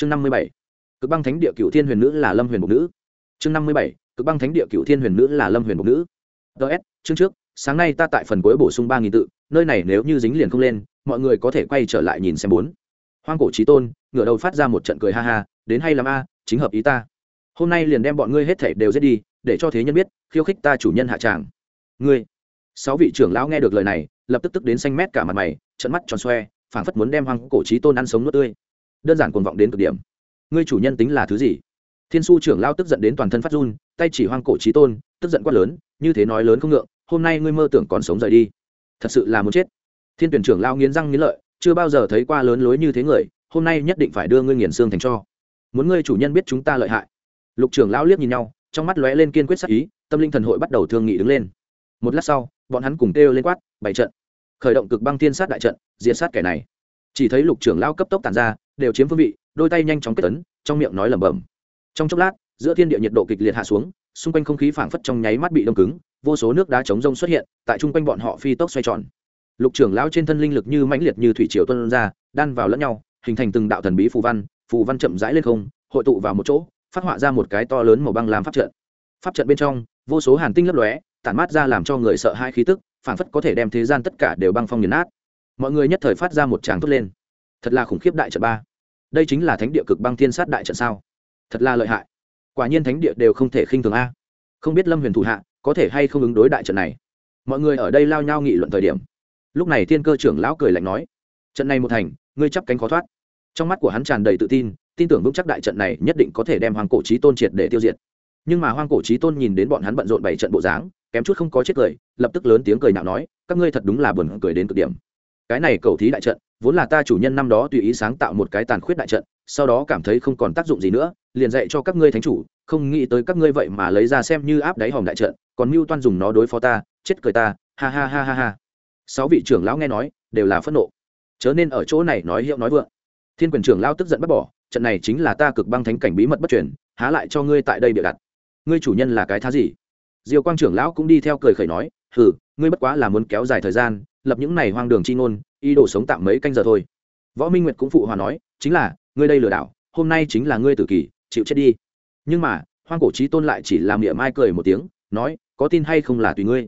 chương năm mươi bảy, cực băng thánh địa cựu thiên huyền nữ là lâm huyền bộc nữ. Chương năm mươi bảy, cực băng thánh địa cựu thiên huyền nữ là lâm huyền bộc nữ. Ts chương trước, sáng nay ta tại phần cuối bổ sung ba nghìn tự, nơi này nếu như dính liền không lên, mọi người có thể quay trở lại nhìn xem bốn. Hoang cổ trí tôn, ngửa đầu phát ra một trận cười ha ha, đến hay làm a, chính hợp ý ta. Hôm nay liền đem bọn ngươi hết thể đều giết đi, để cho thế nhân biết, khiêu khích ta chủ nhân hạ tràng. Ngươi, sáu vị trưởng lão nghe được lời này, lập tức tức đến xanh mét cả mặt mày trận mắt tròn xoe, phảng phất muốn đem hoang cổ trí tôn ăn sống nuốt tươi đơn giản cuồng vọng đến cực điểm. Ngươi chủ nhân tính là thứ gì? Thiên su trưởng lao tức giận đến toàn thân phát run, tay chỉ hoang cổ trí tôn, tức giận quát lớn, như thế nói lớn không ngượng, hôm nay ngươi mơ tưởng còn sống rời đi. Thật sự là muốn chết. Thiên tuyển trưởng lao nghiến răng nghiến lợi, chưa bao giờ thấy qua lớn lối như thế người, hôm nay nhất định phải đưa ngươi nghiền xương thành cho. Muốn ngươi chủ nhân biết chúng ta lợi hại. Lục trưởng lão liếc nhìn nhau, trong mắt lóe lên kiên quyết sắc ý, tâm linh thần hội bắt đầu thương nghị đứng lên. Một lát sau, bọn hắn cùng kêu lên quát bảy trận. Khởi động cực băng thiên sát đại trận diễn sát kẻ này. Chỉ thấy lục trưởng lão cấp tốc tàn ra đều chiếm phương vị, đôi tay nhanh chóng kết tấn, trong miệng nói lẩm bẩm. Trong chốc lát, giữa thiên địa nhiệt độ kịch liệt hạ xuống, xung quanh không khí phảng phất trong nháy mắt bị đông cứng, vô số nước đá chống rông xuất hiện, tại chung quanh bọn họ phi tốc xoay tròn. Lục trưởng lão trên thân linh lực như mãnh liệt như thủy triều tuân ra, đan vào lẫn nhau, hình thành từng đạo thần bí phù văn phù văn chậm rãi lên không, hội tụ vào một chỗ, phát họa ra một cái to lớn màu băng làm pháp trận. Pháp trận bên trong, vô số hàn tinh lấp lóe, tản mát ra làm cho người sợ hai khí tức, phảng phất có thể đem thế gian tất cả đều băng phong nghiền nát. Mọi người nhất thời phát ra một tràng thốt lên thật là khủng khiếp đại trận ba. Đây chính là thánh địa cực băng thiên sát đại trận sao? Thật là lợi hại. Quả nhiên thánh địa đều không thể khinh thường a. Không biết lâm huyền thủ hạ có thể hay không ứng đối đại trận này. Mọi người ở đây lao nhau nghị luận thời điểm. Lúc này thiên cơ trưởng lão cười lạnh nói, trận này một thành, ngươi chắp cánh khó thoát. Trong mắt của hắn tràn đầy tự tin tin tưởng vững chắc đại trận này nhất định có thể đem hoàng cổ trí tôn triệt để tiêu diệt. Nhưng mà hoàng cổ trí tôn nhìn đến bọn hắn bận rộn bảy trận bộ dáng, kém chút không có chết cười, lập tức lớn tiếng cười nhạo nói, các ngươi thật đúng là buồn cười đến cực điểm cái này cầu thí đại trận, vốn là ta chủ nhân năm đó tùy ý sáng tạo một cái tàn khuyết đại trận, sau đó cảm thấy không còn tác dụng gì nữa, liền dạy cho các ngươi thánh chủ, không nghĩ tới các ngươi vậy mà lấy ra xem như áp đáy hòm đại trận, còn mưu toan dùng nó đối phó ta, chết cười ta, ha ha ha ha ha. Sáu vị trưởng lão nghe nói, đều là phẫn nộ. Chớ nên ở chỗ này nói hiệu nói vượng. Thiên quyền trưởng lão tức giận bắt bỏ, trận này chính là ta cực băng thánh cảnh bí mật bất truyền, há lại cho ngươi tại đây bịa đặt. Ngươi chủ nhân là cái thá gì? Diều quang trưởng lão cũng đi theo cười khẩy nói hừ, ngươi bất quá là muốn kéo dài thời gian, lập những này hoang đường chi ngôn, ý đồ sống tạm mấy canh giờ thôi. Võ minh nguyệt cũng phụ hòa nói, chính là, ngươi đây lừa đảo, hôm nay chính là ngươi tử kỳ, chịu chết đi. Nhưng mà, hoang cổ trí tôn lại chỉ làm miệng mai cười một tiếng, nói, có tin hay không là tùy ngươi.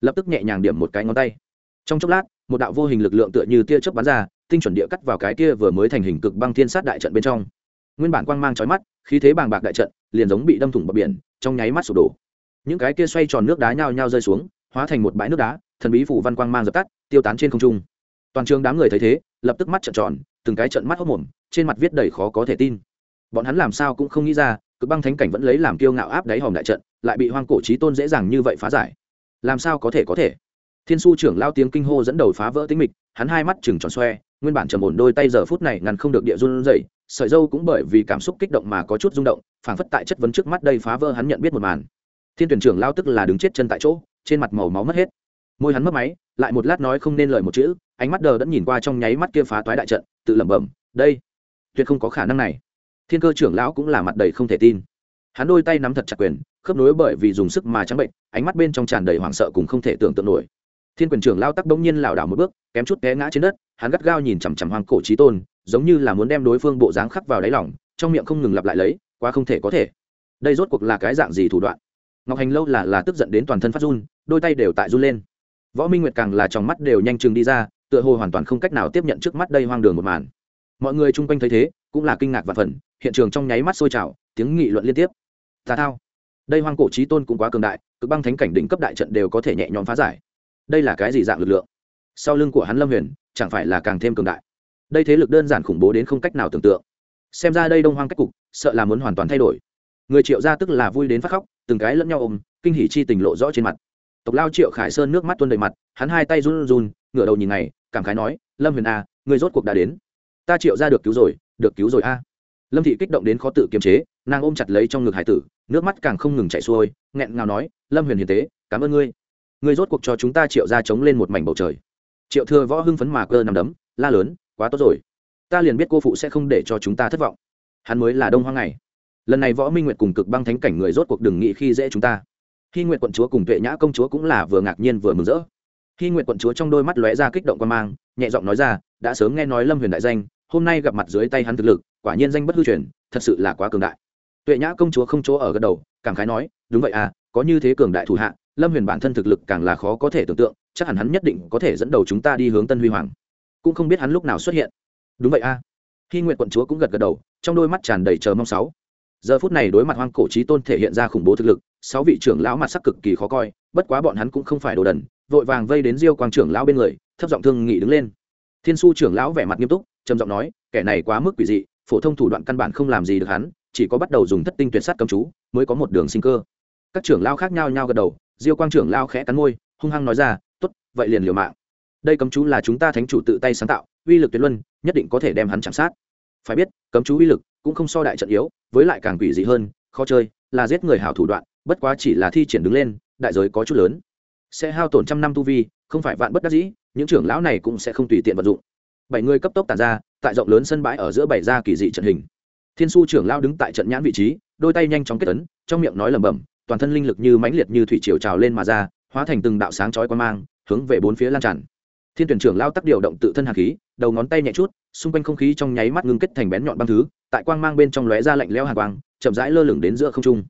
Lập tức nhẹ nhàng điểm một cái ngón tay. Trong chốc lát, một đạo vô hình lực lượng tựa như tia chớp bắn ra, tinh chuẩn địa cắt vào cái kia vừa mới thành hình cực băng thiên sát đại trận bên trong. Nguyên bản quang mang chói mắt, khí thế bàng bạc đại trận, liền giống bị đâm thủng bờ biển, trong nháy mắt sụp đổ. Những cái kia xoay tròn nước đá nhao nhao rơi xuống hóa thành một bãi nước đá, thần bí phủ văn quang mang dập tắt, tiêu tán trên không trung. Toàn trường đám người thấy thế, lập tức mắt trợn tròn, từng cái trận mắt hốc mồm trên mặt viết đầy khó có thể tin. Bọn hắn làm sao cũng không nghĩ ra, cực băng thánh cảnh vẫn lấy làm kiêu ngạo áp đáy hòm đại trận, lại bị hoang cổ trí tôn dễ dàng như vậy phá giải. Làm sao có thể có thể? Thiên su trưởng lao tiếng kinh hô dẫn đầu phá vỡ tính mịch, hắn hai mắt chừng tròn xoe, nguyên bản trầm ổn đôi tay giờ phút này ngăn không được địa run dậy sợi dâu cũng bởi vì cảm xúc kích động mà có chút rung động, phảng phất tại chất vấn trước mắt đây phá vỡ hắn nhận biết một màn. Thiên tuyển trưởng lao tức là đứng chết chân tại chỗ trên mặt màu máu mất hết. Môi hắn mất máy, lại một lát nói không nên lời một chữ, ánh mắt đờ đẫn nhìn qua trong nháy mắt kia phá toái đại trận, tự lẩm bẩm, đây, tuyệt không có khả năng này. Thiên cơ trưởng lão cũng là mặt đầy không thể tin. Hắn đôi tay nắm thật chặt quyền, khớp nối bởi vì dùng sức mà trắng bệnh, ánh mắt bên trong tràn đầy hoảng sợ cùng không thể tưởng tượng nổi. Thiên quyền trưởng lao tắc bỗng nhiên lảo đảo một bước, kém chút té ngã trên đất, hắn gắt gao nhìn chằm chằm hoang cổ trí tôn, giống như là muốn đem đối phương bộ dáng khắc vào đáy lỏng trong miệng không ngừng lặp lại lấy, quá không thể có thể. Đây rốt cuộc là cái dạng gì thủ đoạn? Ngọc hành lâu là là tức giận đến toàn thân phát run, đôi tay đều tại run lên. Võ minh nguyệt càng là trong mắt đều nhanh chừng đi ra, tựa hồ hoàn toàn không cách nào tiếp nhận trước mắt đây hoang đường một màn. Mọi người chung quanh thấy thế, cũng là kinh ngạc và phần hiện trường trong nháy mắt sôi trào, tiếng nghị luận liên tiếp. Tà thao. Đây hoang cổ trí tôn cũng quá cường đại, cực băng thánh cảnh đỉnh cấp đại trận đều có thể nhẹ nhõm phá giải. Đây là cái gì dạng lực lượng? Sau lưng của hắn lâm huyền, chẳng phải là càng thêm cường đại. Đây thế lực đơn giản khủng bố đến không cách nào tưởng tượng. Xem ra đây đông hoang cách cục, sợ là muốn hoàn toàn thay đổi người triệu gia tức là vui đến phát khóc từng cái lẫn nhau ôm kinh hỉ chi tình lộ rõ trên mặt. Tộc lao triệu khải sơn nước mắt tuôn đầy mặt hắn hai tay run run ngửa đầu nhìn này cảm khái nói lâm huyền a à, người rốt cuộc đã đến. Ta triệu ra được cứu rồi được cứu rồi a. Lâm thị kích động đến khó tự kiềm chế nàng ôm chặt lấy trong ngực hải tử nước mắt càng không ngừng chảy xuôi nghẹn ngào nói lâm huyền hiền tế cảm ơn ngươi. Ngươi rốt cuộc cho chúng ta triệu ra chống lên một mảnh bầu trời. Triệu thừa võ hưng phấn mà cơ nằm đấm la lớn quá tốt rồi. Ta liền biết cô phụ sẽ không để cho chúng ta thất vọng. Hắn mới là đông hoang này lần này võ minh nguyệt cùng cực băng thánh cảnh người rốt cuộc đừng nghĩ khi dễ chúng ta. Khi nguyệt quận chúa cùng tuệ nhã công chúa cũng là vừa ngạc nhiên vừa mừng rỡ. Khi nguyệt quận chúa trong đôi mắt lóe ra kích động quan mang, nhẹ giọng nói ra, đã sớm nghe nói lâm huyền đại danh, hôm nay gặp mặt dưới tay hắn thực lực, quả nhiên danh bất hư truyền, thật sự là quá cường đại. Tuệ nhã công chúa không chỗ ở gật đầu, cảm khái nói, đúng vậy à có như thế cường đại thủ hạ, lâm huyền bản thân thực lực càng là khó có thể tưởng tượng, chắc hẳn hắn nhất định có thể dẫn đầu chúng ta đi hướng tân huy hoàng. Cũng không biết hắn lúc nào xuất hiện. Đúng vậy a à. khi nguyện quận chúa cũng gật gật đầu, trong đôi mắt tràn đầy chờ mong sáu giờ phút này đối mặt hoang cổ trí tôn thể hiện ra khủng bố thực lực, sáu vị trưởng lão mặt sắc cực kỳ khó coi, bất quá bọn hắn cũng không phải đồ đần, vội vàng vây đến diêu quang trưởng lão bên người, thấp giọng thương nghị đứng lên. Thiên su trưởng lão vẻ mặt nghiêm túc, trầm giọng nói, kẻ này quá mức quỷ dị, phổ thông thủ đoạn căn bản không làm gì được hắn, chỉ có bắt đầu dùng thất tinh tuyệt sát cầm chú, mới có một đường sinh cơ. Các trưởng lão khác nhau nhau gật đầu, diêu quang trưởng lão khẽ cắn môi, hung hăng nói ra, tốt, vậy liền liều mạng. Đây cấm chú là chúng ta thánh chủ tự tay sáng tạo, uy lực tuyệt luân, nhất định có thể đem hắn chạm sát. Phải biết, cấm chú uy lực cũng không so đại trận yếu, với lại càng quỷ dị hơn, khó chơi, là giết người hảo thủ đoạn, bất quá chỉ là thi triển đứng lên, đại giới có chút lớn. Sẽ hao tổn trăm năm tu vi, không phải vạn bất đắc dĩ, những trưởng lão này cũng sẽ không tùy tiện vận dụng. Bảy người cấp tốc tàn ra, tại rộng lớn sân bãi ở giữa bảy ra kỳ dị trận hình. Thiên su trưởng lão đứng tại trận nhãn vị trí, đôi tay nhanh chóng kết tấn trong miệng nói lẩm bẩm, toàn thân linh lực như mãnh liệt như thủy triều trào lên mà ra, hóa thành từng đạo sáng chói quan mang, hướng về bốn phía lan tràn. Thiên tuyển trưởng lao tắc điều động tự thân hạt khí, đầu ngón tay nhẹ chút xung quanh không khí trong nháy mắt ngưng kết thành bén nhọn băng thứ, tại quang mang bên trong lóe ra lạnh lẽo hàn quang, chậm rãi lơ lửng đến giữa không trung.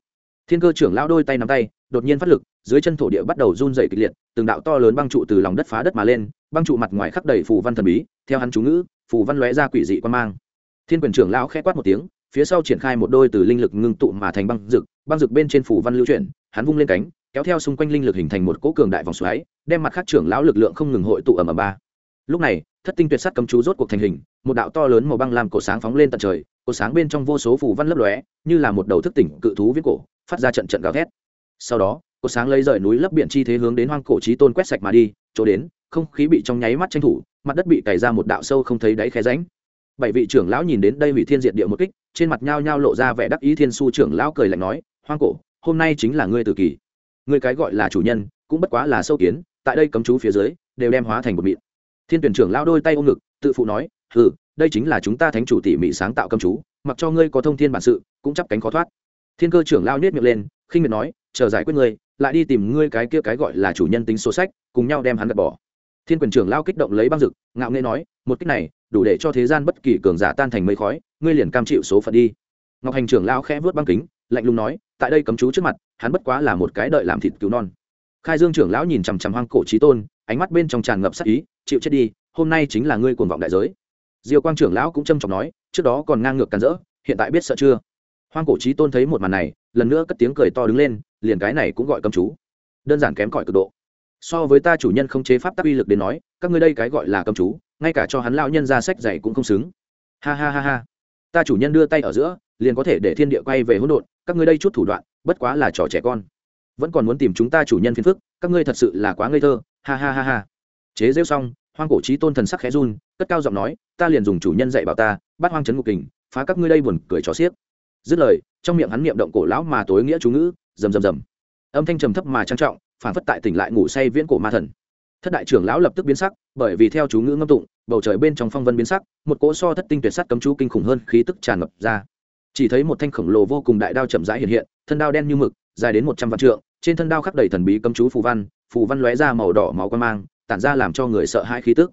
Thiên cơ trưởng lão đôi tay nắm tay, đột nhiên phát lực, dưới chân thổ địa bắt đầu run dày kịch liệt, từng đạo to lớn băng trụ từ lòng đất phá đất mà lên, băng trụ mặt ngoài khắc đầy phù văn thần bí, theo hắn chú ngữ, phù văn lóe ra quỷ dị quan mang. Thiên quyền trưởng lão khẽ quát một tiếng, phía sau triển khai một đôi từ linh lực ngưng tụ mà thành băng rực băng rực bên trên phù văn lưu chuyển, hắn vung lên cánh, kéo theo xung quanh linh lực hình thành một cỗ cường đại vòng xoáy, đem mặt khác trưởng lão lực lượng không ngừng hội tụ ở ầm ba lúc này, thất tinh tuyệt sắt cấm chú rốt cuộc thành hình, một đạo to lớn màu băng làm cổ sáng phóng lên tận trời, cổ sáng bên trong vô số phù văn lấp lóe, như là một đầu thức tỉnh cự thú viết cổ, phát ra trận trận gào thét. Sau đó, cổ sáng lấy rời núi lấp biển chi thế hướng đến hoang cổ trí tôn quét sạch mà đi, chỗ đến, không khí bị trong nháy mắt tranh thủ, mặt đất bị cày ra một đạo sâu không thấy đáy khe ránh bảy vị trưởng lão nhìn đến đây hủy thiên diệt địa một kích, trên mặt nhao nhao lộ ra vẻ đắc ý thiên su trưởng lão cười lạnh nói, hoang cổ, hôm nay chính là ngươi tử kỳ. Ngươi cái gọi là chủ nhân, cũng bất quá là sâu kiến, tại đây cấm chú phía dưới, đều đem hóa thành một mịn thiên tuyển trưởng lao đôi tay ôm ngực, tự phụ nói ừ đây chính là chúng ta thánh chủ tỉ mỉ sáng tạo cấm chú, mặc cho ngươi có thông thiên bản sự, cũng chắp cánh khó thoát. Thiên cơ trưởng lao nhét miệng lên, khinh miệt nói, chờ giải quyết ngươi, lại đi tìm ngươi cái kia cái gọi là chủ nhân tính số sách, cùng nhau đem hắn gạt bỏ. Thiên quyền trưởng lao kích động lấy băng rực ngạo nghê nói, một cách này, đủ để cho thế gian bất kỳ cường giả tan thành mây khói, ngươi liền cam chịu số phận đi. Ngọc hành trưởng lao khẽ vớt băng kính, lạnh lùng nói, tại đây cấm chú trước mặt, hắn bất quá là một cái đợi làm thịt cứu non. Khai dương trưởng lão nhìn chằm chằm hoang cổ trí tôn ánh mắt bên trong tràn ngập sắc ý, chịu chết đi, hôm nay chính là ngươi cuồng vọng đại giới. Diêu quang trưởng lão cũng trâm trọng nói, trước đó còn ngang ngược càn rỡ, hiện tại biết sợ chưa? Hoang cổ trí tôn thấy một màn này, lần nữa cất tiếng cười to đứng lên, liền cái này cũng gọi cấm chú. Đơn giản kém cỏi cực độ. So với ta chủ nhân không chế pháp tắc uy lực đến nói, các ngươi đây cái gọi là cấm chú, ngay cả cho hắn lão nhân ra sách dạy cũng không xứng. Ha ha ha ha. Ta chủ nhân đưa tay ở giữa, liền có thể để thiên địa quay về hỗn độn, các ngươi đây chút thủ đoạn, bất quá là trò trẻ con. Vẫn còn muốn tìm chúng ta chủ nhân phiền phức, các ngươi thật sự là quá ngây thơ ha ha ha ha. Chế rêu xong, hoang cổ trí tôn thần sắc khẽ run, cất cao giọng nói, ta liền dùng chủ nhân dạy bảo ta, bắt hoang chấn ngục kình, phá các ngươi đây buồn cười trò xiếc. Dứt lời, trong miệng hắn niệm động cổ lão mà tối nghĩa chú ngữ, rầm rầm rầm. Âm thanh trầm thấp mà trang trọng, phản phất tại tỉnh lại ngủ say viễn cổ ma thần. Thất đại trưởng lão lập tức biến sắc, bởi vì theo chú ngữ ngâm tụng, bầu trời bên trong phong vân biến sắc, một cỗ so thất tinh tuyệt sắt cấm chú kinh khủng hơn khí tức tràn ngập ra. Chỉ thấy một thanh khổng lồ vô cùng đại đao chậm rãi hiện hiện, thân đao đen như mực, dài đến một trăm vạn trượng, trên thân đao khắc đầy thần bí cấm chú phù văn phù văn lóe ra màu đỏ máu quan mang, tản ra làm cho người sợ hãi khí tức.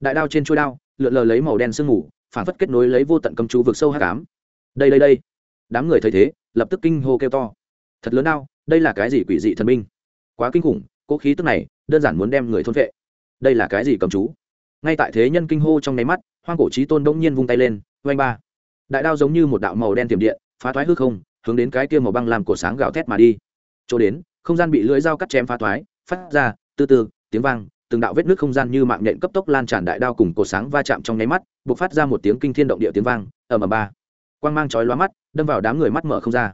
Đại đao trên chuôi đao, lượn lờ lấy màu đen sương mù, phản phất kết nối lấy vô tận cấm chú vực sâu hắc ám. Đây đây đây. Đám người thấy thế, lập tức kinh hô kêu to. Thật lớn đao, đây là cái gì quỷ dị thần minh quá kinh khủng, cố khí tức này, đơn giản muốn đem người thôn vệ đây là cái gì cầm chú? Ngay tại thế nhân kinh hô trong nháy mắt, hoang cổ trí tôn đông nhiên vung tay lên, oanh ba. Đại đao giống như một đạo màu đen tiềm điện, phá thoái hư không, hướng đến cái kia màu băng làm cổ sáng gào thét mà đi. Chỗ đến, không gian bị lưỡi dao cắt chém phá thoái phát ra, từ từ, tiếng vang, từng đạo vết nước không gian như mạng nhện cấp tốc lan tràn đại đao cùng cổ sáng va chạm trong nháy mắt buộc phát ra một tiếng kinh thiên động địa tiếng vang ở ầm ba. Quang mang chói lóa mắt, đâm vào đám người mắt mở không ra.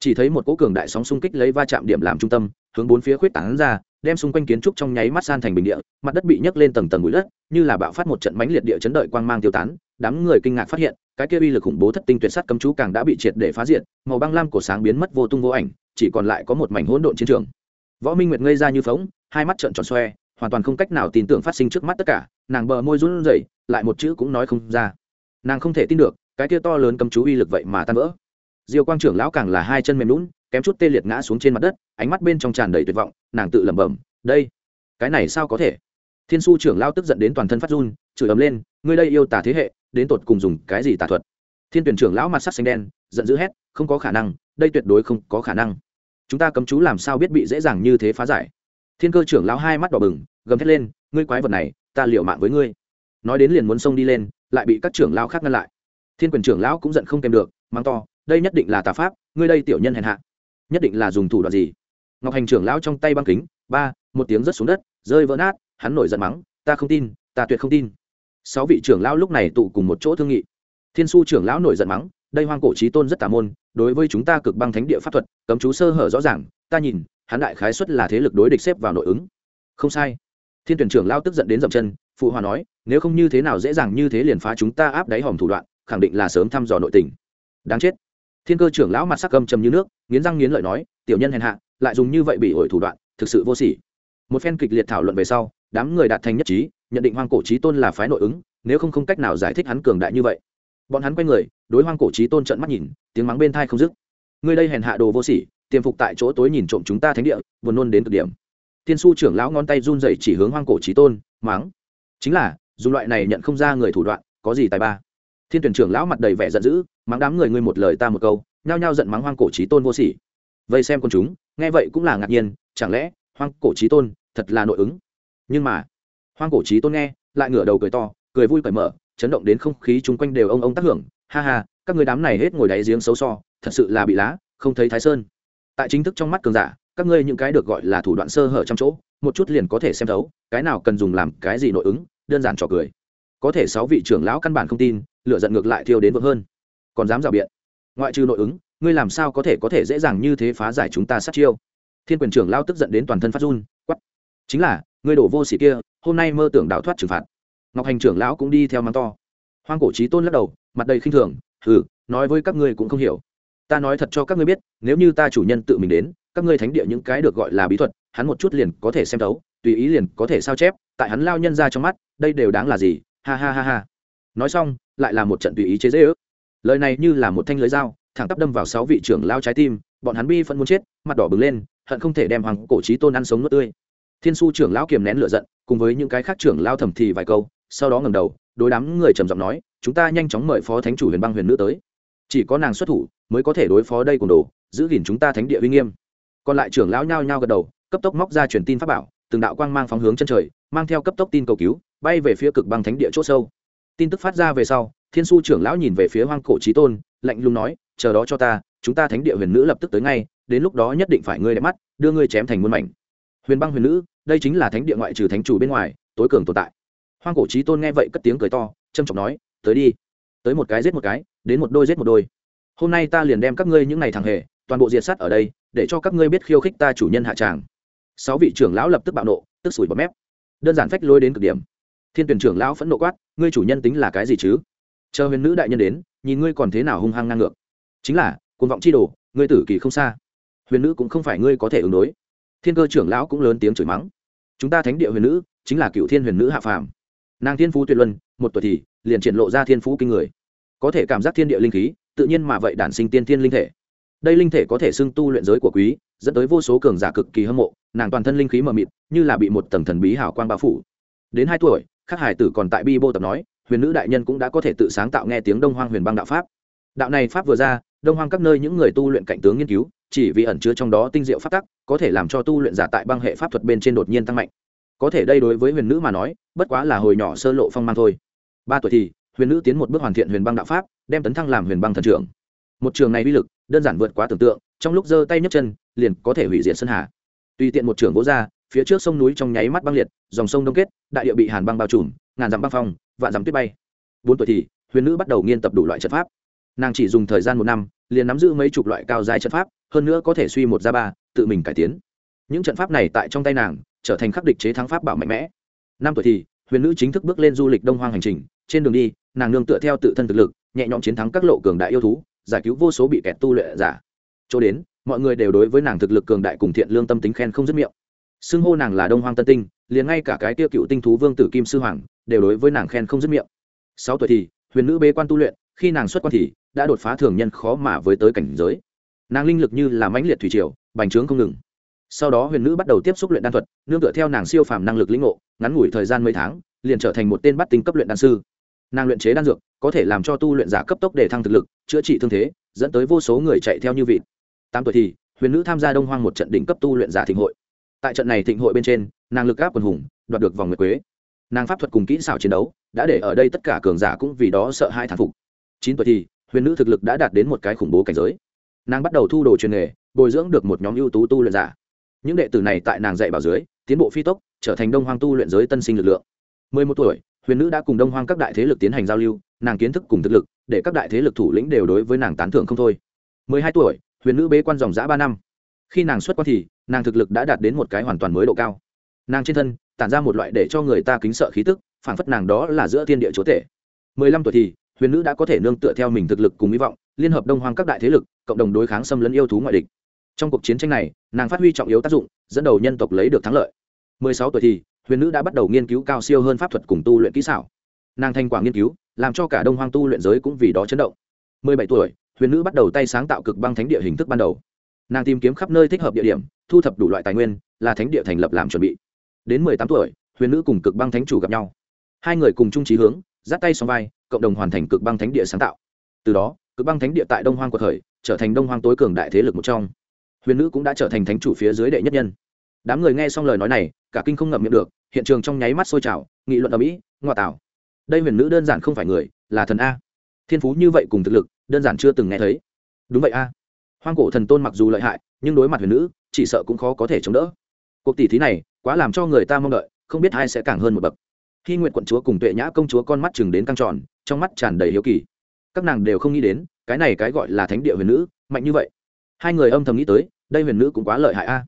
Chỉ thấy một cỗ cường đại sóng xung kích lấy va chạm điểm làm trung tâm, hướng bốn phía khuyết tảng ra, đem xung quanh kiến trúc trong nháy mắt san thành bình địa, mặt đất bị nhấc lên tầng tầng bụi đất, như là bạo phát một trận mãnh liệt địa chấn đợi quang mang tiêu tán, đám người kinh ngạc phát hiện, cái kia uy lực khủng bố thất tinh tuyệt sắt cấm chú càng đã bị triệt để phá diệt, màu băng lam cổ sáng biến mất vô tung vô ảnh, chỉ còn lại có một mảnh hỗn độn chiến trường võ minh nguyệt ngây ra như phóng hai mắt trợn tròn xoe, hoàn toàn không cách nào tin tưởng phát sinh trước mắt tất cả, nàng bờ môi run rẩy, lại một chữ cũng nói không ra. Nàng không thể tin được, cái kia to lớn cấm chú uy lực vậy mà tan vỡ. Diêu quang trưởng lão càng là hai chân mềm lún kém chút tê liệt ngã xuống trên mặt đất, ánh mắt bên trong tràn đầy tuyệt vọng, nàng tự lẩm bẩm, đây, cái này sao có thể? Thiên su trưởng lao tức giận đến toàn thân phát run, chửi ấm lên, ngươi đây yêu tả thế hệ, đến tột cùng dùng cái gì tà thuật? Thiên tuyển trưởng lão mặt sắc xanh đen, giận dữ hét, không có khả năng, đây tuyệt đối không có khả năng chúng ta cấm chú làm sao biết bị dễ dàng như thế phá giải? Thiên cơ trưởng lão hai mắt đỏ bừng, gầm thét lên, ngươi quái vật này, ta liệu mạng với ngươi. Nói đến liền muốn xông đi lên, lại bị các trưởng lão khác ngăn lại. Thiên quyền trưởng lão cũng giận không kèm được mang to, đây nhất định là tà pháp, ngươi đây tiểu nhân hèn hạ. Nhất định là dùng thủ đoạn gì? Ngọc hành trưởng lão trong tay băng kính, ba, một tiếng rớt xuống đất, rơi vỡ nát, hắn nổi giận mắng, ta không tin, ta tuyệt không tin. Sáu vị trưởng lão lúc này tụ cùng một chỗ thương nghị. Thiên su trưởng lão nổi giận mắng, đây hoang cổ trí tôn rất tà môn, đối với chúng ta cực băng thánh địa pháp thuật cấm chú sơ hở rõ ràng, ta nhìn, hắn đại khái xuất là thế lực đối địch xếp vào nội ứng. Không sai. Thiên tuyển trưởng lao tức giận đến dậm chân, phụ hòa nói, nếu không như thế nào dễ dàng như thế liền phá chúng ta áp đáy hòm thủ đoạn, khẳng định là sớm thăm dò nội tình. Đáng chết. Thiên cơ trưởng lão mặt sắc cầm trầm như nước, nghiến răng nghiến lợi nói, tiểu nhân hèn hạ, lại dùng như vậy bị ổi thủ đoạn, thực sự vô sỉ. Một phen kịch liệt thảo luận về sau, đám người đạt thành nhất trí, nhận định hoang cổ trí tôn là phái nội ứng, nếu không không cách nào giải thích hắn cường đại như vậy. Bọn hắn quay người, đối hoang cổ trí tôn trận mắt nhìn, tiếng mắng bên thai không dứt ngươi đây hèn hạ đồ vô sỉ, tiềm phục tại chỗ tối nhìn trộm chúng ta thánh địa, buồn nôn đến cực điểm. Thiên su trưởng lão ngón tay run dậy chỉ hướng hoang cổ trí tôn, mắng. Chính là, dùng loại này nhận không ra người thủ đoạn, có gì tài ba? Thiên tuyển trưởng lão mặt đầy vẻ giận dữ, mắng đám người ngươi một lời ta một câu, nhao nhao giận mắng hoang cổ trí tôn vô sỉ. Vây xem con chúng, nghe vậy cũng là ngạc nhiên, chẳng lẽ hoang cổ trí tôn thật là nội ứng? Nhưng mà, hoang cổ trí tôn nghe, lại ngửa đầu cười to, cười vui cởi mở, chấn động đến không khí chung quanh đều ông ông tác hưởng. Ha ha, các người đám này hết ngồi đáy giếng xấu so thật sự là bị lá, không thấy thái sơn. Tại chính thức trong mắt cường giả, các ngươi những cái được gọi là thủ đoạn sơ hở trong chỗ, một chút liền có thể xem thấu, cái nào cần dùng làm cái gì nội ứng, đơn giản trò cười. Có thể sáu vị trưởng lão căn bản không tin lựa giận ngược lại thiêu đến vợ hơn. Còn dám rào biện. Ngoại trừ nội ứng, ngươi làm sao có thể có thể dễ dàng như thế phá giải chúng ta sát chiêu? Thiên quyền trưởng lao tức giận đến toàn thân phát run quắp chính là, ngươi đổ vô sĩ kia, hôm nay mơ tưởng đào thoát trừng phạt. Ngọc hành trưởng lão cũng đi theo mắng to. Hoang cổ trí tôn lắc đầu, mặt đầy khinh thường ừ nói với các ngươi cũng không hiểu ta nói thật cho các ngươi biết, nếu như ta chủ nhân tự mình đến, các ngươi thánh địa những cái được gọi là bí thuật, hắn một chút liền có thể xem thấu, tùy ý liền có thể sao chép, tại hắn lao nhân ra trong mắt, đây đều đáng là gì? Ha ha ha ha. Nói xong, lại là một trận tùy ý chế dễ ước lời này như là một thanh lưới dao, thẳng tắp đâm vào sáu vị trưởng lao trái tim, bọn hắn bi phân muốn chết, mặt đỏ bừng lên, hận không thể đem hoàng cổ trí tôn ăn sống nước tươi. Thiên su trưởng lão kiềm nén lựa giận, cùng với những cái khác trưởng lao thầm thì vài câu, sau đó ngầm đầu, đối đám người trầm giọng nói, chúng ta nhanh chóng mời phó thánh chủ huyền băng huyền nữ tới chỉ có nàng xuất thủ mới có thể đối phó đây cùng đồ, giữ gìn chúng ta thánh địa uy nghiêm. Còn lại trưởng lão nhao nhao gật đầu, cấp tốc móc ra truyền tin pháp bảo, từng đạo quang mang phóng hướng chân trời, mang theo cấp tốc tin cầu cứu, bay về phía cực băng thánh địa c h ỗ sâu. Tin tức phát ra về sau, thiên su trưởng lão nhìn về phía hoang cổ trí tôn, lạnh lùng nói, chờ đó cho ta, chúng ta thánh địa huyền nữ lập tức tới ngay, đến lúc đó nhất định phải ngươi đẹp mắt, đưa ngươi chém thành muôn mảnh. Huyền băng huyền nữ, đây chính là thánh địa ngoại trừ thánh chủ bên ngoài, tối cường tồn tại. Hoang cổ trí tôn nghe vậy cất tiếng cười to trâm trọng nói, tới đi tới một cái giết một cái, đến một đôi giết một đôi. Hôm nay ta liền đem các ngươi những này thằng hề, toàn bộ diệt sát ở đây, để cho các ngươi biết khiêu khích ta chủ nhân hạ tràng. Sáu vị trưởng lão lập tức bạo nộ, tức sủi bọt mép. Đơn giản phách lôi đến cực điểm. Thiên tuyển trưởng lão phẫn nộ quát, ngươi chủ nhân tính là cái gì chứ? Chờ huyền nữ đại nhân đến, nhìn ngươi còn thế nào hung hăng ngang ngược. Chính là, cuồng vọng chi đồ, ngươi tử kỳ không xa. Huyền nữ cũng không phải ngươi có thể ứng đối. Thiên cơ trưởng lão cũng lớn tiếng chửi mắng. Chúng ta thánh địa huyền nữ, chính là cựu thiên huyền nữ hạ phàm. Nàng thiên phú tuyệt luân, một tuổi thì liền triển lộ ra thiên phú kinh người có thể cảm giác thiên địa linh khí, tự nhiên mà vậy đản sinh tiên thiên linh thể. Đây linh thể có thể xưng tu luyện giới của quý, dẫn tới vô số cường giả cực kỳ hâm mộ, nàng toàn thân linh khí mờ mịt, như là bị một tầng thần bí hảo quan bao phủ. Đến hai tuổi, khắc hải tử còn tại bi bô tập nói, huyền nữ đại nhân cũng đã có thể tự sáng tạo nghe tiếng đông hoang huyền băng đạo pháp. Đạo này pháp vừa ra, đông hoang các nơi những người tu luyện cảnh tướng nghiên cứu, chỉ vì ẩn chứa trong đó tinh diệu pháp tắc, có thể làm cho tu luyện giả tại băng hệ pháp thuật bên trên đột nhiên tăng mạnh. Có thể đây đối với huyền nữ mà nói, bất quá là hồi nhỏ sơ lộ phong mang thôi. Ba tuổi thì huyền nữ tiến một bước hoàn thiện huyền băng đạo pháp, đem tấn thăng làm huyền băng thần trưởng. Một trường này uy lực, đơn giản vượt quá tưởng tượng, trong lúc giơ tay nhấc chân, liền có thể hủy diệt sơn hà. Tùy tiện một trường vỗ ra, phía trước sông núi trong nháy mắt băng liệt, dòng sông đông kết, đại địa bị hàn băng bao trùm, ngàn dặm băng phong, vạn dặm tuyết bay. Bốn tuổi thì, huyền nữ bắt đầu nghiên tập đủ loại trận pháp. Nàng chỉ dùng thời gian một năm, liền nắm giữ mấy chục loại cao dài trận pháp, hơn nữa có thể suy một ra ba, tự mình cải tiến. Những trận pháp này tại trong tay nàng, trở thành khắc địch chế thắng pháp bảo mạnh mẽ. Năm tuổi thì huyền nữ chính thức bước lên du lịch đông hoang hành trình trên đường đi nàng nương tựa theo tự thân thực lực nhẹ nhõm chiến thắng các lộ cường đại yêu thú giải cứu vô số bị kẹt tu luyện giả chỗ đến mọi người đều đối với nàng thực lực cường đại cùng thiện lương tâm tính khen không dứt miệng xưng hô nàng là đông hoang tân tinh liền ngay cả cái tiêu cựu tinh thú vương tử kim sư hoàng đều đối với nàng khen không dứt miệng sáu tuổi thì huyền nữ bế quan tu luyện khi nàng xuất quan thì đã đột phá thường nhân khó mà với tới cảnh giới nàng linh lực như là mãnh liệt thủy triều bành trướng không ngừng sau đó huyền nữ bắt đầu tiếp xúc luyện đan thuật, nương tựa theo nàng siêu phàm năng lực lĩnh ngộ, ngắn ngủi thời gian mấy tháng, liền trở thành một tên bắt tinh cấp luyện đan sư. Nàng luyện chế đan dược, có thể làm cho tu luyện giả cấp tốc để thăng thực lực, chữa trị thương thế, dẫn tới vô số người chạy theo như vịt. Tám tuổi thì, huyền nữ tham gia đông hoang một trận đỉnh cấp tu luyện giả thịnh hội. Tại trận này thịnh hội bên trên, nàng lực gáp quần hùng, đoạt được vòng nguyệt quế. Nàng pháp thuật cùng kỹ xảo chiến đấu, đã để ở đây tất cả cường giả cũng vì đó sợ hai thán phục. Chín tuổi thì, huyền nữ thực lực đã đạt đến một cái khủng bố cảnh giới. Nàng bắt đầu thu đồ truyền nghề, bồi dưỡng được một nhóm ưu tú tu luyện giả những đệ tử này tại nàng dạy bảo dưới, tiến bộ phi tốc, trở thành đông hoang tu luyện giới tân sinh lực lượng. Mười một tuổi, huyền nữ đã cùng đông hoang các đại thế lực tiến hành giao lưu, nàng kiến thức cùng thực lực, để các đại thế lực thủ lĩnh đều đối với nàng tán thưởng không thôi. Mười hai tuổi, huyền nữ bế quan dòng giã ba năm. Khi nàng xuất quan thì, nàng thực lực đã đạt đến một cái hoàn toàn mới độ cao. Nàng trên thân, tản ra một loại để cho người ta kính sợ khí tức phản phất nàng đó là giữa thiên địa chúa tể. Mười lăm tuổi thì, huyền nữ đã có thể nương tựa theo mình thực lực cùng hy vọng, liên hợp đông hoang các đại thế lực, cộng đồng đối kháng xâm lấn yêu thú ngoại địch trong cuộc chiến tranh này, nàng phát huy trọng yếu tác dụng, dẫn đầu nhân tộc lấy được thắng lợi. Mười sáu tuổi thì, huyền nữ đã bắt đầu nghiên cứu cao siêu hơn pháp thuật cùng tu luyện kỹ xảo. Nàng thành quả nghiên cứu, làm cho cả đông hoang tu luyện giới cũng vì đó chấn động. Mười bảy tuổi, huyền nữ bắt đầu tay sáng tạo cực băng thánh địa hình thức ban đầu. Nàng tìm kiếm khắp nơi thích hợp địa điểm, thu thập đủ loại tài nguyên, là thánh địa thành lập làm chuẩn bị. Đến mười tám tuổi, huyền nữ cùng cực băng thánh chủ gặp nhau. Hai người cùng chung trí hướng dắt tay xong vai, cộng đồng hoàn thành cực băng thánh địa sáng tạo. Từ đó, cực băng thánh địa tại đông hoang quật khởi, trở thành đông hoang tối cường đại thế lực một trong huyền nữ cũng đã trở thành thánh chủ phía dưới đệ nhất nhân. Đám người nghe xong lời nói này, cả kinh không ngậm miệng được, hiện trường trong nháy mắt sôi trào, nghị luận ở mỹ ngoa tạo. Đây huyền nữ đơn giản không phải người, là thần a. Thiên phú như vậy cùng thực lực, đơn giản chưa từng nghe thấy. Đúng vậy a. Hoang cổ thần tôn mặc dù lợi hại, nhưng đối mặt huyền nữ, chỉ sợ cũng khó có thể chống đỡ. Cuộc tỷ thí này, quá làm cho người ta mong đợi, không biết ai sẽ càng hơn một bậc. Khi nguyện quận chúa cùng tuệ nhã công chúa con mắt chừng đến căng tròn, trong mắt tràn đầy hiếu kỳ. Các nàng đều không nghĩ đến, cái này cái gọi là thánh địa huyền nữ, mạnh như vậy. Hai người âm thầm nghĩ tới đây huyền nữ cũng quá lợi hại a.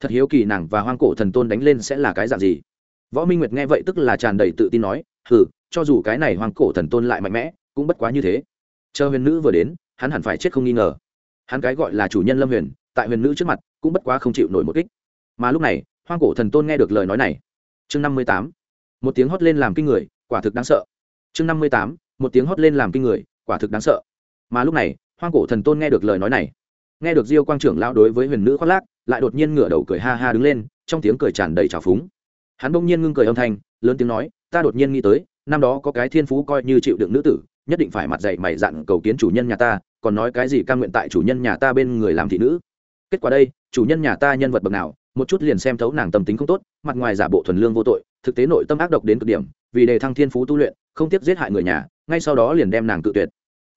Thật hiếu kỳ nàng và hoang cổ thần tôn đánh lên sẽ là cái dạng gì? Võ minh nguyệt nghe vậy tức là tràn đầy tự tin nói, hừ, cho dù cái này hoang cổ thần tôn lại mạnh mẽ, cũng bất quá như thế. Chờ huyền nữ vừa đến, hắn hẳn phải chết không nghi ngờ. Hắn cái gọi là chủ nhân lâm huyền, tại huyền nữ trước mặt, cũng bất quá không chịu nổi một kích. Mà lúc này, hoang cổ thần tôn nghe được lời nói này. Chương năm mươi tám. Một tiếng hót lên làm kinh người, quả thực đáng sợ. Chương năm mươi tám. Một tiếng hót lên làm kinh người, quả thực đáng sợ. Mà lúc này, hoang cổ thần tôn nghe được lời nói này nghe được diêu quang trưởng lao đối với huyền nữ khoác lác, lại đột nhiên ngửa đầu cười ha ha đứng lên, trong tiếng cười tràn đầy trào phúng. Hắn bỗng nhiên ngưng cười âm thanh, lớn tiếng nói, ta đột nhiên nghĩ tới, năm đó có cái thiên phú coi như chịu đựng nữ tử, nhất định phải mặt dạy mày dặn cầu kiến chủ nhân nhà ta, còn nói cái gì ca nguyện tại chủ nhân nhà ta bên người làm thị nữ. Kết quả đây, chủ nhân nhà ta nhân vật bậc nào, một chút liền xem thấu nàng tâm tính không tốt, mặt ngoài giả bộ thuần lương vô tội, thực tế nội tâm ác độc đến cực điểm, vì đề thăng thiên phú tu luyện, không tiếc giết hại người nhà, ngay sau đó liền đem nàng tự tuyệt.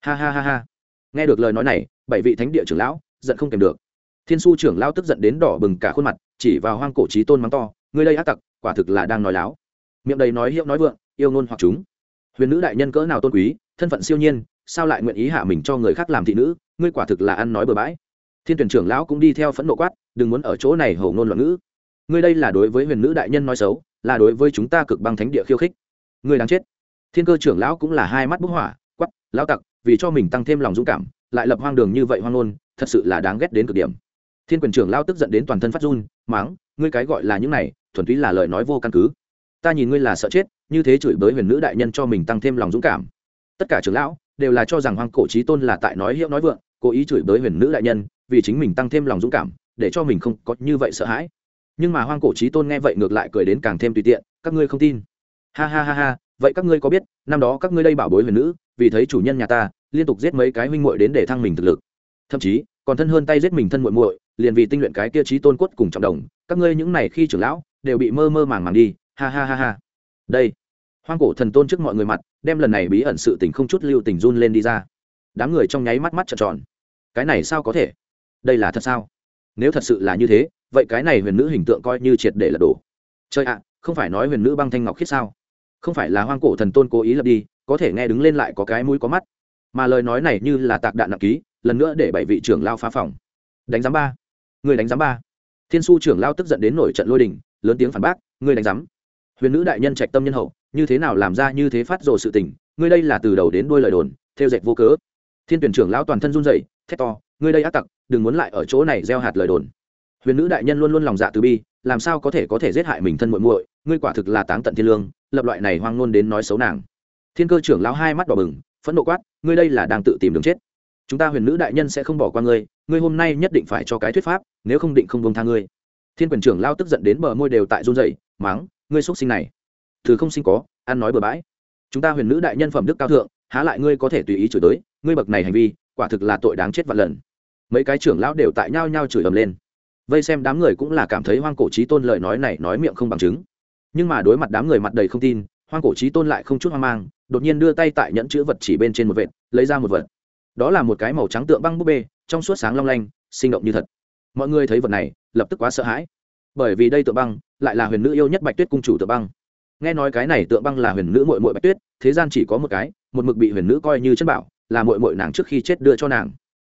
Ha ha ha ha. Nghe được lời nói này, bảy vị thánh địa trưởng lão giận không kèm được. Thiên su trưởng lão tức giận đến đỏ bừng cả khuôn mặt, chỉ vào hoang cổ trí tôn mắng to, ngươi đây ác tặc, quả thực là đang nói láo. Miệng đầy nói hiệu nói vượng, yêu ngôn hoặc chúng. Huyền nữ đại nhân cỡ nào tôn quý, thân phận siêu nhiên, sao lại nguyện ý hạ mình cho người khác làm thị nữ, ngươi quả thực là ăn nói bừa bãi. Thiên tuyển trưởng lão cũng đi theo phẫn nộ quát, đừng muốn ở chỗ này hầu ngôn loạn ngữ. Ngươi đây là đối với huyền nữ đại nhân nói xấu, là đối với chúng ta cực băng thánh địa khiêu khích. Ngươi đáng chết. Thiên cơ trưởng lão cũng là hai mắt bức hỏa quắp lão tặc, vì cho mình tăng thêm lòng dũng cảm, lại lập hoang đường như vậy hoang ngôn thật sự là đáng ghét đến cực điểm. Thiên quyền trưởng lao tức giận đến toàn thân phát run, máng, ngươi cái gọi là những này, thuần túy là lời nói vô căn cứ. Ta nhìn ngươi là sợ chết, như thế chửi bới huyền nữ đại nhân cho mình tăng thêm lòng dũng cảm. Tất cả trưởng lão đều là cho rằng hoang cổ trí tôn là tại nói hiệu nói vượng, cố ý chửi bới huyền nữ đại nhân, vì chính mình tăng thêm lòng dũng cảm, để cho mình không có như vậy sợ hãi. Nhưng mà hoang cổ trí tôn nghe vậy ngược lại cười đến càng thêm tùy tiện, các ngươi không tin. Ha ha ha ha, vậy các ngươi có biết, năm đó các ngươi đây bảo bối huyền nữ, vì thấy chủ nhân nhà ta, liên tục giết mấy cái huynh muội đến để thăng mình thực lực thậm chí, còn thân hơn tay giết mình thân muội muội, liền vì tinh luyện cái kia trí tôn cốt cùng trọng đồng, các ngươi những này khi trưởng lão, đều bị mơ mơ màng màng đi. Ha ha ha ha. Đây. Hoang cổ thần tôn trước mọi người mặt, đem lần này bí ẩn sự tình không chút lưu tình run lên đi ra. Đám người trong nháy mắt mắt trợn tròn. Cái này sao có thể? Đây là thật sao? Nếu thật sự là như thế, vậy cái này huyền nữ hình tượng coi như triệt để là đổ. Chơi ạ, không phải nói huyền nữ băng thanh ngọc khiết sao? Không phải là hoang cổ thần tôn cố ý lập đi, có thể nghe đứng lên lại có cái mũi có mắt. Mà lời nói này như là tạc đạn nặng ký lần nữa để bảy vị trưởng lao phá phòng. Đánh giám ba. Người đánh giám ba. Thiên su trưởng lao tức giận đến nổi trận lôi đình, lớn tiếng phản bác, người đánh giám. Huyền nữ đại nhân trạch tâm nhân hậu, như thế nào làm ra như thế phát rồ sự tình? Ngươi đây là từ đầu đến đuôi lời đồn, theo dệt vô cớ. Thiên tuyển trưởng lão toàn thân run rẩy, thét to, ngươi đây ác tặc, đừng muốn lại ở chỗ này gieo hạt lời đồn. Huyền nữ đại nhân luôn luôn lòng dạ từ bi, làm sao có thể có thể giết hại mình thân muội muội? Ngươi quả thực là táng tận thiên lương, lập loại này hoang ngôn đến nói xấu nàng. Thiên cơ trưởng lão hai mắt đỏ bừng, phẫn nộ quát, ngươi đây là đang tự tìm đường chết chúng ta huyền nữ đại nhân sẽ không bỏ qua ngươi ngươi hôm nay nhất định phải cho cái thuyết pháp, nếu không định không bông tha ngươi. Thiên quyền trưởng lao tức giận đến bờ môi đều tại run rẩy mắng ngươi xuất sinh này thứ không sinh có, ăn nói bừa bãi. Chúng ta huyền nữ đại nhân phẩm đức cao thượng, há lại ngươi có thể tùy ý chửi tới, ngươi bậc này hành vi, quả thực là tội đáng chết vạn lần. Mấy cái trưởng lão đều tại nhau nhau chửi ầm lên. Vây xem đám người cũng là cảm thấy hoang cổ trí tôn lời nói này nói miệng không bằng chứng. Nhưng mà đối mặt đám người mặt đầy không tin, hoang cổ trí tôn lại không chút hoang mang, đột nhiên đưa tay tại nhẫn chữ vật chỉ bên trên một vệt, lấy ra một vật đó là một cái màu trắng tượng băng búp bê, trong suốt sáng long lanh, sinh động như thật. Mọi người thấy vật này, lập tức quá sợ hãi. Bởi vì đây tượng băng lại là huyền nữ yêu nhất bạch tuyết cung chủ tượng băng. Nghe nói cái này tượng băng là huyền nữ mội mội bạch tuyết, thế gian chỉ có một cái, một mực bị huyền nữ coi như chân bảo, là mội mội nàng trước khi chết đưa cho nàng.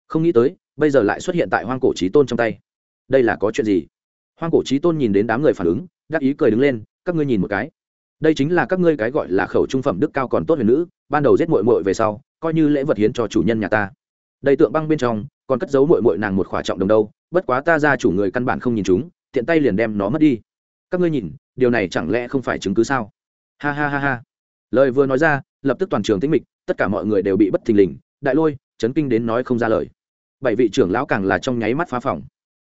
Không nghĩ tới, bây giờ lại xuất hiện tại hoang cổ trí tôn trong tay. Đây là có chuyện gì? Hoang cổ trí tôn nhìn đến đám người phản ứng, đắc ý cười đứng lên, các ngươi nhìn một cái đây chính là các ngươi cái gọi là khẩu trung phẩm đức cao còn tốt huyền nữ, ban đầu giết mội mội về sau, coi như lễ vật hiến cho chủ nhân nhà ta. Đây tượng băng bên trong, còn cất giấu mội mội nàng một khỏa trọng đồng đâu, bất quá ta ra chủ người căn bản không nhìn chúng, tiện tay liền đem nó mất đi. Các ngươi nhìn, điều này chẳng lẽ không phải chứng cứ sao? Ha ha ha ha. Lời vừa nói ra, lập tức toàn trường tĩnh mịch, tất cả mọi người đều bị bất thình lình, đại lôi, chấn kinh đến nói không ra lời. Bảy vị trưởng lão càng là trong nháy mắt phá phòng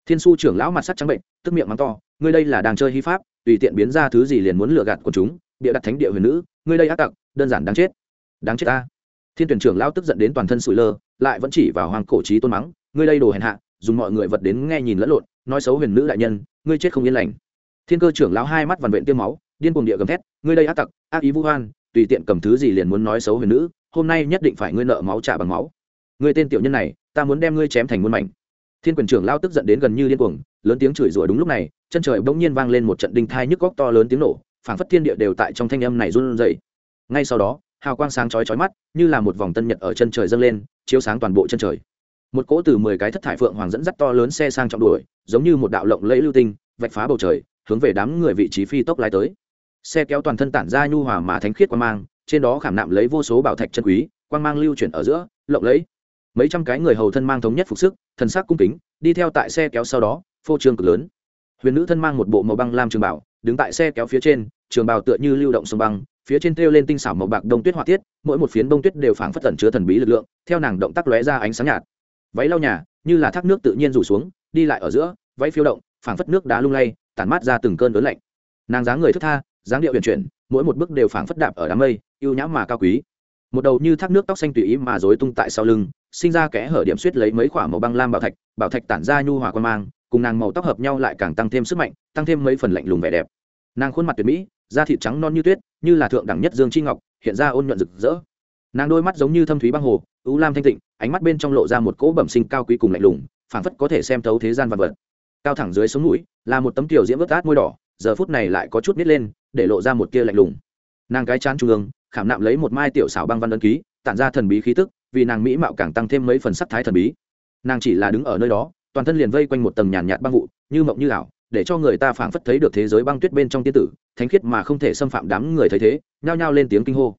thiên su trưởng lão mặt sắt trắng bệnh, tức miệng mắng to, ngươi đây là đang chơi hy pháp, tùy tiện biến ra thứ gì liền muốn lừa gạt của chúng, bịa đặt thánh địa huyền nữ, ngươi đây ác tặc, đơn giản đáng chết. Đáng chết ta. Thiên tuyển trưởng lão tức giận đến toàn thân sụi lơ, lại vẫn chỉ vào hoàng cổ trí tôn mắng, ngươi đây đồ hèn hạ, dùng mọi người vật đến nghe nhìn lẫn lộn, nói xấu huyền nữ đại nhân, ngươi chết không yên lành. Thiên cơ trưởng lão hai mắt vằn vện tiêm máu, điên cuồng địa gầm thét, ngươi đây ác tặc, ác ý vũ hoan tùy tiện cầm thứ gì liền muốn nói xấu huyền nữ, hôm nay nhất định phải ngươi nợ máu trả bằng máu. Ngươi tên tiểu nhân này, ta muốn đem ngươi chém thành muôn mảnh thiên quyền trưởng lao tức giận đến gần như điên cuồng, lớn tiếng chửi rủa đúng lúc này, chân trời bỗng nhiên vang lên một trận đinh thai nhức góc to lớn tiếng nổ, phảng phất thiên địa đều tại trong thanh âm này run rẩy. Ngay sau đó, hào quang sáng chói chói mắt, như là một vòng tân nhật ở chân trời dâng lên, chiếu sáng toàn bộ chân trời. Một cỗ từ mười cái thất thải phượng hoàng dẫn dắt to lớn xe sang trọng đuổi, giống như một đạo lộng lẫy lưu tinh, vạch phá bầu trời, hướng về đám người vị trí phi tốc lái tới. Xe kéo toàn thân tản ra nhu hòa mà thánh khiết quang mang, trên đó khảm nạm lấy vô số bảo thạch chân quý, quang mang lưu chuyển ở giữa, lộng lẫy mấy trăm cái người hầu thân mang thống nhất phục sức, thần sắc cung kính, đi theo tại xe kéo sau đó, phô trương cực lớn. Huyền nữ thân mang một bộ màu băng lam trường bảo, đứng tại xe kéo phía trên, trường bào tựa như lưu động sông băng, phía trên thêu lên tinh xảo màu bạc đông tuyết họa tiết, mỗi một phiến đông tuyết đều phảng phất tẩn chứa thần bí lực lượng, theo nàng động tác lóe ra ánh sáng nhạt. Váy lau nhà, như là thác nước tự nhiên rủ xuống, đi lại ở giữa, váy phiêu động, phảng phất nước đá lung lay, tản mát ra từng cơn lớn lạnh. Nàng dáng người thức tha, dáng điệu huyền chuyển, mỗi một bước đều phảng phất đạp ở đám mây, yêu nhãm mà cao quý. Một đầu như thác nước tóc xanh tùy ý mà rối tung tại sau lưng sinh ra kẽ hở điểm suýt lấy mấy khoả màu băng lam bảo thạch bảo thạch tản ra nhu hòa quan mang, cùng nàng màu tóc hợp nhau lại càng tăng thêm sức mạnh, tăng thêm mấy phần lạnh lùng vẻ đẹp. Nàng khuôn mặt tuyệt mỹ, da thịt trắng non như tuyết, như là thượng đẳng nhất dương chi ngọc, hiện ra ôn nhuận rực rỡ. Nàng đôi mắt giống như thâm thúy băng hồ ưu lam thanh tịnh, ánh mắt bên trong lộ ra một cỗ bẩm sinh cao quý cùng lạnh lùng, phảng phất có thể xem thấu thế gian vật vật. Cao thẳng dưới sống mũi, là một tấm tiểu diễm vớt át môi đỏ, giờ phút này lại có chút nít lên, để lộ ra một tia lạnh lùng. Nàng cái chán trung ương, khảm nạm lấy một mai tiểu xảo băng văn ấn ký, tản ra thần bí khí tức vì nàng mỹ mạo càng tăng thêm mấy phần sắc thái thần bí. Nàng chỉ là đứng ở nơi đó, toàn thân liền vây quanh một tầng nhàn nhạt băng vụ, như mộng như ảo, để cho người ta phảng phất thấy được thế giới băng tuyết bên trong tiên tử, thánh khiết mà không thể xâm phạm đám người thấy thế, nhao nhao lên tiếng kinh hô.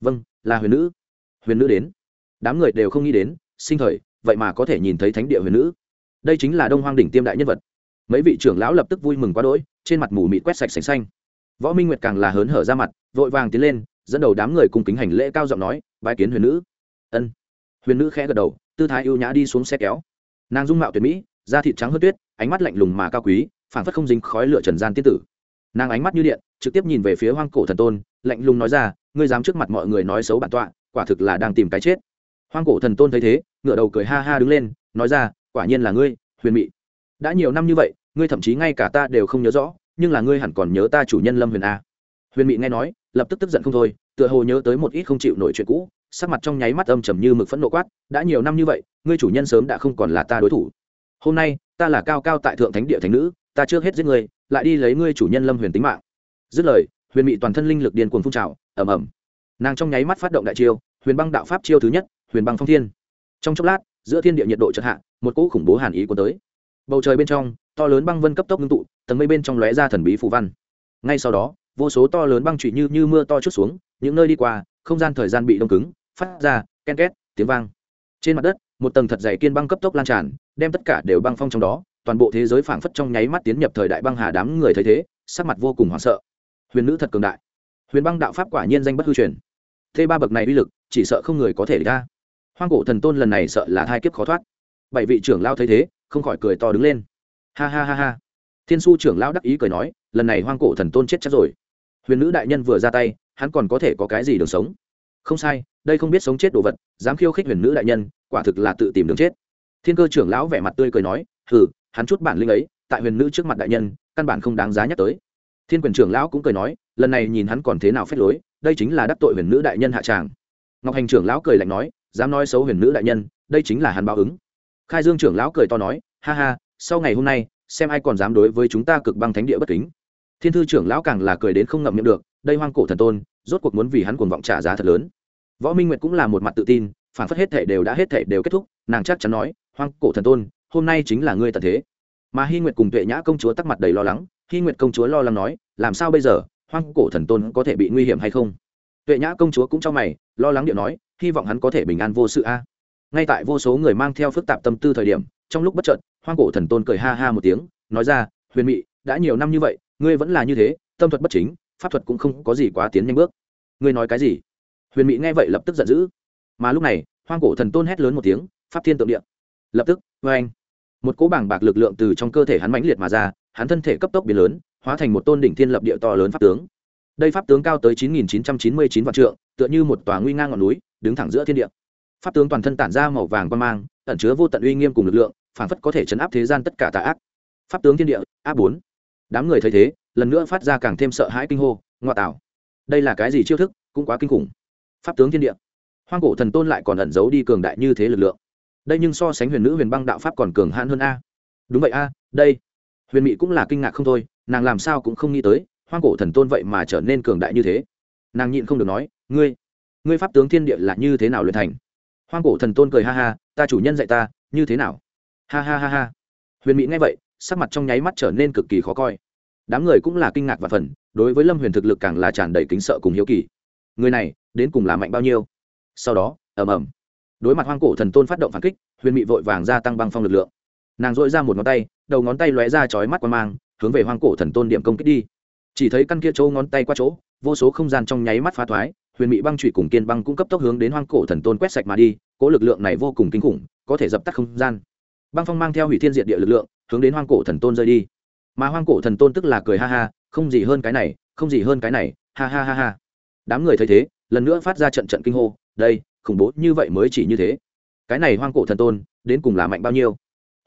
Vâng là huyền nữ. Huyền nữ đến. Đám người đều không nghĩ đến, sinh thời, vậy mà có thể nhìn thấy thánh địa huyền nữ. Đây chính là đông hoang đỉnh tiêm đại nhân vật. Mấy vị trưởng lão lập tức vui mừng quá đỗi, trên mặt mù mịt quét sạch sành xanh. Võ minh nguyệt càng là hớn hở ra mặt, vội vàng tiến lên, dẫn đầu đám người cùng kính hành lễ cao giọng nói, bái kiến huyền nữ ân huyền nữ khẽ gật đầu tư thái ưu nhã đi xuống xe kéo nàng dung mạo tuyệt mỹ da thịt trắng hơn tuyết ánh mắt lạnh lùng mà cao quý phản phất không dính khói lửa trần gian tiên tử nàng ánh mắt như điện trực tiếp nhìn về phía hoang cổ thần tôn lạnh lùng nói ra ngươi dám trước mặt mọi người nói xấu bản tọa quả thực là đang tìm cái chết hoang cổ thần tôn thấy thế ngựa đầu cười ha ha đứng lên nói ra quả nhiên là ngươi huyền mị đã nhiều năm như vậy ngươi thậm chí ngay cả ta đều không nhớ rõ nhưng là ngươi hẳn còn nhớ ta chủ nhân lâm huyền a huyền mị nghe nói lập tức tức giận không thôi tựa hồ nhớ tới một ít không chịu nổi chuyện cũ sắc mặt trong nháy mắt âm trầm như mực phẫn nộ quát, đã nhiều năm như vậy, ngươi chủ nhân sớm đã không còn là ta đối thủ. Hôm nay, ta là cao cao tại thượng thánh địa thánh nữ, ta trước hết giết ngươi, lại đi lấy ngươi chủ nhân lâm huyền tính mạng. Dứt lời, huyền mị toàn thân linh lực điên cuồng phun trào ẩm ẩm nàng trong nháy mắt phát động đại chiêu, huyền băng đạo pháp chiêu thứ nhất, huyền băng phong thiên. Trong chốc lát, giữa thiên địa nhiệt độ chật hạ, một cỗ khủng bố hàn ý cuốn tới. Bầu trời bên trong, to lớn băng vân cấp tốc ngưng tụ, tầng mây bên trong lóe ra thần bí phù văn. Ngay sau đó, vô số to lớn băng trụy như như mưa to chút xuống, những nơi đi qua, không gian thời gian bị đông cứng phát ra, ken két, tiếng vang. Trên mặt đất, một tầng thật dày kiên băng cấp tốc lan tràn, đem tất cả đều băng phong trong đó, toàn bộ thế giới phảng phất trong nháy mắt tiến nhập thời đại băng hà đám người thấy thế, sắc mặt vô cùng hoảng sợ. Huyền nữ thật cường đại. Huyền băng đạo pháp quả nhiên danh bất hư truyền. Thế ba bậc này uy lực, chỉ sợ không người có thể ra. Hoang cổ thần tôn lần này sợ là hai kiếp khó thoát. Bảy vị trưởng lao thấy thế, không khỏi cười to đứng lên. Ha ha ha ha. Thiên su trưởng lao đắc ý cười nói, lần này hoang cổ thần tôn chết chắc rồi. Huyền nữ đại nhân vừa ra tay, hắn còn có thể có cái gì đường sống? Không sai, đây không biết sống chết đồ vật, dám khiêu khích huyền nữ đại nhân, quả thực là tự tìm đường chết. Thiên cơ trưởng lão vẻ mặt tươi cười nói, hừ, hắn chút bản linh ấy, tại huyền nữ trước mặt đại nhân, căn bản không đáng giá nhắc tới. Thiên quyền trưởng lão cũng cười nói, lần này nhìn hắn còn thế nào phép lối, đây chính là đắc tội huyền nữ đại nhân hạ tràng. Ngọc hành trưởng lão cười lạnh nói, dám nói xấu huyền nữ đại nhân, đây chính là hắn báo ứng. Khai dương trưởng lão cười to nói, ha ha, sau ngày hôm nay, xem ai còn dám đối với chúng ta cực băng thánh địa bất kính. Thiên thư trưởng lão càng là cười đến không ngậm miệng được, đây hoang cổ thần tôn rốt cuộc muốn vì hắn cuồng vọng trả giá thật lớn. Võ minh nguyệt cũng là một mặt tự tin, phản phất hết thể đều đã hết thể đều kết thúc, nàng chắc chắn nói, hoang cổ thần tôn, hôm nay chính là ngươi tận thế. Mà hy nguyệt cùng tuệ nhã công chúa tắc mặt đầy lo lắng hy nguyệt công chúa lo lắng nói, làm sao bây giờ? Hoang cổ thần tôn có thể bị nguy hiểm hay không? Tuệ nhã công chúa cũng cho mày, lo lắng điệu nói, hy vọng hắn có thể bình an vô sự a. Ngay tại vô số người mang theo phức tạp tâm tư thời điểm, trong lúc bất trợn hoang cổ thần tôn cười ha ha một tiếng, nói ra, huyền mị, đã nhiều năm như vậy, ngươi vẫn là như thế, tâm thuật bất chính pháp thuật cũng không có gì quá tiến nhanh bước. Ngươi nói cái gì? Huyền Mỹ nghe vậy lập tức giận dữ. Mà lúc này, hoang cổ thần tôn hét lớn một tiếng, pháp thiên tượng điện lập tức vê anh một cỗ bảng bạc lực lượng từ trong cơ thể hắn mãnh liệt mà ra, hắn thân thể cấp tốc biến lớn, hóa thành một tôn đỉnh thiên lập địa to lớn pháp tướng. Đây pháp tướng cao tới chín nghìn chín trăm chín mươi chín vạn trượng, tựa như một tòa nguy ngang ngọn núi, đứng thẳng giữa thiên địa. Pháp tướng toàn thân tản ra màu vàng quan mang, ẩn chứa vô tận uy nghiêm cùng lực lượng phản phất có thể chấn áp thế gian tất cả tà ác. Pháp tướng thiên địa, a bốn. Đám người thấy thế lần nữa phát ra càng thêm sợ hãi kinh hô ngoại tảo đây là cái gì chiêu thức, cũng quá kinh khủng. Pháp tướng thiên địa. Hoang cổ thần tôn lại còn ẩn giấu đi cường đại như thế lực lượng. Đây nhưng so sánh huyền nữ huyền băng đạo pháp còn cường hãn hơn a. Đúng vậy a, đây. Huyền mỹ cũng là kinh ngạc không thôi, nàng làm sao cũng không nghĩ tới, hoang cổ thần tôn vậy mà trở nên cường đại như thế. Nàng nhịn không được nói, ngươi ngươi pháp tướng thiên địa là như thế nào luyện thành? Hoang cổ thần tôn cười ha ha, ta chủ nhân dạy ta, như thế nào? Ha ha ha ha. Huyền mỹ nghe vậy, sắc mặt trong nháy mắt trở nên cực kỳ khó coi đám người cũng là kinh ngạc và phần, đối với lâm huyền thực lực càng là tràn đầy kính sợ cùng hiếu kỳ. Người này, đến cùng là mạnh bao nhiêu? Sau đó, ầm ầm. Đối mặt hoang cổ thần tôn phát động phản kích, huyền mị vội vàng gia tăng băng phong lực lượng. Nàng dội ra một ngón tay, đầu ngón tay lóe ra chói mắt qua mang, hướng về hoang cổ thần tôn điểm công kích đi. Chỉ thấy căn kia chỗ ngón tay qua chỗ, vô số không gian trong nháy mắt phá thoái, huyền mị băng trụy cùng kiên băng cũng cấp tốc hướng đến hoang cổ thần tôn quét sạch mà đi, cỗ lực lượng này vô cùng kinh khủng, có thể dập tắt không gian. Băng phong mang theo hủy thiên diệt địa lực lượng, hướng đến hoang cổ thần tôn rơi đi mà hoang cổ thần tôn tức là cười ha ha, không gì hơn cái này, không gì hơn cái này, ha ha ha ha. Đám người thấy thế, lần nữa phát ra trận trận kinh hô, đây, khủng bố như vậy mới chỉ như thế. Cái này hoang cổ thần tôn, đến cùng là mạnh bao nhiêu?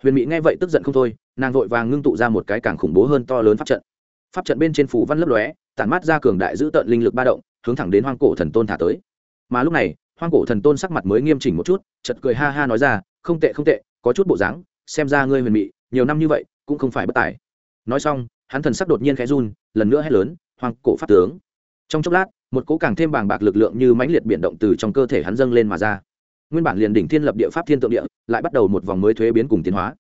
Huyền mỹ nghe vậy tức giận không thôi, nàng vội vàng ngưng tụ ra một cái càng khủng bố hơn to lớn pháp trận. Pháp trận bên trên phủ văn lấp lóe, tản mát ra cường đại giữ tợn linh lực ba động, hướng thẳng đến hoang cổ thần tôn thả tới. Mà lúc này, hoang cổ thần tôn sắc mặt mới nghiêm chỉnh một chút chật cười ha ha nói ra, không tệ không tệ, có chút bộ dáng, xem ra ngươi huyền mị, nhiều năm như vậy, cũng không phải bất tài nói xong, hắn thần sắc đột nhiên khẽ run, lần nữa hét lớn, hoàng cổ pháp tướng! Trong chốc lát, một cỗ càng thêm bàng bạc lực lượng như mãnh liệt biển động từ trong cơ thể hắn dâng lên mà ra. Nguyên bản liền đỉnh thiên lập địa pháp thiên tượng địa, lại bắt đầu một vòng mới thuế biến cùng tiến hóa.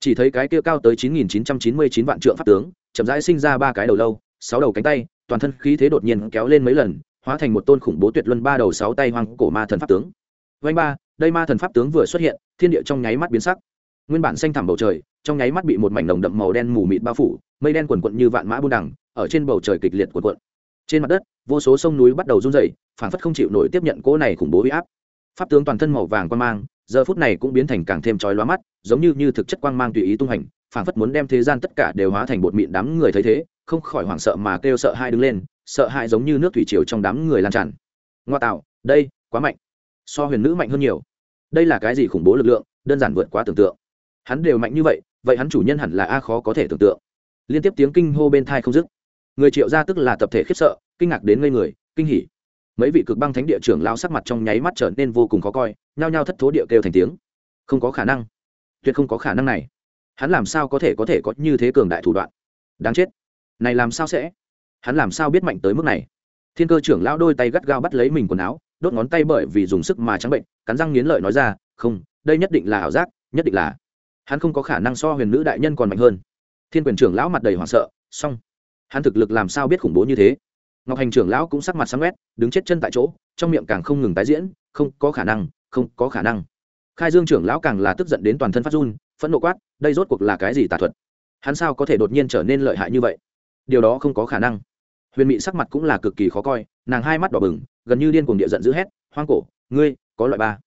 Chỉ thấy cái kia cao tới chín nghìn chín trăm chín mươi chín vạn trượng pháp tướng, chậm rãi sinh ra ba cái đầu lâu, sáu đầu cánh tay, toàn thân khí thế đột nhiên kéo lên mấy lần, hóa thành một tôn khủng bố tuyệt luân ba đầu sáu tay hoang cổ ma thần pháp tướng. Vanh ba, đây ma thần pháp tướng vừa xuất hiện, thiên địa trong nháy mắt biến sắc nguyên bản xanh thẳm bầu trời, trong nháy mắt bị một mảnh nồng đậm màu đen mù mịt bao phủ, mây đen quần quận như vạn mã buôn đằng, ở trên bầu trời kịch liệt quần quận. Trên mặt đất, vô số sông núi bắt đầu run dày phảng phất không chịu nổi tiếp nhận cỗ này khủng bố huy áp. Pháp tướng toàn thân màu vàng quang mang, giờ phút này cũng biến thành càng thêm chói lóa mắt, giống như như thực chất quang mang tùy ý tung hành, phảng phất muốn đem thế gian tất cả đều hóa thành bột mịn đám người thấy thế, không khỏi hoảng sợ mà kêu sợ hai đứng lên, sợ hãi giống như nước thủy triều trong đám người lan tràn. Ngoa tạo, đây, quá mạnh. So huyền nữ mạnh hơn nhiều. Đây là cái gì khủng bố lực lượng, đơn giản vượt quá tưởng tượng hắn đều mạnh như vậy vậy hắn chủ nhân hẳn là a khó có thể tưởng tượng. Liên tiếp tiếng kinh hô bên thai không dứt. Người triệu gia tức là tập thể khiếp sợ, kinh ngạc đến ngây người, kinh hỉ. Mấy vị cực băng thánh địa trưởng lao sắc mặt trong nháy mắt trở nên vô cùng khó coi, nhao nhao thất thố địa kêu thành tiếng. Không có khả năng. Tuyệt không có khả năng này. Hắn làm sao có thể có thể có như thế cường đại thủ đoạn? Đáng chết. Này làm sao sẽ? Hắn làm sao biết mạnh tới mức này? Thiên cơ trưởng lão đôi tay gắt gao bắt lấy mình quần áo, đốt ngón tay bởi vì dùng sức mà trắng bệnh, cắn răng nghiến lợi nói ra, không, đây nhất định là ảo giác, nhất định là hắn không có khả năng so huyền nữ đại nhân còn mạnh hơn. Thiên quyền trưởng lão mặt đầy hoảng sợ song hắn thực lực làm sao biết khủng bố như thế? Ngọc hành trưởng lão cũng sắc mặt sáng quét, đứng chết chân tại chỗ, trong miệng càng không ngừng tái diễn, không có khả năng, không có khả năng. Khai dương trưởng lão càng là tức giận đến toàn thân phát run, phẫn nộ quát, đây rốt cuộc là cái gì tà thuật? Hắn sao có thể đột nhiên trở nên lợi hại như vậy? Điều đó không có khả năng. Huyền mị sắc mặt cũng là cực kỳ khó coi, nàng hai mắt đỏ bừng, gần như điên cuồng địa giận d ữ hét, hoang cổ, ngươi có loại ba.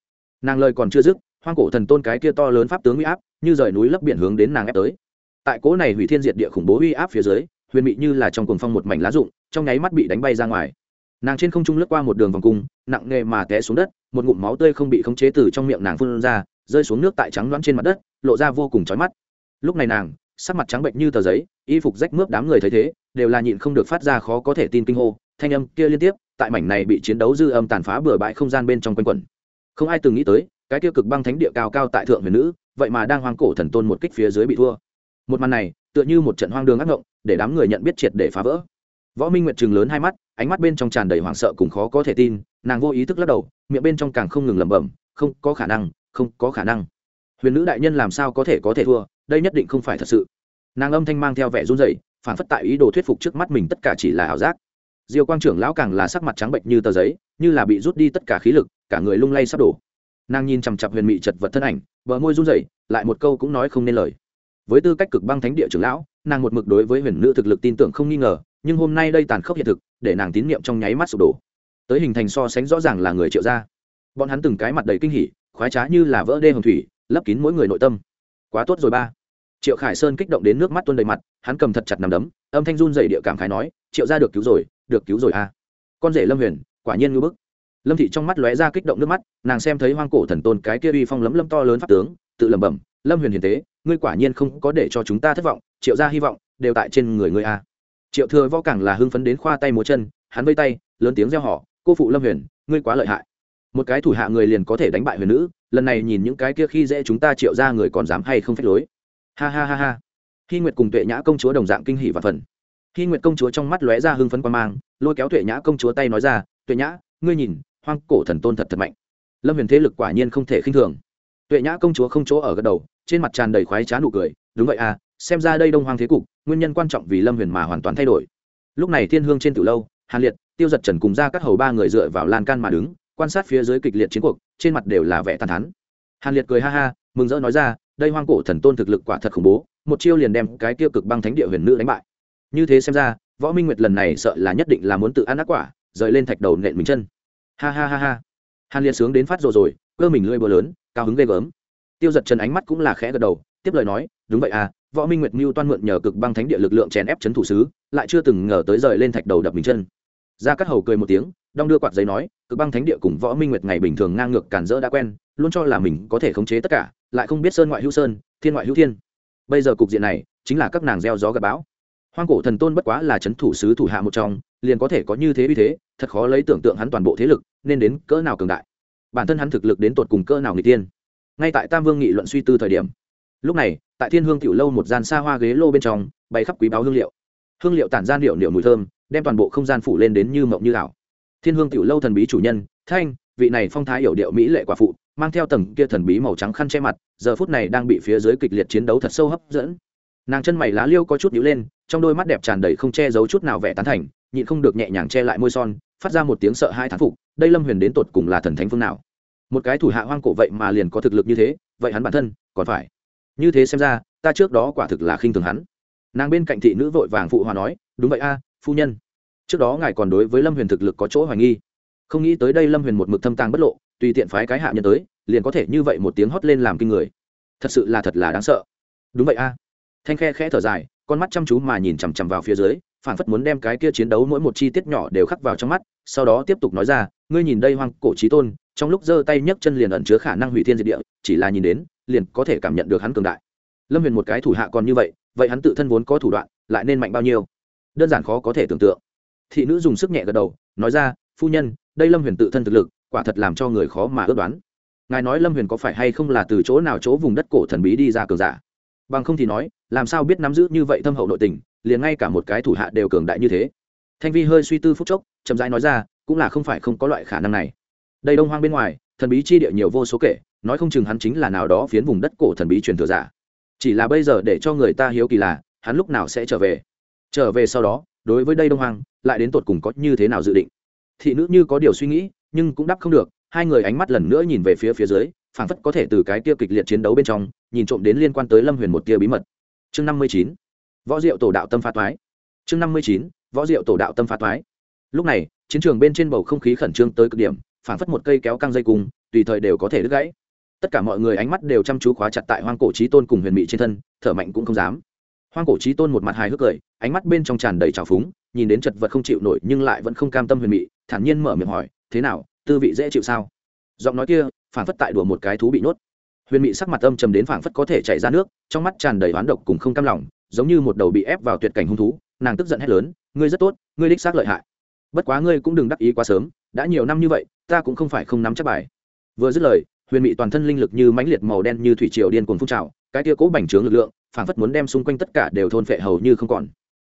Nàng lời còn chưa dứt, hoang cổ thần tôn cái kia to lớn pháp tướng huy áp như rời núi lấp biển hướng đến nàng ép tới. Tại cỗ này hủy thiên diệt địa khủng bố uy áp phía dưới, huyền mị như là trong cuồng phong một mảnh lá rụng, trong nháy mắt bị đánh bay ra ngoài. Nàng trên không trung lướt qua một đường vòng cung, nặng nề mà té xuống đất, một ngụm máu tươi không bị khống chế từ trong miệng nàng phun ra, rơi xuống nước tại trắng loãng trên mặt đất, lộ ra vô cùng chói mắt. Lúc này nàng, sắc mặt trắng bệnh như tờ giấy, y phục rách mướp đám người thấy thế, đều là nhịn không được phát ra khó có thể tin kinh hô, thanh âm kia liên tiếp, tại mảnh này bị chiến đấu dư âm tàn phá bừa bãi không gian bên trong quanh quẩn. Không ai từng nghĩ tới, cái tiêu cực băng thánh địa cao cao tại thượng huyền nữ vậy mà đang hoang cổ thần tôn một kích phía dưới bị thua. Một màn này, tựa như một trận hoang đường ác ngộng, để đám người nhận biết triệt để phá vỡ. Võ minh nguyệt chừng lớn hai mắt, ánh mắt bên trong tràn đầy hoảng sợ cùng khó có thể tin, nàng vô ý thức lắc đầu, miệng bên trong càng không ngừng lẩm bẩm, không có khả năng, không có khả năng. Huyền nữ đại nhân làm sao có thể có thể thua, đây nhất định không phải thật sự. Nàng âm thanh mang theo vẻ run rẩy, phản phất tại ý đồ thuyết phục trước mắt mình tất cả chỉ là ảo giác. Diêu quang trưởng lão càng là sắc mặt trắng bệnh như tờ giấy, như là bị rút đi tất cả khí lực, cả người lung lay sắp đổ nàng nhìn chằm chặp huyền mị chật vật thân ảnh, bờ môi run rẩy, lại một câu cũng nói không nên lời. Với tư cách cực băng thánh địa trưởng lão, nàng một mực đối với huyền nữ thực lực tin tưởng không nghi ngờ, nhưng hôm nay đây tàn khốc hiện thực, để nàng tín nhiệm trong nháy mắt sụp đổ. Tới hình thành so sánh rõ ràng là người triệu gia. Bọn hắn từng cái mặt đầy kinh hỉ, khoái trá như là vỡ đê hồng thủy, lấp kín mỗi người nội tâm. Quá tốt rồi ba. Triệu khải sơn kích động đến nước mắt tuôn đầy mặt, hắn cầm thật chặt nằm đấm, âm thanh run dày địa cảm khái nói, triệu gia được cứu rồi, được cứu rồi a. Con rể lâm huyền, quả nhiên ngư bức lâm thị trong mắt lóe ra kích động nước mắt, nàng xem thấy hoang cổ thần tôn cái kia uy phong lấm lâm to lớn pháp tướng, tự lẩm bẩm, lâm huyền hiền tế, ngươi quả nhiên không có để cho chúng ta thất vọng, triệu gia hy vọng đều tại trên người ngươi a. Triệu thừa võ càng là hưng phấn đến khoa tay múa chân, hắn vây tay, lớn tiếng reo họ cô phụ lâm huyền, ngươi quá lợi hại. Một cái thủ hạ người liền có thể đánh bại huyền nữ, lần này nhìn những cái kia khi dễ chúng ta triệu ra người còn dám hay không phép lối. Ha ha ha ha. Khi nguyệt cùng tuệ nhã công chúa đồng dạng kinh hỷ và phần. Khi nguyệt công chúa trong mắt lóe ra hưng phấn quan mang, lôi kéo tuệ nhã công chúa tay nói ra, tuệ nhã, ngươi nhìn hoang cổ thần tôn thật thật mạnh. Lâm huyền thế lực quả nhiên không thể khinh thường. Tuệ nhã công chúa không chỗ ở gật đầu, trên mặt tràn đầy khoái trá nụ cười, đúng vậy à xem ra đây đông hoang thế cục, nguyên nhân quan trọng vì lâm huyền mà hoàn toàn thay đổi. Lúc này thiên hương trên từ lâu, hàn liệt, tiêu giật trần cùng ra các hầu ba người dựa vào lan can mà đứng, quan sát phía dưới kịch liệt chiến cuộc, trên mặt đều là vẻ tàn thắn hàn liệt cười ha ha, mừng rỡ nói ra, đây hoang cổ thần tôn thực lực quả thật khủng bố, một chiêu liền đem cái tiêu cực băng thánh địa huyền nữ đánh bại. Như thế xem ra, võ minh nguyệt lần này sợ là nhất định là muốn tự ăn ác quả, rời lên thạch đầu nện mình chân ha ha ha ha. Hàn liệt sướng đến phát rồi rồi, cơ mình lưỡi bờ lớn, cao hứng ghê gớm. Tiêu giật trần ánh mắt cũng là khẽ gật đầu, tiếp lời nói, đúng vậy à võ minh nguyệt mưu toan mượn nhờ cực băng thánh địa lực lượng chèn ép chấn thủ sứ, lại chưa từng ngờ tới rời lên thạch đầu đập mình chân. Ra cắt hầu cười một tiếng, đong đưa quạt giấy nói, cực băng thánh địa cùng võ minh nguyệt ngày bình thường ngang ngược cản rỡ đã quen, luôn cho là mình có thể khống chế tất cả, lại không biết sơn ngoại hữu sơn, thiên ngoại hữu thiên. Bây giờ cục diện này chính là các nàng gieo gió gặp bão. Hoang cổ thần tôn bất quá là c h ấ n thủ sứ thủ hạ một trong liền có thể có như thế uy thế, thật khó lấy tưởng tượng hắn toàn bộ thế lực nên đến cỡ nào cường đại. Bản thân hắn thực lực đến tột cùng cỡ nào người tiên ngay tại tam vương nghị luận suy tư thời điểm, lúc này, tại thiên hương tiểu lâu một gian xa hoa ghế lô bên trong, bày khắp quý báo hương liệu. Hương liệu tản ra liệu liệu mùi thơm, đem toàn bộ không gian phủ lên đến như mộng như ảo. Thiên hương tiểu lâu thần bí chủ nhân, thanh, vị này phong thái hiểu điệu mỹ lệ quả phụ, mang theo tầng kia thần bí màu trắng khăn che mặt, giờ phút này đang bị phía dưới kịch liệt chiến đấu thật sâu hấp dẫn. Nàng chân mày lá liêu có chút nhíu lên, trong đôi mắt đẹp tràn đầy không che giấu chút nào vẻ tán thành nhịn không được nhẹ nhàng che lại môi son, phát ra một tiếng sợ hai thán phục, đây lâm huyền đến tột cùng là thần thánh phương nào? Một cái thủ hạ hoang cổ vậy mà liền có thực lực như thế, vậy hắn bản thân còn phải. Như thế xem ra, ta trước đó quả thực là khinh thường hắn. Nàng bên cạnh thị nữ vội vàng phụ hòa nói, đúng vậy a, phu nhân. Trước đó ngài còn đối với lâm huyền thực lực có chỗ hoài nghi. Không nghĩ tới đây lâm huyền một mực thâm tàng bất lộ, tùy tiện phái cái hạ nhân tới, liền có thể như vậy một tiếng hót lên làm kinh người. Thật sự là thật là đáng sợ. Đúng vậy a. Thanh khe khẽ thở dài, con mắt chăm chú mà nhìn chằm chằm vào phía dưới phản phất muốn đem cái kia chiến đấu mỗi một chi tiết nhỏ đều khắc vào trong mắt, sau đó tiếp tục nói ra, ngươi nhìn đây hoang cổ trí tôn, trong lúc giơ tay nhấc chân liền ẩn chứa khả năng hủy thiên diệt địa, chỉ là nhìn đến, liền có thể cảm nhận được hắn cường đại. Lâm huyền một cái thủ hạ còn như vậy vậy hắn tự thân vốn có thủ đoạn, lại nên mạnh bao nhiêu? Đơn giản khó có thể tưởng tượng. Thị nữ dùng sức nhẹ gật đầu, nói ra, phu nhân, đây lâm huyền tự thân thực lực, quả thật làm cho người khó mà ước đoán. Ngài nói lâm huyền có phải hay không là từ chỗ nào chỗ vùng đất cổ thần bí đi ra cường giả? Bằng không thì nói, làm sao biết nắm giữ như vậy thâm hậu nội tình, liền ngay cả một cái thủ hạ đều cường đại như thế. Thanh vi hơi suy tư phúc chốc, chậm rãi nói ra, cũng là không phải không có loại khả năng này. Đây đông hoang bên ngoài, thần bí chi địa nhiều vô số kể, nói không chừng hắn chính là nào đó phiến vùng đất cổ thần bí truyền thừa giả. Chỉ là bây giờ để cho người ta hiếu kỳ là, hắn lúc nào sẽ trở về? Trở về sau đó, đối với đây đông hoang, lại đến tột cùng có như thế nào dự định? Thị nữ như có điều suy nghĩ, nhưng cũng đáp không được, hai người ánh mắt lần nữa nhìn về phía phía dưới phảng phất có thể từ cái kia kịch liệt chiến đấu bên trong, nhìn trộm đến liên quan tới lâm huyền một tia bí mật. Chương năm mươi chín, võ diệu tổ đạo tâm phá toái chương năm mươi chín, võ diệu tổ đạo tâm phá toái lúc này, chiến trường bên trên bầu không khí khẩn trương tới cực điểm, phảng phất một cây kéo căng dây cung, tùy thời đều có thể đứt gãy. Tất cả mọi người ánh mắt đều chăm chú khóa chặt tại hoang cổ trí tôn cùng huyền mị trên thân, thở mạnh cũng không dám. Hoang cổ trí tôn một mặt hài hước cười, ánh mắt bên trong tràn đầy trào phúng, nhìn đến chật vật không chịu nổi nhưng lại vẫn không cam tâm huyền mị, thản nhiên mở miệng hỏi, thế nào, tư vị dễ chịu sao? Giọng nói kia phảng phất tại đùa một cái thú bị nuốt huyền mị sắc mặt âm trầm đến phảng phất có thể chảy ra nước, trong mắt tràn đầy oán độc cùng không cam lòng, giống như một đầu bị ép vào tuyệt cảnh hung thú, nàng tức giận hét lớn, ngươi rất tốt, ngươi đích xác lợi hại. Bất quá ngươi cũng đừng đắc ý quá sớm, đã nhiều năm như vậy, ta cũng không phải không nắm chắc bài. Vừa dứt lời, huyền mị toàn thân linh lực như mãnh liệt màu đen như thủy triều điên cuồng phun trào, cái kia cố bành trướng lực lượng, phảng phất muốn đem xung quanh tất cả đều thôn phệ hầu như không còn.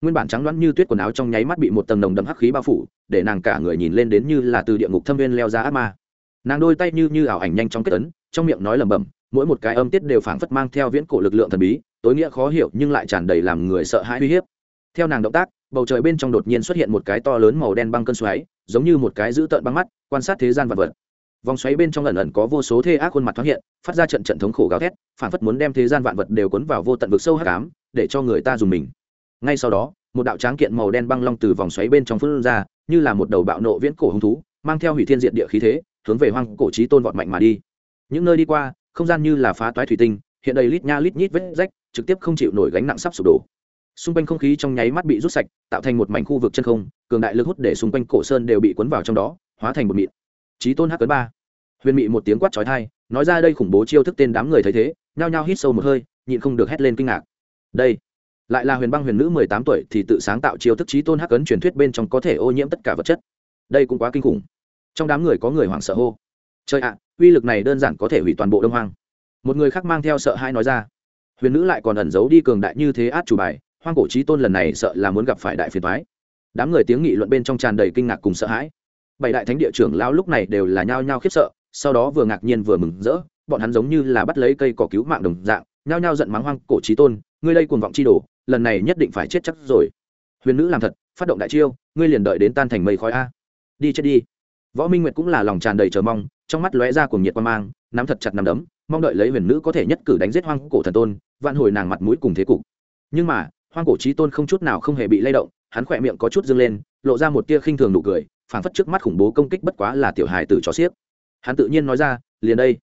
Nguyên bản trắng loãng như tuyết quần áo trong nháy mắt bị một tầng nồng đậm hắc khí bao phủ, để nàng cả người nhìn lên đến như là từ địa ngục thâm viên leo ra ác ma nàng đôi tay như như ảo ảnh nhanh chóng kết ấn, trong miệng nói lẩm bẩm, mỗi một cái âm tiết đều phảng phất mang theo viễn cổ lực lượng thần bí, tối nghĩa khó hiểu nhưng lại tràn đầy làm người sợ hãi uy hiếp. Theo nàng động tác, bầu trời bên trong đột nhiên xuất hiện một cái to lớn màu đen băng cơn xoáy, giống như một cái dữ tợn băng mắt, quan sát thế gian vật vật. Vòng xoáy bên trong ẩn ẩn có vô số thê ác khuôn mặt thoáng hiện, phát ra trận trận thống khổ gào thét phản phất muốn đem thế gian vạn vật đều cuốn vào vô tận vực sâu hắc ám, để cho người ta dùng mình. Ngay sau đó, một đạo tráng kiện màu đen băng long từ vòng xoáy bên trong phun ra, như là một đầu bạo nộ viễn cổ hung thú, mang theo hủy thiên diện địa khí thế hướng về hoang cổ trí tôn vọt mạnh mà đi. Những nơi đi qua, không gian như là phá toái thủy tinh, hiện đầy lít nha lít nhít vết rách, trực tiếp không chịu nổi gánh nặng sắp sụp đổ. Xung quanh không khí trong nháy mắt bị rút sạch, tạo thành một mảnh khu vực chân không, cường đại lực hút để xung quanh cổ sơn đều bị cuốn vào trong đó, hóa thành một mịn. Trí tôn hắc cấn ba. Huyền mị một tiếng quát trói thai nói ra đây khủng bố chiêu thức tên đám người thấy thế, nhao nhao hít sâu một hơi, nhịn không được hét lên kinh ngạc. Đây, lại là huyền băng huyền nữ mười tám tuổi thì tự sáng tạo chiêu thức trí tôn hắc cấn truyền thuyết bên trong có thể ô nhiễm tất cả vật chất. Đây cũng quá kinh khủng trong đám người có người hoảng sợ hô trời ạ uy lực này đơn giản có thể hủy toàn bộ đông hoang một người khác mang theo sợ hãi nói ra huyền nữ lại còn ẩn giấu đi cường đại như thế át chủ bài hoang cổ trí tôn lần này sợ là muốn gặp phải đại phiền thoái đám người tiếng nghị luận bên trong tràn đầy kinh ngạc cùng sợ hãi bảy đại thánh địa trưởng lao lúc này đều là nhao nhao khiếp sợ sau đó vừa ngạc nhiên vừa mừng rỡ bọn hắn giống như là bắt lấy cây cỏ cứu mạng đồng dạng nhao nhao giận mắng hoang cổ trí tôn ngươi đây cuồng vọng chi đổ, lần này nhất định phải chết chắc rồi huyền nữ làm thật phát động đại chiêu ngươi liền đợi đến tan thành mây khói a đi chết đi võ minh nguyệt cũng là lòng tràn đầy chờ mong, trong mắt lóe ra cuồng nhiệt quan mang, nắm thật chặt nắm đấm, mong đợi lấy huyền nữ có thể nhất cử đánh giết hoang cổ thần tôn, vạn hồi nàng mặt mũi cùng thế cục. Nhưng mà, hoang cổ trí tôn không chút nào không hề bị lay động, hắn khỏe miệng có chút dâng lên, lộ ra một tia khinh thường nụ cười, phảng phất trước mắt khủng bố công kích bất quá là tiểu hài tử chó xiếc. Hắn tự nhiên nói ra, liền đây,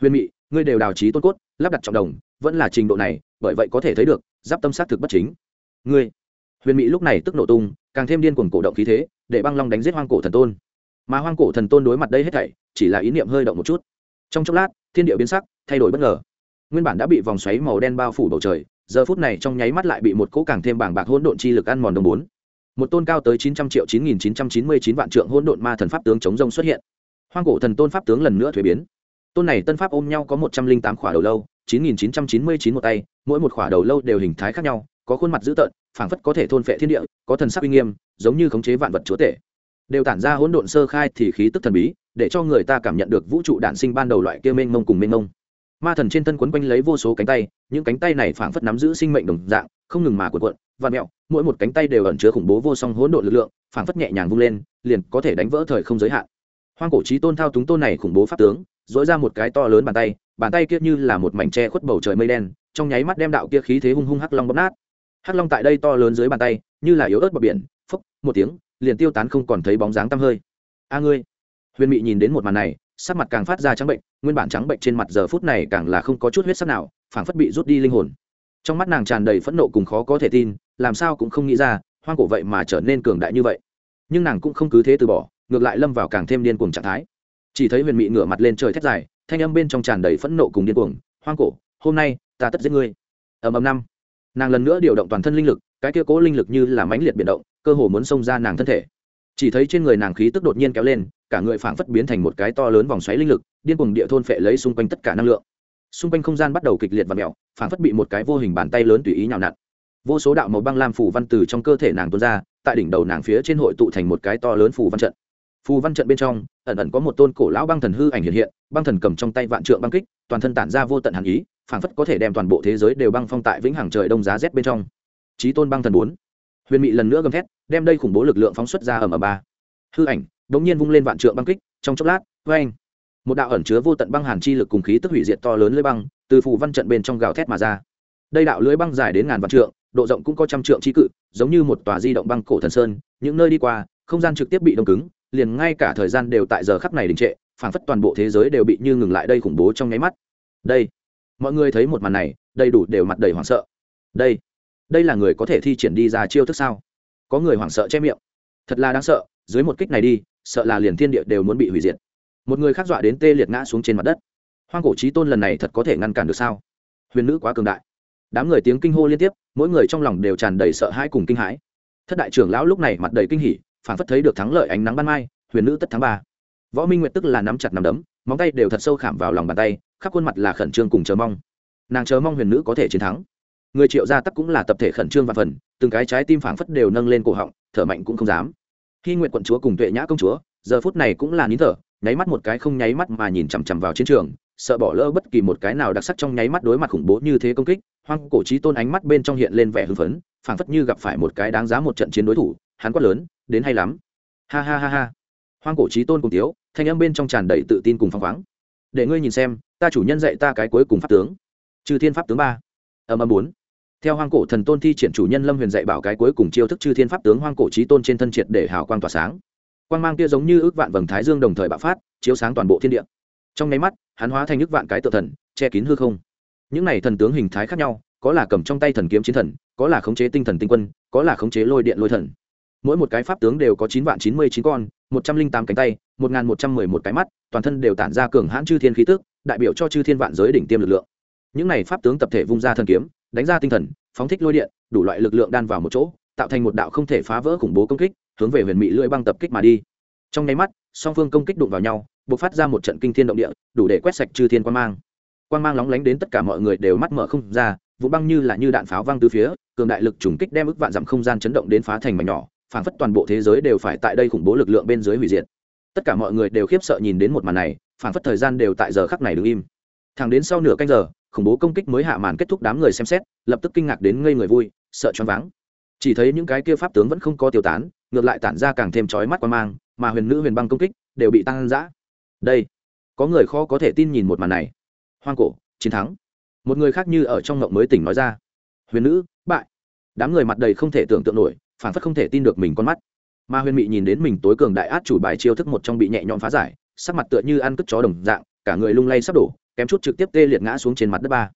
huyền mị, ngươi đều đào trí tôn cốt, lắp đặt trọng đồng, vẫn là trình độ này, bởi vậy có thể thấy được, giáp tâm sát thực bất chính. Ngươi? Huyền mị lúc này tức nổ tung, càng thêm điên cuồng cổ động khí thế, để băng long đánh giết hoang cổ thần tôn mà hoang cổ thần tôn đối mặt đây hết thảy, chỉ là ý niệm hơi động một chút. Trong chốc lát, thiên địa biến sắc, thay đổi bất ngờ. Nguyên bản đã bị vòng xoáy màu đen bao phủ bầu trời, giờ phút này trong nháy mắt lại bị một cỗ càng thêm bảng bạc hỗn độn chi lực ăn mòn đồng bốn. Một tôn cao tới chín trăm triệu chín nghìn chín trăm chín mươi chín vạn trượng hỗn độn ma thần pháp tướng chống rông xuất hiện. Hoang cổ thần tôn pháp tướng lần nữa thuế biến. Tôn này tân pháp ôm nhau có một trăm linh tám khỏa đầu lâu, chín nghìn chín trăm chín mươi chín một tay, mỗi một khỏa đầu lâu đều hình thái khác nhau, có khuôn mặt dữ tợn, phảng phất có thể thôn phệ thiên địa, có thần sắc uy nghiêm, giống như khống chế vạn vật chúa tể đều tản ra hỗn độn sơ khai thì khí tức thần bí, để cho người ta cảm nhận được vũ trụ đản sinh ban đầu loại kia mênh mông cùng mênh mông. Ma thần trên thân quấn quanh lấy vô số cánh tay, những cánh tay này phảng phất nắm giữ sinh mệnh đồng dạng, không ngừng mà cuộn cuộn và mẹo mỗi một cánh tay đều ẩn chứa khủng bố vô song hỗn độn lực lượng, phảng phất nhẹ nhàng vung lên, liền có thể đánh vỡ thời không giới hạn. Hoang cổ trí tôn thao túng tôn này khủng bố pháp tướng dỗi ra một cái to lớn bàn tay bàn tay kia như là một mảnh tre khuất bầu trời mây đen, trong nháy mắt đem đạo kia khí thế hung hung hắc long bóp nát. Hắc long tại đây to lớn dưới bàn tay, như là yếu ớt bờ biển, phốc, một tiếng liền tiêu tán không còn thấy bóng dáng tăm hơi. A ngươi. Huyền mị nhìn đến một màn này, sắc mặt càng phát ra trắng bệnh, nguyên bản trắng bệnh trên mặt giờ phút này càng là không có chút huyết sắc nào, phảng phất bị rút đi linh hồn. Trong mắt nàng tràn đầy phẫn nộ cùng khó có thể tin, làm sao cũng không nghĩ ra, hoang cổ vậy mà trở nên cường đại như vậy. Nhưng nàng cũng không cứ thế từ bỏ, ngược lại lâm vào càng thêm điên cuồng trạng thái. Chỉ thấy huyền mị ngửa mặt lên trời thét dài, thanh âm bên trong tràn đầy phẫn nộ cùng điên cuồng, hoang cổ, hôm nay ta tất giết ngươi. Ầm ầm năm. Nàng lần nữa điều động toàn thân linh lực cái kia cố linh lực như là mãnh liệt biển động, cơ hồ muốn xông ra nàng thân thể. Chỉ thấy trên người nàng khí tức đột nhiên kéo lên, cả người phảng phất biến thành một cái to lớn vòng xoáy linh lực, điên cuồng địa thôn phệ lấy xung quanh tất cả năng lượng. Xung quanh không gian bắt đầu kịch liệt và mẹo phảng phất bị một cái vô hình bàn tay lớn tùy ý nhào nặn. Vô số đạo màu băng lam phủ văn từ trong cơ thể nàng tuôn ra, tại đỉnh đầu nàng phía trên hội tụ thành một cái to lớn phủ văn trận. Phù văn trận bên trong, ẩn ẩn có một tôn cổ lão băng thần hư ảnh hiện hiện, băng thần cầm trong tay vạn trượng băng kích, toàn thân tản ra vô tận hàn ý, phảng phất có thể đem toàn bộ thế giới đều băng phong tại vĩnh hằng trời đông giá rét bên trong trí tôn băng thần bốn. Huyền mị lần nữa gầm thét, đem đây khủng bố lực lượng phóng xuất ra ở ba. Hư ảnh đ ỗ n g nhiên vung lên vạn trượng băng kích, trong chốc lát vê anh một đạo ẩn chứa vô tận băng hàn chi lực cùng khí tức hủy diệt to lớn lưới băng, từ phù văn trận bên trong gào thét mà ra. Đây đạo lưới băng dài đến ngàn vạn trượng, độ rộng cũng có trăm trượng trí cự, giống như một tòa di động băng cổ thần sơn, những nơi đi qua, không gian trực tiếp bị đông cứng, liền ngay cả thời gian đều tại giờ khắp này đình trệ, phảng phất toàn bộ thế giới đều bị như ngừng lại đây khủng bố trong nháy mắt. Đây, mọi người thấy một màn này, đầy đủ đều mặt đầy hoảng sợ. Đây đây là người có thể thi triển đi ra chiêu thức sao? Có người hoảng sợ che miệng. Thật là đáng sợ, dưới một kích này đi, sợ là liền thiên địa đều muốn bị hủy diệt. Một người khác dọa đến tê liệt ngã xuống trên mặt đất. Hoang cổ trí tôn lần này thật có thể ngăn cản được sao? Huyền nữ quá cường đại. Đám người tiếng kinh hô liên tiếp, mỗi người trong lòng đều tràn đầy sợ hãi cùng kinh hãi. Thất đại trưởng lão lúc này mặt đầy kinh hỉ phản phất thấy được thắng lợi ánh nắng ban mai, huyền nữ tất tháng ba. Võ minh nguyệt tức là nắm chặt nắm đấm, móng tay đều thật sâu khảm vào lòng bàn tay, khắp khuôn mặt là khẩn trương cùng chờ mong. Nàng chờ mong huyền nữ có thể chiến thắng người triệu gia tắc cũng là tập thể khẩn trương và phần, từng cái trái tim phảng phất đều nâng lên cổ họng, thở mạnh cũng không dám. Khi nguyện quận chúa cùng tuệ nhã công chúa, giờ phút này cũng là nín thở, nháy mắt một cái không nháy mắt mà nhìn chằm chằm vào chiến trường, sợ bỏ lỡ bất kỳ một cái nào đặc sắc trong nháy mắt đối mặt khủng bố như thế công kích, hoang cổ trí tôn ánh mắt bên trong hiện lên vẻ hưng phấn, phảng phất như gặp phải một cái đáng giá một trận chiến đối thủ, hắn quát lớn, đến hay lắm. Ha ha ha ha. Hoang cổ trí tôn cùng tiếu, thanh âm bên trong tràn đầy tự tin cùng phăng khoáng. Để ngươi nhìn xem, ta chủ nhân dạy ta cái cuối cùng pháp tướng. Trừ thiên pháp tướng ba. Âm âm bốn theo hoang cổ thần tôn thi triển chủ nhân lâm huyền dạy bảo cái cuối cùng chiêu thức chư thiên pháp tướng hoang cổ trí tôn trên thân triệt để hào quang tỏa sáng. Quang mang kia giống như ước vạn vầng thái dương đồng thời bạo phát, chiếu sáng toàn bộ thiên địa. Trong nháy mắt, hắn hóa thành ước vạn cái tự thần, che kín hư không. Những này thần tướng hình thái khác nhau, có là cầm trong tay thần kiếm chiến thần, có là khống chế tinh thần tinh quân, có là khống chế lôi điện lôi thần. Mỗi một cái pháp tướng đều có chín vạn chín mươi chín con, một trăm linh tám cánh tay, một nghìn một trăm mười một cái mắt, toàn thân đều tản ra cường hãn chư thiên khí tức, đại biểu cho chư thiên vạn giới đỉnh tiêm lực lượng. Những này pháp tướng tập thể vung ra thần kiếm đánh ra tinh thần, phóng thích lôi điện, đủ loại lực lượng đan vào một chỗ, tạo thành một đạo không thể phá vỡ khủng bố công kích, hướng về huyền mỹ lưỡi băng tập kích mà đi. Trong nháy mắt, song phương công kích đụng vào nhau b ộ c phát ra một trận kinh thiên động địa, đủ để quét sạch chư thiên quan mang. Quan mang lóng lánh đến tất cả mọi người đều mắt mở không ra, vụ băng như là như đạn pháo văng từ phía, cường đại lực trùng kích đem ức vạn dặm không gian chấn động đến phá thành mảnh nhỏ, phảng phất toàn bộ thế giới đều phải tại đây khủng bố lực lượng bên dưới hủy diệt. Tất cả mọi người đều khiếp sợ nhìn đến một màn này, phảng phất thời gian đều tại giờ khắc này đứng im. Thẳng đến sau nửa canh giờ khủng bố công kích mới hạ màn kết thúc đám người xem xét, lập tức kinh ngạc đến ngây người vui, sợ choáng váng. Chỉ thấy những cái kia pháp tướng vẫn không có tiêu tán, ngược lại tản ra càng thêm chói mắt quan mang, mà huyền nữ huyền băng công kích đều bị tăng giã đây, có người khó có thể tin nhìn một màn này. Hoang cổ, chiến thắng. Một người khác như ở trong ngộng mới tỉnh nói ra. Huyền nữ, bại. Đám người mặt đầy không thể tưởng tượng nổi, phản phất không thể tin được mình con mắt. Mà huyền mị nhìn đến mình tối cường đại át chủ bài chiêu thức một trong bị nhẹ nhõm phá giải, sắc mặt tựa như ăn cất chó đồng dạng, cả người lung lay sắp đổ kém chút trực tiếp tê liệt ngã xuống trên mặt đất ba.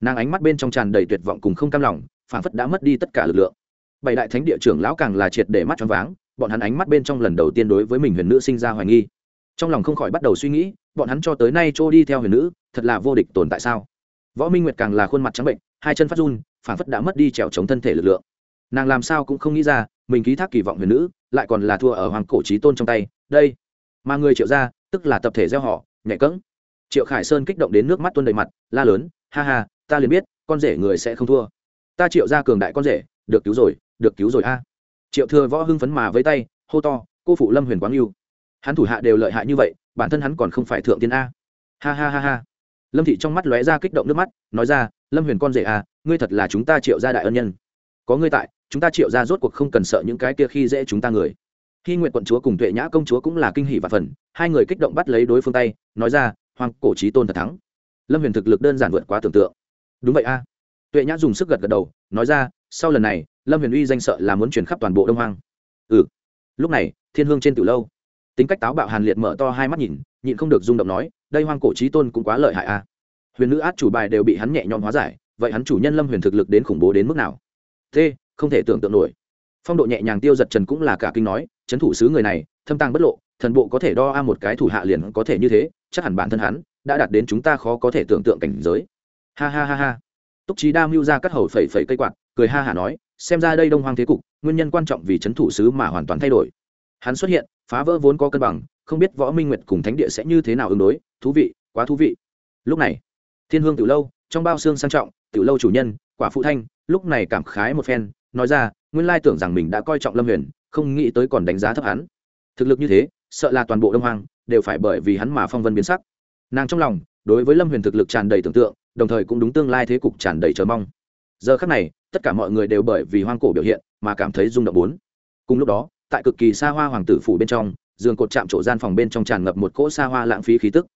Nàng ánh mắt bên trong tràn đầy tuyệt vọng cùng không cam lòng phản phất đã mất đi tất cả lực lượng. Bảy đại thánh địa trưởng lão càng là triệt để mắt cho váng, bọn hắn ánh mắt bên trong lần đầu tiên đối với mình huyền nữ sinh ra hoài nghi. Trong lòng không khỏi bắt đầu suy nghĩ, bọn hắn cho tới nay trôi đi theo huyền nữ, thật là vô địch tồn tại sao? Võ minh nguyệt càng là khuôn mặt trắng bệnh, hai chân phát run phản phất đã mất đi trèo chống thân thể lực lượng. Nàng làm sao cũng không nghĩ ra, mình ký thác kỳ vọng huyền nữ, lại còn là thua ở hoàng cổ trí tôn trong tay, đây. Mà người triệu ra tức là tập thể gieo họ nhạy cưỡng triệu khải sơn kích động đến nước mắt tuôn đầy mặt, la lớn, ha ha, ta liền biết, con rể người sẽ không thua. Ta triệu ra cường đại con rể, được cứu rồi, được cứu rồi a. Triệu thừa võ hưng phấn mà với tay, hô to, cô phụ lâm huyền quáng yêu, hắn thủ hạ đều lợi hại như vậy, bản thân hắn còn không phải thượng tiên a. Ha ha ha ha. Lâm thị trong mắt lóe ra kích động nước mắt, nói ra, lâm huyền con rể a ngươi thật là chúng ta triệu gia đại ân nhân. Có ngươi tại, chúng ta triệu ra rốt cuộc không cần sợ những cái kia khi dễ chúng ta người. Khi nguyện quận chúa cùng tuệ nhã công chúa cũng là kinh hỷ và phần hai người kích động bắt lấy đối phương tay, nói ra hoàng cổ trí tôn thật thắng. Lâm huyền thực lực đơn giản vượt quá tưởng tượng. Đúng vậy a. Tuệ nhã dùng sức gật gật đầu, nói ra, sau lần này, lâm huyền uy danh sợ là muốn chuyển khắp toàn bộ đông hoang. Ừ. Lúc này, thiên hương trên từ lâu. Tính cách táo bạo hàn liệt mở to hai mắt nhìn, nhịn không được rung động nói, đây hoang cổ trí tôn cũng quá lợi hại a. Huyền nữ át chủ bài đều bị hắn nhẹ nhõm hóa giải, vậy hắn chủ nhân lâm huyền thực lực đến khủng bố đến mức nào? Thế, không thể tưởng tượng nổi. Phong độ nhẹ nhàng tiêu giật trần cũng là cả kinh nói, chấn thủ sứ người này, thâm tàng bất lộ thần bộ có thể đo a một cái thủ hạ liền có thể như thế, chắc hẳn bản thân hắn đã đạt đến chúng ta khó có thể tưởng tượng cảnh giới. Ha ha ha ha. Túc trí đa mưu ra cắt hầu phẩy phẩy cây quạt, cười ha hả nói, xem ra đây đông hoang thế cục, nguyên nhân quan trọng vì c h ấ n thủ sứ mà hoàn toàn thay đổi. Hắn xuất hiện, phá vỡ vốn có cân bằng, không biết võ minh nguyệt cùng thánh địa sẽ như thế nào ứng đối, thú vị, quá thú vị. Lúc này, thiên hương từ lâu, trong bao xương sang trọng từ lâu chủ nhân, quả phụ thanh, lúc này cảm khái một phen, nói ra, nguyên lai tưởng rằng mình đã coi trọng lâm huyền, không nghĩ tới còn đánh giá thấp hắn. Thực lực như thế sợ là toàn bộ đông hoàng đều phải bởi vì hắn mà phong vân biến sắc. Nàng trong lòng, đối với lâm huyền thực lực tràn đầy tưởng tượng, đồng thời cũng đúng tương lai thế cục tràn đầy chờ mong. Giờ khắc này, tất cả mọi người đều bởi vì hoang cổ biểu hiện mà cảm thấy rung động bốn. Cùng lúc đó, tại cực kỳ xa hoa hoàng tử phủ bên trong, giường cột chạm chỗ gian phòng bên trong tràn ngập một cỗ xa hoa lãng phí khí tức.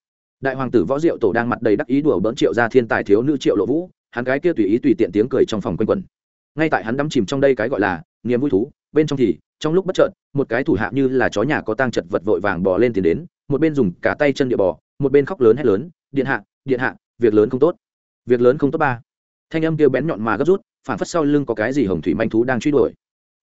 Đại hoàng tử võ diệu tổ đang mặt đầy đắc ý đùa bỡn triệu ra thiên tài thiếu nữ triệu lộ vũ, hắn gái kia tùy ý tùy tiện tiếng cười trong phòng quanh quẩn ngay tại hắn đắm chìm trong đây cái gọi là niềm vui thú, bên trong thì, trong lúc bất chợt, một cái thủ hạ như là chó nhà có tang chật vật vội vàng bò lên tiến đến, một bên dùng cả tay chân địa bò, một bên khóc lớn hét lớn, điện hạ điện hạ, việc lớn không tốt, việc lớn không tốt ba. Thanh âm kêu bén nhọn mà gấp rút, phản phất sau lưng có cái gì hồng thủy manh thú đang truy đuổi.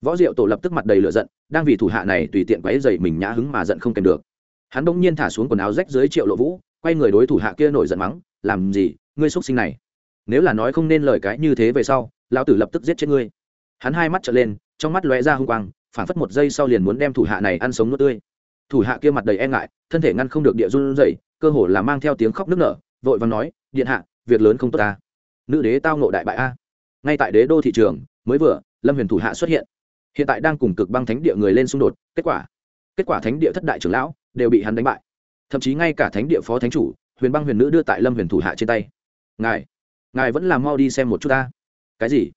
Võ diệu tổ lập tức mặt đầy lửa giận, đang vì thủ hạ này tùy tiện quấy dày mình nhã hứng mà giận không kèm được. Hắn bỗng nhiên thả xuống quần áo rách dưới triệu lộ vũ, quay người đối thủ hạ kia nổi giận mắng, làm gì, ngươi xúc sinh này? Nếu là nói không nên lời cái như thế về sau lão tử lập tức giết chết ngươi. Hắn hai mắt trở lên, trong mắt lóe ra hung quang, phản phất một giây sau liền muốn đem thủ hạ này ăn sống nuốt tươi. Thủ hạ kia mặt đầy e ngại, thân thể ngăn không được địa run dậy cơ hồ là mang theo tiếng khóc nức nở, vội vàng nói, điện hạ, việc lớn không tốt ta. Nữ đế tao nộ đại bại a. Ngay tại đế đô thị trường, mới vừa, lâm huyền thủ hạ xuất hiện. Hiện tại đang cùng cực băng thánh địa người lên xung đột, kết quả kết quả thánh địa thất đại trưởng lão đều bị hắn đánh bại. Thậm chí ngay cả thánh địa phó thánh chủ, huyền băng huyền nữ đưa tại lâm huyền thủ hạ trên tay. Ngài ngài vẫn làm mau đi xem một chút ta cái gì?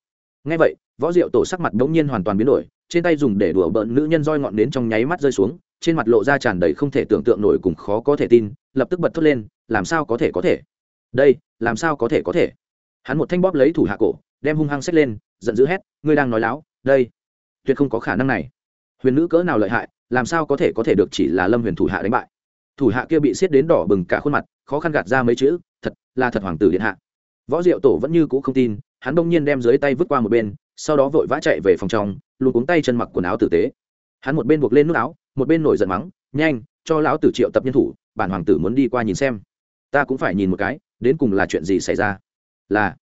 Ngay vậy, võ diệu tổ sắc mặt đ ố n g nhiên hoàn toàn biến đổi, trên tay dùng để đùa bợn nữ nhân roi ngọn đến trong nháy mắt rơi xuống, trên mặt lộ ra tràn đầy không thể tưởng tượng nổi cùng khó có thể tin, lập tức bật thốt lên, làm sao có thể có thể? Đây, làm sao có thể có thể? Hắn một thanh bóp lấy thủ hạ cổ, đem hung hăng xách lên, giận dữ hét, ngươi đang nói láo, đây, tuyệt không có khả năng này. Huyền nữ cỡ nào lợi hại, làm sao có thể có thể được chỉ là lâm huyền thủ hạ đánh bại? Thủ hạ kia bị xiết đến đỏ bừng cả khuôn mặt, khó khăn gạt ra mấy chữ, thật là thật hoàng tử điện hạ. Võ diệu tổ vẫn như cũ không tin hắn đông nhiên đem dưới tay vứt qua một bên, sau đó vội vã chạy về phòng trong, luôn cuống tay chân mặc quần áo tử tế. Hắn một bên buộc lên nút áo, một bên nổi giận mắng, nhanh, cho lão tử triệu tập nhân thủ, bản hoàng tử muốn đi qua nhìn xem. Ta cũng phải nhìn một cái, đến cùng là chuyện gì xảy ra? Là,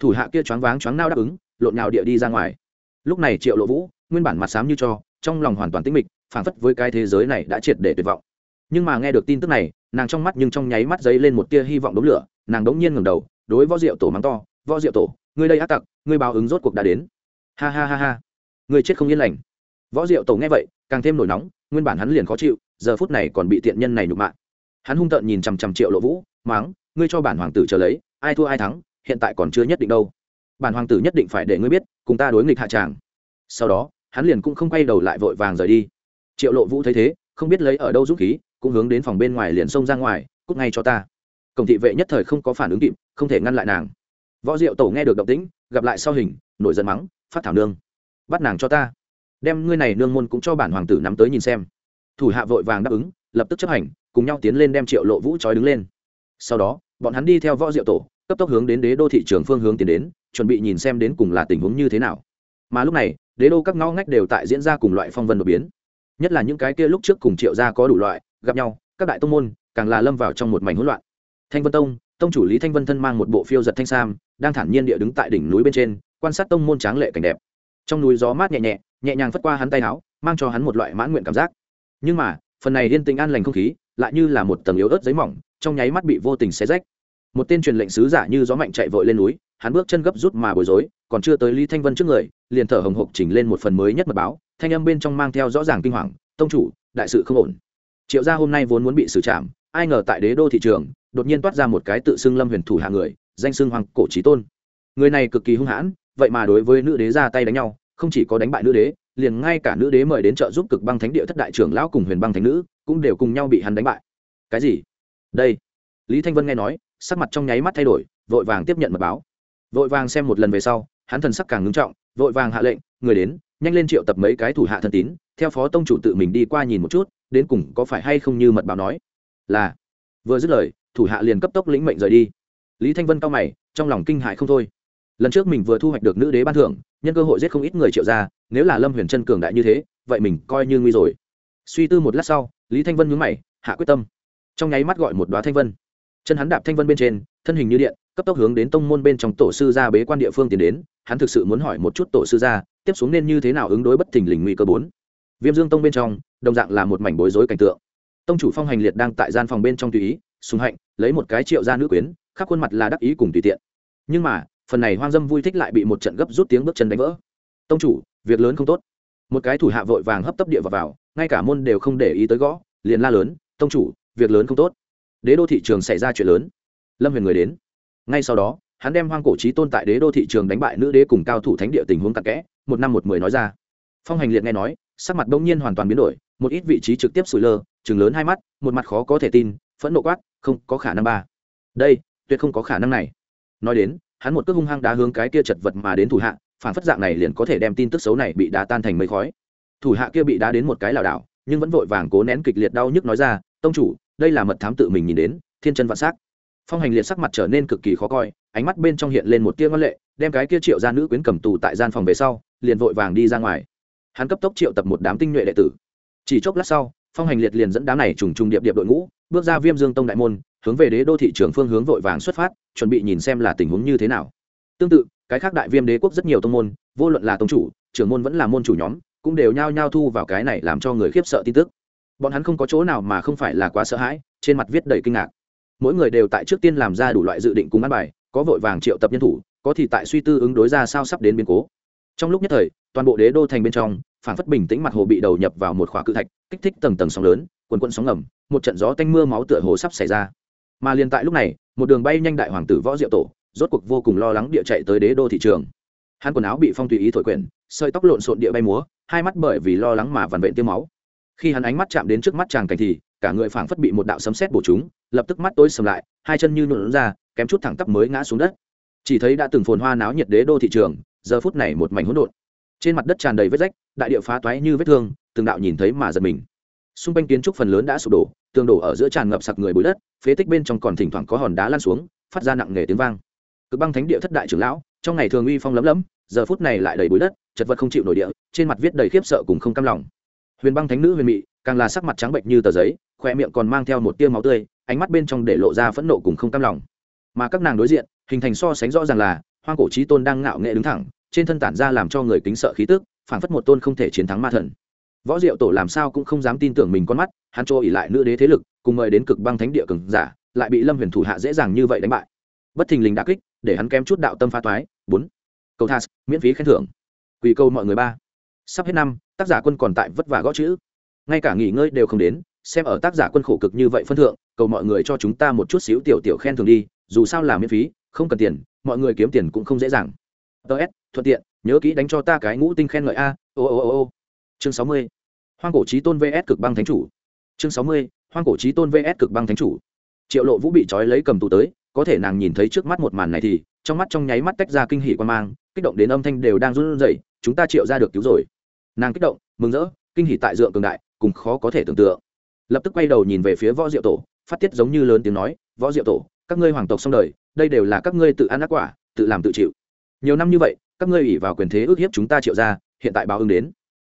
thủ hạ kia choáng váng choáng nao đáp ứng, lộn nhào địa đi ra ngoài. Lúc này triệu lộ vũ, nguyên bản mặt xám như cho, trong lòng hoàn toàn tĩnh mịch, phảng phất với cái thế giới này đã triệt để tuyệt vọng. Nhưng mà nghe được tin tức này, nàng trong mắt nhưng trong nháy mắt dấy lên một tia hy vọng đống lửa, nàng đống nhiên ngẩng đầu, đối võ diệu tổ mắng to, võ diệu tổ ngươi đây ác tặc, ngươi báo ứng rốt cuộc đã đến. Ha ha ha ha. Ngươi chết không yên lành. Võ diệu tổ nghe vậy, càng thêm nổi nóng, nguyên bản hắn liền khó chịu, giờ phút này còn bị tiện nhân này nhục mạ. Hắn hung tợn nhìn chằm chằm triệu lộ vũ, mắng, ngươi cho bản hoàng tử chờ lấy, ai thua ai thắng, hiện tại còn chưa nhất định đâu. Bản hoàng tử nhất định phải để ngươi biết, cùng ta đối nghịch hạ tràng. Sau đó, hắn liền cũng không quay đầu lại vội vàng rời đi. Triệu lộ vũ thấy thế, không biết lấy ở đâu dũng khí, cũng hướng đến phòng bên ngoài liền xông ra ngoài, cút ngay cho ta. Cổng thị vệ nhất thời không có phản ứng kịp, không thể ngăn lại nàng võ diệu tổ nghe được động tĩnh, gặp lại sau hình, nổi giận mắng, phát thảo nương, bắt nàng cho ta. Đem ngươi này nương môn cũng cho bản hoàng tử nắm tới nhìn xem. Thủ hạ vội vàng đáp ứng, lập tức chấp hành, cùng nhau tiến lên đem triệu lộ vũ trói đứng lên. Sau đó, bọn hắn đi theo võ diệu tổ, cấp tốc hướng đến đế đô thị trường phương hướng tiến đến, chuẩn bị nhìn xem đến cùng là tình huống như thế nào. Mà lúc này, đế đô các ngõ ngách đều tại diễn ra cùng loại phong vân đột biến. Nhất là những cái kia lúc trước cùng triệu gia có đủ loại, gặp nhau, các đại tông môn, càng là lâm vào trong một mảnh hỗn loạn. Thanh vân tông tông chủ lý thanh vân thân mang một bộ phiêu giật thanh sam, đang thản nhiên địa đứng tại đỉnh núi bên trên, quan sát tông môn tráng lệ cảnh đẹp. Trong núi gió mát nhẹ nhẹ nhẹ nhàng phất qua hắn tay áo, mang cho hắn một loại mãn nguyện cảm giác. Nhưng mà, phần này yên tĩnh an lành không khí, lại như là một tầng yếu ớt giấy mỏng, trong nháy mắt bị vô tình xé rách. Một tên truyền lệnh sứ giả như gió mạnh chạy vội lên núi, hắn bước chân gấp rút mà bối rối, còn chưa tới lý thanh vân trước người, liền thở hồng hộc chỉnh lên một phần mới nhất mật báo, thanh âm bên trong mang theo rõ ràng kinh hoàng, tông chủ, đại sự không ổn. Triệu gia hôm nay vốn muốn bị xử trảm, ai ngờ tại đế đô thị trường đột nhiên toát ra một cái tự xưng lâm huyền thủ hạ người, danh xưng hoàng cổ trí tôn. Người này cực kỳ hung hãn, vậy mà đối với nữ đế ra tay đánh nhau, không chỉ có đánh bại nữ đế, liền ngay cả nữ đế mời đến trợ giúp cực băng thánh địa thất đại trưởng lão cùng huyền băng thánh nữ, cũng đều cùng nhau bị hắn đánh bại. Cái gì? Đây. Lý thanh vân nghe nói, sắc mặt trong nháy mắt thay đổi, vội vàng tiếp nhận mật báo. Vội vàng xem một lần về sau, hắn thần sắc càng ngưng trọng, vội vàng hạ lệnh, người đến, nhanh lên triệu tập mấy cái thủ hạ thân tín, theo phó tông chủ tự mình đi qua nhìn một chút, đến cùng có phải hay không như mật báo nói. Là. Vừa dứt lời thủ hạ liền cấp tốc lĩnh mệnh rời đi. Lý thanh vân cao mày, trong lòng kinh hại không thôi. Lần trước mình vừa thu hoạch được nữ đế ban thưởng, nhân cơ hội giết không ít người triệu ra nếu là lâm huyền chân cường đại như thế, vậy mình coi như nguy rồi. Suy tư một lát sau, lý thanh vân nhướng mày, hạ quyết tâm. Trong nháy mắt gọi một đoá thanh vân. Chân hắn đạp thanh vân bên trên, thân hình như điện, cấp tốc hướng đến tông môn bên trong tổ sư gia bế quan địa phương tiến đến. Hắn thực sự muốn hỏi một chút tổ sư gia, tiếp xuống nên như thế nào ứng đối bất thình lình nguy cơ bốn. Viêm dương tông bên trong, đồng dạng là một mảnh bối rối cảnh tượng. Tông chủ phong hành liệt đang tại gian phòng bên trong tùy ý sùng hạnh lấy một cái triệu ra nữ quyến khắp khuôn mặt là đắc ý cùng tùy tiện. Nhưng mà phần này hoang dâm vui thích lại bị một trận gấp rút tiếng bước chân đánh vỡ. Tông chủ việc lớn không tốt. Một cái thủ hạ vội vàng hấp tấp địa vào, vào ngay cả môn đều không để ý tới gõ liền la lớn tông chủ việc lớn không tốt. Đế đô thị trường xảy ra chuyện lớn. Lâm huyền người đến. Ngay sau đó hắn đem hoang cổ trí tôn tại đế đô thị trường đánh bại nữ đế cùng cao thủ thánh địa tình huống tạc kẽ một năm một mười nói ra. Phong hành liệt nghe nói sắc mặt đông nhiên hoàn toàn biến đổi một ít vị trí trực tiếp sủi lơ chừng lớn hai mắt một mặt khó có thể tin phẫn nộ quát, không có khả năng ba. Đây, tuyệt không có khả năng này. Nói đến, hắn một cước hung hăng đá hướng cái kia chật vật mà đến thủ hạ, phản phất dạng này liền có thể đem tin tức xấu này bị đá tan thành mây khói. Thủ hạ kia bị đá đến một cái lảo đảo, nhưng vẫn vội vàng cố nén kịch liệt đau nhức nói ra, tông chủ, đây là mật thám tự mình nhìn đến, thiên chân vạn s á c phong hành liệt sắc mặt trở nên cực kỳ khó coi, ánh mắt bên trong hiện lên một tia ngân lệ, đem cái kia triệu ra nữ quyến cầm tù tại gian phòng về sau, liền vội vàng đi ra ngoài. Hắn cấp tốc triệu tập một đám tinh nhuệ đệ tử. Chỉ chốc lát sau, phong hành liệt liền dẫn đám này trùng trùng điệp điệp đội ngũ bước ra viêm dương tông đại môn, hướng về đế đô thị trường phương hướng vội vàng xuất phát, chuẩn bị nhìn xem là tình huống như thế nào. Tương tự, cái khác đại viêm đế quốc rất nhiều tông môn, vô luận là tông chủ, trưởng môn vẫn là môn chủ nhóm, cũng đều nhao nhao thu vào cái này làm cho người khiếp sợ tin tức. Bọn hắn không có chỗ nào mà không phải là quá sợ hãi, trên mặt viết đầy kinh ngạc. Mỗi người đều tại trước tiên làm ra đủ loại dự định cùng ăn bài, có vội vàng triệu tập nhân thủ, có thì tại suy tư ứng đối ra sao sắp đến biến cố. Trong lúc nhất thời, toàn bộ đế đô thành bên trong phản phất bình tĩnh mặt hồ bị đầu nhập vào một khóa cự thạch, kích thích tầng tầng sóng lớn quần quận sóng ngầm, một trận gió tanh mưa máu tựa hồ sắp xảy ra. Mà liền tại lúc này, một đường bay nhanh đại hoàng tử võ diệu tổ, rốt cuộc vô cùng lo lắng địa chạy tới đế đô thị trường. Hắn quần áo bị phong tùy ý thổi quyển, sợi tóc lộn xộn địa bay múa, hai mắt bởi vì lo lắng mà vằn vện tiêu máu. Khi hắn ánh mắt chạm đến trước mắt chàng cảnh thì, cả người phảng phất bị một đạo sấm sét bổ chúng, lập tức mắt tối sầm lại, hai chân như nhuộn ra, kém chút thẳng tắp mới ngã xuống đất. Chỉ thấy đã từng phồn hoa náo nhiệt đế đô thị trường, giờ phút này một mảnh hỗn độn. Trên mặt đất tràn đầy vết rách, đại địa phá toái như vết thương, từng đạo nhìn thấy mà giật mình xung quanh kiến trúc phần lớn đã sụp đổ, tường đổ ở giữa tràn ngập sặc người bụi đất, phế tích bên trong còn thỉnh thoảng có hòn đá lan xuống, phát ra nặng nề tiếng vang. Cực băng thánh địa thất đại trưởng lão, trong ngày thường uy phong lấm lấm, giờ phút này lại đầy bụi đất, chật vật không chịu nổi địa, trên mặt viết đầy khiếp sợ cùng không cam lòng. Huyền băng thánh nữ huyền mị, càng là sắc mặt trắng bệnh như tờ giấy khoe miệng còn mang theo một tia máu tươi, ánh mắt bên trong để lộ ra phẫn nộ cùng không cam lòng. Mà các nàng đối diện, hình thành so sánh rõ ràng là, hoang cổ trí tôn đang ngạo nghệ đứng thẳng, trên thân tản ra làm cho người kính sợ khí tức, phảng phất một tôn không thể chiến thắng ma thần võ diệu tổ làm sao cũng không dám tin tưởng mình con mắt, hắn chỗ ỉ lại nữ đế thế lực, cùng mời đến cực băng thánh địa cường giả, lại bị lâm huyền thủ hạ dễ dàng như vậy đánh bại. Bất thình lình đã kích, để hắn kém chút đạo tâm phá toái. Bốn. Cầu thas miễn phí khen thưởng. Quỳ câu mọi người ba. Sắp hết năm, tác giả quân còn tại vất vả gõ chữ. Ngay cả nghỉ ngơi đều không đến, xem ở tác giả quân khổ cực như vậy phân thượng, cầu mọi người cho chúng ta một chút xíu tiểu tiểu khen thưởng đi, dù sao là miễn phí, không cần tiền, mọi người kiếm tiền cũng không dễ dàng. Ts thuận tiện, nhớ kỹ đánh cho ta cái ngũ tinh khen ngợi a, ô ô ô ô chương sáu mươi, hoang cổ trí tôn vs cực băng thánh chủ. Chương sáu mươi, hoang cổ trí tôn vs cực băng thánh chủ. Triệu lộ vũ bị trói lấy cầm tù tới, có thể nàng nhìn thấy trước mắt một màn này thì, trong mắt trong nháy mắt tách ra kinh hỉ quan mang, kích động đến âm thanh đều đang run rẩy, chúng ta triệu ra được cứu rồi. Nàng kích động, mừng rỡ, kinh hỉ tại dượng cường đại, cùng khó có thể tưởng tượng. Lập tức quay đầu nhìn về phía võ diệu tổ, phát tiết giống như lớn tiếng nói, võ diệu tổ, các ngươi hoàng tộc xong đời, đây đều là các ngươi tự ăn ác quả, tự làm tự chịu. Nhiều năm như vậy, các ngươi ủy vào quyền thế ước hiếp chúng ta triệu ra, hiện tại báo ứng đến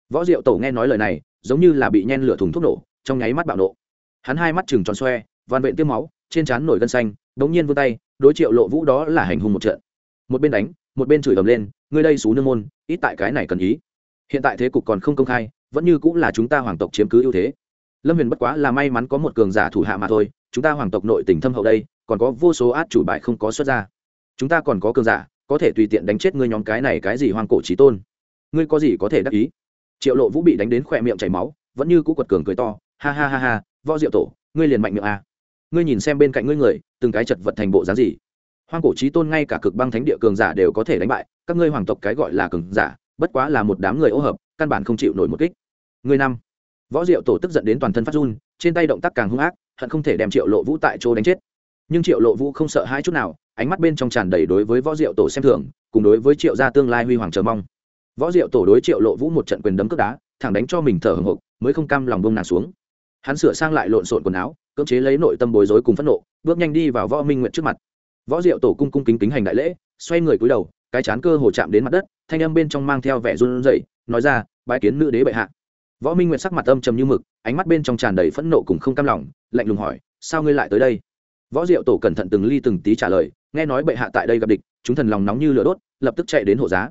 võ diệu tổ nghe nói lời này, giống như là bị nhen lửa thùng thuốc nổ, trong nháy mắt bạo nộ. Hắn hai mắt chừng tròn xoe van vện tiêm máu, trên trán nổi gân xanh, đống nhiên vươn tay, đối triệu lộ vũ đó là hành hung một trận. Một bên đánh, một bên chửi ầm lên, ngươi đây xú nương môn, ít tại cái này cần ý. Hiện tại thế cục còn không công khai, vẫn như cũng là chúng ta hoàng tộc chiếm cứ ưu thế. Lâm huyền bất quá là may mắn có một cường giả thủ hạ mà thôi, chúng ta hoàng tộc nội tình thâm hậu đây, còn có vô số át chủ bại không có xuất ra. Chúng ta còn có cường giả, có thể tùy tiện đánh chết ngươi nhóm cái này cái gì hoang cổ trí tôn. Ngươi có gì có thể đắc ý? Triệu lộ vũ bị đánh đến khỏe miệng chảy máu, vẫn như cũ quật cường cười to, ha ha ha ha, võ diệu tổ, ngươi liền mạnh miệng à. ngươi nhìn xem bên cạnh ngươi người, từng cái chật vật thành bộ dáng gì. Hoang cổ trí tôn ngay cả cực băng thánh địa cường giả đều có thể đánh bại, các ngươi hoàng tộc cái gọi là cường giả, bất quá là một đám người ô hợp, căn bản không chịu nổi một kích. Ngươi năm. Võ diệu tổ tức giận đến toàn thân phát run, trên tay động tác càng hung ác, hận không thể đem triệu lộ vũ tại chỗ đánh chết. Nhưng triệu lộ vũ không sợ hai chút nào, ánh mắt bên trong tràn đầy đối với võ diệu tổ xem thường, cùng đối với triệu gia tương lai huy hoàng chờ mong võ diệu tổ đối triệu lộ vũ một trận quyền đấm cướp đá, thẳng đánh cho mình thở hồng hộc, mới không cam lòng bông nàng xuống. Hắn sửa sang lại lộn xộn quần áo, cưỡng chế lấy nội tâm bối rối cùng phẫn nộ, bước nhanh đi vào võ minh nguyện trước mặt. Võ diệu tổ cung cung kính kính hành đại lễ, xoay người cúi đầu, cái chán cơ hồ chạm đến mặt đất, thanh âm bên trong mang theo vẻ run rẩy, nói ra, bái kiến nữ đế bệ hạ. Võ minh nguyện sắc mặt âm trầm như mực, ánh mắt bên trong tràn đầy phẫn nộ cùng không cam lòng, lạnh lùng hỏi, sao ngươi lại tới đây? Võ diệu tổ cẩn thận từng ly từng tí trả lời, nghe nói bệ hạ tại đây gặp địch, chúng thần lòng nóng như lửa đốt, lập tức chạy đến hộ giá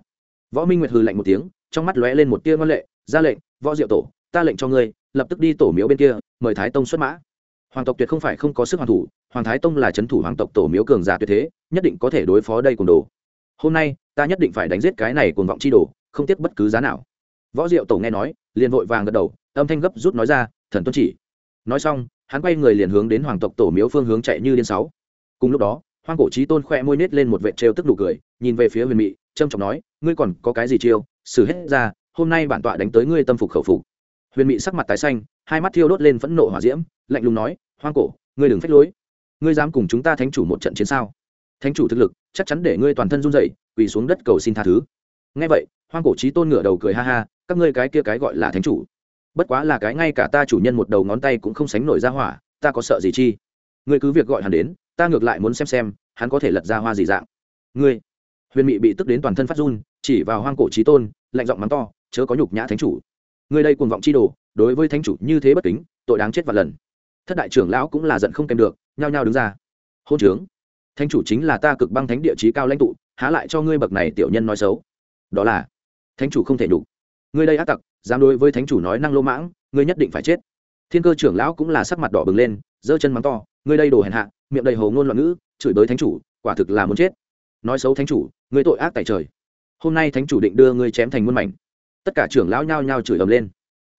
võ minh nguyệt hừ lạnh một tiếng, trong mắt lóe lên một tia ngân lệ, ra lệnh, võ diệu tổ, ta lệnh cho ngươi, lập tức đi tổ miếu bên kia, mời thái tông xuất mã. Hoàng tộc tuyệt không phải không có sức hoàng thủ, hoàng thái tông là c h ấ n thủ hoàng tộc tổ miếu cường giả tuyệt thế, nhất định có thể đối phó đây cùng đồ. Hôm nay, ta nhất định phải đánh giết cái này cùng vọng chi đồ, không tiếc bất cứ giá nào. Võ diệu tổ nghe nói, liền vội vàng gật đầu, âm thanh gấp rút nói ra, thần tuân chỉ. Nói xong, hắn quay người liền hướng đến hoàng tộc tổ miếu phương hướng chạy như điên sáu. Cùng lúc đó, hoang cổ trí tôn khoe môi nết lên một vệ trêu tức nụ cười, nhìn về phía huyền mị trâm trọng nói, ngươi còn có cái gì chiêu? Xử hết ra, hôm nay bản tọa đánh tới ngươi tâm phục khẩu phục. Huyền mị sắc mặt tái xanh, hai mắt thiêu đốt lên phẫn nộ hỏa diễm, lạnh lùng nói, hoang cổ, ngươi đừng phách lối. Ngươi dám cùng chúng ta thánh chủ một trận chiến sao? Thánh chủ thực lực, chắc chắn để ngươi toàn thân run dậy quỳ xuống đất cầu xin tha thứ. Ngay vậy, hoang cổ trí tôn ngửa đầu cười ha ha, các ngươi cái kia cái gọi là thánh chủ, bất quá là cái ngay cả ta chủ nhân một đầu ngón tay cũng không sánh nổi ra hỏa, ta có sợ gì chi? Ngươi cứ việc gọi hắn đến, ta ngược lại muốn xem xem, hắn có thể lật ra hoa gì dạng. Ngươi huyền mị bị tức đến toàn thân phát run, chỉ vào hoang cổ trí tôn, lạnh giọng mắng to, chớ có nhục nhã thánh chủ. Người đây cuồng vọng chi đồ, đối với thánh chủ như thế bất kính, tội đáng chết vạn lần. Thất đại trưởng lão cũng là giận không kèm được, nhao nhao đứng ra. Hôn trướng. Thánh chủ chính là ta cực băng thánh địa chí cao lãnh tụ, há lại cho ngươi bậc này tiểu nhân nói xấu. Đó là. Thánh chủ không thể đủ ngươi đây ác tặc, dám đối với thánh chủ nói năng lô mãng, ngươi nhất định phải chết. Thiên cơ trưởng lão cũng là sắc mặt đỏ bừng lên, giơ chân mắng to, ngươi đây đồ hèn hạ, miệng đầy hồ ngôn loạn ngữ, chửi bới thánh chủ, quả thực là muốn chết nói xấu thánh chủ người tội ác tại trời. Hôm nay thánh chủ định đưa ngươi chém thành muôn mảnh. Tất cả trưởng lão nhao nhao chửi ầm lên.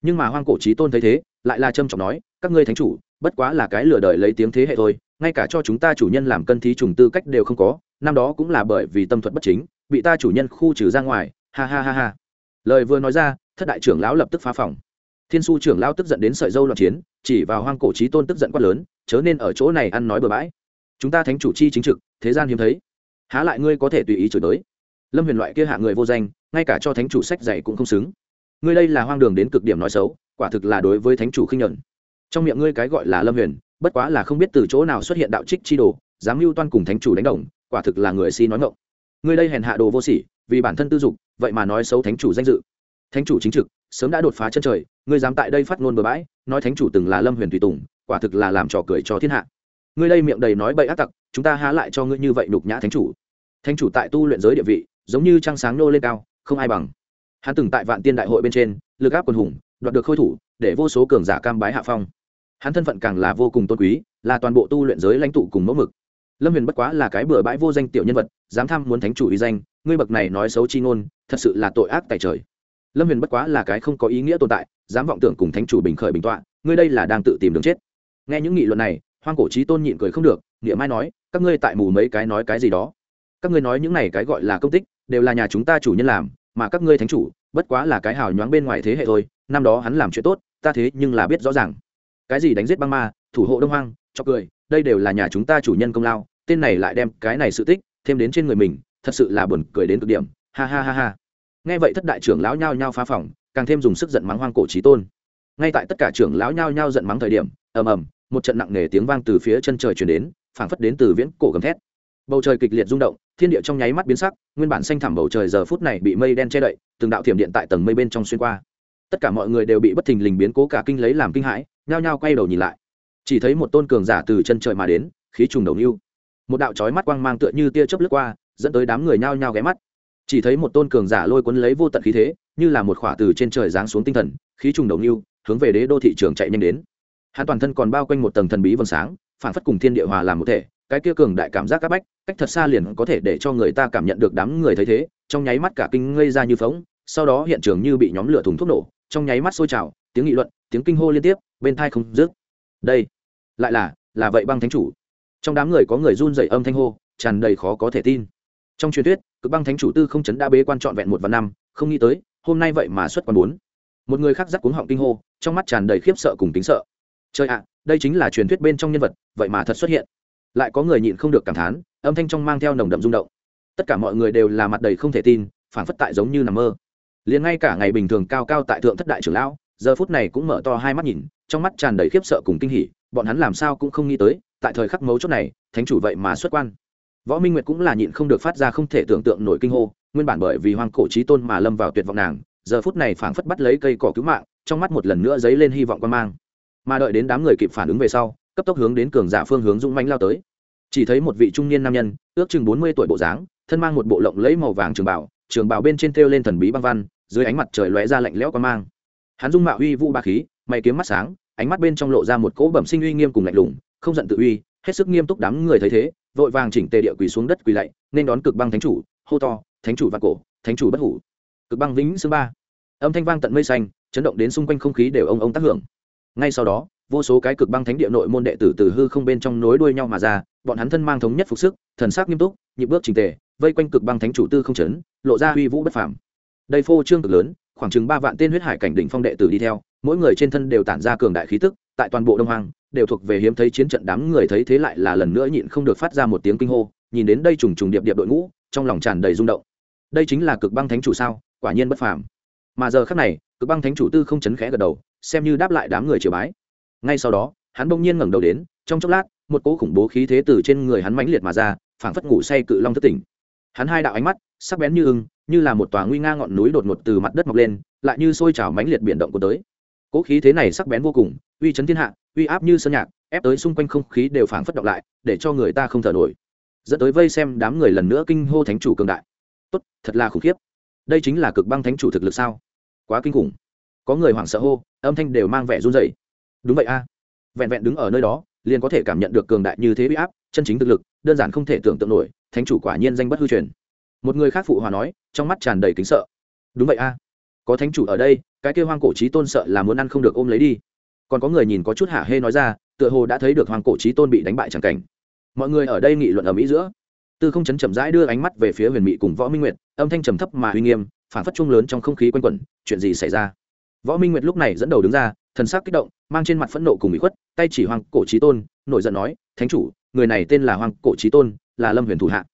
Nhưng mà hoang cổ trí tôn thấy thế, lại là trâm trọng nói, các ngươi thánh chủ, bất quá là cái lừa đời lấy tiếng thế hệ thôi, ngay cả cho chúng ta chủ nhân làm cân thí trùng tư cách đều không có, năm đó cũng là bởi vì tâm thuật bất chính, bị ta chủ nhân khu trừ ra ngoài, ha ha ha ha. Lời vừa nói ra, thất đại trưởng lão lập tức phá phòng. Thiên su trưởng lão tức giận đến sợi dâu loạn chiến, chỉ vào hoang cổ trí tôn tức giận quát lớn, chớ nên ở chỗ này ăn nói bừa bãi. Chúng ta thánh chủ chi chính trực, thế gian hiếm thấy há lại ngươi có thể tùy ý chửi tới lâm huyền loại kia hạ người vô danh, ngay cả cho thánh chủ sách dạy cũng không xứng. Ngươi đây là hoang đường đến cực điểm nói xấu, quả thực là đối với thánh chủ khinh nhuận. Trong miệng ngươi cái gọi là lâm huyền, bất quá là không biết từ chỗ nào xuất hiện đạo trích chi đồ, dám mưu toan cùng thánh chủ đánh đồng, quả thực là người si nói ngộng ngươi đây hèn hạ đồ vô sỉ, vì bản thân tư dục, vậy mà nói xấu thánh chủ danh dự. Thánh chủ chính trực, sớm đã đột phá chân trời, ngươi dám tại đây phát ngôn bừa bãi, nói thánh chủ từng là lâm huyền tùy tùng, quả thực là làm trò cười cho thiên hạ ngươi đây miệng đầy nói bậy ác tặc, chúng ta há lại cho ngươi như vậy đục nhã thánh chủ. Thánh chủ tại tu luyện giới địa vị, giống như trăng sáng nô lên cao, không ai bằng. Hắn từng tại vạn tiên đại hội bên trên, lực áp quần hùng, đoạt được khôi thủ, để vô số cường giả cam bái hạ phong. Hắn thân phận càng là vô cùng tôn quý, là toàn bộ tu luyện giới lãnh tụ cùng mẫu mực. Lâm huyền bất quá là cái bừa bãi vô danh tiểu nhân vật, dám tham muốn thánh chủ uy danh, ngươi bậc này nói xấu chi ngôn, thật sự là tội ác tại trời. Lâm huyền bất quá là cái không có ý nghĩa tồn tại, dám vọng tưởng cùng thánh chủ bình khởi bình tọa, ngươi đây là đang tự tìm đường chết. Nghe những nghị luận này hoang cổ trí tôn nhịn cười không được, nghĩa mai nói, các ngươi tại mù mấy cái nói cái gì đó. Các ngươi nói những này cái gọi là công tích, đều là nhà chúng ta chủ nhân làm, mà các ngươi thánh chủ, bất quá là cái hào nhoáng bên ngoài thế hệ thôi, năm đó hắn làm chuyện tốt, ta thế nhưng là biết rõ ràng. Cái gì đánh giết băng ma, thủ hộ đông hoang, cho cười, đây đều là nhà chúng ta chủ nhân công lao, tên này lại đem cái này sự tích, thêm đến trên người mình, thật sự là buồn cười đến cực điểm, ha ha ha ha. Nghe vậy thất đại trưởng lão nhao nhao phá phòng, càng thêm dùng sức giận mắng hoang cổ trí tôn. Ngay tại tất cả trưởng lão nhao nhao giận mắng thời điểm, ầm ầm một trận nặng nề tiếng vang từ phía chân trời chuyển đến, phảng phất đến từ viễn cổ gầm thét. Bầu trời kịch liệt rung động, thiên địa trong nháy mắt biến sắc, nguyên bản xanh thẳm bầu trời giờ phút này bị mây đen che đậy, từng đạo thiểm điện tại tầng mây bên trong xuyên qua. Tất cả mọi người đều bị bất thình lình biến cố cả kinh lấy làm kinh hãi, nhao nhao quay đầu nhìn lại. Chỉ thấy một tôn cường giả từ chân trời mà đến, khí trùng đầu nưu. Một đạo chói mắt quang mang tựa như tia chớp lướt qua, dẫn tới đám người nhao nhao ghé mắt. Chỉ thấy một tôn cường giả lôi cuốn lấy vô tận khí thế, như là một khỏa từ trên trời giáng xuống tinh thần, khí trùng đầu nưu, hướng về đế đô thị trường chạy nhanh đến hắn toàn thân còn bao quanh một tầng thần bí vầng sáng phản phất cùng thiên địa hòa làm một thể, cái kia cường đại cảm giác các bách, cách thật xa liền có thể để cho người ta cảm nhận được đám người thấy thế, trong nháy mắt cả kinh ngây ra như phóng sau đó hiện trường như bị nhóm lửa thùng thuốc nổ, trong nháy mắt sôi trào, tiếng nghị luận, tiếng kinh hô liên tiếp, bên thai không dứt. Đây, lại là là vậy băng thánh chủ. Trong đám người có người run dậy âm thanh hô, tràn đầy khó có thể tin. Trong truyền thuyết, cực băng thánh chủ tư không chấn đã bế quan trọn vẹn một và năm, không nghĩ tới, hôm nay vậy mà xuất quan bốn. Một người khác giắc cuống họng kinh hô, trong mắt tràn đầy khiếp sợ cùng tính sợ trời ạ, đây chính là truyền thuyết bên trong nhân vật, vậy mà thật xuất hiện. Lại có người nhịn không được cảm thán, âm thanh trong mang theo nồng đậm rung động. Tất cả mọi người đều là mặt đầy không thể tin phản phất tại giống như nằm mơ. Liền ngay cả ngày bình thường cao cao tại thượng thất đại trưởng lão, giờ phút này cũng mở to hai mắt nhìn, trong mắt tràn đầy khiếp sợ cùng kinh hỉ, bọn hắn làm sao cũng không nghĩ tới, tại thời khắc mấu chốt này, thánh chủ vậy mà xuất quan. Võ minh nguyệt cũng là nhịn không được phát ra không thể tưởng tượng nổi kinh hô, nguyên bản bởi vì hoang cổ trí tôn mà lâm vào tuyệt vọng nàng, giờ phút này phảng phất bắt lấy cây cỏ cứu mạng, trong mắt một lần nữa dấy lên hy vọng quan mang mà đợi đến đám người kịp phản ứng về sau, cấp tốc hướng đến cường giả phương hướng dũng manh lao tới. Chỉ thấy một vị trung niên nam nhân, ước chừng bốn mươi tuổi bộ dáng, thân mang một bộ lộng lẫy màu vàng trường bảo trường bảo bên trên thêu lên thần bí băng văn, dưới ánh mặt trời lóe ra lạnh lẽo quan mang. Hắn dung mạo uy vũ ba khí, mày kiếm mắt sáng, ánh mắt bên trong lộ ra một cỗ bẩm sinh uy nghiêm cùng lạnh lùng, không giận tự uy, hết sức nghiêm túc đám người thấy thế, vội vàng chỉnh tề địa quỳ xuống đất quỳ lạy, nên đón cực băng thánh chủ, hô to, thánh chủ và cổ, thánh chủ bất hủ. Cực băng vĩnh xương ba. Âm thanh vang tận mây xanh, chấn động đến xung quanh không khí đều ông ông tác hưởng ngay sau đó, vô số cái cực băng thánh địa nội môn đệ tử từ hư không bên trong nối đuôi nhau mà ra, bọn hắn thân mang thống nhất phục sức, thần sắc nghiêm túc, nhịp bước trình tề, vây quanh cực băng thánh chủ tư không chấn, lộ ra uy vũ bất phàm. Đây phô trương cực lớn, khoảng chừng ba vạn tên huyết hải cảnh đỉnh phong đệ tử đi theo, mỗi người trên thân đều tản ra cường đại khí tức, tại toàn bộ đông hoàng đều thuộc về hiếm thấy chiến trận đám người thấy thế lại là lần nữa nhịn không được phát ra một tiếng kinh hô, nhìn đến đây trùng trùng điệp điệp đội ngũ, trong lòng tràn đầy rung động. Đây chính là cực băng thánh chủ sao? Quả nhiên bất phàm. Mà giờ khắc này, cực băng thánh chủ tư không chấn khẽ gật đầu xem như đáp lại đám người triều bái. Ngay sau đó, hắn bỗng nhiên ngẩng đầu đến, trong chốc lát, một cỗ khủng bố khí thế từ trên người hắn mãnh liệt mà ra, phảng phất ngủ say cự long thất tỉnh. Hắn hai đạo ánh mắt, sắc bén như ưng, như là một tòa nguy nga ngọn núi đột ngột từ mặt đất mọc lên, lại như sôi trào mãnh liệt biển động của tới. Cỗ khí thế này sắc bén vô cùng, uy chấn thiên hạ, uy áp như sơn nhạc, ép tới xung quanh không khí đều phảng phất động lại, để cho người ta không thở nổi. Dẫn tới vây xem đám người lần nữa kinh hô thánh chủ cường đại. Tốt, thật là khủng khiếp. Đây chính là cực băng thánh chủ thực lực sao? Quá kinh khủng có người hoảng sợ hô, âm thanh đều mang vẻ run rẩy. Đúng vậy a. Vẹn vẹn đứng ở nơi đó, liền có thể cảm nhận được cường đại như thế bị áp, chân chính thực lực, đơn giản không thể tưởng tượng nổi, thánh chủ quả nhiên danh bất hư truyền. Một người khác phụ hòa nói, trong mắt tràn đầy kính sợ. Đúng vậy a. Có thánh chủ ở đây, cái kêu hoang cổ trí tôn sợ là muốn ăn không được ôm lấy đi. Còn có người nhìn có chút hả hê nói ra, tựa hồ đã thấy được hoàng cổ trí tôn bị đánh bại chẳng cảnh. Mọi người ở đây nghị luận ở mỹ giữa. Tư không chấn chậm rãi đưa ánh mắt về phía huyền mỹ cùng võ minh nguyệt, âm thanh trầm thấp mà uy nghiêm phản phất chung lớn trong không khí quanh quẩn, chuyện gì xảy ra? Võ minh nguyệt lúc này dẫn đầu đứng ra, thần sắc kích động, mang trên mặt phẫn nộ cùng bị khuất, tay chỉ hoàng cổ trí tôn, nổi giận nói, thánh chủ, người này tên là hoàng cổ trí tôn, là lâm huyền thủ hạ.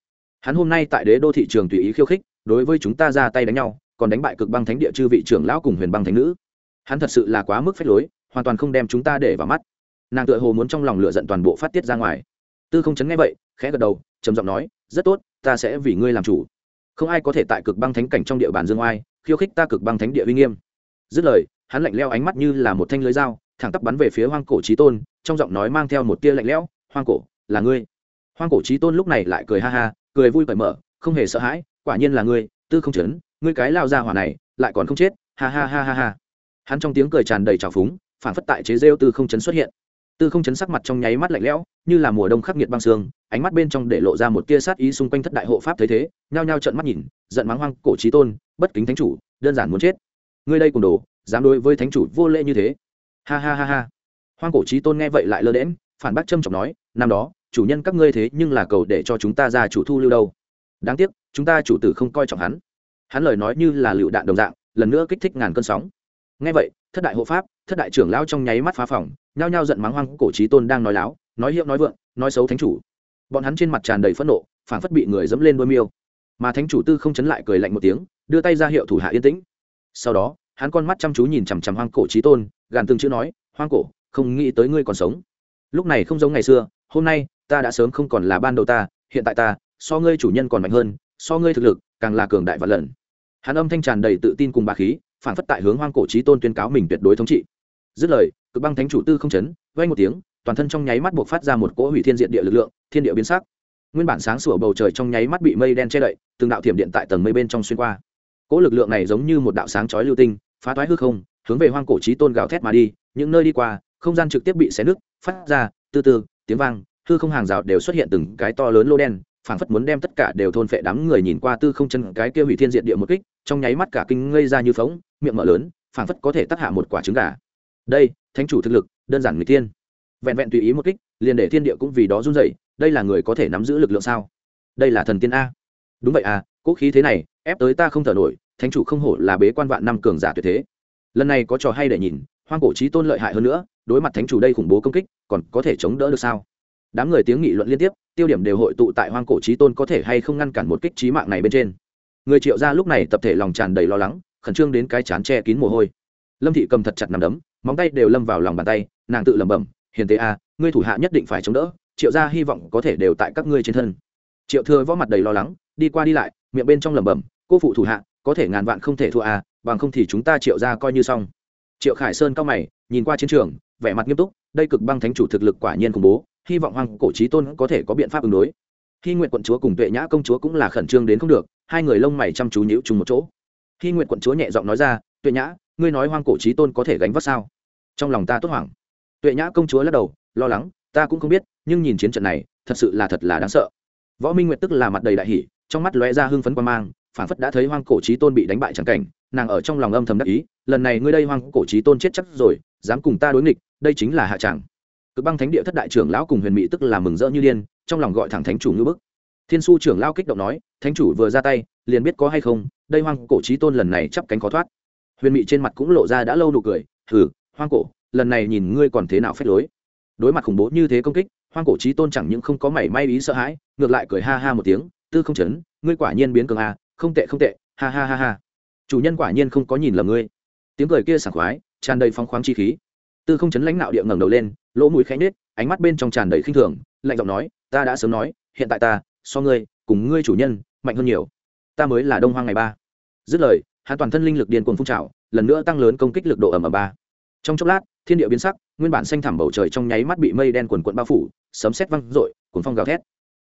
Hắn hôm nay tại đế đô thị trường tùy ý khiêu khích, đối với chúng ta ra tay đánh nhau, còn đánh bại cực băng thánh địa chư vị trưởng lão cùng huyền băng thánh nữ. Hắn thật sự là quá mức phép lối, hoàn toàn không đem chúng ta để vào mắt. Nàng tựa hồ muốn trong lòng lựa giận toàn bộ phát tiết ra ngoài. Tư không chấn nghe vậy, khẽ gật đầu, trầm giọng nói, rất tốt, ta sẽ vì ngươi làm chủ. Không ai có thể tại cực băng thánh cảnh trong địa bàn dương oai, khiêu khích ta cực băng thánh địa uy nghiêm dứt lời, hắn lạnh leo ánh mắt như là một thanh lưới dao, thẳng tắp bắn về phía hoang cổ trí tôn, trong giọng nói mang theo một tia lạnh lẽo, hoang cổ, là ngươi. Hoang cổ trí tôn lúc này lại cười ha ha, cười vui cởi mở, không hề sợ hãi, quả nhiên là ngươi, tư không chấn, ngươi cái lao ra hỏa này, lại còn không chết, ha ha ha ha ha. Hắn trong tiếng cười tràn đầy trào phúng, phản phất tại chế rêu tư không chấn xuất hiện. Tư không chấn sắc mặt trong nháy mắt lạnh lẽo, như là mùa đông khắc nghiệt băng xương ánh mắt bên trong để lộ ra một tia sát ý xung quanh thất đại hộ pháp thấy thế, nhao nhao trợn mắt nhìn, giận mắng hoang cổ trí tôn, bất kính thánh chủ, đơn giản muốn chết ngươi đây cùng đồ, dám đối với thánh chủ vô lễ như thế. Ha ha ha ha. Hoang cổ trí tôn nghe vậy lại lơ đễm phản bác trâm trọng nói, năm đó, chủ nhân các ngươi thế nhưng là cầu để cho chúng ta ra chủ thu lưu đâu. Đáng tiếc, chúng ta chủ tử không coi trọng hắn. Hắn lời nói như là lựu đạn đồng dạng, lần nữa kích thích ngàn cơn sóng. Nghe vậy, thất đại hộ pháp, thất đại trưởng lao trong nháy mắt phá phòng, nhao nhao giận mắng hoang cổ trí tôn đang nói láo, nói hiệu nói vượng, nói xấu thánh chủ. Bọn hắn trên mặt tràn đầy phẫn nộ phản phất bị người dẫm lên đôi miêu. Mà thánh chủ tư không chấn lại cười lạnh một tiếng, đưa tay ra hiệu thủ hạ yên tĩnh sau đó, hắn con mắt chăm chú nhìn chằm chằm hoang cổ trí tôn, gàn từng chữ nói, hoang cổ, không nghĩ tới ngươi còn sống. Lúc này không giống ngày xưa, hôm nay, ta đã sớm không còn là ban đầu ta, hiện tại ta, so ngươi chủ nhân còn mạnh hơn, so ngươi thực lực càng là cường đại và lần. Hắn âm thanh tràn đầy tự tin cùng bà khí, phản phất tại hướng hoang cổ trí tôn tuyên cáo mình tuyệt đối thống trị. Dứt lời, cực băng thánh chủ tư không chấn vay một tiếng, toàn thân trong nháy mắt buộc phát ra một cỗ hủy thiên diện địa lực lượng, thiên địa biến sắc. Nguyên bản sáng sủa bầu trời trong nháy mắt bị mây đen che đậy, từng đạo thiểm điện tại tầng mây bên trong xuyên qua cỗ lực lượng này giống như một đạo sáng chói lưu tinh, phá toái hư không, hướng về hoang cổ trí tôn gào thét mà đi, những nơi đi qua, không gian trực tiếp bị xé nứt, phát ra, từ từ, tiếng vang, hư không hàng rào đều xuất hiện từng cái to lớn lô đen, phảng phất muốn đem tất cả đều thôn phệ đám người nhìn qua tư không chân cái kia hủy thiên diện địa một kích, trong nháy mắt cả kinh ngây ra như phóng, miệng mở lớn, phảng phất có thể tắt hạ một quả trứng gà. Đây, thánh chủ thực lực, đơn giản người tiên vẹn vẹn tùy ý một kích, liền để thiên địa cũng vì đó run rẩy, đây là người có thể nắm giữ lực lượng sao? Đây là thần tiên a. Đúng vậy à cố khí thế này, ép tới ta không thở nổi, thánh chủ không hổ là bế quan vạn năm cường giả tuyệt thế. Lần này có trò hay để nhìn, hoang cổ trí tôn lợi hại hơn nữa, đối mặt thánh chủ đây khủng bố công kích, còn có thể chống đỡ được sao? Đám người tiếng nghị luận liên tiếp, tiêu điểm đều hội tụ tại hoang cổ trí tôn có thể hay không ngăn cản một kích trí mạng này bên trên. Người triệu ra lúc này tập thể lòng tràn đầy lo lắng, khẩn trương đến cái chán che kín mồ hôi. Lâm thị cầm thật chặt nằm đấm, móng tay đều lâm vào lòng bàn tay, nàng tự lẩm bẩm, hiền tế a, ngươi thủ hạ nhất định phải chống đỡ, triệu ra hy vọng có thể đều tại các ngươi trên thân. Triệu thừa võ mặt đầy lo lắng, đi qua đi lại miệng bên trong lẩm bẩm cô phụ thủ hạ có thể ngàn vạn không thể thua à, bằng không thì chúng ta triệu ra coi như xong. Triệu khải sơn cao mày nhìn qua chiến trường vẻ mặt nghiêm túc đây cực băng thánh chủ thực lực quả nhiên khủng bố hy vọng hoàng cổ trí tôn có thể có biện pháp ứng đối. Khi nguyện quận chúa cùng tuệ nhã công chúa cũng là khẩn trương đến không được hai người lông mày chăm chú nhíu chung một chỗ. Khi nguyện quận chúa nhẹ giọng nói ra tuệ nhã ngươi nói hoang cổ trí tôn có thể gánh vác sao? Trong lòng ta tốt hoảng. Tuệ nhã công chúa lắc đầu lo lắng ta cũng không biết nhưng nhìn chiến trận này thật sự là thật là đáng sợ. Võ minh nguyệt tức là mặt đầy đại hỷ trong mắt lóe ra hưng phấn quan mang phản phất đã thấy hoang cổ trí tôn bị đánh bại chẳng cảnh, nàng ở trong lòng âm thầm đắc ý, lần này ngươi đây hoang cổ trí tôn chết chắc rồi, dám cùng ta đối nghịch, đây chính là hạ tràng cực băng thánh địa thất đại trưởng lão cùng huyền mỹ tức là mừng rỡ như điên, trong lòng gọi thẳng thánh chủ ngữ bức. Thiên su trưởng lao kích động nói, thánh chủ vừa ra tay, liền biết có hay không, đây hoang cổ trí tôn lần này chắp cánh khó thoát. Huyền mỹ trên mặt cũng lộ ra đã lâu nụ cười, hừ, hoang cổ, lần này nhìn ngươi còn thế nào phép lối. Đối mặt khủng bố như thế công kích, hoang cổ trí tôn chẳng những không có mảy may ý sợ hãi, ngược lại cười ha ha một tiếng tư không chấn, ngươi quả nhiên biến cường a không tệ không tệ, ha ha ha ha. Chủ nhân quả nhiên không có nhìn lầm ngươi. Tiếng cười kia sảng khoái, tràn đầy phong khoáng chi khí. Tư không chấn lãnh nạo địa ngẩng đầu lên, lỗ mũi khẽ nết ánh mắt bên trong tràn đầy khinh thường, lạnh giọng nói, ta đã sớm nói, hiện tại ta, so ngươi, cùng ngươi chủ nhân, mạnh hơn nhiều. Ta mới là đông hoang ngày ba. Dứt lời, hắn toàn thân linh lực điên cuồng phun trào, lần nữa tăng lớn công kích lực độ ẩm ở ba. Trong chốc lát, thiên địa biến sắc, nguyên bản xanh thẳm bầu trời trong nháy mắt bị mây đen quần quận bao phủ, sấm sét văng rội cuốn phong gào thét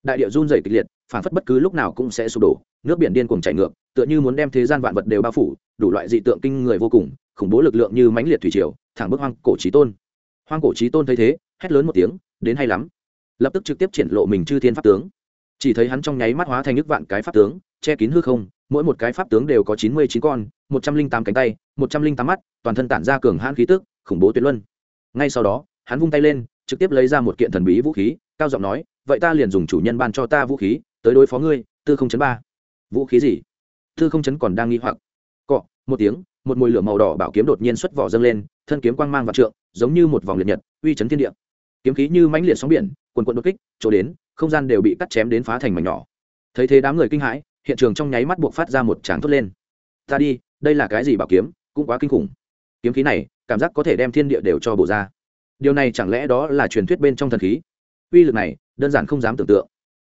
đại địa run rẩy kịch liệt phản phất bất cứ lúc nào cũng sẽ sụp đổ, nước biển điên cuồng chảy ngược, tựa như muốn đem thế gian vạn vật đều bao phủ, đủ loại dị tượng kinh người vô cùng, khủng bố lực lượng như mãnh liệt thủy triều, thẳng bức hoang cổ trí tôn. Hoang cổ trí tôn thấy thế, hét lớn một tiếng, đến hay lắm. Lập tức trực tiếp triển lộ mình chư thiên pháp tướng. Chỉ thấy hắn trong nháy mắt hóa thành nước vạn cái pháp tướng, che kín hư không, mỗi một cái pháp tướng đều có chín mươi chín con, một trăm linh tám cánh tay, một trăm linh tám mắt, toàn thân tản ra cường hãn khí tức, khủng bố tuyệt luân. Ngay sau đó, hắn vung tay lên, trực tiếp lấy ra một kiện thần bí vũ khí, cao giọng nói vậy ta liền dùng chủ nhân ban cho ta vũ khí, tới đối phó ngươi, tư không chấn ba. Vũ khí gì? Tư không chấn còn đang nghi hoặc. Cọ, một tiếng, một mùi lửa màu đỏ bảo kiếm đột nhiên xuất vỏ dâng lên, thân kiếm quang mang và trượng, giống như một vòng liệt nhật, uy chấn thiên địa. Kiếm khí như mãnh liệt sóng biển quần quần đột kích, chỗ đến, không gian đều bị cắt chém đến phá thành mảnh nhỏ. Thấy thế đám người kinh hãi, hiện trường trong nháy mắt buộc phát ra một tràng thốt lên. Ta đi, đây là cái gì bảo kiếm, cũng quá kinh khủng. Kiếm khí này, cảm giác có thể đem thiên địa đều cho bổ ra. Điều này chẳng lẽ đó là truyền thuyết bên trong thần khí? Uy lực này đơn giản không dám tưởng tượng.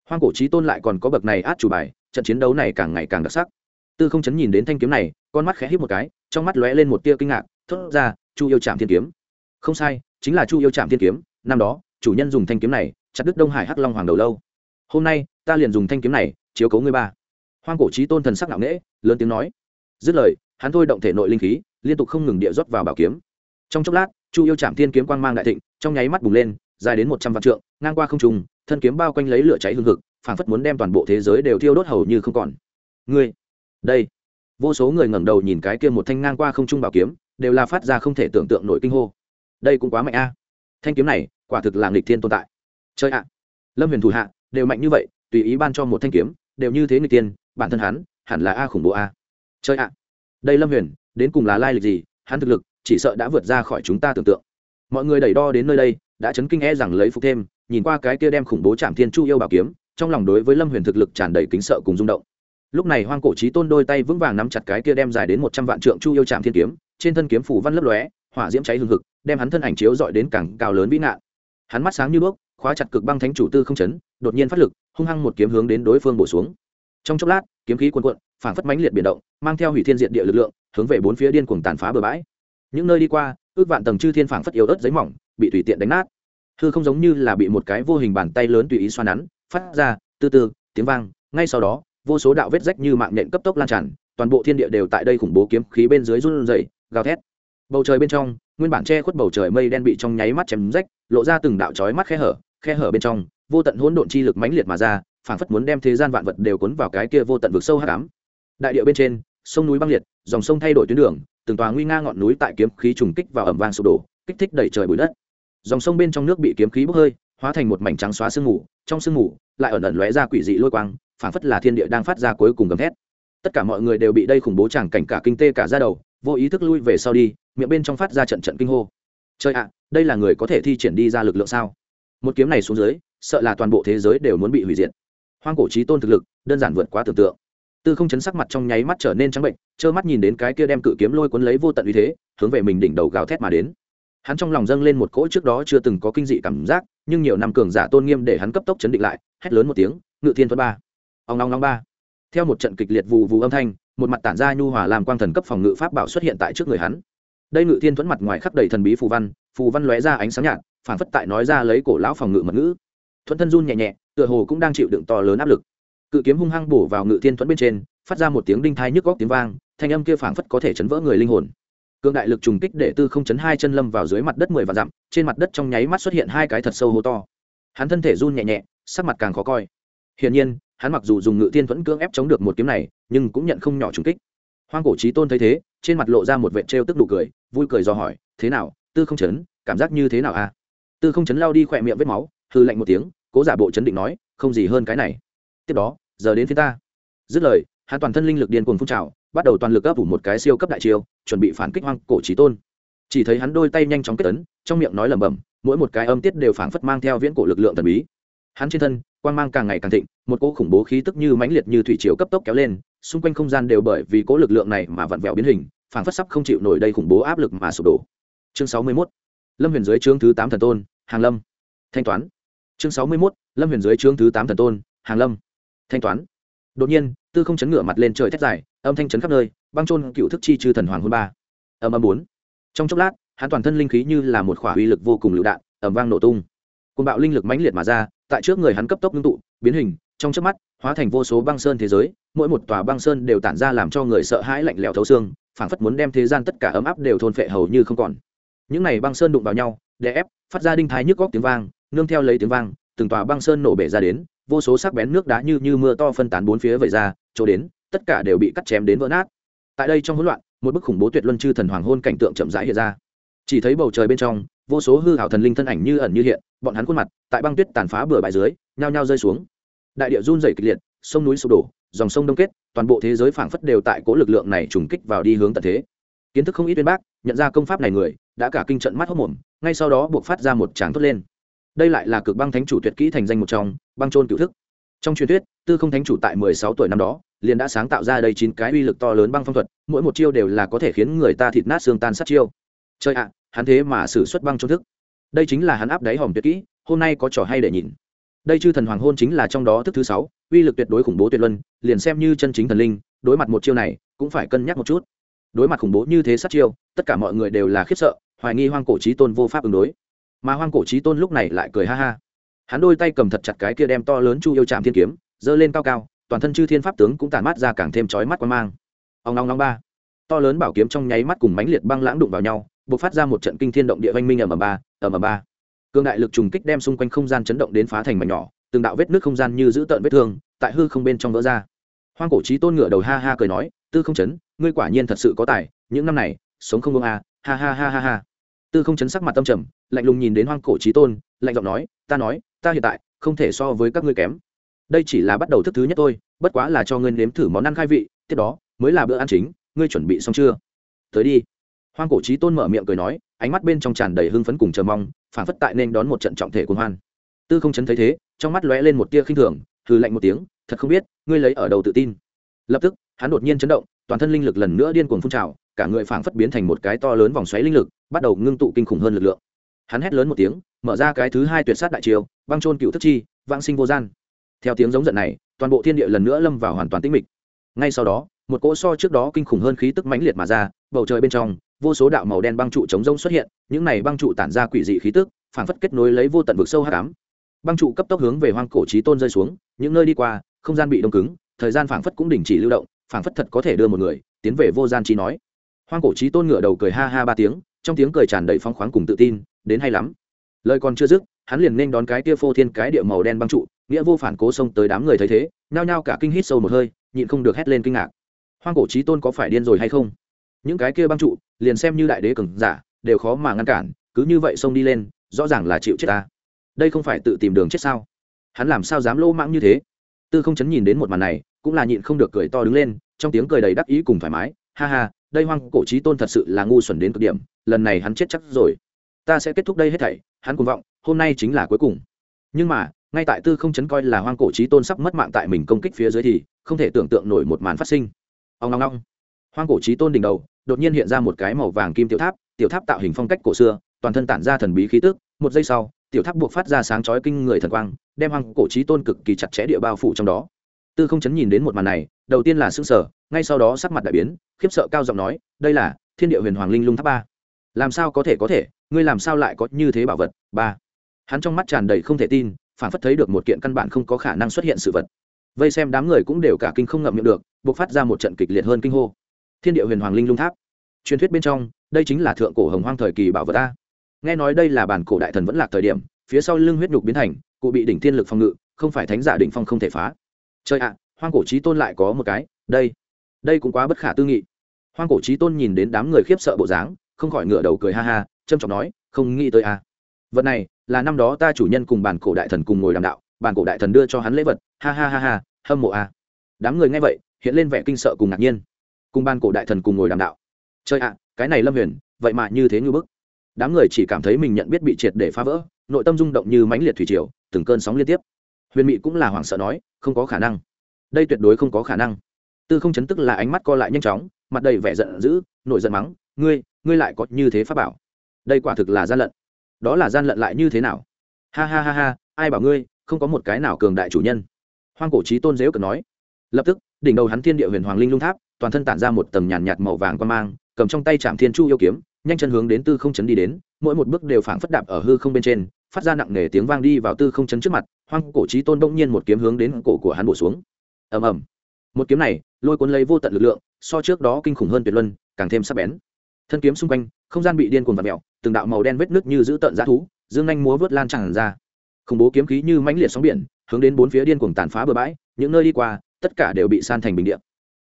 Hoang cổ trí tôn lại còn có bậc này át chủ bài, trận chiến đấu này càng ngày càng đặc sắc. Tư không chấn nhìn đến thanh kiếm này, con mắt khẽ hít một cái, trong mắt lóe lên một tia kinh ngạc, thốt ra, chu yêu trạm thiên kiếm. Không sai, chính là chu yêu trạm thiên kiếm, năm đó, chủ nhân dùng thanh kiếm này, chặt đứt đông hải hắc long hoàng đầu lâu. Hôm nay, ta liền dùng thanh kiếm này, chiếu cấu ngươi ba. Hoang cổ trí tôn thần sắc nặng nễ lớn tiếng nói. Dứt lời, hắn thôi động thể nội linh khí, liên tục không ngừng địa rót vào bảo kiếm. Trong chốc lát, chu yêu trạm thiên kiếm quang mang đại thịnh, trong nháy mắt bùng lên dài đến một trăm vạn trượng, ngang qua không trùng thân kiếm bao quanh lấy lửa cháy hương thực phảng phất muốn đem toàn bộ thế giới đều thiêu đốt hầu như không còn. Ngươi, đây. Vô số người ngẩng đầu nhìn cái kia một thanh ngang qua không trung bảo kiếm, đều là phát ra không thể tưởng tượng nổi kinh hô. Đây cũng quá mạnh a. Thanh kiếm này, quả thực là nghịch thiên tồn tại. Chơi ạ. Lâm huyền thủ hạ, đều mạnh như vậy, tùy ý ban cho một thanh kiếm, đều như thế nghịch tiên bản thân hắn, hẳn là a khủng bố a. Chơi ạ. Đây lâm huyền, đến cùng là lai lịch gì, hắn thực lực, chỉ sợ đã vượt ra khỏi chúng ta tưởng tượng. Mọi người đẩy đo đến nơi đây đã chấn kinh e rằng lấy phục thêm, nhìn qua cái kia đem khủng bố chạm thiên chu yêu bảo kiếm, trong lòng đối với lâm huyền thực lực tràn đầy kính sợ cùng rung động. Lúc này hoang cổ trí tôn đôi tay vững vàng nắm chặt cái kia đem dài đến một trăm vạn trượng chu yêu chạm thiên kiếm, trên thân kiếm phủ văn lấp lóe, hỏa diễm cháy hừng hực, đem hắn thân ảnh chiếu dọi đến càng cao lớn vĩ nạn hắn mắt sáng như đuốc, khóa chặt cực băng thánh chủ tư không chấn, đột nhiên phát lực, hung hăng một kiếm hướng đến đối phương bổ xuống. Trong chốc lát, kiếm khí cuồn cuộn, phảng phất mãnh liệt biển động, mang theo hủy thiên diện địa lực lượng, hướng về bốn phía điên cuồng tàn phá bờ bãi. Những nơi đi qua, ước vạn tầng chư thiên phảng phất yếu ớt giấy mỏng, bị tùy tiện đánh nát hư không giống như là bị một cái vô hình bàn tay lớn tùy ý xoa nắn, phát ra, từ từ, tiếng vang, ngay sau đó, vô số đạo vết rách như mạng nện cấp tốc lan tràn, toàn bộ thiên địa đều tại đây khủng bố kiếm khí bên dưới run rẩy, gào thét. Bầu trời bên trong, nguyên bản che khuất bầu trời mây đen bị trong nháy mắt chém rách, lộ ra từng đạo chói mắt khe hở khe hở bên trong, vô tận hỗn độn chi lực mãnh liệt mà ra, phảng phất muốn đem thế gian vạn vật đều cuốn vào cái kia vô tận vực sâu hắc ám. Đại địa bên trên, sông núi băng liệt, dòng sông thay đổi tuyến đường, từng tòa nguy nga ngọn núi tại kiếm khí trùng kích vào ẩm vang sụp đổ, kích thích đẩy trời bụi đất dòng sông bên trong nước bị kiếm khí bốc hơi, hóa thành một mảnh trắng xóa sương mù, trong sương mù, lại ẩn ẩn lóe ra quỷ dị lôi quang, phảng phất là thiên địa đang phát ra cuối cùng gầm thét. Tất cả mọi người đều bị đây khủng bố chẳng cảnh cả kinh tê cả ra đầu, vô ý thức lui về sau đi, miệng bên trong phát ra trận trận kinh hô. Trời ạ, đây là người có thể thi triển đi ra lực lượng sao? Một kiếm này xuống dưới, sợ là toàn bộ thế giới đều muốn bị hủy diệt. Hoang cổ trí tôn thực lực, đơn giản vượt quá tưởng tượng. Tư không chấn sắc mặt trong nháy mắt trở nên trắng bệnh, trơ mắt nhìn đến cái kia đem cự kiếm lôi cuốn lấy vô tận uy thế, hướng về mình đỉnh đầu gào thét mà đến hắn trong lòng dâng lên một cỗ trước đó chưa từng có kinh dị cảm giác, nhưng nhiều năm cường giả tôn nghiêm để hắn cấp tốc chấn định lại, hét lớn một tiếng, ngự thiên thuẫn ba! Ông long long ba. Theo một trận kịch liệt vù vù âm thanh, một mặt tản ra nhu hòa làm quang thần cấp phòng ngự pháp bảo xuất hiện tại trước người hắn. Đây ngự thiên thuẫn mặt ngoài khắc đầy thần bí phù văn phù văn lóe ra ánh sáng nhạt, phản phất tại nói ra lấy cổ lão phòng ngự mật ngữ. Thuẫn thân run nhẹ nhẹ, tựa hồ cũng đang chịu đựng to lớn áp lực. Cự kiếm hung hăng bổ vào ngự thiên thuẫn bên trên, phát ra một tiếng đinh thai nhức góc tiếng vang, thanh âm kia phảng phất có thể chấn vỡ người linh hồn cương đại lực trùng kích để tư không chấn hai chân lâm vào dưới mặt đất mười và dặm, trên mặt đất trong nháy mắt xuất hiện hai cái thật sâu hố to. Hắn thân thể run nhẹ nhẹ, sắc mặt càng khó coi. Hiển nhiên, hắn mặc dù dùng ngự tiên thuẫn cưỡng ép chống được một kiếm này, nhưng cũng nhận không nhỏ trùng kích. Hoang cổ trí tôn thấy thế, trên mặt lộ ra một vệ trêu tức đủ cười, vui cười do hỏi, thế nào, tư không chấn, cảm giác như thế nào a tư không chấn lao đi khỏe miệng vết máu hư lạnh một tiếng, cố giả bộ chấn định nói, không gì hơn cái này. Tiếp đó, giờ đến phía ta. Dứt lời, hắn toàn thân linh lực điên cuồng phun trào bắt đầu toàn lực ấp ủ một cái siêu cấp đại chiêu, chuẩn bị phản kích hoang cổ trí tôn. Chỉ thấy hắn đôi tay nhanh chóng kết tấn trong miệng nói lẩm bẩm, mỗi một cái âm tiết đều phảng phất mang theo viễn cổ lực lượng thần bí. Hắn trên thân, quang mang càng ngày càng thịnh, một cỗ khủng bố khí tức như mãnh liệt như thủy chiều cấp tốc kéo lên, xung quanh không gian đều bởi vì cỗ lực lượng này mà vặn vẹo biến hình, phảng phất sắp không chịu nổi đây khủng bố áp lực mà sụp đổ. Chương sáu mươi 61. lâm huyền dưới chương thứ tám thần tôn, hàng lâm. Thanh toán. Chương sáu mươi 61. lâm huyền dưới chương thứ tám thần tôn, hàng lâm. Thanh toán. Đột nhiên tư không chấn ngựa mặt lên trời thét dài, âm thanh chấn khắp nơi, băng trôn cựu thức chi chư thần hoàng hôn ba. Âm âm bốn. Trong chốc lát, hắn toàn thân linh khí như là một khỏa uy lực vô cùng lựu đạn ẩm vang nổ tung. Côn bạo linh lực mãnh liệt mà ra, tại trước người hắn cấp tốc ngưng tụ, biến hình, trong trước mắt, hóa thành vô số băng sơn thế giới, mỗi một tòa băng sơn đều tản ra làm cho người sợ hãi lạnh lẽo thấu xương, phảng phất muốn đem thế gian tất cả ấm áp đều thôn phệ hầu như không còn. Những này băng sơn đụng vào nhau, đè ép, phát ra đinh thái nhức góc tiếng vang, nương theo lấy tiếng vang, từng tòa băng sơn nổ bể ra đến, vô số sắc bén nước đá như như mưa to phân tán bốn phía vẩy ra chỗ đến, tất cả đều bị cắt chém đến vỡ nát. Tại đây trong hỗn loạn, một bức khủng bố tuyệt luân chư thần hoàng hôn cảnh tượng chậm rãi hiện ra. Chỉ thấy bầu trời bên trong, vô số hư hảo thần linh thân ảnh như ẩn như hiện, bọn hắn khuôn mặt, tại băng tuyết tàn phá bừa bãi dưới, nhao nhao rơi xuống. Đại địa run rẩy kịch liệt, sông núi sụp đổ, dòng sông đông kết, toàn bộ thế giới phảng phất đều tại cố lực lượng này trùng kích vào đi hướng tận thế. Kiến thức không ít viên bác, nhận ra công pháp này người, đã cả kinh trận mắt hốc mồm, ngay sau đó buộc phát ra một tràng thốt lên. Đây lại là cực băng thánh chủ tuyệt kỹ thành danh một trong, băng trôn cựu thức trong truyền thuyết, tư không thánh chủ tại mười sáu tuổi năm đó, liền đã sáng tạo ra đây chín cái uy lực to lớn băng phong thuật, mỗi một chiêu đều là có thể khiến người ta thịt nát xương tan sát chiêu. Chơi ạ à, hắn thế mà xử xuất băng trôn thức. Đây chính là hắn áp đáy hòm tuyệt kỹ, hôm nay có trò hay để nhìn. Đây chư thần hoàng hôn chính là trong đó thức thứ sáu, uy lực tuyệt đối khủng bố tuyệt luân, liền xem như chân chính thần linh, đối mặt một chiêu này, cũng phải cân nhắc một chút. Đối mặt khủng bố như thế sát chiêu, tất cả mọi người đều là khiếp sợ, hoài nghi hoang cổ trí tôn vô pháp ứng đối. Mà hoang cổ trí tôn lúc này lại cười ha ha hắn đôi tay cầm thật chặt cái kia đem to lớn chu yêu chạm thiên kiếm, giơ lên cao cao, toàn thân chư thiên pháp tướng cũng tàn mắt ra càng thêm chói mắt quan mang. Ông long long ba. To lớn bảo kiếm trong nháy mắt cùng mánh liệt băng lãng đụng vào nhau b ộ c phát ra một trận kinh thiên động địa oanh minh ở m ba ở m ba. Cương đại lực trùng kích đem xung quanh không gian chấn động đến phá thành mảnh nhỏ, từng đạo vết nước không gian như giữ tợn vết thương, tại hư không bên trong vỡ ra. Hoang cổ trí tôn ngựa đầu ha ha cười nói, tư không chấn, ngươi quả nhiên thật sự có tài, những năm này, sống không ngông a, ha ha ha ha ha tư không chấn sắc mặt tâm trầm, lạnh lùng nhìn đến hoang cổ trí tôn, lạnh giọng nói, ta nói, ta hiện tại không thể so với các ngươi kém. Đây chỉ là bắt đầu thức thứ nhất thôi, bất quá là cho ngươi nếm thử món ăn khai vị, tiếp đó mới là bữa ăn chính, ngươi chuẩn bị xong chưa? Tới đi. Hoang cổ trí tôn mở miệng cười nói, ánh mắt bên trong tràn đầy hưng phấn cùng chờ mong, phản phất tại nên đón một trận trọng thể cuồng hoan. Tư không chấn thấy thế, trong mắt lóe lên một tia khinh thường, hừ lạnh một tiếng, thật không biết, ngươi lấy ở đầu tự tin. Lập tức, hắn đột nhiên chấn động, toàn thân linh lực lần nữa điên cuồng phun trào, cả người phảng phất biến thành một cái to lớn vòng xoáy linh lực bắt đầu ngưng tụ kinh khủng hơn lực lượng. Hắn hét lớn một tiếng, mở ra cái thứ hai tuyệt sát đại chiêu, băng trôn cựu thức chi, vãng sinh vô gian. Theo tiếng giống giận này, toàn bộ thiên địa lần nữa lâm vào hoàn toàn tĩnh mịch. Ngay sau đó, một cỗ so trước đó kinh khủng hơn khí tức mãnh liệt mà ra, bầu trời bên trong, vô số đạo màu đen băng trụ chống rông xuất hiện, những này băng trụ tản ra quỷ dị khí tức phảng phất kết nối lấy vô tận vực sâu hắc ám. Băng trụ cấp tốc hướng về hoang cổ trí tôn rơi xuống, những nơi đi qua, không gian bị đông cứng, thời gian phảng phất cũng đình chỉ lưu động phảng phất thật có thể đưa một người tiến về vô gian trí nói. Hoang cổ trí tôn ngửa đầu cười ha ha ba tiếng trong tiếng cười tràn đầy phong khoáng cùng tự tin, đến hay lắm. Lời còn chưa dứt, hắn liền nên đón cái tia phô thiên cái địa màu đen băng trụ, nghĩa vô phản cố xông tới đám người thấy thế, nhao nhao cả kinh hít sâu một hơi, nhịn không được hét lên kinh ngạc. Hoang cổ trí tôn có phải điên rồi hay không? Những cái kia băng trụ, liền xem như đại đế cường giả, đều khó mà ngăn cản, cứ như vậy xông đi lên, rõ ràng là chịu chết ta. Đây không phải tự tìm đường chết sao? Hắn làm sao dám lô mãng như thế? Tư không chấn nhìn đến một màn này, cũng là nhịn không được cười to đứng lên, trong tiếng cười đầy đắc ý cùng thoải mái. Ha ha, đây hoang cổ trí tôn thật sự là ngu xuẩn đến cực điểm lần này hắn chết chắc rồi. Ta sẽ kết thúc đây hết thảy, hắn cuồng vọng, hôm nay chính là cuối cùng. Nhưng mà, ngay tại tư không chấn coi là hoang cổ trí tôn sắp mất mạng tại mình công kích phía dưới thì không thể tưởng tượng nổi một màn phát sinh. Ông long long hoang cổ trí tôn đỉnh đầu, đột nhiên hiện ra một cái màu vàng kim tiểu tháp tiểu tháp tạo hình phong cách cổ xưa, toàn thân tản ra thần bí khí tức. Một giây sau, tiểu tháp buộc phát ra sáng chói kinh người thần quang, đem hoang cổ trí tôn cực kỳ chặt chẽ địa bao phủ trong đó. Tư không chấn nhìn đến một màn này, đầu tiên là xương sở ngay sau đó sắc mặt đại biến, khiếp sợ cao giọng nói, đây là thiên địa huyền hoàng linh lung tháp ba làm sao có thể có thể? Ngươi làm sao lại có như thế bảo vật? Ba. Hắn trong mắt tràn đầy không thể tin, phản phất thấy được một kiện căn bản không có khả năng xuất hiện sự vật. Vây xem đám người cũng đều cả kinh không ngậm miệng được buộc phát ra một trận kịch liệt hơn kinh hô. Thiên địa huyền hoàng linh lung tháp. Truyền thuyết bên trong, đây chính là thượng cổ hồng hoang thời kỳ bảo vật ta nghe nói đây là bản cổ đại thần vẫn lạc thời điểm, phía sau lưng huyết nhục biến thành, cụ bị đỉnh thiên lực phòng ngự, không phải thánh giả đỉnh phong không thể phá. Trời ạ, hoang cổ trí tôn lại có một cái, đây. Đây cũng quá bất khả tư nghị. Hoang cổ trí tôn nhìn đến đám người khiếp sợ bộ dáng không khỏi ngửa đầu cười ha ha, trâm trọng nói, không nghĩ tới a. À. vật này, là năm đó ta chủ nhân cùng bản cổ đại thần cùng ngồi đàm đạo, bản cổ đại thần đưa cho hắn lễ vật, ha ha ha ha, hâm mộ a. À. đám người nghe vậy, hiện lên vẻ kinh sợ cùng ngạc nhiên. Cùng ban cổ đại thần cùng ngồi đàm đạo. Chơi ạ, cái này lâm huyền, vậy mà như thế như bức. Đám người chỉ cảm thấy mình nhận biết bị triệt để phá vỡ, nội tâm rung động như mãnh liệt thủy triều, từng cơn sóng liên tiếp. Huyền mị cũng là hoảng sợ nói, không có khả năng. Đây tuyệt đối không có khả năng. Tư không chấn tức là ánh mắt co lại nhanh chóng, mặt đầy vẻ giận dữ, nổi giận mắng, ngươi ngươi lại có như thế pháp bảo. Đây quả thực là gian lận. Đó là gian lận lại như thế nào? Ha ha ha ha, ai bảo ngươi, không có một cái nào cường đại chủ nhân. Hoang cổ trí tôn dếu cực nói. Lập tức, đỉnh đầu hắn thiên địa huyền hoàng linh lung tháp, toàn thân tản ra một tầng nhàn nhạt màu vàng quan mang, cầm trong tay trạm thiên chu yêu kiếm, nhanh chân hướng đến tư không chấn đi đến, mỗi một bước đều phảng phất đạp ở hư không bên trên, phát ra nặng nề tiếng vang đi vào tư không chấn trước mặt, hoang cổ trí tôn đông nhiên một kiếm hướng đến cổ của hắn bổ xuống. Ầm ầm. Một kiếm này, lôi cuốn lấy vô tận lực lượng, so trước đó kinh khủng hơn tuyệt luân, càng thêm sắc bén thân kiếm xung quanh, không gian bị điên cuồng vặt mẹo từng đạo màu đen vết nước như giữ tợn giá thú, dương anh múa vớt lan tràn ra. Khủng bố kiếm khí như mãnh liệt sóng biển, hướng đến bốn phía điên cuồng tàn phá bờ bãi, những nơi đi qua, tất cả đều bị san thành bình địa.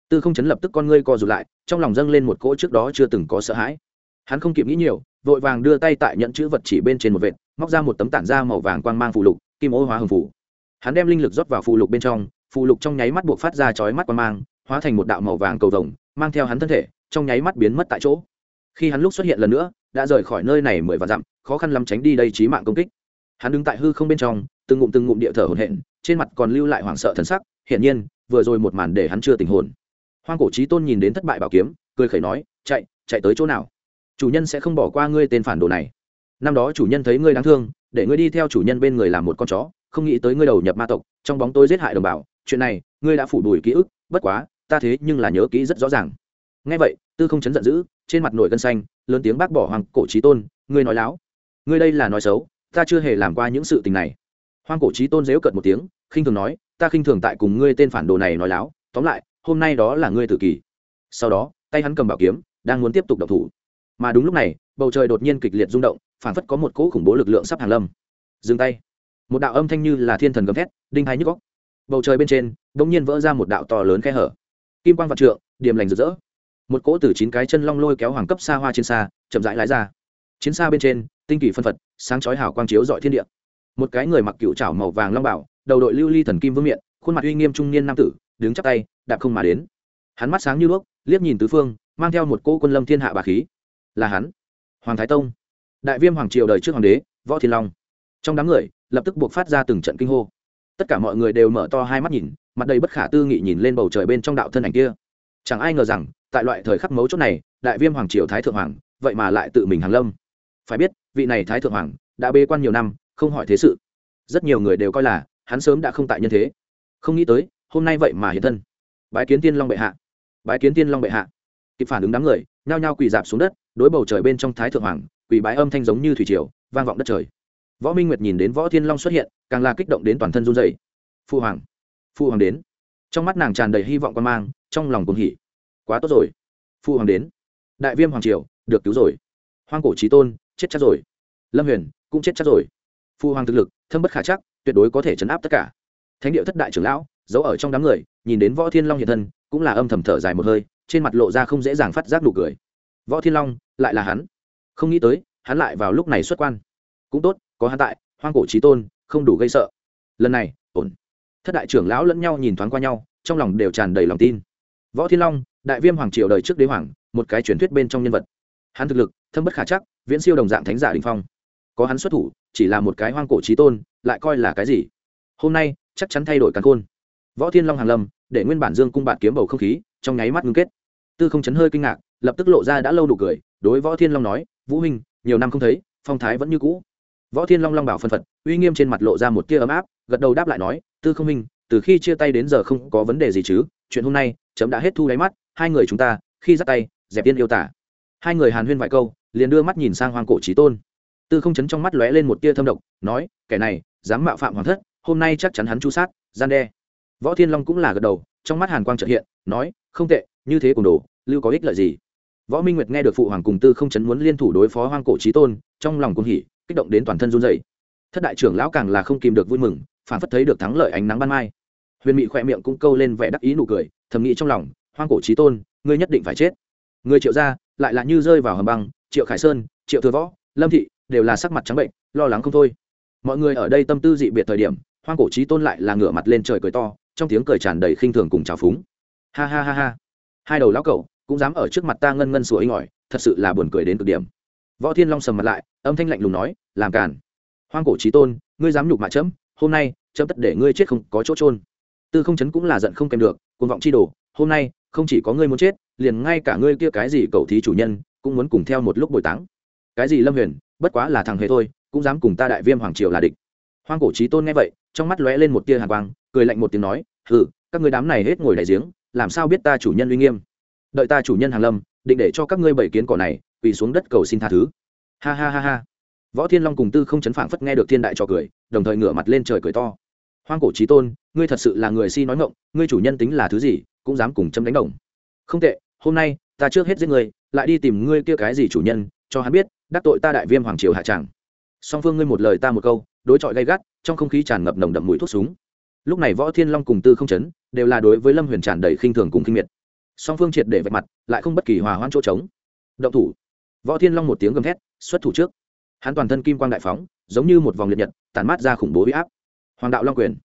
Tư không chấn lập tức con ngươi co rụt lại, trong lòng dâng lên một cỗ trước đó chưa từng có sợ hãi. Hắn không kịp nghĩ nhiều, vội vàng đưa tay tại nhận chữ vật chỉ bên trên một vệt, móc ra một tấm tản da màu vàng quang mang phù lục, kim ô hóa hồng phủ hắn đem linh lực rót vào phù lục bên trong, phù lục trong nháy mắt buộc phát ra chói mắt quang mang, hóa thành một đạo màu vàng cầu vồng, mang theo hắn thân thể, trong nháy mắt biến mất tại chỗ khi hắn lúc xuất hiện lần nữa, đã rời khỏi nơi này mười và dặm, khó khăn lắm tránh đi đây trí mạng công kích. Hắn đứng tại hư không bên trong, từng ngụm từng ngụm địa thở hổn hển, trên mặt còn lưu lại hoảng sợ thần sắc, hiển nhiên, vừa rồi một màn để hắn chưa tình hồn. Hoang cổ trí tôn nhìn đến thất bại bảo kiếm, cười khẩy nói, chạy chạy tới chỗ nào? Chủ nhân sẽ không bỏ qua ngươi tên phản đồ này. Năm đó chủ nhân thấy ngươi đáng thương, để ngươi đi theo chủ nhân bên người làm một con chó, không nghĩ tới ngươi đầu nhập ma tộc, trong bóng tôi giết hại đồng bào. Chuyện này, ngươi đã phủ đùi ký ức, bất quá, ta thế nhưng là nhớ kỹ rất rõ ràng nghe vậy, tư không chấn giận dữ, trên mặt nổi gân xanh, lớn tiếng bác bỏ hoàng cổ trí tôn, ngươi nói láo. Ngươi đây là nói xấu, ta chưa hề làm qua những sự tình này. Hoàng cổ trí tôn dếu cợt một tiếng, khinh thường nói, ta khinh thường tại cùng ngươi tên phản đồ này nói láo. Tóm lại, hôm nay đó là ngươi tự kỷ. Sau đó, tay hắn cầm bảo kiếm, đang muốn tiếp tục độc thủ. Mà đúng lúc này, bầu trời đột nhiên kịch liệt rung động phản phất có một cỗ khủng bố lực lượng sắp hàng lâm. Dừng tay. Một đạo âm thanh như là thiên thần gầm thét, đinh hai nhức góc bầu trời bên trên đ ỗ n g nhiên vỡ ra một đạo to lớn khe hở. Kim quang vạn trượng, điểm lành rực rỡ một cỗ từ chín cái chân long lôi kéo hoàng cấp xa hoa trên xa, chậm rãi lái ra. Chiến xa bên trên, tinh kỳ phân phật, sáng chói hào quang chiếu dọi thiên địa. Một cái người mặc cựu trảo màu vàng long bảo, đầu đội lưu ly thần kim vương miện, khuôn mặt uy nghiêm trung niên nam tử, đứng chắc tay, đạp không mà đến. Hắn mắt sáng như đuốc, liếc nhìn tứ phương, mang theo một cỗ quân lâm thiên hạ bà khí. Là hắn, hoàng thái tông. Đại viêm hoàng triều đời trước hoàng đế, võ thiên long. Trong đám người, lập tức buộc phát ra từng trận kinh hô. Tất cả mọi người đều mở to hai mắt nhìn, mặt đầy bất khả tư nghị nhìn lên bầu trời bên trong đạo thân ảnh kia chẳng ai ngờ rằng, tại loại thời khắc mấu chốt này, đại viêm hoàng triều thái thượng hoàng, vậy mà lại tự mình hàng lâm. Phải biết, vị này thái thượng hoàng, đã bê quan nhiều năm, không hỏi thế sự. Rất nhiều người đều coi là, hắn sớm đã không tại nhân thế. Không nghĩ tới, hôm nay vậy mà hiện thân. Bái kiến tiên long bệ hạ. Bái kiến tiên long bệ hạ. Kịp phản ứng đám người, nhao nhao quỳ dạp xuống đất, đối bầu trời bên trong thái thượng hoàng, quỳ bái âm thanh giống như thủy triều, vang vọng đất trời. Võ minh nguyệt nhìn đến võ thiên long xuất hiện, càng là kích động đến toàn thân run dày phu hoàng phu hoàng đến. Trong mắt nàng tràn đầy hy vọng quan mang trong lòng cùng hỉ. Quá tốt rồi. Phu hoàng đến. Đại viêm hoàng triều, được cứu rồi. Hoang cổ trí tôn, chết chắc rồi. Lâm huyền, cũng chết chắc rồi. Phu hoàng thực lực, thâm bất khả chắc, tuyệt đối có thể chấn áp tất cả. Thánh điệu thất đại trưởng lão, giấu ở trong đám người, nhìn đến võ thiên long hiện thân, cũng là âm thầm thở dài một hơi, trên mặt lộ ra không dễ dàng phát giác nụ cười. Võ thiên long, lại là hắn. Không nghĩ tới, hắn lại vào lúc này xuất quan. Cũng tốt, có hắn tại, hoang cổ trí tôn, không đủ gây sợ. Lần này, ổn. Thất đại trưởng lão lẫn nhau nhìn thoáng qua nhau, trong lòng đều tràn đầy lòng tin võ thiên long, đại viêm hoàng triều đời trước đế hoàng, một cái truyền thuyết bên trong nhân vật. Hắn thực lực, thâm bất khả chắc, viễn siêu đồng dạng thánh giả đình phong. Có hắn xuất thủ, chỉ là một cái hoang cổ trí tôn, lại coi là cái gì? Hôm nay, chắc chắn thay đổi càn khôn. Võ thiên long hàn lâm, để nguyên bản dương cung bạn kiếm bầu không khí, trong nháy mắt ngưng kết. Tư không chấn hơi kinh ngạc, lập tức lộ ra đã lâu đủ cười, đối võ thiên long nói, vũ huynh, nhiều năm không thấy, phong thái vẫn như cũ. Võ thiên long long bảo phân phật, uy nghiêm trên mặt lộ ra một tia ấm áp, gật đầu đáp lại nói, tư không minh từ khi chia tay đến giờ không có vấn đề gì chứ, chuyện hôm nay chấm đã hết thu đáy mắt, hai người chúng ta, khi dắt tay, dẹp tiên yêu tả. Hai người hàn huyên vài câu, liền đưa mắt nhìn sang hoàng cổ trí tôn. Tư không chấn trong mắt lóe lên một tia thâm độc, nói, kẻ này, dám mạo phạm hoàng thất, hôm nay chắc chắn hắn chu sát, gian đe. Võ thiên long cũng là gật đầu, trong mắt hàn quang trợ hiện, nói, không tệ, như thế cùng đồ, lưu có ích lợi gì? Võ minh nguyệt nghe được phụ hoàng cùng tư không chấn muốn liên thủ đối phó hoang cổ trí tôn, trong lòng cung hỉ, kích động đến toàn thân run dậy thất đại trưởng lão càng là không kìm được vui mừng, phản phất thấy được thắng lợi ánh nắng ban mai. Huyền mị khỏe miệng cũng câu lên vẻ đắc ý nụ cười thầm nghĩ trong lòng, hoang cổ trí tôn, ngươi nhất định phải chết. Người triệu gia lại là như rơi vào hầm băng, triệu khải sơn, triệu thừa võ, lâm thị đều là sắc mặt trắng bệnh, lo lắng không thôi. Mọi người ở đây tâm tư dị biệt thời điểm, hoang cổ trí tôn lại là ngửa mặt lên trời cười to, trong tiếng cười tràn đầy khinh thường cùng trào phúng. Ha ha ha ha, hai đầu lão cẩu cũng dám ở trước mặt ta ngân ngân sủa inh ỏi, thật sự là buồn cười đến cực điểm. Võ thiên long sầm mặt lại, âm thanh lạnh lùng nói, làm càn. Hoang cổ trí tôn, ngươi dám nhục mạ chấm, hôm nay chấm tất để ngươi chết không có chỗ trôn tư không chấn cũng là giận không kèm được cuồng vọng chi đồ, hôm nay, không chỉ có ngươi muốn chết, liền ngay cả ngươi kia cái gì cậu thí chủ nhân, cũng muốn cùng theo một lúc bồi táng. Cái gì lâm huyền, bất quá là thằng hề thôi, cũng dám cùng ta đại viêm hoàng triều là địch. Hoang cổ trí tôn nghe vậy, trong mắt lóe lên một tia hàn quang, cười lạnh một tiếng nói, hừ, các người đám này hết ngồi đại giếng, làm sao biết ta chủ nhân uy nghiêm? Đợi ta chủ nhân hàng lâm, định để cho các ngươi bảy kiến cỏ này, quỳ xuống đất cầu xin tha thứ. Ha ha ha ha. Võ thiên long cùng tư không chấn phảng phất nghe được thiên đại trò cười, đồng thời ngửa mặt lên trời cười to. Hoang cổ trí tôn ngươi thật sự là người si nói ngộng ngươi chủ nhân tính là thứ gì, cũng dám cùng chấm đánh đồng. Không tệ, hôm nay, ta trước hết giết ngươi, lại đi tìm ngươi kia cái gì chủ nhân, cho hắn biết, đắc tội ta đại viêm hoàng triều hạ tràng. Song phương ngươi một lời ta một câu, đối chọi gay gắt, trong không khí tràn ngập nồng đậm mùi thuốc súng. Lúc này võ thiên long cùng tư không chấn, đều là đối với lâm huyền tràn đầy khinh thường cùng kinh miệt. Song phương triệt để vạch mặt, lại không bất kỳ hòa hoãn chỗ trống. Động thủ. Võ thiên long một tiếng gầm thét, xuất thủ trước. Hắn toàn thân kim quang đại phóng, giống như một vòng liệt nhật tàn mát ra khủng bố huy áp. Hoàng đạo long quyền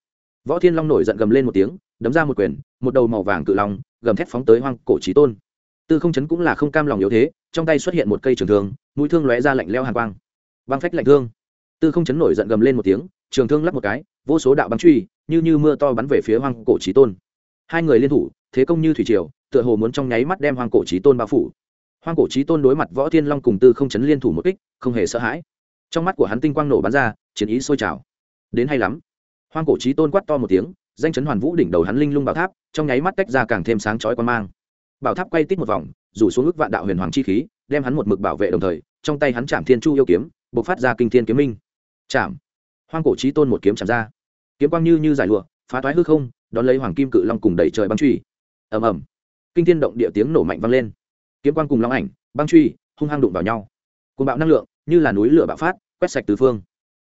võ thiên long nổi giận gầm lên một tiếng, đấm ra một quyền, một đầu màu vàng cự long, gầm thét phóng tới hoang cổ trí tôn. Tư không chấn cũng là không cam lòng yếu thế, trong tay xuất hiện một cây trường thương, mũi thương lóe ra lạnh leo hàn quang. Băng phách lạnh thương. Tư không chấn nổi giận gầm lên một tiếng, trường thương lắp một cái, vô số đạo bắn truy, như như mưa to bắn về phía hoang cổ trí tôn. Hai người liên thủ, thế công như thủy triều, tựa hồ muốn trong nháy mắt đem hoang cổ trí tôn bao phủ. Hoang cổ trí tôn đối mặt võ thiên long cùng tư không chấn liên thủ một kích, không hề sợ hãi. Trong mắt của hắn tinh quang nổ bắn ra, chiến ý sôi trào. Đến hay lắm hoang cổ trí tôn quát to một tiếng, danh chấn hoàn vũ đỉnh đầu hắn linh lung bảo tháp, trong nháy mắt tách ra càng thêm sáng chói quan mang. Bảo tháp quay tít một vòng, rủ xuống ước vạn đạo huyền hoàng chi khí, đem hắn một mực bảo vệ đồng thời, trong tay hắn chạm thiên chu yêu kiếm, bộc phát ra kinh thiên kiếm minh. Chạm! Hoang cổ trí tôn một kiếm chạm ra. Kiếm quang như như giải lụa, phá toái hư không, đón lấy hoàng kim cự long cùng đẩy trời băng truy. Ầm ầm! Kinh thiên động địa tiếng nổ mạnh vang lên. Kiếm quang cùng long ảnh, băng truy, hung hăng đụng vào nhau. Côn bạo năng lượng, như là núi lửa bạo phát, quét sạch tứ phương.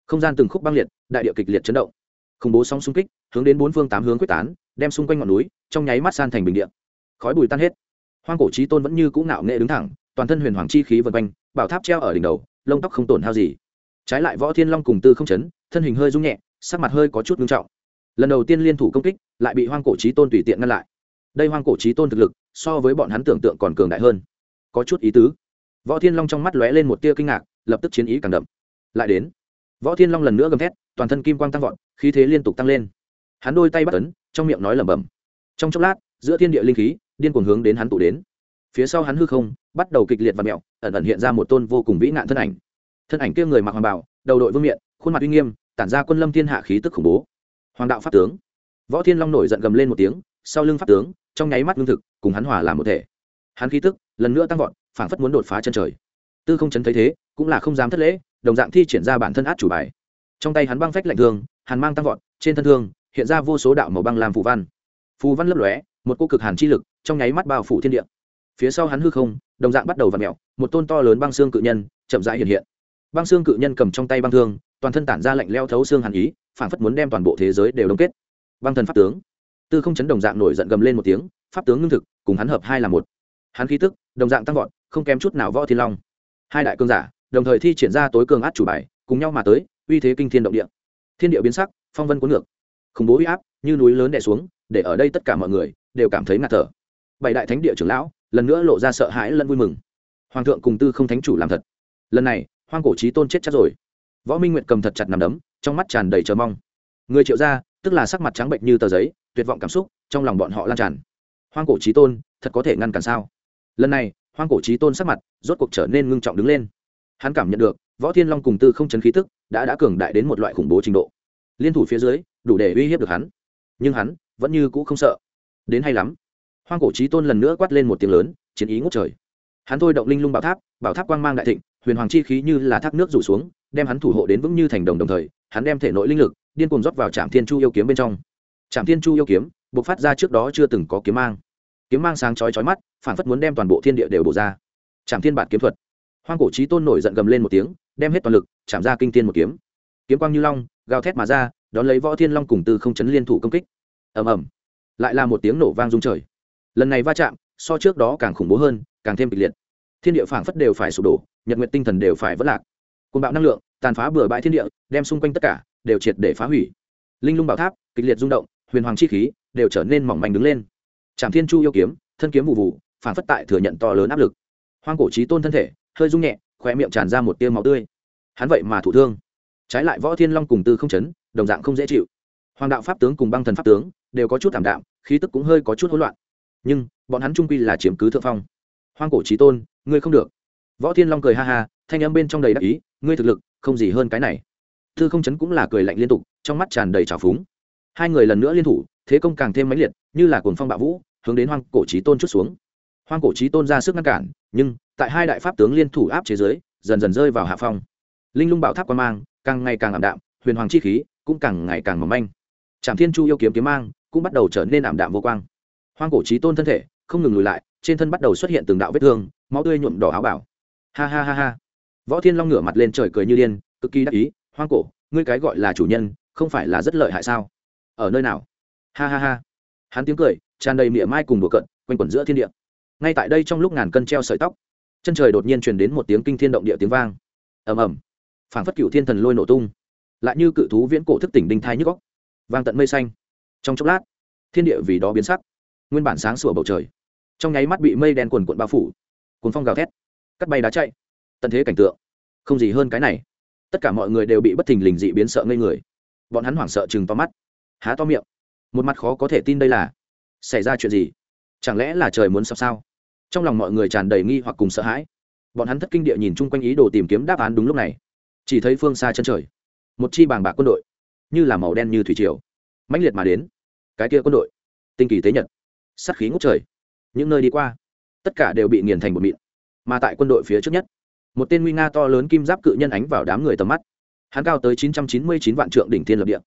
Không gian từng khúc băng liệt, đại địa kịch liệt chấn động khủng bố sóng xung kích, hướng đến bốn phương tám hướng quyết tán, đem xung quanh ngọn núi, trong nháy mắt san thành bình điện khói bùi tan hết. Hoang cổ trí tôn vẫn như cũ nạo nghệ đứng thẳng, toàn thân huyền hoàng chi khí vân quanh, bảo tháp treo ở đỉnh đầu, lông tóc không tổn hao gì. Trái lại võ thiên long cùng tư không chấn, thân hình hơi rung nhẹ, sắc mặt hơi có chút ngưng trọng. Lần đầu tiên liên thủ công kích, lại bị hoang cổ trí tôn tùy tiện ngăn lại. Đây hoang cổ trí tôn thực lực, so với bọn hắn tưởng tượng còn cường đại hơn. Có chút ý tứ. Võ thiên long trong mắt lóe lên một tia kinh ngạc, lập tức chiến ý càng đậm. Lại đến. Võ thiên long lần nữa gầm thét, toàn thân kim quang tăng vọt khí thế liên tục tăng lên. Hắn đôi tay bắt ấn, trong miệng nói lẩm bẩm. Trong chốc lát, giữa thiên địa linh khí, điên cuồng hướng đến hắn tụ đến. Phía sau hắn hư không, bắt đầu kịch liệt và mẹo, ẩn ẩn hiện ra một tôn vô cùng vĩ nạn thân ảnh. Thân ảnh kia người mặc hoàng bảo đầu đội vương miện, khuôn mặt uy nghiêm, tản ra quân lâm thiên hạ khí tức khủng bố. Hoàng đạo pháp tướng. Võ thiên long nổi giận gầm lên một tiếng, sau lưng pháp tướng, trong nháy mắt lương thực, cùng hắn hòa làm một thể. Hắn khí tức, lần nữa tăng vọt, phảng phất muốn đột phá chân trời. Tư không chấn thấy thế, cũng là không dám thất lễ, đồng dạng thi triển ra bản thân át chủ bài. Trong tay hắn băng phách lạnh thương hàn mang tăng vọt, trên thân thương hiện ra vô số đạo màu băng làm phù văn. Phù văn lấp lóe, một cô cực hàn chi lực trong nháy mắt bao phủ thiên địa. Phía sau hắn hư không, đồng dạng bắt đầu v ặ mẹo một tôn to lớn băng xương cự nhân chậm rãi hiện hiện. Băng xương cự nhân cầm trong tay băng thương, toàn thân tản ra lạnh leo thấu xương hàn ý phản phất muốn đem toàn bộ thế giới đều đông kết. Băng thần pháp tướng. Tư không chấn đồng dạng nổi giận gầm lên một tiếng, pháp tướng ngưng thực, cùng hắn hợp hai là một. Hắn khí tức, đồng dạng tăng vọt, không kém chút nào võ thiên long. Hai đại cương giả, đồng thời thi triển ra tối cường át chủ bài, cùng nhau mà tới, uy thế kinh thiên động địa thiên địa biến sắc, phong vân cuốn ngược. Khủng bố uy áp, như núi lớn đè xuống, để ở đây tất cả mọi người đều cảm thấy ngạt thở. Bảy đại thánh địa trưởng lão lần nữa lộ ra sợ hãi lẫn vui mừng. Hoàng thượng cùng tư không thánh chủ làm thật. Lần này, hoang cổ trí tôn chết chắc rồi. Võ minh nguyện cầm thật chặt nằm đấm, trong mắt tràn đầy chờ mong. Người triệu ra tức là sắc mặt trắng bệnh như tờ giấy, tuyệt vọng cảm xúc trong lòng bọn họ lan tràn. Hoang cổ trí tôn, thật có thể ngăn cản sao? Lần này, hoang cổ trí tôn sắc mặt rốt cuộc trở nên ngưng trọng đứng lên. Hắn cảm nhận được, võ thiên long cùng tư không chấn khí tức đã đã cường đại đến một loại khủng bố trình độ. Liên thủ phía dưới, đủ để uy hiếp được hắn. Nhưng hắn vẫn như cũ không sợ. Đến hay lắm. Hoang cổ trí tôn lần nữa quát lên một tiếng lớn, chiến ý ngút trời. Hắn thôi động linh lung bảo tháp bảo tháp quang mang đại thịnh, huyền hoàng chi khí như là thác nước rủ xuống, đem hắn thủ hộ đến vững như thành đồng đồng thời, hắn đem thể nội linh lực, điên cuồng rót vào trạm thiên chu yêu kiếm bên trong. Trạm thiên chu yêu kiếm buộc phát ra trước đó chưa từng có kiếm mang. Kiếm mang sáng chói chói mắt phản phất muốn đem toàn bộ thiên địa đều bổ ra. Trạm thiên bản kiếm thuật hoang cổ trí tôn nổi giận gầm lên một tiếng, đem hết toàn lực, chạm ra kinh thiên một kiếm. Kiếm quang như long, gào thét mà ra, đón lấy võ thiên long cùng từ không chấn liên thủ công kích. Ầm ầm. Lại là một tiếng nổ vang rung trời. Lần này va chạm, so trước đó càng khủng bố hơn, càng thêm kịch liệt. Thiên địa phảng phất đều phải sụp đổ, nhật nguyện tinh thần đều phải vất lạc. Côn bạo năng lượng, tàn phá bừa bãi thiên địa, đem xung quanh tất cả, đều triệt để phá hủy. Linh lung bảo tháp, kịch liệt rung động, huyền hoàng chi khí, đều trở nên mỏng manh đứng lên. Trạm thiên chu yêu kiếm, thân kiếm vụ vụ, phảng phất tại thừa nhận to lớn áp lực. Hoang cổ trí tôn thân thể hơi rung nhẹ khoe miệng tràn ra một tia máu tươi. Hắn vậy mà thụ thương. Trái lại võ thiên long cùng tư không chấn, đồng dạng không dễ chịu. Hoàng đạo pháp tướng cùng băng thần pháp tướng đều có chút thảm đạm, khí tức cũng hơi có chút hỗn loạn. Nhưng, bọn hắn trung quy là chiếm cứ thượng phong. Hoang cổ trí tôn, ngươi không được. Võ thiên long cười ha ha, thanh âm bên trong đầy đắc ý, ngươi thực lực, không gì hơn cái này. Tư không chấn cũng là cười lạnh liên tục, trong mắt tràn đầy trào phúng. Hai người lần nữa liên thủ, thế công càng thêm mãnh liệt, như là cuồng phong bạo vũ, hướng đến hoang cổ trí tôn chút xuống. Hoang cổ trí tôn ra sức ngăn cản, nhưng tại hai đại pháp tướng liên thủ áp chế giới dần dần rơi vào hạ phong. Linh lung bảo tháp quan mang, càng ngày càng ảm đạm, huyền hoàng chi khí cũng càng ngày càng mỏng manh. Trạm thiên chu yêu kiếm kiếm mang cũng bắt đầu trở nên ảm đạm vô quang. Hoang cổ trí tôn thân thể không ngừng lùi lại, trên thân bắt đầu xuất hiện từng đạo vết thương, máu tươi nhuộm đỏ áo bảo ha ha ha ha. Võ thiên long ngửa mặt lên trời cười như điên, cực kỳ đắc ý, hoang cổ, ngươi cái gọi là chủ nhân, không phải là rất lợi hại sao? Ở nơi nào? Ha ha ha. Hắn tiếng cười, tràn đầy mỉa mai cùng đùa cận quanh quẩn giữa thiên địa. Ngay tại đây trong lúc ngàn cân treo sợi tóc chân trời đột nhiên truyền đến một tiếng kinh thiên động địa tiếng vang. Ầm ầm. Phảng phất cựu thiên thần lôi nổ tung. Lại như cự thú viễn cổ thức tỉnh đinh thai nhức góc vang tận mây xanh. Trong chốc lát, thiên địa vì đó biến sắc. Nguyên bản sáng sủa bầu trời. Trong nháy mắt bị mây đen quần quận bao phủ. Cuốn phong gào thét. Cắt bay đá chạy. Tận thế cảnh tượng. Không gì hơn cái này. Tất cả mọi người đều bị bất thình lình dị biến sợ ngây người. Bọn hắn hoảng sợ chừng to mắt. Há to miệng. Một mặt khó có thể tin đây là xảy ra chuyện gì? Chẳng lẽ là trời muốn sập sao? Trong lòng mọi người tràn đầy nghi hoặc cùng sợ hãi. Bọn hắn thất kinh địa nhìn chung quanh ý đồ tìm kiếm đáp án đúng lúc này. Chỉ thấy phương xa chân trời, một chi bàng bạc quân đội, như là màu đen như thủy triều, mãnh liệt mà đến. Cái kia quân đội, tinh kỳ tế nhật sắt khí ngút trời. Những nơi đi qua, tất cả đều bị nghiền thành một mịn, mà tại quân đội phía trước nhất, một tên nguy nga to lớn kim giáp cự nhân ánh vào đám người tầm mắt. Hắn cao tới chín trăm chín mươi chín vạn trượng đỉnh thiên lập địa,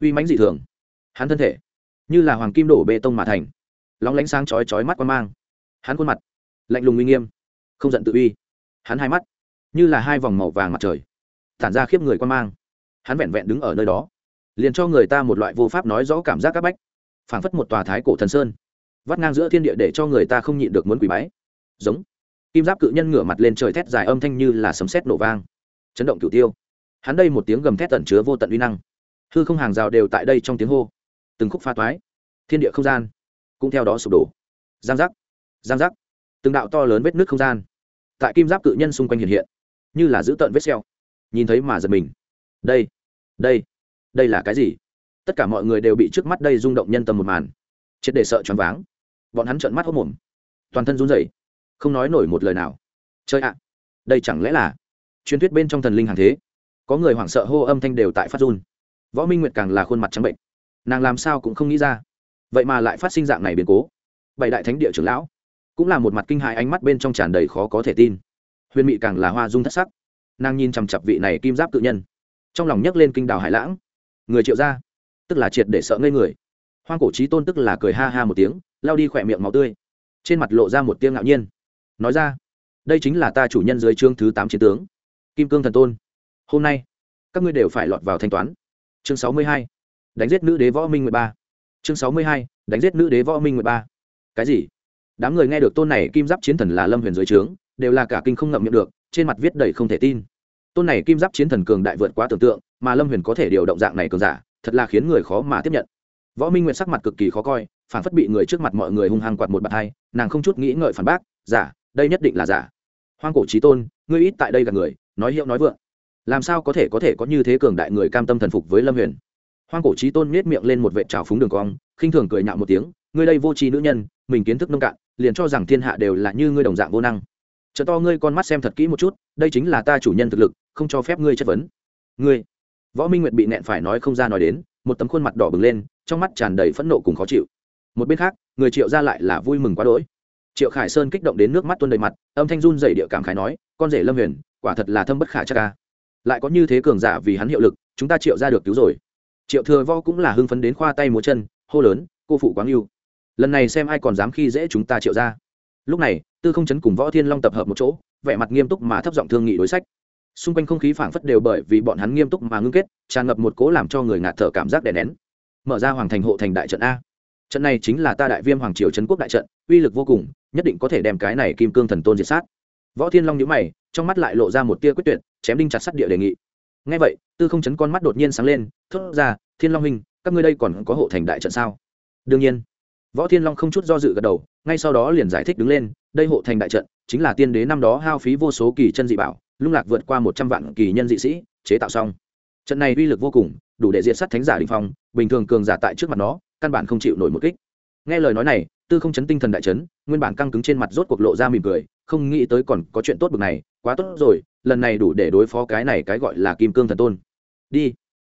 uy mãnh dị thường. Hắn thân thể, như là hoàng kim đổ bê tông mà thành, lóng lánh sáng chói chói mắt quan mang. Hắn khuôn mặt lạnh lùng uy nghiêm, không giận tự uy. Hắn hai mắt như là hai vòng màu vàng mặt trời, tản ra khiếp người quan mang. Hắn vẹn vẹn đứng ở nơi đó, liền cho người ta một loại vô pháp nói rõ cảm giác áp bách, phảng phất một tòa thái cổ thần sơn, vắt ngang giữa thiên địa để cho người ta không nhịn được muốn quỳ bái. Giống, kim giáp cự nhân ngửa mặt lên trời thét dài âm thanh như là sấm sét nổ vang, chấn động cửu tiêu. Hắn đây một tiếng gầm thét tẩn chứa vô tận uy năng. Hư không hàng rào đều tại đây trong tiếng hô, từng khúc pha toái, thiên địa không gian cũng theo đó sụp đổ. Giang giác giang giác từng đạo to lớn vết nước không gian tại kim giáp cự nhân xung quanh hiện hiện như là giữ tợn vết xeo nhìn thấy mà giật mình đây đây đây là cái gì tất cả mọi người đều bị trước mắt đây rung động nhân tâm một màn triệt để sợ choáng váng bọn hắn trợn mắt hốc mồm toàn thân run rẩy, không nói nổi một lời nào chơi ạ, đây chẳng lẽ là truyền thuyết bên trong thần linh hàng thế? Có người hoảng sợ hô âm thanh đều tại phát run. Võ minh nguyệt càng là khuôn mặt trắng bệnh. Nàng làm sao cũng không nghĩ ra. Vậy mà lại phát sinh dạng này biến cố. Bảy đại thánh địa trưởng lão cũng là một mặt kinh hại ánh mắt bên trong tràn đầy khó có thể tin. Huyền mị càng là hoa dung thất sắc. Nàng nhìn chằm chặp vị này kim giáp tự nhân. Trong lòng nhấc lên kinh đào hải lãng. Người triệu ra tức là triệt để sợ ngây người. Hoang cổ trí tôn tức là cười ha ha một tiếng lao đi khỏe miệng máu tươi. Trên mặt lộ ra một tiếng ngạo nhiên. Nói ra, đây chính là ta chủ nhân dưới chương thứ tám chiến tướng, kim cương thần tôn. Hôm nay, các ngươi đều phải lọt vào thanh toán. Chương sáu mươi hai, đánh giết nữ đế võ minh mười ba. Chương sáu mươi hai, đánh giết nữ đế võ minh mười ba. Cái gì? Đám người nghe được tôn này kim giáp chiến thần là lâm huyền dưới trướng, đều là cả kinh không ngậm miệng được, trên mặt viết đầy không thể tin. Tôn này kim giáp chiến thần cường đại vượt quá tưởng tượng, mà lâm huyền có thể điều động dạng này cường giả, thật là khiến người khó mà tiếp nhận. Võ minh nguyện sắc mặt cực kỳ khó coi, phản phất bị người trước mặt mọi người hung hăng quạt một bàn hai, nàng không chút nghĩ ngợi phản bác, giả, đây nhất định là giả. Hoang cổ trí tôn, ngươi ít tại đây gặp người, nói hiệu nói vượng. Làm sao có thể có thể có như thế cường đại người cam tâm thần phục với lâm huyền? Hoang cổ trí tôn nhét miệng lên một vệ trào phúng đường cong, khinh thường cười nhạo một tiếng, ngươi đây vô tri nữ nhân, mình kiến thức nông cạn liền cho rằng thiên hạ đều là như ngươi đồng dạng vô năng. Chợ to ngươi con mắt xem thật kỹ một chút, đây chính là ta chủ nhân thực lực, không cho phép ngươi chất vấn. Ngươi. Võ minh nguyệt bị nẹn phải nói không ra nói đến, một tấm khuôn mặt đỏ bừng lên, trong mắt tràn đầy phẫn nộ cùng khó chịu. Một bên khác, người triệu ra lại là vui mừng quá đỗi. Triệu khải sơn kích động đến nước mắt tuôn đầy mặt, âm thanh run dày địa cảm khải nói, con rể lâm huyền, quả thật là thâm bất khả chắc ca lại có như thế cường giả vì hắn hiệu lực, chúng ta triệu ra được cứu rồi. Triệu thừa vo cũng là hưng phấn đến khoa tay múa chân, hô lớn, cô phụ quáng yêu lần này xem ai còn dám khi dễ chúng ta triệu ra. Lúc này, tư không chấn cùng võ thiên long tập hợp một chỗ, vẻ mặt nghiêm túc mà thấp giọng thương nghị đối sách. Xung quanh không khí phảng phất đều bởi vì bọn hắn nghiêm túc mà ngưng kết, tràn ngập một cố làm cho người ngạt thở cảm giác đè nén. Mở ra hoàng thành hộ thành đại trận a. Trận này chính là ta đại viêm hoàng triều trấn quốc đại trận, uy lực vô cùng, nhất định có thể đem cái này kim cương thần tôn diệt sát. Võ thiên long nhíu mày, trong mắt lại lộ ra một tia quyết tuyệt, chém đinh chặt sắt địa đề nghị. Ngay vậy, tư không chấn con mắt đột nhiên sáng lên, thốt ra, thiên long huynh, các ngươi đây còn có hộ thành đại trận sao? Đương nhiên võ thiên long không chút do dự gật đầu, ngay sau đó liền giải thích đứng lên, đây hộ thành đại trận, chính là tiên đế năm đó hao phí vô số kỳ chân dị bảo, lung lạc vượt qua một trăm vạn kỳ nhân dị sĩ, chế tạo xong. Trận này uy lực vô cùng, đủ để diệt sát thánh giả đình phong, bình thường cường giả tại trước mặt nó, căn bản không chịu nổi một kích. Nghe lời nói này, tư không chấn tinh thần đại chấn, nguyên bản căng cứng trên mặt rốt cuộc lộ ra mỉm cười, không nghĩ tới còn có chuyện tốt bực này, quá tốt rồi, lần này đủ để đối phó cái này cái gọi là kim cương thần tôn. Đi.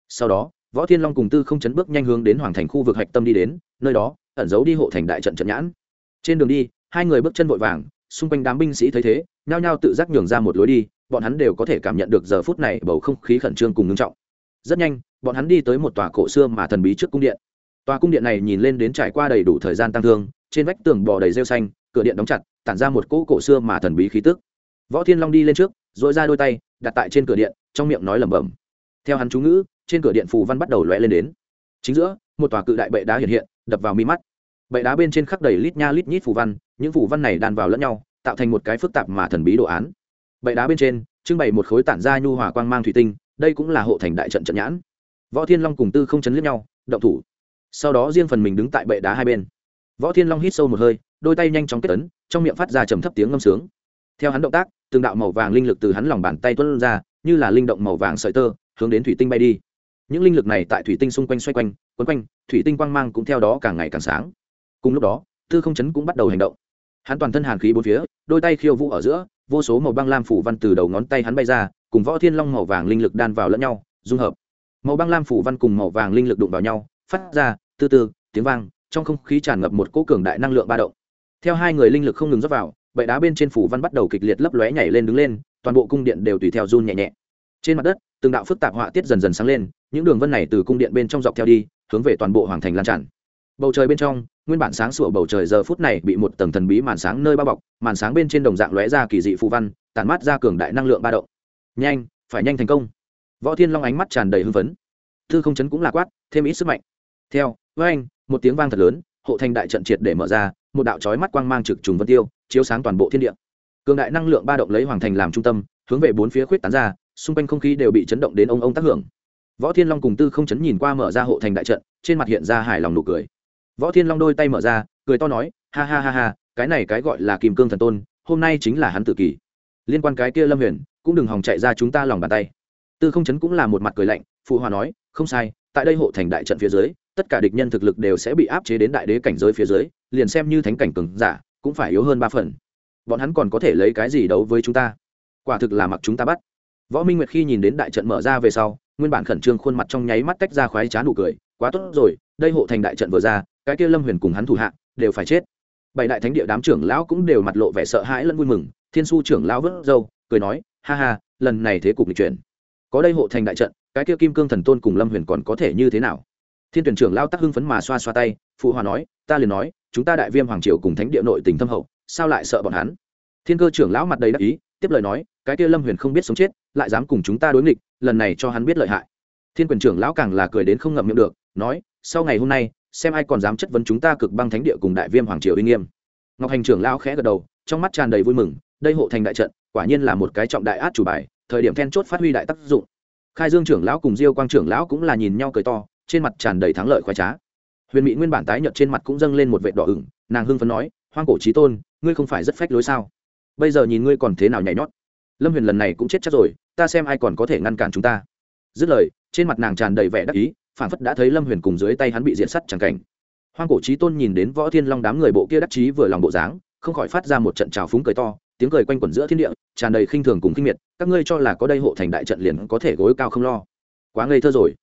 Sau đó, võ thiên long cùng tư không chấn bước nhanh hướng đến hoàng thành khu vực hạch tâm đi đến, nơi đó ẩn giấu đi hộ thành đại trận trận nhãn. Trên đường đi, hai người bước chân vội vàng, xung quanh đám binh sĩ thấy thế, nhao nhao tự giác nhường ra một lối đi, bọn hắn đều có thể cảm nhận được giờ phút này bầu không khí khẩn trương cùng ngưng trọng. Rất nhanh, bọn hắn đi tới một tòa cổ xưa mà thần bí trước cung điện. Tòa cung điện này nhìn lên đến trải qua đầy đủ thời gian tăng thương, trên vách tường bò đầy rêu xanh, cửa điện đóng chặt, tản ra một cỗ cổ xưa mà thần bí khí tức. Võ thiên long đi lên trước dội ra đôi tay, đặt tại trên cửa điện, trong miệng nói lẩm bẩm. Theo hắn chú ngữ, trên cửa điện phù văn bắt đầu lóe lên đến. Chính giữa, một tòa cự đại bệ đá hiện hiện đập vào mi mắt. Bệ đá bên trên khắc đầy lít nha lít nhít phù văn, những phù văn này đan vào lẫn nhau, tạo thành một cái phức tạp mà thần bí đồ án. Bệ đá bên trên, trưng bày một khối tản ra nhu hòa quang mang thủy tinh, đây cũng là hộ thành đại trận trận nhãn. Võ thiên long cùng tư không chấn liếc nhau, động thủ. Sau đó riêng phần mình đứng tại bệ đá hai bên. Võ thiên long hít sâu một hơi, đôi tay nhanh chóng kết ấn, trong miệng phát ra trầm thấp tiếng ngâm sướng. Theo hắn động tác, từng đạo màu vàng linh lực từ hắn lòng bàn tay tuôn ra, như là linh động màu vàng sợi tơ, hướng đến thủy tinh bay đi những linh lực này tại thủy tinh xung quanh xoay quanh, quấn quanh, thủy tinh quang mang cũng theo đó càng ngày càng sáng. Cùng lúc đó, tư không chấn cũng bắt đầu hành động. Hắn toàn thân hàn khí bốn phía, đôi tay khiêu vũ ở giữa, vô số màu băng lam phủ văn từ đầu ngón tay hắn bay ra, cùng võ thiên long màu vàng linh lực đan vào lẫn nhau, dung hợp. Màu băng lam phủ văn cùng màu vàng linh lực đụng vào nhau, phát ra, từ từ, tiếng vang, trong không khí tràn ngập một cỗ cường đại năng lượng ba động. Theo hai người linh lực không ngừng rót vào, bệ đá bên trên phủ văn bắt đầu kịch liệt lấp lóe nhảy lên đứng lên, toàn bộ cung điện đều tùy theo run nhẹ nhẹ trên mặt đất, từng đạo phức tạp họa tiết dần dần sáng lên, những đường vân này từ cung điện bên trong dọc theo đi, hướng về toàn bộ hoàng thành lan tràn. Bầu trời bên trong, nguyên bản sáng sủa bầu trời giờ phút này bị một tầng thần bí màn sáng nơi bao bọc, màn sáng bên trên đồng dạng lóe ra kỳ dị phù văn tàn mát ra cường đại năng lượng ba động. Nhanh, phải nhanh thành công. Võ thiên long ánh mắt tràn đầy hưng phấn. Thư không chấn cũng là quát, thêm ít sức mạnh. Theo với anh một tiếng vang thật lớn, hộ thành đại trận triệt để mở ra, một đạo chói mắt quang mang trực trùng vân tiêu, chiếu sáng toàn bộ thiên địa. Cường đại năng lượng ba động lấy hoàng thành làm trung tâm, hướng về bốn phía khuyết tán ra xung quanh không khí đều bị chấn động đến ông ông tác hưởng. Võ thiên long cùng tư không chấn nhìn qua mở ra hộ thành đại trận, trên mặt hiện ra hài lòng nụ cười. Võ thiên long đôi tay mở ra, cười to nói, ha ha ha ha, cái này cái gọi là kìm cương thần tôn, hôm nay chính là hắn tự kỷ liên quan cái kia lâm huyền, cũng đừng hòng chạy ra chúng ta lòng bàn tay. Tư không chấn cũng là một mặt cười lạnh, phụ hòa nói, không sai, tại đây hộ thành đại trận phía dưới, tất cả địch nhân thực lực đều sẽ bị áp chế đến đại đế cảnh giới phía dưới, liền xem như thánh cảnh cường giả, cũng phải yếu hơn ba phần. Bọn hắn còn có thể lấy cái gì đấu với chúng ta? Quả thực là mặc chúng ta bắt võ minh nguyệt khi nhìn đến đại trận mở ra về sau, nguyên bản khẩn trương khuôn mặt trong nháy mắt tách ra khoái trá nụ cười, quá tốt rồi, đây hộ thành đại trận vừa ra, cái kia lâm huyền cùng hắn thủ hạ đều phải chết. Bảy đại thánh địa đám trưởng lão cũng đều mặt lộ vẻ sợ hãi lẫn vui mừng, thiên su trưởng lão vớt râu, cười nói, ha ha, lần này thế cục lịch chuyển. Có đây hộ thành đại trận, cái kia kim cương thần tôn cùng lâm huyền còn có thể như thế nào? Thiên tuyển trưởng lao tắc hưng phấn mà xoa xoa tay, phụ hòa nói, ta liền nói, chúng ta đại viêm hoàng triều cùng thánh địa nội tình thâm hậu, sao lại sợ bọn hắn? Thiên cơ trưởng lão mặt đầy đắc ý, tiếp lời nói, cái kia lâm huyền không biết sống chết lại dám cùng chúng ta đối nghịch, lần này cho hắn biết lợi hại. Thiên quyền trưởng lão càng là cười đến không ngậm miệng được, nói, sau ngày hôm nay, xem ai còn dám chất vấn chúng ta cực băng thánh địa cùng đại viêm hoàng triều uy nghiêm. Ngọc hành trưởng lão khẽ gật đầu, trong mắt tràn đầy vui mừng, đây hộ thành đại trận, quả nhiên là một cái trọng đại át chủ bài, thời điểm then chốt phát huy đại tác dụng. Khai dương trưởng lão cùng diêu quang trưởng lão cũng là nhìn nhau cười to, trên mặt tràn đầy thắng lợi khoái trá. Huyền mỹ nguyên bản tái nhợt trên mặt cũng dâng lên một vệ đỏ ửng, nàng hưng phấn nói, hoang cổ trí tôn, ngươi không phải rất phách lối sao? Bây giờ nhìn ngươi còn thế nào nhảy nhót? Lâm huyền lần này cũng chết chắc rồi ta xem ai còn có thể ngăn cản chúng ta. Dứt lời, trên mặt nàng tràn đầy vẻ đắc ý phản phất đã thấy lâm huyền cùng dưới tay hắn bị diện sắt chẳng cảnh. Hoang cổ trí tôn nhìn đến võ thiên long đám người bộ kia đắc chí vừa lòng bộ dáng, không khỏi phát ra một trận trào phúng cười to, tiếng cười quanh quẩn giữa thiên địa, tràn đầy khinh thường cùng kinh miệt, các ngươi cho là có đây hộ thành đại trận liền có thể gối cao không lo. Quá ngây thơ rồi.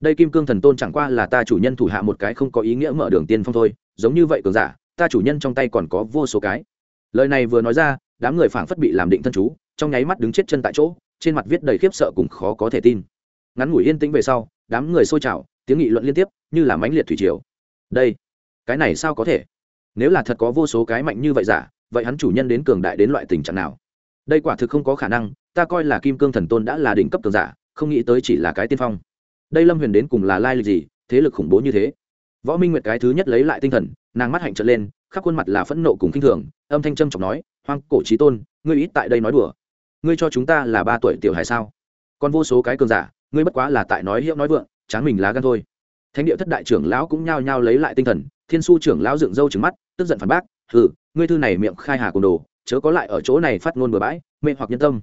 Đây kim cương thần tôn chẳng qua là ta chủ nhân thủ hạ một cái không có ý nghĩa mở đường tiên phong thôi, giống như vậy cường giả, ta chủ nhân trong tay còn có vô số cái. Lời này vừa nói ra, đám người phảng phất bị làm định thân chú, trong nháy mắt đứng chết chân tại chỗ trên mặt viết đầy khiếp sợ cùng khó có thể tin. Ngắn ngủi yên tĩnh về sau, đám người xôi trào, tiếng nghị luận liên tiếp, như là mãnh liệt thủy triều. Đây, cái này sao có thể? Nếu là thật có vô số cái mạnh như vậy giả, vậy hắn chủ nhân đến cường đại đến loại tình trạng nào? Đây quả thực không có khả năng, ta coi là kim cương thần tôn đã là đỉnh cấp cường giả, không nghĩ tới chỉ là cái tiên phong. Đây lâm huyền đến cùng là lai lịch gì, thế lực khủng bố như thế? Võ minh nguyệt cái thứ nhất lấy lại tinh thần, nàng mắt hạnh trợn lên, khắp khuôn mặt là phẫn nộ cùng k i n h thường, âm thanh trâm trọng nói, hoang cổ trí tôn, ngươi ít tại đây nói đùa ngươi cho chúng ta là ba tuổi tiểu hài sao? Còn vô số cái cường giả, ngươi bất quá là tại nói hiệu nói vượng chán mình lá gan thôi. Thánh địa thất đại trưởng lão cũng nhao nhao lấy lại tinh thần, thiên su trưởng lão dựng râu trứng mắt, tức giận phản bác, hừ, ngươi thư này miệng khai hà cồn đồ, chớ có lại ở chỗ này phát ngôn bừa bãi, mê hoặc nhân tâm.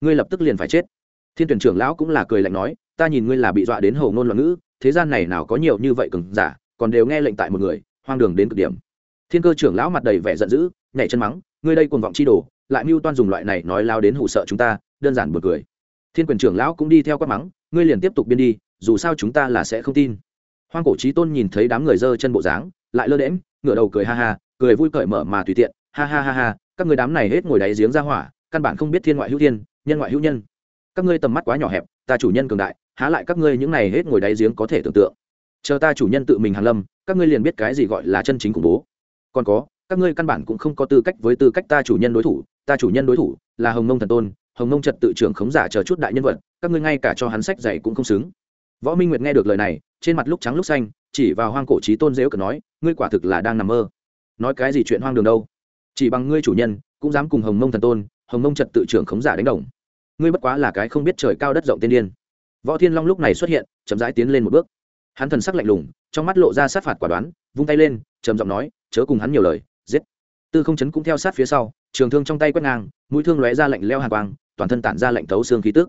Ngươi lập tức liền phải chết. Thiên tuyển trưởng lão cũng là cười lạnh nói, ta nhìn ngươi là bị dọa đến hầu ngôn loạn ngữ, thế gian này nào có nhiều như vậy cường giả, còn đều nghe lệnh tại một người, hoang đường đến cực điểm. Thiên cơ trưởng lão mặt đầy vẻ giận dữ, nhảy chân mắng, ngươi đây cuồng vọng chi đồ lại mưu toan dùng loại này nói lao đến hụ sợ chúng ta, đơn giản buồn cười. Thiên quyền trưởng lão cũng đi theo quát mắng, ngươi liền tiếp tục biên đi, dù sao chúng ta là sẽ không tin. Hoang cổ trí tôn nhìn thấy đám người dơ chân bộ dáng, lại lơ đễm ngửa đầu cười ha ha, cười vui cởi mở mà tùy tiện, ha ha ha ha, các người đám này hết ngồi đáy giếng ra hỏa, căn bản không biết thiên ngoại hữu thiên, nhân ngoại hữu nhân. Các ngươi tầm mắt quá nhỏ hẹp, ta chủ nhân cường đại, há lại các ngươi những này hết ngồi đáy giếng có thể tưởng tượng. Chờ ta chủ nhân tự mình hàn lâm, các ngươi liền biết cái gì gọi là chân chính khủng bố. Còn có, các ngươi căn bản cũng không có tư cách với tư cách ta chủ nhân đối thủ ta chủ nhân đối thủ là hồng nông thần tôn, hồng nông trật tự trưởng khống giả chờ chút đại nhân vật, các ngươi ngay cả cho hắn sách dạy cũng không xứng. Võ minh nguyệt nghe được lời này, trên mặt lúc trắng lúc xanh, chỉ vào hoang cổ trí tôn dễu cờ nói, ngươi quả thực là đang nằm mơ. Nói cái gì chuyện hoang đường đâu? Chỉ bằng ngươi chủ nhân, cũng dám cùng hồng mông thần tôn, hồng mông trật tự trưởng khống giả đánh đồng. Ngươi bất quá là cái không biết trời cao đất rộng tiên điên. Võ thiên long lúc này xuất hiện, chậm rãi tiến lên một bước. Hắn thần sắc lạnh lùng, trong mắt lộ ra sát phạt quả đoán, vung tay lên, trầm giọng nói, chớ cùng hắn nhiều lời, giết. Tư không chấn cũng theo sát phía sau trường thương trong tay quét ngang, mũi thương lóe ra lạnh leo hàng quang, toàn thân tản ra lạnh thấu xương khí tức.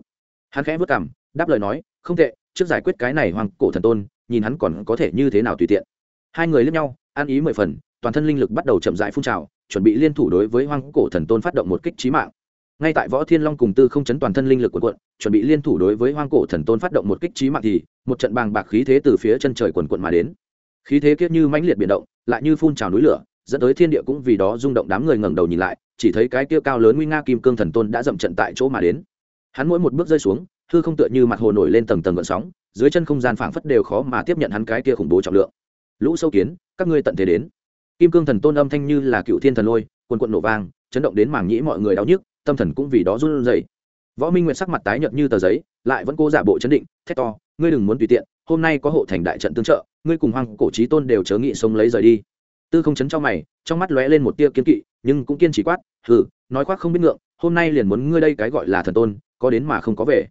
Hắn khẽ vất cảm đáp lời nói, không tệ, trước giải quyết cái này hoàng cổ thần tôn, nhìn hắn còn có thể như thế nào tùy tiện. Hai người lướt nhau ăn ý mười phần, toàn thân linh lực bắt đầu chậm rãi phun trào, chuẩn bị liên thủ đối với Hoàng cổ thần tôn phát động một kích trí mạng. Ngay tại võ thiên long cùng tư không chấn toàn thân linh lực quần quận chuẩn bị liên thủ đối với hoang cổ thần tôn phát động một kích trí mạng thì, một trận bàng bạc khí thế từ phía chân trời quần quận mà đến. Khí thế kiết như mãnh liệt biển động, lại như phun trào núi lửa, dẫn tới thiên địa cũng vì đó rung động đám người ngẩng đầu nhìn lại chỉ thấy cái kia cao lớn nguy nga kim cương thần tôn đã dậm trận tại chỗ mà đến. Hắn mỗi một bước rơi xuống, hư không tựa như mặt hồ nổi lên tầng tầng gợn sóng, dưới chân không gian phảng phất đều khó mà tiếp nhận hắn cái kia khủng bố trọng lượng. Lũ sâu kiến, các ngươi tận thế đến. Kim cương thần tôn âm thanh như là cựu thiên thần lôi quần quận nổ vang, chấn động đến mảng nhĩ mọi người đau nhức, tâm thần cũng vì đó run rẩy. Võ minh nguyệt sắc mặt tái nhợt như tờ giấy, lại vẫn cố giả bộ chấn định, thét to, ngươi đừng muốn tùy tiện, hôm nay có hộ thành đại trận tương trợ, ngươi cùng hoàng cổ trí tôn đều chớ nghị sống lấy rời đi. Tư không chấn cho mày, trong mắt lóe lên một tia kiên kỵ nhưng cũng kiên trì quát, hừ, nói khoác không biết ngượng, hôm nay liền muốn ngươi đây cái gọi là thần tôn, có đến mà không có về.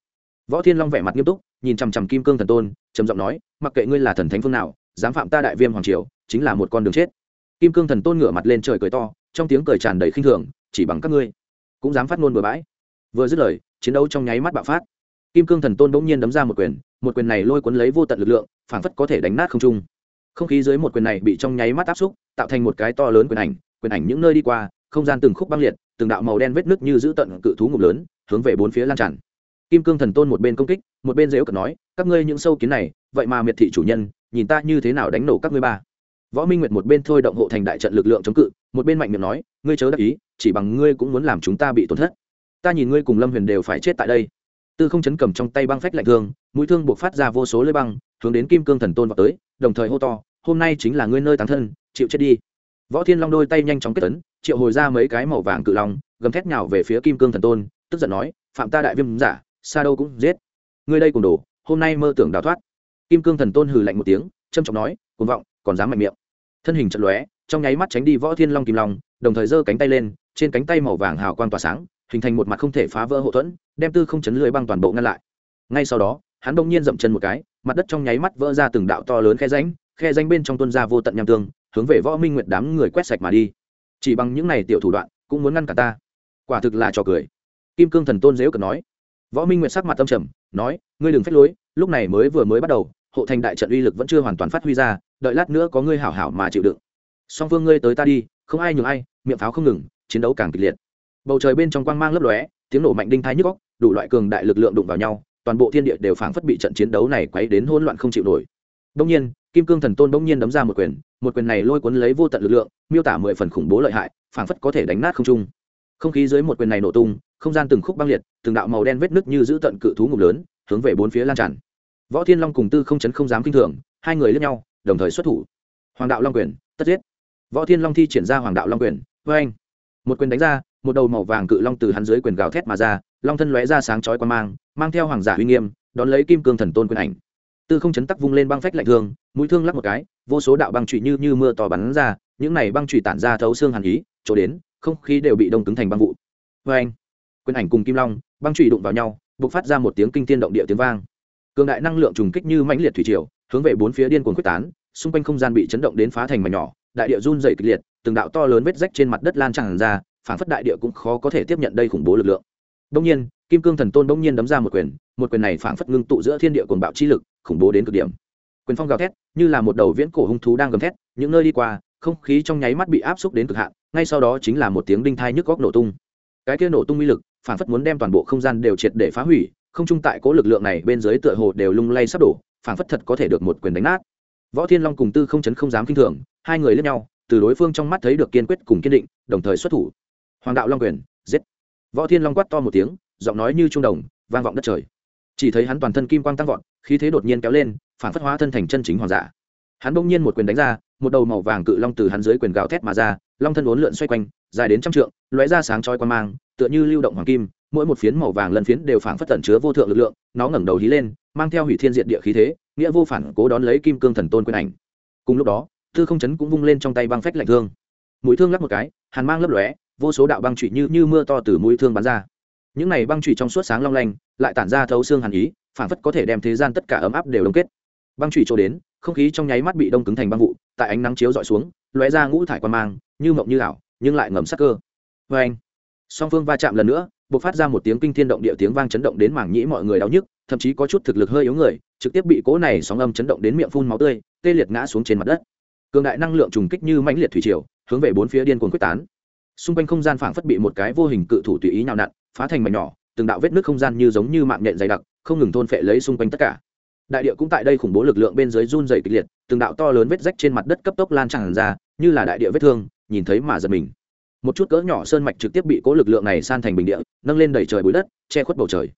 Võ thiên long vẻ mặt nghiêm túc, nhìn chằm chằm kim cương thần tôn, trầm giọng nói, mặc kệ ngươi là thần thánh phương nào, dám phạm ta đại viêm hoàng triều, chính là một con đường chết. Kim cương thần tôn ngửa mặt lên trời cười to, trong tiếng cười tràn đầy khinh thường, chỉ bằng các ngươi, cũng dám phát ngôn bừa bãi. Vừa dứt lời, chiến đấu trong nháy mắt bạo phát. Kim cương thần tôn bỗng nhiên đấm ra một quyền một quyền này lôi cuốn lấy vô tận lực lượng, phảng phất có thể đánh nát không trung. Không khí dưới một quyền này bị trong nháy mắt áp xúc, tạo thành một cái to lớn quyền ảnh quyền ảnh những nơi đi qua, không gian từng khúc băng liệt, từng đạo màu đen vết nứt như giữ tận cự thú ngục lớn, hướng về bốn phía lan tràn. Kim cương thần tôn một bên công kích, một bên dễu cận nói, các ngươi những sâu kiến này, vậy mà miệt thị chủ nhân, nhìn ta như thế nào đánh nổ các ngươi ba? Võ minh nguyệt một bên thôi động hộ thành đại trận lực lượng chống cự, một bên mạnh miệng nói, ngươi chớ đắc ý, chỉ bằng ngươi cũng muốn làm chúng ta bị tổn thất. Ta nhìn ngươi cùng lâm huyền đều phải chết tại đây. Tư không chấn cầm trong tay băng phách lạnh thương, mũi thương buộc phát ra vô số lưỡi băng, hướng đến kim cương thần tôn vào tới, đồng thời hô to, hôm nay chính là ngươi nơi tán thân, chịu chết đi võ thiên long đôi tay nhanh chóng kết tấn triệu hồi ra mấy cái màu vàng cự long, gầm thét nhào về phía kim cương thần tôn, tức giận nói, phạm ta đại viêm giả xa đâu cũng giết. Ngươi đây cùng đồ, hôm nay mơ tưởng đào thoát. Kim cương thần tôn hừ lạnh một tiếng trâm trọng nói, cuồng vọng, còn dám mạnh miệng. Thân hình chật lóe, trong nháy mắt tránh đi võ thiên long kim long, đồng thời giơ cánh tay lên, trên cánh tay màu vàng hào quang tỏa sáng, hình thành một mặt không thể phá vỡ hậu thuẫn, đem tư không chấn lưới băng toàn bộ ngăn lại. Ngay sau đó, hắn bỗng nhiên dậm chân một cái, mặt đất trong nháy mắt vỡ ra từng đạo to lớn khe ránh khe ránh bên trong tuân ra vô tận nham tương hướng về võ minh nguyệt đám người quét sạch mà đi. Chỉ bằng những này tiểu thủ đoạn, cũng muốn ngăn cả ta. Quả thực là trò cười. Kim cương thần tôn dễu cần nói. Võ minh nguyệt sắc mặt tâm trầm, nói, ngươi đừng phép lối, lúc này mới vừa mới bắt đầu, hộ thành đại trận uy lực vẫn chưa hoàn toàn phát huy ra, đợi lát nữa có ngươi hảo hảo mà chịu đựng. Song phương ngươi tới ta đi, không ai nhường ai, miệng pháo không ngừng, chiến đấu càng kịch liệt. Bầu trời bên trong quang mang lấp lóe, tiếng nổ mạnh đinh thái nhức góc đủ loại cường đại lực lượng đụng vào nhau, toàn bộ thiên địa đều phảng phất bị trận chiến đấu này quấy đến hỗn loạn không chịu nổi. Đông nhiên kim cương thần tôn bỗng nhiên đấm ra một quyền một quyền này lôi cuốn lấy vô tận lực lượng, miêu tả mười phần khủng bố lợi hại, phảng phất có thể đánh nát không trung. Không khí dưới một quyền này nổ tung, không gian từng khúc băng liệt, từng đạo màu đen vết nứt như giữ tận cự thú ngục lớn, hướng về bốn phía lan tràn. Võ thiên long cùng tư không chấn không dám kinh thường, hai người lẫn nhau, đồng thời xuất thủ. Hoàng đạo long quyền, tất giết. Võ thiên long thi triển ra hoàng đạo long quyền vê anh một quyền đánh ra, một đầu màu vàng cự long từ hắn dưới quyền gào thét mà ra, long thân lóe ra sáng chói quan mang mang theo hoàng giả uy nghiêm, đón lấy kim cương thần tôn quyền ảnh tư không chấn tắc vung lên băng phách lạnh thương mũi thương lắc một cái, vô số đạo băng trụy như như mưa to bắn ra, những này băng trụy tản ra thấu xương hàn ý, chỗ đến, không khí đều bị đông cứng thành băng vụ. Vê anh, quyền ảnh cùng kim long, băng trụy đụng vào nhau, bộc phát ra một tiếng kinh thiên động địa tiếng vang. Cường đại năng lượng trùng kích như mãnh liệt thủy triều, hướng về bốn phía điên cuồng quyết tán, xung quanh không gian bị chấn động đến phá thành mảnh nhỏ, đại địa run dày kịch liệt, từng đạo to lớn vết rách trên mặt đất lan tràn ra, phản phất đại địa cũng khó có thể tiếp nhận đây khủng bố lực lượng. Đông nhiên, kim cương thần tôn đông nhiên đấm ra một quyền một quyền này phản phất ngưng tụ giữa thiên địa cuồng bạo chi lực khủng bố đến cực điểm. Quyền phong gào thét, như là một đầu viễn cổ hung thú đang gầm thét, những nơi đi qua, không khí trong nháy mắt bị áp xúc đến cực hạn, ngay sau đó chính là một tiếng đinh thai nhức góc nổ tung. Cái kia nổ tung uy lực, phản phất muốn đem toàn bộ không gian đều triệt để phá hủy, không trung tại cố lực lượng này bên dưới tựa hồ đều lung lay sắp đổ, phản phất thật có thể được một quyền đánh nát. Võ thiên long cùng tư không chấn không dám kinh thường, hai người lẫn nhau, từ đối phương trong mắt thấy được kiên quyết cùng kiên định, đồng thời xuất thủ. Hoàng đạo long quyền, giết. Võ thiên long quát to một tiếng, giọng nói như trung đồng, vang vọng đất trời chỉ thấy hắn toàn thân kim quang tăng vọt, khí thế đột nhiên kéo lên, phản phất hóa thân thành chân chính hoàng giả. Hắn bỗng nhiên một quyền đánh ra, một đầu màu vàng cự long từ hắn dưới quyền gào thét mà ra, long thân uốn lượn xoay quanh, dài đến trăm trượng, lóe ra sáng chói quan mang, tựa như lưu động hoàng kim, mỗi một phiến màu vàng lần phiến đều phảng phất tẩn chứa vô thượng lực lượng, nó ngẩng đầu hí lên, mang theo hủy thiên diện địa khí thế, nghĩa vô phản cố đón lấy kim cương thần tôn quyền ảnh. Cùng lúc đó, thư không chấn cũng vung lên trong tay băng phách lạnh thương. Mũi thương lắp một cái, hàn mang lấp lóe, vô số đạo băng trụy như như mưa to từ mũi thương bắn ra những này băng trụy trong suốt sáng long lanh, lại tản ra thấu xương hàn ý, phảng phất có thể đem thế gian tất cả ấm áp đều đông kết. Băng trụy trôi đến, không khí trong nháy mắt bị đông cứng thành băng vụ, tại ánh nắng chiếu dọi xuống, lóe ra ngũ thải quan mang, như mộng như ảo, nhưng lại ngầm sắc cơ. Vê anh, song phương va chạm lần nữa, bộc phát ra một tiếng kinh thiên động địa tiếng vang chấn động đến mảng nhĩ mọi người đau nhức, thậm chí có chút thực lực hơi yếu người, trực tiếp bị cỗ này sóng âm chấn động đến miệng phun máu tươi, tê liệt ngã xuống trên mặt đất. Cường đại năng lượng trùng kích như mãnh liệt thủy triều, hướng về bốn phía điên cuồng quyết tán. Xung quanh không gian phảng phất bị một cái vô hình cự thủ tùy ý nhào nặn phá thành mảnh nhỏ, từng đạo vết nước không gian như giống như mạng nhện dày đặc, không ngừng thôn phệ lấy xung quanh tất cả. Đại địa cũng tại đây khủng bố lực lượng bên dưới run dày kịch liệt, từng đạo to lớn vết rách trên mặt đất cấp tốc lan tràn ra, như là đại địa vết thương, nhìn thấy mà giật mình. Một chút cỡ nhỏ sơn mạch trực tiếp bị cố lực lượng này san thành bình địa, nâng lên đẩy trời bụi đất, che khuất bầu trời.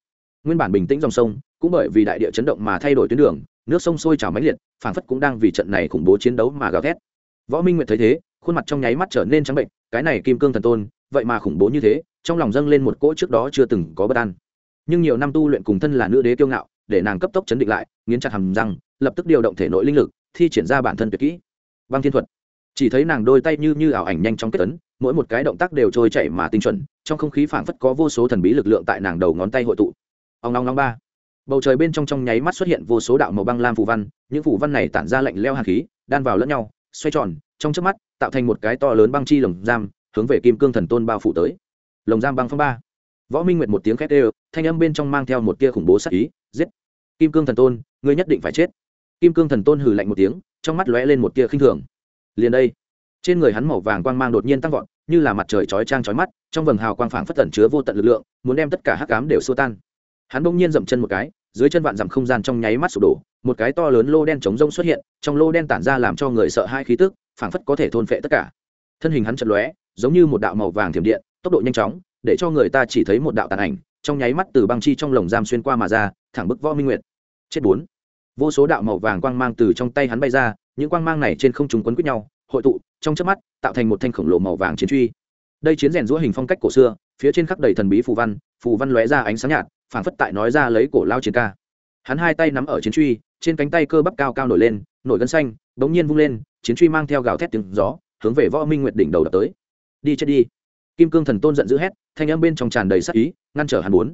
Nguyên bản bình tĩnh dòng sông, cũng bởi vì đại địa chấn động mà thay đổi tuyến đường, nước sông sôi trào mãnh liệt, phảng phất cũng đang vì trận này khủng bố chiến đấu mà gào thét. Võ minh nguyệt thấy thế, khuôn mặt trong nháy mắt trở nên trắng bệnh cái này kim cương thần tôn, vậy mà khủng bố như thế trong lòng dâng lên một cỗ trước đó chưa từng có bất an. Nhưng nhiều năm tu luyện cùng thân là nữ đế kiêu ngạo, để nàng cấp tốc chấn định lại, nghiến chặt hầm răng, lập tức điều động thể nội linh lực, thi triển ra bản thân tuyệt kỹ. Băng thiên thuật. Chỉ thấy nàng đôi tay như như ảo ảnh nhanh trong kết tấn mỗi một cái động tác đều trôi chảy mà tinh chuẩn, trong không khí phảng phất có vô số thần bí lực lượng tại nàng đầu ngón tay hội tụ. Ông long long ba. Bầu trời bên trong trong nháy mắt xuất hiện vô số đạo màu băng lam phù văn, những phù văn này tản ra lạnh leo hạt khí, đan vào lẫn nhau, xoay tròn, trong chớp mắt, tạo thành một cái to lớn băng chi lồng giam, hướng về kim cương thần tôn bao phủ tới lồng giam băng phong ba. Võ minh nguyệt một tiếng khét ê thanh âm bên trong mang theo một tia khủng bố sắc ý, giết. Kim cương thần tôn, ngươi nhất định phải chết. Kim cương thần tôn hừ lạnh một tiếng, trong mắt lóe lên một tia khinh thường. Liền đây, trên người hắn màu vàng quang mang đột nhiên tăng vọt, như là mặt trời chói trang chói mắt, trong vầng hào quang phảng phất tẩn chứa vô tận lực lượng, muốn đem tất cả hắc ám đều xô tan. Hắn bỗng nhiên dậm chân một cái, dưới chân vạn dặm không gian trong nháy mắt sụp đổ, một cái to lớn lô đen chống rông xuất hiện, trong lô đen tản ra làm cho người sợ hai khí tức, phảng phất có thể thôn phệ tất cả. Thân hình hắn chật lóe, giống như một đạo màu vàng thiểm điện tốc độ nhanh chóng, để cho người ta chỉ thấy một đạo tàn ảnh, trong nháy mắt từ băng chi trong lồng giam xuyên qua mà ra, thẳng bức võ minh nguyệt. Chết bốn. Vô số đạo màu vàng quang mang từ trong tay hắn bay ra, những quang mang này trên không trùng quấn quýt nhau, hội tụ, trong chớp mắt, tạo thành một thanh khổng lồ màu vàng chiến truy. Đây chiến rèn rũa hình phong cách cổ xưa, phía trên khắc đầy thần bí phù văn phù văn lóe ra ánh sáng nhạt, phảng phất tại nói ra lấy cổ lao chiến ca. Hắn hai tay nắm ở chiến truy, trên cánh tay cơ bắp cao cao nổi lên, nổi gân xanh, bỗng nhiên vung lên, chiến truy mang theo gào thét tiếng gió, hướng về võ minh nguyệt đỉnh đầu đập tới. Đi chết đi kim cương thần tôn giận dữ hét, thanh âm bên trong tràn đầy sắc ý, ngăn trở hắn muốn.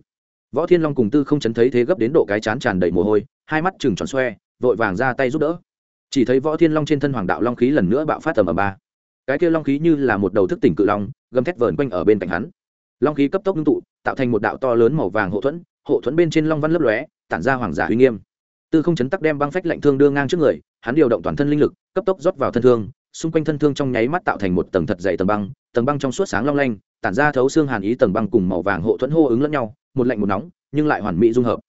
Võ thiên long cùng tư không chấn thấy thế gấp đến độ cái chán tràn đầy mồ hôi, hai mắt chừng tròn xoe, vội vàng ra tay giúp đỡ. Chỉ thấy võ thiên long trên thân hoàng đạo long khí lần nữa bạo phát tầm ở ba. Cái kia long khí như là một đầu thức tỉnh cự long, gầm thét vờn quanh ở bên cạnh hắn. Long khí cấp tốc ngưng tụ, tạo thành một đạo to lớn màu vàng hộ thuẫn hộ thuẫn bên trên long văn lấp lóe, tản ra hoàng giả uy nghiêm. Tư không chấn tắc đem băng phách lạnh thương đưa ngang trước người, hắn điều động toàn thân linh lực, cấp tốc rót vào thân thương xung quanh thân thương trong nháy mắt tạo thành một tầng thật dày tầng băng tầng băng trong suốt sáng long lanh, tản ra thấu xương hàn ý tầng băng cùng màu vàng hộ thuẫn hô ứng lẫn nhau, một lạnh một nóng, nhưng lại hoàn mỹ dung hợp.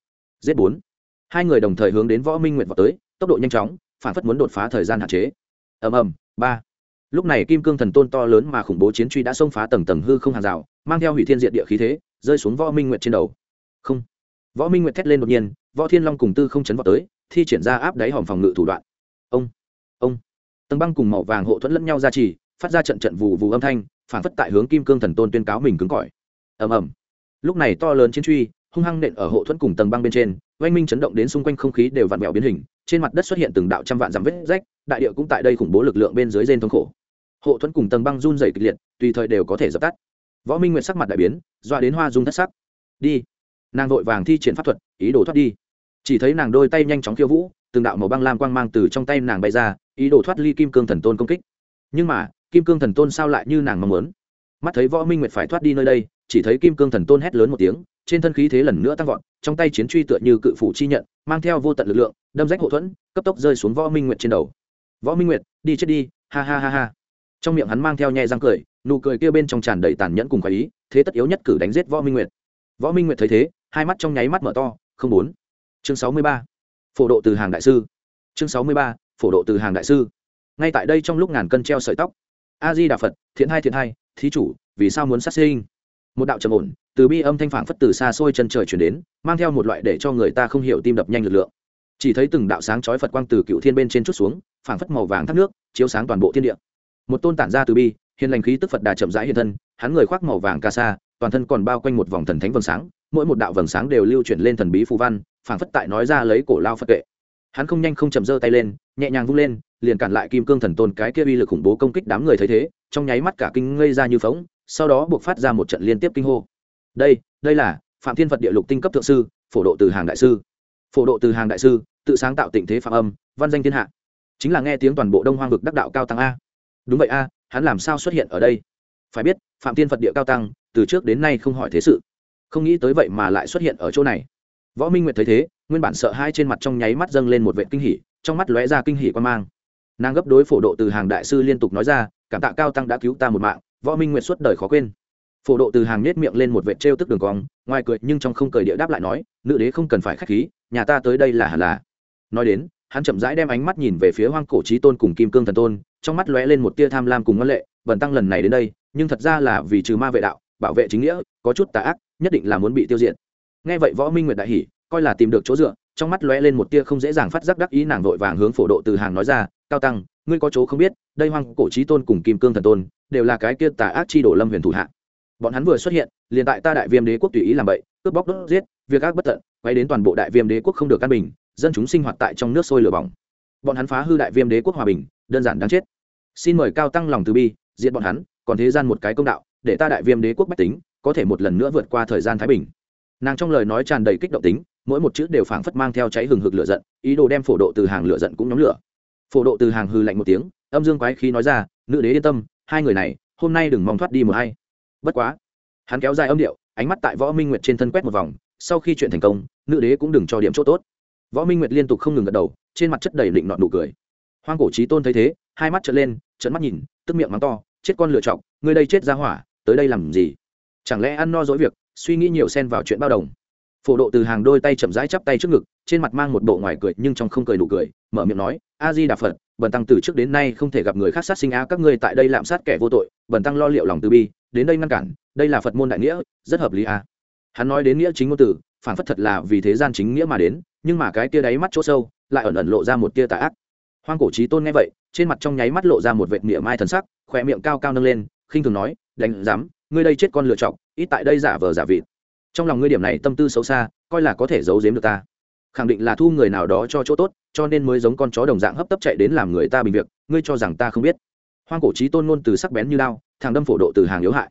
Giết bốn. Hai người đồng thời hướng đến võ minh nguyện vào tới, tốc độ nhanh chóng, phản phất muốn đột phá thời gian hạn chế. Ầm ầm, ba. Lúc này kim cương thần tôn to lớn mà khủng bố chiến truy đã xông phá tầng tầng hư không hàng rào, mang theo hủy thiên diện địa khí thế, rơi xuống võ minh nguyện trên đầu. Không. Võ minh nguyện thét lên đột nhiên, võ thiên long cùng tư không chấn vào tới, thi triển ra áp đáy hòm phòng ngự thủ đoạn. Ông. Ông tầng băng cùng màu vàng hộ thuẫn lẫn nhau ra trì, phát ra trận trận vù vù âm thanh phản phất tại hướng kim cương thần tôn tuyên cáo mình cứng cỏi. Ầm ầm. Lúc này to lớn chiến truy, hung hăng nện ở hộ thuẫn cùng tầng băng bên trên, oanh minh chấn động đến xung quanh không khí đều vặn vẹo biến hình, trên mặt đất xuất hiện từng đạo trăm vạn dặm vết rách, đại địa cũng tại đây khủng bố lực lượng bên dưới rên thống khổ. Hộ thuẫn cùng tầng băng run dày kịch liệt, tùy thời đều có thể dập tắt. Võ minh nguyện sắc mặt đại biến, doa đến hoa dung thất sắc. Đi. Nàng vội vàng thi triển pháp thuật, ý đồ thoát đi chỉ thấy nàng đôi tay nhanh chóng khiêu vũ, từng đạo màu băng lam quang mang từ trong tay nàng bay ra, ý đồ thoát ly kim cương thần tôn công kích. Nhưng mà, kim cương thần tôn sao lại như nàng mong muốn? Mắt thấy võ minh nguyệt phải thoát đi nơi đây, chỉ thấy kim cương thần tôn hét lớn một tiếng, trên thân khí thế lần nữa tăng vọt, trong tay chiến truy tựa như cự phủ chi nhận, mang theo vô tận lực lượng, đâm rách hậu thuẫn, cấp tốc rơi xuống võ minh nguyệt trên đầu. Võ minh nguyệt, đi chết đi, ha ha ha ha. Trong miệng hắn mang theo nhẹ răng cười, nụ cười kia bên trong tràn đầy tàn nhẫn cùng khoái ý, thế tất yếu nhất cử đánh giết võ minh nguyệt. Võ minh nguyệt thấy thế, hai mắt trong nháy mắt mở to, không muốn chương sáu mươi ba, phổ độ từ hàng đại sư. Chương sáu mươi ba, phổ độ từ hàng đại sư. Ngay tại đây trong lúc ngàn cân treo sợi tóc, a di đà phật, thiện hai thiện hai, thí chủ, vì sao muốn sát sinh? Một đạo trầm ổn, từ bi âm thanh phản phất từ xa xôi chân trời chuyển đến, mang theo một loại để cho người ta không hiểu tim đập nhanh lực lượng. Chỉ thấy từng đạo sáng chói phật quang từ cựu thiên bên trên chút xuống, phảng phất màu vàng thác nước, chiếu sáng toàn bộ thiên địa. Một tôn tản ra từ bi, hiền lành khí tức phật đà chậm rãi hiện thân, hắn người khoác màu vàng ca sa, toàn thân còn bao quanh một vòng thần thánh vầng sáng, mỗi một đạo vầng sáng đều lưu chuyển lên thần bí phù văn phảng phất tại nói ra lấy cổ lao phật kệ. Hắn không nhanh không chậm giơ tay lên, nhẹ nhàng vung lên, liền cản lại kim cương thần tôn cái kia uy lực khủng bố công kích đám người thấy thế, trong nháy mắt cả kinh ngây ra như phóng sau đó buộc phát ra một trận liên tiếp kinh hô. Đây đây là phạm thiên phật địa lục tinh cấp thượng sư, phổ độ từ hàng đại sư. Phổ độ từ hàng đại sư, tự sáng tạo tình thế phạm âm, văn danh thiên hạ. Chính là nghe tiếng toàn bộ đông hoang vực đắc đạo cao tăng a. Đúng vậy a, hắn làm sao xuất hiện ở đây? Phải biết, phạm thiên phật địa cao tăng, từ trước đến nay không hỏi thế sự. Không nghĩ tới vậy mà lại xuất hiện ở chỗ này võ minh nguyệt thấy thế, nguyên bản sợ hai trên mặt trong nháy mắt dâng lên một vệ kinh hỉ, trong mắt lóe ra kinh hỉ quan mang. Nàng gấp đối phổ độ từ hàng đại sư liên tục nói ra, cảm tạ cao tăng đã cứu ta một mạng, võ minh nguyệt suốt đời khó quên. Phổ độ từ hàng nết miệng lên một vệ trêu tức đường cong, ngoài cười nhưng trong không cười địa đáp lại nói, nữ đế không cần phải k h á c h khí, nhà ta tới đây là hẳn là. Nói đến, hắn chậm rãi đem ánh mắt nhìn về phía hoang cổ trí tôn cùng kim cương thần tôn, trong mắt lóe lên một tia tham lam cùng ngân lệ, Bần tăng lần này đến đây, nhưng thật ra là vì trừ ma vệ đạo, bảo vệ chính nghĩa, có chút tà ác, nhất định là muốn bị tiêu diệt nghe vậy võ minh nguyệt đại hỉ, coi là tìm được chỗ dựa, trong mắt lóe lên một tia không dễ dàng phát giác đắc ý nàng vội vàng hướng phổ độ từ hàng nói ra, cao tăng, ngươi có chỗ không biết, đây hoang, cổ trí tôn cùng kim cương thần tôn, đều là cái kia tà ác chi đổ lâm huyền thủ hạ. Bọn hắn vừa xuất hiện, liền tại ta đại viêm đế quốc tùy ý làm bậy, cướp bóc đốt giết, việc ác bất tận quay đến toàn bộ đại viêm đế quốc không được căn bình, dân chúng sinh hoạt tại trong nước sôi lửa bỏng. Bọn hắn phá hư đại viêm đế quốc hòa bình, đơn giản đáng chết. Xin mời cao tăng lòng từ bi diện bọn hắn, còn thế gian một cái công đạo, để ta đại viêm đế quốc bách tính, có thể một lần nữa vượt qua thời gian thái bình nàng trong lời nói tràn đầy kích động tính, mỗi một chữ đều phảng phất mang theo cháy hừng hực lửa giận, ý đồ đem phổ độ từ hàng lửa giận cũng nhóm lửa. Phổ độ từ hàng hư lạnh một tiếng, âm dương quái khí nói ra, nữ đế yên tâm, hai người này, hôm nay đừng mong thoát đi một hay bất quá, hắn kéo dài âm điệu, ánh mắt tại võ minh nguyệt trên thân quét một vòng, sau khi chuyện thành công, nữ đế cũng đừng cho điểm chỗ tốt. Võ minh nguyệt liên tục không ngừng gật đầu, trên mặt chất đầy định nọn nụ cười. Hoang cổ trí tôn thấy thế, hai mắt trợn lên, trợn mắt nhìn, tức miệng mắng to, chết con lựa chọc, ngươi đây chết ra hỏa, tới đây làm gì? Chẳng lẽ ăn no dối việc suy nghĩ nhiều xen vào chuyện bao đồng. Phổ độ từ hàng đôi tay chậm rãi chắp tay trước ngực, trên mặt mang một bộ ngoài cười, nhưng trong không cười nụ cười, mở miệng nói, a di đà phật, bần tăng từ trước đến nay không thể gặp người khác sát sinh a các ngươi tại đây lạm sát kẻ vô tội, bần tăng lo liệu lòng từ bi, đến đây ngăn cản, đây là phật môn đại nghĩa, rất hợp lý a hắn nói đến nghĩa chính ngôn từ, phản phất thật là vì thế gian chính nghĩa mà đến, nhưng mà cái tia đáy mắt chỗ sâu, lại ẩn ẩn lộ ra một tia tà ác. Hoang cổ trí tôn nghe vậy, trên mặt trong nháy mắt lộ ra một vệt miệng mai thần sắc khỏe miệng cao cao nâng lên, khinh thường nói, đánh dám ngươi đây chết con lựa chọc ít tại đây giả vờ giả vịt. Trong lòng ngươi điểm này tâm tư xấu xa, coi là có thể giấu giếm được ta. Khẳng định là thu người nào đó cho chỗ tốt, cho nên mới giống con chó đồng dạng hấp tấp chạy đến làm người ta bình việc, ngươi cho rằng ta không biết. Hoang cổ trí tôn ngôn từ sắc bén như lao thằng đâm phổ độ từ hàng yếu hại.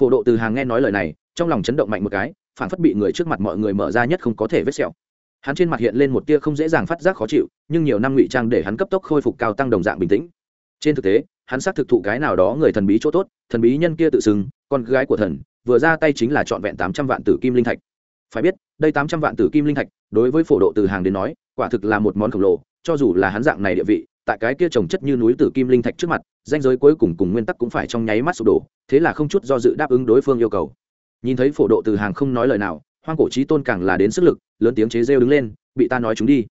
Phổ độ từ hàng nghe nói lời này, trong lòng chấn động mạnh một cái, phản phất bị người trước mặt mọi người mở ra nhất không có thể vết sẹo. Hắn trên mặt hiện lên một tia không dễ dàng phát giác khó chịu, nhưng nhiều năm ngụy trang để hắn cấp tốc khôi phục cao tăng đồng dạng bình tĩnh. Trên thực tế, hắn xác thực thụ cái nào đó người thần bí chỗ tốt, thần bí nhân kia tự xưng con gái của thần, vừa ra tay chính là trọn vẹn tám trăm vạn tử kim linh thạch. Phải biết, đây tám trăm vạn tử kim linh thạch, đối với phổ độ từ hàng đến nói, quả thực là một món khổng lồ, cho dù là hắn dạng này địa vị, tại cái kia trồng chất như núi tử kim linh thạch trước mặt, danh giới cuối cùng cùng nguyên tắc cũng phải trong nháy mắt sụp đổ, thế là không chút do dự đáp ứng đối phương yêu cầu. Nhìn thấy phổ độ từ hàng không nói lời nào, hoang cổ trí tôn càng là đến sức lực, lớn tiếng chế rêu đứng lên, bị ta nói chúng đi.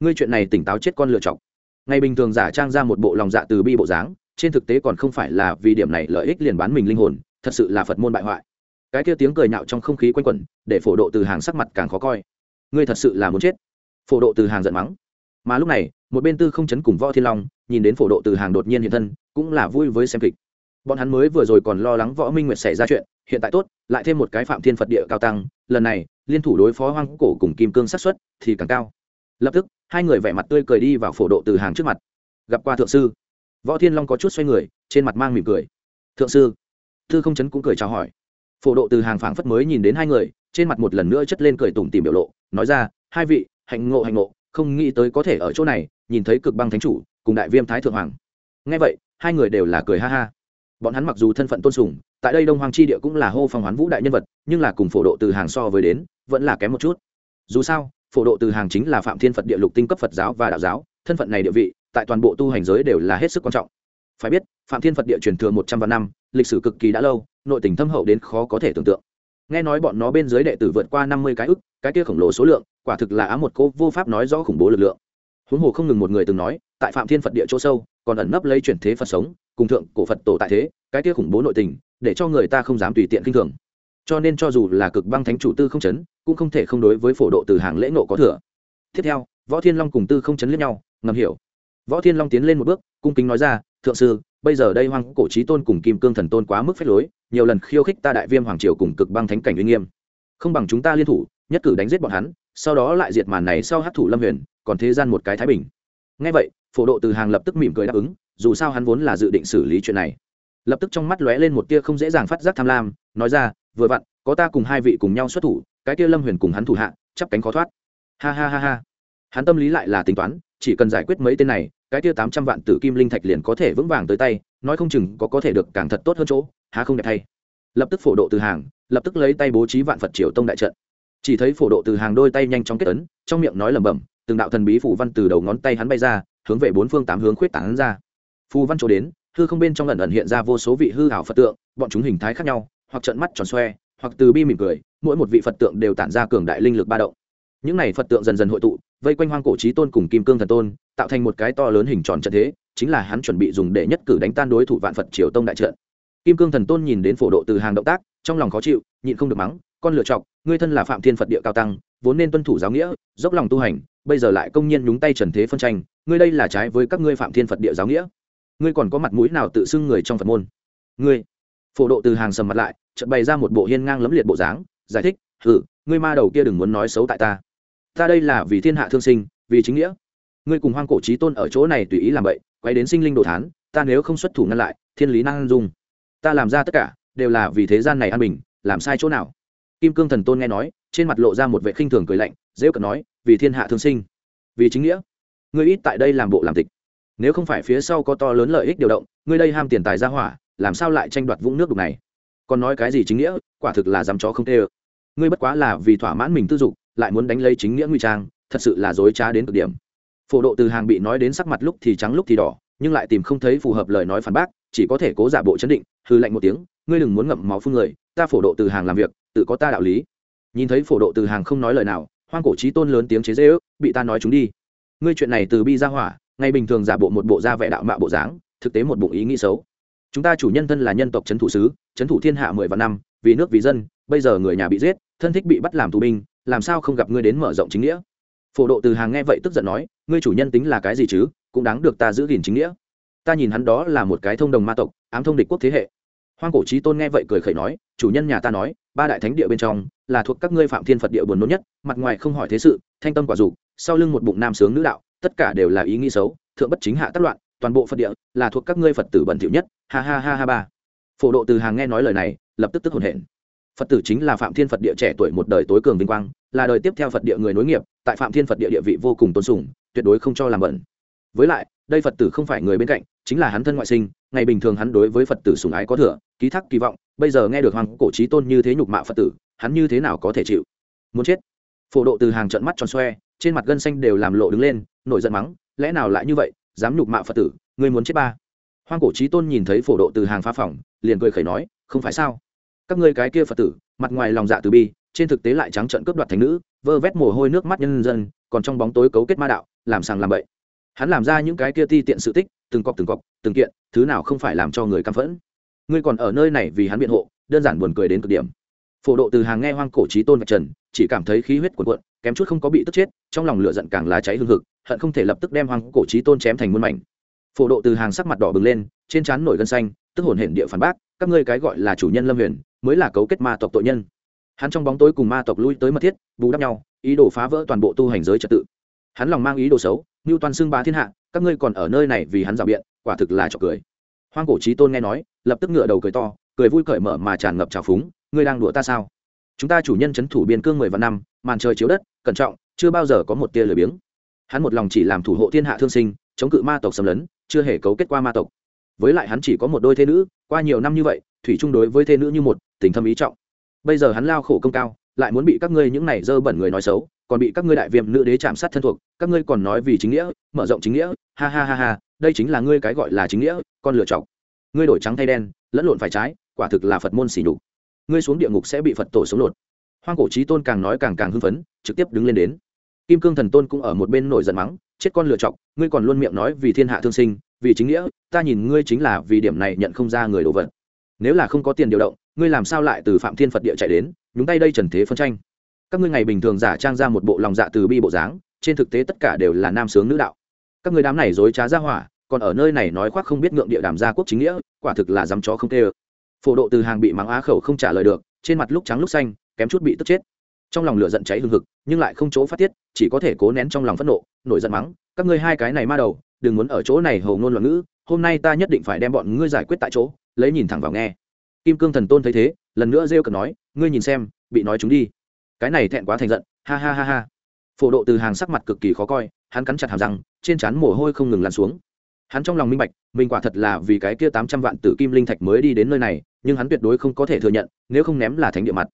Ngươi chuyện này tỉnh táo chết con lựa chọc. Ngày bình thường giả trang ra một bộ lòng dạ từ bi bộ dáng, trên thực tế còn không phải là vì điểm này lợi ích liền bán mình linh hồn thật sự là phật môn bại hoại. Cái kia tiếng cười nhạo trong không khí quanh quẩn, để phổ độ từ hàng sắc mặt càng khó coi. Ngươi thật sự là muốn chết. Phổ độ từ hàng giận mắng. Mà lúc này, một bên tư không chấn cùng võ thiên long nhìn đến phổ độ từ hàng đột nhiên hiện thân, cũng là vui với xem kịch. Bọn hắn mới vừa rồi còn lo lắng võ minh nguyệt xảy ra chuyện, hiện tại tốt, lại thêm một cái phạm thiên phật địa cao tăng, lần này, liên thủ đối phó hoang cổ cùng kim cương sát xuất thì càng cao. Lập tức, hai người vẻ mặt tươi cười đi vào phổ độ từ hàng trước mặt. Gặp qua thượng sư. Võ thiên long có chút xoay người, trên mặt mang mỉm cười. Thượng sư thư không chấn cũng cười chào hỏi. Phổ độ từ hàng phảng phất mới nhìn đến hai người, trên mặt một lần nữa chất lên cười tủm tìm biểu lộ, nói ra, hai vị, hạnh ngộ hạnh ngộ, không nghĩ tới có thể ở chỗ này, nhìn thấy cực băng thánh chủ, cùng đại viêm thái thượng hoàng. Ngay vậy, hai người đều là cười ha ha. Bọn hắn mặc dù thân phận tôn sùng, tại đây đông hoàng chi địa cũng là hô phong hoán vũ đại nhân vật, nhưng là cùng phổ độ từ hàng so với đến, vẫn là kém một chút. Dù sao, phổ độ từ hàng chính là phạm thiên phật địa lục tinh cấp phật giáo và đạo giáo, thân phận này địa vị, tại toàn bộ tu hành giới đều là hết sức quan trọng. Phải biết phạm thiên phật địa truyền thừa một trăm vạn năm, lịch sử cực kỳ đã lâu, nội tình thâm hậu đến khó có thể tưởng tượng. Nghe nói bọn nó bên dưới đệ tử vượt qua năm mươi cái ức, cái kia khổng lồ số lượng, quả thực là á một cô vô pháp nói rõ khủng bố lực lượng. Huống hồ không ngừng một người từng nói, tại phạm thiên phật địa chỗ sâu, còn ẩn nấp lấy chuyển thế phật sống, cùng thượng cổ phật tổ tại thế, cái kia khủng bố nội tình, để cho người ta không dám tùy tiện kinh thường. Cho nên cho dù là cực băng thánh chủ tư không chấn, cũng không thể không đối với phổ độ từ hàng lễ nộ có thừa. Tiếp theo, võ thiên long cùng tư không chấn liếc nhau, ngầm hiểu. Võ thiên long tiến lên một bước, cung kính nói ra, thượng sư bây giờ đây hoang cổ trí tôn cùng kim cương thần tôn quá mức phép lối, nhiều lần khiêu khích ta đại viêm hoàng triều cùng cực băng thánh cảnh uy nghiêm. Không bằng chúng ta liên thủ, nhất cử đánh giết bọn hắn, sau đó lại diệt màn này sau hát thủ lâm huyền, còn thế gian một cái thái bình. Ngay vậy, phổ độ từ hàng lập tức mỉm cười đáp ứng, dù sao hắn vốn là dự định xử lý chuyện này. Lập tức trong mắt lóe lên một tia không dễ dàng phát giác tham lam, nói ra, vừa vặn, có ta cùng hai vị cùng nhau xuất thủ, cái tia lâm huyền cùng hắn thủ hạ, chắp cánh khó thoát. Ha ha ha ha. Hắn tâm lý lại là tính toán, chỉ cần giải quyết mấy tên này cái kia tám trăm vạn tử kim linh thạch liền có thể vững vàng tới tay, nói không chừng có có thể được càng thật tốt hơn chỗ, há không đẹp thay. Lập tức phổ độ từ hàng, lập tức lấy tay bố trí vạn phật triều tông đại trận. Chỉ thấy phổ độ từ hàng đôi tay nhanh chóng kết ấn, trong miệng nói lẩm bẩm, từng đạo thần bí phủ văn từ đầu ngón tay hắn bay ra, hướng về bốn phương tám hướng khuyết tảng ra. Phù văn chỗ đến, hư không bên trong lần ẩn hiện ra vô số vị hư hảo phật tượng, bọn chúng hình thái khác nhau, hoặc trận mắt tròn xoe, hoặc từ bi mỉm cười, mỗi một vị phật tượng đều tản ra cường đại linh lực ba động. Những này phật tượng dần dần hội tụ vây quanh hoang cổ trí tôn cùng kim cương thần tôn, tạo thành một cái to lớn hình tròn trận thế, chính là hắn chuẩn bị dùng để nhất cử đánh tan đối thủ vạn phật triều tông đại trận. Kim cương thần tôn nhìn đến phổ độ từ hàng động tác, trong lòng khó chịu, nhịn không được mắng, con lựa chọc, ngươi thân là phạm thiên phật địa cao tăng, vốn nên tuân thủ giáo nghĩa, dốc lòng tu hành, bây giờ lại công nhiên nhúng tay trần thế phân tranh, ngươi đây là trái với các ngươi phạm thiên phật địa giáo nghĩa. Ngươi còn có mặt mũi nào tự xưng người trong phật môn? Ngươi. Phổ độ từ hàng sầm mặt lại, chợt bày ra một bộ hiên ngang lấm liệt bộ dáng, giải thích hử ngươi ma đầu kia đừng muốn nói xấu tại ta ta đây là vì thiên hạ thương sinh, vì chính nghĩa. Ngươi cùng hoang cổ trí tôn ở chỗ này tùy ý làm vậy quay đến sinh linh đồ thán, ta nếu không xuất thủ ngăn lại, thiên lý năng dung. Ta làm ra tất cả, đều là vì thế gian này an bình, làm sai chỗ nào? Kim cương thần tôn nghe nói, trên mặt lộ ra một vệ khinh thường cười lạnh dễ cận nói, vì thiên hạ thương sinh, vì chính nghĩa. Ngươi ít tại đây làm bộ làm tịch. Nếu không phải phía sau có to lớn lợi ích điều động, ngươi đây ham tiền tài ra hỏa, làm sao lại tranh đoạt vũng nước đục này? Còn nói cái gì chính nghĩa, quả thực là dám chó không tê ơ. Ngươi bất quá là vì thỏa mãn mình tư dục lại muốn đánh lấy chính nghĩa nguy trang, thật sự là dối trá đến cực điểm. Phổ độ từ hàng bị nói đến sắc mặt lúc thì trắng lúc thì đỏ, nhưng lại tìm không thấy phù hợp lời nói phản bác, chỉ có thể cố giả bộ chấn định hư lạnh một tiếng, ngươi đừng muốn ngậm máu phương người, ta phổ độ từ hàng làm việc, tự có ta đạo lý. Nhìn thấy phổ độ từ hàng không nói lời nào, hoang cổ trí tôn lớn tiếng chế dễ ước, bị ta nói chúng đi. Ngươi chuyện này từ bi ra hỏa, ngay bình thường giả bộ một bộ da vẻ đạo mạo bộ dáng, thực tế một bụng ý nghĩ xấu. Chúng ta chủ nhân thân là nhân tộc trấn thủ sứ trấn thủ thiên hạ mười vạn năm, vì nước vì dân, bây giờ người nhà bị giết, thân thích bị bắt làm tù binh làm sao không gặp ngươi đến mở rộng chính nghĩa? Phổ độ từ hàng nghe vậy tức giận nói, ngươi chủ nhân tính là cái gì chứ, cũng đáng được ta giữ gìn chính nghĩa. Ta nhìn hắn đó là một cái thông đồng ma tộc, ám thông địch quốc thế hệ. Hoang cổ trí tôn nghe vậy cười khẩy nói, chủ nhân nhà ta nói, ba đại thánh địa bên trong, là thuộc các ngươi phạm thiên phật địa buồn nôn nhất, mặt ngoài không hỏi thế sự, thanh tâm quả dục, sau lưng một bụng nam sướng nữ đạo, tất cả đều là ý nghĩ xấu, thượng bất chính hạ tất loạn, toàn bộ phật địa là thuộc các ngươi phật tử bẩn thỉu nhất, ha ha ha ha ba. Phổ độ từ hàng nghe nói lời này, lập tức tức hồn hển phật tử chính là phạm thiên phật địa trẻ tuổi một đời tối cường vinh quang, là đời tiếp theo phật địa người nối nghiệp, tại phạm thiên phật địa địa vị vô cùng tôn sùng, tuyệt đối không cho làm bẩn. Với lại, đây phật tử không phải người bên cạnh, chính là hắn thân ngoại sinh, ngày bình thường hắn đối với phật tử sùng ái có thừa, ký thác kỳ vọng, bây giờ nghe được hoàng cổ trí tôn như thế nhục mạ phật tử, hắn như thế nào có thể chịu? Muốn chết. Phổ độ từ hàng trận mắt tròn xoe, trên mặt gân xanh đều làm lộ đứng lên, nổi giận mắng, lẽ nào lại như vậy, dám nhục mạ phật tử, ngươi muốn chết ba? Hoàng cổ trí tôn nhìn thấy phổ độ từ hàng phá phỏng liền cười khẩy nói, không phải sao? Các ngươi cái kia phật tử, mặt ngoài lòng dạ từ bi, trên thực tế lại trắng trận cướp đoạt thành nữ, vơ vét mồ hôi nước mắt nhân dân, còn trong bóng tối cấu kết ma đạo, làm sàng làm bậy. Hắn làm ra những cái kia ti tiện sự tích, từng cọc từng cọc, từng kiện, thứ nào không phải làm cho người căm phẫn. Ngươi còn ở nơi này vì hắn biện hộ, đơn giản buồn cười đến cực điểm. Phổ độ từ hàng nghe hoang cổ trí tôn vạch trần, chỉ cảm thấy khí huyết cuộn cuộn, kém chút không có bị tức chết, trong lòng lửa giận càng lá cháy hương hực, hận không thể lập tức đem hoang cổ trí tôn chém thành muôn mảnh. Phổ độ từ hàng sắc mặt đỏ bừng lên, trên trán nổi gân xanh, tức hồn hển địa phản bác, các ngươi cái gọi là chủ nhân lâm huyền mới là cấu kết ma tộc tội nhân. Hắn trong bóng tối cùng ma tộc lui tới mật thiết, bù đắp nhau, ý đồ phá vỡ toàn bộ tu hành giới trật tự. Hắn lòng mang ý đồ xấu như toàn xương ba thiên hạ, các ngươi còn ở nơi này vì hắn rào biện, quả thực là trọc cười. Hoang cổ trí tôn nghe nói, lập tức ngựa đầu cười to, cười vui cởi mở mà tràn ngập trào phúng, ngươi đang đùa ta sao? Chúng ta chủ nhân c h ấ n thủ biên cương mười vạn năm, màn trời chiếu đất, cẩn trọng, chưa bao giờ có một tia lười biếng. Hắn một lòng chỉ làm thủ hộ thiên hạ thương sinh, chống cự ma tộc xâm lấn, chưa hề cấu kết qua ma tộc. Với lại hắn chỉ có một đôi thế nữ, qua nhiều năm như vậy thủy chung đối với thế nữ như một, tình thâm ý trọng. Bây giờ hắn lao khổ công cao, lại muốn bị các ngươi những này dơ bẩn người nói xấu, còn bị các ngươi đại viêm nữ đế chạm sát thân thuộc, các ngươi còn nói vì chính nghĩa, mở rộng chính nghĩa, ha ha ha ha, đây chính là ngươi cái gọi là chính nghĩa, con lựa chọc ngươi đổi trắng thay đen, lẫn lộn phải trái, quả thực là phật môn xỉ nhục. Ngươi xuống địa ngục sẽ bị phật tổ sống lột. Hoang cổ trí tôn càng nói càng càng hưng phấn, trực tiếp đứng lên đến. Kim cương thần tôn cũng ở một bên nổi giận mắng, chết con lựa chọc ngươi còn luôn miệng nói vì thiên hạ thương sinh, vì chính nghĩa, ta nhìn ngươi chính là vì điểm này nhận không ra người đồ vật nếu là không có tiền điều động, ngươi làm sao lại từ phạm thiên phật địa chạy đến, nhúng tay đây trần thế phân tranh? Các ngươi ngày bình thường giả trang ra một bộ lòng dạ từ bi bộ dáng, trên thực tế tất cả đều là nam sướng nữ đạo. Các ngươi đám này dối trá ra hỏa, còn ở nơi này nói khoác không biết ngượng địa đàm gia quốc chính nghĩa, quả thực là dám chó không tê ơ phổ độ từ hàng bị mắng á khẩu không trả lời được, trên mặt lúc trắng lúc xanh, kém chút bị tức chết. Trong lòng lửa giận cháy hừng hực, nhưng lại không chỗ phát tiết, chỉ có thể cố nén trong lòng phẫn nộ, nổi giận mắng, các ngươi hai cái này ma đầu, đừng muốn ở chỗ này hầu ngôn loạn ngữ, hôm nay ta nhất định phải đem bọn ngươi giải quyết tại chỗ lấy nhìn thẳng vào nghe. Kim cương thần tôn thấy thế, lần nữa rêu cần nói, ngươi nhìn xem, bị nói chúng đi. Cái này thẹn quá thành giận, ha ha ha ha. Phổ độ từ hàng sắc mặt cực kỳ khó coi, hắn cắn chặt hàm răng, trên trán mồ hôi không ngừng lăn xuống. Hắn trong lòng minh bạch, mình quả thật là vì cái kia tám trăm vạn tử kim linh thạch mới đi đến nơi này, nhưng hắn tuyệt đối không có thể thừa nhận, nếu không ném là thánh địa mặt.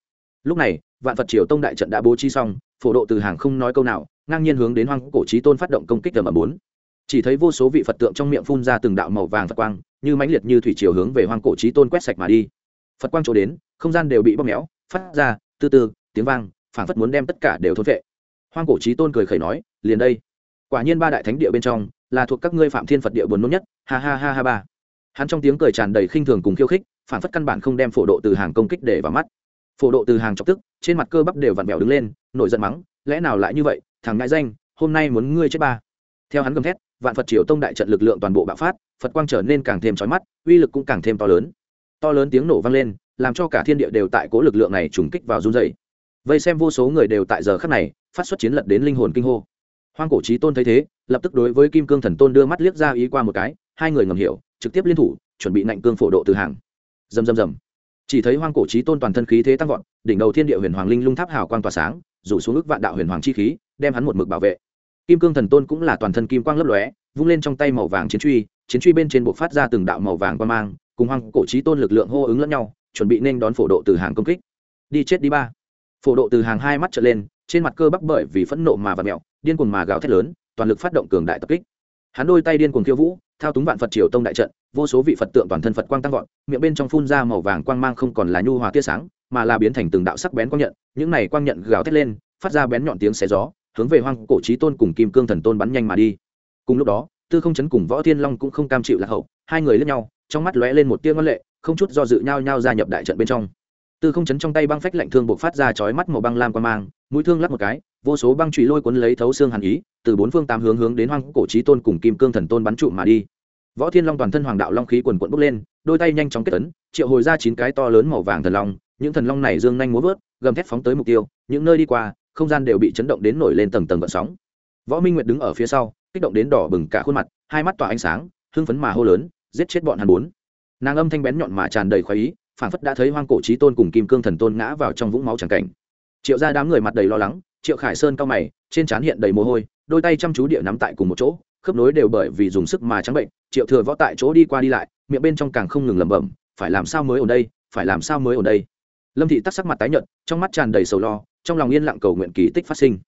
Lúc này, vạn phật triều tông đại trận đã bố trí xong, phổ độ từ hàng không nói câu nào, ngang nhiên hướng đến hoang cổ trí tôn phát động công kích tầm ở bốn. Chỉ thấy vô số vị phật tượng trong miệng phun ra từng đạo màu vàng phật quang như mãnh liệt như thủy chiều hướng về hoang cổ trí tôn quét sạch mà đi. Phật quang chỗ đến, không gian đều bị bóp méo, phát ra, từ từ, tiếng vang, phảng phất muốn đem tất cả đều thốt vệ hoang cổ trí tôn cười khẩy nói, liền đây. Quả nhiên ba đại thánh địa bên trong, là thuộc các ngươi phạm thiên phật địa buồn nôn nhất. Ha ha ha ha ba. Hắn trong tiếng cười tràn đầy khinh thường cùng khiêu khích phản phất căn bản không đem phổ độ từ hàng công kích để vào mắt. Phổ độ từ hàng chọc tức, trên mặt cơ bắp đều vặn vẹo đứng lên, nổi giận mắng, lẽ nào lại như vậy? Thằng ngại danh, hôm nay muốn ngươi chết ba. Theo hắn gầm thét vạn phật triều tông đại trận lực lượng toàn bộ bạo phát, phật quang trở nên càng thêm trói mắt, uy lực cũng càng thêm to lớn. To lớn tiếng nổ vang lên, làm cho cả thiên địa đều tại cố lực lượng này trùng kích vào run dày vây xem vô số người đều tại giờ khắc này, phát xuất chiến lật đến linh hồn kinh hô. Hoang cổ trí tôn thấy thế, lập tức đối với kim cương thần tôn đưa mắt liếc ra ý qua một cái, hai người ngầm hiểu, trực tiếp liên thủ, chuẩn bị nạnh cương phổ độ từ hàng. Dầm dầm dầm chỉ thấy hoang cổ trí tôn toàn thân khí thế tăng vọt, đỉnh đầu thiên địa huyền hoàng linh lung tháp hào quang tỏa sáng, rủ xuống ức vạn đạo huyền hoàng chi khí, đem hắn một mực bảo vệ kim cương thần tôn cũng là toàn thân kim quang lấp lóe, vung lên trong tay màu vàng chiến truy chiến truy bên trên bộ phát ra từng đạo màu vàng quan mang, cùng hoang cổ trí tôn lực lượng hô ứng lẫn nhau, chuẩn bị nên đón phổ độ từ hàng công kích. Đi chết đi ba. Phổ độ từ hàng hai mắt trở lên, trên mặt cơ bắp bởi vì phẫn nộ mà và mẹo điên cuồng mà gào thét lớn, toàn lực phát động cường đại tập kích. Hắn đôi tay điên cuồng khiêu vũ, thao túng vạn phật triều tông đại trận, vô số vị phật tượng toàn thân phật quang tăng vọt, miệng bên trong phun ra màu vàng quang mang không còn là nhu hòa tia sáng, mà là biến thành từng đạo sắc bén quang nhận, những này quang nhận gào thét lên, phát ra bén nhọn tiếng xé gió hướng về hoang cổ trí tôn cùng kim cương thần tôn bắn nhanh mà đi. Cùng lúc đó, tư không chấn cùng võ thiên long cũng không cam chịu lạc hậu, hai người lẫn nhau, trong mắt lóe lên một tia ngân lệ, không chút do dự nhau nhau gia nhập đại trận bên trong. Tư không chấn trong tay băng phách lạnh thương buộc phát ra chói mắt màu băng lam qua mang, mũi thương lắp một cái, vô số băng trụy lôi cuốn lấy thấu xương hàn ý, từ bốn phương tám hướng hướng đến hoang cổ trí tôn cùng kim cương thần tôn bắn trụ mà đi. Võ thiên long toàn thân hoàng đạo long khí quần quận bốc lên, đôi tay nhanh chóng kết tấn triệu hồi ra chín cái to lớn màu vàng thần long, những thần long này dương nhanh múa vớt, gầm thét phóng tới mục tiêu, những nơi đi qua không gian đều bị chấn động đến nổi lên tầng tầng vận sóng. Võ minh nguyệt đứng ở phía sau, kích động đến đỏ bừng cả khuôn mặt, hai mắt tỏa ánh sáng, hưng phấn mà hô lớn, giết chết bọn hắn bốn. Nàng âm thanh bén nhọn mà tràn đầy khoái ý, phảng phất đã thấy hoang cổ trí tôn cùng kim cương thần tôn ngã vào trong vũng máu chẳng cảnh. Triệu ra đám người mặt đầy lo lắng, triệu khải sơn cao mày, trên trán hiện đầy mồ hôi, đôi tay chăm chú địa nắm tại cùng một chỗ, khớp nối đều bởi vì dùng sức mà trắng bệnh, triệu thừa võ tại chỗ đi qua đi lại, miệng bên trong càng không ngừng lẩm bẩm, phải làm sao mới ở đây? Phải làm sao mới ở đây? Lâm thị tắc sắc mặt tái nhợt, trong mắt tràn đầy sầu lo, trong lòng yên lặng cầu nguyện kỳ tích phát sinh.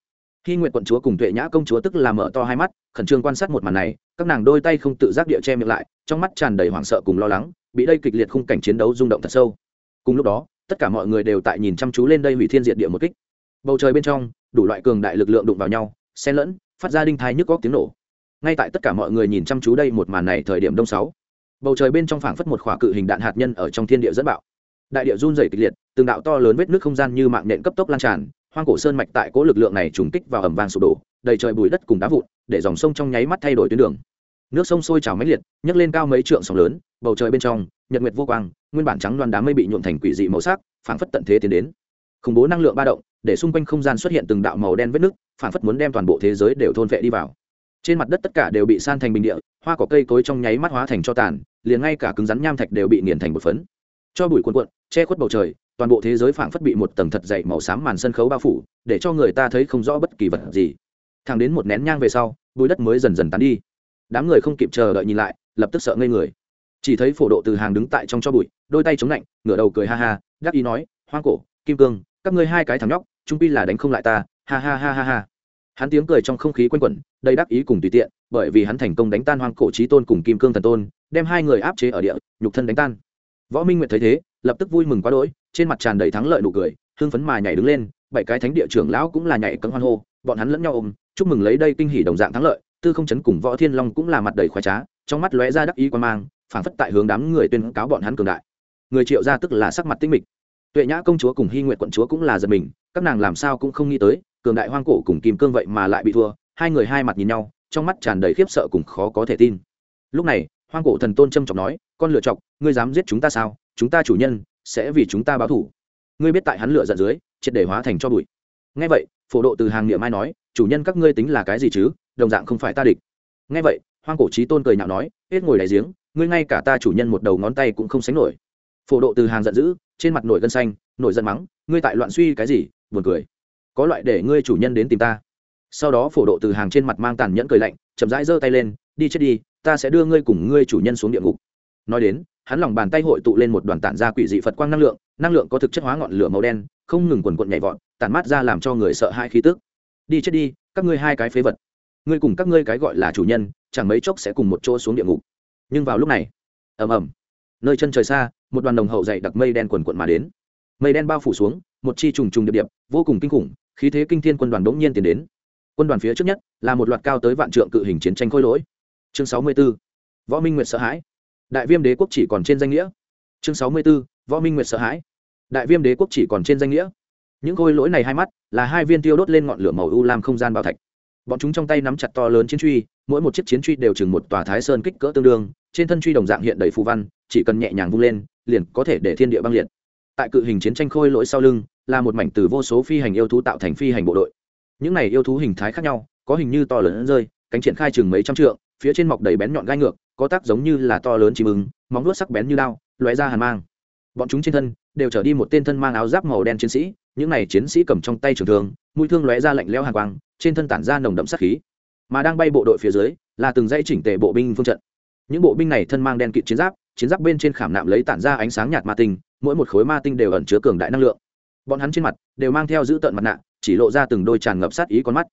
Khi nguyện quận chúa cùng tuệ nhã công chúa tức là mở to hai mắt, khẩn trương quan sát một màn này, các nàng đôi tay không tự giác địa che miệng lại, trong mắt tràn đầy hoảng sợ cùng lo lắng, bị đây kịch liệt khung cảnh chiến đấu rung động thật sâu. Cùng lúc đó, tất cả mọi người đều tại nhìn chăm chú lên đây hủy thiên diệt địa một kích. Bầu trời bên trong, đủ loại cường đại lực lượng đụng vào nhau, xen lẫn, phát ra đinh thai nhức góc tiếng nổ. Ngay tại tất cả mọi người nhìn chăm chú đây một màn này thời điểm đông sáu, bầu trời bên trong phảng phất một khỏa cự hình đạn hạt nhân ở trong thiên địa dẫn bạo. Đại địa run rẩy kịch liệt từng đạo to lớn vết nước không gian như mạng nện cấp tốc lan tràn, hoang cổ sơn mạch tại cố lực lượng này trùng kích vào ẩm vàng sụp đổ, đầy trời bùi đất cùng đá vụn, để dòng sông trong nháy mắt thay đổi tuyến đường. Nước sông sôi trào mãnh liệt, nhấc lên cao mấy trượng sóng lớn, bầu trời bên trong, nhật nguyệt vô quang, nguyên bản trắng loan đá mây bị nhuộm thành quỷ dị màu sắc, phảng phất tận thế tiến đến. Khủng bố năng lượng ba động, để xung quanh không gian xuất hiện từng đạo màu đen vết nước, phảng phất muốn đem toàn bộ thế giới đều thôn vệ đi vào. Trên mặt đất tất cả đều bị san thành bình địa, hoa cỏ cây cối trong nháy mắt hóa thành cho tàn, liền ngay cả cứng rắn nham thạch đều bị nghiền thành một phấn. Cho bụi cuộn cuộn, che khuất bầu trời toàn bộ thế giới phảng phất bị một tầng thật dày màu xám màn sân khấu bao phủ, để cho người ta thấy không rõ bất kỳ vật gì. Thẳng đến một nén nhang về sau bụi đất mới dần dần tán đi. Đám người không kịp chờ đợi nhìn lại, lập tức sợ ngây người. Chỉ thấy phổ độ từ hàng đứng tại trong cho bụi, đôi tay chống lạnh, ngửa đầu cười ha ha, đắc ý nói, hoang cổ, kim cương, các ngươi hai cái thằng nhóc trung pi là đánh không lại ta, ha ha ha ha ha. Hắn tiếng cười trong không khí quanh quẩn, đầy đắc ý cùng tùy tiện, bởi vì hắn thành công đánh tan hoang cổ trí tôn cùng kim cương thần tôn, đem hai người áp chế ở địa, nhục thân đánh tan. Võ minh nguyệt thấy thế lập tức vui mừng quá đỗi, trên mặt tràn đầy thắng lợi nụ cười, hưng phấn mà nhảy đứng lên, bảy cái thánh địa trưởng lão cũng là nhảy cấm hoan hô, bọn hắn lẫn nhau ôm, chúc mừng lấy đây kinh hỉ đồng dạng thắng lợi, tư không chấn cùng võ thiên long cũng là mặt đầy khoái trá, trong mắt lóe ra đắc ý quan mang, phảng phất tại hướng đám người tuyên cáo bọn hắn cường đại. Người triệu gia tức là sắc mặt tinh mịch. Tuệ nhã công chúa cùng hy nguyện quận chúa cũng là giật mình, các nàng làm sao cũng không nghĩ tới, cường đại hoang cổ cùng kim cương vậy mà lại bị thua, hai người hai mặt nhìn nhau, trong mắt tràn đầy khiếp sợ cùng khó có thể tin. Lúc này, hoang cổ thần tôn trâm trọng nói, con lựa chọc, ngươi dám giết chúng ta sao? Chúng ta chủ nhân sẽ vì chúng ta báo thủ. Ngươi biết tại hắn lựa giận dưới, triệt để hóa thành cho bụi. Ngay vậy, phổ độ từ hàng niệm mai nói, chủ nhân các ngươi tính là cái gì chứ? Đồng dạng không phải ta địch. Ngay vậy, hoang cổ trí tôn cười nhạo nói, hết ngồi đại giếng, ngươi ngay cả ta chủ nhân một đầu ngón tay cũng không sánh nổi. Phổ độ từ hàng giận dữ, trên mặt nổi gân xanh, nổi giận mắng, ngươi tại loạn suy cái gì? Buồn cười. Có loại để ngươi chủ nhân đến tìm ta. Sau đó phổ độ từ hàng trên mặt mang tàn nhẫn cười lạnh, chậm rãi giơ tay lên, đi chết đi, ta sẽ đưa ngươi cùng ngươi chủ nhân xuống địa ngục. Nói đến hắn lòng bàn tay hội tụ lên một đoàn tản ra quỷ dị phật quang năng lượng năng lượng có thực chất hóa ngọn lửa màu đen, không ngừng quần quận nhảy vọt, tản mát ra làm cho người sợ hai khí tức. Đi chết đi, các ngươi hai cái phế vật. Ngươi cùng các ngươi cái gọi là chủ nhân, chẳng mấy chốc sẽ cùng một chỗ xuống địa ngục. Nhưng vào lúc này, ầm ầm, nơi chân trời xa, một đoàn đồng hậu dày đặc mây đen quần quận mà đến. Mây đen bao phủ xuống, một chi trùng trùng điệp điệp, vô cùng kinh khủng, khí thế kinh thiên quân đoàn đống nhiên tiến đến. Quân đoàn phía trước nhất là một loạt cao tới vạn trượng cự hình chiến tranh khôi lỗi. Chương sáu mươi 64. võ minh nguyệt sợ hãi đại viêm đế quốc chỉ còn trên danh nghĩa. Chương sáu mươi 64. võ minh nguyệt sợ hãi. Đại viêm đế quốc chỉ còn trên danh nghĩa. Những khôi lỗi này hai mắt, là hai viên tiêu đốt lên ngọn lửa màu u lam không gian bảo thạch. Bọn chúng trong tay nắm chặt to lớn chiến truy, mỗi một chiếc chiến truy đều chừng một tòa thái sơn kích cỡ tương đương, trên thân truy đồng dạng hiện đầy phù văn, chỉ cần nhẹ nhàng vung lên, liền có thể để thiên địa băng liệt. Tại cự hình chiến tranh khôi lỗi sau lưng, là một mảnh từ vô số phi hành yêu thú tạo thành phi hành bộ đội. Những này yêu thú hình thái khác nhau, có hình như to lớn rơi, cánh triển khai chừng mấy trăm trượng, phía trên mọc đầy bén nhọn gai ngược có tác giống như là to lớn chim ưng, móng vuốt sắc bén như lao lóe ra hàn mang. Bọn chúng trên thân đều trở đi một tên thân mang áo giáp màu đen chiến sĩ, những này chiến sĩ cầm trong tay trường thương, mũi thương lóe ra lạnh lẽo hàn quang, trên thân tản ra nồng đậm sát khí. Mà đang bay bộ đội phía dưới là từng dây chỉnh tề bộ binh phương trận. Những bộ binh này thân mang đen kịt chiến giáp chiến giáp bên trên khảm nạm lấy tản ra ánh sáng nhạt ma tinh, mỗi một khối ma tinh đều ẩn chứa cường đại năng lượng. Bọn hắn trên mặt đều mang theo giữ tợn mặt nạ, chỉ lộ ra từng đôi tràn ngập sát ý con mắt.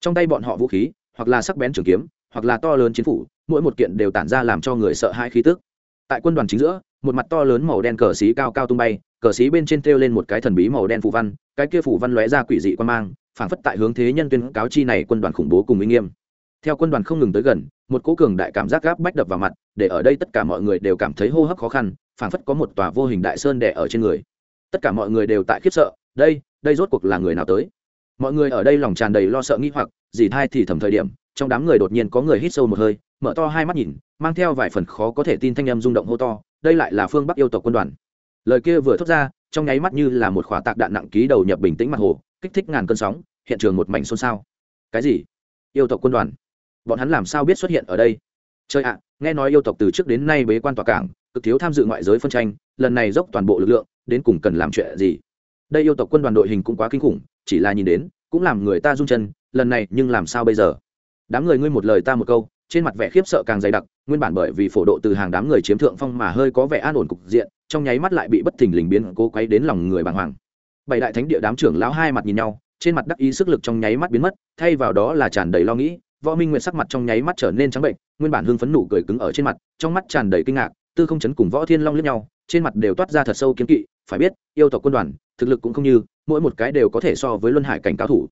Trong tay bọn họ vũ khí, hoặc là sắc bén trường kiếm hoặc là to lớn chiến phủ, mỗi một kiện đều tản ra làm cho người sợ hãi khí tức. Tại quân đoàn chính giữa, một mặt to lớn màu đen cờ xí cao cao tung bay, cờ xí bên trên treo lên một cái thần bí màu đen phủ văn, cái kia phủ văn lóe ra quỷ dị quan mang, phảng phất tại hướng thế nhân tuyên cáo chi này quân đoàn khủng bố cùng uy nghiêm. Theo quân đoàn không ngừng tới gần, một cố cường đại cảm giác gáp bách đập vào mặt, để ở đây tất cả mọi người đều cảm thấy hô hấp khó khăn, phảng phất có một tòa vô hình đại sơn đè ở trên người. Tất cả mọi người đều tại khiếp sợ, đây đây rốt cuộc là người nào tới? Mọi người ở đây lòng tràn đầy lo sợ nghĩ hoặc gì thai thì thầm thời điểm trong đám người đột nhiên có người hít sâu một hơi, mở to hai mắt nhìn, mang theo vài phần khó có thể tin thanh âm rung động hô to, đây lại là phương bắc yêu tộc quân đoàn. Lời kia vừa thốt ra, trong nháy mắt như là một khỏa tạc đạn nặng ký đầu nhập bình tĩnh mặt hồ, kích thích ngàn cơn sóng, hiện trường một mảnh xôn xao. Cái gì? Yêu tộc quân đoàn? Bọn hắn làm sao biết xuất hiện ở đây? Chơi ạ, nghe nói yêu tộc từ trước đến nay bế quan tòa cảng, cực thiếu tham dự ngoại giới phân tranh, lần này dốc toàn bộ lực lượng, đến cùng cần làm chuyện gì? Đây yêu tộc quân đoàn đội hình cũng quá kinh khủng, chỉ là nhìn đến, cũng làm người ta run chân, lần này nhưng làm sao bây giờ? Đám người ngươi một lời ta một câu, trên mặt vẻ khiếp sợ càng dày đặc, nguyên bản bởi vì phổ độ từ hàng đám người chiếm thượng phong mà hơi có vẻ an ổn cục diện, trong nháy mắt lại bị bất thình lình biến cố quấy đến lòng người bàng hoàng. Bảy đại thánh địa đám trưởng lão hai mặt nhìn nhau, trên mặt đắc ý sức lực trong nháy mắt biến mất, thay vào đó là tràn đầy lo nghĩ, võ minh nguyện sắc mặt trong nháy mắt trở nên trắng bệnh, nguyên bản hưng phấn nụ cười cứng ở trên mặt, trong mắt tràn đầy kinh ngạc, tư không chấn cùng võ thiên long lướt nhau, trên mặt đều toát ra thật sâu kiếm kỵ, phải biết, yêu tộc quân đoàn, thực lực cũng không như, mỗi một cái đều có thể so với luân hải cảnh cao thủ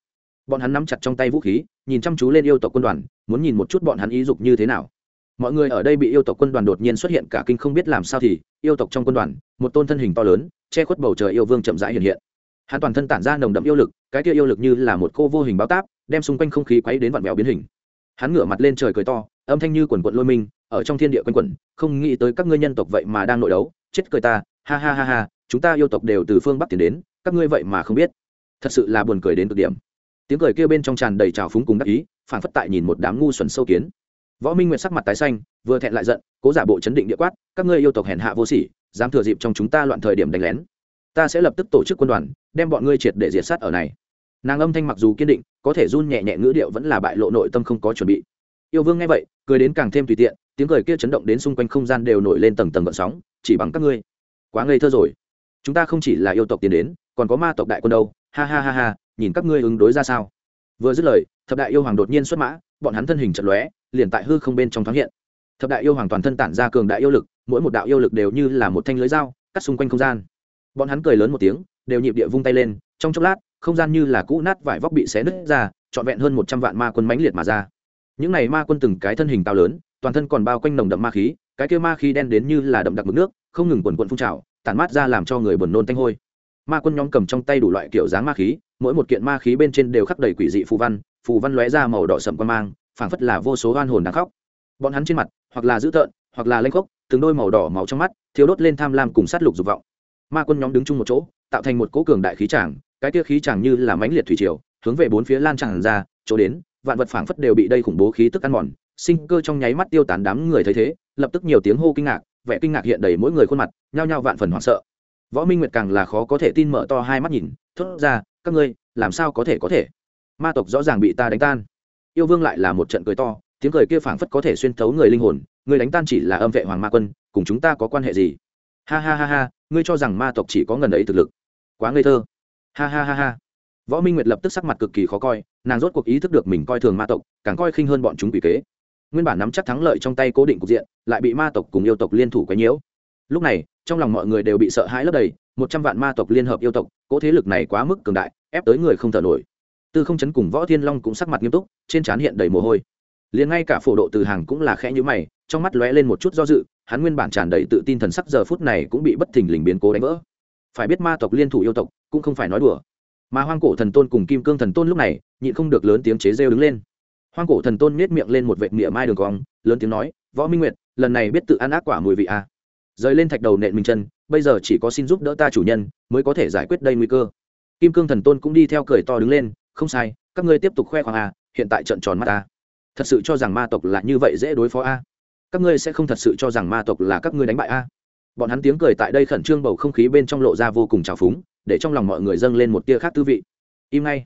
bọn hắn nắm chặt trong tay vũ khí, nhìn chăm chú lên yêu tộc quân đoàn, muốn nhìn một chút bọn hắn ý dục như thế nào. Mọi người ở đây bị yêu tộc quân đoàn đột nhiên xuất hiện cả kinh không biết làm sao thì, yêu tộc trong quân đoàn, một tôn thân hình to lớn, che khuất bầu trời yêu vương chậm rãi hiện hiện. Hắn toàn thân tản ra nồng đậm yêu lực, cái kia yêu lực như là một cô vô hình báo táp, đem xung quanh không khí quấy đến vặn vẹo biến hình. Hắn ngửa mặt lên trời cười to, âm thanh như quần quận lôi minh ở trong thiên địa quanh quẩn, không nghĩ tới các ngươi nhân tộc vậy mà đang nội đấu, chết cười ta, ha ha ha ha, chúng ta yêu tộc đều từ phương bắc tiến đến, các ngươi vậy mà không biết. Thật sự là buồn cười đến cực điểm tiếng cười kia bên trong tràn đầy trào phúng cùng đắc ý, phản phất tại nhìn một đám ngu xuẩn sâu kiến. Võ minh nguyệt sắc mặt tái xanh, vừa thẹn lại giận, cố giả bộ chấn định địa quát, các ngươi yêu tộc hèn hạ vô sỉ, dám thừa dịp trong chúng ta loạn thời điểm đánh lén. Ta sẽ lập tức tổ chức quân đoàn, đem bọn ngươi triệt để diệt sát ở này. Nàng âm thanh mặc dù kiên định, có thể run nhẹ nhẹ ngữ điệu vẫn là bại lộ nội tâm không có chuẩn bị. Yêu vương nghe vậy, cười đến càng thêm tùy tiện, tiếng cười kia chấn động đến xung quanh không gian đều nổi lên tầng tầng gợn sóng, chỉ bằng các ngươi, quá ngây thơ rồi. Chúng ta không chỉ là yêu tộc tiến đến, còn có ma tộc đại quân đâu. Ha ha ha ha nhìn các ngươi ứng đối ra sao? Vừa dứt lời, thập đại yêu hoàng đột nhiên xuất mã, bọn hắn thân hình chật lóe, liền tại hư không bên trong thoáng hiện. Thập đại yêu hoàng toàn thân tản ra cường đại yêu lực, mỗi một đạo yêu lực đều như là một thanh lưới dao, cắt xung quanh không gian. Bọn hắn cười lớn một tiếng, đều nhịp địa vung tay lên, trong chốc lát, không gian như là cũ nát vải vóc bị xé nứt ra, trọn vẹn hơn một trăm vạn ma quân mãnh liệt mà ra. Những này ma quân từng cái thân hình cao lớn, toàn thân còn bao quanh nồng đậm ma khí, cái kia ma khí đen đến như là đậm đặc mực nước, không ngừng quần quận phun trào, tản mát ra làm cho người buồn nôn tanh hôi ma quân nhóm cầm trong tay đủ loại kiểu dáng ma khí, mỗi một kiện ma khí bên trên đều khắc đầy quỷ dị phù văn phù văn lóe ra màu đỏ sậm quan mang, phảng phất là vô số oan hồn đang khóc. Bọn hắn trên mặt, hoặc là dữ tợn, hoặc là lanh khốc, từng đôi màu đỏ máu trong mắt thiếu đốt lên tham lam cùng sát lục dục vọng. Ma quân nhóm đứng chung một chỗ, tạo thành một cỗ cường đại khí tràng, cái kia khí tràng như là mãnh liệt thủy triều, hướng về bốn phía lan tràn ra, chỗ đến, vạn vật phảng phất đều bị đây khủng bố khí tức ăn mòn, sinh cơ trong nháy mắt tiêu tán đám người thấy thế, lập tức nhiều tiếng hô kinh ngạc, vẻ kinh ngạc hiện đầy mỗi người khuôn mặt, nhao nhao vạn phần hoảng sợ võ minh nguyệt càng là khó có thể tin mở to hai mắt nhìn, thốt ra, các ngươi, làm sao có thể có thể? Ma tộc rõ ràng bị ta đánh tan. Yêu vương lại là một trận cười to, tiếng cười kia phảng phất có thể xuyên thấu người linh hồn, người đánh tan chỉ là âm vệ hoàng ma quân, cùng chúng ta có quan hệ gì? Ha ha ha ha, ngươi cho rằng ma tộc chỉ có ngần ấy thực lực? Quá ngây thơ. Ha ha ha ha. Võ minh nguyệt lập tức sắc mặt cực kỳ khó coi, nàng rốt cuộc ý thức được mình coi thường ma tộc, càng coi khinh hơn bọn chúng quỷ kế. Nguyên bản nắm chắc thắng lợi trong tay cố định cục diện, lại bị ma tộc cùng yêu tộc liên thủ quấy nhiễu. Lúc này trong lòng mọi người đều bị sợ hãi lấp đầy, một trăm vạn ma tộc liên hợp yêu tộc, cỗ thế lực này quá mức cường đại, ép tới người không thở nổi. Tư không chấn cùng võ thiên long cũng sắc mặt nghiêm túc, trên trán hiện đầy mồ hôi. Liền ngay cả phổ độ từ hàng cũng là khẽ nhữ mày, trong mắt lóe lên một chút do dự, hắn nguyên bản tràn đầy tự tin thần sắc giờ phút này cũng bị bất thình lình biến cố đánh vỡ. Phải biết ma tộc liên thủ yêu tộc, cũng không phải nói đùa. Mà hoang cổ thần tôn cùng kim cương thần tôn lúc này, nhịn không được lớn tiếng chế rêu đứng lên. Hoang cổ thần tôn nhét miệng lên một vệt miệng mai đường cong, lớn tiếng nói, võ minh nguyệt, lần này biết tự ăn ác quả mùi vị à rời lên thạch đầu nện mình chân bây giờ chỉ có xin giúp đỡ ta chủ nhân mới có thể giải quyết đây nguy cơ. Kim cương thần tôn cũng đi theo cười to đứng lên không sai các ngươi tiếp tục khoe khoang à, hiện tại trận tròn mắt ta. Thật sự cho rằng ma tộc là như vậy dễ đối phó a các ngươi sẽ không thật sự cho rằng ma tộc là các ngươi đánh bại a bọn hắn tiếng cười tại đây khẩn trương bầu không khí bên trong lộ ra vô cùng trào phúng để trong lòng mọi người dâng lên một tia khác tư vị. Im ngay.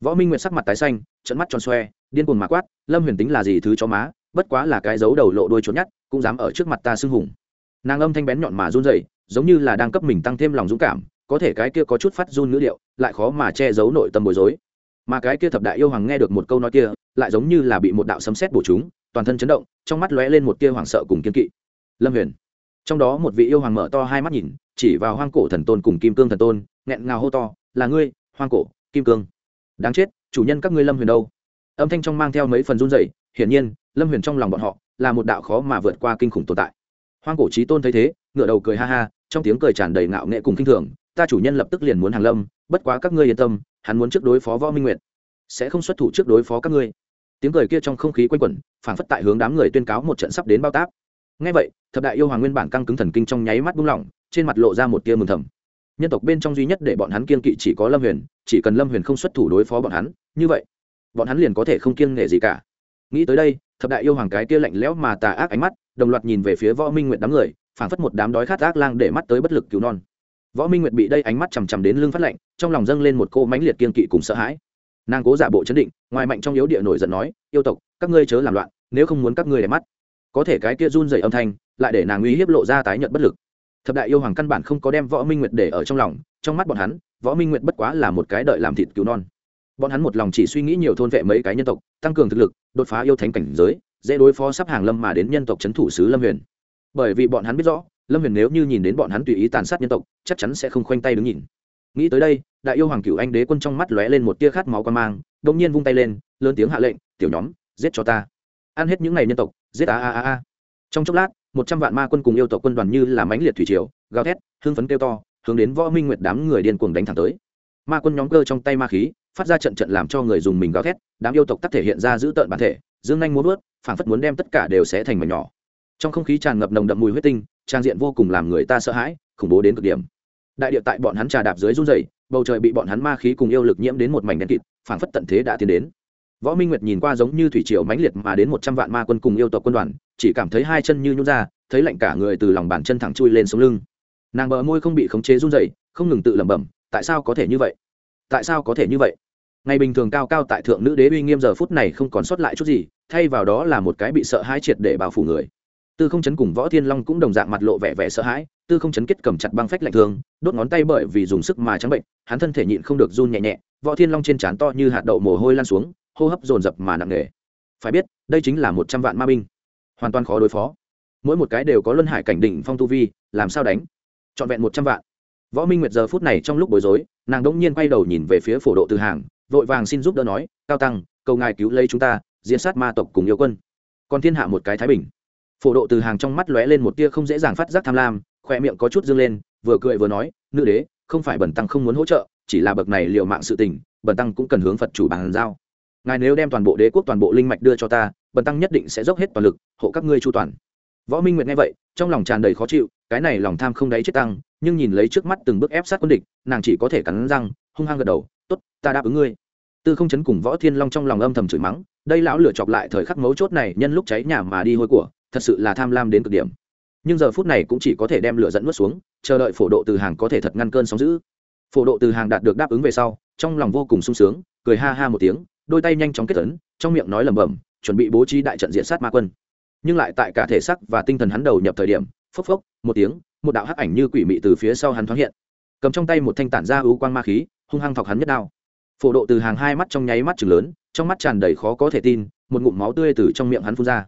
Võ minh nguyệt sắc mặt tái xanh trận mắt tròn xoe điên cuồng mà quát lâm huyền tính là gì thứ cho má bất quá là cái dấu đầu lộ đuôi trốn nhát cũng dám ở trước mặt ta xưng hùng nàng âm thanh bén nhọn mà run rẩy giống như là đang cấp mình tăng thêm lòng dũng cảm có thể cái kia có chút phát run ngữ điệu lại khó mà che giấu nội tâm bối rối. Mà cái kia thập đại yêu hoàng nghe được một câu nói kia lại giống như là bị một đạo sấm sét bổ chúng toàn thân chấn động trong mắt lóe lên một tia hoảng sợ cùng kiên kỵ. Lâm huyền. Trong đó một vị yêu hoàng mở to hai mắt nhìn chỉ vào hoang cổ thần tôn cùng kim cương thần tôn nghẹn ngào hô to là ngươi hoang cổ kim cương. Đáng chết chủ nhân các ngươi lâm huyền đâu? Âm thanh trong mang theo mấy phần run rẩy, hiển nhiên lâm huyền trong lòng bọn họ là một đạo khó mà vượt qua kinh khủng tồn tại hoang cổ trí tôn thấy thế ngựa đầu cười ha ha, trong tiếng cười tràn đầy ngạo nghệ cùng kinh thường, ta chủ nhân lập tức liền muốn hàng lâm, bất quá các ngươi yên tâm, hắn muốn trước đối phó võ minh nguyệt, sẽ không xuất thủ trước đối phó các ngươi. Tiếng cười kia trong không khí quanh quẩn, phảng phất tại hướng đám người tuyên cáo một trận sắp đến bao táp. Ngay vậy, thập đại yêu hoàng nguyên bản căng cứng thần kinh trong nháy mắt buông lỏng, trên mặt lộ ra một tia mừng thầm. Nhân tộc bên trong duy nhất để bọn hắn kiên kỵ chỉ có lâm huyền, chỉ cần lâm huyền không xuất thủ đối phó bọn hắn, như vậy, bọn hắn liền có thể không kiêng nghệ gì cả. Nghĩ tới đây, thập đại yêu hoàng cái tia lạnh lẽo mà tà ác ánh mắt đồng loạt nhìn về phía võ minh nguyệt đám người, phảng phất một đám đói khát ác lang để mắt tới bất lực cứu non. Võ minh nguyệt bị đây ánh mắt chằm chằm đến lưng phát lạnh, trong lòng dâng lên một cô mãnh liệt kiên kỵ cùng sợ hãi. Nàng cố giả bộ chấn định, ngoài mạnh trong yếu địa nổi giận nói, yêu tộc, các ngươi chớ làm loạn, nếu không muốn các ngươi để mắt. Có thể cái kia run dày âm thanh, lại để nàng uy hiếp lộ ra tái nhận bất lực. Thập đại yêu hoàng căn bản không có đem võ minh nguyệt để ở trong lòng, trong mắt bọn hắn, võ minh nguyệt bất quá là một cái đợi làm thịt cứu non. Bọn hắn một lòng chỉ suy nghĩ nhiều thôn vệ mấy cái nhân tộc, tăng cường thực lực, đột phá yêu thánh cảnh giới dễ đối phó sắp hàng lâm mà đến nhân tộc c h ấ n thủ sứ lâm huyền. Bởi vì bọn hắn biết rõ, lâm huyền nếu như nhìn đến bọn hắn tùy ý tàn sát nhân tộc, chắc chắn sẽ không khoanh tay đứng nhìn. Nghĩ tới đây, đại yêu hoàng cựu anh đế quân trong mắt lóe lên một tia khát máu quan mang đ ỗ n g nhiên vung tay lên, lớn tiếng hạ lệnh, tiểu nhóm, giết cho ta. Ăn hết những ngày nhân tộc, giết a a a a. Trong chốc lát, một trăm vạn ma quân cùng yêu tộc quân đoàn như là mãnh liệt thủy triều, gào thét hương phấn kêu to, hướng đến võ minh nguyệt đám người điên cuồng đánh thẳng tới. Ma quân nhóm cơ trong tay ma khí, phát ra trận trận làm cho người dùng mình gào thét, đám yêu tộc tắc thể hiện ra giữ tợn bản thể dương nhanh muốn vớt, phảng phất muốn đem tất cả đều sẽ thành mảnh nhỏ. Trong không khí tràn ngập nồng đậm mùi huyết tinh, trang diện vô cùng làm người ta sợ hãi, khủng bố đến cực điểm. Đại địa tại bọn hắn trà đạp dưới run rẩy, bầu trời bị bọn hắn ma khí cùng yêu lực nhiễm đến một mảnh đen kịt, phảng phất tận thế đã tiến đến. Võ minh nguyệt nhìn qua giống như thủy triều mãnh liệt mà đến một trăm vạn ma quân cùng yêu tộc quân đoàn, chỉ cảm thấy hai chân như nhún ra, thấy lạnh cả người từ lòng bàn chân thẳng chui lên sống lưng. Nàng bờ môi không bị khống chế run rẩy, không ngừng tự lẩm bẩm, tại sao có thể như vậy? Tại sao có thể như vậy? Ngày bình thường cao cao tại thượng nữ đế uy nghiêm giờ phút này không còn sót lại chút gì, thay vào đó là một cái bị sợ hãi triệt để bao phủ người. Tư không chấn cùng võ thiên long cũng đồng dạng mặt lộ vẻ vẻ sợ hãi, tư không chấn kết cầm chặt băng phách lạnh thương đốt ngón tay bởi vì dùng sức mà trắng bệnh, hắn thân thể nhịn không được run nhẹ nhẹ, võ thiên long trên trán to như hạt đậu mồ hôi lan xuống, hô hấp dồn dập mà nặng nề. Phải biết, đây chính là một trăm vạn ma binh. Hoàn toàn khó đối phó. Mỗi một cái đều có luân hải cảnh đỉnh phong tu vi, làm sao đánh? Trọn vẹn một trăm vạn. Võ minh nguyệt giờ phút này trong lúc bối rối, nàng đ ỗ n g nhiên quay đầu nhìn về phía phổ độ từ hàng vội vàng xin giúp đỡ nói, cao tăng, cầu ngài cứu lấy chúng ta diễn sát ma tộc cùng yêu quân. Còn thiên hạ một cái thái bình. Phổ độ từ hàng trong mắt lóe lên một tia không dễ dàng phát giác tham lam, khoe miệng có chút dương lên, vừa cười vừa nói, nữ đế, không phải bẩn tăng không muốn hỗ trợ, chỉ là bậc này liều mạng sự tình bẩn tăng cũng cần hướng phật chủ bàn giao. Ngài nếu đem toàn bộ đế quốc toàn bộ linh mạch đưa cho ta bẩn tăng nhất định sẽ dốc hết toàn lực, hộ các ngươi chu toàn. Võ minh nguyệt nghe vậy, trong lòng tràn đầy khó chịu, cái này lòng tham không đáy chết tăng, nhưng nhìn lấy trước mắt từng bước ép sát quân địch, nàng chỉ có thể cắn răng, hung hăng gật đầu, tốt, ta đáp ứng ngươi tư không chấn cùng võ thiên long trong lòng âm thầm chửi mắng, đây lão lửa chọc lại thời khắc mấu chốt này, nhân lúc cháy nhà mà đi hôi của, thật sự là tham lam đến cực điểm. Nhưng giờ phút này cũng chỉ có thể đem lửa dẫn nuốt xuống, chờ đợi phổ độ từ hàng có thể thật ngăn cơn sóng giữ phổ độ từ hàng đạt được đáp ứng về sau, trong lòng vô cùng sung sướng, cười ha ha một tiếng, đôi tay nhanh chóng kết tấn trong miệng nói lẩm bẩm, chuẩn bị bố trí đại trận diện sát ma quân. Nhưng lại tại cả thể sắc và tinh thần hắn đầu nhập thời điểm, phốc phốc, một tiếng, một đạo hắc ảnh như quỷ mị từ phía sau hắn thoáng hiện. Cầm trong tay một thanh tản ra ưu quang ma khí, hung hăng thọc hắn nhất đao phổ độ từ hàng hai mắt trong nháy mắt chừng lớn, trong mắt tràn đầy khó có thể tin, một ngụm máu tươi từ trong miệng hắn phun ra.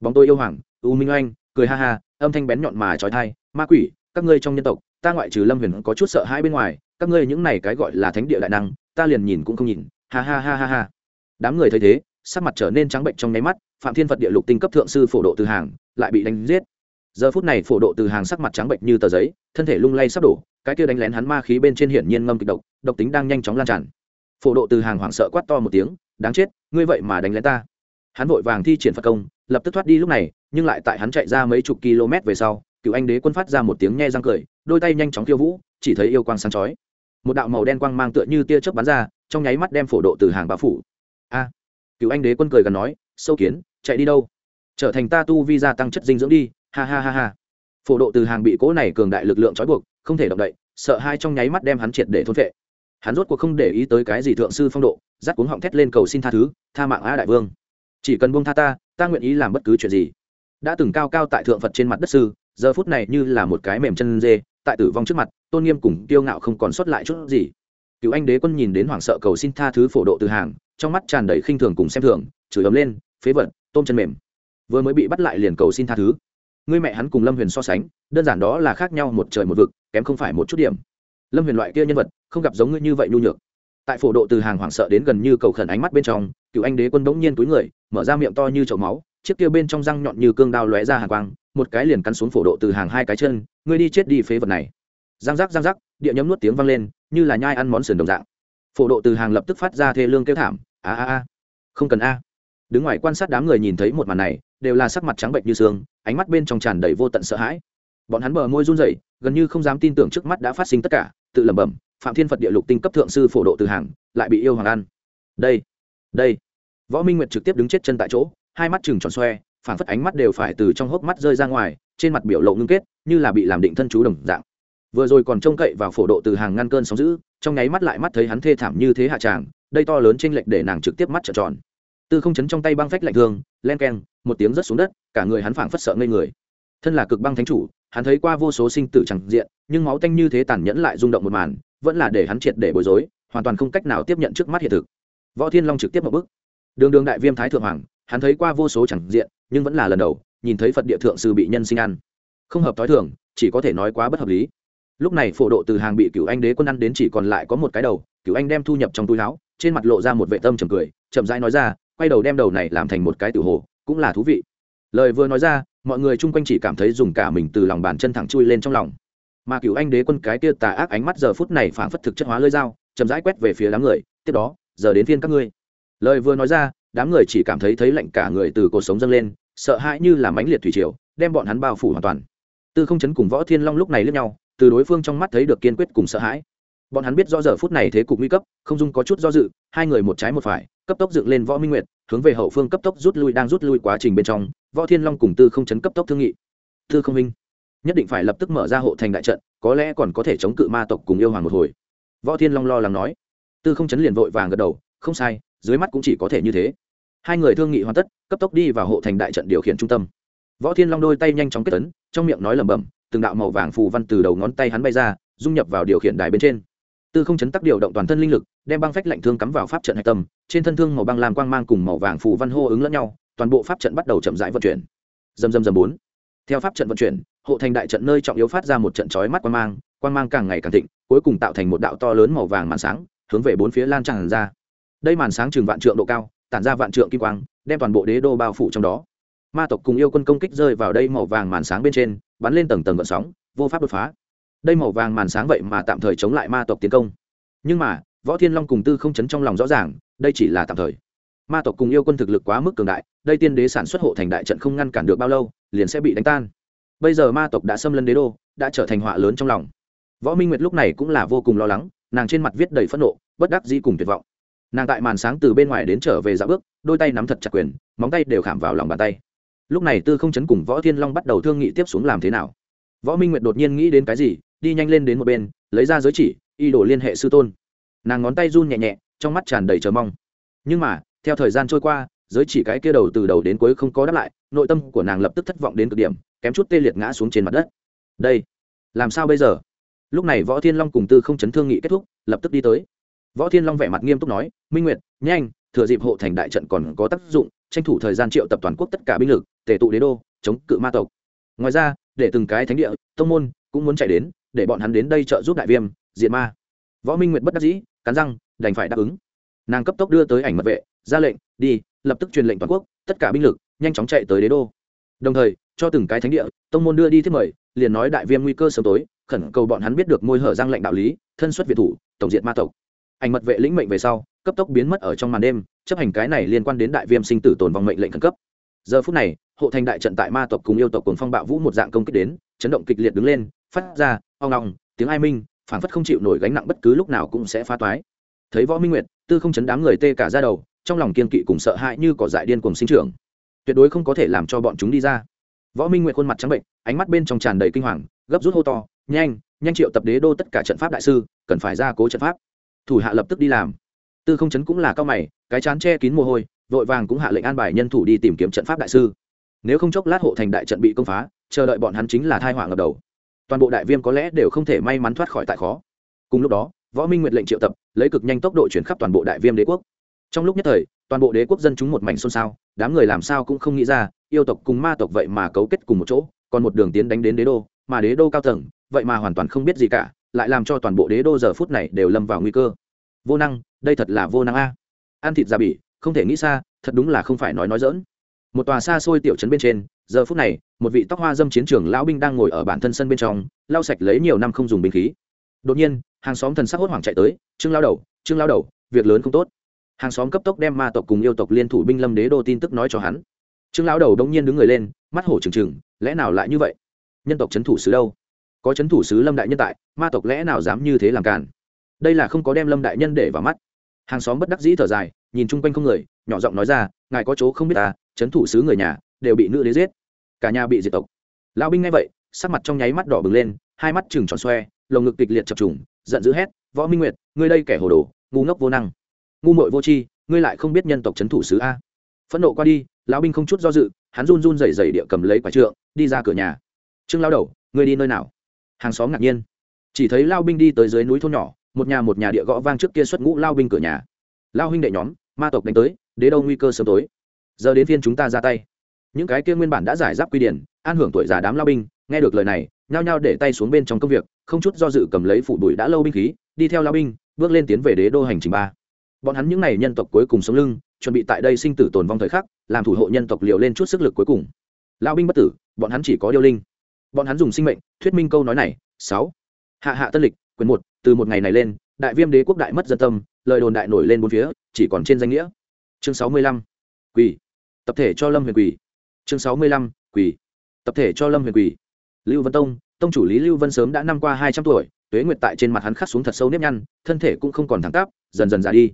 Bóng tôi yêu hoàng, u minh oanh, cười ha ha, âm thanh bén nhọn mà trói thai, ma quỷ, các ngươi trong nhân tộc, ta ngoại trừ lâm huyền có chút sợ hãi bên ngoài, các ngươi những này cái gọi là thánh địa đại năng, ta liền nhìn cũng không nhìn. Ha ha ha ha ha. Đám người thấy thế, sắc mặt trở nên trắng bệnh trong nháy mắt, phạm thiên phật địa lục tinh cấp thượng sư phổ độ từ hàng, lại bị đánh giết. Giờ phút này phổ độ từ hàng sắc mặt trắng bệnh như tờ giấy, thân thể lung lay sắp đổ, cái kia đánh lén hắn ma khí bên trên hiển nhiên ngâm kịch độc độc tính đang nhanh chóng lan tràn phổ độ từ hàng hoảng sợ quát to một tiếng, đáng chết, ngươi vậy mà đánh lén ta. Hắn vội vàng thi triển phật công, lập tức thoát đi lúc này, nhưng lại tại hắn chạy ra mấy chục km về sau, cựu anh đế quân phát ra một tiếng nghe răng cười, đôi tay nhanh chóng tiêu vũ, chỉ thấy yêu quang sáng chói. Một đạo màu đen quang mang tựa như tia chớp bắn ra, trong nháy mắt đem phổ độ từ hàng bao phủ. A! Cựu anh đế quân cười gần nói, sâu kiến, chạy đi đâu? Trở thành ta tu vi gia tăng chất dinh dưỡng đi, ha ha ha ha. Phổ độ từ hàng bị cỗ này cường đại lực lượng trói buộc, không thể động đậy, sợ hai trong nháy mắt đem hắn triệt để thôn vệ hắn rốt cuộc không để ý tới cái gì thượng sư phong độ dắt cuống họng thét lên cầu xin tha thứ, tha mạng a đại vương. Chỉ cần buông tha ta ta nguyện ý làm bất cứ chuyện gì. Đã từng cao cao tại thượng phật trên mặt đất sư, giờ phút này như là một cái mềm chân dê, tại tử vong trước mặt, tôn nghiêm cùng kiêu ngạo không còn sót lại chút gì. Cựu anh đế quân nhìn đến hoảng sợ cầu xin tha thứ phổ độ từ hàng, trong mắt tràn đầy khinh thường cùng xem thường, chửi ấm lên, phế vật, tôm chân mềm. Vừa mới bị bắt lại liền cầu xin tha thứ. Ngươi mẹ hắn cùng lâm huyền so sánh, đơn giản đó là khác nhau một trời một vực, kém không phải một chút điểm lâm huyền loại kia nhân vật, không gặp giống ngươi như vậy nhu nhược. Tại phổ độ từ hàng hoảng sợ đến gần như cầu khẩn ánh mắt bên trong, cựu anh đế quân bỗng nhiên túi người, mở ra miệng to như chậu máu, chiếc kia bên trong răng nhọn như cương đao lóe ra hàng quang, một cái liền cắn xuống phổ độ từ hàng hai cái chân, ngươi đi chết đi phế vật này. Răng rắc răng rắc, địa nhấm nuốt tiếng vang lên, như là nhai ăn món sườn đồng dạng. Phổ độ từ hàng lập tức phát ra thê lương kêu thảm, a a a, không cần a. Đứng ngoài quan sát đám người nhìn thấy một màn này, đều là sắc mặt trắng bệnh như xương, ánh mắt bên trong tràn đầy vô tận sợ hãi. Bọn hắn bờ môi run rẩy, gần như không dám tin tưởng trước mắt đã phát sinh tất cả tự lẩm bẩm, phạm thiên phật địa lục tinh cấp thượng sư phổ độ từ hàng, lại bị yêu hoàng ăn. Đây đây. Võ minh nguyệt trực tiếp đứng chết chân tại chỗ, hai mắt chừng tròn xoe phản phất ánh mắt đều phải từ trong hốc mắt rơi ra ngoài, trên mặt biểu lộ ngưng kết, như là bị làm định thân chú đồng dạng. Vừa rồi còn trông cậy vào phổ độ từ hàng ngăn cơn sóng giữ trong nháy mắt lại mắt thấy hắn thê thảm như thế hạ tràng, đây to lớn trên lệch để nàng trực tiếp mắt trợn tròn. Tư không chấn trong tay băng phách lạnh thương len keng, một tiếng rớt xuống đất, cả người hắn phảng phất sợ ngây người. Thân là cực băng thánh chủ hắn thấy qua vô số sinh tử chẳng diện, nhưng máu tanh như thế tàn nhẫn lại rung động một màn, vẫn là để hắn triệt để bối rối, hoàn toàn không cách nào tiếp nhận trước mắt hiện thực. Võ thiên long trực tiếp một bước. Đường đường đại viêm thái thượng hoàng, hắn thấy qua vô số chẳng diện, nhưng vẫn là lần đầu, nhìn thấy phật địa thượng sư bị nhân sinh ăn. Không hợp t h o i thường, chỉ có thể nói quá bất hợp lý. Lúc này phổ độ từ hàng bị cựu anh đế quân ăn đến chỉ còn lại có một cái đầu cựu anh đem thu nhập trong túi áo, trên mặt lộ ra một vệ tâm trầm cười, chậm rãi nói ra, quay đầu đem đầu này làm thành một cái tử hồ, cũng là thú vị. Lời vừa nói ra mọi người chung quanh chỉ cảm thấy dùng cả mình từ lòng bàn chân thẳng chui lên trong lòng. Mà cựu anh đế quân cái kia tà ác ánh mắt giờ phút này phảng phất thực chất hóa lơi dao, chậm rãi quét về phía đám người, tiếp đó, giờ đến phiên các ngươi. Lời vừa nói ra, đám người chỉ cảm thấy thấy lạnh cả người từ cuộc sống dâng lên, sợ hãi như là mãnh liệt thủy triều, đem bọn hắn bao phủ hoàn toàn. Tư không chấn cùng võ thiên long lúc này lướt nhau, từ đối phương trong mắt thấy được kiên quyết cùng sợ hãi bọn hắn biết rõ giờ phút này thế cục nguy cấp, không dung có chút do dự, hai người một trái một phải, cấp tốc dựng lên võ minh nguyệt, hướng về hậu phương cấp tốc rút lui, đang rút lui quá trình bên trong, võ thiên long cùng tư không chấn cấp tốc thương nghị. Tư không minh, nhất định phải lập tức mở ra hộ thành đại trận, có lẽ còn có thể chống cự ma tộc cùng yêu hoàng một hồi. Võ thiên long lo lắng nói. Tư không chấn liền vội vàng gật đầu, không sai, dưới mắt cũng chỉ có thể như thế. Hai người thương nghị hoàn tất, cấp tốc đi vào hộ thành đại trận điều khiển trung tâm. Võ thiên long đôi tay nhanh chóng kết tấn trong miệng nói lẩm bẩm, từng đạo màu vàng phù văn từ đầu ngón tay hắn bay ra, dung nhập vào điều khiển đài bên trên tư không chấn tắc điều động toàn thân linh lực, đem băng phách lạnh thương cắm vào pháp trận hạch tâm, trên thân thương màu băng làm quang mang cùng màu vàng phù văn hô ứng lẫn nhau, toàn bộ pháp trận bắt đầu chậm rãi vận chuyển. Dầm dầm dầm bốn. Theo pháp trận vận chuyển, hộ thành đại trận nơi trọng yếu phát ra một trận chói mắt quang mang quang mang càng ngày càng thịnh, cuối cùng tạo thành một đạo to lớn màu vàng màn sáng, hướng về bốn phía lan tràn ra. Đây màn sáng chừng vạn trượng độ cao, tản ra vạn trượng kim quang, đem toàn bộ đế đô bao phủ trong đó. Ma tộc cùng yêu quân công kích rơi vào đây màu vàng màn sáng bên trên, bắn lên tầng tầng gợn sóng, vô pháp đột phá đây màu vàng màn sáng vậy mà tạm thời chống lại ma tộc tiến công. Nhưng mà, võ thiên long cùng tư không chấn trong lòng rõ ràng, đây chỉ là tạm thời. Ma tộc cùng yêu quân thực lực quá mức cường đại, đây tiên đế sản xuất hộ thành đại trận không ngăn cản được bao lâu, liền sẽ bị đánh tan. Bây giờ ma tộc đã xâm lấn đế đô, đã trở thành họa lớn trong lòng. Võ minh nguyệt lúc này cũng là vô cùng lo lắng, nàng trên mặt viết đầy phẫn nộ, bất đắc dĩ cùng tuyệt vọng. Nàng tại màn sáng từ bên ngoài đến trở về dạo bước, đôi tay nắm thật chặt quyền, móng tay đều khảm vào lòng bàn tay. Lúc này tư không chấn cùng võ thiên long bắt đầu thương nghị tiếp xuống làm thế nào. Võ minh nguyệt đột nhiên nghĩ đến cái gì đi nhanh lên đến một bên, lấy ra giới chỉ, y đổ liên hệ sư tôn. Nàng ngón tay run nhẹ nhẹ, trong mắt tràn đầy chờ mong. Nhưng mà, theo thời gian trôi qua, giới chỉ cái kia đầu từ đầu đến cuối không có đáp lại, nội tâm của nàng lập tức thất vọng đến cực điểm, kém chút tê liệt ngã xuống trên mặt đất. Đây, làm sao bây giờ? Lúc này võ thiên long cùng tư không chấn thương nghị kết thúc, lập tức đi tới. Võ thiên long vẻ mặt nghiêm túc nói, minh nguyệt, nhanh, thừa dịp hộ thành đại trận còn có tác dụng, tranh thủ thời gian triệu tập toàn quốc tất cả binh lực, tề tụ đế đô, chống cự ma tộc. Ngoài ra, để từng cái thánh địa, tông môn cũng muốn chạy đến để bọn hắn đến đây trợ giúp đại viêm, diệt ma. Võ minh nguyệt bất đắc dĩ, cắn răng, đành phải đáp ứng. Nàng cấp tốc đưa tới ảnh mật vệ, ra lệnh, đi, lập tức truyền lệnh toàn quốc, tất cả binh lực, nhanh chóng chạy tới đế đô. Đồng thời, cho từng cái thánh địa, tông môn đưa đi thiết mời, liền nói đại viêm nguy cơ sớm tối, khẩn cầu bọn hắn biết được môi hở răng lệnh đạo lý, thân xuất việt thủ, tổng diện ma tộc. Ảnh mật vệ lĩnh mệnh về sau, cấp tốc biến mất ở trong màn đêm, chấp hành cái này liên quan đến đại viêm sinh tử tồn vong mệnh lệnh khẩn cấp. Giờ phút này, hộ thành đại trận tại ma tộc cùng yêu tộc cùng phong bạo vũ một dạng công kích đến, chấn động kịch liệt đứng lên, phát ra oong ngong tiếng ai minh, phảng phất không chịu nổi gánh nặng bất cứ lúc nào cũng sẽ phá toái. Thấy võ minh nguyệt, tư không chấn đám người tê cả ra đầu, trong lòng kiên kỵ cùng sợ hãi như cỏ dại điên cùng sinh trưởng. Tuyệt đối không có thể làm cho bọn chúng đi ra. Võ minh nguyệt khuôn mặt trắng bệnh, ánh mắt bên trong tràn đầy kinh hoàng, gấp rút hô to, nhanh nhanh triệu tập đế đô tất cả trận pháp đại sư, cần phải ra cố trận pháp. Thủ hạ lập tức đi làm. Tư không chấn cũng là cao mày, cái chán che kín mồ hôi, vội vàng cũng hạ lệnh an bài nhân thủ đi tìm kiếm trận pháp đại sư. Nếu không chốc lát hộ thành đại trận bị công phá, chờ đợi bọn hắn chính là thai họa ngập đầu toàn bộ đại viêm có lẽ đều không thể may mắn thoát khỏi tại khó. Cùng lúc đó, võ minh nguyệt lệnh triệu tập, lấy cực nhanh tốc độ chuyển khắp toàn bộ đại viêm đế quốc. Trong lúc nhất thời, toàn bộ đế quốc dân chúng một mảnh xôn xao, đám người làm sao cũng không nghĩ ra, yêu tộc cùng ma tộc vậy mà cấu kết cùng một chỗ, còn một đường tiến đánh đến đế đô, mà đế đô cao tầng, vậy mà hoàn toàn không biết gì cả, lại làm cho toàn bộ đế đô giờ phút này đều lâm vào nguy cơ. Vô năng, đây thật là vô năng a. Ăn thịt gia bỉ, không thể nghĩ xa, thật đúng là không phải nói nói dỡn một tòa xa xôi tiểu trấn bên trên giờ phút này, một vị tóc hoa dâm chiến trường lão binh đang ngồi ở bản thân sân bên trong, lau sạch lấy nhiều năm không dùng binh khí. Đột nhiên, hàng xóm thần sắc hốt hoảng chạy tới, trương lao đầu, trương lao đầu, việc lớn không tốt. Hàng xóm cấp tốc đem ma tộc cùng yêu tộc liên thủ binh lâm đế đô tin tức nói cho hắn. Trương lao đầu đông nhiên đứng người lên, mắt hổ trừng trừng, lẽ nào lại như vậy? Nhân tộc c h ấ n thủ sứ đâu? Có c h ấ n thủ sứ lâm đại nhân tại, ma tộc lẽ nào dám như thế làm cản đây là không có đem lâm đại nhân để vào mắt. Hàng xóm bất đắc dĩ thở dài, nhìn chung quanh không người, nhỏ giọng nói ra, ngài có chỗ không biết ta c h ấ n thủ sứ người nhà, đều bị nữ đế giết cả nhà bị diệt tộc. Lão binh nghe vậy, sắc mặt trong nháy mắt đỏ bừng lên, hai mắt chừng tròn xoe, lồng ngực kịch liệt chập trùng, giận dữ hét, võ minh nguyệt, ngươi đây kẻ hồ đồ, ngu ngốc vô năng. Ngu muội vô tri, ngươi lại không biết nhân tộc c thủ sứ a. Phẫn nộ qua đi, lão binh không chút do dự, hắn run run rẩy rẩy địa cầm lấy quả trượng, đi ra cửa nhà. Trương lao đầu, ngươi đi nơi nào? Hàng xóm ngạc nhiên. Chỉ thấy lao binh đi tới dưới núi thôn nhỏ, một nhà một nhà địa gõ vang trước kia xuất ngũ lao binh cửa nhà. Lao huynh đệ nhóm, ma tộc đánh tới, đế đâu nguy cơ sớm tối. Giờ đến phiên chúng ta ra tay những cái kia nguyên bản đã giải giáp quy điển, an hưởng tuổi già đám lao binh, nghe được lời này, nhao nhao để tay xuống bên trong công việc, không chút do dự cầm lấy phụ đuổi đã lâu binh khí, đi theo lao binh, bước lên tiến về đế đô hành trình ba. Bọn hắn những n à y nhân tộc cuối cùng sống lưng, chuẩn bị tại đây sinh tử tồn vong thời khắc, làm thủ hộ nhân tộc liều lên chút sức lực cuối cùng. Lao binh bất tử, bọn hắn chỉ có điêu linh. Bọn hắn dùng sinh mệnh, thuyết minh câu nói này, sáu. Hạ hạ tân lịch, quyền một, từ một ngày này lên, đại viêm đế quốc đại mất dân tâm, lời đồn đại nổi lên bốn phía, chỉ còn trên danh nghĩa. Chương sáu mươi lăm. Quỳ. Tập thể cho lâm huyền quỳ chương sáu mươi lăm, quỳ. Tập thể cho lâm huyền quỳ. Lưu vân tông tông chủ lý lưu vân sớm đã năm qua hai trăm tuổi, tuế nguyệt tại trên mặt hắn khắc xuống thật sâu nếp nhăn, thân thể cũng không còn thẳng tắp, dần dần già đi.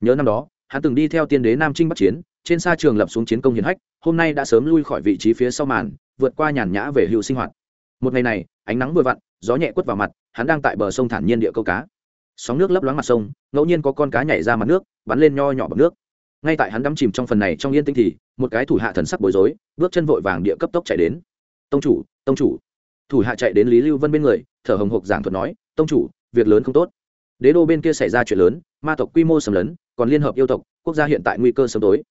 Nhớ năm đó, hắn từng đi theo tiên đế nam trinh bắc chiến, trên sa trường lập xuống chiến công hiển hách, hôm nay đã sớm lui khỏi vị trí phía sau màn, vượt qua nhàn nhã về hữu sinh hoạt. Một ngày này, ánh nắng vừa vặn, gió nhẹ quất vào mặt, hắn đang tại bờ sông thản nhiên địa câu cá. Sóng nước lấp loáng mặt sông, ngẫu nhiên có con cá nhảy ra mặt nước, bắn lên nho nhỏ bọc nước ngay tại hắn đắm chìm trong phần này trong yên tĩnh thì một cái thủ hạ thần sắc bối rối bước chân vội vàng địa cấp tốc chạy đến. Tông chủ tông chủ. Thủ hạ chạy đến lý lưu vân bên người thở hồng hộc giảng thuật nói tông chủ việc lớn không tốt. Đế đô bên kia xảy ra chuyện lớn ma tộc quy mô sầm lớn, còn liên hợp yêu tộc quốc gia hiện tại nguy cơ sớm tối.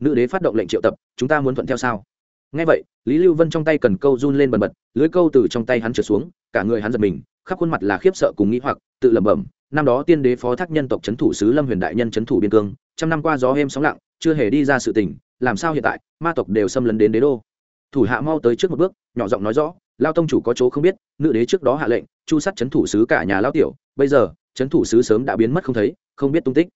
Nữ đế phát động lệnh triệu tập chúng ta muốn thuận theo sao? Ngay vậy lý lưu vân trong tay cần câu run lên bần bật lưới câu từ trong tay hắn trượt xuống cả người hắn giật mình khắp khuôn mặt là khiếp sợ cùng nghĩ hoặc tự lẩm bẩm năm đó tiên đế phó thác nhân tộc c h ấ n thủ sứ lâm huyền đại nhân c h ấ n thủ biên cương, trăm năm qua gió êm sóng lặng, chưa hề đi ra sự tình, làm sao hiện tại, ma tộc đều xâm lấn đến đế đô. Thủ hạ mau tới trước một bước, nhỏ giọng nói rõ, lao tông chủ có chỗ không biết, nữ đế trước đó hạ lệnh, chu sát chấn thủ sứ cả nhà lao tiểu, bây giờ, chấn thủ sứ sớm đã biến mất không thấy, không biết tung tích.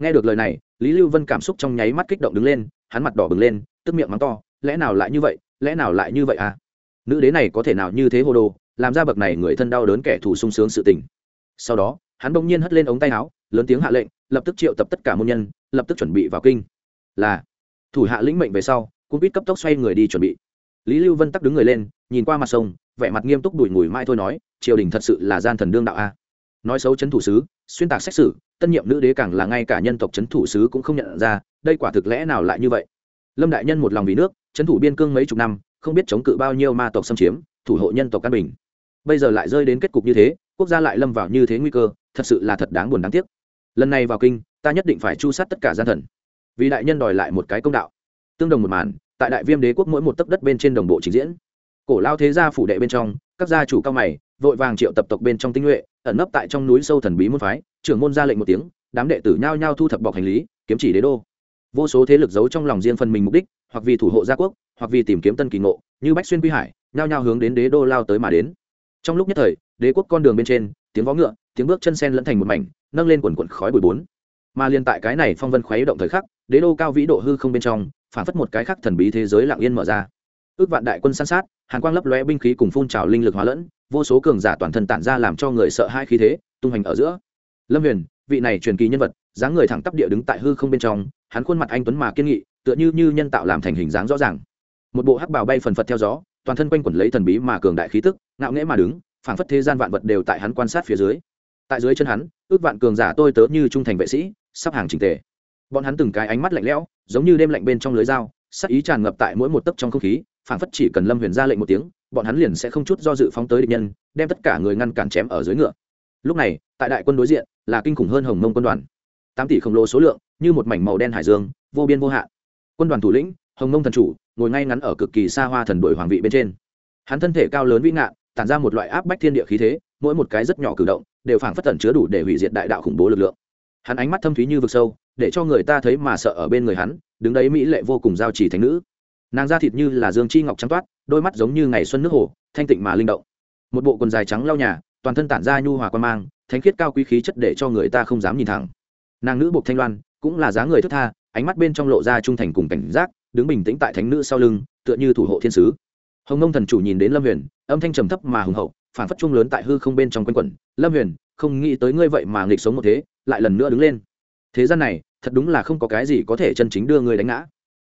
Nghe được lời này, lý lưu vân cảm xúc trong nháy mắt kích động đứng lên, hắn mặt đỏ bừng lên, tức miệng mắng to, lẽ nào lại như vậy, lẽ nào lại như vậy à? Nữ đế này có thể nào như thế hồ đồ, làm ra bậc này người thân đau đớn kẻ thù sung sướng sự tình. Sau đó hắn bỗng nhiên hất lên ống tay áo, lớn tiếng hạ lệnh, lập tức triệu tập tất cả môn nhân, lập tức chuẩn bị vào kinh. Là, thủ hạ lĩnh mệnh về sau cũng biết cấp tốc xoay người đi chuẩn bị. Lý lưu vân tắc đứng người lên, nhìn qua mặt sông, vẻ mặt nghiêm túc đùi ngùi mai thôi nói, triều đình thật sự là gian thần đương đạo a. Nói xấu chấn thủ sứ, xuyên tạc xét xử, tân nhiệm nữ đế càng là ngay cả nhân tộc chấn thủ sứ cũng không nhận ra, đây quả thực lẽ nào lại như vậy? Lâm đại nhân một lòng vì nước, chấn thủ biên cương mấy chục năm, không biết chống cự bao nhiêu ma tộc xâm chiếm, thủ hộ nhân tộc căn bình bây giờ lại rơi đến kết cục như thế, quốc gia lại lâm vào như thế nguy cơ, thật sự là thật đáng buồn đáng tiếc. Lần này vào kinh, ta nhất định phải chu sát tất cả gian thần. Vì đại nhân đòi lại một cái công đạo. Tương đồng một màn, tại đại viêm đế quốc mỗi một tấc đất bên trên đồng bộ trình diễn. Cổ lao thế gia phủ đệ bên trong, các gia chủ cao mày, vội vàng triệu tập tộc bên trong tinh nhuệ, ẩn nấp tại trong núi sâu thần bí môn phái, trưởng môn ra lệnh một tiếng, đám đệ tử nhao nhao thu thập bọc hành lý, kiếm chỉ đế đô. Vô số thế lực giấu trong lòng riêng phần mình mục đích, hoặc vì thủ hộ gia quốc, hoặc vì tìm kiếm tân kỳ ngộ, như bách xuyên quy hải, nhao nhao hướng đến đế đô lao tới mà đến trong lúc nhất thời, đế quốc con đường bên trên, tiếng vó ngựa, tiếng bước chân sen lẫn thành một mảnh, nâng lên quần quần khói bụi bốn. Mà liên tại cái này phong vân khuấy động thời khắc, đế đô cao vĩ độ hư không bên trong, phản phất một cái khắc thần bí thế giới lặng yên mở ra. Ước vạn đại quân san sát, hàn quang lấp lóe binh khí cùng phun trào linh lực hóa lẫn, vô số cường giả toàn thân tản ra làm cho người sợ hai khí thế, tung hành ở giữa. Lâm huyền, vị này truyền kỳ nhân vật, dáng người thẳng tắp địa đứng tại hư không bên trong, hắn khuôn mặt anh tuấn mà kiên nghị, tựa như như nhân tạo làm thành hình dáng rõ ràng. Một bộ hắc bào bay phần phật theo gió toàn thân quanh quẩn lấy thần bí mà cường đại khí tức, ngạo nghễ mà đứng, phảng phất thế gian vạn vật đều tại hắn quan sát phía dưới. Tại dưới chân hắn, ước vạn cường giả tôi tớ như trung thành vệ sĩ, sắp hàng trình tề. Bọn hắn từng cái ánh mắt lạnh lẽo, giống như đêm lạnh bên trong lưới dao, sắc ý tràn ngập tại mỗi một tấc trong không khí, phảng phất chỉ cần lâm huyền ra lệnh một tiếng, bọn hắn liền sẽ không chút do dự phóng tới địch nhân, đem tất cả người ngăn cản chém ở dưới ngựa. Lúc này, tại đại quân đối diện, là kinh khủng hơn hồng mông quân đoàn. Tám tỷ khổng lồ số lượng, như một mảnh màu đen hải dương, vô biên vô hạn. Quân đoàn thủ lĩnh, hồng mông thần chủ ngồi ngay ngắn ở cực kỳ xa hoa thần đội hoàng vị bên trên. Hắn thân thể cao lớn vĩ ngạn, tản ra một loại áp bách thiên địa khí thế, mỗi một cái rất nhỏ cử động, đều phảng phất tẩn chứa đủ để hủy diệt đại đạo khủng bố lực lượng. Hắn ánh mắt thâm thúy như vực sâu, để cho người ta thấy mà sợ ở bên người hắn, đứng đấy mỹ lệ vô cùng giao chỉ thánh nữ. Nàng da thịt như là dương chi ngọc trắng toát, đôi mắt giống như ngày xuân nước hồ, thanh tịnh mà linh động. Một bộ quần dài trắng lau nhà, toàn thân tản ra nhu hòa quan mang, thánh khiết cao quý khí chất để cho người ta không dám nhìn thẳng. Nàng nữ buộc thanh loan, cũng là dáng người thức tha, ánh mắt bên trong lộ ra trung thành cùng cảnh giác đứng bình tĩnh tại thánh nữ sau lưng, tựa như thủ hộ thiên sứ. Hồng nông thần chủ nhìn đến lâm huyền, âm thanh trầm thấp mà hùng hậu, phản phất chung lớn tại hư không bên trong quanh quẩn. Lâm huyền, không nghĩ tới ngươi vậy mà nghịch sống một thế, lại lần nữa đứng lên. Thế gian này, thật đúng là không có cái gì có thể chân chính đưa ngươi đánh ngã.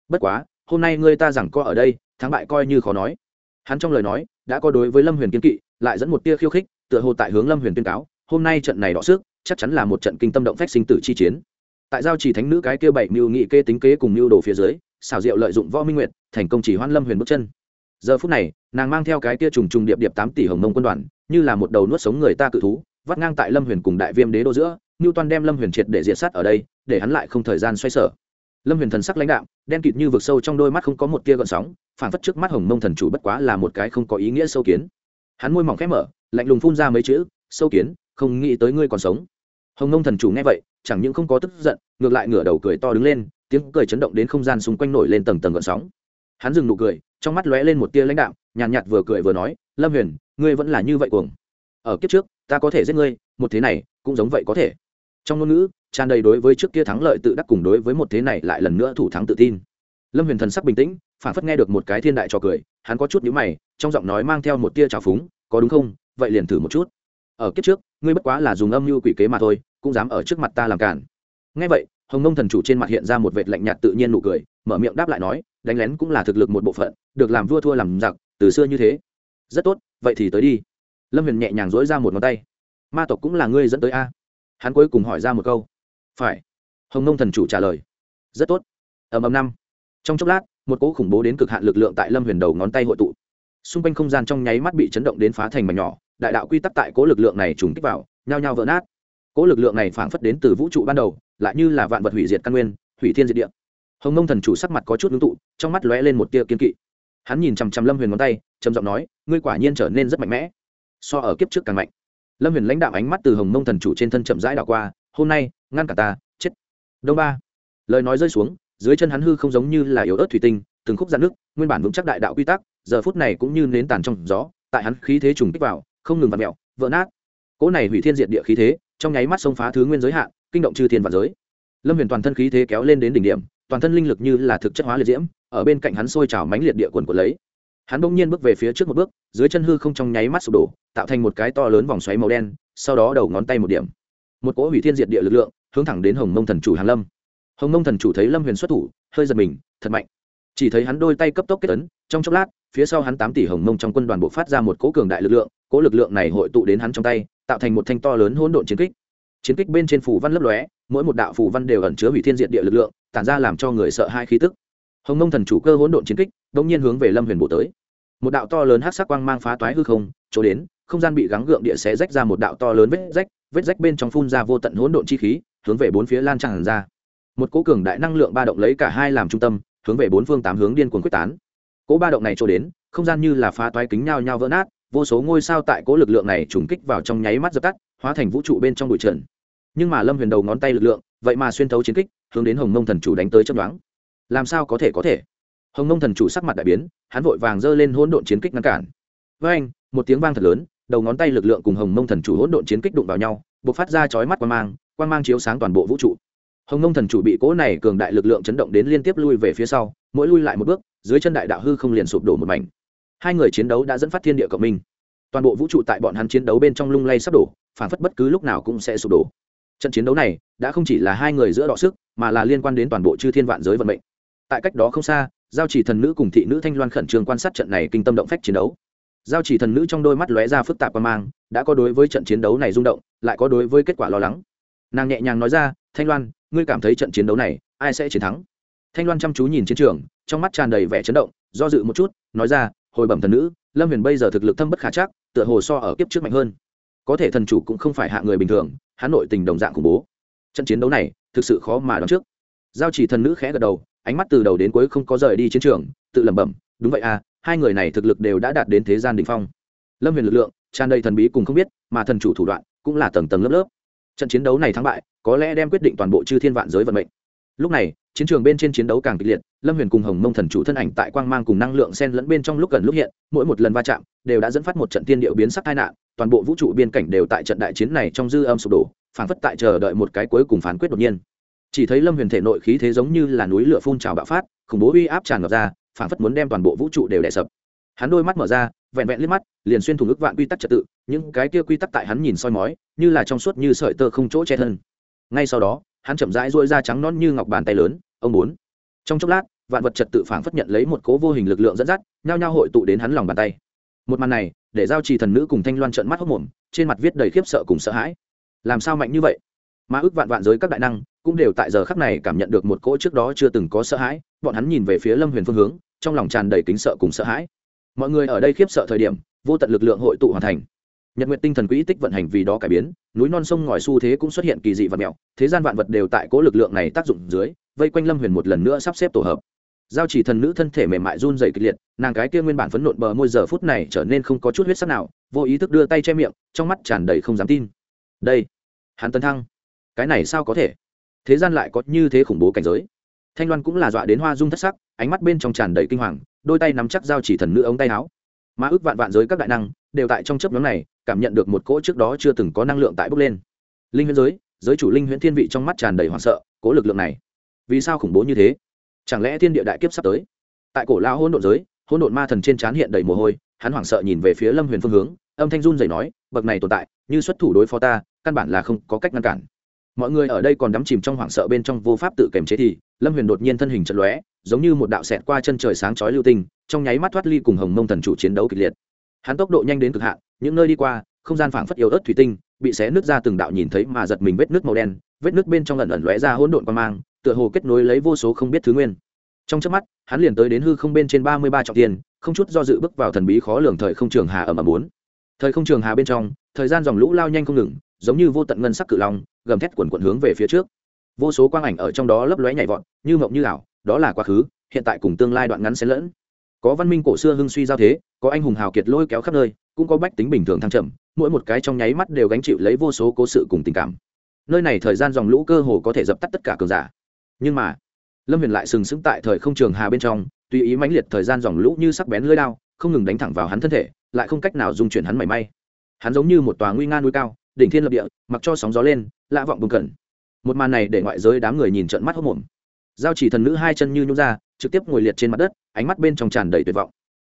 Bất quá, hôm nay ngươi ta rằng co ở đây, thắng bại coi như khó nói. Hắn trong lời nói, đã có đối với lâm huyền kiên kỵ, lại dẫn một tia khiêu khích, tựa hồ tại hướng lâm huyền tuyên cáo, hôm nay trận này đọ sức, chắc chắn là một trận kinh tâm động phách sinh tử chi chiến. Tại giao chỉ thánh nữ cái kia bảy mưu nghị kê tính kế cùng mưu đồ phía dưới xảo diệu lợi dụng võ minh nguyệt, thành công chỉ hoan lâm huyền bước chân. Giờ phút này, nàng mang theo cái kia trùng trùng điệp điệp tám tỷ hồng mông quân đoàn, như là một đầu nuốt sống người ta cự thú, vắt ngang tại lâm huyền cùng đại viêm đế đô giữa ngưu toan đem lâm huyền triệt để diệt sát ở đây, để hắn lại không thời gian xoay sở. Lâm huyền thần sắc lãnh đạo đen kịt như vực sâu trong đôi mắt không có một tia gợn sóng, phản phất trước mắt hồng mông thần chủ bất quá là một cái không có ý nghĩa sâu kiến. Hắn môi mỏng khép mở, lạnh lùng phun ra mấy chữ, sâu kiến, không nghĩ tới ngươi còn sống. Hồng mông thần chủ nghe vậy, chẳng những không có tức giận, ngược lại ngửa đầu cười to đứng lên tiếng cười chấn động đến không gian xung quanh nổi lên tầng tầng gợn sóng. Hắn dừng nụ cười trong mắt lóe lên một tia lãnh đạo nhàn nhạt, nhạt vừa cười vừa nói lâm huyền ngươi vẫn là như vậy cuồng. Ở kiếp trước ta có thể giết ngươi một thế này cũng giống vậy có thể. Trong ngôn ngữ tràn đầy đối với trước kia thắng lợi tự đắc cùng đối với một thế này lại lần nữa thủ thắng tự tin. Lâm huyền thần sắc bình tĩnh phản phất nghe được một cái thiên đại trò cười hắn có chút nhíu mày trong giọng nói mang theo một tia trào phúng có đúng không? Vậy liền thử một chút. Ở kiếp trước ngươi bất quá là dùng âm mưu quỷ kế mà thôi cũng dám ở trước mặt ta làm cản ngay vậy hồng nông thần chủ trên mặt hiện ra một vệt lạnh nhạt tự nhiên nụ cười, mở miệng đáp lại nói, đánh lén cũng là thực lực một bộ phận, được làm vua thua làm giặc, từ xưa như thế. Rất tốt, vậy thì tới đi. Lâm huyền nhẹ nhàng dối ra một ngón tay. Ma tộc cũng là ngươi dẫn tới a. Hắn cuối cùng hỏi ra một câu. Phải. Hồng nông thần chủ trả lời. Rất tốt. Ầm ầm năm. Trong chốc lát, một cỗ khủng bố đến cực hạn lực lượng tại lâm huyền đầu ngón tay hội tụ. Xung quanh không gian trong nháy mắt bị chấn động đến phá thành mảnh nhỏ, đại đạo quy tắc tại cỗ lực lượng này trùng kích vào, nhao nhao vỡ nát cỗ lực lượng này phảng phất đến từ vũ trụ ban đầu, lại như là vạn vật hủy diệt căn nguyên, hủy thiên diệt địa. Hồng nông thần chủ sắc mặt có chút ngưng tụ, trong mắt lóe lên một tia kiên kỵ. Hắn nhìn chằm chằm lâm huyền ngón tay, trầm giọng nói, ngươi quả nhiên trở nên rất mạnh mẽ. So ở kiếp trước càng mạnh. Lâm huyền lãnh đạo ánh mắt từ hồng nông thần chủ trên thân chậm rãi đảo qua, hôm nay, ngăn cả ta, chết. Đông ba. Lời nói rơi xuống, dưới chân hắn hư không giống như là yếu ớt thủy tinh, từng khúc dạn nước, nguyên bản vững chắc đại đạo quy tắc, giờ phút này cũng như nến tàn trong gió, tại hắn khí thế trùng kích vào, không ngừng vặt mẹo vỡ nát. Cỗ này hủy thiên diệt địa khí thế trong nháy mắt xông phá thứ nguyên giới hạn, kinh động chư thiên và giới. Lâm huyền toàn thân khí thế kéo lên đến đỉnh điểm, toàn thân linh lực như là thực chất hóa liệt diễm, ở bên cạnh hắn sôi trào mánh liệt địa quần của lấy. Hắn bỗng nhiên bước về phía trước một bước, dưới chân hư không trong nháy mắt sụp đổ, tạo thành một cái to lớn vòng xoáy màu đen, sau đó đầu ngón tay một điểm. Một cỗ hủy thiên diệt địa lực lượng, hướng thẳng đến hồng mông thần chủ hàn lâm. Hồng mông thần chủ thấy lâm huyền xuất thủ, hơi giật mình, thật mạnh. Chỉ thấy hắn đôi tay cấp tốc kết ấn, trong chốc lát, phía sau hắn tám tỷ hồng mông trong quân đoàn bộ phát ra một cỗ cường đại lực lượng, cỗ lực lượng này hội tụ đến hắn trong tay tạo thành một thanh to lớn hỗn độn chiến kích. Chiến kích bên trên phủ văn lấp lóe, mỗi một đạo phủ văn đều ẩn chứa hủy thiên diệt địa lực lượng, tản ra làm cho người sợ hai khí tức. Hồng mông thần chủ cơ hỗn độn chiến kích đông nhiên hướng về lâm huyền bộ tới. Một đạo to lớn hát sắc quang mang phá toái hư không, chỗ đến, không gian bị gắng gượng địa xé rách ra một đạo to lớn vết rách vết rách bên trong phun ra vô tận hỗn độn chi khí, hướng về bốn phía lan tràn ra. Một cỗ cường đại năng lượng ba động lấy cả hai làm trung tâm, hướng về bốn phương tám hướng điên cuồng quyết tán. Cỗ ba động này chỗ đến, không gian như là phá toái kính nhau nhau vỡ nát vô số ngôi sao tại cố lực lượng này trùng kích vào trong nháy mắt dập tắt, hóa thành vũ trụ bên trong bụi trần. Nhưng mà lâm huyền đầu ngón tay lực lượng, vậy mà xuyên thấu chiến kích, hướng đến hồng mông thần chủ đánh tới chấp đoán làm sao có thể có thể? Hồng mông thần chủ sắc mặt đại biến, hắn vội vàng giơ lên hỗn độn chiến kích ngăn cản. Với anh, một tiếng vang thật lớn, đầu ngón tay lực lượng cùng hồng mông thần chủ hỗn độn chiến kích đụng vào nhau b ộ c phát ra chói mắt quang mang quang mang chiếu sáng toàn bộ vũ trụ. Hồng mông thần chủ bị cố này cường đại lực lượng chấn động đến liên tiếp lui về phía sau, mỗi lui lại một bước, dưới chân đại đạo hư không liền sụp đổ một mảnh hai người chiến đấu đã dẫn phát thiên địa cộng minh. Toàn bộ vũ trụ tại bọn hắn chiến đấu bên trong lung lay sắp đổ, phản phất bất cứ lúc nào cũng sẽ sụp đổ. Trận chiến đấu này đã không chỉ là hai người giữa đọ sức, mà là liên quan đến toàn bộ chư thiên vạn giới vận mệnh. Tại cách đó không xa, giao chỉ thần nữ cùng thị nữ thanh loan khẩn trương quan sát trận này kinh tâm động phách chiến đấu. Giao chỉ thần nữ trong đôi mắt lóe ra phức tạp và mang, đã có đối với trận chiến đấu này rung động, lại có đối với kết quả lo lắng. Nàng nhẹ nhàng nói ra, thanh loan, ngươi cảm thấy trận chiến đấu này, ai sẽ chiến thắng? Thanh loan chăm chú nhìn chiến trường, trong mắt tràn đầy vẻ chấn động, do dự một chút, nói ra hồi bẩm thần nữ, lâm huyền bây giờ thực lực thâm bất khả chắc, tựa hồ so ở kiếp trước mạnh hơn. Có thể thần chủ cũng không phải hạ người bình thường, hắn nội tình đồng dạng khủng bố. Trận chiến đấu này, thực sự khó mà đoán trước. Giao chỉ thần nữ khẽ gật đầu, ánh mắt từ đầu đến cuối không có rời đi chiến trường, tự lẩm bẩm, đúng vậy à hai người này thực lực đều đã đạt đến thế gian đình phong. Lâm huyền lực lượng, tràn đầy thần bí cùng không biết, mà thần chủ thủ đoạn cũng là tầng tầng lớp lớp. Trận chiến đấu này thắng bại, có lẽ đem quyết định toàn bộ chư thiên vạn giới vận mệnh. Lúc này, chiến trường bên trên chiến đấu càng kịch liệt lâm huyền cùng hồng mông thần chủ thân ảnh tại quang mang cùng năng lượng sen lẫn bên trong lúc gần lúc hiện, mỗi một lần va chạm đều đã dẫn phát một trận tiên điệu biến sắc tai nạn, toàn bộ vũ trụ biên cảnh đều tại trận đại chiến này trong dư âm sụp đổ phản phất tại chờ đợi một cái cuối cùng phán quyết đột nhiên. Chỉ thấy lâm huyền thể nội khí thế giống như là núi lửa phun trào bạo phát, khủng bố uy áp tràn ngập ra phản phất muốn đem toàn bộ vũ trụ đều đè sập. Hắn đôi mắt mở ra, vẹn vẹn liếc mắt, liền xuyên thủng ức vạn quy tắc trật tự, những cái kia quy tắc tại hắn nhìn soi mói, như là trong suốt như sợi tơ không chỗ che thân. Ngay sau đó, hắn chậm rãi rôi ra trắng non như ngọc bàn tay lớn, ông bốn. Trong chốc lát vạn vật trật tự phảng phất nhận lấy một cố vô hình lực lượng dẫn dắt, nhao nhao hội tụ đến hắn lòng bàn tay. Một màn này, để giao trì thần nữ cùng thanh loan trợn mắt hốc mồm, trên mặt viết đầy khiếp sợ cùng sợ hãi. Làm sao mạnh như vậy? Mà ước vạn vạn giới các đại năng, cũng đều tại giờ khắc này cảm nhận được một cỗ trước đó chưa từng có sợ hãi, bọn hắn nhìn về phía lâm huyền phương hướng, trong lòng tràn đầy kính sợ cùng sợ hãi. Mọi người ở đây khiếp sợ thời điểm, vô tận lực lượng hội tụ hoàn thành. Nhật nguyện tinh thần quỹ tích vận hành vì đó cải biến, núi non sông ngòi xu thế cũng xuất hiện kỳ dị và mẹo, thế gian vạn vật đều tại cỗ lực lượng này tác dụng dưới, vây quanh lâm huyền một lần nữa sắp xếp tổ hợp giao chỉ thần nữ thân thể mềm mại run dày kịch liệt, nàng cái kia nguyên bản phấn nộn bờ môi giờ phút này trở nên không có chút huyết sắc nào, vô ý thức đưa tay che miệng, trong mắt tràn đầy không dám tin. Đây, hắn tấn thăng. Cái này sao có thể? Thế gian lại có như thế khủng bố cảnh giới. Thanh loan cũng là dọa đến hoa dung thất sắc, ánh mắt bên trong tràn đầy kinh hoàng, đôi tay nắm chắc giao chỉ thần nữ ống tay áo. Mà ước vạn vạn giới các đại năng, đều tại trong chấp nhóm này, cảm nhận được một cỗ trước đó chưa từng có năng lượng tại bốc lên. Linh huyễn giới giới chủ linh huyễn thiên vị trong mắt tràn đầy hoảng sợ, cỗ lực lượng này. Vì sao khủng bố như thế? Chẳng lẽ thiên địa đại kiếp sắp tới? Tại cổ lao hỗn độn giới, hỗn độn ma thần trên trán hiện đầy mồ hôi, hắn hoảng sợ nhìn về phía lâm huyền phương hướng, âm thanh run dày nói, bậc này tồn tại, như xuất thủ đối phó ta, căn bản là không có cách ngăn cản. Mọi người ở đây còn đắm chìm trong hoảng sợ bên trong vô pháp tự kiềm chế thì, lâm huyền đột nhiên thân hình chật lóe, giống như một đạo xẹt qua chân trời sáng chói lưu tinh, trong nháy mắt thoát ly cùng hồng mông thần chủ chiến đấu kịch liệt. Hắn tốc độ nhanh đến cực hạn, những nơi đi qua, không gian phảng phất yếu ớt thủy tinh, bị xé nước ra từng đạo nhìn thấy mà giật mình vết nước màu đen, vết nước bên trong lần ẩn lóe ra hỗn độn quan mang tựa hồ kết nối lấy vô số không biết thứ nguyên. Trong chớp mắt, hắn liền tới đến hư không bên trên ba mươi ba trọng tiền không chút do dự bước vào thần bí khó lường thời không trường hà ở ẩm bốn. Thời không trường hà bên trong, thời gian dòng lũ lao nhanh không ngừng, giống như vô tận ngân sắc cự long, gầm thét quần quần hướng về phía trước. Vô số quang ảnh ở trong đó lấp lóe nhảy vọt, như mộng như ảo, đó là quá khứ, hiện tại cùng tương lai đoạn ngắn xen lẫn. Có văn minh cổ xưa hưng suy giao thế, có anh hùng hào kiệt lôi kéo khắp nơi, cũng có bách tính bình thường thăng trầm, mỗi một cái trong nháy mắt đều gánh chịu lấy vô số cố sự cùng tình cảm. Nơi này thời gian dòng lũ cơ hồ có thể dập tắt tất cả cường giả nhưng mà, lâm huyền lại sừng sững tại thời không trường hà bên trong, tùy ý mãnh liệt thời gian dòng lũ như sắc bén lưỡi đao, không ngừng đánh thẳng vào hắn thân thể, lại không cách nào dung chuyển hắn mảy may. Hắn giống như một tòa nguy nga núi cao, đỉnh thiên lập địa, mặc cho sóng gió lên lạ vọng bùng cẩn. Một màn này để ngoại giới đám người nhìn trận mắt hốc mồm giao chỉ thần nữ hai chân như nhũ ra, trực tiếp ngồi liệt trên mặt đất, ánh mắt bên trong tràn đầy tuyệt vọng.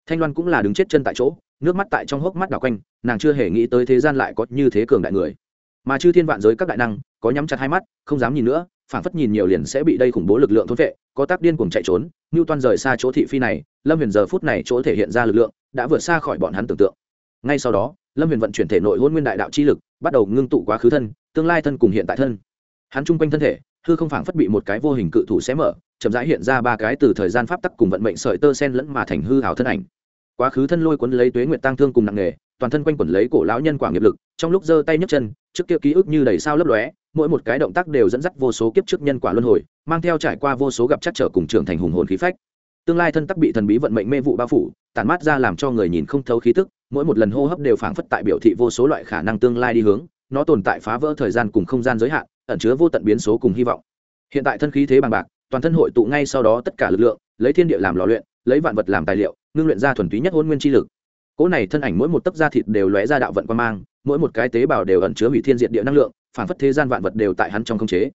Thanh loan cũng là đứng chết chân tại chỗ, nước mắt tại trong hốc mắt đảo quanh, nàng chưa hề nghĩ tới thế gian lại có như thế cường đại người. Mà chư thiên vạn giới các đại năng, có nhắm chặt hai mắt, không dám nhìn nữa phản phất nhìn nhiều liền sẽ bị đây khủng bố lực lượng thôn vệ, có tác điên cùng chạy trốn ngưu toan rời xa chỗ thị phi này, lâm huyền giờ phút này chỗ thể hiện ra lực lượng, đã vượt xa khỏi bọn hắn tưởng tượng. Ngay sau đó, lâm huyền vận chuyển thể nội hôn nguyên đại đạo chi lực, bắt đầu ngưng tụ quá khứ thân, tương lai thân cùng hiện tại thân. Hắn chung quanh thân thể, hư không phảng phất bị một cái vô hình cự thủ xé mở, chậm rãi hiện ra ba cái từ thời gian pháp tắc cùng vận mệnh sợi tơ sen lẫn mà thành hư hào thân ảnh. Quá khứ thân lôi cuốn lấy tuế nguyệt tăng thương cùng nặng nghề toàn thân quanh quẩn lấy cổ lão nhân quả nghiệp lực, trong lúc giơ tay nhấc chân, trước kia ký ức như đầy sao lấp lóe mỗi một cái động tác đều dẫn dắt vô số kiếp trước nhân quả luân hồi, mang theo trải qua vô số gặp chắc trở cùng trưởng thành hùng hồn khí phách. Tương lai thân tắc bị thần bí vận mệnh mê vụ bao phủ, tản mát ra làm cho người nhìn không thấu khí tức, mỗi một lần hô hấp đều phảng phất tại biểu thị vô số loại khả năng tương lai đi hướng, nó tồn tại phá vỡ thời gian cùng không gian giới hạn, ẩn chứa vô tận biến số cùng hy vọng. Hiện tại thân khí thế bằng bạc, toàn thân hội tụ ngay sau đó tất cả lực lượng, lấy thiên địa làm lò luyện, lấy vạn vật làm tài liệu, ngưng luyện ra thuần túy nhất hôn nguyên chi lực. Cỗ này thân ảnh mỗi một tấc da thịt đều lóe ra đạo vận quan mang mỗi một cái tế bào đều ẩn chứa hủy thiên diện địa năng lượng, phản phất thế gian vạn vật đều tại hắn trong không chế.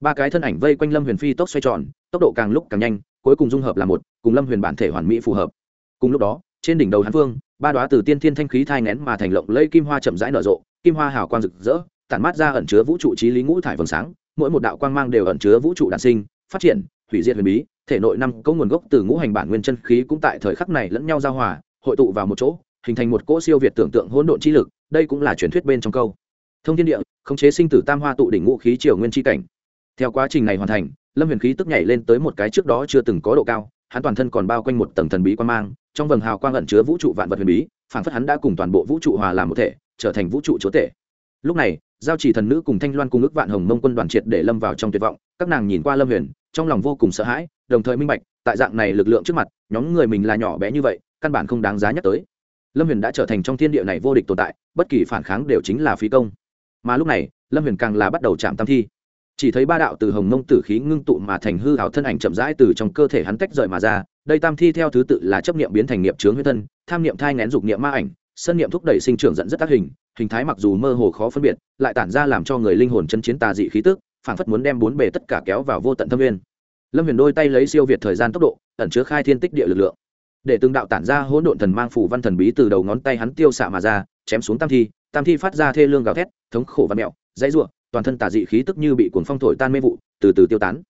Ba cái thân ảnh vây quanh lâm huyền phi tốc xoay tròn, tốc độ càng lúc càng nhanh, cuối cùng dung hợp là một, cùng lâm huyền bản thể hoàn mỹ phù hợp. Cùng lúc đó, trên đỉnh đầu hắn vương, ba đoá từ tiên thiên thanh khí thai nén mà thành lộng lây kim hoa chậm rãi nở rộ, kim hoa hào quang rực rỡ, tản mát ra ẩn chứa vũ trụ trí lý ngũ thải vầng sáng, mỗi một đạo quang mang đều ẩn chứa vũ trụ đản sinh, phát triển, hủy diệt huyền bí, thể nội năm có nguồn gốc từ ngũ hành bản nguyên chân khí cũng tại thời khắc này lẫn nhau giao hòa, hội tụ vào một chỗ hình thành một cỗ siêu việt tưởng tượng hỗn độn chi lực, đây cũng là truyền thuyết bên trong câu. Thông thiên địa, khống chế sinh tử tam hoa tụ đỉnh ngũ khí triều nguyên chi cảnh. Theo quá trình này hoàn thành, lâm huyền khí tức nhảy lên tới một cái trước đó chưa từng có độ cao, hắn toàn thân còn bao quanh một tầng thần bí quan mang, trong vầng hào quang ẩn chứa vũ trụ vạn vật huyền bí phản phất hắn đã cùng toàn bộ vũ trụ hòa làm một thể, trở thành vũ trụ chúa tể. Lúc này, giao chỉ thần nữ cùng thanh loan cùng ước vạn hồng mông quân đoàn triệt để lâm vào trong tuyệt vọng, các nàng nhìn qua lâm huyền, trong lòng vô cùng sợ hãi, đồng thời minh bạch, tại dạng này lực lượng trước mặt, nhóm người mình là nhỏ bé như vậy, căn bản không đáng giá nhắc tới lâm huyền đã trở thành trong thiên địa này vô địch tồn tại, bất kỳ phản kháng đều chính là phí công. Mà lúc này, lâm huyền càng là bắt đầu chạm tam thi. Chỉ thấy ba đạo từ hồng mông tử khí ngưng tụ mà thành hư hảo thân ảnh chậm rãi từ trong cơ thể hắn tách rời mà ra, đây tam thi theo thứ tự là chấp niệm biến thành nghiệp chướng huyết thân, tham niệm thai ngén dục niệm ma ảnh, sân niệm thúc đẩy sinh trưởng dẫn rất tác hình hình thái mặc dù mơ hồ khó phân biệt, lại tản ra làm cho người linh hồn chân chiến tà dị khí tức, phảng phất muốn đem bốn bề tất cả kéo vào vô tận thâm nguyên. Lâm huyền đôi tay lấy siêu việt thời gian tốc độ, ẩn chứa khai thiên tích địa lực lượng để từng đạo tản ra hỗn độn thần mang phủ văn thần bí từ đầu ngón tay hắn tiêu xạ mà ra, chém xuống tam thi tam thi phát ra thê lương gào thét, thống khổ và mẹo, dãy ruộng toàn thân tà dị khí tức như bị cuồng phong thổi tan mê vụ, từ từ tiêu tán.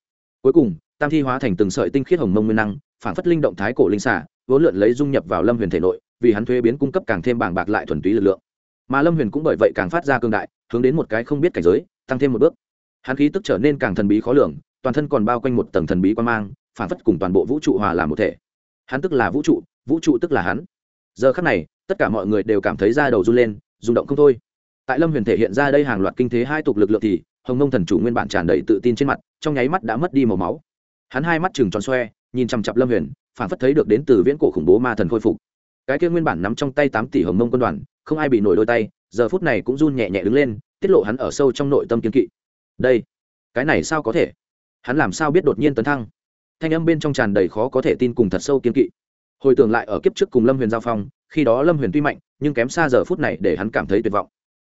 Cuối cùng, tam thi hóa thành từng sợi tinh khiết hồng mông nguyên năng, phản phất linh động thái cổ linh xả vốn lượn lấy dung nhập vào lâm huyền thể nội, vì hắn thuế biến cung cấp càng thêm bảng bạc lại thuần túy lực lượng. Mà lâm huyền cũng bởi vậy càng phát ra cương đại, hướng đến một cái không biết cảnh giới, tăng thêm một bước. Hắn khí tức trở nên càng thần bí khó lường, toàn thân còn bao quanh một tầng thần bí quan mang, phản phất cùng toàn bộ vũ trụ hòa làm một thể hắn tức là vũ trụ vũ trụ tức là hắn. Giờ khắc này, tất cả mọi người đều cảm thấy da đầu run lên, rung động không thôi. Tại lâm huyền thể hiện ra đây hàng loạt kinh thế hai tục lực lượng thì, hồng nông thần chủ nguyên bản tràn đầy tự tin trên mặt, trong nháy mắt đã mất đi màu máu. Hắn hai mắt chừng tròn xoe, nhìn chằm chặp lâm huyền phản phất thấy được đến từ viễn cổ khủng bố ma thần khôi phục. Cái kia nguyên bản nắm trong tay tám tỷ hồng mông quân đoàn, không ai bị nổi đôi tay, giờ phút này cũng run nhẹ nhẹ đứng lên, tiết lộ hắn ở sâu trong nội tâm kiên kỵ. Đây, cái này sao có thể? Hắn làm sao biết đột nhiên tấn thăng? Thanh âm bên trong tràn đầy khó có thể tin cùng thật sâu kiên kỵ. Hồi tưởng lại ở kiếp trước cùng lâm huyền giao phong, khi đó lâm huyền tuy mạnh, nhưng kém xa giờ phút này để hắn cảm thấy tuyệt vọng.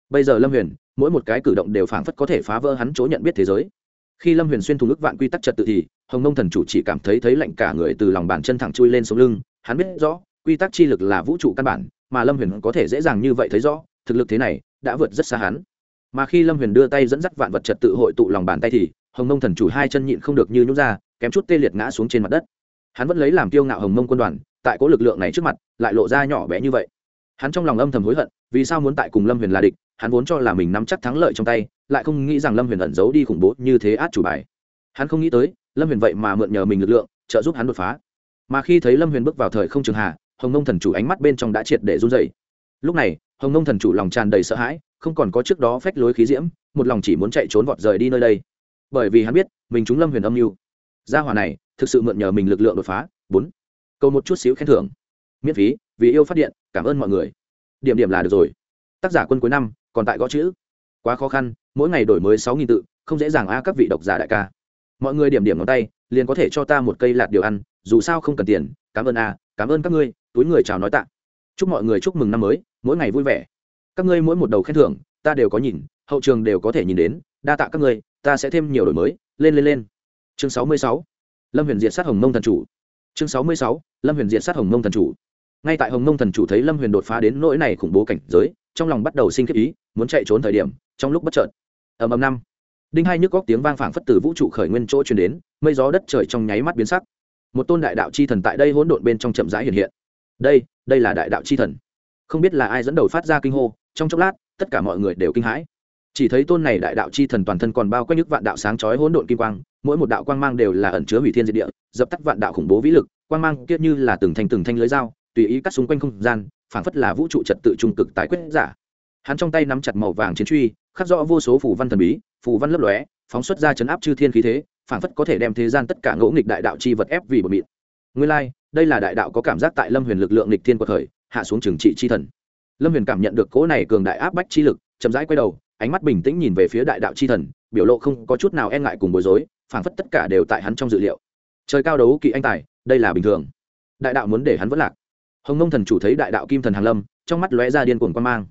Bây giờ lâm huyền, mỗi một cái cử động đều phảng phất có thể phá vỡ hắn chỗ nhận biết thế giới. Khi lâm huyền xuyên thùng ức vạn quy tắc trật tự thì, hồng nông thần chủ chỉ cảm thấy thấy lạnh cả người từ lòng bàn chân thẳng chui lên sống lưng, hắn biết rõ, quy tắc chi lực là vũ trụ căn bản, mà lâm huyền có thể dễ dàng như vậy thấy rõ, thực lực thế này đã vượt rất xa hắn. Mà khi lâm huyền đưa tay dẫn dắt vạn vật trật tự hội tụ lòng bàn tay thì, hồng nông thần chủ hai chân nhịn không được như nhút ra kém chút tê liệt ngã xuống trên mặt đất. Hắn vẫn lấy làm kiêu ngạo hồng mông quân đoàn, tại cố lực lượng này trước mặt, lại lộ ra nhỏ bé như vậy. Hắn trong lòng âm thầm hối hận, vì sao muốn tại cùng lâm huyền là địch, hắn vốn cho là mình nắm chắc thắng lợi trong tay, lại không nghĩ rằng lâm huyền ẩn giấu đi khủng bố như thế át chủ bài. Hắn không nghĩ tới, lâm huyền vậy mà mượn nhờ mình lực lượng, trợ giúp hắn đột phá. Mà khi thấy lâm huyền bước vào thời không trường hạ, hồng nông thần chủ ánh mắt bên trong đã triệt để run dày lúc này, hồng nông thần chủ lòng tràn đầy sợ hãi, không còn có trước đó phách lối khí diễm, một lòng chỉ muốn chạy trốn vọt rời đi nơi đây. Bởi vì hắn biết, mình trúng lâm huyền âm mưu gia hỏa này, thực sự mượn nhờ mình lực lượng đột phá. Bốn. Câu một chút xíu khen thưởng. Miễn phí, vì yêu phát điện, cảm ơn mọi người. Điểm điểm là được rồi. Tác giả quân cuối năm, còn tại gõ chữ. Quá khó khăn, mỗi ngày đổi mới sáu nghìn tự, không dễ dàng a các vị độc giả đại ca. Mọi người điểm điểm ngón tay, liền có thể cho ta một cây lạt điều ăn, dù sao không cần tiền. Cảm ơn a, cảm ơn các ngươi, túi người chào nói tạ. Chúc mọi người chúc mừng năm mới, mỗi ngày vui vẻ. Các ngươi mỗi một đầu khen thưởng, ta đều có nhìn, hậu trường đều có thể nhìn đến. Đa tạ các ngươi, ta sẽ thêm nhiều đổi mới. Lên lên lên chương sáu mươi sáu, lâm huyền diệt sát hồng mông thần chủ. Chương sáu mươi sáu, lâm huyền diệt sát hồng mông thần chủ. Ngay tại hồng mông thần chủ thấy lâm huyền đột phá đến nỗi này khủng bố cảnh giới, trong lòng bắt đầu sinh khiếp ý, muốn chạy trốn thời điểm, trong lúc bất chợt, ầm ầm năm, đinh hai nhức góc tiếng vang phảng phất từ vũ trụ khởi nguyên chỗ truyền đến, mây gió đất trời trong nháy mắt biến sắc. Một tôn đại đạo chi thần tại đây hỗn độn bên trong chậm rãi hiện hiện. Đây đây là đại đạo chi thần. Không biết là ai dẫn đầu phát ra kinh hô, trong chốc lát, tất cả mọi người đều kinh hãi chỉ thấy tôn này đại đạo chi thần toàn thân còn bao quanh nhức vạn đạo sáng chói hỗn độn kim quang, mỗi một đạo quang mang đều là ẩn chứa hủy thiên diệt địa, dập tắt vạn đạo khủng bố vĩ lực, quang mang kiết như là từng thành từng thanh lưới dao, tùy ý cắt xung quanh không gian, phảng phất là vũ trụ trật tự trung cực tái quyết giả. Hắn trong tay nắm chặt màu vàng chiến truy, khắc rõ vô số phù văn thần bí, phù văn lấp lóe, phóng xuất ra chấn áp chư thiên khí thế, phảng phất có thể đem thế gian tất cả ngỗ nghịch đại đạo chi vật ép vì bột mịn nguyên lai, đây là đại đạo có cảm giác tại lâm huyền lực lượng nghịch thiên quật khởi hạ xuống trừng trị chi thần. Lâm huyền cảm nhận được cỗ này cường đại áp bách chi lực, chậm rãi quay đầu ánh mắt bình tĩnh nhìn về phía đại đạo chi thần, biểu lộ không có chút nào e ngại cùng bối rối, phảng phất tất cả đều tại hắn trong dự liệu. Trời cao đấu kỵ anh tài, đây là bình thường. Đại đạo muốn để hắn vẫn lạc. Hồng nông thần chủ thấy đại đạo kim thần hàng lâm, trong mắt lóe ra điên cuồng quan mang.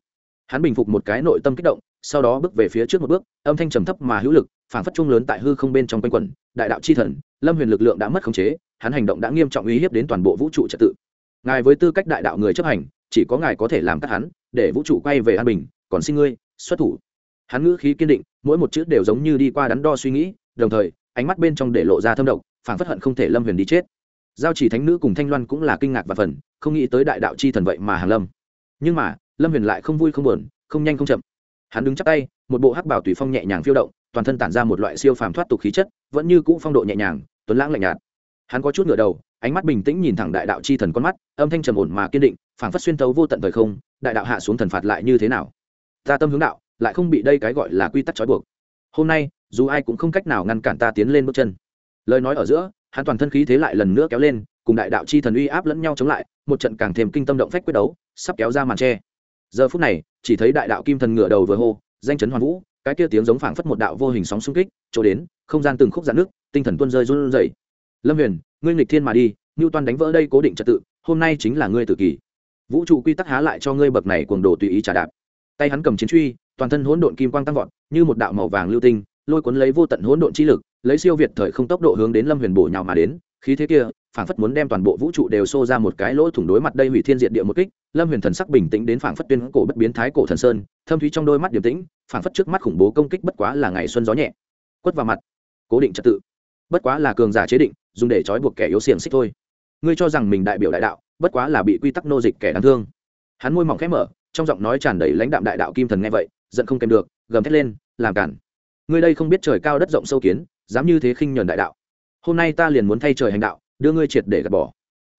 Hắn bình phục một cái nội tâm kích động, sau đó bước về phía trước một bước, âm thanh trầm thấp mà hữu lực, phảng phất trung lớn tại hư không bên trong quanh quẩn, đại đạo chi thần, lâm huyền lực lượng đã mất khống chế, hắn hành động đã nghiêm trọng uy hiếp đến toàn bộ vũ trụ trật tự. Ngài với tư cách đại đạo người chấp hành, chỉ có ngài có thể làm tắt hắn, để vũ trụ quay về an bình, còn xin ngươi xuất thủ hắn ngữ khí kiên định, mỗi một chữ đều giống như đi qua đắn đo suy nghĩ, đồng thời, ánh mắt bên trong để lộ ra thâm độc, phảng phất hận không thể lâm huyền đi chết. Giao chỉ thánh nữ cùng thanh loan cũng là kinh ngạc và phần không nghĩ tới đại đạo chi thần vậy mà hàng lâm. Nhưng mà, lâm huyền lại không vui không buồn, không nhanh không chậm. Hắn đứng chắp tay, một bộ hắc bảo tùy phong nhẹ nhàng phiêu động, toàn thân tản ra một loại siêu phàm thoát tục khí chất, vẫn như cũ phong độ nhẹ nhàng, tuấn lãng lạnh nhạt. Hắn có chút ngửa đầu, ánh mắt bình tĩnh nhìn thẳng đại đạo chi thần con mắt, âm thanh trầm ổn mà kiên định, phảng phất xuyên tấu vô tận thời không, đại đạo hạ xuống thần phạt lại như thế nào? Ta tâm hướng đạo lại không bị đây cái gọi là quy tắc trói buộc. Hôm nay, dù ai cũng không cách nào ngăn cản ta tiến lên bước chân. Lời nói ở giữa, hắn toàn thân khí thế lại lần nữa kéo lên, cùng đại đạo chi thần uy áp lẫn nhau chống lại, một trận càng thêm kinh tâm động phách quyết đấu, sắp kéo ra màn tre. Giờ phút này, chỉ thấy đại đạo kim thần ngửa đầu vừa hô, danh chấn hoàn vũ, cái kia tiếng giống phảng phất một đạo vô hình sóng xung kích, chỗ đến, không gian từng khúc giãn nước, tinh thần tuôn rơi run rẩy. Lâm huyền, ngươi nghịch thiên mà đi ngưu toan đánh vỡ đây cố định trật tự, hôm nay chính là ngươi tự kỷ vũ trụ quy tắc há lại cho ngươi bậc này cuồng đồ tùy ý trả đạp. Tay hắn cầm chiến truy toàn thân hỗn độn kim quang tăng vọt, như một đạo màu vàng lưu tinh, lôi cuốn lấy vô tận hỗn độn chi lực, lấy siêu việt thời không tốc độ hướng đến lâm huyền bổ nhào mà đến, khí thế kia, phảng phất muốn đem toàn bộ vũ trụ đều xô ra một cái lỗ thủng đối mặt đây hủy thiên diệt địa một kích, lâm huyền thần sắc bình tĩnh đến phảng phất tuyên cổ bất biến thái cổ thần sơn, thâm thúy trong đôi mắt điềm tĩnh, phảng phất trước mắt khủng bố công kích bất quá là ngày xuân gió nhẹ. Quất vào mặt. Cố định trật tự. Bất quá là cường giả chế định, dùng để trói buộc kẻ yếu xiềng xích thôi. Ngươi cho rằng mình đại biểu đại đạo, bất quá là bị quy tắc nô dịch kẻ đáng thương. Hắn môi mỏng khẽ mở, trong giọng nói tràn đầy lãnh đạm đại đạo kim thần nghe vậy giận không kèm được, gầm thét lên, làm cản. Ngươi đây không biết trời cao đất rộng sâu kiến, dám như thế khinh nhờn đại đạo. Hôm nay ta liền muốn thay trời hành đạo, đưa ngươi triệt để gạt bỏ.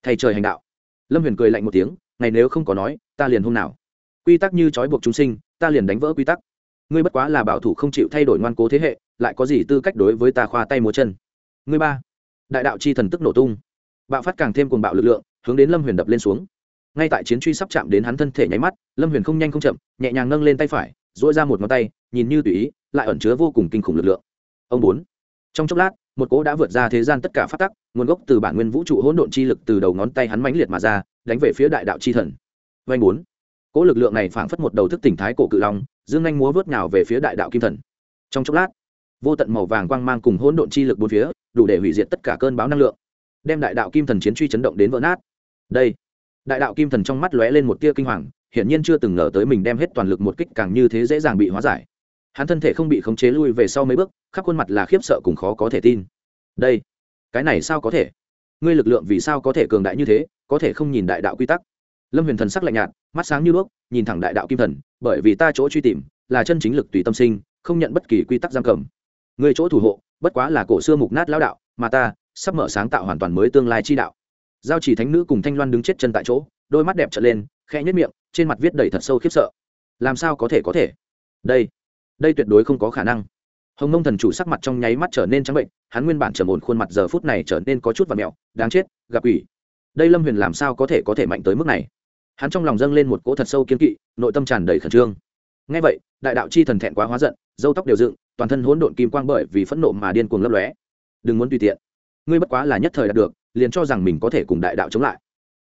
Thay trời hành đạo. Lâm huyền cười lạnh một tiếng, ngày nếu không có nói, ta liền hôm nào? Quy tắc như trói buộc chúng sinh, ta liền đánh vỡ quy tắc. Ngươi bất quá là bảo thủ không chịu thay đổi ngoan cố thế hệ, lại có gì tư cách đối với ta khoa tay múa chân? Ngươi ba. Đại đạo chi thần tức nổ tung. Bạo phát càng thêm cuồng bạo lực lượng, hướng đến lâm huyền đập lên xuống. Ngay tại chiến truy sắp chạm đến hắn thân thể nháy mắt, lâm huyền không nhanh không chậm, nhẹ nhàng nâng lên tay phải dỗi ra một ngón tay, nhìn như tùy ý, lại ẩn chứa vô cùng kinh khủng lực lượng. Ông bốn. Trong chốc lát, một cỗ đã vượt ra thế gian tất cả phát tắc, nguồn gốc từ bản nguyên vũ trụ hỗn độn chi lực từ đầu ngón tay hắn mãnh liệt mà ra, đánh về phía đại đạo chi thần. Vanh bốn. Cỗ lực lượng này phảng phất một đầu thức tỉnh thái cổ cự long, dương anh múa vớt nào về phía đại đạo kim thần. Trong chốc lát, vô tận màu vàng quang mang cùng hỗn độn chi lực bốn phía, đủ để hủy diệt tất cả cơn bão năng lượng, đem đại đạo kim thần chiến truy chấn động đến vỡ nát. Đây. Đại đạo kim thần trong mắt lóe lên một tia kinh hoàng hiển nhiên chưa từng ngờ tới mình đem hết toàn lực một kích càng như thế dễ dàng bị hóa giải. Hắn thân thể không bị khống chế lui về sau mấy bước, khắp khuôn mặt là khiếp sợ cùng khó có thể tin. Đây, cái này sao có thể? Ngươi lực lượng vì sao có thể cường đại như thế, có thể không nhìn đại đạo quy tắc? Lâm huyền thần sắc lạnh nhạt, mắt sáng như đuốc, nhìn thẳng đại đạo kim thần, bởi vì ta chỗ truy tìm là chân chính lực tùy tâm sinh, không nhận bất kỳ quy tắc giam cầm. Người chỗ thủ hộ, bất quá là cổ xưa mục nát lão đạo, mà ta sắp mở sáng tạo hoàn toàn mới tương lai chi đạo giao chỉ thánh nữ cùng thanh loan đứng chết chân tại chỗ, đôi mắt đẹp trở lên, khẽ nhất miệng, trên mặt viết đầy thật sâu khiếp sợ. Làm sao có thể có thể? Đây đây tuyệt đối không có khả năng. Hồng nông thần chủ sắc mặt trong nháy mắt trở nên trắng bệnh, hắn nguyên bản trầm ổn khuôn mặt giờ phút này trở nên có chút và mẹo, đáng chết, gặp ủy đây lâm huyền làm sao có thể có thể mạnh tới mức này? Hắn trong lòng dâng lên một cỗ thật sâu kiên kỵ, nội tâm tràn đầy khẩn trương. Ngay vậy, đại đạo chi thần thẹn quá hóa giận dâu tóc đều dựng, toàn thân hỗn độn kim quang bởi vì phẫn nộ mà điên cuồng lấp lóe. Đừng muốn tùy tiện ngươi bất quá là nhất thời đạt được, liền cho rằng mình có thể cùng đại đạo chống lại.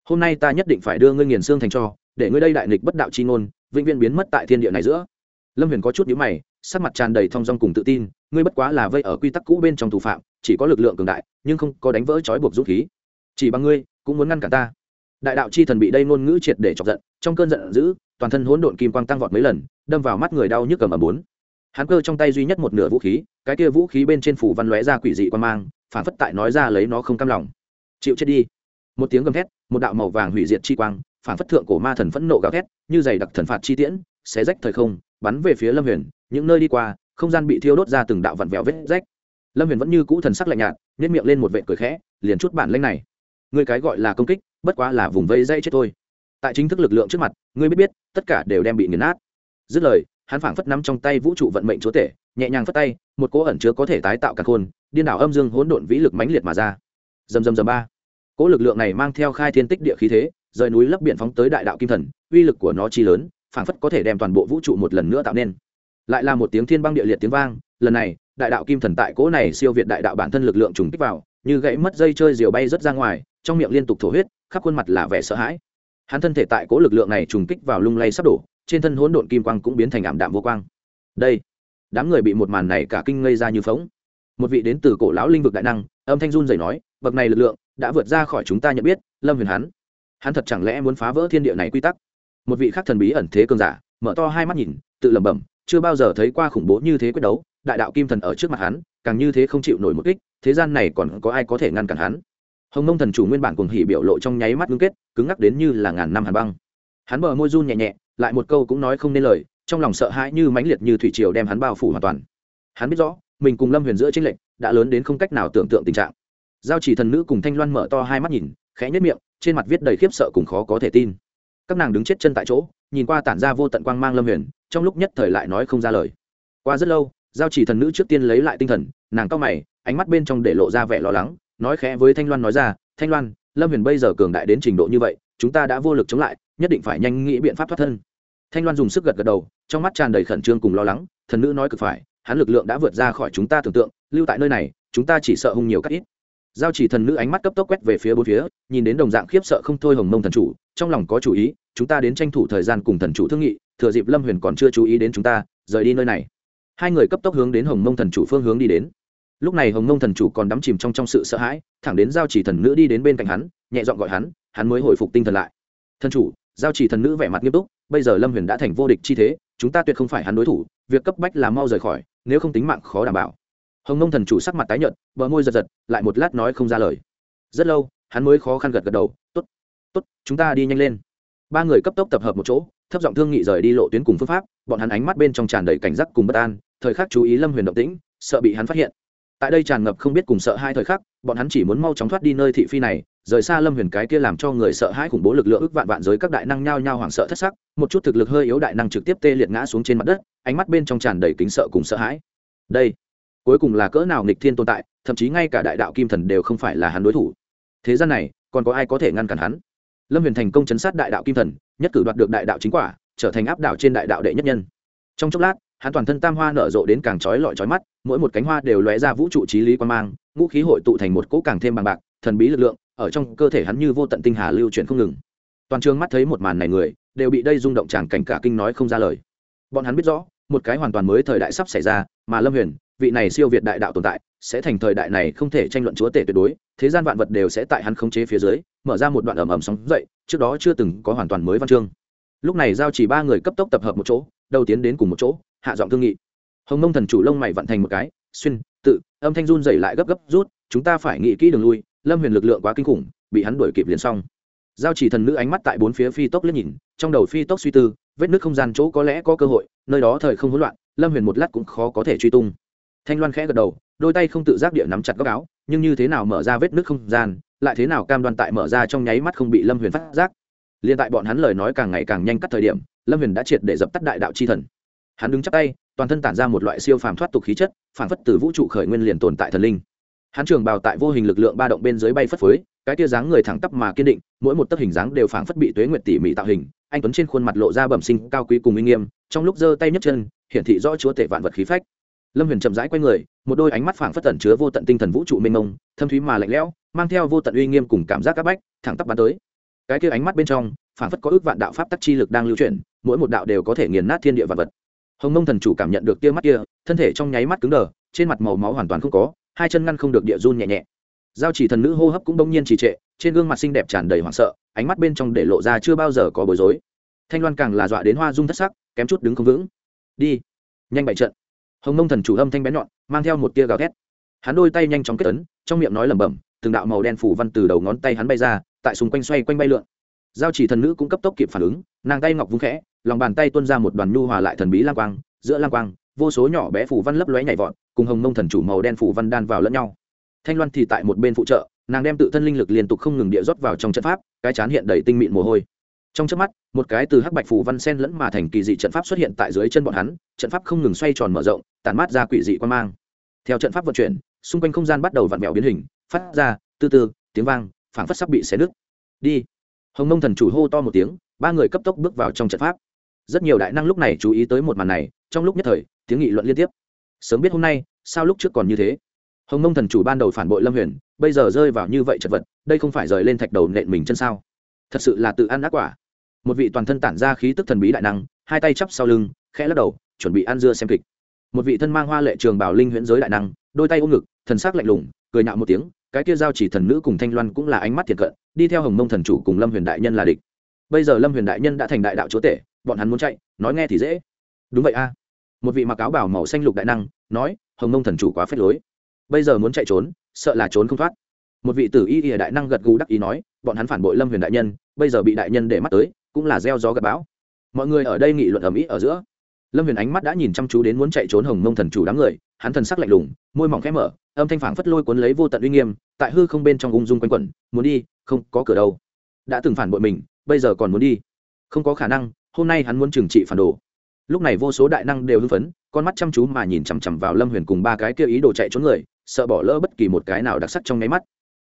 Hôm nay ta nhất định phải đưa ngươi nghiền xương thành cho, để ngươi đây đại nghịch bất đạo chi ngôn, vĩnh viễn biến mất tại thiên địa này giữa. Lâm huyền có chút nhíu mày, sắc mặt tràn đầy thong dong cùng tự tin, ngươi bất quá là vây ở quy tắc cũ bên trong thủ phạm, chỉ có lực lượng cường đại, nhưng không có đánh vỡ trói buộc dũng khí. Chỉ bằng ngươi, cũng muốn ngăn cản ta. Đại đạo chi thần bị đây ngôn ngữ triệt để chọc giận, trong cơn giận dữ, toàn thân hỗn độn kim quang tăng vọt mấy lần, đâm vào mắt người đau nhức cầm ở bốn hắn cơ trong tay duy nhất một nửa vũ khí, cái kia vũ khí bên trên phủ văn lóe ra quỷ dị quan mang, phản phất tại nói ra lấy nó không cam lòng. Chịu chết đi. Một tiếng gầm thét, một đạo màu vàng hủy diệt chi quang, phản phất thượng cổ ma thần phẫn nộ gào thét, như giày đặc thần phạt chi tiễn, xé rách thời không, bắn về phía lâm huyền, những nơi đi qua, không gian bị thiêu đốt ra từng đạo vặn vẹo vết rách. Lâm huyền vẫn như cũ thần sắc lạnh nhạt nhét miệng lên một vệ cười khẽ, liền chút bản lanh này người cái gọi là công kích, bất quá là vùng vây dây chết thôi. Tại chính thức lực lượng trước mặt, ngươi biết biết, tất cả đều đem bị nghiền nát. Dứt lời hắn phảng phất nắm trong tay vũ trụ vận mệnh chúa tể, nhẹ nhàng phất tay, một cỗ ẩn chứa có thể tái tạo cả khôn, điên đảo âm dương hỗn độn vĩ lực mãnh liệt mà ra. Dầm dầm dầm ba. Cỗ lực lượng này mang theo khai thiên tích địa khí thế, rời núi lấp biển phóng tới đại đạo kim thần, uy lực của nó chi lớn, phảng phất có thể đem toàn bộ vũ trụ một lần nữa tạo nên. Lại là một tiếng thiên băng địa liệt tiếng vang, lần này, đại đạo kim thần tại cỗ này siêu việt đại đạo bản thân lực lượng trùng kích vào, như gãy mất dây chơi diều bay rất ra ngoài, trong miệng liên tục thổ huyết, khắp khuôn mặt là vẻ sợ hãi. Hắn thân thể tại cỗ lực lượng này trùng kích vào lung lay sắp đổ trên thân hỗn độn kim quang cũng biến thành ảm đạm vô quang. Đây, đám người bị một màn này cả kinh ngây ra như phóng một vị đến từ cổ lão linh vực đại năng, âm thanh run rẩy nói, bậc này lực lượng đã vượt ra khỏi chúng ta nhận biết, lâm huyền hắn hắn thật chẳng lẽ muốn phá vỡ thiên địa này quy tắc? Một vị khác thần bí ẩn thế cường giả, mở to hai mắt nhìn, tự lẩm bẩm, chưa bao giờ thấy qua khủng bố như thế quyết đấu, đại đạo kim thần ở trước mặt hắn, càng như thế không chịu nổi một kích, thế gian này còn có ai có thể ngăn cản hắn? Hồng mông thần chủ nguyên bản cuồng hỉ biểu lộ trong nháy mắt ngưng kết, cứng ngắc đến như là ngàn năm hàn băng. Hắn bờ môi run nhẹ nhẹ lại một câu cũng nói không nên lời, trong lòng sợ hãi như mãnh liệt như thủy triều đem hắn bao phủ hoàn toàn. Hắn biết rõ, mình cùng lâm huyền giữa tranh lệch đã lớn đến không cách nào tưởng tượng tình trạng. Giao chỉ thần nữ cùng thanh loan mở to hai mắt nhìn, khẽ nhất miệng, trên mặt viết đầy khiếp sợ cùng khó có thể tin. Các nàng đứng chết chân tại chỗ, nhìn qua tản ra vô tận quang mang lâm huyền, trong lúc nhất thời lại nói không ra lời. Qua rất lâu, giao chỉ thần nữ trước tiên lấy lại tinh thần, nàng cao mày, ánh mắt bên trong để lộ ra vẻ lo lắng, nói khẽ với thanh loan nói ra, thanh loan, lâm huyền bây giờ cường đại đến trình độ như vậy, chúng ta đã vô lực chống lại nhất định phải nhanh nghĩ biện pháp thoát thân. Thanh loan dùng sức gật gật đầu, trong mắt tràn đầy khẩn trương cùng lo lắng, thần nữ nói cực phải, hắn lực lượng đã vượt ra khỏi chúng ta tưởng tượng, lưu tại nơi này, chúng ta chỉ sợ hung nhiều cách ít. Giao chỉ thần nữ ánh mắt cấp tốc quét về phía bốn phía, nhìn đến đồng dạng khiếp sợ không thôi hồng mông thần chủ, trong lòng có chủ ý, chúng ta đến tranh thủ thời gian cùng thần chủ thương nghị, thừa dịp lâm huyền còn chưa chú ý đến chúng ta, rời đi nơi này. Hai người cấp tốc hướng đến hồng mông thần chủ phương hướng đi đến. Lúc này hồng mông thần chủ còn đắm chìm trong trong sự sợ hãi, thẳng đến giao chỉ thần nữ đi đến bên cạnh hắn, nhẹ dọn gọi hắn hắn mới hồi phục tinh thần lại. Thần chủ giao chỉ thần nữ vẻ mặt nghiêm túc, bây giờ lâm huyền đã thành vô địch chi thế, chúng ta tuyệt không phải hắn đối thủ, việc cấp bách là mau rời khỏi, nếu không tính mạng khó đảm bảo. Hồng nông thần chủ sắc mặt tái nhợt, bờ môi giật giật, lại một lát nói không ra lời. Rất lâu, hắn mới khó khăn gật gật đầu t ố t t ố t chúng ta đi nhanh lên. Ba người cấp tốc tập hợp một chỗ, thấp giọng thương nghị rời đi lộ tuyến cùng phương pháp, bọn hắn ánh mắt bên trong tràn đầy cảnh giác cùng bất an, thời khắc chú ý lâm huyền động tĩnh, sợ bị hắn phát hiện. Tại đây tràn ngập không biết cùng sợ hai thời khắc, bọn hắn chỉ muốn mau chóng thoát đi nơi thị phi này rời xa lâm huyền cái kia làm cho người sợ hãi khủng bố lực lượng ức vạn vạn giới các đại năng nhao nhao hoảng sợ thất sắc, một chút thực lực hơi yếu đại năng trực tiếp tê liệt ngã xuống trên mặt đất, ánh mắt bên trong tràn đầy kính sợ cùng sợ hãi. Đây, cuối cùng là cỡ nào nghịch thiên tồn tại, thậm chí ngay cả đại đạo kim thần đều không phải là hắn đối thủ. Thế gian này, còn có ai có thể ngăn cản hắn? Lâm huyền thành công chấn sát đại đạo kim thần, nhất cử đoạt được đại đạo chính quả, trở thành áp đảo trên đại đạo đệ nhất nhân. Trong chốc lát, hắn toàn thân tam hoa nở rộ đến càng trói lọi trói mắt, mỗi một cánh hoa đều lóe ra vũ trụ trí lý quan mang, ngũ khí hội tụ thành một cỗ càng thêm bằng bạc, thần bí lực lượng ở trong cơ thể hắn như vô tận tinh hà lưu chuyển không ngừng. Toàn trường mắt thấy một màn này người, đều bị đây rung động tràng cảnh cả kinh nói không ra lời. Bọn hắn biết rõ, một cái hoàn toàn mới thời đại sắp xảy ra, mà lâm huyền, vị này siêu việt đại đạo tồn tại, sẽ thành thời đại này không thể tranh luận chúa tể tuyệt đối, thế gian vạn vật đều sẽ tại hắn khống chế phía dưới, mở ra một đoạn ẩm ẩm sóng dậy, trước đó chưa từng có hoàn toàn mới văn chương. Lúc này giao chỉ ba người cấp tốc tập hợp một chỗ, đầu tiến đến cùng một chỗ, hạ giọng thương nghị. Hồng mông thần chủ lông mày vận thành một cái, xuyên, tự, âm thanh run dày lại gấp gấp rút, chúng ta phải nghĩ kỹ đường lui lâm huyền lực lượng quá kinh khủng, bị hắn đuổi kịp liền xong. Giao chỉ thần nữ ánh mắt tại bốn phía phi tốc liếc nhìn, trong đầu phi tốc suy tư, vết nước không gian chỗ có lẽ có cơ hội, nơi đó thời không hỗn loạn, lâm huyền một lát cũng khó có thể truy tung. Thanh loan khẽ gật đầu, đôi tay không tự giác địa nắm chặt góc áo, nhưng như thế nào mở ra vết nước không gian, lại thế nào cam đoan tại mở ra trong nháy mắt không bị lâm huyền phát giác. Liền tại bọn hắn lời nói càng ngày càng nhanh cắt thời điểm, lâm huyền đã triệt để dập tắt đại đạo chi thần. Hắn đứng chắc tay, toàn thân tản ra một loại siêu phàm thoát tục khí chất phản phất từ vũ trụ khởi nguyên liền tồn tại thần linh hắn trường bào tại vô hình lực lượng ba động bên dưới bay phất phới, cái tia dáng người thẳng tắp mà kiên định, mỗi một tấc hình dáng đều phảng phất bị tuế nguyệt tỉ mỉ tạo hình, anh tuấn trên khuôn mặt lộ ra bẩm sinh, cao quý cùng uy nghiêm, trong lúc giơ tay nhấc chân, hiển thị rõ chúa tể vạn vật khí phách. Lâm huyền chậm rãi q u a y người, một đôi ánh mắt phảng phất tẩn chứa vô tận tinh thần vũ trụ mênh mông, thâm thúy mà lạnh lẽo, mang theo vô tận uy nghiêm cùng cảm giác áp bách, thẳng tắp bắn tới. Cái kia ánh mắt bên trong, phảng phất có ước vạn đạo pháp tắc chi lực đang lưu chuyển, mỗi một đạo đều có thể nghiền nát thiên địa vật vật. Hồng mông thần chủ cảm nhận được tia mắt kia, thân thể trong nháy mắt cứng đờ, trên mặt màu máu hoàn toàn không có hai chân ngăn không được địa run nhẹ nhẹ. Giao chỉ thần nữ hô hấp cũng bỗng nhiên trì trệ, trên gương mặt xinh đẹp tràn đầy hoảng sợ, ánh mắt bên trong để lộ ra chưa bao giờ có bối rối. Thanh loan càng là dọa đến hoa dung thất sắc, kém chút đứng không vững. Đi, nhanh bại trận. Hồng mông thần chủ âm thanh bén nhọn, mang theo một tia gào thét. Hắn đôi tay nhanh chóng kết ấn, trong miệng nói lẩm bẩm, từng đạo màu đen phủ văn từ đầu ngón tay hắn bay ra, tại xung quanh xoay quanh bay lượn. Giao chỉ thần nữ cũng cấp tốc kịp phản ứng, nàng tay ngọc vung khẽ, lòng bàn tay tuôn ra một đoàn nhu hòa lại thần bí lang quang, giữa lang quang vô số nhỏ bé phủ văn lấp lóe nhảy vọt, cùng hồng mông thần chủ màu đen phủ văn đan vào lẫn nhau. Thanh loan thì tại một bên phụ trợ, nàng đem tự thân linh lực liên tục không ngừng địa rót vào trong trận pháp, cái chán hiện đầy tinh mịn mồ hôi. Trong chớp mắt, một cái từ hắc bạch phủ văn sen lẫn mà thành kỳ dị trận pháp xuất hiện tại dưới chân bọn hắn, trận pháp không ngừng xoay tròn mở rộng, tản mát ra quỷ dị quan mang. Theo trận pháp vận chuyển, xung quanh không gian bắt đầu vặn vẹo biến hình, phát ra từ từ tiếng vang, phảng phất sắp bị xé nứt. Đi. Hồng nông thần chủ hô to một tiếng, ba người cấp tốc bước vào trong trận pháp. Rất nhiều đại năng lúc này chú ý tới một màn này trong lúc nhất thời, tiếng nghị luận liên tiếp. Sớm biết hôm nay, sao lúc trước còn như thế? Hồng mông thần chủ ban đầu phản bội lâm huyền, bây giờ rơi vào như vậy chật vật, đây không phải rời lên thạch đầu nện mình chân sao? Thật sự là tự ăn ác quả. Một vị toàn thân tản ra khí tức thần bí đại năng, hai tay chắp sau lưng, khẽ lắc đầu, chuẩn bị ăn dưa xem kịch. Một vị thân mang hoa lệ trường bảo linh huyễn giới đại năng, đôi tay ôm ngực, thần sắc lạnh lùng, cười nạo một tiếng, cái kia giao chỉ thần nữ cùng thanh loan cũng là ánh mắt thiệt cận, đi theo hồng mông thần chủ cùng lâm huyền đại nhân là địch. Bây giờ lâm huyền đại nhân đã thành đại đạo chúa tể, bọn hắn muốn chạy, nói nghe thì dễ. Đúng vậy a một vị mặc áo bảo màu xanh lục đại năng, nói, hồng Nông thần chủ quá phết lối. Bây giờ muốn chạy trốn, sợ là trốn không thoát. Một vị tử y y đại năng gật gù đắc ý nói, bọn hắn phản bội lâm huyền đại nhân, bây giờ bị đại nhân để mắt tới, cũng là gieo gió gặp bão. Mọi người ở đây nghị luận ầm ĩ ở giữa. Lâm huyền ánh mắt đã nhìn chăm chú đến muốn chạy trốn hồng mông thần chủ đám người, hắn thần sắc lạnh lùng, môi mỏng khẽ mở, âm thanh phảng phất lôi cuốn lấy vô tận uy nghiêm, tại hư không bên trong ung dung quanh quẩn, muốn đi, không có cửa đâu. Đã từng phản bội mình, bây giờ còn muốn đi. Không có khả năng, hôm nay hắn muốn trừng trị phản đồ lúc này vô số đại năng đều hưng phấn, con mắt chăm chú mà nhìn chằm chằm vào lâm huyền cùng ba cái kia ý đồ chạy trốn người, sợ bỏ lỡ bất kỳ một cái nào đặc sắc trong nháy mắt.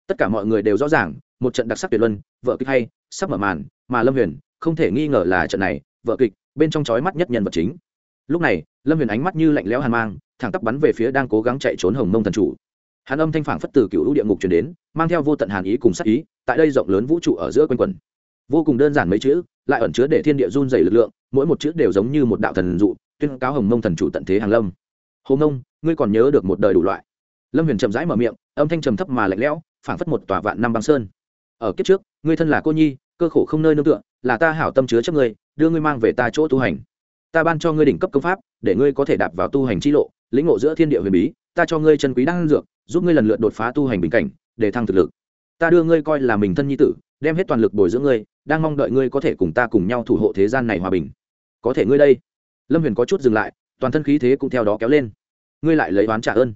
Tất cả mọi người đều rõ ràng, một trận đặc sắc tuyệt luân, vợ kịch hay, sắp mở màn, mà lâm huyền, không thể nghi ngờ là trận này, vợ kịch, bên trong chói mắt nhất nhân vật chính. Lúc này, lâm huyền ánh mắt như lạnh lẽo hàn mang, thẳng tắp bắn về phía đang cố gắng chạy trốn hồng mông thần chủ. Hàn âm thanh phản phất từ cựu lũ địa ngục chuyển đến, mang theo vô tận hàn ý cùng sắc ý, tại đây rộng lớn vũ trụ ở giữa quanh quần vô cùng đơn giản mấy chữ, lại ẩn chứa để thiên địa run dày lực lượng, mỗi một chữ đều giống như một đạo thần dụ, tuyên cáo hồng mông thần chủ tận thế hàng lâm. Hồ mông, ngươi còn nhớ được một đời đủ loại. Lâm huyền chậm rãi mở miệng, âm thanh trầm thấp mà lạnh lẽo, phảng phất một tòa vạn năm băng sơn. Ở kiếp trước, ngươi thân là cô nhi, cơ khổ không nơi nương tựa, là ta hảo tâm chứa chấp ngươi, đưa ngươi mang về ta chỗ tu hành. Ta ban cho ngươi đỉnh cấp công pháp, để ngươi có thể đạp vào tu hành chi lộ, lĩnh ngộ giữa thiên địa huyền bí, ta cho ngươi chân quý đan dược, giúp ngươi lần lượt đột phá tu hành bình cảnh, để thăng thực lực. Ta đưa ngươi coi là mình thân nhi tử, đem hết toàn lực bồi dưỡng ngươi đang mong đợi ngươi có thể cùng ta cùng nhau thủ hộ thế gian này hòa bình. Có thể ngươi đây. Lâm huyền có chút dừng lại, toàn thân khí thế cũng theo đó kéo lên. Ngươi lại lấy oán trả ơn.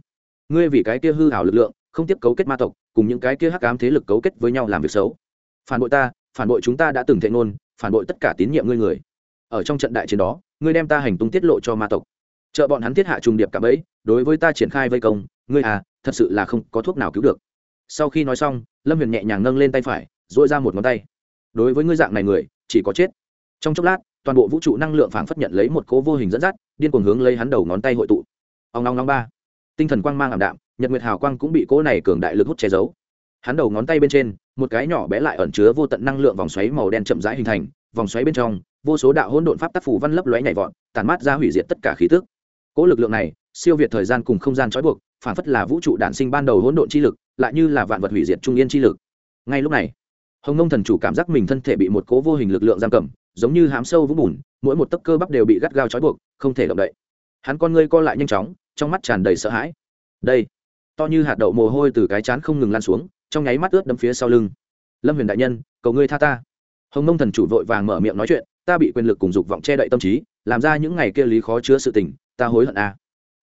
Ngươi vì cái kia hư ảo lực lượng, không tiếp cấu kết ma tộc, cùng những cái kia hắc ám thế lực cấu kết với nhau làm việc xấu. Phản bội ta, phản bội chúng ta đã từng thệ ngôn, phản bội tất cả tín nhiệm ngươi người. Ở trong trận đại chiến đó, ngươi đem ta hành tung tiết lộ cho ma tộc. Trợ bọn hắn thiết hạ trùng điệp cả bẫy, đối với ta triển khai vây công, ngươi à thật sự là không có thuốc nào cứu được. Sau khi nói xong, lâm huyền nhẹ nhàng nâng lên tay phải dội ra một ngón tay đối với ngươi dạng này người, chỉ có chết. Trong chốc lát, toàn bộ vũ trụ năng lượng phảng phất nhận lấy một cố vô hình dẫn dắt, điên cuồng hướng lấy hắn đầu ngón tay hội tụ. Ông long long ba. Tinh thần quang mang ảm đạm, nhật nguyệt hào quang cũng bị cố này cường đại lực hút che giấu. Hắn đầu ngón tay bên trên, một cái nhỏ bé lại ẩn chứa vô tận năng lượng vòng xoáy màu đen chậm rãi hình thành, vòng xoáy bên trong, vô số đạo hỗn độn pháp tác phủ văn lấp lóe nhảy vọt tàn mát ra hủy diệt tất cả khí tức. Cố lực lượng này, siêu việt thời gian cùng không gian trói buộc phản phất là vũ trụ đản sinh ban đầu hỗn độn chi lực, lại như là vạn vật hủy diệt trung yên chi lực. Ngay lúc này hồng nông thần chủ cảm giác mình thân thể bị một cố vô hình lực lượng giam cầm, giống như hám sâu vũng bùn, mỗi một tấc cơ bắp đều bị gắt gao trói buộc, không thể động đậy. Hắn con ngươi co lại nhanh chóng, trong mắt tràn đầy sợ hãi. Đây, to như hạt đậu mồ hôi từ cái chán không ngừng lan xuống, trong nháy mắt ướt đấm phía sau lưng. Lâm huyền đại nhân, cầu ngươi tha ta. Hồng nông thần chủ vội vàng mở miệng nói chuyện, ta bị quyền lực cùng dục vọng che đậy tâm trí, làm ra những ngày kia lý khó chứa sự tình, ta hối hận à.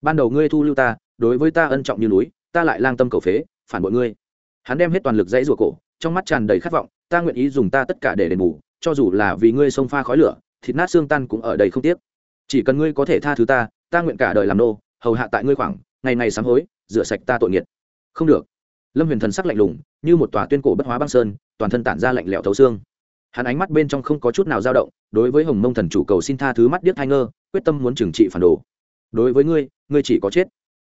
ban đầu ngươi thu lưu ta, đối với ta ân trọng như núi, ta lại lang tâm cầu phế, phản bội ngươi. Hắn đem hết toàn lực dãy rủa cổ trong mắt tràn đầy khát vọng, ta nguyện ý dùng ta tất cả để đền bù, cho dù là vì ngươi xông pha khói lửa, thịt nát xương tan cũng ở đây không tiếc. Chỉ cần ngươi có thể tha thứ ta ta nguyện cả đời làm nô, hầu hạ tại ngươi khoảng, ngày ngày sám hối, rửa sạch ta tội nghiệt. Không được. Lâm huyền thần sắc lạnh lùng, như một tòa tuyên cổ bất hóa băng sơn, toàn thân tản ra lạnh lẽo thấu xương. Hắn ánh mắt bên trong không có chút nào dao động, đối với hồng mông thần chủ cầu xin tha thứ mắt điếc hai ngơ, quyết tâm muốn trừng trị phản đồ. Đối với ngươi ngươi chỉ có chết.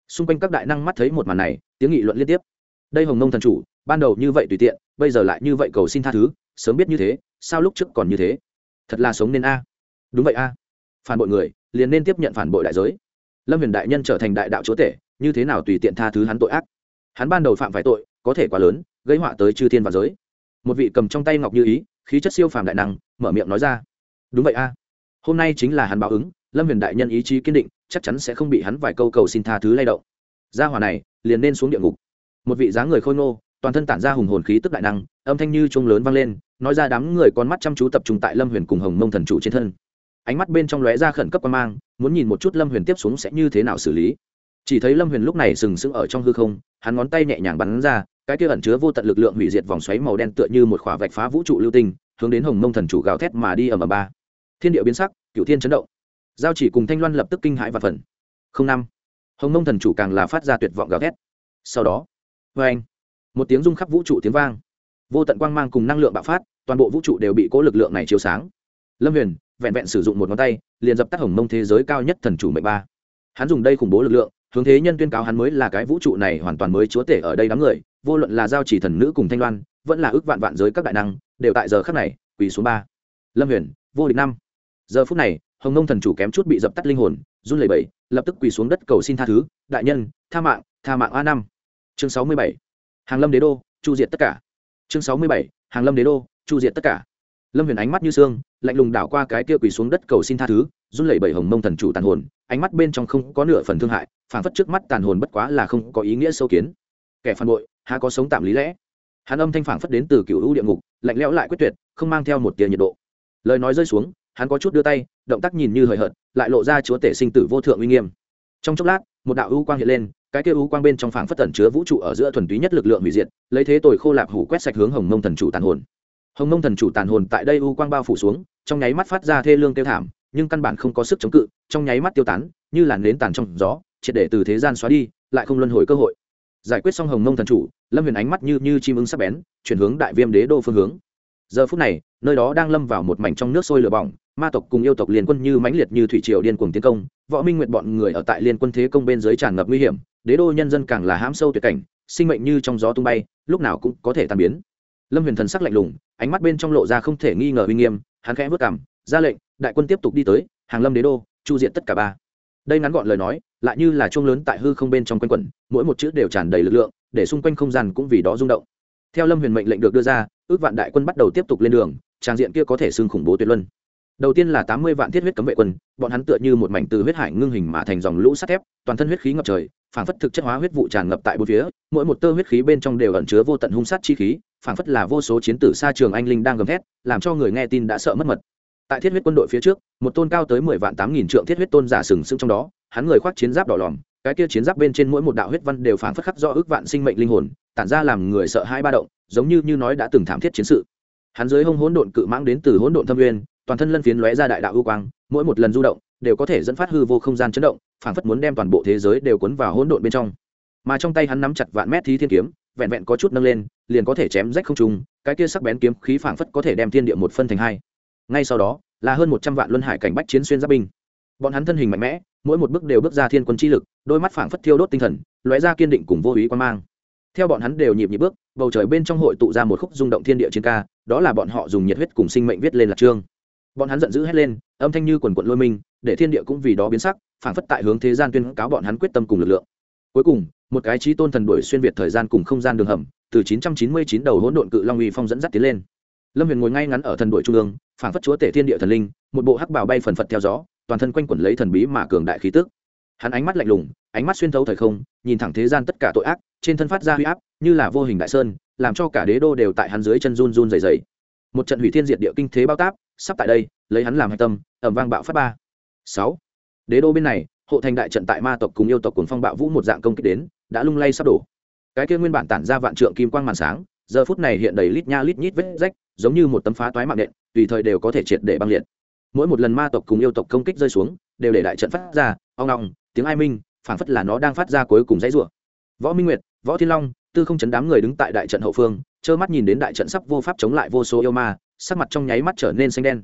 Xung quanh các đại năng mắt thấy một màn này, tiếng nghị luận liên tiếp. Đây hồng nông thần chủ ban đầu như vậy tùy tiện, bây giờ lại như vậy cầu xin tha thứ, sớm biết như thế, sao lúc trước còn như thế? Thật là sống nên a. Đúng vậy a. Phản bội người, liền nên tiếp nhận phản bội đại giới. Lâm huyền đại nhân trở thành đại đạo chúa tể, như thế nào tùy tiện tha thứ hắn tội ác? Hắn ban đầu phạm phải tội, có thể quá lớn, gây họa tới chư thiên và giới. Một vị cầm trong tay ngọc như ý, khí chất siêu phàm đại năng, mở miệng nói ra. Đúng vậy a. Hôm nay chính là hắn báo ứng, lâm huyền đại nhân ý chí kiên định, chắc chắn sẽ không bị hắn vài câu cầu xin tha thứ lay động. Gia hỏa này, liền nên xuống địa ngục. Một vị dáng người khôi ngô toàn thân tản ra hùng hồn khí tức đại năng, âm thanh như chuông lớn vang lên, nói ra đám người con mắt chăm chú tập trung tại lâm huyền cùng hồng mông thần chủ trên thân. Ánh mắt bên trong lóe ra khẩn cấp quan mang, muốn nhìn một chút lâm huyền tiếp xuống sẽ như thế nào xử lý. Chỉ thấy lâm huyền lúc này sừng sững ở trong hư không, hắn ngón tay nhẹ nhàng bắn ra, cái kia ẩn chứa vô tận lực lượng hủy diệt vòng xoáy màu đen tựa như một khỏa vạch phá vũ trụ lưu tinh, hướng đến hồng mông thần chủ gào thét mà đi ầm ầm ba. Thiên địa biến sắc cựu thiên chấn động. Giao chỉ cùng thanh loan lập tức kinh hãi và phần không năm. Hồng mông thần chủ càng là phát ra tuyệt vọng gào thét. Sau đó vê anh một tiếng rung khắp vũ trụ tiếng vang. Vô tận quang mang cùng năng lượng bạo phát, toàn bộ vũ trụ đều bị cố lực lượng này chiếu sáng. Lâm huyền, vẹn vẹn sử dụng một ngón tay, liền dập tắt hồng mông thế giới cao nhất thần chủ mệnh ba. Hắn dùng đây khủng bố lực lượng, hướng thế nhân tuyên cáo hắn mới là cái vũ trụ này hoàn toàn mới chúa tể ở đây đám người, vô luận là giao chỉ thần nữ cùng thanh loan, vẫn là ước vạn vạn giới các đại năng, đều tại giờ khắc này, quỳ số ba. Lâm huyền, vô địch năm. Giờ phút này, hồng nông thần chủ kém chút bị dập tắt linh hồn, run lẩy bẩy, lập tức quỳ xuống đất cầu xin tha thứ, đại nhân, tha mạng tha mạng a năm. Chương sáu mươi bảy hàng lâm đế đô, chu diệt tất cả. Chương sáu mươi bảy, hàng lâm đế đô, chu diệt tất cả. Lâm huyền ánh mắt như xương lạnh lùng đảo qua cái kia quỳ xuống đất cầu xin tha thứ, run lẩy bẩy hồng mông thần chủ tàn hồn, ánh mắt bên trong không có nửa phần thương hại phản phất trước mắt tàn hồn bất quá là không có ý nghĩa sâu kiến. Kẻ phản bội, há có sống tạm lý lẽ? Hắn âm thanh phản phất đến từ cựu hữu địa ngục, lạnh lẽo lại quyết tuyệt, không mang theo một tia nhiệt độ. Lời nói rơi xuống, hắn có chút đưa tay, động tác nhìn như hời hợt, lại lộ ra chúa tể sinh tử vô thượng uy nghiêm. Trong chốc lát, một đạo ưu quang hiện lên cái kia u quang bên trong phảng phất tẩn chứa vũ trụ ở giữa thuần túy nhất lực lượng hủy diệt, lấy thế tồi khô lạp hủ quét sạch hướng hồng mông thần chủ tàn hồn. Hồng mông thần chủ tàn hồn tại đây u quang bao phủ xuống, trong nháy mắt phát ra thê lương tiêu thảm, nhưng căn bản không có sức chống cự, trong nháy mắt tiêu tán, như làn nến tàn trong gió, triệt để từ thế gian xóa đi, lại không luân hồi cơ hội. Giải quyết xong hồng mông thần chủ, lâm huyền ánh mắt như như chim ưng sắp bén, chuyển hướng đại viêm đế đô phương hướng. Giờ phút này, nơi đó đang lâm vào một mảnh trong nước sôi lửa bỏng, ma tộc cùng yêu tộc liên quân như mãnh liệt như thủy triều điên cuồng tiến công, võ minh nguyện bọn người ở tại liên quân thế công bên dưới tràn ngập nguy hiểm đế đô nhân dân càng là hãm sâu tuyệt cảnh, sinh mệnh như trong gió tung bay, lúc nào cũng có thể tan biến. Lâm huyền thần sắc lạnh lùng, ánh mắt bên trong lộ ra không thể nghi ngờ uy nghiêm, hắn khẽ vất cảm ra lệnh, đại quân tiếp tục đi tới, hàng lâm đế đô, chu diện tất cả ba. Đây ngắn gọn lời nói, lại như là chuông lớn tại hư không bên trong quanh quẩn, mỗi một chữ đều tràn đầy lực lượng, để xung quanh không gian cũng vì đó rung động. Theo lâm huyền mệnh lệnh được đưa ra, ước vạn đại quân bắt đầu tiếp tục lên đường, trang diện kia có thể xưng khủng bố tuyệt luân đầu tiên là tám mươi vạn thiết huyết cấm vệ quân, bọn hắn tựa như một mảnh từ huyết hải ngưng hình mà thành dòng lũ sắt thép, toàn thân huyết khí ngập trời, phảng phất thực chất hóa huyết vụ tràn ngập tại bốn phía, mỗi một tơ huyết khí bên trong đều ẩn chứa vô tận hung sát chi khí, phảng phất là vô số chiến tử xa trường anh linh đang gầm thét, làm cho người nghe tin đã sợ mất mật. Tại thiết huyết quân đội phía trước, một tôn cao tới mười vạn tám nghìn trượng thiết huyết tôn giả sừng sững trong đó, hắn người khoác chiến giáp đỏ lòm, cái kia chiến giáp bên trên mỗi một đạo huyết văn đều phảng phất khắc do ước vạn sinh mệnh linh hồn, tản ra làm người sợ hai ba động, giống như như nói đã từng thảm thiết chiến sự. Hắn dưới hông hỗn độn cự mãng đến từ hỗn độn thâm nguyên toàn thân lân phiến lóe ra đại đạo ưu quang, mỗi một lần du động đều có thể dẫn phát hư vô không gian chấn động, phảng phất muốn đem toàn bộ thế giới đều cuốn vào hỗn độn bên trong. Mà trong tay hắn nắm chặt vạn mét thí thiên kiếm, vẹn vẹn có chút nâng lên, liền có thể chém rách không trung, cái kia sắc bén kiếm khí phảng phất có thể đem thiên địa một phân thành hai. Ngay sau đó, là hơn một trăm vạn luân hải cảnh bách chiến xuyên giáp binh. Bọn hắn thân hình mạnh mẽ, mỗi một bước đều bước ra thiên quân chi lực, đôi mắt phảng phất thiêu đốt tinh thần, lóe ra kiên định cùng vô ý quan mang. Theo bọn hắn đều nhịp nhịp bước, bầu trời bên trong hội tụ ra một khúc rung động thiên địa chiến ca, đó là bọn họ dùng nhiệt huyết cùng sinh mệnh viết lên lạc trương bọn hắn giận dữ hét lên, âm thanh như quần quận lôi mình, để thiên địa cũng vì đó biến sắc, phảng phất tại hướng thế gian tuyên cáo bọn hắn quyết tâm cùng lực lượng. Cuối cùng, một cái trí tôn thần đuổi xuyên việt thời gian cùng không gian đường hầm, từ 999 đầu hỗn độn cự long uy phong dẫn dắt tiến lên. Lâm huyền ngồi ngay ngắn ở thần đuổi trung ương, phảng phất chúa tể thiên địa thần linh, một bộ hắc bào bay phần phật theo gió, toàn thân quanh quẩn lấy thần bí mà cường đại khí tức. Hắn ánh mắt lạnh lùng, ánh mắt xuyên thấu thời không, nhìn thẳng thế gian tất cả tội ác, trên thân phát ra huy áp, như là vô hình đại sơn, làm cho cả đế đô đều tại hắn dưới chân run run dày dày một trận hủy thiên diệt địa kinh thế bao táp sắp tại đây, lấy hắn làm hạch tâm, ẩm vang bạo phát ba. Sáu. Đế đô bên này, hộ thành đại trận tại ma tộc cùng yêu tộc cùng phong bạo vũ một dạng công kích đến, đã lung lay sắp đổ. Cái kia nguyên bản tản ra vạn trượng kim quang màn sáng, giờ phút này hiện đầy lít nha lít nhít vết rách, giống như một tấm phá toái mạng nện, tùy thời đều có thể triệt để băng liệt. Mỗi một lần ma tộc cùng yêu tộc công kích rơi xuống, đều để đại trận phát ra, ong ong, tiếng ai minh, phảng phất là nó đang phát ra cuối cùng dãy rủa. Võ minh nguyệt, võ thiên long, tư không chấn đám người đứng tại đại trận hậu phương, trơ mắt nhìn đến đại trận sắp vô pháp chống lại vô số yêu ma sắc mặt trong nháy mắt trở nên xanh đen.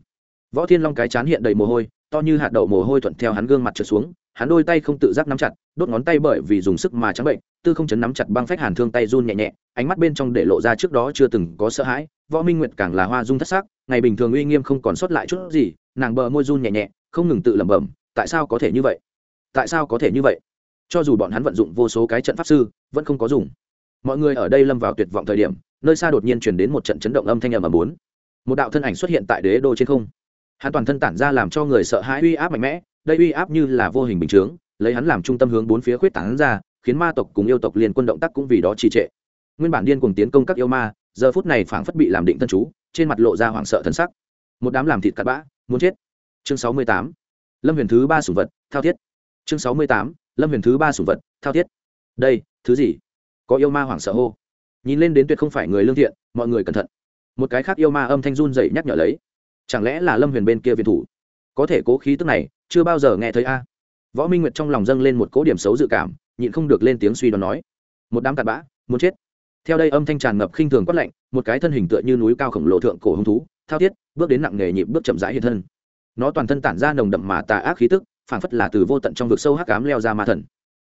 Võ thiên long cái chán hiện đầy mồ hôi, to như hạt đậu mồ hôi thuận theo hắn gương mặt trượt xuống, hắn đôi tay không tự giác nắm chặt, đốt ngón tay bởi vì dùng sức mà trắng bệnh, tư không chấn nắm chặt băng phách hàn thương tay run nhẹ nhẹ, ánh mắt bên trong để lộ ra trước đó chưa từng có sợ hãi, võ minh nguyệt càng là hoa dung thất sắc, ngày bình thường uy nghiêm không còn sót lại chút gì, nàng bờ môi run nhẹ nhẹ, không ngừng tự lẩm bẩm, tại sao có thể như vậy? Tại sao có thể như vậy? Cho dù bọn hắn vận dụng vô số cái trận pháp sư, vẫn không có dùng. Mọi người ở đây lâm vào tuyệt vọng thời điểm, nơi xa đột nhiên chuyển đến một trận chấn động âm thanh ầm ầm bốn một đạo thân ảnh xuất hiện tại đế đô trên không. Hắn toàn thân tản ra làm cho người sợ hãi uy áp mạnh mẽ, đây uy áp như là vô hình bình chướng, lấy hắn làm trung tâm hướng bốn phía khuyết tảng ra, khiến ma tộc cùng yêu tộc liên quân động tác cũng vì đó trì trệ. Nguyên bản điên cùng tiến công các yêu ma, giờ phút này phảng phất bị làm định thân chú, trên mặt lộ ra hoảng sợ thân sắc. Một đám làm thịt cắt bã, muốn chết. Chương sáu mươi tám. Lâm huyền thứ ba sủng vật, thao thiết. Chương sáu mươi tám. Lâm huyền thứ ba sủng vật, thao thiết. Đây, thứ gì? Có yêu ma hoảng sợ hô. Nhìn lên đến tuyệt không phải người lương thiện, mọi người cẩn thận một cái khác yêu ma âm thanh run dậy nhắc nhở lấy. Chẳng lẽ là lâm huyền bên kia viên thủ? Có thể cố khí tức này, chưa bao giờ nghe thấy a. Võ minh nguyệt trong lòng dâng lên một cố điểm xấu dự cảm, nhịn không được lên tiếng suy đoán nói. Một đám cặn bã, muốn chết. Theo đây âm thanh tràn ngập khinh thường quất lạnh, một cái thân hình tựa như núi cao khổng lồ thượng cổ hung thú, thao thiết, bước đến nặng nghề nhịp bước chậm rãi hiện thân. Nó toàn thân tản ra nồng đậm mà tà ác khí tức, phảng phất là từ vô tận trong vực sâu hắc cám leo ra ma thần.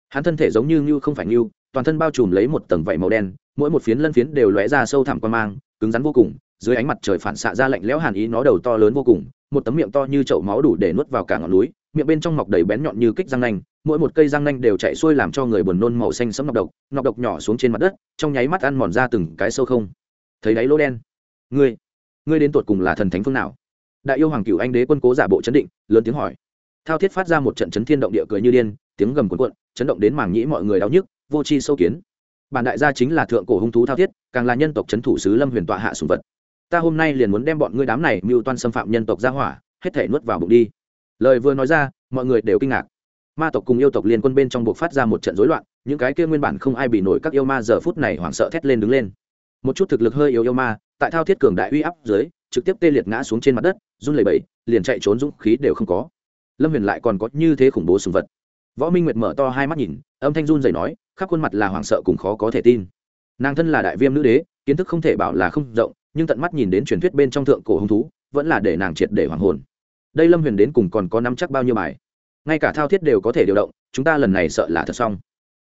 Hắn thân thể giống như ngưu không phải ngưu toàn thân bao trùm lấy một tầng vảy màu đen, mỗi một phiến lân phiến đều lóe ra sâu thẳm quan mang cứng rắn vô cùng, dưới ánh mặt trời phản xạ ra lạnh lẽo hàn ý nó đầu to lớn vô cùng, một tấm miệng to như chậu máu đủ để nuốt vào cả ngọn núi, miệng bên trong mọc đầy bén nhọn như kích răng nanh, mỗi một cây răng nanh đều chạy xuôi làm cho người buồn nôn màu xanh sẫm nọc độc nọc độc nhỏ xuống trên mặt đất, trong nháy mắt ăn mòn ra từng cái sâu không. Thấy đáy lỗ đen. Ngươi ngươi đến tột cùng là thần thánh phương nào? Đại yêu hoàng cửu anh đế quân cố giả bộ chấn định, lớn tiếng hỏi. Thao thiết phát ra một trận chấn thiên động địa cười như điên, tiếng gầm cuộn cuộn, chấn động đến màng nhĩ mọi người đau nhức, vô chi sâu kiến bản đại gia chính là thượng cổ hung thú thao thiết, càng là nhân tộc c h ấ n thủ sứ lâm huyền tọa hạ sùng vật. Ta hôm nay liền muốn đem bọn ngươi đám này mưu toan xâm phạm nhân tộc ra hỏa, hết thể nuốt vào bụng đi. Lời vừa nói ra, mọi người đều kinh ngạc. Ma tộc cùng yêu tộc liên quân bên trong buộc phát ra một trận rối loạn, những cái kia nguyên bản không ai bị nổi các yêu ma giờ phút này hoảng sợ thét lên đứng lên. Một chút thực lực hơi yếu yêu ma, tại thao thiết cường đại uy áp dưới, trực tiếp tê liệt ngã xuống trên mặt đất, run lẩy bẩy, liền chạy trốn dũng khí đều không có. Lâm huyền lại còn có như thế khủng bố sùng vật võ minh nguyệt mở to hai mắt nhìn, âm thanh run dày nói, khắp khuôn mặt là hoảng sợ cùng khó có thể tin. Nàng thân là đại viêm nữ đế, kiến thức không thể bảo là không rộng, nhưng tận mắt nhìn đến truyền thuyết bên trong thượng cổ hung thú, vẫn là để nàng triệt để hoàng hồn. Đây lâm huyền đến cùng còn có năm chắc bao nhiêu bài? Ngay cả thao thiết đều có thể điều động, chúng ta lần này sợ là thật xong.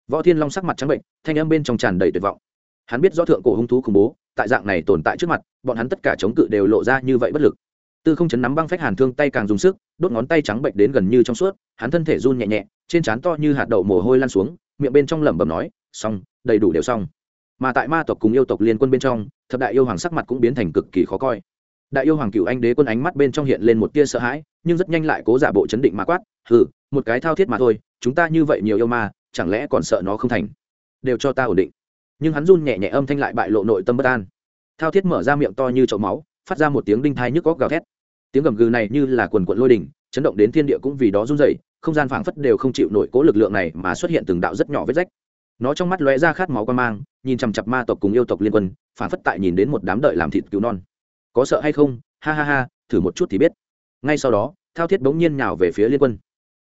Võ thiên long sắc mặt trắng bệnh, thanh âm bên trong tràn đầy tuyệt vọng. Hắn biết do thượng cổ hung thú khủng bố, tại dạng này tồn tại trước mặt, bọn hắn tất cả chống cự đều lộ ra như vậy bất lực. Tư không chấn nắm băng phách hàn thương tay càng dùng sức, đốt ngón tay trắng bệnh đến gần như trong suốt, hắn thân thể run nhẹ nhẹ trên trán to như hạt đậu mồ hôi lan xuống, miệng bên trong lẩm bẩm nói, xong, đầy đủ đều xong. Mà tại ma tộc cùng yêu tộc liên quân bên trong, thập đại yêu hoàng sắc mặt cũng biến thành cực kỳ khó coi. Đại yêu hoàng cựu anh đế quân ánh mắt bên trong hiện lên một tia sợ hãi, nhưng rất nhanh lại cố giả bộ chấn định mà quát, hừ, một cái thao thiết mà thôi, chúng ta như vậy nhiều yêu ma, chẳng lẽ còn sợ nó không thành? Đều cho ta ổn định. Nhưng hắn run nhẹ nhẹ âm thanh lại bại lộ nội tâm bất an. Thao thiết mở ra miệng to như chậu máu, phát ra một tiếng đinh thai nhức góc gào thét. Tiếng gầm gừ này như là quần quận lôi đình chấn động đến thiên địa cũng vì đó run dậy không gian phảng phất đều không chịu nổi cố lực lượng này mà xuất hiện từng đạo rất nhỏ vết rách. Nó trong mắt lóe ra khát máu quan mang, nhìn chằm chặp ma tộc cùng yêu tộc liên quân, phảng phất tại nhìn đến một đám đợi làm thịt cứu non. Có sợ hay không? Ha ha ha, thử một chút thì biết. Ngay sau đó, thao thiết bỗng nhiên nhào về phía liên quân.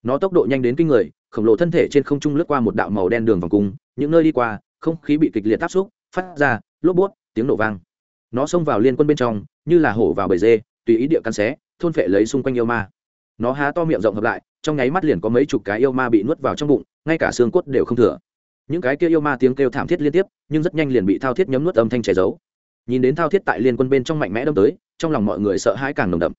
Nó tốc độ nhanh đến kinh người, khổng lồ thân thể trên không trung lướt qua một đạo màu đen đường vòng cung, những nơi đi qua, không khí bị kịch liệt áp xúc, phát ra, lốp bút tiếng nổ vang. Nó xông vào liên quân bên trong, như là hổ vào bầy dê, tùy ý địa căn xé, thôn phệ lấy xung quanh yêu ma. Nó há to miệng rộng hợp lại trong nháy mắt liền có mấy chục cái yêu ma bị nuốt vào trong bụng, ngay cả xương cốt đều không thừa. Những cái kia yêu ma tiếng kêu thảm thiết liên tiếp, nhưng rất nhanh liền bị thao thiết nhấm nuốt âm thanh che giấu. Nhìn đến thao thiết tại liên quân bên trong mạnh mẽ đâm tới, trong lòng mọi người sợ hãi càng nồng đậm.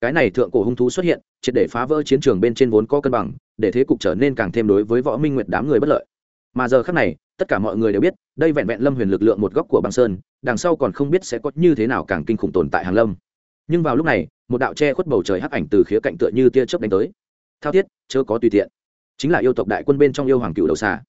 Cái này thượng cổ hung thú xuất hiện, triệt để phá vỡ chiến trường bên trên vốn có cân bằng, để thế cục trở nên càng thêm đối với võ minh nguyệt đám người bất lợi. Mà giờ khác này, tất cả mọi người đều biết, đây vẹn vẹn lâm huyền lực lượng một góc của băng sơn, đằng sau còn không biết sẽ có như thế nào càng kinh khủng tồn tại hàng lâm. Nhưng vào lúc này, một đạo che khuất bầu trời hắc ảnh từ khía cạnh tựa như tia chớp đánh tới thao thiết, chớ có tùy tiện. Chính là yêu tộc đại quân bên trong yêu hoàng cựu đầu xà.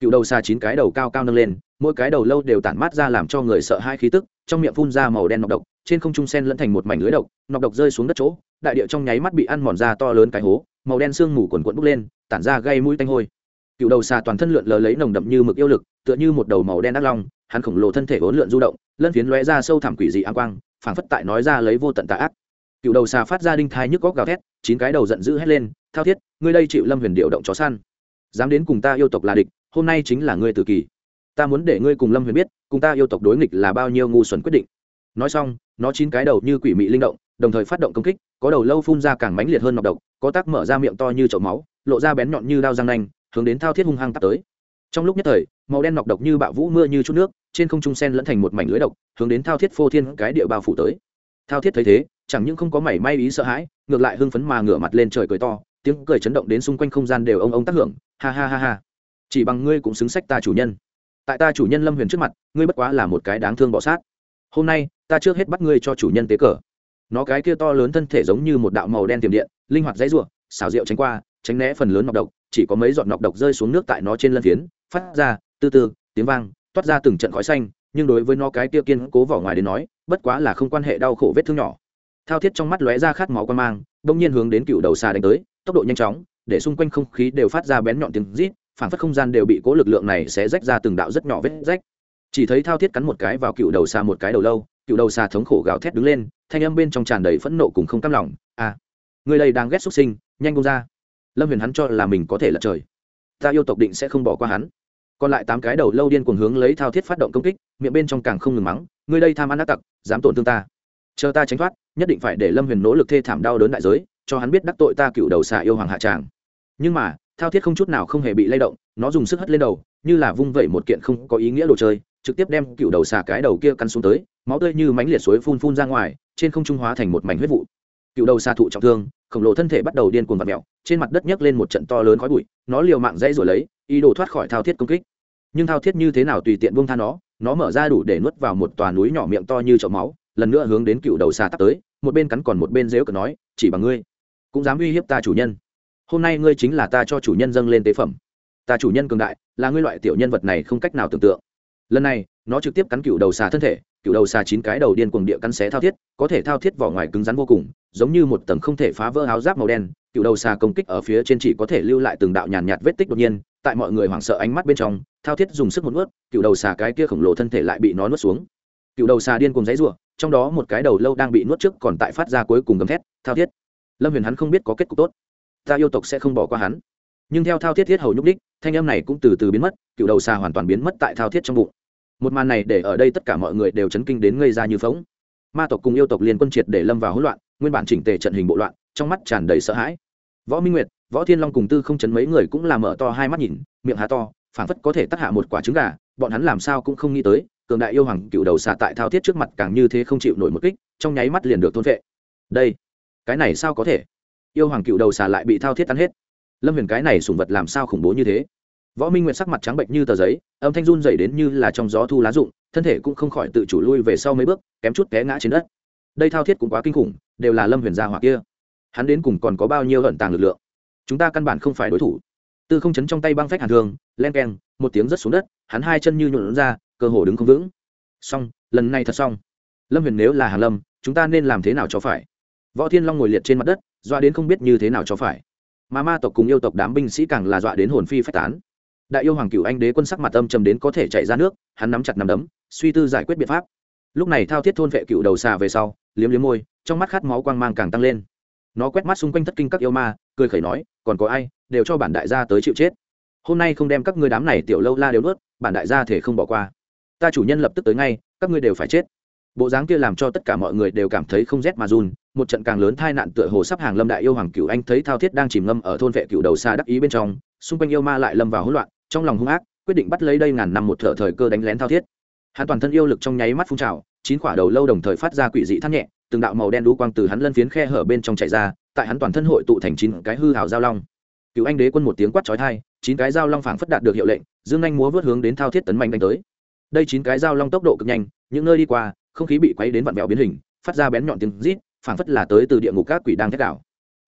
Cựu đầu xà chín cái đầu cao cao nâng lên, mỗi cái đầu lâu đều tản mát ra làm cho người sợ hai khí tức, trong miệng phun ra màu đen nọc độc, trên không trung sen lẫn thành một mảnh lưới độc, nọc độc rơi xuống đất chỗ, đại địa trong nháy mắt bị ăn mòn ra to lớn cái hố, màu đen sương mù quần quẫn bốc lên, tản ra gây mũi tanh hôi. Cựu đầu xà toàn thân lượn lờ lấy nồng đậm như mực yêu lực, tựa như một đầu màu đen ác long, hắn khổng lồ thân thể vốn lượn du động, lân phiến lóe ra sâu thẳm quỷ dị an quang, phảng phất tại nói ra lấy vô tận tà ác. Cựu đầu xà phát ra đinh thai nhức góc gào thét, chín cái đầu giận dữ hét lên thao thiết, ngươi đây chịu lâm huyền điều động chó săn. Dám đến cùng ta yêu tộc là địch, hôm nay chính là ngươi tự kỳ. Ta muốn để ngươi cùng lâm huyền biết, cùng ta yêu tộc đối nghịch là bao nhiêu ngu xuẩn quyết định. Nói xong, nó chín cái đầu như quỷ mị linh động, đồng thời phát động công kích, có đầu lâu phun ra càng mãnh liệt hơn nọc độc, có tác mở ra miệng to như chậu máu, lộ ra bén nhọn như đao răng nanh, hướng đến thao thiết hung hăng tắt tới. Trong lúc nhất thời, màu đen nọc độc như bạo vũ mưa như chút nước, trên không trung sen lẫn thành một mảnh lưới độc, hướng đến thao thiết phô thiên cái địa bao phủ tới. Thao thiết thấy thế, chẳng những không có mảy may ý sợ hãi, ngược lại hưng phấn mà ngửa mặt lên trời cười to tiếng cười chấn động đến xung quanh không gian đều ông ông tác hưởng, ha ha ha ha. Chỉ bằng ngươi cũng xứng sách ta chủ nhân. Tại ta chủ nhân lâm huyền trước mặt, ngươi bất quá là một cái đáng thương bỏ sát. Hôm nay, ta trước hết bắt ngươi cho chủ nhân tế cờ. Nó cái kia to lớn thân thể giống như một đạo màu đen tiềm điện, linh hoạt dãy ruộng xào rượu tránh qua, tránh né phần lớn nọc độc, chỉ có mấy giọt nọc độc rơi xuống nước tại nó trên lân phiến, phát ra, từ từ, tiếng vang, toát ra từng trận khói xanh, nhưng đối với nó cái kia kiên cố vỏ ngoài đến nói, bất quá là không quan hệ đau khổ vết thương nhỏ. Thao thiết trong mắt lóe ra khát máu quan mang đông nhiên hướng đến cựu đầu xa đánh tới tốc độ nhanh chóng, để xung quanh không khí đều phát ra bén nhọn tiếng rít phản phất không gian đều bị cố lực lượng này sẽ rách ra từng đạo rất nhỏ vết rách. Chỉ thấy thao thiết cắn một cái vào cựu đầu xa một cái đầu lâu, cựu đầu xa thống khổ gào thét đứng lên, thanh âm bên trong tràn đầy phẫn nộ cùng không cam lòng. À người đây đang ghét xuất sinh, nhanh công ra. Lâm huyền hắn cho là mình có thể lật trời. Ta yêu tộc định sẽ không bỏ qua hắn. Còn lại tám cái đầu lâu điên cuồng hướng lấy thao thiết phát động công kích, miệng bên trong càng không ngừng mắng, người đây tham ăn ác tặc, dám tổn thương ta. Chờ ta tránh thoát, nhất định phải để lâm huyền nỗ lực thê thảm đau đớn đại giới cho hắn biết đắc tội ta cựu đầu xà yêu hoàng hạ tràng. Nhưng mà, thao thiết không chút nào không hề bị lay động, nó dùng sức hất lên đầu, như là vung vẩy một kiện không có ý nghĩa đồ chơi, trực tiếp đem cựu đầu xà cái đầu kia căn xuống tới, máu tươi như mánh liệt suối phun phun ra ngoài, trên không trung hóa thành một mảnh huyết vụ. Cựu đầu xà thụ trọng thương, khổng lồ thân thể bắt đầu điên cuồng vặt mẹo trên mặt đất nhấc lên một trận to lớn khói bụi, nó liều mạng dãy rồi lấy, ý đồ thoát khỏi thao thiết công kích. Nhưng thao thiết như thế nào tùy tiện buông tha nó nó mở ra đủ để nuốt vào một tòa núi nhỏ miệng to như chậu máu, lần nữa hướng đến cựu đầu xà tắt tới, một bên cắn còn một bên dếu cờ nói, chỉ bằng ngươi cũng dám uy hiếp ta chủ nhân. Hôm nay ngươi chính là ta cho chủ nhân dâng lên tế phẩm. Ta chủ nhân cường đại, là ngươi loại tiểu nhân vật này không cách nào tưởng tượng. Lần này, nó trực tiếp cắn cựu đầu xà thân thể, cựu đầu xà chín cái đầu điên cuồng địa cắn xé thao thiết, có thể thao thiết vỏ ngoài cứng rắn vô cùng, giống như một tầng không thể phá vỡ áo giáp màu đen. Cựu đầu xà công kích ở phía trên chỉ có thể lưu lại từng đạo nhàn nhạt vết tích đột nhiên, tại mọi người hoảng sợ ánh mắt bên trong, thao thiết dùng sức một nuốt, cựu đầu xà cái kia khổng lồ thân thể lại bị nó nuốt xuống. Cựu đầu xà điên cuồng dãy rủa trong đó một cái đầu lâu đang bị nuốt trước còn tại phát ra cuối cùng gầm thét, thao thiết lâm huyền hắn không biết có kết cục tốt. Ta yêu tộc sẽ không bỏ qua hắn. Nhưng theo thao thiết thiết hầu nhúc đích thanh âm này cũng từ từ biến mất, cựu đầu xà hoàn toàn biến mất tại thao thiết trong bụng. Một màn này để ở đây tất cả mọi người đều chấn kinh đến ngây ra như phóng ma tộc cùng yêu tộc liền quân triệt để lâm vào hỗn loạn, nguyên bản chỉnh tề trận hình bộ loạn, trong mắt tràn đầy sợ hãi. Võ minh nguyệt, võ thiên long cùng tư không chấn mấy người cũng làm mở to hai mắt nhìn, miệng há to, phảng phất có thể tắt hạ một quả trứng gà, bọn hắn làm sao cũng không nghĩ tới, cường đại yêu hoàng cựu đầu xà tại thao thiết trước mặt càng như thế không chịu nổi một kích, trong nháy mắt liền được thôn vệ. Đây cái này sao có thể? Yêu hoàng cựu đầu xà lại bị thao thiết tan hết. Lâm huyền cái này sùng vật làm sao khủng bố như thế? Võ minh nguyệt sắc mặt trắng bệnh như tờ giấy, âm thanh run dày đến như là trong gió thu lá rụng, thân thể cũng không khỏi tự chủ lui về sau mấy bước, kém chút té ngã trên đất. Đây thao thiết cũng quá kinh khủng, đều là lâm huyền gia hỏa kia. Hắn đến cùng còn có bao nhiêu ẩn tàng lực lượng? Chúng ta căn bản không phải đối thủ. Tư không chấn trong tay băng phách hàn thường, len keng, một tiếng rất xuống đất, hắn hai chân như nhuộn ra, cơ hồ đứng không vững. Xong, lần này thật xong. Lâm huyền nếu là hàn lâm, chúng ta nên làm thế nào cho phải? Võ thiên long ngồi liệt trên mặt đất, dọa đến không biết như thế nào cho phải. Mà ma tộc cùng yêu tộc đám binh sĩ càng là dọa đến hồn phi phách tán. Đại yêu hoàng cựu anh đế quân sắc mặt âm trầm đến có thể chạy ra nước, hắn nắm chặt nắm đấm, suy tư giải quyết biện pháp. Lúc này thao thiết thôn vệ cựu đầu xà về sau, liếm liếm môi, trong mắt khát máu quang mang càng tăng lên. Nó quét mắt xung quanh thất kinh các yêu ma, cười khẩy nói, còn có ai, đều cho bản đại gia tới chịu chết. Hôm nay không đem các ngươi đám này tiểu lâu la đều nuốt, bản đại gia thể không bỏ qua. Ta chủ nhân lập tức tới ngay, các ngươi đều phải chết. Bộ dáng kia làm cho tất cả mọi người đều cảm thấy không rét mà run một trận càng lớn tai nạn tựa hồ sắp hàng lâm đại yêu hoàng cửu anh thấy thao thiết đang chìm ngâm ở thôn vệ cựu đầu xa đắc ý bên trong, xung quanh yêu ma lại lâm vào hỗn loạn, trong lòng hung ác, quyết định bắt lấy đây ngàn năm một thở thời cơ đánh lén thao thiết. Hắn toàn thân yêu lực trong nháy mắt phun trào, chín quả đầu lâu đồng thời phát ra quỷ dị thắt nhẹ, từng đạo màu đen đu quang từ hắn lân phiến khe hở bên trong chạy ra, tại hắn toàn thân hội tụ thành chín cái hư hào giao long. Cựu anh đế quân một tiếng quát chói thai chín cái giao long phảng phất đạt được hiệu lệnh, dương anh múa vớt hướng đến thao thiết tấn mạnh đánh tới. Đây chín cái giao long tốc độ cực nhanh, những nơi đi qua, không khí bị quấy đến vặn vẹo biến hình, phát ra bén nhọn tiếng rít phảng phất là tới từ địa ngục các quỷ đang thét đảo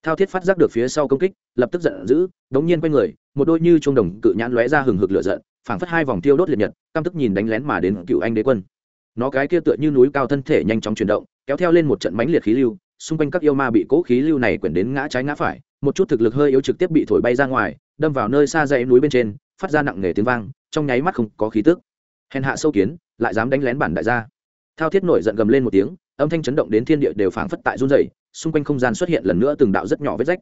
thao thiết phát giác được phía sau công kích, lập tức giận dữ, đống nhiên quay người, một đôi như trung đồng cự nhãn lóe ra hừng hực lửa giận, phảng phất hai vòng tiêu đốt liệt nhật, căm tức nhìn đánh lén mà đến cựu anh đế quân. Nó cái kia tựa như núi cao thân thể nhanh chóng chuyển động, kéo theo lên một trận mãnh liệt khí lưu, xung quanh các yêu ma bị cố khí lưu này quyển đến ngã trái ngã phải, một chút thực lực hơi yếu trực tiếp bị thổi bay ra ngoài, đâm vào nơi xa dãy núi bên trên, phát ra nặng nề tiếng vang, trong nháy mắt không có khí tức. Hèn hạ sâu kiến, lại dám đánh lén bản đại gia. Thao thiết nổi giận gầm lên một tiếng âm thanh chấn động đến thiên địa đều phảng phất tại run rẩy, xung quanh không gian xuất hiện lần nữa từng đạo rất nhỏ vết rách.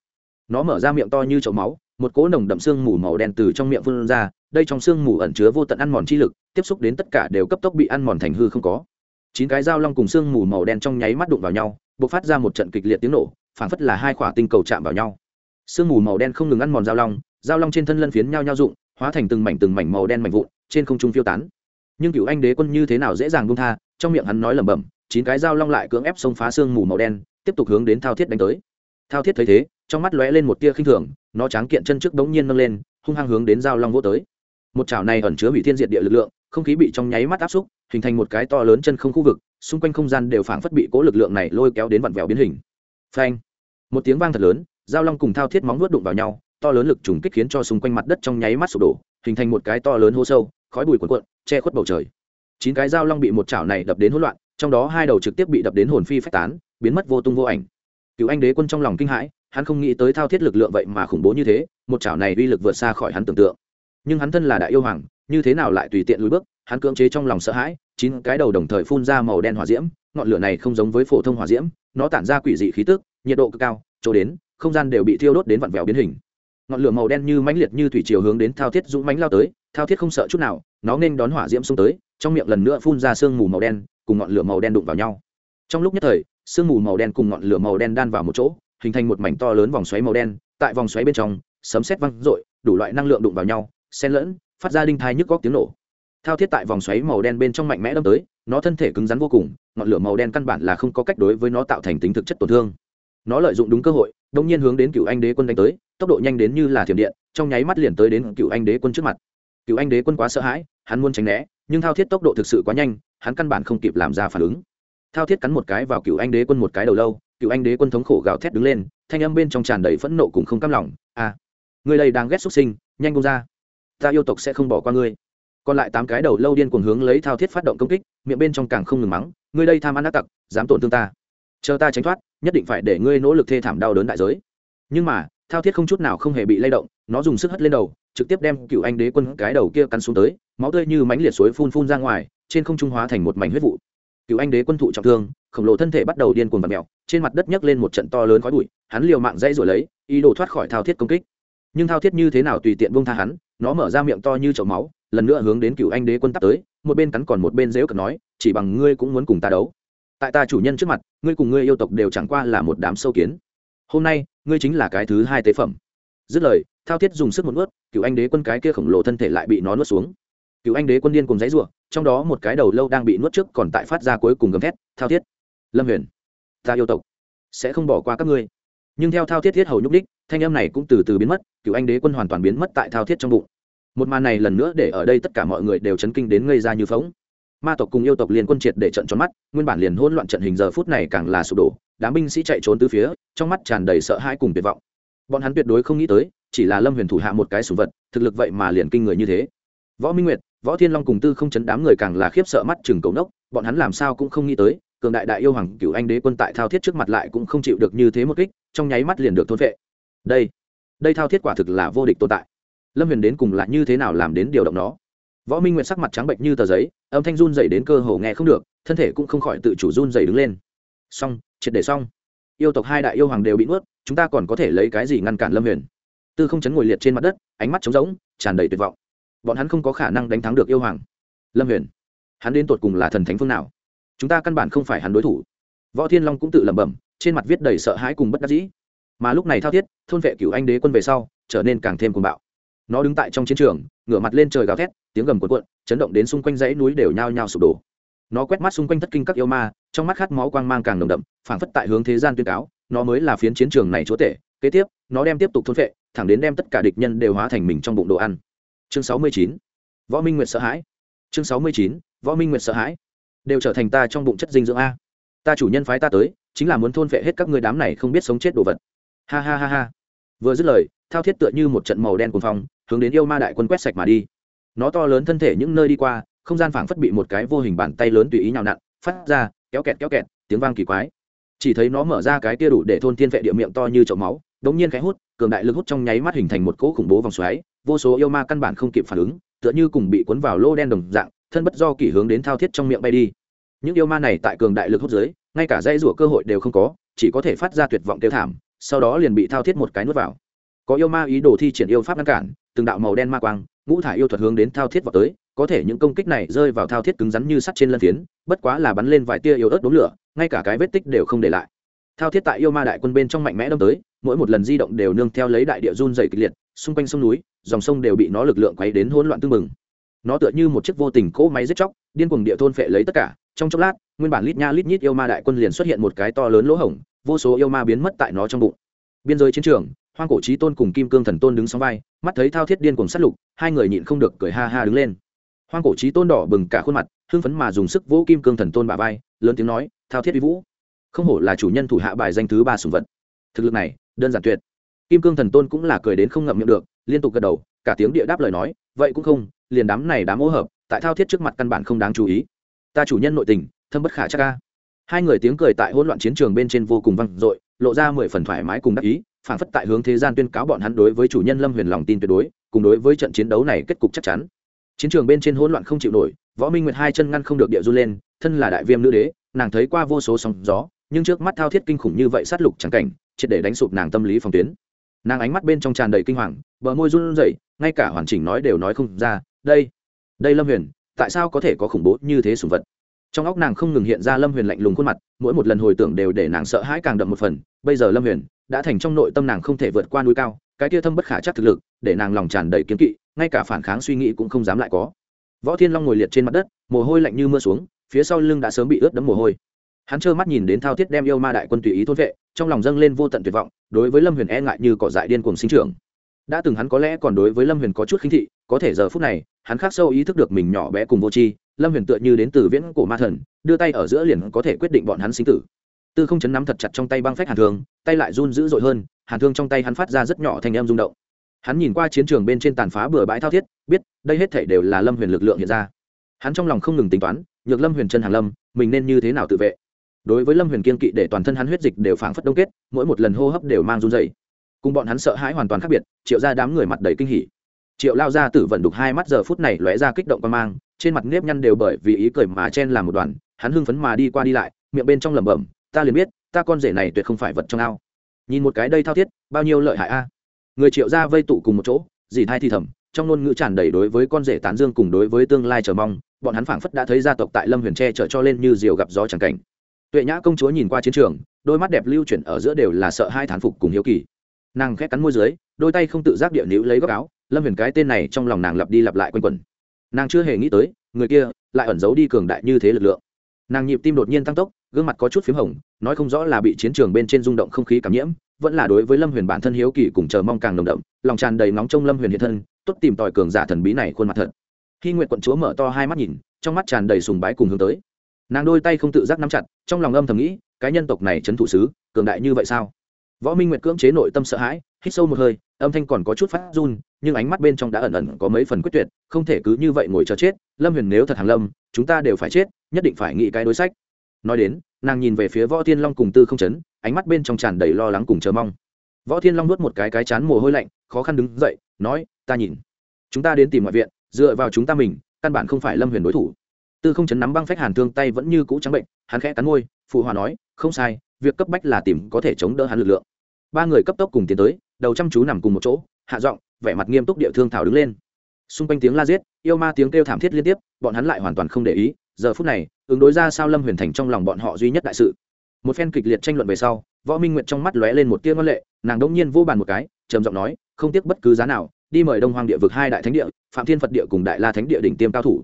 Nó mở ra miệng to như chậu máu, một cỗ nồng đậm xương mù màu đen từ trong miệng phun ra, đây trong xương mù ẩn chứa vô tận ăn mòn chi lực, tiếp xúc đến tất cả đều cấp tốc bị ăn mòn thành hư không có. Chín cái dao long cùng xương mù màu đen trong nháy mắt đụng vào nhau b ộ c phát ra một trận kịch liệt tiếng nổ, phảng phất là hai khỏa tinh cầu chạm vào nhau. Sương mù màu đen không ngừng ăn mòn dao long dao long trên thân lân phiến nhau nhau rụng, hóa thành từng mảnh từng mảnh màu đen mảnh vụn, trên không trung phiêu tán. Nhưng cựu anh đế quân như thế nào dễ dàng buông tha, trong miệng hắn nói lẩm bẩm chín cái dao long lại cưỡng ép xông phá xương mù màu đen, tiếp tục hướng đến thao thiết đánh tới. Thao thiết thấy thế, trong mắt lóe lên một tia khinh thường, nó tráng kiện chân trước đống nhiên nâng lên, hung hăng hướng đến dao long vô tới. Một chảo này ẩn chứa hủy thiên diệt địa lực lượng, không khí bị trong nháy mắt áp xúc, hình thành một cái to lớn chân không khu vực, xung quanh không gian đều phảng phất bị cố lực lượng này lôi kéo đến vặn vẹo biến hình. Phanh! Một tiếng vang thật lớn, dao long cùng thao thiết móng nuốt đụng vào nhau, to lớn lực trùng kích khiến cho xung quanh mặt đất trong nháy mắt sụp đổ, hình thành một cái to lớn hô sâu, khói bụi cuộn cuộn, che khuất bầu trời. Chín cái dao long bị một chảo này đập đến hỗn loạn trong đó hai đầu trực tiếp bị đập đến hồn phi phách tán, biến mất vô tung vô ảnh. Cựu anh đế quân trong lòng kinh hãi, hắn không nghĩ tới thao thiết lực lượng vậy mà khủng bố như thế, một chảo này uy lực vượt xa khỏi hắn tưởng tượng. Nhưng hắn thân là đại yêu hoàng, như thế nào lại tùy tiện lùi bước, hắn cưỡng chế trong lòng sợ hãi, chín cái đầu đồng thời phun ra màu đen hỏa diễm, ngọn lửa này không giống với phổ thông hỏa diễm, nó tản ra quỷ dị khí tức, nhiệt độ cực cao, chỗ đến, không gian đều bị thiêu đốt đến vặn vẹo biến hình. Ngọn lửa màu đen như mãnh liệt như thủy chiều hướng đến thao thiết dũng mãnh lao tới, thao thiết không sợ chút nào, nó nên đón hỏa diễm xông tới, trong miệng lần nữa phun ra sương mù màu đen cùng ngọn lửa màu đen đụng vào nhau. Trong lúc nhất thời, sương mù màu đen cùng ngọn lửa màu đen đan vào một chỗ, hình thành một mảnh to lớn vòng xoáy màu đen, tại vòng xoáy bên trong, sấm sét văng rội đủ loại năng lượng đụng vào nhau, xen lẫn, phát ra đinh thai nhức góc tiếng nổ. Thao thiết tại vòng xoáy màu đen bên trong mạnh mẽ đâm tới, nó thân thể cứng rắn vô cùng, ngọn lửa màu đen căn bản là không có cách đối với nó tạo thành tính thực chất tổn thương. Nó lợi dụng đúng cơ hội, đông nhiên hướng đến cựu anh đế quân đánh tới, tốc độ nhanh đến như là thiểm điện, trong nháy mắt liền tới đến cựu anh đế quân trước mặt. Cựu anh đế quân quá sợ hãi, hắn muốn tránh né, nhưng thao thiết tốc độ thực sự quá nhanh hắn căn bản không kịp làm ra phản ứng. Thao thiết cắn một cái vào cựu anh đế quân một cái đầu lâu, cựu anh đế quân thống khổ gào thét đứng lên, thanh âm bên trong tràn đầy phẫn nộ cùng không cam lòng. À người đây đang ghét xuất sinh, nhanh công ra. Ta yêu tộc sẽ không bỏ qua ngươi. Còn lại tám cái đầu lâu điên cuồng hướng lấy thao thiết phát động công kích, miệng bên trong càng không ngừng mắng, ngươi đây tham ăn ác tặc, dám tổn thương ta. Chờ ta tránh thoát, nhất định phải để ngươi nỗ lực thê thảm đau đớn đại giới. Nhưng mà, thao thiết không chút nào không hề bị lay động, nó dùng sức hất lên đầu, trực tiếp đem cựu anh đế quân cái đầu kia cắn xuống tới, máu tươi như mánh liệt suối phun phun ra ngoài trên không trung hóa thành một mảnh huyết vụ. Cựu anh đế quân thụ trọng thương, khổng lồ thân thể bắt đầu điên cuồng và mèo, trên mặt đất nhấc lên một trận to lớn khói bụi, hắn liều mạng dãy rồi lấy, ý đồ thoát khỏi thao thiết công kích. Nhưng thao thiết như thế nào tùy tiện buông tha hắn, nó mở ra miệng to như chậu máu, lần nữa hướng đến cựu anh đế quân tắt tới, một bên cắn còn một bên dễu cật nói, chỉ bằng ngươi cũng muốn cùng ta đấu. Tại ta chủ nhân trước mặt, ngươi cùng ngươi yêu tộc đều chẳng qua là một đám sâu kiến. Hôm nay, ngươi chính là cái thứ hai tế phẩm. Dứt lời, thao thiết dùng sức một ướt cựu anh đế quân cái kia khổng lồ thân thể lại bị nó nuốt xuống cựu anh đế quân điên cùng dãy ruộng trong đó một cái đầu lâu đang bị nuốt trước còn tại phát ra cuối cùng gầm thét, thao thiết, lâm huyền, ta yêu tộc, sẽ không bỏ qua các ngươi. Nhưng theo thao thiết thiết hầu nhúc đích thanh em này cũng từ từ biến mất, cựu anh đế quân hoàn toàn biến mất tại thao thiết trong bụng. Một màn này lần nữa để ở đây tất cả mọi người đều chấn kinh đến ngây ra như phóng ma tộc cùng yêu tộc liền quân triệt để trận tròn mắt, nguyên bản liền hỗn loạn trận hình giờ phút này càng là sụp đổ, đám binh sĩ chạy trốn từ phía, trong mắt tràn đầy sợ hãi cùng tuyệt vọng. Bọn hắn tuyệt đối không nghĩ tới, chỉ là lâm huyền thủ hạ một cái sùng vật, thực lực vậy mà liền kinh người như thế. Võ minh nguyệt võ thiên long cùng tư không chấn đám người càng là khiếp sợ mắt chừng cầu nốc, bọn hắn làm sao cũng không nghĩ tới, cường đại đại yêu hoàng cửu anh đế quân tại thao thiết trước mặt lại cũng không chịu được như thế một kích, trong nháy mắt liền được thôn vệ đây đây thao thiết quả thực là vô địch tồn tại. Lâm huyền đến cùng là như thế nào làm đến điều động nó? Võ minh nguyệt sắc mặt trắng bệnh như tờ giấy, âm thanh run dày đến cơ hồ nghe không được, thân thể cũng không khỏi tự chủ run dày đứng lên. Xong, triệt để xong. Yêu tộc hai đại yêu hoàng đều bị nuốt, chúng ta còn có thể lấy cái gì ngăn cản lâm huyền? Tư không chấn ngồi liệt trên mặt đất, ánh mắt trống rỗng, tràn đầy tuyệt vọng bọn hắn không có khả năng đánh thắng được yêu hoàng. Lâm huyền, hắn đến tột cùng là thần thánh phương nào? Chúng ta căn bản không phải hắn đối thủ. Võ thiên long cũng tự lẩm bẩm, trên mặt viết đầy sợ hãi cùng bất đắc dĩ. Mà lúc này thao thiết, thôn vệ cựu anh đế quân về sau, trở nên càng thêm cuồng bạo. Nó đứng tại trong chiến trường, ngửa mặt lên trời gào thét, tiếng gầm cuộn cuộn, chấn động đến xung quanh dãy núi đều nhao nhao sụp đổ. Nó quét mắt xung quanh thất kinh các yêu ma, trong mắt khát máu quang mang càng nồng đậm, phảng phất tại hướng thế gian tuyên cáo, nó mới là phiến chiến trường này chúa tể. Kế tiếp, nó đem tiếp tục thôn vệ, thẳng đến đem tất cả địch nhân đều hóa thành mình trong bụng đồ ăn chương sáu mươi chín. Võ minh nguyệt sợ hãi. Chương sáu mươi chín, võ minh nguyệt sợ hãi. Đều trở thành ta trong bụng chất dinh dưỡng a. Ta chủ nhân phái ta tới, chính là muốn thôn vệ hết các người đám này không biết sống chết đồ vật. Ha ha ha ha. Vừa dứt lời, thao thiết tựa như một trận màu đen cuồng phong, hướng đến yêu ma đại quân quét sạch mà đi. Nó to lớn thân thể những nơi đi qua, không gian phảng phất bị một cái vô hình bàn tay lớn tùy ý nhào nặn, phát ra, kéo kẹt kéo kẹt, tiếng vang kỳ quái. Chỉ thấy nó mở ra cái tia đủ để thôn tiên vệ địa miệng to như chậu máu đống nhiên khẽ hút, cường đại lực hút trong nháy mắt hình thành một cỗ khủng bố vòng xoáy, vô số yêu ma căn bản không kịp phản ứng, tựa như cùng bị cuốn vào lô đen đồng dạng, thân bất do kỷ hướng đến thao thiết trong miệng bay đi. Những yêu ma này tại cường đại lực hút dưới, ngay cả dây rủa cơ hội đều không có, chỉ có thể phát ra tuyệt vọng kêu thảm, sau đó liền bị thao thiết một cái nuốt vào. Có yêu ma ý đồ thi triển yêu pháp ngăn cản, từng đạo màu đen ma quang, ngũ thải yêu thuật hướng đến thao thiết vào tới, có thể những công kích này rơi vào thao thiết cứng rắn như sắt trên lân phiến, bất quá là bắn lên vài tia yêu ớt đốm lửa, ngay cả cái vết tích đều không để lại. Thao thiết tại yêu ma đại quân bên trong mạnh mẽ đâm tới mỗi một lần di động đều nương theo lấy đại địa run dày kịch liệt, xung quanh sông núi, dòng sông đều bị nó lực lượng quấy đến hỗn loạn tưng bừng. Nó tựa như một chiếc vô tình cỗ máy giết chóc, điên cuồng địa thôn phệ lấy tất cả, trong chốc lát, nguyên bản lít nha lít nhít yêu ma đại quân liền xuất hiện một cái to lớn lỗ hổng, vô số yêu ma biến mất tại nó trong bụng. Biên giới chiến trường, hoang cổ trí tôn cùng kim cương thần tôn đứng sóng vai, mắt thấy thao thiết điên cùng sát lục, hai người nhịn không được cười ha ha đứng lên. Hoang cổ trí tôn đỏ bừng cả khuôn mặt, hưng phấn mà dùng sức vỗ kim cương thần tôn bà vai, lớn tiếng nói, thao thiết vi vũ, không hổ là chủ nhân thủ hạ bài danh thứ ba sùng vật thực lực này, đơn giản tuyệt. Kim cương thần tôn cũng là cười đến không ngậm miệng được, liên tục gật đầu, cả tiếng địa đáp lời nói, vậy cũng không, liền đám này đám ô hợp, tại thao thiết trước mặt căn bản không đáng chú ý. Ta chủ nhân nội tình, thâm bất khả chắc ca hai người tiếng cười tại hỗn loạn chiến trường bên trên vô cùng vang dội, lộ ra mười phần thoải mái cùng đắc ý phản phất tại hướng thế gian tuyên cáo bọn hắn đối với chủ nhân lâm huyền lòng tin tuyệt đối, cùng đối với trận chiến đấu này kết cục chắc chắn. Chiến trường bên trên hỗn loạn không chịu nổi, võ minh nguyệt hai chân ngăn không được địa run lên, thân là đại viêm nữ đế, nàng thấy qua vô số sóng gió nhưng trước mắt thao thiết kinh khủng như vậy sát lục chẳng cảnh, triệt để đánh sụp nàng tâm lý phòng tuyến. Nàng ánh mắt bên trong tràn đầy kinh hoàng, bờ môi run rẩy, ngay cả hoàn chỉnh nói đều nói không ra, đây đây lâm huyền, tại sao có thể có khủng bố như thế sùng vật? Trong óc nàng không ngừng hiện ra lâm huyền lạnh lùng khuôn mặt, mỗi một lần hồi tưởng đều để nàng sợ hãi càng đậm một phần. Bây giờ lâm huyền đã thành trong nội tâm nàng không thể vượt qua núi cao, cái tia thâm bất khả chắc thực lực, để nàng lòng tràn đầy kiếm kỵ, ngay cả phản kháng suy nghĩ cũng không dám lại có. Võ thiên long ngồi liệt trên mặt đất, mồ hôi lạnh như mưa xuống, phía sau lưng đã sớm bị ướt đẫm mồ hôi hắn trơ mắt nhìn đến thao thiết đem yêu ma đại quân tùy ý thôn vệ, trong lòng dâng lên vô tận tuyệt vọng, đối với lâm huyền e ngại như cỏ dại điên cuồng sinh trưởng. Đã từng hắn có lẽ còn đối với lâm huyền có chút khinh thị, có thể giờ phút này, hắn khắc sâu ý thức được mình nhỏ bé cùng vô tri, lâm huyền tựa như đến từ viễn cổ ma thần, đưa tay ở giữa liền có thể quyết định bọn hắn sinh tử. Tư không chấn nắm thật chặt trong tay băng phách hàn thương, tay lại run dữ dội hơn, hàn thương trong tay hắn phát ra rất nhỏ thành em rung động. Hắn nhìn qua chiến trường bên trên tàn phá bừa bãi thao thiết, biết đây hết thể đều là lâm huyền lực lượng hiện ra. Hắn trong lòng không ngừng tính toán, nhược lâm huyền chân hàng lâm, mình nên như thế nào tự vệ? Đối với lâm huyền kiên kỵ để toàn thân hắn huyết dịch đều phảng phất đông kết, mỗi một lần hô hấp đều mang run dày cùng bọn hắn sợ hãi hoàn toàn khác biệt, triệu ra đám người mặt đầy kinh hỉ. Triệu lao ra tử vận đục hai mắt giờ phút này lóe ra kích động quan mang, trên mặt nếp nhăn đều bởi vì ý cười mà chen làm một đoàn, hắn hưng phấn mà đi qua đi lại, miệng bên trong lẩm bẩm, ta liền biết, ta con rể này tuyệt không phải vật trong ao. Nhìn một cái đây thao thiết, bao nhiêu lợi hại a. Người triệu ra vây tụ cùng một chỗ, dì thai thì thầm, trong ngôn ngữ tràn đầy đối với con rể tán dương cùng đối với tương lai chờ mong, bọn hắn phảng phất đã thấy gia tộc tại lâm huyền tre chở cho lên như diều gặp gió chẳng cảnh tuệ nhã công chúa nhìn qua chiến trường, đôi mắt đẹp lưu chuyển ở giữa đều là sợ hai thán phục cùng hiếu kỳ. Nàng khét cắn môi dưới, đôi tay không tự giác địa níu lấy góc áo, lâm huyền cái tên này trong lòng nàng lặp đi lặp lại quanh quẩn. Nàng chưa hề nghĩ tới, người kia lại ẩn giấu đi cường đại như thế lực lượng. Nàng nhịp tim đột nhiên tăng tốc, gương mặt có chút p h í m hồng, nói không rõ là bị chiến trường bên trên rung động không khí cảm nhiễm, vẫn là đối với lâm huyền bản thân hiếu kỳ cùng chờ mong càng nồng đậm, lòng tràn đầy nóng trong lâm huyền hiện thân, tốt tìm tòi cường giả thần bí này khuôn mặt thật. Khi nguyện quận chúa mở to hai mắt nhìn, trong mắt tràn đầy sùng bái cùng hướng tới nàng đôi tay không tự giác nắm chặt, trong lòng âm thầm nghĩ, cái nhân tộc này trấn thủ sứ cường đại như vậy sao? Võ minh nguyệt cưỡng chế nội tâm sợ hãi, hít sâu một hơi, âm thanh còn có chút phát run, nhưng ánh mắt bên trong đã ẩn ẩn có mấy phần quyết tuyệt, không thể cứ như vậy ngồi chờ chết, lâm huyền nếu thật hàng lâm, chúng ta đều phải chết, nhất định phải nghĩ cái đối sách. Nói đến, nàng nhìn về phía võ thiên long cùng tư không chấn, ánh mắt bên trong tràn đầy lo lắng cùng chờ mong. Võ thiên long nuốt một cái cái chán mồ hôi lạnh, khó khăn đứng dậy, nói, ta nhìn, chúng ta đến tìm ngoại viện, dựa vào chúng ta mình, căn bản không phải lâm huyền đối thủ tư không chấn nắm băng phách hàn thương tay vẫn như cũ trắng bệnh, hắn khẽ cắn môi, phụ hòa nói, không sai, việc cấp bách là tìm có thể chống đỡ hắn lực lượng. Ba người cấp tốc cùng tiến tới, đầu chăm chú nằm cùng một chỗ, hạ giọng, vẻ mặt nghiêm túc địa thương thảo đứng lên. Xung quanh tiếng la giết, yêu ma tiếng kêu thảm thiết liên tiếp, bọn hắn lại hoàn toàn không để ý, giờ phút này, ứng đối ra sao lâm huyền thành trong lòng bọn họ duy nhất đại sự. Một phen kịch liệt tranh luận về sau, võ minh nguyện trong mắt lóe lên một tia ngân lệ, nàng đông nhiên vô bàn một cái, trầm giọng nói, không tiếc bất cứ giá nào, đi mời đông hoang địa vực hai đại thánh địa, phạm thiên phật địa cùng đại la thánh địa đỉnh tiêm cao thủ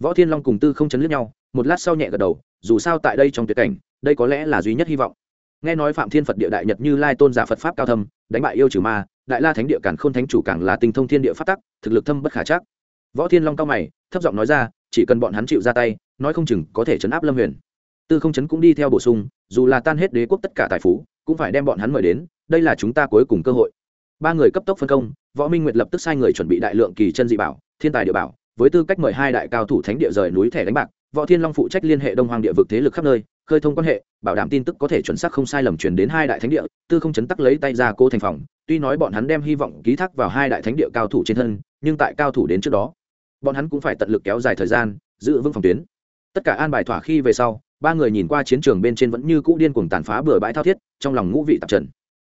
võ thiên long cùng tư không chấn liếc nhau, một lát sau nhẹ gật đầu, dù sao tại đây trong tuyệt cảnh, đây có lẽ là duy nhất hy vọng. Nghe nói phạm thiên phật địa đại nhật như lai tôn giả phật pháp cao thâm, đánh bại yêu trừ ma, đại la thánh địa cản khôn thánh chủ càng là tinh thông thiên địa phát tắc, thực lực thâm bất khả chắc. Võ thiên long cao mày, thấp giọng nói ra, chỉ cần bọn hắn chịu ra tay, nói không chừng có thể chấn áp lâm huyền. Tư không chấn cũng đi theo bổ sung, dù là tan hết đế quốc tất cả tài phú, cũng phải đem bọn hắn mời đến, đây là chúng ta cuối cùng cơ hội. Ba người cấp tốc phân công, võ minh nguyệt lập tức sai người chuẩn bị đại lượng kỳ chân dị bảo, thiên tài địa bảo với tư cách mời hai đại cao thủ thánh địa rời núi thẻ đánh bạc, võ thiên long phụ trách liên hệ đông hoàng địa vực thế lực khắp nơi, khơi thông quan hệ, bảo đảm tin tức có thể chuẩn xác không sai lầm truyền đến hai đại thánh địa, tư không chấn tắc lấy tay ra cô thành phòng. Tuy nói bọn hắn đem hy vọng ký thác vào hai đại thánh địa cao thủ trên thân, nhưng tại cao thủ đến trước đó, bọn hắn cũng phải tận lực kéo dài thời gian, giữ vững phòng tuyến. Tất cả an bài thỏa khi về sau, ba người nhìn qua chiến trường bên trên vẫn như cũ điên cuồng tàn phá bừa bãi thao thiết, trong lòng ngũ vị tạp trần.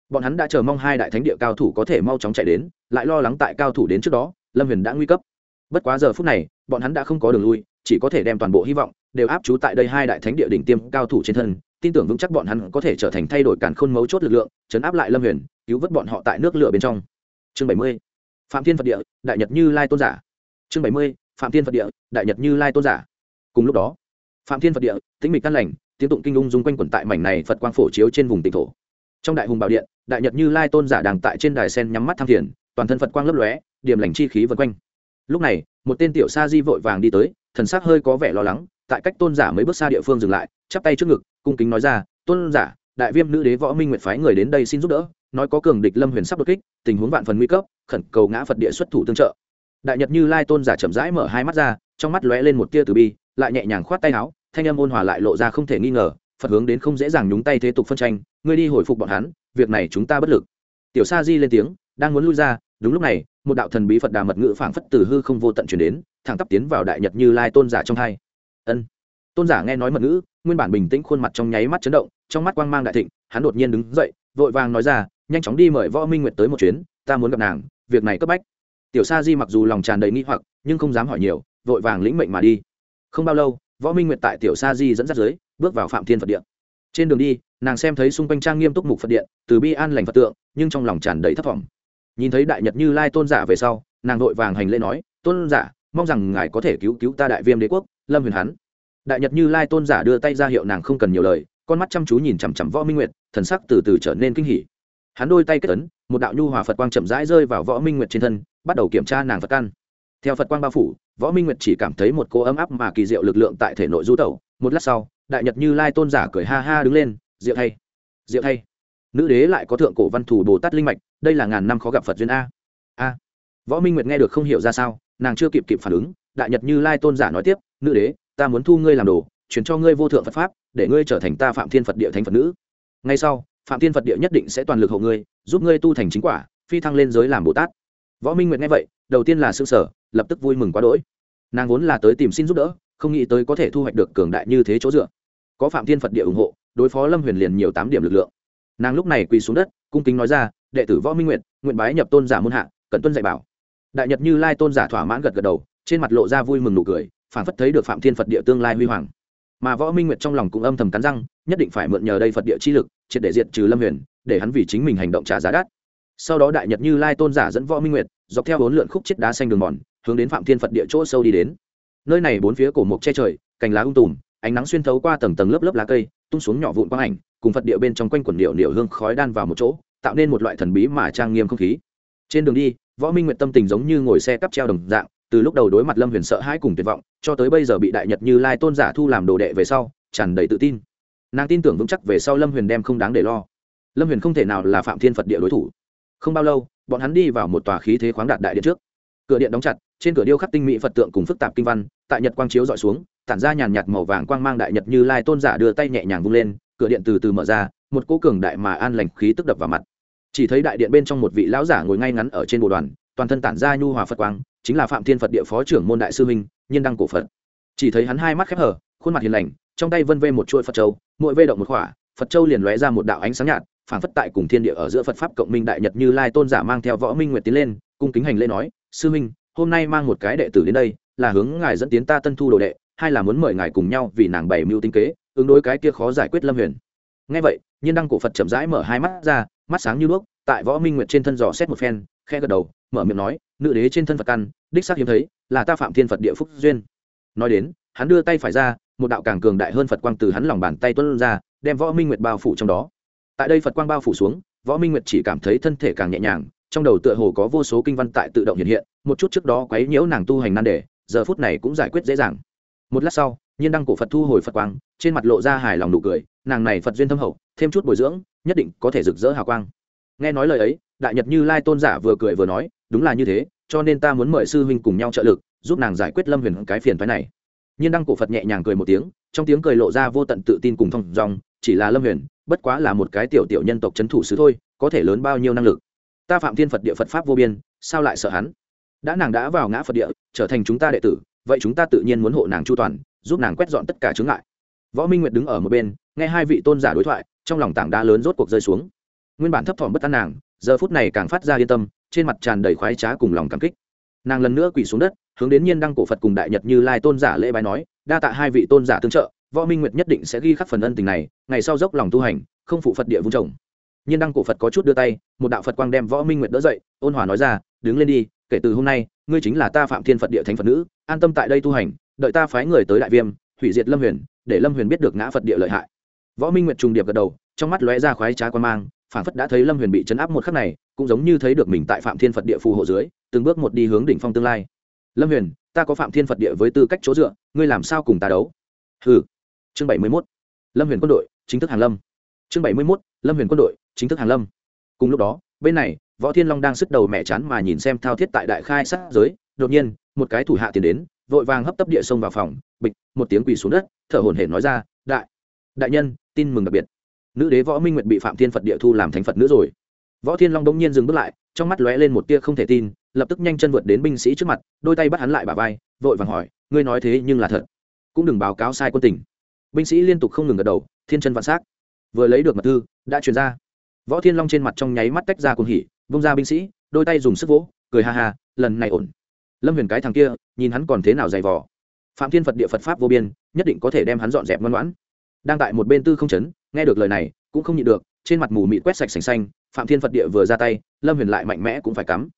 Bọn hắn đã chờ mong hai đại thánh địa cao thủ có thể mau chóng chạy đến, lại lo lắng tại cao thủ đến trước đó, lâm huyền đã nguy cấp bất quá giờ phút này, bọn hắn đã không có đường lui, chỉ có thể đem toàn bộ hy vọng đều áp trú tại đây hai đại thánh địa đỉnh tiêm cao thủ trên thân. Tin tưởng vững chắc bọn hắn có thể trở thành thay đổi cản khôn mấu chốt lực lượng, chấn áp lại lâm huyền, cứu vớt bọn họ tại nước lửa bên trong. Chương bảy mươi, phạm thiên phật địa, đại nhật như lai tôn giả. Chương bảy mươi, phạm thiên phật địa, đại nhật như lai tôn giả. Cùng lúc đó, phạm thiên phật địa, tĩnh mịch căn lành, tiếng tụng kinh ung dung quanh quẩn tại mảnh này phật quang phổ chiếu trên vùng tỉnh thổ. Trong đại hùng bảo điện, đại nhật như lai tôn giả đang tại trên đài sen nhắm mắt tham thiền, toàn thân phật quang lấp lóe, điểm lành chi khí vân quanh lúc này, một tên tiểu sa di vội vàng đi tới, thần sắc hơi có vẻ lo lắng, tại cách tôn giả mấy bước xa địa phương dừng lại, chắp tay trước ngực, cung kính nói ra, tôn giả, đại viêm nữ đế võ minh nguyện phái người đến đây xin giúp đỡ, nói có cường địch lâm huyền sắp đột kích, tình huống vạn phần nguy cấp, khẩn cầu ngã phật địa xuất thủ tương trợ. Đại nhật như lai tôn giả chậm rãi mở hai mắt ra, trong mắt lóe lên một tia từ bi, lại nhẹ nhàng khoát tay áo, thanh âm ôn hòa lại lộ ra không thể nghi ngờ, phật hướng đến không dễ dàng nhúng tay thế tục phân tranh, ngươi đi hồi phục bọn hắn, việc này chúng ta bất lực. Tiểu sa di lên tiếng, đang muốn lui ra, đúng lúc này một đạo thần bí phật đà mật ngữ phảng phất từ hư không vô tận chuyển đến, thẳng tắp tiến vào đại nhật như lai tôn giả trong hai. Ân. Tôn giả nghe nói mật ngữ, nguyên bản bình tĩnh khuôn mặt trong nháy mắt chấn động, trong mắt quang mang đại thịnh, hắn đột nhiên đứng dậy, vội vàng nói ra, nhanh chóng đi mời võ minh nguyệt tới một chuyến, ta muốn gặp nàng, việc này cấp bách. Tiểu sa di mặc dù lòng tràn đầy nghi hoặc, nhưng không dám hỏi nhiều, vội vàng lĩnh mệnh mà đi. Không bao lâu, võ minh nguyệt tại tiểu sa di dẫn dắt dưới, bước vào phạm thiên phật điện. Trên đường đi, nàng xem thấy xung quanh trang nghiêm túc mục phật điện, từ bi an lành phật tượng, nhưng trong lòng tràn đầy thất vọng nhìn thấy đại nhật như lai tôn giả về sau, nàng vội vàng hành lễ nói, tôn giả, mong rằng ngài có thể cứu cứu ta đại viêm đế quốc, lâm huyền hắn đại nhật như lai tôn giả đưa tay ra hiệu nàng không cần nhiều lời, con mắt chăm chú nhìn chằm chằm võ minh nguyệt, thần sắc từ từ trở nên kinh hỉ. Hắn đôi tay kết ấn, một đạo nhu hòa phật quang chậm rãi rơi vào võ minh nguyệt trên thân, bắt đầu kiểm tra nàng phật căn. Theo phật quang bao phủ, võ minh nguyệt chỉ cảm thấy một cô ấm áp mà kỳ diệu lực lượng tại thể nội du tẩu. Một lát sau, đại nhật như lai tôn giả cười ha ha đứng lên, diệu thay diệu thay. Nữ đế lại có thượng cổ văn thủ bồ tát linh mạch đây là ngàn năm khó gặp phật duyên a. A. Võ minh nguyệt nghe được không hiểu ra sao, nàng chưa kịp kịp phản ứng, đại nhật như lai tôn giả nói tiếp, nữ đế, ta muốn thu ngươi làm đồ chuyển cho ngươi vô thượng phật pháp, để ngươi trở thành ta phạm thiên phật địa thánh phật nữ. Ngay sau, phạm thiên phật địa nhất định sẽ toàn lực hộ ngươi, giúp ngươi tu thành chính quả, phi thăng lên giới làm bồ tát. Võ minh nguyệt nghe vậy, đầu tiên là s ư sở lập tức vui mừng quá đỗi. Nàng vốn là tới tìm xin giúp đỡ, không nghĩ tới có thể thu hoạch được cường đại như thế chỗ dựa. Có phạm thiên phật địa ủng hộ, đối phó lâm huyền liền nhiều tám điểm lực lượng. Nàng lúc này quỳ xuống đất, cung kính nói ra đệ tử võ minh nguyện nguyện bái nhập tôn giả môn hạ, cẩn tuân dạy bảo. Đại nhật như lai tôn giả thỏa mãn gật gật đầu, trên mặt lộ ra vui mừng nụ cười phản phất thấy được phạm thiên phật địa tương lai huy hoàng. Mà võ minh nguyệt trong lòng cũng âm thầm cắn răng, nhất định phải mượn nhờ đây phật địa chi lực, triệt để diệt trừ lâm huyền, để hắn vì chính mình hành động trả giá đắt. Sau đó đại nhật như lai tôn giả dẫn võ minh nguyệt, dọc theo bốn lượn khúc chết đá xanh đường mòn, hướng đến phạm thiên phật địa chỗ sâu đi đến. Nơi này bốn phía cổ mộc che trời, cành lá ung tùm, ánh nắng xuyên thấu qua tầng tầng lớp lớp lá cây, tung xuống nhỏ vụn quang ảnh, cùng phật địa bên trong quanh quần điệu điệu hương khói đan vào một chỗ tạo nên một loại thần bí mà trang nghiêm không khí. Trên đường đi, võ minh nguyệt tâm tình giống như ngồi xe cắp treo đồng dạng, từ lúc đầu đối mặt lâm huyền sợ hãi cùng tuyệt vọng, cho tới bây giờ bị đại nhật như lai tôn giả thu làm đồ đệ về sau, tràn đầy tự tin. Nàng tin tưởng vững chắc về sau lâm huyền đem không đáng để lo. Lâm huyền không thể nào là phạm thiên phật địa đối thủ. Không bao lâu, bọn hắn đi vào một tòa khí thế khoáng đạt đại điện trước. Cửa điện đóng chặt, trên cửa điêu khắc tinh mỹ phật tượng cùng phức tạp kinh văn, tại nhật quang chiếu dọi xuống, tản ra nhàn nhạt màu vàng quang mang đại nhật như lai tôn giả đưa tay nhẹ nhàng vung lên, cửa điện từ từ mở ra một cỗ cường đại mà an lành khí tức đập vào mặt. Chỉ thấy đại điện bên trong một vị lão giả ngồi ngay ngắn ở trên bồ đoàn, toàn thân tản ra nhu hòa phật quang, chính là phạm thiên phật địa phó trưởng môn đại sư minh nhân đăng cổ phật. Chỉ thấy hắn hai mắt khép hở khuôn mặt hiền lành, trong tay vân vê một chuỗi phật châu, mỗi vê động một khỏa, phật châu liền lóe ra một đạo ánh sáng nhạt phản phất tại cùng thiên địa ở giữa phật pháp cộng minh đại nhật như lai tôn giả mang theo võ minh nguyệt tiến lên, cung kính hành lễ nói, sư minh, hôm nay mang một cái đệ tử đến đây, là hướng ngài dẫn tiến ta tân thu đồ đệ, hay là muốn mời ngài cùng nhau vì nàng bày mưu tinh kế, ứng đối cái kia khó giải quyết lâm huyền? Ngay vậy, nhiên đăng cổ phật chậm rãi mở hai mắt ra, mắt sáng như đuốc, tại võ minh nguyệt trên thân dò xét một phen khe gật đầu, mở miệng nói, nữ đế trên thân phật căn, đích xác hiếm thấy, là ta phạm thiên phật địa phúc duyên. Nói đến, hắn đưa tay phải ra, một đạo càng cường đại hơn phật quang từ hắn lòng bàn tay tuân ra, đem võ minh nguyệt bao phủ trong đó. Tại đây phật quang bao phủ xuống, võ minh nguyệt chỉ cảm thấy thân thể càng nhẹ nhàng, trong đầu tựa hồ có vô số kinh văn tại tự động hiện hiện, một chút trước đó quấy nhiễu nàng tu hành nan đề, giờ phút này cũng giải quyết dễ dàng. Một lát sau nhiên đăng cổ phật thu hồi phật quang, trên mặt lộ ra hài lòng nụ cười, nàng này phật duyên thâm hậu, thêm chút bồi dưỡng, nhất định có thể rực rỡ hào quang. Nghe nói lời ấy, đại nhật như lai tôn giả vừa cười vừa nói, đúng là như thế, cho nên ta muốn mời sư huynh cùng nhau trợ lực, giúp nàng giải quyết lâm huyền cái phiền phái này. Nhiên đăng cổ phật nhẹ nhàng cười một tiếng, trong tiếng cười lộ ra vô tận tự tin cùng thông dòng, chỉ là lâm huyền, bất quá là một cái tiểu tiểu nhân tộc c h ấ n thủ sứ thôi, có thể lớn bao nhiêu năng lực. Ta phạm thiên phật địa phật pháp vô biên, sao lại sợ hắn? Đã nàng đã vào ngã phật địa, trở thành chúng ta đệ tử, vậy chúng ta tự nhiên muốn hộ nàng chu toàn giúp nàng quét dọn tất cả chướng ngại. Võ minh nguyệt đứng ở một bên, nghe hai vị tôn giả đối thoại, trong lòng tảng đá lớn rốt cuộc rơi xuống. Nguyên bản thấp thỏm bất an nàng, giờ phút này càng phát ra yên tâm, trên mặt tràn đầy khoái trá cùng lòng cảm kích. Nàng lần nữa quỳ xuống đất, hướng đến nhiên đăng cổ phật cùng đại nhật như lai tôn giả lễ bái nói, đa tạ hai vị tôn giả tương trợ, võ minh nguyệt nhất định sẽ ghi khắc phần ân tình này, ngày sau dốc lòng tu hành, không phụ phật địa vung trồng nhiên đăng cổ phật có chút đưa tay, một đạo phật quang đem võ minh nguyệt đỡ dậy, ôn hòa nói ra, đứng lên đi, kể từ hôm nay, ngươi chính là ta phạm thiên phật địa thánh phật nữ, an tâm tại đây tu hành đợi ta phái người tới đại viêm, hủy diệt lâm huyền, để lâm huyền biết được ngã phật địa lợi hại. Võ minh nguyệt trùng điệp gật đầu, trong mắt lóe ra khoái trá quan mang, phản phất đã thấy lâm huyền bị chấn áp một khắc này, cũng giống như thấy được mình tại phạm thiên phật địa phù hộ dưới, từng bước một đi hướng đỉnh phong tương lai. Lâm huyền, ta có phạm thiên phật địa với tư cách chỗ dựa, ngươi làm sao cùng ta đấu? Hừ. Chương bảy mươi mốt. Lâm huyền quân đội, chính thức hàng lâm. Chương bảy mươi mốt, lâm huyền quân đội, chính thức hàng lâm. Cùng lúc đó, bên này, võ thiên long đang sức đầu mẹ chán mà nhìn xem thao thiết tại đại khai sát giới, đột nhiên, một cái thủ hạ tiền đến vội vàng hấp tấp địa xông vào phòng, bịch, một tiếng quỳ xuống đất, thở hổn hển nói ra, đại đại nhân, tin mừng đặc biệt. Nữ đế võ minh nguyệt bị phạm thiên phật địa thu làm thánh phật nữa rồi. Võ thiên long đông nhiên dừng bước lại, trong mắt lóe lên một tia không thể tin, lập tức nhanh chân vượt đến binh sĩ trước mặt, đôi tay bắt hắn lại bà vai, vội vàng hỏi, ngươi nói thế nhưng là thật? Cũng đừng báo cáo sai quân tình. Binh sĩ liên tục không ngừng gật đầu, thiên chân vạn s á c vừa lấy được mật thư, đã truyền ra. Võ thiên long trên mặt trong nháy mắt tách ra cùng hỉ, vung ra binh sĩ, đôi tay dùng sức vỗ, cười ha ha, lần này ổn lâm huyền cái thằng kia, nhìn hắn còn thế nào dày vò. Phạm thiên phật địa phật pháp vô biên, nhất định có thể đem hắn dọn dẹp ngoan ngoãn. Đang tại một bên tư không chấn, nghe được lời này, cũng không nhịn được, trên mặt mù mịt quét sạch sành xanh, phạm thiên phật địa vừa ra tay, lâm huyền lại mạnh mẽ cũng phải cắm.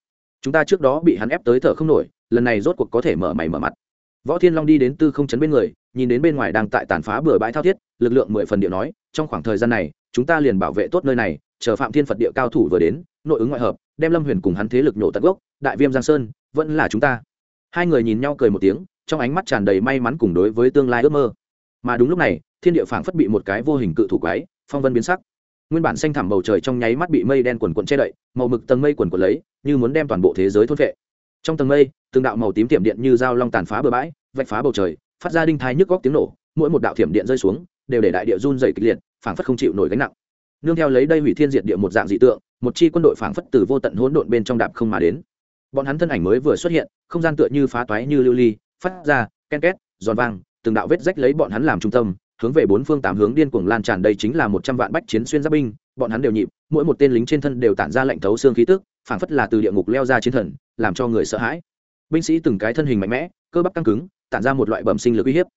Chúng ta trước đó bị hắn ép tới thở không nổi, lần này rốt cuộc có thể mở mày mở mặt. Võ thiên long đi đến tư không chấn bên người, nhìn đến bên ngoài đang tại tàn phá bừa bãi thao thiết, lực lượng mười phần địa nói, trong khoảng thời gian này, chúng ta liền bảo vệ tốt nơi này, chờ phạm thiên phật địa cao thủ vừa đến, nội ứng ngoại hợp, đem lâm huyền cùng hắn thế lực nhổ tận gốc, đại viêm giang sơn vẫn là chúng ta. Hai người nhìn nhau cười một tiếng, trong ánh mắt tràn đầy may mắn cùng đối với tương lai ước mơ. Mà đúng lúc này, thiên địa phảng phất bị một cái vô hình cự thủ quái, phong vân biến sắc. Nguyên bản xanh thẳm bầu trời trong nháy mắt bị mây đen quần quần che đậy, màu mực tầng mây quần quần lấy, như muốn đem toàn bộ thế giới thốt vệ trong tầng mây, từng đạo màu tím tiệm điện như dao long tàn phá bừa bãi, vạch phá bầu trời, phát ra đinh thai nhức góc tiếng nổ, mỗi một đạo thiểm điện rơi xuống, đều để đại địa run dày kịch liệt, phảng phất không chịu nổi gánh nặng. Nương theo lấy đây hủy thiên diệt địa một dạng dị tượng, một chi quân đội phảng phất từ vô tận hỗn độn bên trong đạp không mà đến bọn hắn thân ảnh mới vừa xuất hiện, không gian tựa như phá toái như lưu ly, phát ra ken két, giòn vang, từng đạo vết rách lấy bọn hắn làm trung tâm, hướng về bốn phương tám hướng điên cuồng lan tràn đây chính là một trăm vạn bách chiến xuyên giáp binh, bọn hắn đều nhịp, mỗi một tên lính trên thân đều tản ra lệnh thấu xương khí tức, phảng phất là từ địa ngục leo ra chiến thần, làm cho người sợ hãi. Binh sĩ từng cái thân hình mạnh mẽ, cơ bắp căng cứng, tản ra một loại bẩm sinh lực uy hiếp.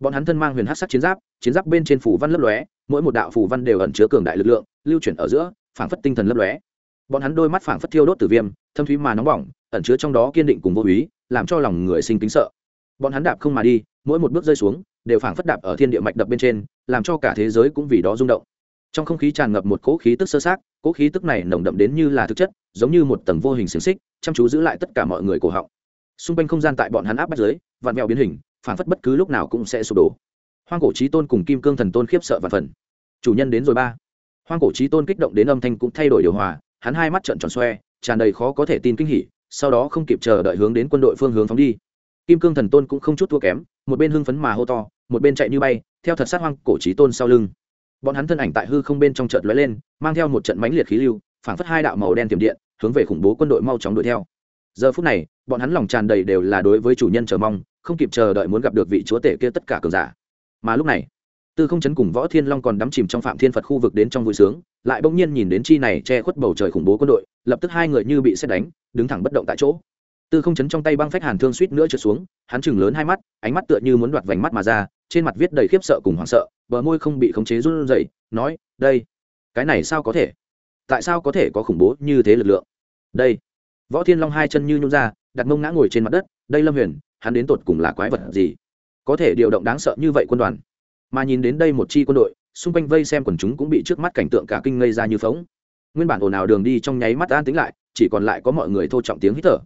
Bọn hắn thân mang huyền hát sắc chiến giáp chiến giáp bên trên phủ văn lấp lóe, mỗi một đạo phủ văn đều ẩn chứa cường đại lực lượng, lưu chuyển ở giữa, phảng phất tinh thần lấp lóe. Bọn hắn đôi mắt phảng phất thiêu đốt tử viêm, thâm thúy mà nóng bỏng ẩn chứa trong đó kiên định cùng vô úy làm cho lòng người sinh kính sợ. Bọn hắn đạp không mà đi, mỗi một bước rơi xuống, đều phảng phất đạp ở thiên địa mạch đập bên trên, làm cho cả thế giới cũng vì đó rung động. Trong không khí tràn ngập một cỗ khí tức sơ sát cỗ khí tức này nồng đậm đến như là thực chất, giống như một tầng vô hình xiềng xích, chăm chú giữ lại tất cả mọi người cổ họng. Xung quanh không gian tại bọn hắn áp bắt giới vạn mèo biến hình, phảng phất bất cứ lúc nào cũng sẽ sụp đổ. Hoang cổ trí tôn cùng kim cương thần tôn khiếp sợ và phần. Chủ nhân đến rồi ba. Hoang cổ trí tôn kích động đến âm thanh cũng thay đổi điều hòa, hắn hai mắt trợn tròn xoe, tràn đầy khó có thể tin kinh hỉ sau đó không kịp chờ đợi hướng đến quân đội phương hướng phóng đi. Kim cương thần tôn cũng không chút thua kém, một bên hưng phấn mà hô to, một bên chạy như bay, theo thật sát hoang cổ trí tôn sau lưng. Bọn hắn thân ảnh tại hư không bên trong trận lóe lên, mang theo một trận mãnh liệt khí lưu, phảng phất hai đạo màu đen tiềm điện, hướng về khủng bố quân đội mau chóng đuổi theo. Giờ phút này, bọn hắn lòng tràn đầy đều là đối với chủ nhân chờ mong, không kịp chờ đợi muốn gặp được vị chúa tể kia tất cả cường giả. Mà lúc này tư không chấn cùng võ thiên long còn đắm chìm trong phạm thiên phật khu vực đến trong vui sướng, lại bỗng nhiên nhìn đến chi này che khuất bầu trời khủng bố quân đội, lập tức hai người như bị xét đánh, đứng thẳng bất động tại chỗ. Tư không chấn trong tay băng phách hàn thương suýt nữa trượt xuống, hắn chừng lớn hai mắt, ánh mắt tựa như muốn đoạt vành mắt mà ra, trên mặt viết đầy khiếp sợ cùng hoảng sợ, bờ môi không bị khống chế run rẩy, nói, đây, cái này sao có thể? Tại sao có thể có khủng bố như thế lực lượng? Đây. Võ thiên long hai chân như nhún ra, đặt mông ngã ngồi trên mặt đất, đây lâm huyền, hắn đến tột cùng là quái vật gì? Có thể điều động đáng sợ như vậy quân đoàn? Mà nhìn đến đây một chi quân đội, xung quanh vây xem quần chúng cũng bị trước mắt cảnh tượng cả kinh ngây ra như phóng. Nguyên bản ồn ào đường đi trong nháy mắt an tính lại, chỉ còn lại có mọi người thô trọng tiếng hít thở.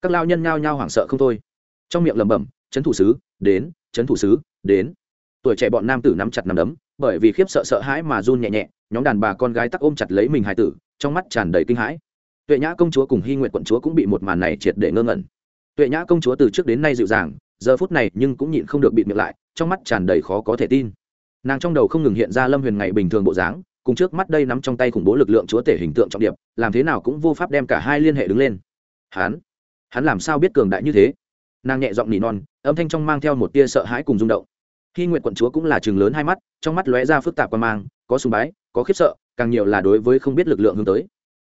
Các lao nhân nhao nhao hoảng sợ không thôi. Trong miệng lẩm bẩm, trấn thủ sứ, đến, trấn thủ sứ, đến. Tuổi trẻ bọn nam tử nắm chặt nắm đấm, bởi vì khiếp sợ sợ hãi mà run nhẹ nhẹ, nhóm đàn bà con gái tắc ôm chặt lấy mình hài tử, trong mắt tràn đầy kinh hãi. Tuệ nhã công chúa cùng hy nguyện quận chúa cũng bị một màn này triệt để ngơ ngẩn. Tuệ nhã công chúa từ trước đến nay dịu dàng giờ phút này nhưng cũng nhịn không được bịt miệng lại, trong mắt tràn đầy khó có thể tin. Nàng trong đầu không ngừng hiện ra lâm huyền ngày bình thường bộ dáng, cùng trước mắt đây nắm trong tay khủng bố lực lượng chúa tể hình tượng trọng điệp, làm thế nào cũng vô pháp đem cả hai liên hệ đứng lên. Hắn hắn làm sao biết cường đại như thế? Nàng nhẹ giọng nỉ non, âm thanh trong mang theo một tia sợ hãi cùng rung động. Khi nguyện quận chúa cũng là chừng lớn hai mắt, trong mắt lóe ra phức tạp qua mang, có sùng bái, có khiếp sợ, càng nhiều là đối với không biết lực lượng hướng tới.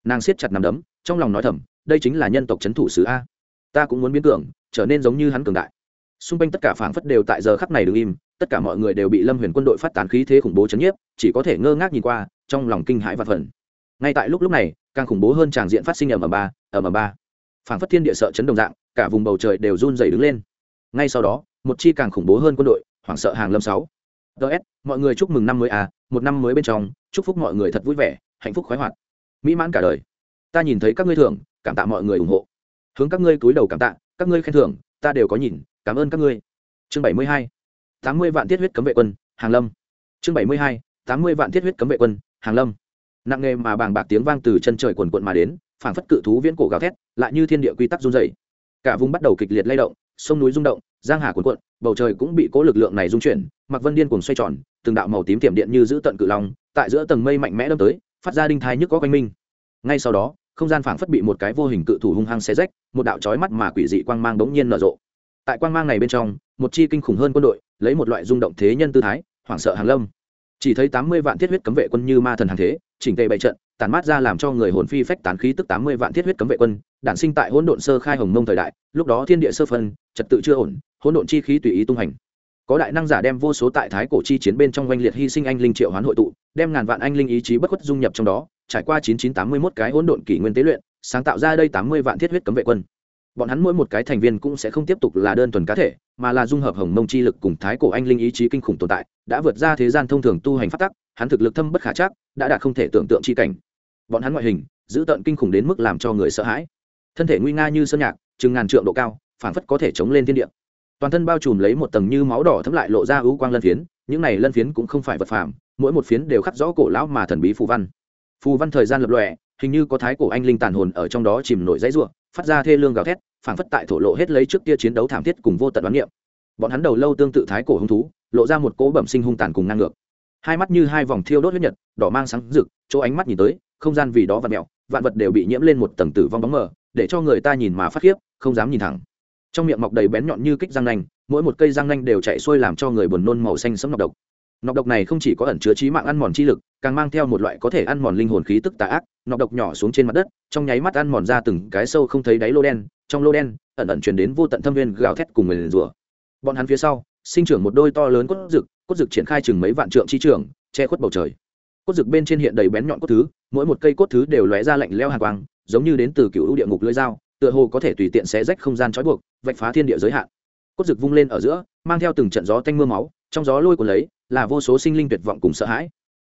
Nàng siết chặt nằm đấm, trong lòng nói thầm, đây chính là nhân tộc c h ấ n thủ sứ a. Ta cũng muốn biến cường trở nên giống như hắn cường đại xung quanh tất cả phảng phất đều tại giờ khắc này đứng im, tất cả mọi người đều bị lâm huyền quân đội phát tán khí thế khủng bố chấn nhiếp, chỉ có thể ngơ ngác nhìn qua, trong lòng kinh hãi và phần ngay tại lúc lúc này, càng khủng bố hơn tràng diện phát sinh ở m ba ở m ba. Phảng phất thiên địa sợ chấn đồng dạng, cả vùng bầu trời đều run dày đứng lên. Ngay sau đó, một chi càng khủng bố hơn quân đội, hoảng sợ hàng lâm sáu. Ts mọi người chúc mừng năm mới à một năm mới bên trong, chúc phúc mọi người thật vui vẻ, hạnh phúc khoái hoạt. Mỹ mãn cả đời. Ta nhìn thấy các ngươi thưởng, cảm tạ mọi người ủng hộ. Hướng các ngươi cúi đầu cảm tạ, các ngươi khen thưởng, ta đều có nhìn cảm ơn các ngươi. Chương bảy mươi hai, tám mươi vạn thiết huyết cấm vệ quân, hàng lâm. Chương bảy mươi hai, tám mươi vạn thiết huyết cấm vệ quân, hàng lâm. Nặng nghe mà bàng bạc tiếng vang từ chân trời quần quận mà đến, phảng phất cự thú viễn cổ gào thét, lại như thiên địa quy tắc run dày cả vùng bắt đầu kịch liệt lay động, sông núi rung động, giang hà cuồn cuộn, bầu trời cũng bị cố lực lượng này rung chuyển mặc vân điên cuồng xoay tròn, từng đạo màu tím tiềm điện như giữ tận cự long, tại giữa tầng mây mạnh mẽ đâm tới, phát ra đinh thai nhức có quanh minh ngay sau đó, không gian phảng phất bị một cái vô hình cự thủ hung hăng xé rách, một đạo chói mắt mà quỷ dị quang mang bỗng nhiên nở rộ tại quang mang này bên trong, một chi kinh khủng hơn quân đội, lấy một loại rung động thế nhân tư thái, hoảng sợ hàng lâm. Chỉ thấy tám mươi vạn thiết huyết cấm vệ quân như ma thần hàng thế, chỉnh tề bày trận tàn mát ra làm cho người hồn phi phách tán khí tức tám mươi vạn thiết huyết cấm vệ quân, đản sinh tại hỗn độn sơ khai hồng mông thời đại, lúc đó thiên địa sơ phân, trật tự chưa ổn, hỗn độn chi khí tùy ý tung hành. Có đại năng giả đem vô số tại thái cổ chi chiến bên trong oanh liệt hy sinh anh linh triệu hoán hội tụ, đem ngàn vạn anh linh ý chí bất khuất dung nhập trong đó, trải qua chín chín tám mươi mốt cái hỗn độn kỷ nguyên tế luyện, sáng tạo ra đây tám mươi vạn thiết huyết cấm vệ quân bọn hắn mỗi một cái thành viên cũng sẽ không tiếp tục là đơn thuần cá thể, mà là dung hợp hồng mông chi lực cùng thái cổ anh linh ý chí kinh khủng tồn tại, đã vượt ra thế gian thông thường tu hành phát tắc, hắn thực lực thâm bất khả chắc, đã đạt không thể tưởng tượng chi cảnh. Bọn hắn ngoại hình, giữ tận kinh khủng đến mức làm cho người sợ hãi. Thân thể nguy nga như sơn nhạc, chừng ngàn trượng độ cao, phảng phất có thể chống lên thiên địa. Toàn thân bao trùm lấy một tầng như máu đỏ thấm lại lộ ra ưu quang lân phiến, những này lân phiến cũng không phải vật phàm, mỗi một phiến đều khắc rõ cổ lão mà thần bí phù văn. Phù văn thời gian lập lòe, hình như có thái cổ anh linh tàn hồn ở trong đó chìm nổi dãy ruộng phát ra thê lương gào thét, phảng phất tại thổ lộ hết lấy trước kia chiến đấu thảm thiết cùng vô tận đoán niệm. Bọn hắn đầu lâu tương tự thái cổ hung thú, lộ ra một cỗ bẩm sinh hung tàn cùng năng ngược. Hai mắt như hai vòng thiêu đốt huyết nhật, đỏ mang sáng rực, chỗ ánh mắt nhìn tới, không gian vì đó và mẹo vạn vật đều bị nhiễm lên một tầng tử vong bóng mờ, để cho người ta nhìn mà phát khiếp, không dám nhìn thẳng. Trong miệng mọc đầy bén nhọn như kích răng nanh, mỗi một cây răng nanh đều chạy xuôi làm cho người buồn nôn màu xanh sẫm nọc độc nọc độc này không chỉ có ẩn chứa trí mạng ăn mòn chi lực, càng mang theo một loại có thể ăn mòn linh hồn khí tức tà ác. Nọc độc nhỏ xuống trên mặt đất, trong nháy mắt ăn mòn ra từng cái sâu không thấy đáy lô đen. Trong lô đen, ẩn ẩn truyền đến vô tận thâm viên gào thét cùng người liền rủa. Bọn hắn phía sau, sinh trưởng một đôi to lớn cốt rực cốt rực triển khai chừng mấy vạn trượng chi trường, che khuất bầu trời. Cốt rực bên trên hiện đầy bén nhọn cốt thứ, mỗi một cây cốt thứ đều lóe ra lạnh leo hàng quang, giống như đến từ cựu địa ngục lưỡi dao, tựa hồ có thể tùy tiện xé rách không gian trói buộc, vạch phá thiên địa giới hạn. Cốt rực vung lên ở giữa, mang theo từng trận gió tanh mưa máu, trong gió lôi cuốn lấy là vô số sinh linh tuyệt vọng cùng sợ hãi.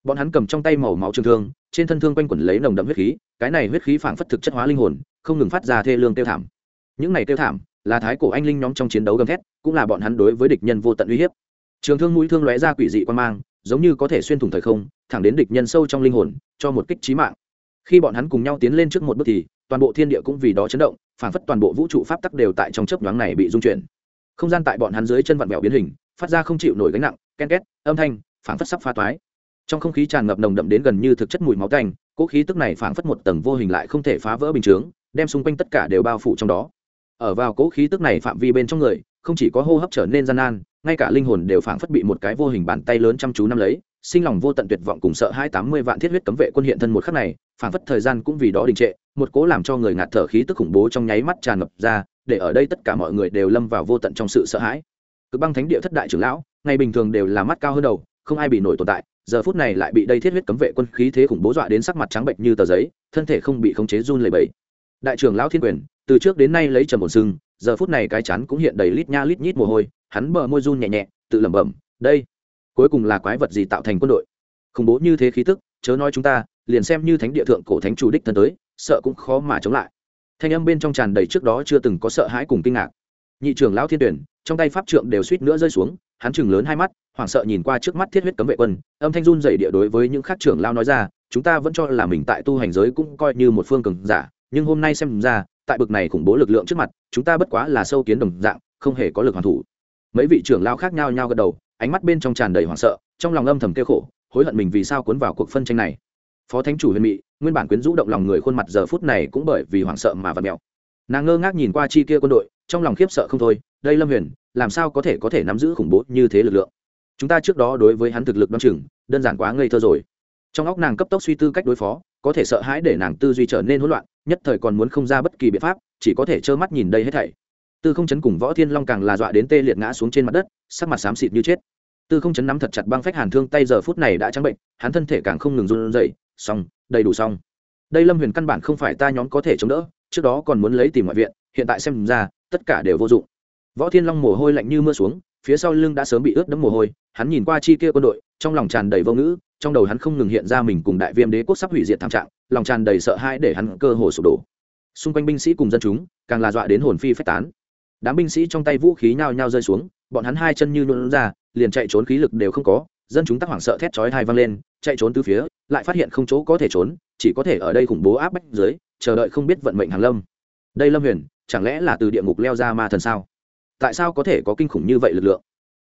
Bọn hắn cầm trong tay màu máu trường thương, trên thân thương quanh quẩn lấy nồng đậm huyết khí, cái này huyết khí phảng phất thực chất hóa linh hồn, không ngừng phát ra thê lương tiêu thảm. Những này tiêu thảm, là thái cổ anh linh nhóm trong chiến đấu gầm thét, cũng là bọn hắn đối với địch nhân vô tận uy hiếp. Trường thương mũi thương lóe ra quỷ dị quan mang, giống như có thể xuyên thủng thời không, thẳng đến địch nhân sâu trong linh hồn, cho một kích trí mạng. Khi bọn hắn cùng nhau tiến lên trước một bước thì, toàn bộ thiên địa cũng vì đó chấn động, phảng phất toàn bộ vũ trụ pháp tắc đều tại trong chớp nhoáng này bị dung chuyển. Không gian tại bọn hắn dưới chân vặn vẹo biến hình, phát ra không chịu nổi gánh nặng ken két, âm thanh, phảng phất sắp pha toái. Trong không khí tràn ngập nồng đậm đến gần như thực chất mùi máu tanh, cỗ khí tức này phảng phất một tầng vô hình lại không thể phá vỡ bình chướng, đem xung quanh tất cả đều bao phủ trong đó. Ở vào cỗ khí tức này phạm vi bên trong người, không chỉ có hô hấp trở nên gian nan, ngay cả linh hồn đều phảng phất bị một cái vô hình bàn tay lớn chăm chú nắm lấy, sinh lòng vô tận tuyệt vọng cùng sợ hai tám mươi vạn thiết huyết cấm vệ quân hiện thân một khắc này, phảng phất thời gian cũng vì đó đình trệ, một cố làm cho người ngạt thở khí tức khủng bố trong nháy mắt tràn ngập ra, để ở đây tất cả mọi người đều lâm vào vô tận trong sự sợ hãi. Cực băng thánh địa thất đại trưởng lão ngày bình thường đều là mắt cao hơn đầu, không ai bị nổi tồn tại, giờ phút này lại bị đây thiết huyết cấm vệ quân khí thế khủng bố dọa đến sắc mặt trắng bệnh như tờ giấy, thân thể không bị khống chế run lẩy bẩy. Đại trưởng lão thiên quyền, từ trước đến nay lấy trầm một sưng, giờ phút này cái chắn cũng hiện đầy lít nha lít nhít mồ hôi, hắn bờ môi run nhẹ nhẹ, tự lẩm bẩm, đây, cuối cùng là quái vật gì tạo thành quân đội? Khủng bố như thế khí tức, chớ nói chúng ta, liền xem như thánh địa thượng cổ thánh chủ đích thân tới, sợ cũng khó mà chống lại. Thanh âm bên trong tràn đầy trước đó chưa từng có sợ hãi cùng kinh ngạc. Nhị trưởng lão thiên tuyển, trong tay pháp trượng đều suýt nữa rơi xuống hắn chừng lớn hai mắt, hoảng sợ nhìn qua trước mắt thiết huyết cấm vệ quân, âm thanh run dày địa đối với những khác trưởng lao nói ra, chúng ta vẫn cho là mình tại tu hành giới cũng coi như một phương cường giả, nhưng hôm nay xem ra, tại bực này khủng bố lực lượng trước mặt, chúng ta bất quá là sâu kiến đồng dạng, không hề có lực hoàn thủ. Mấy vị trưởng lao khác nhau nhau gật đầu, ánh mắt bên trong tràn đầy hoảng sợ, trong lòng âm thầm kêu khổ, hối hận mình vì sao cuốn vào cuộc phân tranh này. Phó thánh chủ huyền mị, nguyên bản quyến rũ động lòng người khuôn mặt giờ phút này cũng bởi vì hoảng sợ mà vật mèo. Nàng ngơ ngác nhìn qua chi kia quân đội, trong lòng khiếp sợ không thôi, đây lâm huyền làm sao có thể có thể nắm giữ khủng bố như thế lực lượng? Chúng ta trước đó đối với hắn thực lực đ o chừng, đơn giản quá ngây thơ rồi. Trong óc nàng cấp tốc suy tư cách đối phó, có thể sợ hãi để nàng tư duy trở nên hỗn loạn, nhất thời còn muốn không ra bất kỳ biện pháp, chỉ có thể trơ mắt nhìn đây hết thảy. Tư không chấn cùng võ thiên long càng là dọa đến tê liệt ngã xuống trên mặt đất, sắc mặt xám xịt như chết. Tư không chấn nắm thật chặt băng phách hàn thương, tay giờ phút này đã trắng bệnh, hắn thân thể càng không ngừng run rẩy. Xong, đầy đủ xong. Đây lâm huyền căn bản không phải ta nhóm có thể chống đỡ, trước đó còn muốn lấy tìm ngoại viện, hiện tại xem ra, tất cả đều vô dụng võ thiên long mồ hôi lạnh như mưa xuống, phía sau lưng đã sớm bị ướt đẫm mồ hôi, hắn nhìn qua chi kia quân đội, trong lòng tràn đầy vô ngữ, trong đầu hắn không ngừng hiện ra mình cùng đại viêm đế quốc sắp hủy diệt thảm trạng, lòng tràn đầy sợ hãi để hắn cơ hồ sụp đổ. Xung quanh binh sĩ cùng dân chúng, càng là dọa đến hồn phi phách tán. Đám binh sĩ trong tay vũ khí nhao nhao rơi xuống, bọn hắn hai chân như nhuộn ra, liền chạy trốn khí lực đều không có, dân chúng tắc hoảng sợ thét chói hai vang lên, chạy trốn từ phía, lại phát hiện không chỗ có thể trốn, chỉ có thể ở đây khủng bố áp bách dưới, chờ đợi không biết vận mệnh hàng lâm. Đây lâm huyền, chẳng lẽ là từ địa ngục leo ra ma thần sao? Tại sao có thể có kinh khủng như vậy lực lượng?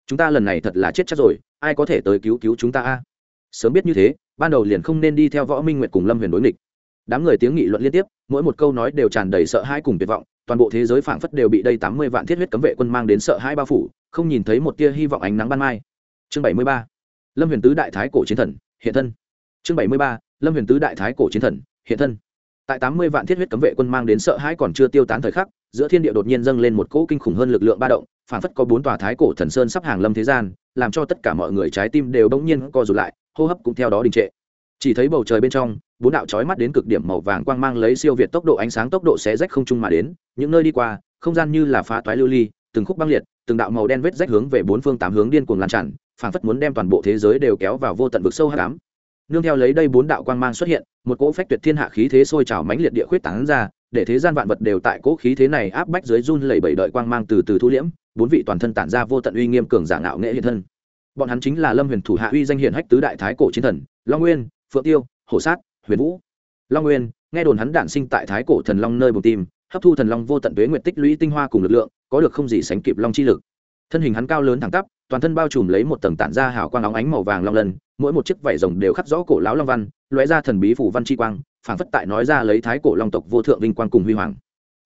Chúng ta lần này thật là chết chắc rồi, ai có thể tới cứu cứu chúng ta a? Sớm biết như thế, ban đầu liền không nên đi theo võ minh nguyệt cùng lâm huyền đối nghịch. Đám người tiếng nghị luận liên tiếp, mỗi một câu nói đều tràn đầy sợ hãi cùng tuyệt vọng, toàn bộ thế giới phảng phất đều bị đây tám mươi vạn thiết huyết cấm vệ quân mang đến sợ hãi bao phủ, không nhìn thấy một tia hy vọng ánh nắng ban mai. Chương bảy mươi ba, lâm huyền tứ đại thái cổ chiến thần, hiện thân. Chương bảy mươi ba, lâm huyền tứ đại thái cổ chiến thần, hiện thân. Tại tám mươi vạn thiết huyết cấm vệ quân mang đến sợ hãi còn chưa tiêu tán thời khắc giữa thiên địa đột nhiên dâng lên một cỗ kinh khủng hơn lực lượng ba động, phảng phất có bốn tòa thái cổ thần sơn sắp hàng lâm thế gian, làm cho tất cả mọi người trái tim đều bỗng nhiên co rụt lại, hô hấp cũng theo đó đình trệ. Chỉ thấy bầu trời bên trong, bốn đạo chói mắt đến cực điểm màu vàng quang mang lấy siêu việt tốc độ ánh sáng tốc độ xé rách không trung mà đến, những nơi đi qua, không gian như là phá toái lưu ly, từng khúc băng liệt, từng đạo màu đen vết rách hướng về bốn phương tám hướng điên cuồng lan tràn, phảng phất muốn đem toàn bộ thế giới đều kéo vào vô tận vực sâu hắc ám. Nương theo lấy đây bốn đạo quang mang xuất hiện, một cỗ phách tuyệt thiên hạ khí thế sôi trào mãnh liệt địa khuyết tán ra để thế gian vạn vật đều tại cỗ khí thế này áp bách dưới run lẩy bẩy đợi quang mang từ từ thu liễm, bốn vị toàn thân tản ra vô tận uy nghiêm cường giả ngạo nghệ hiện thân. Bọn hắn chính là lâm huyền thủ hạ uy danh hiển hách tứ đại thái cổ chiến thần, long nguyên, phượng tiêu, hổ sát, huyền vũ. Long nguyên, nghe đồn hắn đản sinh tại thái cổ thần long nơi bồng tim, hấp thu thần long vô tận tuế nguyện tích lũy tinh hoa cùng lực lượng, có được không gì sánh kịp long chi lực. Thân hình hắn cao lớn thẳng tắp, toàn thân bao trùm lấy một tầng tản ra hào quang óng ánh màu vàng long lần mỗi một chiếc vảy rồng đều khắc rõ cổ lão long văn, lóe ra thần bí phủ văn chi quang phảng phất tại nói ra lấy thái cổ long tộc vô thượng vinh quang cùng huy hoàng.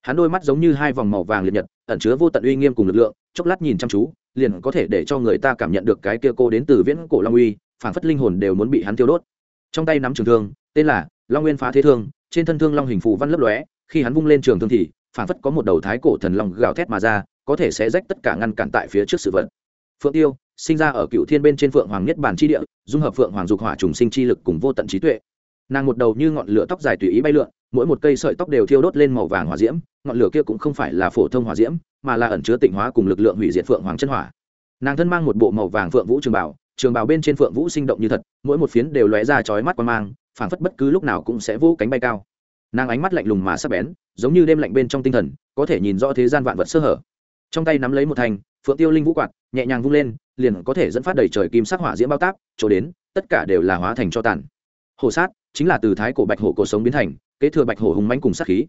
Hắn đôi mắt giống như hai vòng màu vàng liệt nhật, ẩn chứa vô tận uy nghiêm cùng lực lượng, chốc lát nhìn chăm chú, liền có thể để cho người ta cảm nhận được cái kia cô đến từ viễn cổ long uy, phảng phất linh hồn đều muốn bị hắn tiêu đốt. Trong tay nắm trường thương, tên là long nguyên phá thế thương, trên thân thương long hình phù văn lấp lóe, khi hắn vung lên trường thương thì, phảng phất có một đầu thái cổ thần long gào thét mà ra, có thể sẽ rách tất cả ngăn cản tại phía trước sự vật. Phượng tiêu, sinh ra ở cựu thiên bên trên phượng hoàng nhất bản chi địa, dung hợp phượng hoàng dục hỏa trùng sinh chi lực cùng vô tận trí tuệ nàng một đầu như ngọn lửa tóc dài tùy ý bay lượn, mỗi một cây sợi tóc đều thiêu đốt lên màu vàng hỏa diễm, ngọn lửa kia cũng không phải là phổ thông hỏa diễm, mà là ẩn chứa tịnh hóa cùng lực lượng hủy diệt phượng hoàng chân hỏa. Nàng thân mang một bộ màu vàng phượng vũ trường bảo trường bảo bên trên phượng vũ sinh động như thật, mỗi một phiến đều lóe ra chói mắt qua mang, phảng phất bất cứ lúc nào cũng sẽ vô cánh bay cao. Nàng ánh mắt lạnh lùng mà sắc bén, giống như đêm lạnh bên trong tinh thần, có thể nhìn rõ thế gian vạn vật sơ hở. Trong tay nắm lấy một thành phượng tiêu linh vũ quạt, nhẹ nhàng vung lên, liền có thể dẫn phát đầy trời kim sắc hỏa diễm bao tác, chỗ đến, tất cả đều là hóa thành cho tàn. Hồ sát chính là từ thái cổ bạch hổ cổ sống biến thành, kế thừa bạch hổ hùng manh cùng sát khí.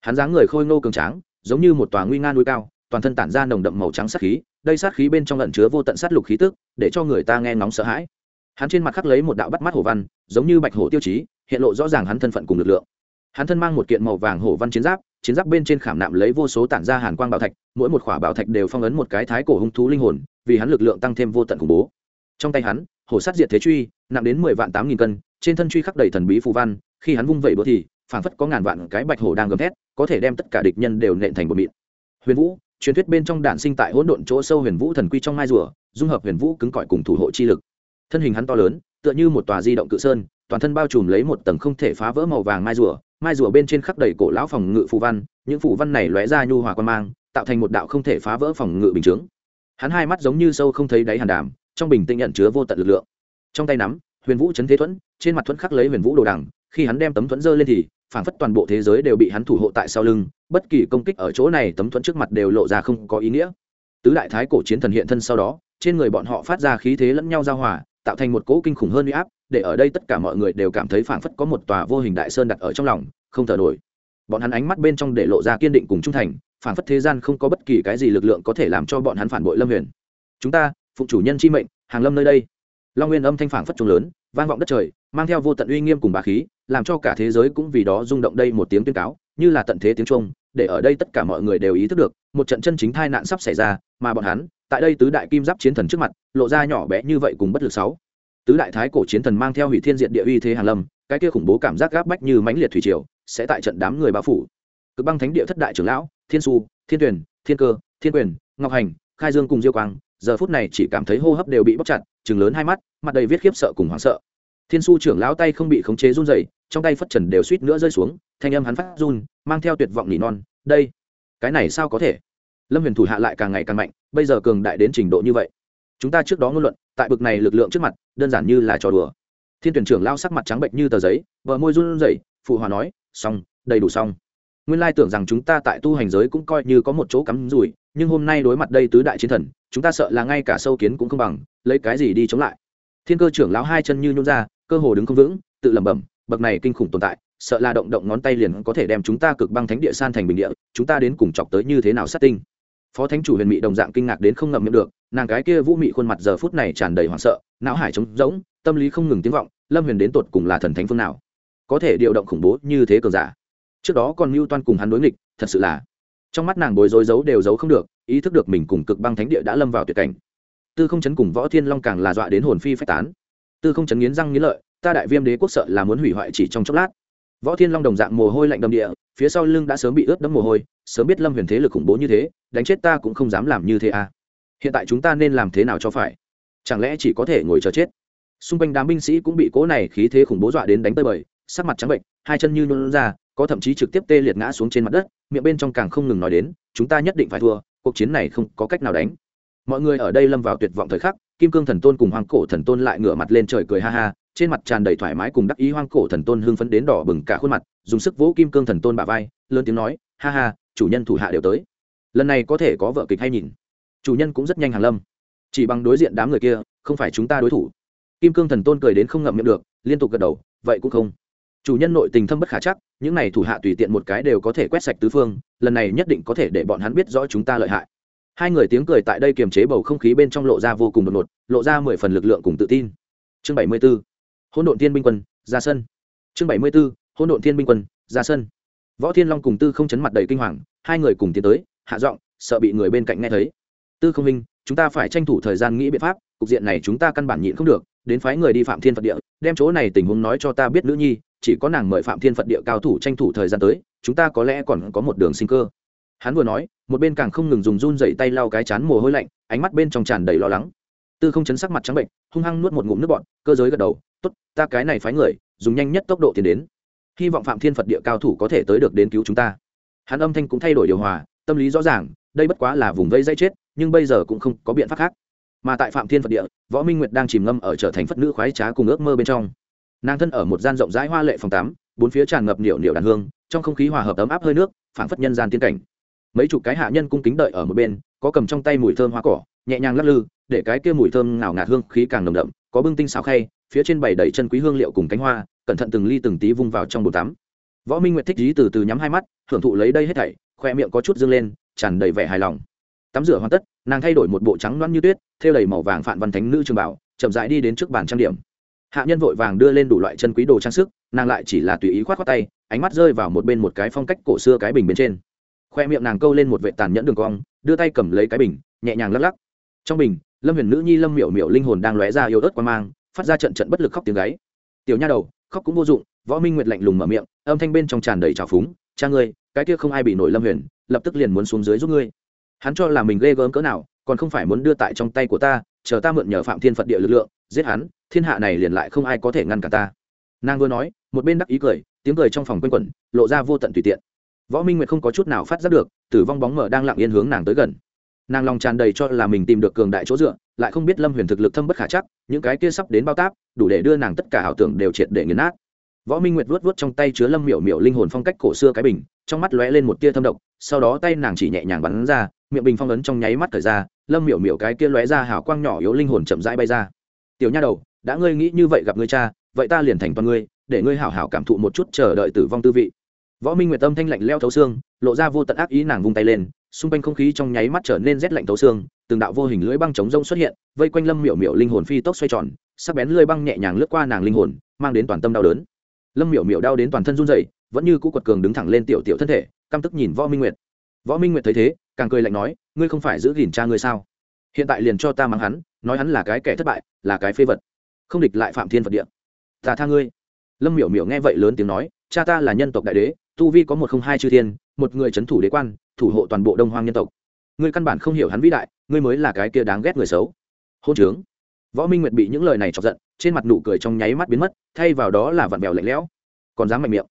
Hắn dáng người khôi ngô cường tráng, giống như một tòa nguy nga núi cao, toàn thân tản ra nồng đậm màu trắng sát khí, đây sát khí bên trong lẩn chứa vô tận sát lục khí tức, để cho người ta nghe ngóng sợ hãi. Hắn trên mặt khắc lấy một đạo bắt mắt hổ văn, giống như bạch hổ tiêu chí, hiện lộ rõ ràng hắn thân phận cùng lực lượng. Hắn thân mang một kiện màu vàng hổ văn chiến giáp chiến giáp bên trên khảm nạm lấy vô số tản ra hàn quang bảo thạch, mỗi một khỏa bảo thạch đều phong ấn một cái thái cổ hung thú linh hồn, vì hắn lực lượng tăng thêm vô tận khủng bố. Trong tay hắn, hổ sát diệt thế truy, nặng đến mười vạn tám nghìn cân trên thân truy khắc đầy thần bí phù văn, khi hắn vung vẩy bữa thì, phảng phất có ngàn vạn cái bạch hổ đang gầm thét, có thể đem tất cả địch nhân đều nện thành một mịn. Huyền vũ, truyền thuyết bên trong đạn sinh tại hỗn độn chỗ sâu huyền vũ thần quy trong mai rùa, dung hợp huyền vũ cứng cỏi cùng thủ hộ chi lực. Thân hình hắn to lớn, tựa như một tòa di động cự sơn, toàn thân bao trùm lấy một tầng không thể phá vỡ màu vàng mai rùa mai rùa bên trên khắc đầy cổ lão phòng ngự phù văn, những phù văn này lóe ra nhu hòa quan mang, tạo thành một đạo không thể phá vỡ phòng ngự bình chướng. Hắn hai mắt giống như sâu không thấy đáy hàn đàm, trong bình tĩnh nhận chứa vô tận lực lượng. Trong tay nắm huyền vũ chấn thế thuẫn, trên mặt thuẫn khắc lấy huyền vũ đồ đằng, khi hắn đem tấm thuẫn dơ lên thì, phảng phất toàn bộ thế giới đều bị hắn thủ hộ tại sau lưng, bất kỳ công kích ở chỗ này tấm thuẫn trước mặt đều lộ ra không có ý nghĩa. Tứ đại thái cổ chiến thần hiện thân sau đó, trên người bọn họ phát ra khí thế lẫn nhau giao hòa, tạo thành một cỗ kinh khủng hơn uy áp, để ở đây tất cả mọi người đều cảm thấy phảng phất có một tòa vô hình đại sơn đặt ở trong lòng, không thở nổi. Bọn hắn ánh mắt bên trong để lộ ra kiên định cùng trung thành, phảng phất thế gian không có bất kỳ cái gì lực lượng có thể làm cho bọn hắn phản bội lâm huyền. Chúng ta, phụng chủ nhân chi mệnh, hàng lâm nơi đây long nguyên âm thanh phảng phất trung lớn, vang vọng đất trời, mang theo vô tận uy nghiêm cùng bà khí, làm cho cả thế giới cũng vì đó rung động đây một tiếng tuyên cáo, như là tận thế tiếng trung để ở đây tất cả mọi người đều ý thức được, một trận chân chính tai nạn sắp xảy ra, mà bọn hắn, tại đây tứ đại kim giáp chiến thần trước mặt, lộ ra nhỏ bé như vậy cùng bất lực sáu. Tứ đại thái cổ chiến thần mang theo hủy thiên diện địa uy thế hàn lâm, cái kia khủng bố cảm giác gáp bách như mãnh liệt thủy triều, sẽ tại trận đám người bao phủ. Cực băng thánh địa thất đại trưởng lão, thiên su thiên tuyển thiên cơ, thiên quyền, ngọc hành, khai dương cùng diêu quang, giờ phút này chỉ cảm thấy hô hấp đều bị bóc chặt chừng lớn hai mắt, mặt đầy viết khiếp sợ cùng hoảng sợ. Thiên su trưởng lão tay không bị khống chế run dày trong tay phất trần đều suýt nữa rơi xuống, thanh âm hắn phát run, mang theo tuyệt vọng nỉ non, đây, cái này sao có thể? Lâm huyền thủ hạ lại càng ngày càng mạnh, bây giờ cường đại đến trình độ như vậy. Chúng ta trước đó ngôn luận, tại bực này lực lượng trước mặt, đơn giản như là trò đùa. Thiên tuyển trưởng lao sắc mặt trắng bệnh như tờ giấy vợ môi run rẩy, phụ hòa nói, xong, đầy đủ xong. Nguyên lai tưởng rằng chúng ta tại tu hành giới cũng coi như có một chỗ cắm rủi nhưng hôm nay đối mặt đây tứ đại chiến thần, chúng ta sợ là ngay cả sâu kiến cũng không bằng, lấy cái gì đi chống lại? Thiên cơ trưởng lão hai chân như nhún ra, cơ hồ đứng không vững, tự lẩm bẩm, bậc này kinh khủng tồn tại, sợ là động động ngón tay liền có thể đem chúng ta cực băng thánh địa san thành bình địa, chúng ta đến cùng chọc tới như thế nào sát tinh? Phó thánh chủ huyền mị đồng dạng kinh ngạc đến không ngậm miệng được, nàng cái kia vũ mị khuôn mặt giờ phút này tràn đầy hoảng sợ, não hải trống rỗng, tâm lý không ngừng tiếng vọng, lâm huyền đến tột cùng là thần thánh phương nào? Có thể điều động khủng bố như thế cường giả? Trước đó còn mưu toan cùng hắn đối nghịch, thật sự là trong mắt nàng bối rối giấu đều giấu không được, ý thức được mình cùng cực băng thánh địa đã lâm vào tuyệt cảnh. Tư không chấn cùng võ thiên long càng là dọa đến hồn phi phách tán. Tư không chấn nghiến răng nghiến lợi, ta đại viêm đế quốc sợ là muốn hủy hoại chỉ trong chốc lát. Võ thiên long đồng dạng mồ hôi lạnh đầm địa, phía sau lưng đã sớm bị ướt đẫm mồ hôi, sớm biết lâm huyền thế lực khủng bố như thế, đánh chết ta cũng không dám làm như thế à. Hiện tại chúng ta nên làm thế nào cho phải? Chẳng lẽ chỉ có thể ngồi chờ chết? Xung quanh đám binh sĩ cũng bị cố này khí thế khủng bố dọa đến đánh tơi bời, sắc mặt trắng bệnh, hai chân như nhuôn ra có thậm chí trực tiếp tê liệt ngã xuống trên mặt đất, miệng bên trong càng không ngừng nói đến, chúng ta nhất định phải thua, cuộc chiến này không có cách nào đánh. Mọi người ở đây lâm vào tuyệt vọng thời khắc, kim cương thần tôn cùng hoang cổ thần tôn lại ngửa mặt lên trời cười ha ha, trên mặt tràn đầy thoải mái cùng đắc ý hoang cổ thần tôn hưng phấn đến đỏ bừng cả khuôn mặt, dùng sức vỗ kim cương thần tôn bà vai, lớn tiếng nói, ha ha, chủ nhân thủ hạ đều tới. Lần này có thể có vợ kịch hay nhìn. Chủ nhân cũng rất nhanh hàng lâm. Chỉ bằng đối diện đám người kia, không phải chúng ta đối thủ. Kim cương thần tôn cười đến không ngậm miệng được, liên tục gật đầu, vậy cũng không chủ nhân nội tình thâm bất khả chắc, những này thủ hạ tùy tiện một cái đều có thể quét sạch tứ phương, lần này nhất định có thể để bọn hắn biết rõ chúng ta lợi hại. Hai người tiếng cười tại đây kiềm chế bầu không khí bên trong lộ ra vô cùng đột ngột, lộ ra mười phần lực lượng cùng tự tin. Chương bảy mươi b ố hỗn độn thiên binh quân, ra sân. Chương bảy mươi b ố hỗn độn thiên binh quân, ra sân. Võ thiên long cùng tư không chấn mặt đầy kinh hoàng, hai người cùng tiến tới, hạ giọng, sợ bị người bên cạnh nghe thấy. Tư không minh, chúng ta phải tranh thủ thời gian nghĩ biện pháp, cục diện này chúng ta căn bản nhịn không được, đến phái người đi phạm thiên phật địa, đem chỗ này tình huống nói cho ta biết nữ nhi chỉ có nàng mời phạm thiên phật địa cao thủ tranh thủ thời gian tới, chúng ta có lẽ còn có một đường sinh cơ. Hắn vừa nói, một bên càng không ngừng dùng run dậy tay lau cái chán mồ hôi lạnh, ánh mắt bên trong tràn đầy lo lắng. Tư không chấn sắc mặt trắng bệnh, hung hăng nuốt một ngụm nước bọn cơ giới gật đầu t ố t ta cái này phái người, dùng nhanh nhất tốc độ tiến đến. Hy vọng phạm thiên phật địa cao thủ có thể tới được đến cứu chúng ta. Hắn âm thanh cũng thay đổi điều hòa, tâm lý rõ ràng, đây bất quá là vùng vây dây chết, nhưng bây giờ cũng không có biện pháp khác. Mà tại phạm thiên phật địa, võ minh nguyệt đang chìm ngâm ở trở thành phật nữ khoái trá cùng ước mơ bên trong nàng thân ở một gian rộng rãi hoa lệ phòng tắm, bốn phía tràn ngập niệu niệu đàn hương, trong không khí hòa hợp ấm áp hơi nước, phảng phất nhân gian tiên cảnh. Mấy chục cái hạ nhân cung kính đợi ở một bên, có cầm trong tay mùi thơm hoa cỏ, nhẹ nhàng lắc lư, để cái kia mùi thơm nào ngạt hương khí càng nồng đậm, có bưng tinh xào khay, phía trên bày đầy chân quý hương liệu cùng cánh hoa, cẩn thận từng ly từng tí vung vào trong bồn tắm. Võ minh nguyệt thích dí từ từ nhắm hai mắt, hưởng thụ lấy đây hết thảy, khoe miệng có chút dương lên, tràn đầy vẻ hài lòng. Tắm rửa hoàn tất, nàng thay đổi một bộ trắng loăn như tuyết, thêu đầy màu vàng phạn văn thánh nữ trường bảo, chậm rãi đi đến trước bàn trang điểm hạ nhân vội vàng đưa lên đủ loại chân quý đồ trang sức, nàng lại chỉ là tùy ý khoát khoát tay, ánh mắt rơi vào một bên một cái phong cách cổ xưa cái bình bên trên. Khoe miệng nàng câu lên một vệ tàn nhẫn đường cong, đưa tay cầm lấy cái bình, nhẹ nhàng lắc lắc. Trong bình, lâm huyền nữ nhi lâm miểu miểu linh hồn đang lóe ra yếu ớt qua mang, phát ra trận trận bất lực khóc tiếng gáy. Tiểu nha đầu, khóc cũng vô dụng. Võ minh nguyệt lạnh lùng mở miệng, âm thanh bên trong tràn đầy trào phúng, cha ngươi, cái kia không ai bị nổi lâm huyền, lập tức liền muốn xuống dưới giúp ngươi. Hắn cho là mình ghê gớm cỡ nào, còn không phải muốn đưa tại trong tay của ta, chờ ta mượn nhờ phạm thiên phật địa lực lượng, giết hắn thiên hạ này liền lại không ai có thể ngăn cả ta. Nàng vừa nói, một bên đắc ý cười, tiếng cười trong phòng quanh quẩn, lộ ra vô tận tùy tiện. Võ minh nguyệt không có chút nào phát giác được, tử vong bóng mở đang lặng yên hướng nàng tới gần. Nàng lòng tràn đầy cho là mình tìm được cường đại chỗ dựa, lại không biết lâm huyền thực lực thâm bất khả chắc, những cái kia sắp đến bao táp, đủ để đưa nàng tất cả ảo tưởng đều triệt để nghiền nát. Võ minh nguyệt vuốt vuốt trong tay chứa lâm miểu miểu linh hồn phong cách cổ xưa cái bình, trong mắt lóe lên một tia thâm độc, sau đó tay nàng chỉ nhẹ nhàng bắn ra, miệng bình phong ấn trong nháy mắt thời ra, lâm miểu miểu cái kia lóe ra hào quang nhỏ yếu linh hồn chậm rãi bay ra. Tiểu nha đầu đã ngươi nghĩ như vậy gặp ngươi cha, vậy ta liền thành toàn ngươi, để ngươi hảo hảo cảm thụ một chút chờ đợi tử vong tư vị. Võ minh nguyệt tâm thanh lạnh leo thấu xương, lộ ra vô tận ác ý nàng vung tay lên, xung quanh không khí trong nháy mắt trở nên rét lạnh thấu xương, từng đạo vô hình lưỡi băng chống rông xuất hiện, vây quanh lâm miểu miểu linh hồn phi tốc xoay tròn, sắc bén lưỡi băng nhẹ nhàng lướt qua nàng linh hồn, mang đến toàn tâm đau đớn. Lâm miểu miểu đau đến toàn thân run rẩy, vẫn như cũ quật cường đứng thẳng lên tiểu tiểu thân thể, căm tức nhìn võ minh nguyệt. Võ minh nguyệt thấy thế, càng cười lạnh nói, ngươi không phải giữ gìn cha ngươi sao? Hiện tại liền cho ta mắng hắn, nói hắn là cái kẻ thất bại, là cái phế vật không địch lại phạm thiên phật địa. Ta tha ngươi. Lâm miểu miểu nghe vậy lớn tiếng nói, cha ta là nhân tộc đại đế, tu vi có một không hai chư thiên, một người c h ấ n thủ đế quan, thủ hộ toàn bộ đông hoang nhân tộc. Ngươi căn bản không hiểu hắn vĩ đại, ngươi mới là cái kia đáng ghét người xấu. Hôn trướng. Võ minh nguyệt bị những lời này chọc giận, trên mặt nụ cười trong nháy mắt biến mất, thay vào đó là vặn vẹo lạnh lẽo. Còn dám mạnh miệng.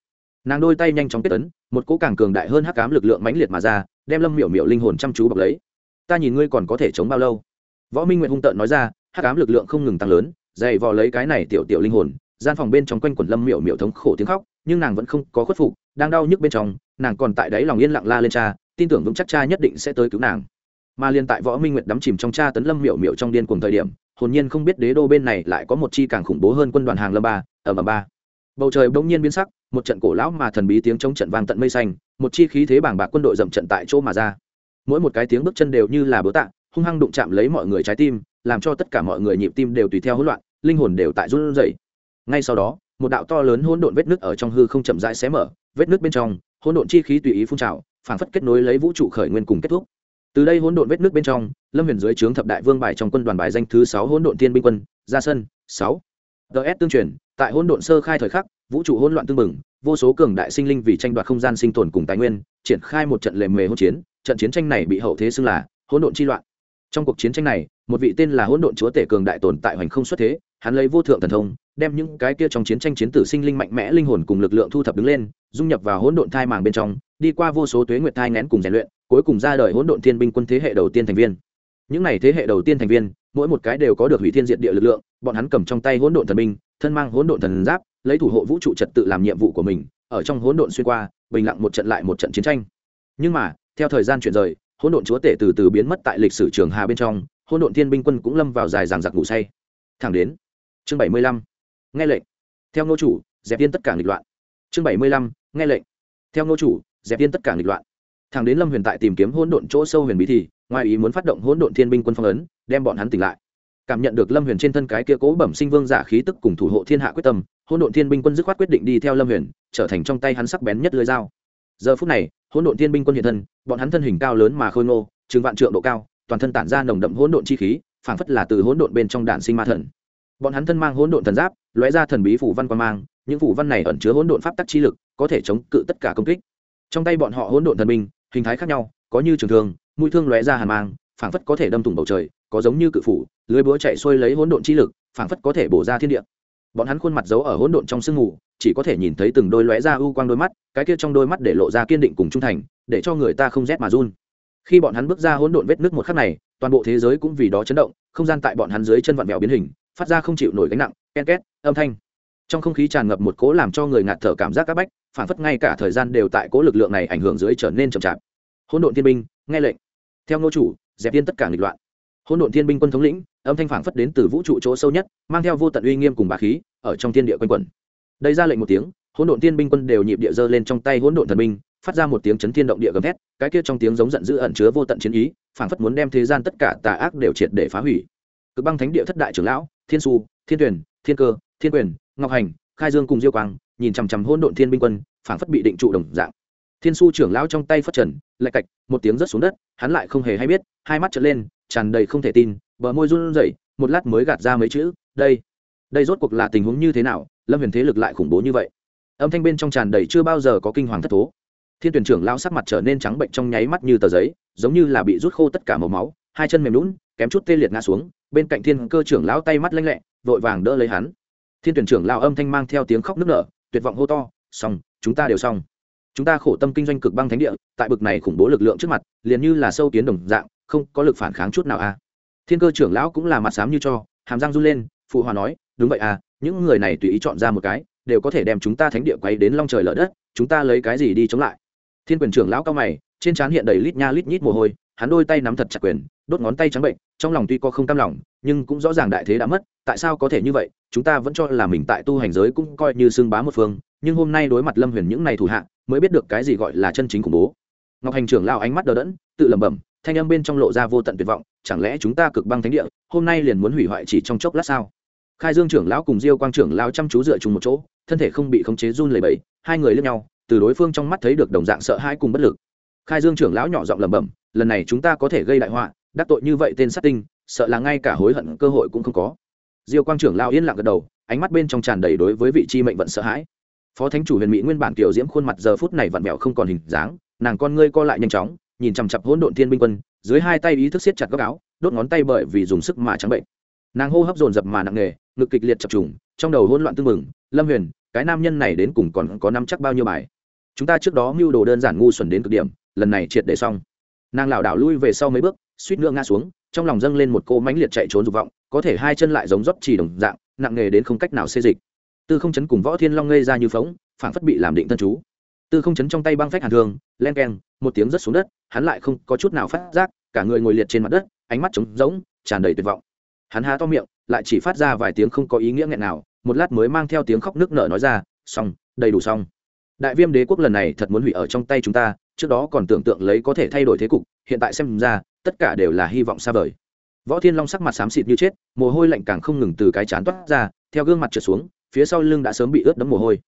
Nàng đôi tay nhanh chóng kết tấn một cỗ càng cường đại hơn hắc cám lực lượng mãnh liệt mà ra, đem lâm miểu miểu linh hồn chăm chú bọc lấy. Ta nhìn ngươi còn có thể chống bao lâu? Võ minh nguyệt hung tợn nói ra, hắc cám lực lượng không ngừng tăng lớn dày vò lấy cái này tiểu tiểu linh hồn, gian phòng bên trong quanh quần lâm miểu miểu thống khổ tiếng khóc, nhưng nàng vẫn không có khuất phục, đang đau nhức bên trong, nàng còn tại đáy lòng yên lặng la lên cha, tin tưởng vững chắc cha nhất định sẽ tới cứu nàng. Mà liên tại võ minh nguyệt đắm chìm trong cha tấn lâm miểu miểu trong điên cùng thời điểm, hồn nhiên không biết đế đô bên này lại có một chi càng khủng bố hơn quân đoàn hàng lâm ba ở ầm ba. Bầu trời bỗng nhiên biến sắc, một trận cổ lão mà thần bí tiếng chống trận vang tận mây xanh, một chi khí thế bảng bạc quân đội dậm trận tại chỗ mà ra. Mỗi một cái tiếng bước chân đều như là búa tạ, hung hăng đụng chạm lấy mọi người trái tim làm cho tất cả mọi người nhịp tim đều tùy theo hỗn loạn, linh hồn đều tại run rẩy. Ngay sau đó, một đạo to lớn hỗn độn vết nứt ở trong hư không chậm rãi xé mở, vết nứt bên trong, hỗn độn chi khí tùy ý phun trào, phảng phất kết nối lấy vũ trụ khởi nguyên cùng kết thúc. Từ đây hỗn độn vết nứt bên trong, lâm huyền dưới trướng thập đại vương bài trong quân đoàn bài danh thứ sáu hỗn độn thiên binh quân, ra sân, sáu. Ts tương truyền, tại hỗn độn sơ khai thời khắc, vũ trụ hỗn loạn tương mừng vô số cường đại sinh linh vì tranh đoạt không gian sinh tồn cùng tài nguyên, triển khai một trận lề mề hỗn chiến, trận chiến tranh này bị hậu thế xưng là hỗn độn chi loạn. Trong cuộc chiến tranh này một vị tên là hỗn độn chúa tể cường đại tồn tại hoành không xuất thế, hắn lấy vô thượng thần thông, đem những cái kia trong chiến tranh chiến tử sinh linh mạnh mẽ linh hồn cùng lực lượng thu thập đứng lên, dung nhập vào hỗn độn thai màng bên trong, đi qua vô số tuế nguyệt thai ngén cùng rèn luyện, cuối cùng ra đời hỗn độn thiên binh quân thế hệ đầu tiên thành viên. Những này thế hệ đầu tiên thành viên, mỗi một cái đều có được hủy thiên diện địa lực lượng, bọn hắn cầm trong tay hỗn độn thần binh, thân mang hỗn độn thần giáp, lấy thủ hộ vũ trụ trật tự làm nhiệm vụ của mình, ở trong hỗn độn xuyên qua, bình lặng một trận lại một trận chiến tranh. Nhưng mà, theo thời gian chuyển rời, hỗn độn chúa tể từ từ biến mất tại lịch sử trường hà bên trong hỗn độn thiên binh quân cũng lâm vào dài ràng giặc ngủ say. Thẳng đến chương bảy mươi lăm, nghe lệnh. Theo ngô chủ, dẹp yên tất cả nghịch loạn. Chương bảy mươi lăm, nghe lệnh. Theo ngô chủ, dẹp yên tất cả nghịch loạn. Thẳng đến lâm huyền tại tìm kiếm hỗn độn chỗ sâu huyền bí thì, ngoài ý muốn phát động hỗn độn thiên binh quân phong ấn, đem bọn hắn tỉnh lại. Cảm nhận được lâm huyền trên thân cái kia cố bẩm sinh vương giả khí tức cùng thủ hộ thiên hạ quyết tâm hỗn độn thiên binh quân dứt khoát quyết định đi theo lâm huyền, trở thành trong tay hắn sắc bén nhất lưới dao. Giờ phút này hỗn độn thiên binh quân hiện thân, bọn hắn thân hình cao lớn mà khôi ngô chừng vạn trượng độ cao toàn thân tản ra nồng đậm hỗn độn chi khí, phảng phất là từ hỗn độn bên trong đạn sinh ma thần. Bọn hắn thân mang hỗn độn thần giáp, lóe ra thần bí phủ văn quan mang, những phủ văn này ẩn chứa hỗn độn pháp tắc chi lực, có thể chống cự tất cả công kích. Trong tay bọn họ hỗn độn thần binh, hình thái khác nhau, có như trường thương, mũi thương lóe ra hàn mang, phảng phất có thể đâm thủng bầu trời, có giống như cự phủ, lưới búa chạy xuôi lấy hỗn độn chi lực, phảng phất có thể bổ ra thiên địa. Bọn hắn khuôn mặt giấu ở hỗn độn trong sương mù, chỉ có thể nhìn thấy từng đôi lóe ra u quang đôi mắt, cái kia trong đôi mắt để lộ ra kiên định cùng trung thành, để cho người ta không rét mà run khi bọn hắn bước ra hỗn độn vết nước một khắc này, toàn bộ thế giới cũng vì đó chấn động, không gian tại bọn hắn dưới chân vặn vẹo biến hình, phát ra không chịu nổi gánh nặng, ken két, âm thanh. Trong không khí tràn ngập một cố làm cho người ngạt thở cảm giác áp bách, phản phất ngay cả thời gian đều tại cố lực lượng này ảnh hưởng dưới trở nên chậm chạp. Hỗn độn thiên binh, nghe lệnh. Theo ngô chủ, dẹp yên tất cả nghịch loạn. Hỗn độn thiên binh quân thống lĩnh, âm thanh phản phất đến từ vũ trụ chỗ sâu nhất, mang theo vô tận uy nghiêm cùng bà khí, ở trong thiên địa quanh quẩn. Đây ra lệnh một tiếng, hỗn độn thiên binh quân đều nhịp địa dơ lên trong tay hỗn độn thần binh phát ra một tiếng chấn thiên động địa gầm thét, cái kia trong tiếng giống giận dữ ẩn chứa vô tận chiến ý, phảng phất muốn đem thế gian tất cả tà ác đều triệt để phá hủy. Cực băng thánh địa thất đại trưởng lão, thiên su, thiên tuyển, thiên cơ, thiên quyền, ngọc hành, khai dương cùng diêu quang, nhìn chằm chằm hỗn độn thiên binh quân, phảng phất bị định trụ đồng dạng. Thiên su trưởng lão trong tay phất trần, lạch cạch, một tiếng rớt xuống đất, hắn lại không hề hay biết, hai mắt trở lên, tràn đầy không thể tin, bờ môi run rẩy, một lát mới gạt ra mấy chữ, đây đây rốt cuộc là tình huống như thế nào? Lâm huyền thế lực lại khủng bố như vậy. Âm thanh bên trong tràn đầy chưa bao giờ có kinh hoàng thất thố thiên tuyển trưởng lao sắc mặt trở nên trắng bệnh trong nháy mắt như tờ giấy, giống như là bị rút khô tất cả màu máu, hai chân mềm lún kém chút tê liệt ngã xuống, bên cạnh thiên cơ trưởng lão tay mắt lanh lẹ, vội vàng đỡ lấy hắn. Thiên tuyển trưởng lao âm thanh mang theo tiếng khóc nức nở, tuyệt vọng hô to, xong, chúng ta đều xong. Chúng ta khổ tâm kinh doanh cực băng thánh địa, tại bực này khủng bố lực lượng trước mặt, liền như là sâu kiến đồng dạng, không có lực phản kháng chút nào à. thiên cơ trưởng lão cũng là mặt xám như cho, hàm răng run lên, phụ hòa nói, đúng vậy à những người này tùy ý chọn ra một cái, đều có thể đem chúng ta thánh địa quay đến long trời lở đất, chúng ta lấy cái gì đi chống lại? Thiên quyền trưởng lão cao mày, trên trán hiện đầy lít nha lít nhít mồ hôi, hắn đôi tay nắm thật chặt quyền, đốt ngón tay trắng bệnh, trong lòng tuy có không cam lòng, nhưng cũng rõ ràng đại thế đã mất, tại sao có thể như vậy, chúng ta vẫn cho là mình tại tu hành giới cũng coi như xương bá một phương, nhưng hôm nay đối mặt lâm huyền những này thủ hạ, mới biết được cái gì gọi là chân chính khủng bố. Ngọc hành trưởng lao ánh mắt đờ đẫn, tự lẩm bẩm, thanh âm bên trong lộ ra vô tận tuyệt vọng, chẳng lẽ chúng ta cực băng thánh địa, hôm nay liền muốn hủy hoại chỉ trong chốc lát sao? Khai dương trưởng lão cùng diêu quang trưởng lao chăm chú dựa chung một chỗ, thân thể không bị khống chế run lẩy bẩy, hai người lướt nhau từ đối phương trong mắt thấy được đồng dạng sợ hãi cùng bất lực. Khai dương trưởng lão nhỏ giọng lẩm bẩm, lần này chúng ta có thể gây đại họa, đắc tội như vậy tên sát tinh, sợ là ngay cả hối hận cơ hội cũng không có. Diêu quang trưởng lão yên lặng gật đầu, ánh mắt bên trong tràn đầy đối với vị chi mệnh vận sợ hãi. Phó thánh chủ huyền mỹ nguyên bản tiểu diễm khuôn mặt giờ phút này vặn vẹo không còn hình dáng, nàng con ngươi co lại nhanh chóng, nhìn chằm chặp hỗn độn thiên binh quân, dưới hai tay ý thức siết chặt góc áo, đốt ngón tay bởi vì dùng sức mà trắng bệnh. Nàng hô hấp dồn dập mà nặng nề, ngực kịch liệt chập trùng, trong đầu hỗn loạn tương mừng lâm huyền, cái nam nhân này đến cùng còn có năm chắc bao nhiêu bài? Chúng ta trước đó mưu đồ đơn giản ngu xuẩn đến cực điểm, lần này triệt để xong. Nàng lảo đảo lui về sau mấy bước, suýt nữa ngã xuống, trong lòng dâng lên một cô mãnh liệt chạy trốn dục vọng, có thể hai chân lại giống dốc chỉ đồng dạng, nặng nghề đến không cách nào xê dịch. Tư không chấn cùng võ thiên long ngây ra như phóng phản phất bị làm định thân chú. Tư không chấn trong tay băng phách hàn thương, len keng, một tiếng rớt xuống đất, hắn lại không có chút nào phát giác, cả người ngồi liệt trên mặt đất, ánh mắt trống rỗng, tràn đầy tuyệt vọng. Hắn há to miệng, lại chỉ phát ra vài tiếng không có ý nghĩa nghẹn nào, một lát mới mang theo tiếng khóc nước nở nói ra, xong, đầy đủ xong đại viêm đế quốc lần này thật muốn hủy ở trong tay chúng ta, trước đó còn tưởng tượng lấy có thể thay đổi thế cục, hiện tại xem ra, tất cả đều là hy vọng xa vời. Võ thiên long sắc mặt xám xịt như chết, mồ hôi lạnh càng không ngừng từ cái chán toát ra, theo gương mặt trượt xuống, phía sau lưng đã sớm bị ướt đẫm mồ hôi.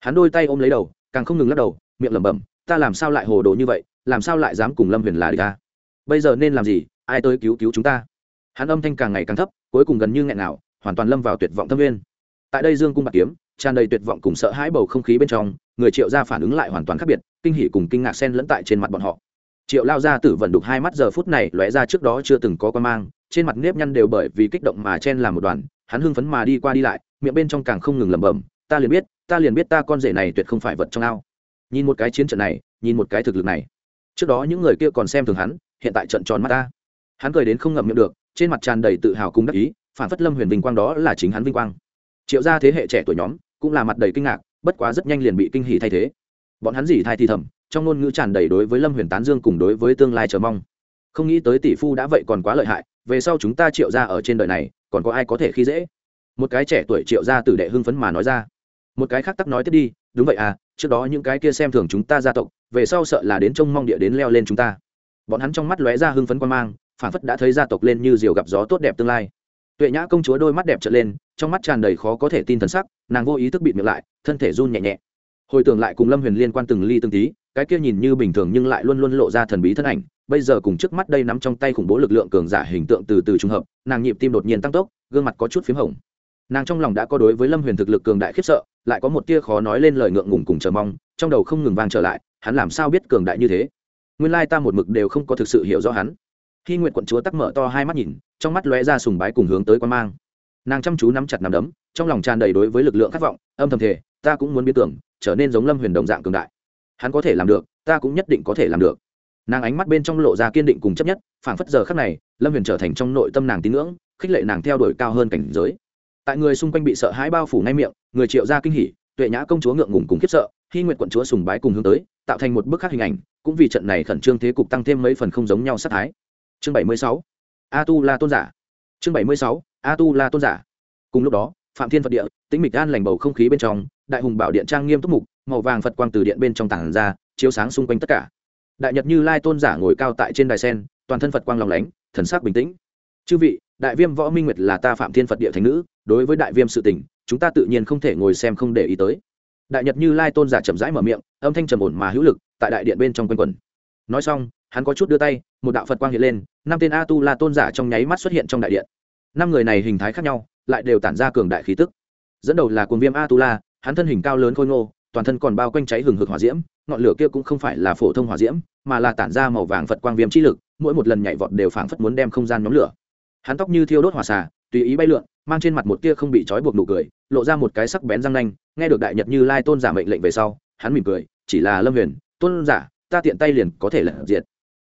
Hắn đôi tay ôm lấy đầu, càng không ngừng lắc đầu, miệng lẩm bẩm, ta làm sao lại hồ đồ như vậy, làm sao lại dám cùng lâm huyền là địch ta? Bây giờ nên làm gì, ai tới cứu cứu chúng ta? Hắn âm thanh càng ngày càng thấp, cuối cùng gần như nghẹn nào, hoàn toàn lâm vào tuyệt vọng thâm viên. Tại đây dương cung bạc kiếm tràn đầy tuyệt vọng cùng sợ hãi bầu không khí bên trong, người triệu gia phản ứng lại hoàn toàn khác biệt, kinh hỉ cùng kinh ngạc xen lẫn tại trên mặt bọn họ. Triệu lao gia tử vận đục hai mắt giờ phút này lóe ra trước đó chưa từng có quan mang, trên mặt nếp nhăn đều bởi vì kích động mà chen làm một đoàn, hắn hưng phấn mà đi qua đi lại, miệng bên trong càng không ngừng lẩm bẩm, ta liền biết, ta liền biết ta con rể này tuyệt không phải vật trong ao. Nhìn một cái chiến trận này, nhìn một cái thực lực này. Trước đó những người kia còn xem thường hắn, hiện tại trận tròn mắt ta. Hắn cười đến không ngậm miệng được, trên mặt tràn đầy tự hào cùng đắc ý, phản phất lâm huyền vinh quang đó là chính hắn vinh quang. Triệu gia thế hệ trẻ tuổi nhóm cũng là mặt đầy kinh ngạc, bất quá rất nhanh liền bị kinh hỉ thay thế. Bọn hắn gì thay thì thầm, trong ngôn ngữ tràn đầy đối với lâm huyền tán dương cùng đối với tương lai chờ mong. Không nghĩ tới tỷ phu đã vậy còn quá lợi hại, về sau chúng ta triệu ra ở trên đời này, còn có ai có thể khi dễ? Một cái trẻ tuổi triệu ra tử đệ hưng phấn mà nói ra. Một cái khác tắc nói tiếp đi, đúng vậy à trước đó những cái kia xem thường chúng ta gia tộc, về sau sợ là đến trông mong địa đến leo lên chúng ta. Bọn hắn trong mắt lóe ra hưng phấn quan mang phản phất đã thấy gia tộc lên như diều gặp gió tốt đẹp tương lai. Tuệ nhã công chúa đôi mắt đẹp trở lên trong mắt tràn đầy khó có thể tin thần sắc, nàng vô ý thức bịt miệng lại, thân thể run nhẹ nhẹ. Hồi tưởng lại cùng lâm huyền liên quan từng ly từng tí, cái kia nhìn như bình thường nhưng lại luôn luôn lộ ra thần bí thân ảnh, bây giờ cùng trước mắt đây nắm trong tay khủng bố lực lượng cường giả hình tượng từ từ trùng hợp, nàng nhịp tim đột nhiên tăng tốc, gương mặt có chút p h í m hồng. Nàng trong lòng đã có đối với lâm huyền thực lực cường đại khiếp sợ, lại có một tia khó nói lên lời ngượng ngùng cùng chờ mong, trong đầu không ngừng vang trở lại, hắn làm sao biết cường đại như thế? Nguyên lai ta một mực đều không có thực sự hiểu rõ hắn. Khi nguyện quận chúa tắc mở to hai mắt nhìn, trong mắt lóe ra sùng bái cùng hướng tới quan mang nàng chăm chú nắm chặt nắm đấm, trong lòng tràn đầy đối với lực lượng khát vọng, âm thầm thể ta cũng muốn biến tưởng, trở nên giống lâm huyền đồng dạng cường đại. Hắn có thể làm được, ta cũng nhất định có thể làm được. Nàng ánh mắt bên trong lộ ra kiên định cùng chấp nhất, phảng phất giờ khắc này, lâm huyền trở thành trong nội tâm nàng tín ngưỡng, khích lệ nàng theo đuổi cao hơn cảnh giới. Tại người xung quanh bị sợ hãi bao phủ ngay miệng, người triệu ra kinh hỉ, tuệ nhã công chúa ngượng ngùng cùng khiếp sợ, khi nguyện quận chúa sùng bái cùng hướng tới, tạo thành một bức khác hình ảnh, cũng vì trận này khẩn trương thế cục tăng thêm mấy phần không giống nhau sát thái. Chương bảy mươi sáu. A tu la tôn giả. Chương bảy mươi sáu a tu la tôn giả. Cùng lúc đó, phạm thiên phật địa, tĩnh mịch an lành bầu không khí bên trong, đại hùng bảo điện trang nghiêm túc mục, màu vàng phật quang từ điện bên trong tảng ra, chiếu sáng xung quanh tất cả. Đại nhật như lai tôn giả ngồi cao tại trên đài sen, toàn thân phật quang lòng lánh, thần sắc bình tĩnh. Chư vị, đại viêm võ minh nguyệt là ta phạm thiên phật địa thánh nữ, đối với đại viêm sự tình, chúng ta tự nhiên không thể ngồi xem không để ý tới. Đại nhật như lai tôn giả chậm rãi mở miệng, âm thanh trầm ổn mà hữu lực, tại đại điện bên trong quanh quần nói xong, hắn có chút đưa tay, một đạo phật quang hiện lên, năm tên a tu la tôn giả trong nháy mắt xuất hiện trong đại điện năm người này hình thái khác nhau, lại đều tản ra cường đại khí tức. Dẫn đầu là cuồng viêm a tu la hắn thân hình cao lớn khôi ngô, toàn thân còn bao quanh cháy hừng hực hỏa diễm, ngọn lửa kia cũng không phải là phổ thông hỏa diễm, mà là tản ra màu vàng phật quang viêm chi lực, mỗi một lần nhảy vọt đều phảng phất muốn đem không gian nhóm lửa. Hắn tóc như thiêu đốt hỏa xà, tùy ý bay lượn, mang trên mặt một tia không bị trói buộc nụ cười, lộ ra một cái sắc bén răng nanh, nghe được đại nhật như lai tôn giả mệnh lệnh về sau, hắn mỉm cười, chỉ là lâm huyền, tôn giả, ta tiện tay liền có thể lật diệt.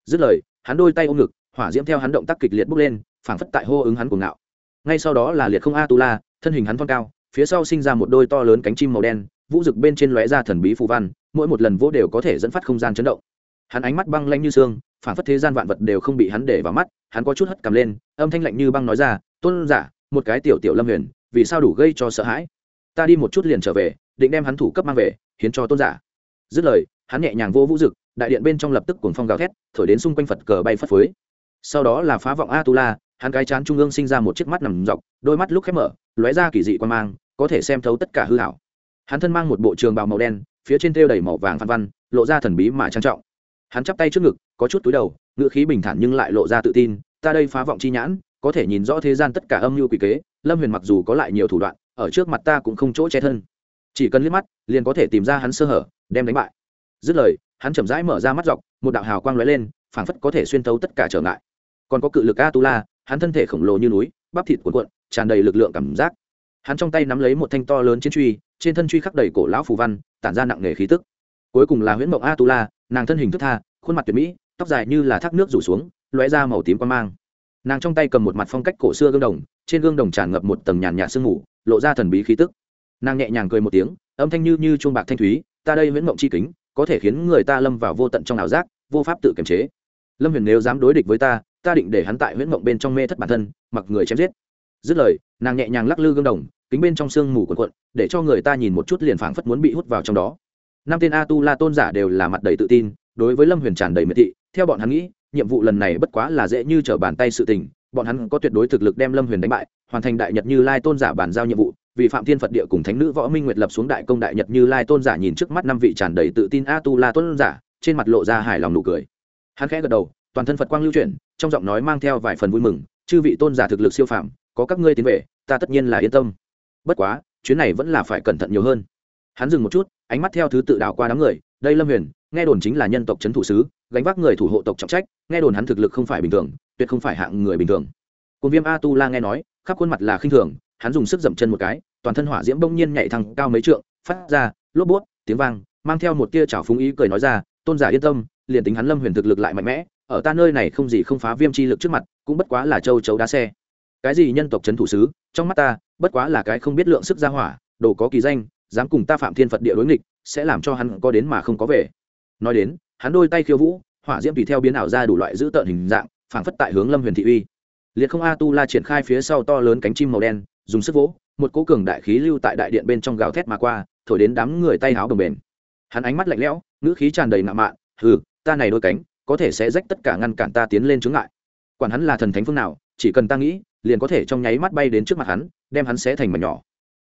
Dứt lời, hắn đôi tay ôm ngực, hỏa diễm theo hắn động tác kịch liệt bốc lên phảng phất tại hô ứng hắn cuồng ngạo. Ngay sau đó là liệt không a tu la thân hình hắn phong cao, phía sau sinh ra một đôi to lớn cánh chim màu đen, vũ rực bên trên lóe ra thần bí phù văn, mỗi một lần vô đều có thể dẫn phát không gian chấn động. Hắn ánh mắt băng lanh như xương phản phất thế gian vạn vật đều không bị hắn để vào mắt, hắn có chút hất cầm lên, âm thanh lạnh như băng nói ra, tôn giả, một cái tiểu tiểu lâm huyền, vì sao đủ gây cho sợ hãi? Ta đi một chút liền trở về, định đem hắn thủ cấp mang về, hiến cho tôn giả. Dứt lời, hắn nhẹ nhàng vô vũ rực, đại điện bên trong lập tức cuồng phong gào thét, thổi đến xung quanh phật cờ bay phất phới. Sau đó là phá vọng a tu la hắn cái chán trung ương sinh ra một chiếc mắt nằm dọc, đôi mắt lúc khép mở, lóe ra kỳ dị quan mang, có thể xem thấu tất cả hư hảo. Hắn thân mang một bộ trường bào màu đen, phía trên thêu đầy màu vàng phan văn, lộ ra thần bí mà trang trọng. Hắn chắp tay trước ngực, có chút túi đầu ngựa khí bình thản nhưng lại lộ ra tự tin, ta đây phá vọng chi nhãn, có thể nhìn rõ thế gian tất cả âm mưu quỷ kế, lâm huyền mặc dù có lại nhiều thủ đoạn, ở trước mặt ta cũng không chỗ che thân. Chỉ cần liếc mắt, liền có thể tìm ra hắn sơ hở, đem đánh bại. Dứt lời, hắn chậm rãi mở ra mắt dọc, một đạo hào quang lóe lên, phảng phất có thể xuyên thấu tất cả trở ngại. Còn có cự lực a tu la hắn thân thể khổng lồ như núi, bắp thịt cuộn cuộn, tràn đầy lực lượng cảm giác. Hắn trong tay nắm lấy một thanh to lớn chiến truy, trên thân truy khắc đầy cổ lão phù văn, tản ra nặng nề khí tức. Cuối cùng là huyễn mộng a tu la nàng thân hình thức tha, khuôn mặt tuyệt mỹ, tóc dài như là thác nước rủ xuống, lóe ra màu tím quan mang. Nàng trong tay cầm một mặt phong cách cổ xưa gương đồng, trên gương đồng tràn ngập một tầng nhàn nhạt sương mù, lộ ra thần bí khí tức. Nàng nhẹ nhàng cười một tiếng, âm thanh như như chuông bạc thanh thúy, ta đây huyễn mộng chi kính, có thể khiến người ta lâm vào vô tận trong ảo giác, vô pháp tự kiềm chế. Lâm huyền nếu dám đối địch với ta ta định để hắn tại huyễn mộng bên trong mê thất bản thân, mặc người chém giết. Dứt lời, nàng nhẹ nhàng lắc lư gương đồng, kính bên trong sương mù quần quận để cho người ta nhìn một chút liền phảng phất muốn bị hút vào trong đó. Năm tên a tu la tôn giả đều là mặt đầy tự tin, đối với lâm huyền tràn đầy miệt thị, theo bọn hắn nghĩ, nhiệm vụ lần này bất quá là dễ như trở bàn tay sự tình, bọn hắn có tuyệt đối thực lực đem lâm huyền đánh bại, hoàn thành đại nhật như lai tôn giả bàn giao nhiệm vụ, vì phạm thiên phật địa cùng thánh nữ võ minh nguyệt lập xuống đại công đại nhật như lai tôn giả nhìn trước mắt năm vị tràn đầy tự tin a tu la tôn giả, trên mặt lộ ra hài lòng nụ cười. Hắn khẽ gật đầu toàn thân phật quang lưu chuyển, trong giọng nói mang theo vài phần vui mừng, chư vị tôn giả thực lực siêu phạm có các ngươi tiến về, ta tất nhiên là yên tâm. Bất quá, chuyến này vẫn là phải cẩn thận nhiều hơn. Hắn dừng một chút, ánh mắt theo thứ tự đảo qua đám người, đây lâm huyền, nghe đồn chính là nhân tộc c h ấ n thủ sứ, gánh vác người thủ hộ tộc trọng trách, nghe đồn hắn thực lực không phải bình thường, tuyệt không phải hạng người bình thường. Cồn viêm a tu la nghe nói, khắp khuôn mặt là khinh thường, hắn dùng sức dậm chân một cái, toàn thân hỏa diễm bỗng nhiên nhảy thăng cao mấy trượng, phát ra lốp bút tiếng vang, mang theo một tia trào phúng ý cười nói ra, tôn giả yên tâm, liền tính hắn lâm huyền thực lực lại mạnh mẽ ở ta nơi này không gì không phá viêm chi lực trước mặt, cũng bất quá là châu chấu đá xe. Cái gì nhân tộc c h ấ n thủ sứ, trong mắt ta, bất quá là cái không biết lượng sức ra hỏa, đồ có kỳ danh, dám cùng ta phạm thiên phật địa đối nghịch, sẽ làm cho hắn có đến mà không có về. Nói đến, hắn đôi tay khiêu vũ, hỏa diễm tùy theo biến ảo ra đủ loại dữ tợn hình dạng, phảng phất tại hướng lâm huyền thị uy. Liệt không a tu la triển khai phía sau to lớn cánh chim màu đen, dùng sức vỗ, một cố cường đại khí lưu tại đại điện bên trong gào thét mà qua, thổi đến đám người tay háo đồng bền hắn ánh mắt lạnh lẽo, ngữ khí tràn đầy nạ mạn, hừ, ta này đôi cánh có thể sẽ rách tất cả ngăn cản ta tiến lên chướng ngại. Quản hắn là thần thánh phương nào, chỉ cần ta nghĩ, liền có thể trong nháy mắt bay đến trước mặt hắn, đem hắn xé thành mảnh nhỏ.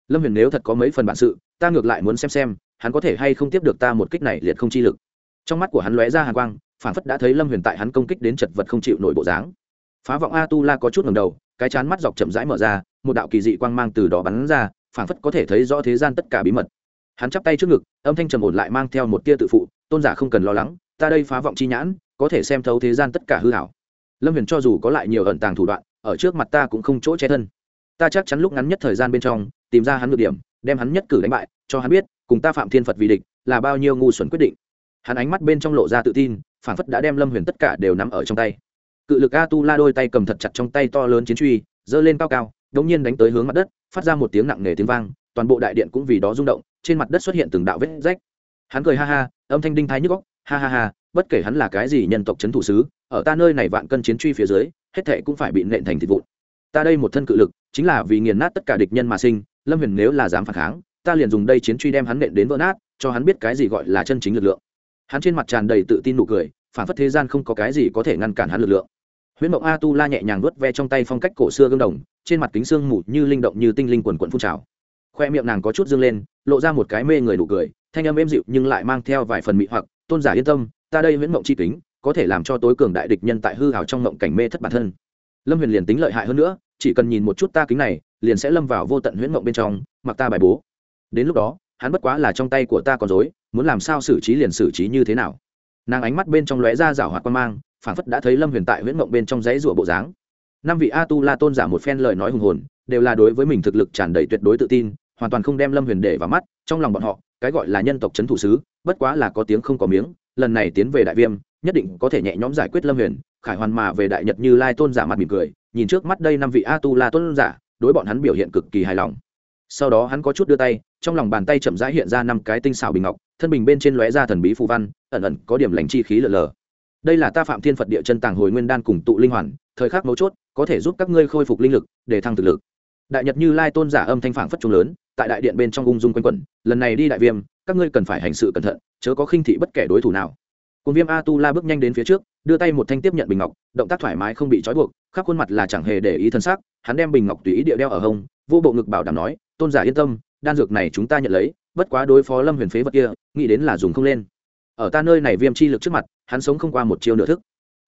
Lâm huyền nếu thật có mấy phần bản sự, ta ngược lại muốn xem xem, hắn có thể hay không tiếp được ta một kích này liệt không chi lực. Trong mắt của hắn lóe ra hàng quang, phản phất đã thấy lâm huyền tại hắn công kích đến chật vật không chịu nổi bộ dáng. Phá vọng a tu la có chút ngầm đầu, cái chán mắt dọc chậm rãi mở ra, một đạo kỳ dị quang mang từ đó bắn ra, phản phất có thể thấy rõ thế gian tất cả bí mật. Hắn chắp tay trước ngực, âm thanh trầm ổn lại mang theo một tia tự phụ, tôn giả không cần lo lắng, ta đây phá vọng chi nhãn có thể xem thấu thế gian tất cả hư hảo. Lâm huyền cho dù có lại nhiều ẩn tàng thủ đoạn, ở trước mặt ta cũng không chỗ che thân. Ta chắc chắn lúc ngắn nhất thời gian bên trong, tìm ra hắn ngược điểm, đem hắn nhất cử đánh bại, cho hắn biết, cùng ta phạm thiên phật vì địch, là bao nhiêu ngu xuẩn quyết định. Hắn ánh mắt bên trong lộ ra tự tin phản phất đã đem lâm huyền tất cả đều nắm ở trong tay. Cự lực a tu la đôi tay cầm thật chặt trong tay to lớn chiến truy, giơ lên cao cao đống nhiên đánh tới hướng mặt đất, phát ra một tiếng nặng nề tiếng vang, toàn bộ đại điện cũng vì đó rung động, trên mặt đất xuất hiện từng đạo vết rách. Hắn cười ha ha, âm thanh đinh thái nhức góc ha ha ha bất kể hắn là cái gì nhân tộc c h ấ n thủ sứ, ở ta nơi này vạn cân chiến truy phía dưới, hết thệ cũng phải bị nện thành thịt vụn. Ta đây một thân cự lực, chính là vì nghiền nát tất cả địch nhân mà sinh, lâm huyền nếu là dám phản kháng, ta liền dùng đây chiến truy đem hắn nện đến vỡ nát, cho hắn biết cái gì gọi là chân chính lực lượng. Hắn trên mặt tràn đầy tự tin nụ cười, phản phất thế gian không có cái gì có thể ngăn cản hắn lực lượng. Huyễn mộng a tu la nhẹ nhàng vớt ve trong tay phong cách cổ xưa gương đồng, trên mặt kính xương mù như linh động như tinh linh quần quận phun trào. Khoe miệng nàng có chút dương lên, lộ ra một cái mê người nụ cười, thanh âm êm dịu nhưng lại mang theo vài phần mị hoặc, tôn giả yên tâm ta đây huyễn mộng chi kính, có thể làm cho tối cường đại địch nhân tại hư hào trong mộng cảnh mê thất bản thân. Lâm huyền liền tính lợi hại hơn nữa, chỉ cần nhìn một chút ta kính này, liền sẽ lâm vào vô tận huyễn mộng bên trong, mặc ta bài bố. Đến lúc đó, hắn bất quá là trong tay của ta còn dối muốn làm sao xử trí liền xử trí như thế nào. Nàng ánh mắt bên trong lóe ra rảo hoạt quan mang phản phất đã thấy lâm huyền tại huyễn mộng bên trong dãy rủa bộ dáng. Năm vị a tu la tôn giả một phen lời nói hùng hồn, đều là đối với mình thực lực tràn đầy tuyệt đối tự tin, hoàn toàn không đem lâm huyền để vào mắt, trong lòng bọn họ, cái gọi là nhân tộc c h ấ n thủ sứ, bất quá là có tiếng không có miếng lần này tiến về đại viêm, nhất định có thể nhẹ nhõm giải quyết lâm huyền. Khải hoàn mà về đại nhật như lai tôn giả mặt mỉm cười, nhìn trước mắt đây năm vị a tu la tôn giả, đối bọn hắn biểu hiện cực kỳ hài lòng. Sau đó hắn có chút đưa tay, trong lòng bàn tay chậm rãi hiện ra năm cái tinh xảo bình ngọc, thân bình bên trên lóe ra thần bí phù văn, ẩn ẩn có điểm lành chi khí lờ lờ. Đây là ta phạm thiên phật địa chân tàng hồi nguyên đan cùng tụ linh hoàn, thời khắc mấu chốt, có thể giúp các ngươi khôi phục linh lực, để thăng thực lực. Đại nhật như lai tôn giả âm thanh phản phất trung lớn, tại đại điện bên trong ung dung quanh quẩn, lần này đi đại viêm các ngươi cần phải hành sự cẩn thận, chớ có khinh thị bất kể đối thủ nào. Cùng viêm a tu la bước nhanh đến phía trước, đưa tay một thanh tiếp nhận bình ngọc, động tác thoải mái không bị trói buộc, khắp khuôn mặt là chẳng hề để ý thân xác, hắn đem bình ngọc tùy ý địa đeo ở hông, vô bộ ngực bảo đảm nói, tôn giả yên tâm, đan dược này chúng ta nhận lấy, bất quá đối phó lâm huyền phế vật kia, nghĩ đến là dùng không lên. Ở ta nơi này viêm chi lực trước mặt, hắn sống không qua một chiêu nửa thức.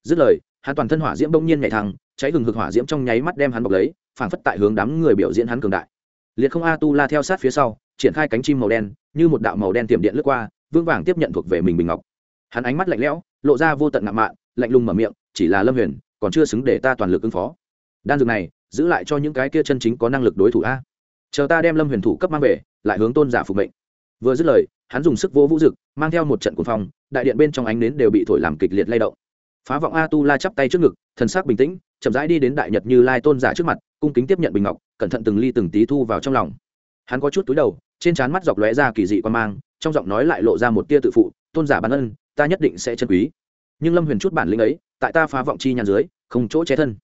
Dứt lời, hắn toàn thân hỏa diễm bỗng nhiên nhảy thẳng, cháy hừng hực hỏa diễm trong nháy mắt đem hắn bọc lấy, phảng phất tại hướng đám người biểu diễn hắn cường đại. Liệt không a tu la theo sát phía sau triển khai cánh chim màu đen, như một đạo màu đen tiềm điện lướt qua vương vàng tiếp nhận thuộc về mình bình ngọc. Hắn ánh mắt lạnh lẽo, lộ ra vô tận ngạo mạn, lạnh lùng mở miệng, chỉ là lâm huyền, còn chưa xứng để ta toàn lực ứng phó. Đan dược này, giữ lại cho những cái kia chân chính có năng lực đối thủ a. Chờ ta đem lâm huyền thủ cấp mang về, lại hướng tôn giả phục mệnh. Vừa dứt lời, hắn dùng sức vô vũ dực, mang theo một trận cuồng phong, đại điện bên trong ánh nến đều bị thổi làm kịch liệt lay động. Phá vọng a tu la chắp tay trước ngực, thần sắc bình tĩnh, chậm rãi đi đến đại nhật như lai tôn giả trước mặt, cung kính tiếp nhận bình ngọc, cẩn thận từng ly từng tí thu vào trong lòng hắn có chút túi đầu, trên trán mắt dọc lóe ra kỳ dị quan mang, trong giọng nói lại lộ ra một tia tự phụ, tôn giả bản ân, ta nhất định sẽ chân quý. Nhưng lâm huyền chút bản lĩnh ấy, tại ta phá vọng chi nhàn dưới, không chỗ che thân.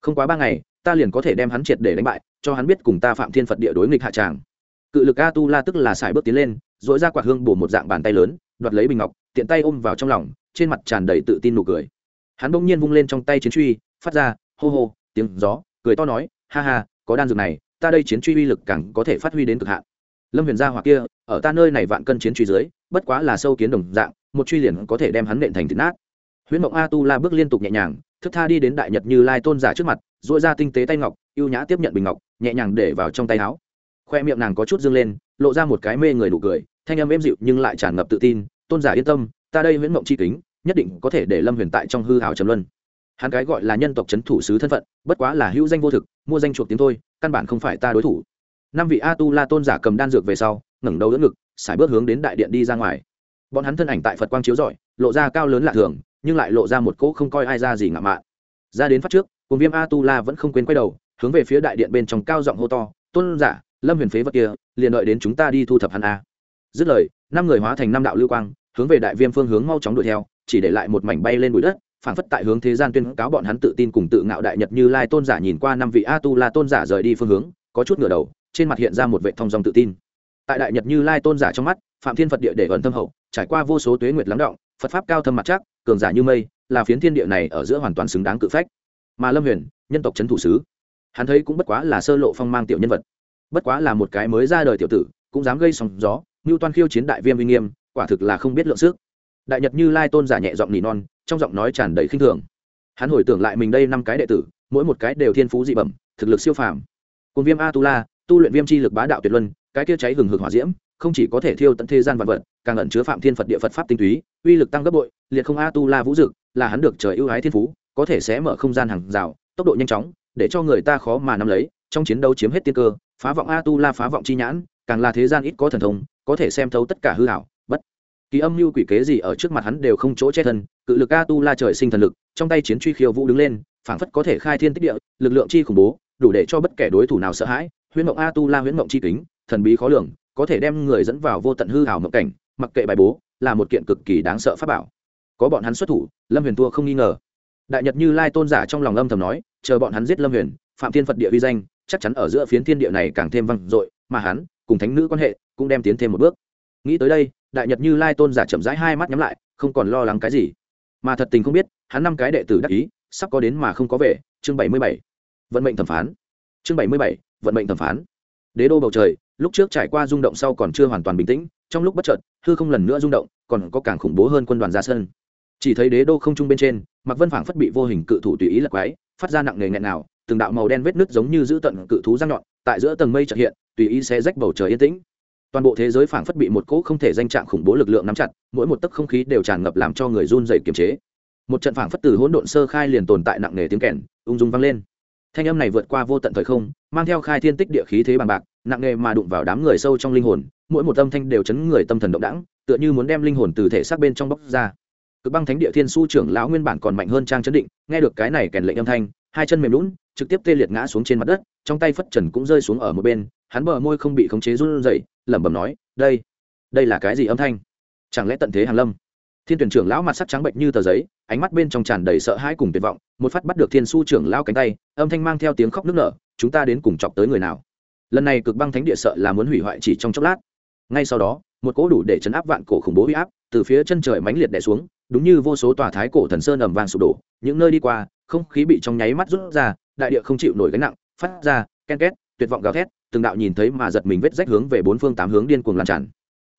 Không quá ba ngày, ta liền có thể đem hắn triệt để đánh bại, cho hắn biết cùng ta phạm thiên phật địa đối nghịch hạ tràng. Cự lực a tu la tức là xài bước tiến lên dội ra quạt hương bổ một dạng bàn tay lớn, đoạt lấy bình ngọc, tiện tay ôm vào trong lòng, trên mặt tràn đầy tự tin nụ cười. Hắn bỗng nhiên vung lên trong tay chiến truy, phát ra hô hô, tiếng gió, cười to nói, ha ha, có đan dược này ta đây chiến truy uy lực càng có thể phát huy đến cực hạn. Lâm huyền gia hoặc kia, ở ta nơi này vạn cân chiến truy dưới, bất quá là sâu kiến đồng dạng, một truy liền có thể đem hắn nện thành thịt nát. Huyễn mộng a tu la bước liên tục nhẹ nhàng, thức tha đi đến đại nhật như lai tôn giả trước mặt dội ra tinh tế tay ngọc y ê u nhã tiếp nhận bình ngọc, nhẹ nhàng để vào trong tay áo. Khoe miệng nàng có chút dương lên, lộ ra một cái mê người nụ cười, thanh âm êm dịu nhưng lại tràn ngập tự tin, tôn giả yên tâm, ta đây huyễn mộng c h i kính, nhất định có thể để lâm huyền tại trong hư hào trầm luân. Hắn cái gọi là nhân tộc c h ấ n thủ sứ thân phận, bất quá là hữu danh vô thực, mua danh chuộc tiếng thôi căn bản không phải ta đối thủ. Năm vị a tu la tôn giả cầm đan dược về sau, ngẩng đầu đỡ ngực, sải bước hướng đến đại điện đi ra ngoài. Bọn hắn thân ảnh tại phật quang chiếu rọi, lộ ra cao lớn lạ thường, nhưng lại lộ ra một cỗ không coi ai ra gì ngạo mạn. Ra đến phát trước, cùng viêm a tu la vẫn không quên quay đầu, hướng về phía đại điện bên trong cao giọng hô to, tôn giả, lâm huyền phế vật kia, liền đợi đến chúng ta đi thu thập hắn a. Dứt lời, năm người hóa thành năm đạo lưu quang, hướng về đại viêm phương hướng mau chóng đuổi theo, chỉ để lại một mảnh bay lên bụi đất phảng phất tại hướng thế gian tuyên cáo bọn hắn tự tin cùng tự ngạo đại nhật như lai tôn giả nhìn qua năm vị a tu la tôn giả rời đi phương hướng, có chút ngửa đầu, trên mặt hiện ra một vệ thong dòng tự tin. Tại đại nhật như lai tôn giả trong mắt, phạm thiên phật địa để ẩn thâm hậu, trải qua vô số tuế nguyệt lắng động, phật pháp cao thâm mặt chắc, cường giả như mây, là phiến thiên địa này ở giữa hoàn toàn xứng đáng cự phách. Mà lâm huyền, nhân tộc trấn thủ sứ, hắn thấy cũng bất quá là sơ lộ phong mang tiểu nhân vật. Bất quá là một cái mới ra đời tiểu tử, cũng dám gây sóng gió ngưu toan khiêu chiến đại viêm uy nghiêm, quả thực là không biết lượng sức đại nhật như lai tôn giả nhẹ giọng nỉ non, trong giọng nói tràn đầy khinh thường. Hắn hồi tưởng lại mình đây năm cái đệ tử, mỗi một cái đều thiên phú dị bẩm, thực lực siêu phàm. Cùng viêm a tu la tu luyện viêm chi lực bá đạo tuyệt luân, cái kia cháy hừng hực hỏa diễm, không chỉ có thể thiêu tận thế gian vật vật, càng ẩn chứa phạm thiên phật địa phật pháp tinh túy, uy lực tăng gấp bội, liệt không a tu la vũ dực, là hắn được trời ưu ái thiên phú, có thể sẽ mở không gian hàng rào, tốc độ nhanh chóng, để cho người ta khó mà nắm lấy, trong chiến đấu chiếm hết tiên cơ, phá vọng a tu la phá vọng chi nhãn, càng là thế gian ít có thần thông, có thể xem thấu tất cả hư hảo kỳ âm mưu quỷ kế gì ở trước mặt hắn đều không chỗ che thân, cự lực a tu la trời sinh thần lực, trong tay chiến truy khiêu vũ đứng lên, phảng phất có thể khai thiên tích địa, lực lượng chi khủng bố, đủ để cho bất kể đối thủ nào sợ hãi, huyễn mộng a tu la huyễn mộng chi kính, thần bí khó lường, có thể đem người dẫn vào vô tận hư hào mộng cảnh, mặc kệ bài bố, là một kiện cực kỳ đáng sợ pháp bảo. Có bọn hắn xuất thủ, lâm huyền thua không nghi ngờ. Đại nhật như lai tôn giả trong lòng âm thầm nói, chờ bọn hắn giết lâm huyền, phạm thiên phật địa vi danh, chắc chắn ở giữa phiến thiên địa này càng thêm vang dội, mà hắn, cùng thánh nữ quan hệ, cũng đem tiến thêm một bước. Nghĩ tới đây đại nhật như lai tôn giả chậm rãi hai mắt nhắm lại, không còn lo lắng cái gì. Mà thật tình không biết, hắn năm cái đệ tử đắc ý, sắp có đến mà không có về, chương bảy mươi bảy. Vận mệnh thẩm phán. Chương bảy mươi bảy, vận mệnh thẩm phán. Đế đô bầu trời, lúc trước trải qua rung động sau còn chưa hoàn toàn bình tĩnh, trong lúc bất chợt, hư không lần nữa rung động, còn có càng khủng bố hơn quân đoàn ra sân. Chỉ thấy đế đô không trung bên trên mặc vân phảng phất bị vô hình cự thủ tùy ý lật quái, phát ra nặng nề nghẹn nào, từng đạo màu đen vết nứt giống như giữ tận cự thú răng nhọn, tại giữa tầng mây trợ hiện, tùy ý sẽ rách bầu trời yên tĩnh toàn bộ thế giới phảng phất bị một cỗ không thể danh trạng khủng bố lực lượng nắm chặt, mỗi một tấc không khí đều tràn ngập làm cho người run dày kiềm chế. Một trận phảng phất từ hỗn độn sơ khai liền tồn tại nặng nề tiếng kèn, ung dung vang lên. Thanh âm này vượt qua vô tận thời không, mang theo khai thiên tích địa khí thế bằng bạc, nặng nề mà đụng vào đám người sâu trong linh hồn, mỗi một âm thanh đều chấn người tâm thần động đẳng tựa như muốn đem linh hồn từ thể xác bên trong bóc ra. Cực băng thánh địa thiên su trưởng lão nguyên bản còn mạnh hơn trang chấn định, nghe được cái này kèn lệnh âm thanh, hai chân mềm lún trực tiếp tê liệt ngã xuống trên mặt đất, trong tay phất trần cũng rơi xuống ở một bên hắn bờ môi không bị khống chế run rẩy, lẩm bẩm nói, đây đây là cái gì âm thanh? Chẳng lẽ tận thế hàn lâm? Thiên tuyển trưởng lão mặt sắc trắng bệnh như tờ giấy, ánh mắt bên trong tràn đầy sợ hãi cùng tuyệt vọng, một phát bắt được thiên su trưởng lão cánh tay, âm thanh mang theo tiếng khóc nức nở, chúng ta đến cùng chọc tới người nào? Lần này cực băng thánh địa sợ là muốn hủy hoại chỉ trong chốc lát. Ngay sau đó, một cỗ đủ để chấn áp vạn cổ khủng bố huy áp từ phía chân trời mãnh liệt đè xuống, đúng như vô số tòa thái cổ thần sơn ầm vang sụp đổ, những nơi đi qua, không khí bị trong nháy mắt rút ra, đại địa không chịu nổi gánh nặng, phát ra ken két, tuyệt vọng gào thét từng đạo nhìn thấy mà giật mình vết rách hướng về bốn phương tám hướng điên cuồng lan tràn.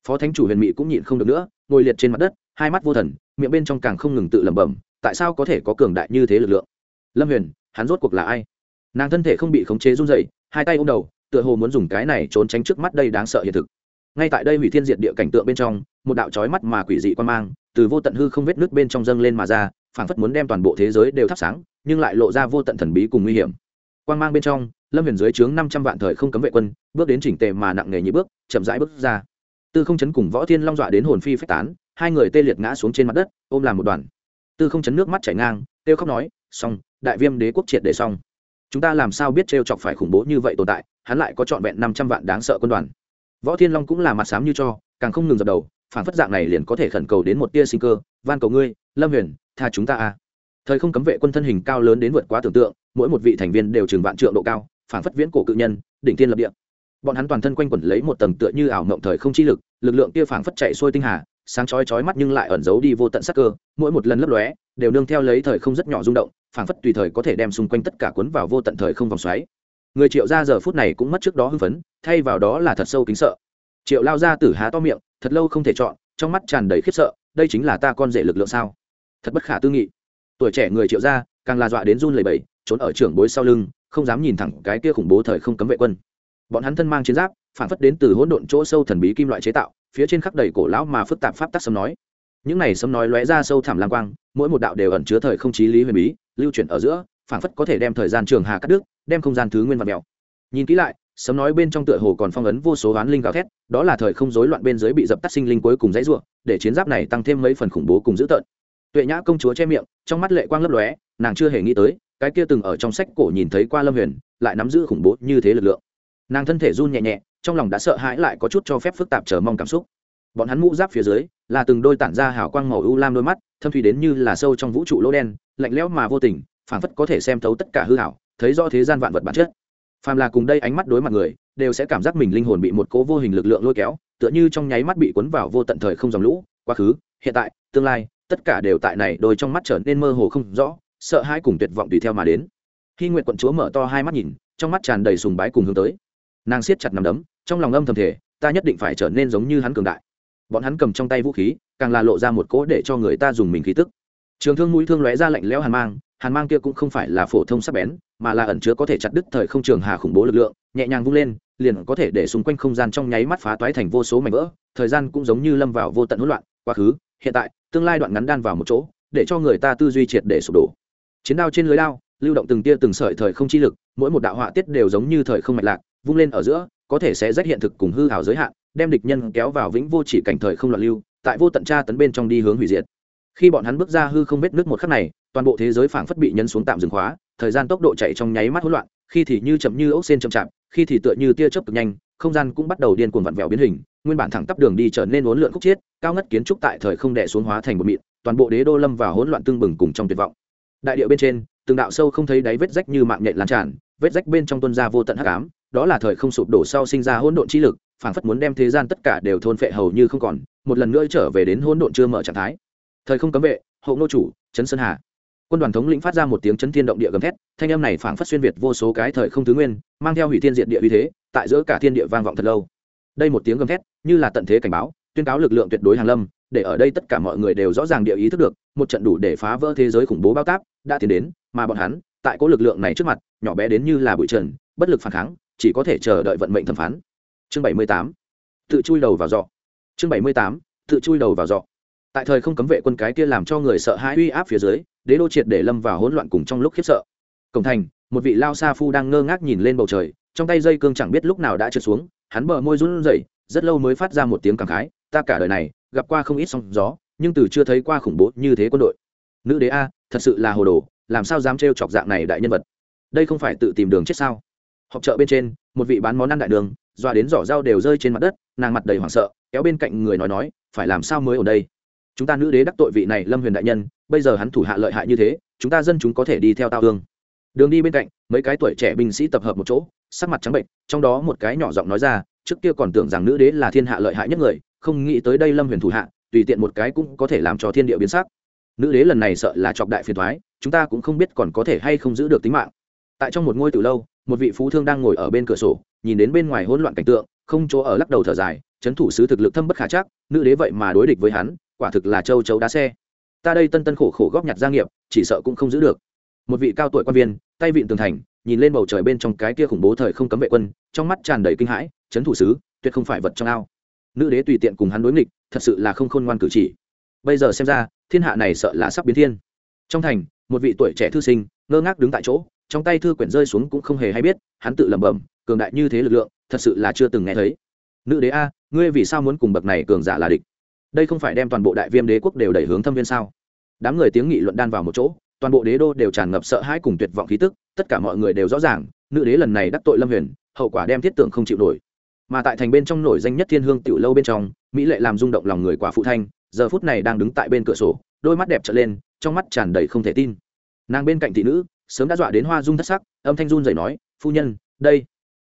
Phó thánh chủ huyền Mị cũng nhịn không được nữa, ngồi liệt trên mặt đất, hai mắt vô thần, miệng bên trong càng không ngừng tự lẩm bẩm, tại sao có thể có cường đại như thế lực lượng? Lâm huyền, hắn rốt cuộc là ai? Nàng thân thể không bị khống chế run dậy hai tay ôm đầu, tựa hồ muốn dùng cái này trốn tránh trước mắt đây đáng sợ hiện thực. Ngay tại đây hủy thiên diệt địa cảnh tượng bên trong, một đạo trói mắt mà quỷ dị quan mang, từ vô tận hư không vết nước bên trong dâng lên mà ra, phảng phất muốn đem toàn bộ thế giới đều thắp sáng, nhưng lại lộ ra vô tận thần bí cùng nguy hiểm. Quang mang bên trong lâm huyền dưới trướng năm trăm vạn thời không cấm vệ quân, bước đến chỉnh tề mà nặng nề như bước, chậm rãi bước ra. Tư không chấn cùng võ thiên long dọa đến hồn phi phách tán, hai người tê liệt ngã xuống trên mặt đất, ôm làm một đoàn. Tư không chấn nước mắt chảy ngang têu khóc nói, xong, đại viêm đế quốc triệt để xong. Chúng ta làm sao biết t chọc phải khủng bố như vậy tồn tại, hắn lại có trọn vẹn năm trăm vạn đáng sợ quân đoàn. Võ thiên long cũng là mặt sám như cho, càng không ngừng dập đầu, phản phất dạng này liền có thể khẩn cầu đến một tia sinh cơ, van cầu ngươi, lâm huyền, tha chúng ta a. Thời không cấm vệ quân thân hình cao lớn đến vượt quá tưởng tượng, mỗi một vị thành viên đều chừng vạn trượng độ cao phản phất viễn cổ cự nhân đỉnh tiên lập địa. Bọn hắn toàn thân quanh quẩn lấy một tầng tựa như ảo mộng thời không chi lực lực lượng kia phảng phất chạy xuôi tinh hà sáng chói chói mắt nhưng lại ẩn giấu đi vô tận sắc cơ mỗi một lần lấp lóe đều nương theo lấy thời không rất nhỏ rung động phảng phất tùy thời có thể đem xung quanh tất cả cuốn vào vô tận thời không vòng xoáy. Người triệu ra giờ phút này cũng mất trước đó hưng phấn thay vào đó là thật sâu kính sợ. Triệu lao ra tử há to miệng thật lâu không thể chọn trong mắt tràn đầy khiếp sợ đây chính là ta con rể lực lượng sao? Thật bất khả tư nghị. Tuổi trẻ người triệu ra càng là dọa đến run lẩy bẩy, trốn ở trưởng bối sau lưng không dám nhìn thẳng cái kia khủng bố thời không cấm vệ quân. Bọn hắn thân mang chiến giáp, phản phất đến từ hỗn độn chỗ sâu thần bí kim loại chế tạo, phía trên khắc đầy cổ lão mà phức tạp pháp tắc sấm nói. Những này sấm nói lóe ra sâu thẳm lang quang, mỗi một đạo đều ẩn chứa thời không chí lý huyền bí, lưu chuyển ở giữa, phản phất có thể đem thời gian trường hà cắt đứt, đem không gian thứ nguyên vật mèo. Nhìn kỹ lại, sấm nói bên trong tựa hồ còn phong ấn vô số oán linh gào thét, đó là thời không rối loạn bên dưới bị dập tắt sinh linh cuối cùng dãy ruộng để chiến giáp này tăng thêm mấy phần khủng bố cùng dữ tợn. Tuệ nhã công chúa che miệng, trong mắt lệ quang lấp lóe, nàng chưa hề nghĩ tới cái kia từng ở trong sách cổ nhìn thấy qua lâm huyền, lại nắm giữ khủng bố như thế lực lượng. Nàng thân thể run nhẹ nhẹ, trong lòng đã sợ hãi lại có chút cho phép phức tạp chờ mong cảm xúc. Bọn hắn mũ giáp phía dưới, là từng đôi tản ra hào quang màu u lam đôi mắt, thâm thủy đến như là sâu trong vũ trụ lỗ đen, lạnh lẽo mà vô tình, phảng phất có thể xem thấu tất cả hư hảo thấy rõ thế gian vạn vật bản chất. Phàm là cùng đây ánh mắt đối mặt người, đều sẽ cảm giác mình linh hồn bị một cố vô hình lực lượng lôi kéo, tựa như trong nháy mắt bị cuốn vào vô tận thời không dòng lũ, quá khứ, hiện tại, tương lai, tất cả đều tại này đôi trong mắt trở nên mơ hồ không rõ sợ hãi cùng tuyệt vọng tùy theo mà đến. Khi nguyện quận chúa mở to hai mắt nhìn, trong mắt tràn đầy sùng bái cùng hướng tới. Nàng siết chặt nằm đấm, trong lòng âm thầm thể ta nhất định phải trở nên giống như hắn cường đại. Bọn hắn cầm trong tay vũ khí, càng là lộ ra một cỗ để cho người ta dùng mình khí tức. Trường thương mũi thương lóe ra lạnh lẽo hàn mang hàn mang kia cũng không phải là phổ thông sắc bén, mà là ẩn chứa có thể chặt đứt thời không trường hà khủng bố lực lượng, nhẹ nhàng vung lên, liền có thể để xung quanh không gian trong nháy mắt phá toái thành vô số mảnh vỡ, thời gian cũng giống như lâm vào vô tận hỗn loạn, quá khứ, hiện tại, tương lai đoạn ngắn đan vào một chỗ, để cho người ta tư duy triệt để sụp đổ chiến đao trên lưới đao, lưu động từng tia từng sợi thời không chi lực, mỗi một đạo họa tiết đều giống như thời không mạch lạc, vung lên ở giữa, có thể sẽ rách hiện thực cùng hư hào giới hạn, đem địch nhân kéo vào vĩnh vô chỉ cảnh thời không loạn lưu, tại vô tận tra tấn bên trong đi hướng hủy diệt. Khi bọn hắn bước ra hư không vết nước một khắc này, toàn bộ thế giới phảng phất bị nhân xuống tạm dừng khóa, thời gian tốc độ chạy trong nháy mắt hỗn loạn, khi thì như chậm như ốc sen chậm chạp, khi thì tựa như tia chớp cực nhanh, không gian cũng bắt đầu điên cuồng vặn vẹo biến hình, nguyên bản thẳng tắp đường đi trở nên uốn lượn khúc chiết, cao ngất kiến trúc tại thời không đè xuống hóa thành một mịn, toàn bộ đế đô lâm vào hỗn loạn tương bừng cùng trong tuyệt vọng đại địa bên trên, từng đạo sâu không thấy đáy vết rách như mạng nhện lan tràn, vết rách bên trong tuân gia vô tận hắc ám, đó là thời không sụp đổ sau sinh ra hỗn độn chi lực, phảng phất muốn đem thế gian tất cả đều thôn phệ hầu như không còn, một lần nữa trở về đến hỗn độn chưa mở trạng thái. Thời không cấm vệ hộ nô chủ, trấn sơn hà. Quân đoàn thống lĩnh phát ra một tiếng chấn thiên động địa gầm thét, thanh âm này phảng phất xuyên việt vô số cái thời không thứ nguyên, mang theo hủy thiên diện địa uy thế, tại giữa cả thiên địa vang vọng thật lâu. Đây một tiếng gầm thét, như là tận thế cảnh báo, tuyên cáo lực lượng tuyệt đối hàng lâm để ở đây tất cả mọi người đều rõ ràng địa ý thức được, một trận đủ để phá vỡ thế giới khủng bố bao táp đã tiến đến, mà bọn hắn, tại có lực lượng này trước mặt, nhỏ bé đến như là bụi trần, bất lực phản kháng, chỉ có thể chờ đợi vận mệnh thẩm phán. Chương bảy mươi tám, tự chui đầu vào dọ chương bảy mươi tám, tự chui đầu vào dọ tại thời không cấm vệ quân cái kia làm cho người sợ hãi uy áp phía dưới, đế đô triệt để lâm vào hỗn loạn cùng trong lúc khiếp sợ. Cổng thành, một vị lao sa phu đang ngơ ngác nhìn lên bầu trời, trong tay dây cương chẳng biết lúc nào đã trượt xuống, hắn bờ môi run rẩy, rất lâu mới phát ra một tiếng cảm khái, ta cả đời này gặp qua không ít sóng gió, nhưng từ chưa thấy qua khủng bố như thế quân đội. Nữ đế a, thật sự là hồ đồ, làm sao dám trêu chọc dạng này đại nhân vật? Đây không phải tự tìm đường chết sao? Họp chợ bên trên, một vị bán món ăn đại đường, doa đến giỏ dao đều rơi trên mặt đất, nàng mặt đầy hoảng sợ, kéo bên cạnh người nói nói, phải làm sao mới ở đây? Chúng ta nữ đế đắc tội vị này lâm huyền đại nhân, bây giờ hắn thủ hạ lợi hại như thế, chúng ta dân chúng có thể đi theo tao hương. Đường đi bên cạnh, mấy cái tuổi trẻ binh sĩ tập hợp một chỗ, sắc mặt trắng bệnh trong đó một cái nhỏ giọng nói ra, trước kia còn tưởng rằng nữ đế là thiên hạ lợi hại nhất người không nghĩ tới đây lâm huyền thủ hạ, tùy tiện một cái cũng có thể làm cho thiên địa biến sắc. Nữ đế lần này sợ là chọc đại phiền thoái, chúng ta cũng không biết còn có thể hay không giữ được tính mạng. Tại trong một ngôi từ lâu, một vị phú thương đang ngồi ở bên cửa sổ, nhìn đến bên ngoài hỗn loạn cảnh tượng, không chỗ ở lắc đầu thở dài, chấn thủ sứ thực lực thâm bất khả chắc, nữ đế vậy mà đối địch với hắn, quả thực là châu chấu đá xe. Ta đây tân tân khổ khổ góp nhặt gia nghiệp, chỉ sợ cũng không giữ được. Một vị cao tuổi quan viên, tay vịn tường thành, nhìn lên bầu trời bên trong cái kia khủng bố thời không cấm vệ quân, trong mắt tràn đầy kinh hãi, chấn thủ sứ, tuyệt không phải vật trong ao nữ đế tùy tiện cùng hắn đối nghịch, thật sự là không khôn ngoan cử chỉ. Bây giờ xem ra, thiên hạ này sợ là sắp biến thiên. Trong thành, một vị tuổi trẻ thư sinh, ngơ ngác đứng tại chỗ, trong tay thư quyển rơi xuống cũng không hề hay biết, hắn tự lẩm bẩm, cường đại như thế lực lượng, thật sự là chưa từng nghe thấy. Nữ đế a, ngươi vì sao muốn cùng bậc này cường giả là địch? Đây không phải đem toàn bộ đại viêm đế quốc đều đẩy hướng thâm viên sao? Đám người tiếng nghị luận đan vào một chỗ, toàn bộ đế đô đều tràn ngập sợ hãi cùng tuyệt vọng khí tức, tất cả mọi người đều rõ ràng, nữ đế lần này đắc tội lâm huyền, hậu quả đem thiết tưởng không chịu nổi mà tại thành bên trong nổi danh nhất thiên hương tiểu lâu bên trong, mỹ lệ làm rung động lòng người quả phụ thanh, giờ phút này đang đứng tại bên cửa sổ, đôi mắt đẹp trở lên, trong mắt tràn đầy không thể tin. Nàng bên cạnh thị nữ, sớm đã dọa đến hoa dung thất sắc, âm thanh run dậy nói, phu nhân, đây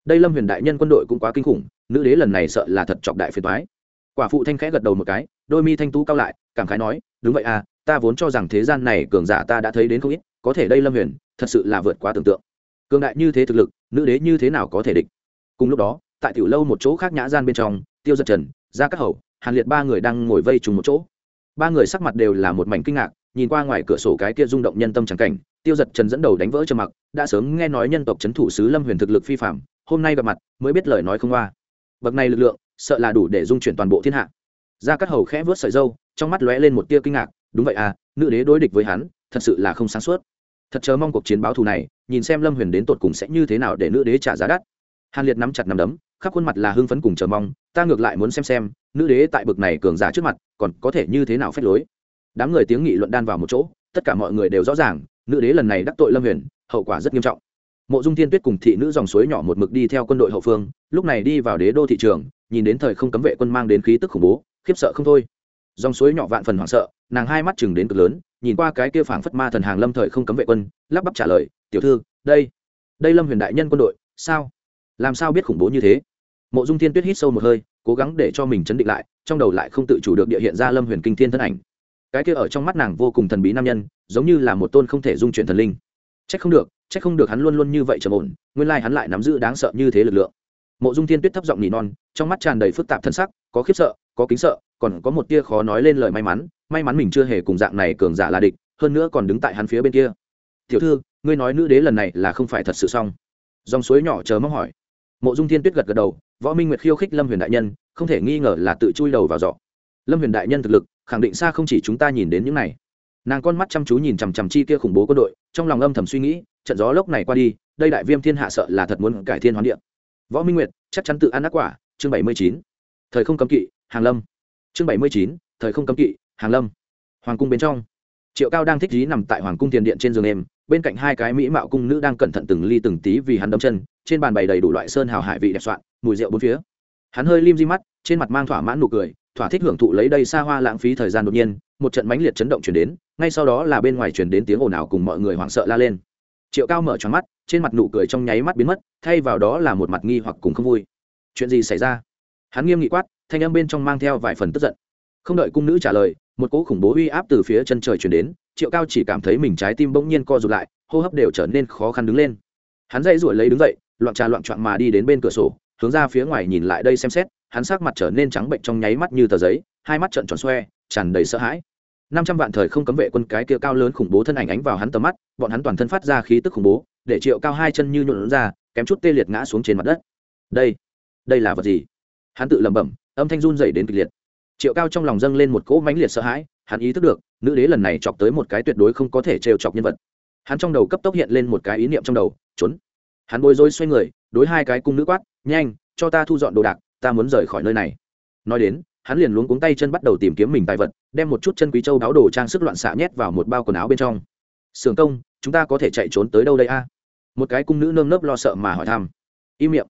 đây lâm huyền đại nhân quân đội cũng quá kinh khủng, nữ đế lần này sợ là thật trọng đại phiền toái. Quả phụ thanh khẽ gật đầu một cái, đôi mi thanh tú cao lại, cảm khái nói, đúng vậy à ta vốn cho rằng thế gian này cường giả ta đã thấy đến không ít, có thể đây lâm huyền, thật sự là vượt quá tưởng tượng. Cường đại như thế thực lực, nữ đế như thế nào có thể địch? Cùng lúc đó tại tiểu lâu một chỗ khác nhã gian bên trong, tiêu giật trần ra các hầu, hàn liệt ba người đang ngồi vây trùng một chỗ. Ba người sắc mặt đều là một mảnh kinh ngạc, nhìn qua ngoài cửa sổ cái kia rung động nhân tâm trắng cảnh, tiêu giật trần dẫn đầu đánh vỡ trầm mặc, đã sớm nghe nói nhân tộc c h ấ n thủ sứ lâm huyền thực lực phi phạm hôm nay gặp mặt, mới biết lời nói không qua. Bậc này lực lượng, sợ là đủ để dung chuyển toàn bộ thiên hạ. Ra các hầu khẽ vớt sợi dâu trong mắt lóe lên một tia kinh ngạc, đúng vậy à nữ đế đối địch với hắn, thật sự là không sáng suốt. Thật chớ mong cuộc chiến báo thù này, nhìn xem lâm huyền đến tột cùng sẽ như thế nào để nữ đế trả giá đắt. Hàn liệt nắm chặt nắm đấm khắp khuôn mặt là hưng phấn cùng chờ mong, ta ngược lại muốn xem xem, nữ đế tại bực này cường giả trước mặt, còn có thể như thế nào phép lối. Đám người tiếng nghị luận đan vào một chỗ, tất cả mọi người đều rõ ràng, nữ đế lần này đắc tội lâm huyền, hậu quả rất nghiêm trọng. Mộ dung thiên tuyết cùng thị nữ dòng suối nhỏ một mực đi theo quân đội hậu phương, lúc này đi vào đế đô thị trường, nhìn đến thời không cấm vệ quân mang đến khí tức khủng bố, khiếp sợ không thôi. Dòng suối nhỏ vạn phần hoảng sợ, nàng hai mắt chừng đến cực lớn, nhìn qua cái kia phảng phất ma thần hàng lâm thời không cấm vệ quân, lắp bắp trả lời, tiểu thư, đây đây lâm huyền đại nhân quân đội, sao? Làm sao biết khủng bố như thế? Mộ dung thiên tuyết hít sâu một hơi, cố gắng để cho mình chấn định lại, trong đầu lại không tự chủ được địa hiện ra lâm huyền kinh thiên thân ảnh. Cái kia ở trong mắt nàng vô cùng thần bí nam nhân, giống như là một tôn không thể dung chuyển thần linh. C h ắ c không được c h ắ c không được hắn luôn luôn như vậy trầm ổn, nguyên lai hắn lại nắm giữ đáng sợ như thế lực lượng. Mộ dung thiên tuyết thấp giọng nỉ non, trong mắt tràn đầy phức tạp thân sắc, có khiếp sợ, có kính sợ, còn có một tia khó nói lên lời may mắn may mắn mình chưa hề cùng dạng này cường giả là địch, hơn nữa còn đứng tại hắn phía bên kia. Tiểu thư, ngươi nói nữ đế lần này là không phải thật sự xong. Dòng suối nhỏ chờ mong hỏi mộ dung thiên tuyết gật gật đầu, võ minh nguyệt khiêu khích lâm huyền đại nhân, không thể nghi ngờ là tự chui đầu vào giọ lâm huyền đại nhân thực lực, khẳng định xa không chỉ chúng ta nhìn đến những này. Nàng con mắt chăm chú nhìn chằm chằm chi kia khủng bố quân đội, trong lòng âm thầm suy nghĩ, trận gió lốc này qua đi, đây đại viêm thiên hạ sợ là thật muốn cải thiên hoán điệm võ minh nguyệt, chắc chắn tự ăn ác quả, chương bảy mươi chín. Thời không cấm kỵ, hàng lâm. Chương bảy mươi chín, thời không cấm kỵ, hàng lâm. Hoàng cung bên trong triệu cao đang thích dí nằm tại hoàng cung tiền điện trên giường em, bên cạnh hai cái mỹ mạo cung nữ đang cẩn thận từng ly từng tí vì hắn đâm chân, trên bàn bày đầy đủ loại sơn hào hải vị đẹp soạn, mùi rượu bốn phía. Hắn hơi lim di mắt, trên mặt mang thỏa mãn nụ cười, thỏa thích hưởng thụ lấy đây xa hoa lãng phí thời gian đột nhiên, một trận mãnh liệt chấn động chuyển đến, ngay sau đó là bên ngoài chuyển đến tiếng ồn ào cùng mọi người hoảng sợ la lên. Triệu cao mở tròn mắt, trên mặt nụ cười trong nháy mắt biến mất, thay vào đó là một mặt nghi hoặc cùng không vui. Chuyện gì xảy ra? Hắn nghiêm nghị quát, thanh âm bên trong mang theo vài phần tức giận. Không đợi cung nữ trả lời một cỗ khủng bố uy áp từ phía chân trời chuyển đến, triệu cao chỉ cảm thấy mình trái tim bỗng nhiên co rụt lại, hô hấp đều trở nên khó khăn đứng lên. Hắn dây ruổi lấy đứng dậy, loạn trà loạn trọn mà đi đến bên cửa sổ, hướng ra phía ngoài nhìn lại đây xem xét, hắn sắc mặt trở nên trắng bệnh trong nháy mắt như tờ giấy, hai mắt trợn tròn xoe, tràn đầy sợ hãi. Năm trăm vạn thời không cấm vệ quân cái kia cao lớn khủng bố thân ảnh ánh vào hắn tầm mắt, bọn hắn toàn thân phát ra khí tức khủng bố, để triệu cao hai chân như nhuộn ra, kém chút tê liệt ngã xuống trên mặt đất. Đây đây là vật gì? Hắn tự lẩm bẩm, âm thanh run dày đến kịch liệt triệu cao trong lòng dâng lên một cỗ mãnh liệt sợ hãi, hắn ý thức được, nữ đế lần này chọc tới một cái tuyệt đối không có thể trêu chọc nhân vật. Hắn trong đầu cấp tốc hiện lên một cái ý niệm trong đầu, trốn. Hắn bối rối xoay người, đối hai cái cung nữ quát, nhanh, cho ta thu dọn đồ đạc, ta muốn rời khỏi nơi này. Nói đến, hắn liền luống cuống tay chân bắt đầu tìm kiếm mình tài vật, đem một chút chân quý châu đáo đồ trang sức loạn xạ nhét vào một bao quần áo bên trong. Sưởng công, chúng ta có thể chạy trốn tới đâu đây a? Một cái cung nữ nơm nớp lo sợ mà hỏi thăm. Im miệng.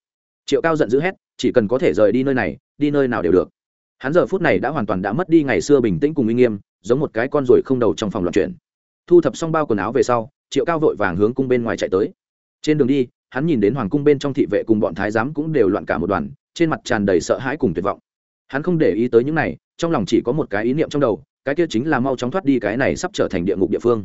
Triệu cao giận dữ hét, chỉ cần có thể rời đi nơi này, đi nơi nào đều được hắn giờ phút này đã hoàn toàn đã mất đi ngày xưa bình tĩnh cùng uy nghiêm, giống một cái con ruồi không đầu trong phòng loạn chuyển. Thu thập xong bao quần áo về sau, triệu cao vội vàng hướng cung bên ngoài chạy tới. Trên đường đi, hắn nhìn đến hoàng cung bên trong thị vệ cùng bọn thái giám cũng đều loạn cả một đoàn, trên mặt tràn đầy sợ hãi cùng tuyệt vọng. Hắn không để ý tới những này, trong lòng chỉ có một cái ý niệm trong đầu, cái kia chính là mau chóng thoát đi cái này sắp trở thành địa ngục địa phương.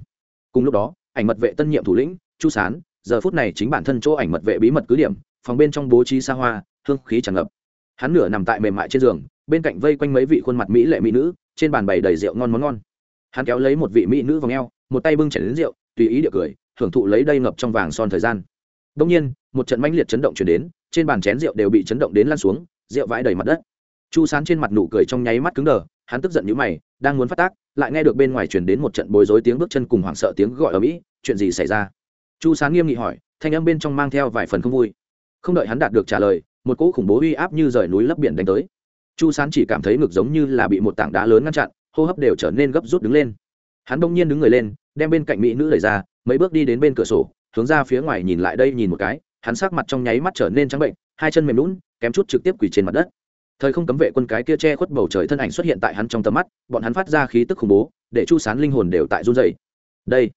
Cùng lúc đó, ảnh mật vệ tân nhiệm thủ lĩnh, chu sán, giờ phút này chính bản thân chỗ ảnh mật vệ bí mật cứ điểm, phòng bên trong bố trí xa hoa, hương khí tràn ngập. Hắn nửa nằm tại mềm mại trên giường bên cạnh vây quanh mấy vị khuôn mặt mỹ lệ mỹ nữ, trên bàn bày đầy rượu ngon món ngon. Hắn kéo lấy một vị mỹ nữ vào ngheo, một tay bưng chảy đến rượu, tùy ý địa cười, hưởng thụ lấy đây ngập trong vàng son thời gian. Đông nhiên, một trận mãnh liệt chấn động chuyển đến, trên bàn chén rượu đều bị chấn động đến lan xuống, rượu vãi đầy mặt đất. Chu sán trên mặt nụ cười trong nháy mắt cứng đờ, hắn tức giận như mày, đang muốn phát tác, lại nghe được bên ngoài chuyển đến một trận bối rối tiếng bước chân cùng hoảng sợ tiếng gọi ở mỹ, chuyện gì xảy ra? Chu sán nghiêm nghị hỏi, thanh âm bên trong mang theo vài phần không vui. Không đợi hắn đạt được trả lời, một cỗ khủng bố uy áp như rời núi lấp biển đánh tới chu sán chỉ cảm thấy ngực giống như là bị một tảng đá lớn ngăn chặn, hô hấp đều trở nên gấp rút đứng lên. Hắn đông nhiên đứng người lên, đem bên cạnh mỹ nữ đẩy ra, mấy bước đi đến bên cửa sổ, hướng ra phía ngoài nhìn lại đây nhìn một cái, hắn sắc mặt trong nháy mắt trở nên trắng bệnh, hai chân mềm lún kém chút trực tiếp quỳ trên mặt đất. Thời không cấm vệ quân cái kia che khuất bầu trời thân ảnh xuất hiện tại hắn trong tầm mắt, bọn hắn phát ra khí tức khủng bố, để chu sán linh hồn đều tại run dày đây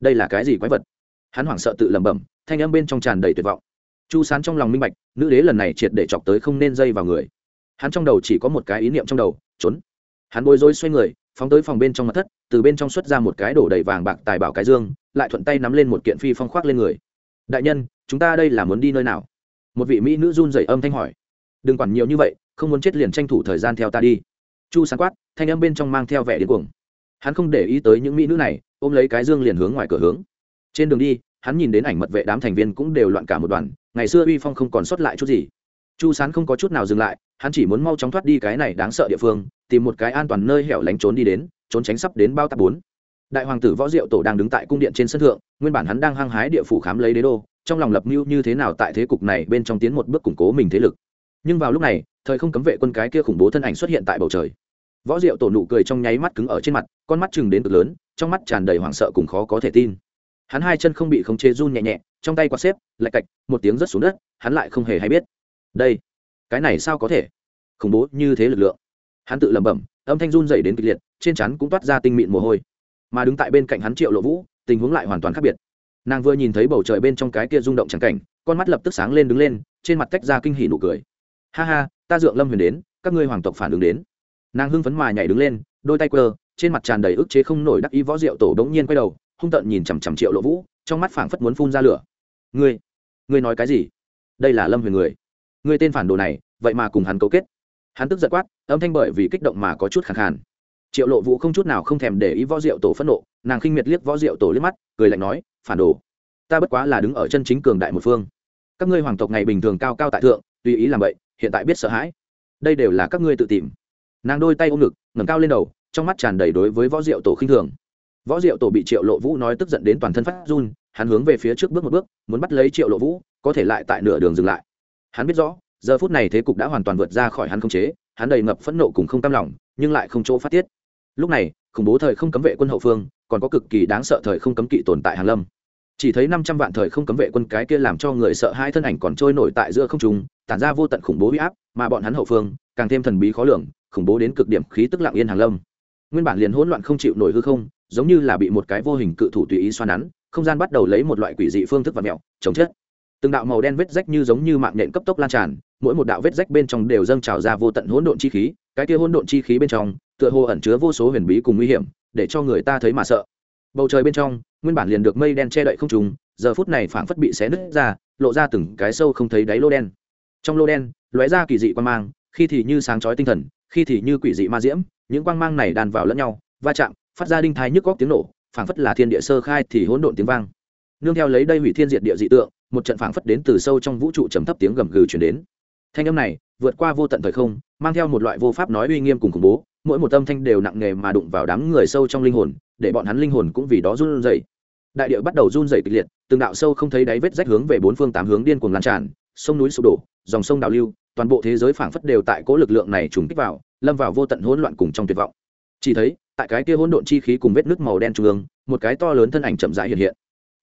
đây là cái gì quái vật? Hắn hoảng sợ tự lẩm bẩm, thanh âm bên trong tràn đầy tuyệt vọng. Chu sán trong lòng minh bạch, nữ đế lần này triệt để chọc tới không nên dây vào người hắn trong đầu chỉ có một cái ý niệm trong đầu, trốn. Hắn bối rối xoay người, phóng tới phòng bên trong mặt thất, từ bên trong xuất ra một cái đổ đầy vàng bạc tài bảo cái dương, lại thuận tay nắm lên một kiện phi phong khoác lên người. Đại nhân, chúng ta đây là muốn đi nơi nào? Một vị mỹ nữ run rẩy âm thanh hỏi. Đừng quản nhiều như vậy, không muốn chết liền tranh thủ thời gian theo ta đi. Chu sáng quát, thanh âm bên trong mang theo vẻ điên cuồng. Hắn không để ý tới những mỹ nữ này, ôm lấy cái dương liền hướng ngoài cửa hướng. Trên đường đi, hắn nhìn đến ảnh mật vệ đám thành viên cũng đều loạn cả một đoàn, ngày xưa uy phong không còn sót lại chút gì. Chu sán không có chút nào dừng lại hắn chỉ muốn mau chóng thoát đi cái này đáng sợ địa phương, tìm một cái an toàn nơi hẻo lánh trốn đi đến, trốn tránh sắp đến bao tạp bốn. Đại hoàng tử võ diệu tổ đang đứng tại cung điện trên sân thượng, nguyên bản hắn đang hăng hái địa phủ khám lấy đế đô, trong lòng lập mưu như thế nào tại thế cục này bên trong tiến một bước củng cố mình thế lực. Nhưng vào lúc này, thời không cấm vệ quân cái kia khủng bố thân ảnh xuất hiện tại bầu trời. Võ diệu tổ nụ cười trong nháy mắt cứng ở trên mặt, con mắt chừng đến cực lớn, trong mắt tràn đầy hoảng sợ cùng khó có thể tin. Hắn hai chân không bị khống chế run nhẹ nhẹ, trong tay quạt xếp, lạch cạch, một tiếng rớt xuống đất, hắn lại không hề hay biết. Đây cái này sao có thể? Khủng bố như thế lực lượng. Hắn tự lẩm bẩm, âm thanh run dày đến kịch liệt, trên chắn cũng toát ra tinh mịn mồ hôi. Mà đứng tại bên cạnh hắn triệu lộ vũ, tình huống lại hoàn toàn khác biệt. Nàng vừa nhìn thấy bầu trời bên trong cái kia rung động trắng cảnh, con mắt lập tức sáng lên đứng lên, trên mặt tách ra kinh hỉ nụ cười. Ha ha, ta dượng lâm huyền đến, các ngươi hoàng tộc phản ứng đến. Nàng hưng phấn mà nhảy đứng lên, đôi tay quơ, trên mặt tràn đầy ức chế không nổi đắc ý võ rượu tổ đống nhiên quay đầu, hung tợn nhìn chằm chằm triệu lộ vũ, trong mắt phảng phất muốn phun ra lửa. Ngươi ngươi nói cái gì? Đây là lâm huyền người. Người tên phản đồ này, vậy mà cùng hắn cấu kết. Hắn tức giật quát, âm thanh bởi vì kích động mà có chút khẳng khàn. Triệu lộ vũ không chút nào không thèm để ý võ diệu tổ phẫn nộ, nàng khinh miệt liếc võ diệu tổ liếc mắt, cười lạnh nói, phản đồ, ta bất quá là đứng ở chân chính cường đại một phương. Các ngươi hoàng tộc ngày bình thường cao cao tại thượng, tùy ý làm vậy, hiện tại biết sợ hãi. Đây đều là các ngươi tự tìm. Nàng đôi tay ôm ngực, ngẩng cao lên đầu, trong mắt tràn đầy đối với võ diệu tổ khinh thường. Võ diệu tổ bị triệu lộ vũ nói tức giận đến toàn thân phát run, hắn hướng về phía trước bước một bước, muốn bắt lấy triệu lộ vũ, có thể lại tại nửa đường dừng lại hắn biết rõ, giờ phút này thế cục đã hoàn toàn vượt ra khỏi hắn không chế, hắn đầy ngập phẫn nộ cùng không tam lòng, nhưng lại không chỗ phát tiết. Lúc này, khủng bố thời không cấm vệ quân hậu phương, còn có cực kỳ đáng sợ thời không cấm kỵ tồn tại hàn lâm. Chỉ thấy năm trăm vạn thời không cấm vệ quân cái kia làm cho người sợ hai thân ảnh còn trôi nổi tại giữa không trung, tản ra vô tận khủng bố huy áp, mà bọn hắn hậu phương, càng thêm thần bí khó lường, khủng bố đến cực điểm khí tức lặng yên hàn lâm. Nguyên bản liền hỗn loạn không chịu nổi hư không, giống như là bị một cái vô hình cự thủ tùy ý xoa nắn, không gian bắt đầu lấy một loại quỷ dị phương thức và mẹo chống chết từng đạo màu đen vết rách như giống như mạng nhện cấp tốc lan tràn, mỗi một đạo vết rách bên trong đều dâng trào ra vô tận hỗn độn chi khí, cái kia hỗn độn chi khí bên trong, tựa hồ ẩn chứa vô số huyền bí cùng nguy hiểm, để cho người ta thấy mà sợ. Bầu trời bên trong, nguyên bản liền được mây đen che đậy không trùng, giờ phút này phảng phất bị xé nứt ra, lộ ra từng cái sâu không thấy đáy lô đen. Trong lô đen, lóe ra kỳ dị quan mang, khi thì như sáng chói tinh thần, khi thì như quỷ dị ma diễm, những quang mang này đàn vào lẫn nhau, va chạm, phát ra đinh thái nhức góc tiếng nổ, phảng phất là thiên địa sơ khai thì hỗn độn tiếng vang. Nương theo lấy đây hủy thiên diệt địa dị tượng một trận phảng phất đến từ sâu trong vũ trụ trầm thấp tiếng gầm gừ chuyển đến. Thanh âm này, vượt qua vô tận thời không, mang theo một loại vô pháp nói uy nghiêm cùng khủng bố, mỗi một âm thanh đều nặng nề mà đụng vào đám người sâu trong linh hồn, để bọn hắn linh hồn cũng vì đó run rẩy. Đại địa bắt đầu run rẩy kịch liệt, từng đạo sâu không thấy đáy vết rách hướng về bốn phương tám hướng điên cuồng lan tràn, sông núi sụp đổ, dòng sông đào lưu, toàn bộ thế giới phảng phất đều tại cố lực lượng này trùng kích vào, lâm vào vô tận hỗn loạn cùng trong tuyệt vọng. Chỉ thấy, tại cái kia hỗn độn chi khí cùng vết nước màu đen trung ương, một cái to lớn thân ảnh chậm rãi hiện hiện.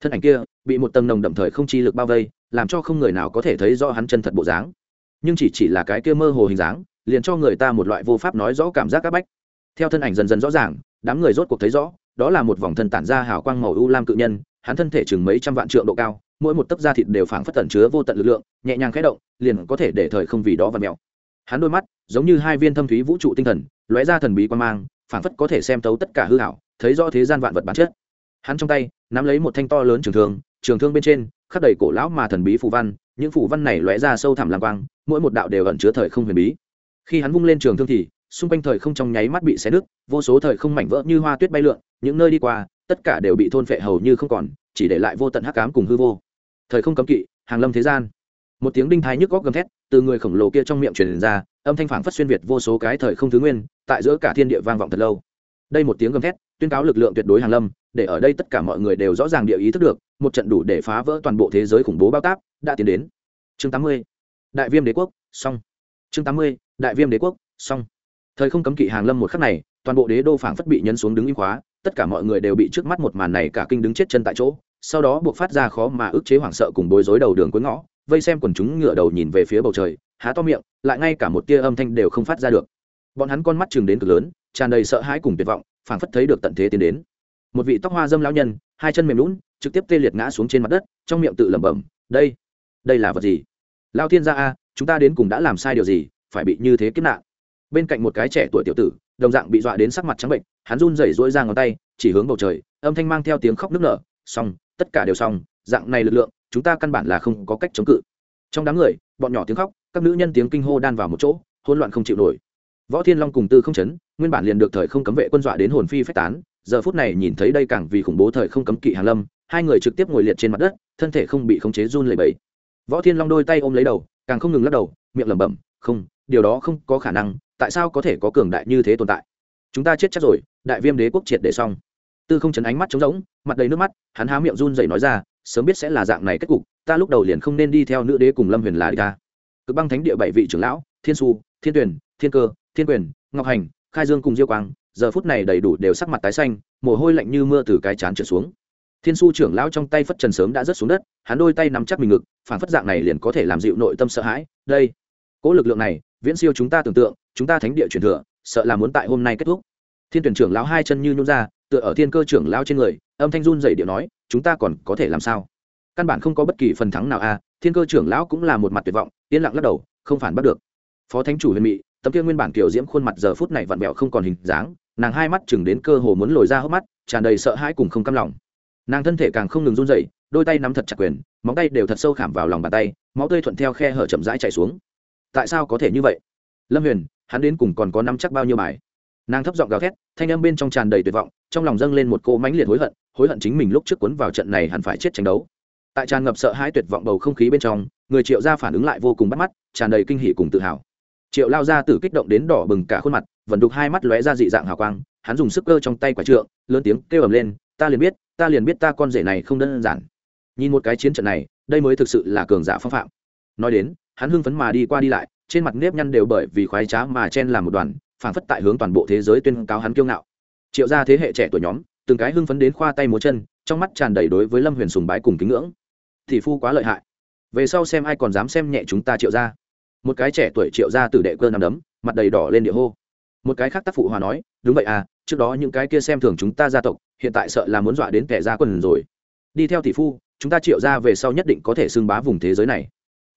Thân ảnh kia bị một tầng nồng đậm thời không chi lực bao vây, làm cho không người nào có thể thấy rõ hắn chân thật bộ dáng. Nhưng chỉ chỉ là cái kia mơ hồ hình dáng, liền cho người ta một loại vô pháp nói rõ cảm giác áp bách. Theo thân ảnh dần dần rõ ràng, đám người rốt cuộc thấy rõ, đó là một vòng thân tản ra hào quang màu u lam cự nhân, hắn thân thể chừng mấy trăm vạn trượng độ cao, mỗi một tấc da thịt đều phảng phất tẩn chứa vô tận lực lượng, nhẹ nhàng khẽ động, liền có thể để thời không vì đó và mèo. Hắn đôi mắt, giống như hai viên thâm thúy vũ trụ tinh thần, lóe ra thần bí quan mang, phảng phất có thể xem tấu tất cả hư hảo thấy rõ thế gian vạn vật bản chất. Hắn trong tay, nắm lấy một thanh to lớn trường thường trường thương bên trên, khắc đầy cổ lão mà thần bí phù văn, những phù văn này lóe ra sâu thẳm lam quang, mỗi một đạo đều ẩn chứa thời không huyền bí. Khi hắn vung lên trường thương thì, xung quanh thời không trong nháy mắt bị xé nứt, vô số thời không mảnh vỡ như hoa tuyết bay lượn, những nơi đi qua, tất cả đều bị thôn phệ hầu như không còn, chỉ để lại vô tận hắc ám cùng hư vô. Thời không cấm kỵ, hàng lâm thế gian. Một tiếng đinh thái nhức góc gầm thét, từ người khổng lồ kia trong miệng truyền ra, âm thanh phản phất xuyên việt vô số cái thời không thứ nguyên, tại giữa cả thiên địa vang vọng thật lâu. Đây một tiếng gầm thét, tuyên cáo lực lượng tuyệt đối hàng lâm để ở đây tất cả mọi người đều rõ ràng địa ý thức được, một trận đủ để phá vỡ toàn bộ thế giới khủng bố bao táp, đã tiến đến chương 80. đại viêm đế quốc, xong chương 80. đại viêm đế quốc, xong thời không cấm kỵ hàng lâm một khắc này, toàn bộ đế đô phảng phất bị nhấn xuống đứng im khóa, tất cả mọi người đều bị trước mắt một màn này cả kinh đứng chết chân tại chỗ, sau đó buộc phát ra khó mà ức chế hoảng sợ cùng bối rối đầu đường cuối ngõ, vây xem quần chúng ngựa đầu nhìn về phía bầu trời, há to miệng, lại ngay cả một tia âm thanh đều không phát ra được bọn hắn con mắt chừng đến cực lớn, tràn đầy sợ hãi cùng tuyệt vọng, phảng phất thấy được tận thế tiến đến một vị tóc hoa dâm lão nhân, hai chân mềm lún, trực tiếp tê liệt ngã xuống trên mặt đất, trong miệng tự lẩm bẩm, đây đây là vật gì? Lao thiên gia a, chúng ta đến cùng đã làm sai điều gì, phải bị như thế kiếp nạn. Bên cạnh một cái trẻ tuổi tiểu tử, đồng dạng bị dọa đến sắc mặt trắng bệnh, hắn run rẩy rỗi ra ngón tay, chỉ hướng bầu trời, âm thanh mang theo tiếng khóc nức nở, xong, tất cả đều xong, dạng này lực lượng, chúng ta căn bản là không có cách chống cự. Trong đám người, bọn nhỏ tiếng khóc, các nữ nhân tiếng kinh hô đan vào một chỗ, hỗn loạn không chịu nổi. Võ thiên long cùng tư không chấn, nguyên bản liền được thời không cấm vệ quân dọa đến hồn phi phách tán giờ phút này nhìn thấy đây càng vì khủng bố thời không cấm kỵ hàn lâm, hai người trực tiếp ngồi liệt trên mặt đất, thân thể không bị khống chế run lẩy bẩy. Võ thiên long đôi tay ôm lấy đầu, càng không ngừng lắc đầu, miệng lẩm bẩm, không, điều đó không có khả năng, tại sao có thể có cường đại như thế tồn tại? Chúng ta chết chắc rồi, đại viêm đế quốc triệt để xong. Tư không chấn ánh mắt trống rỗng, mặt đầy nước mắt, hắn há miệng run rẩy nói ra, sớm biết sẽ là dạng này kết cục, ta lúc đầu liền không nên đi theo nữ đế cùng lâm huyền là đi ta. Cực băng thánh địa bảy vị trưởng lão, thiên su thiên tuyển thiên cơ, thiên quyền, ngọc hành, khai dương cùng diêu quang giờ phút này đầy đủ đều sắc mặt tái xanh mồ hôi lạnh như mưa từ cái chán trượt xuống. Thiên su trưởng lão trong tay phất trần sớm đã rớt xuống đất hắn đôi tay nắm chắc mình ngực phản phất dạng này liền có thể làm dịu nội tâm sợ hãi đây cỗ lực lượng này viễn siêu chúng ta tưởng tượng chúng ta thánh địa truyền thừa sợ là muốn tại hôm nay kết thúc. Thiên tuyển trưởng lão hai chân như nhún ra tựa ở thiên cơ trưởng lão trên người âm thanh run rẩy điệu nói chúng ta còn có thể làm sao? Căn bản không có bất kỳ phần thắng nào a à, thiên cơ trưởng lão cũng là một mặt tuyệt vọng yên lặng lắc đầu không phản bắt được. Phó thánh chủ huyền mị tấm kia nguyên bản kiểu diễm khuôn mặt giờ phút này vặn vẹo không còn hình dáng nàng hai mắt chừng đến cơ hồ muốn lồi ra hốc mắt, tràn đầy sợ hãi cùng không căm lòng. Nàng thân thể càng không ngừng run dậy đôi tay nắm thật chặt quyền, móng tay đều thật sâu khảm vào lòng bàn tay, máu tươi thuận theo khe hở chậm rãi chạy xuống. Tại sao có thể như vậy? Lâm huyền, hắn đến cùng còn có năm chắc bao nhiêu bài? Nàng thấp giọng gào thét, thanh âm bên trong tràn đầy tuyệt vọng, trong lòng dâng lên một cô mãnh liệt hối hận hối hận chính mình lúc trước cuốn vào trận này hẳn phải chết tranh đấu. Tại tràn ngập sợ hãi tuyệt vọng bầu không khí bên trong, người triệu gia phản ứng lại vô cùng bắt mắt, tràn đầy kinh hỉ cùng tự hào triệu lao ra từ kích động đến đỏ bừng cả khuôn mặt, vẫn đục hai mắt lóe ra dị dạng hào quang, hắn dùng sức cơ trong tay quả trượng, lớn tiếng kêu ầm lên, ta liền biết, ta liền biết ta con rể này không đơn giản. Nhìn một cái chiến trận này, đây mới thực sự là cường giả phong phạm. Nói đến, hắn hưng phấn mà đi qua đi lại, trên mặt nếp nhăn đều bởi vì khoái trá mà chen làm một đoàn, phảng phất tại hướng toàn bộ thế giới tuyên cáo hắn kiêu ngạo. Triệu ra thế hệ trẻ tuổi nhóm, từng cái hưng phấn đến khoa tay múa chân, trong mắt tràn đầy đối với lâm huyền sùng bái cùng kính ngưỡng. Thì phu quá lợi hại. Về sau xem ai còn dám xem nhẹ chúng ta triệu ra một cái trẻ tuổi triệu ra từ đệ cơ nằm đấm, mặt đầy đỏ lên địa hô. Một cái khác tác phụ hòa nói, đúng vậy à trước đó những cái kia xem thường chúng ta gia tộc, hiện tại sợ là muốn dọa đến kẻ ra quần rồi. Đi theo tỷ phu, chúng ta triệu ra về sau nhất định có thể xưng bá vùng thế giới này.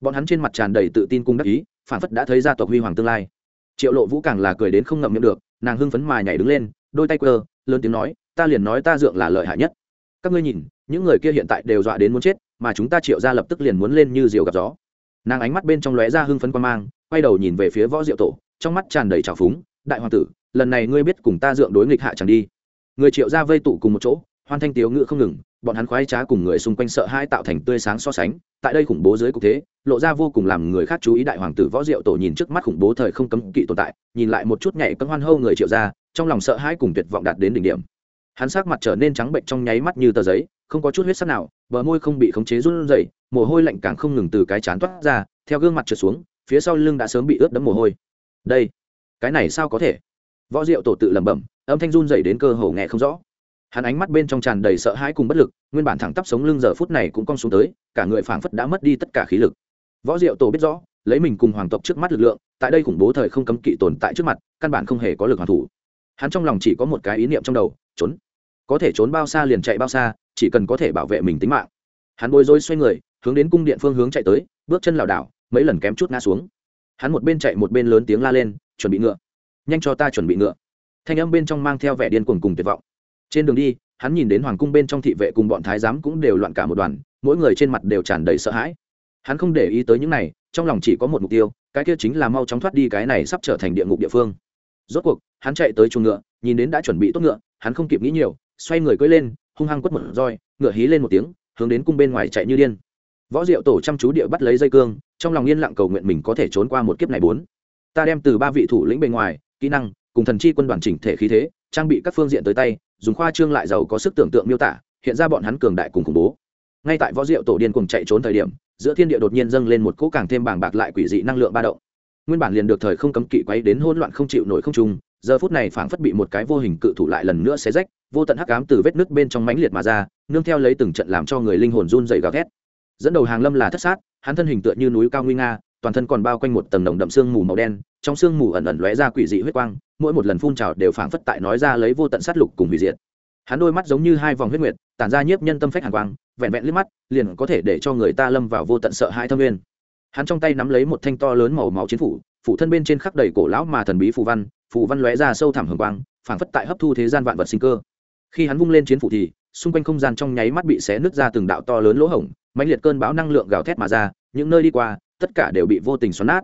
Bọn hắn trên mặt tràn đầy tự tin cung đắc ý, phản phất đã thấy gia tộc huy hoàng tương lai. Triệu lộ vũ càng là cười đến không ngậm miệng được, nàng hưng phấn mà nhảy đứng lên, đôi tay quơ, lớn tiếng nói, ta liền nói ta dượng là lợi hại nhất. Các ngươi nhìn, những người kia hiện tại đều dọa đến muốn chết, mà chúng ta triệu ra lập tức liền muốn lên như diều gặp gió nàng ánh mắt bên trong lóe ra hưng phấn quan mang, quay đầu nhìn về phía võ diệu tổ, trong mắt tràn đầy trào phúng, đại hoàng tử, lần này ngươi biết cùng ta dượng đối nghịch hạ chẳng đi. Người triệu ra vây tụ cùng một chỗ, hoan thanh tiếu ngự không ngừng, bọn hắn khoái trá cùng người xung quanh sợ hai tạo thành tươi sáng so sánh, tại đây khủng bố dưới cục thế, lộ ra vô cùng làm người khác chú ý đại hoàng tử võ diệu tổ nhìn trước mắt khủng bố thời không cấm kỵ tồn tại, nhìn lại một chút nhảy cân hoan hâu người triệu ra trong lòng sợ hãi cùng tuyệt vọng đạt đến đỉnh điểm hắn sắc mặt trở nên trắng bệnh trong nháy mắt như tờ giấy, không có chút huyết sắc nào, bờ môi không bị khống chế run rẩy, mồ hôi lạnh càng không ngừng từ cái chán toát ra, theo gương mặt trượt xuống, phía sau lưng đã sớm bị ướt đẫm mồ hôi. Đây, cái này sao có thể? Võ diệu tổ tự lẩm bẩm, âm thanh run rẩy đến cơ hồ nghe không rõ. Hắn ánh mắt bên trong tràn đầy sợ hãi cùng bất lực, nguyên bản thẳng tắp sống lưng giờ phút này cũng cong xuống tới, cả người phảng phất đã mất đi tất cả khí lực. Võ diệu tổ biết rõ, lấy mình cùng hoàng tộc trước mắt lực lượng, tại đây khủng bố thời không cấm kỵ tồn tại trước mặt, căn bản không hề có lực hoàn thủ hắn trong lòng chỉ có một cái ý niệm trong đầu, trốn. Có thể trốn bao xa liền chạy bao xa, chỉ cần có thể bảo vệ mình tính mạng. Hắn bối rối xoay người, hướng đến cung điện phương hướng chạy tới, bước chân lảo đảo, mấy lần kém chút ngã xuống. Hắn một bên chạy một bên lớn tiếng la lên, chuẩn bị ngựa. Nhanh cho ta chuẩn bị ngựa. Thanh âm bên trong mang theo vẻ điên cuồng cùng tuyệt vọng. Trên đường đi, hắn nhìn đến hoàng cung bên trong thị vệ cùng bọn thái giám cũng đều loạn cả một đoàn, mỗi người trên mặt đều tràn đầy sợ hãi. Hắn không để ý tới những này, trong lòng chỉ có một mục tiêu, cái kia chính là mau chóng thoát đi cái này sắp trở thành địa ngục địa phương rốt cuộc, hắn chạy tới chuồng ngựa, nhìn đến đã chuẩn bị tốt ngựa, hắn không kịp nghĩ nhiều, xoay người cưỡi lên, hung hăng quất một roi, ngựa hí lên một tiếng, hướng đến cung bên ngoài chạy như điên. Võ diệu tổ chăm chú địa bắt lấy dây cương, trong lòng yên lặng cầu nguyện mình có thể trốn qua một kiếp này bốn. Ta đem từ ba vị thủ lĩnh bên ngoài, kỹ năng, cùng thần chi quân đoàn chỉnh thể khí thế, trang bị các phương diện tới tay, dùng khoa trương lại giàu có sức tưởng tượng miêu tả, hiện ra bọn hắn cường đại cùng khủng bố. Ngay tại võ diệu tổ điên cùng chạy trốn thời điểm, giữa thiên địa đột nhiên dâng lên một cỗ càng thêm bảng bạc lại quỷ dị năng lượng ba động nguyên bản liền được thời không cấm kỵ quấy đến hỗn loạn không chịu nổi không trung, giờ phút này phảng phất bị một cái vô hình cự thủ lại lần nữa xé rách, vô tận hắc ám từ vết nứt bên trong mãnh liệt mà ra, nương theo lấy từng trận làm cho người linh hồn run dày gào thét. Dẫn đầu hàng lâm là thất sát, hắn thân hình tựa như núi cao nguy nga, toàn thân còn bao quanh một tầng nồng đậm sương mù màu đen, trong sương mù ẩn ẩn lóe ra quỷ dị huyết quang, mỗi một lần phun trào đều phảng phất tại nói ra lấy vô tận sát lục cùng hủy diệt. Hắn đôi mắt giống như hai vòng huyết nguyệt, tản ra nhiếp nhân tâm phách hàn quang, vẹn vẹn liếc mắt, liền có thể để cho người ta lâm vào vô tận sợ hãi thâm nguyên hắn trong tay nắm lấy một thanh to lớn màu máu chiến phủ phủ thân bên trên khắc đầy cổ lão mà thần bí phù văn phù văn lóe ra sâu thẳm hường quang, phảng phất tại hấp thu thế gian vạn vật sinh cơ. Khi hắn vung lên chiến phủ thì, xung quanh không gian trong nháy mắt bị xé nứt ra từng đạo to lớn lỗ hổng, mãnh liệt cơn bão năng lượng gào thét mà ra, những nơi đi qua, tất cả đều bị vô tình xoắn nát.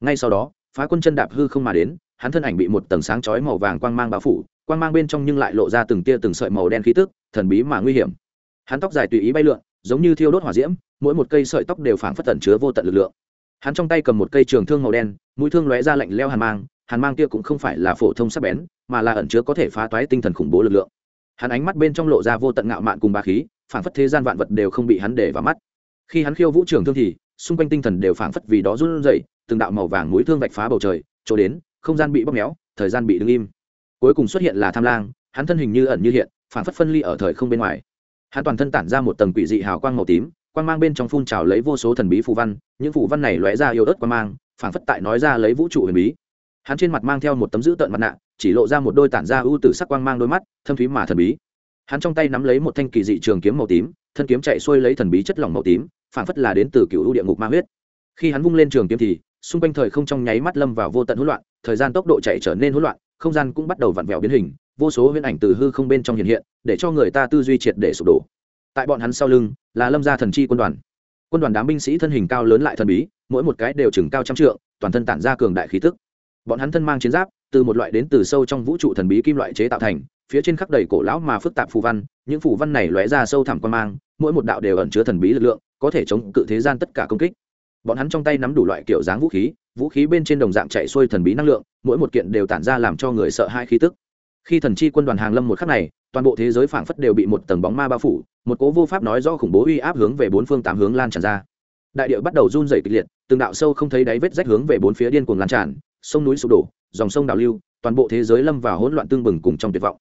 Ngay sau đó, phá quân chân đạp hư không mà đến, hắn thân ảnh bị một tầng sáng chói màu vàng quang mang bao phủ, quang mang bên trong nhưng lại lộ ra từng tia từng sợi màu đen khí tức, thần bí mà nguy hiểm. Hắn tóc dài tùy ý bay lượn giống như thiêu đốt hỏa diễm, mỗi một cây sợi tóc đều phảng phất tẩn chứa vô tận lực lượng. Hắn trong tay cầm một cây trường thương màu đen, mũi thương lóe ra lạnh leo hàn mang hàn mang kia cũng không phải là phổ thông sắc bén, mà là ẩn chứa có thể phá toái tinh thần khủng bố lực lượng. Hắn ánh mắt bên trong lộ ra vô tận ngạo mạn cùng ba khí, phảng phất thế gian vạn vật đều không bị hắn để vào mắt. Khi hắn khiêu vũ trường thương thì, xung quanh tinh thần đều phảng phất vì đó run rẩy, từng đạo màu vàng mũi thương vạch phá bầu trời, chỗ đến, không gian bị bóp méo, thời gian bị đứng im. Cuối cùng xuất hiện là tham lang, hắn thân hình như ẩn như hiện, phảng phất phân ly ở thời không bên ngoài hắn toàn thân tản ra một tầng quỷ dị hào quang màu tím, quang mang bên trong phun trào lấy vô số thần bí phù văn, những phù văn này lóe ra yêu ớt quang mang, phảng phất tại nói ra lấy vũ trụ huyền bí. Hắn trên mặt mang theo một tấm dữ tợn mặt nạ, chỉ lộ ra một đôi tản ra ưu tử sắc quang mang đôi mắt, thâm thúy mà thần bí. Hắn trong tay nắm lấy một thanh kỳ dị trường kiếm màu tím, thân kiếm chạy xuôi lấy thần bí chất lỏng màu tím, phảng phất là đến từ cựu ưu địa ngục ma huyết. Khi hắn vung lên trường kiếm thì, xung quanh thời không trong nháy mắt lâm vào vô tận hỗn loạn, thời gian tốc độ chạy trở nên hỗn loạn, không gian cũng bắt đầu vặn vẹo biến hình, vô số huyễn ảnh từ hư không bên trong hiện hiện để cho người ta tư duy triệt để sụp đổ. Tại bọn hắn sau lưng là lâm gia thần chi quân đoàn. Quân đoàn đám binh sĩ thân hình cao lớn lại thần bí, mỗi một cái đều chừng cao trăm trượng, toàn thân tản ra cường đại khí tức. Bọn hắn thân mang chiến giáp, từ một loại đến từ sâu trong vũ trụ thần bí kim loại chế tạo thành, phía trên khắc đầy cổ lão mà phức tạp phù văn, những phù văn này lóe ra sâu thẳm quan mang, mỗi một đạo đều ẩn chứa thần bí lực lượng, có thể chống cự thế gian tất cả công kích. Bọn hắn trong tay nắm đủ loại kiểu dáng vũ khí vũ khí bên trên đồng dạng chạy xuôi thần bí năng lượng, mỗi một kiện đều tản ra làm cho người sợ hai khí tức khi thần chi quân đoàn hàng lâm một khắc này, toàn bộ thế giới phảng phất đều bị một tầng bóng ma bao phủ, một cố vô pháp nói do khủng bố uy áp hướng về bốn phương tám hướng lan tràn ra. Đại địa bắt đầu run rẩy kịch liệt, từng đạo sâu không thấy đáy vết rách hướng về bốn phía điên cuồng lan tràn, sông núi sụp đổ, dòng sông đào lưu, toàn bộ thế giới lâm vào hỗn loạn tương bừng cùng trong tuyệt vọng.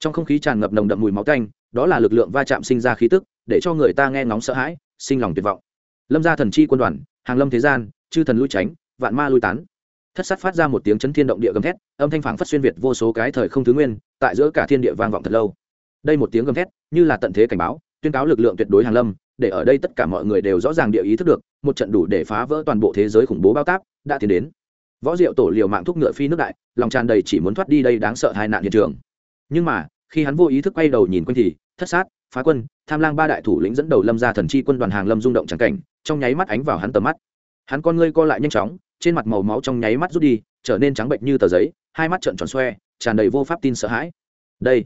Trong không khí tràn ngập nồng đậm mùi máu tanh, đó là lực lượng va chạm sinh ra khí tức, để cho người ta nghe ngóng sợ hãi, sinh lòng tuyệt vọng. Lâm gia thần chi quân đoàn, hàng lâm thế gian, chư thần lui tránh, vạn ma lui tán thất sát phát ra một tiếng chấn thiên động địa gầm thét, âm thanh phảng phất xuyên việt vô số cái thời không thứ nguyên, tại giữa cả thiên địa vang vọng thật lâu. Đây một tiếng gầm thét, như là tận thế cảnh báo, tuyên cáo lực lượng tuyệt đối hàng lâm, để ở đây tất cả mọi người đều rõ ràng địa ý thức được, một trận đủ để phá vỡ toàn bộ thế giới khủng bố bao táp, đã tiến đến. Võ diệu tổ liều mạng thúc ngựa phi nước đại, lòng tràn đầy chỉ muốn thoát đi đây đáng sợ hai nạn hiện trường. Nhưng mà, khi hắn vô ý thức quay đầu nhìn quanh thì, thất sát, phá quân, tham lang ba đại thủ lĩnh dẫn đầu lâm ra thần chi quân đoàn hàng lâm rung động trắng cảnh, trong nháy mắt ánh vào hắn tầm mắt. Hắn con ngươi co lại nhanh chóng trên mặt màu máu trong nháy mắt rút đi, trở nên trắng bệnh như tờ giấy, hai mắt trợn tròn xoe, tràn đầy vô pháp tin sợ hãi. Đây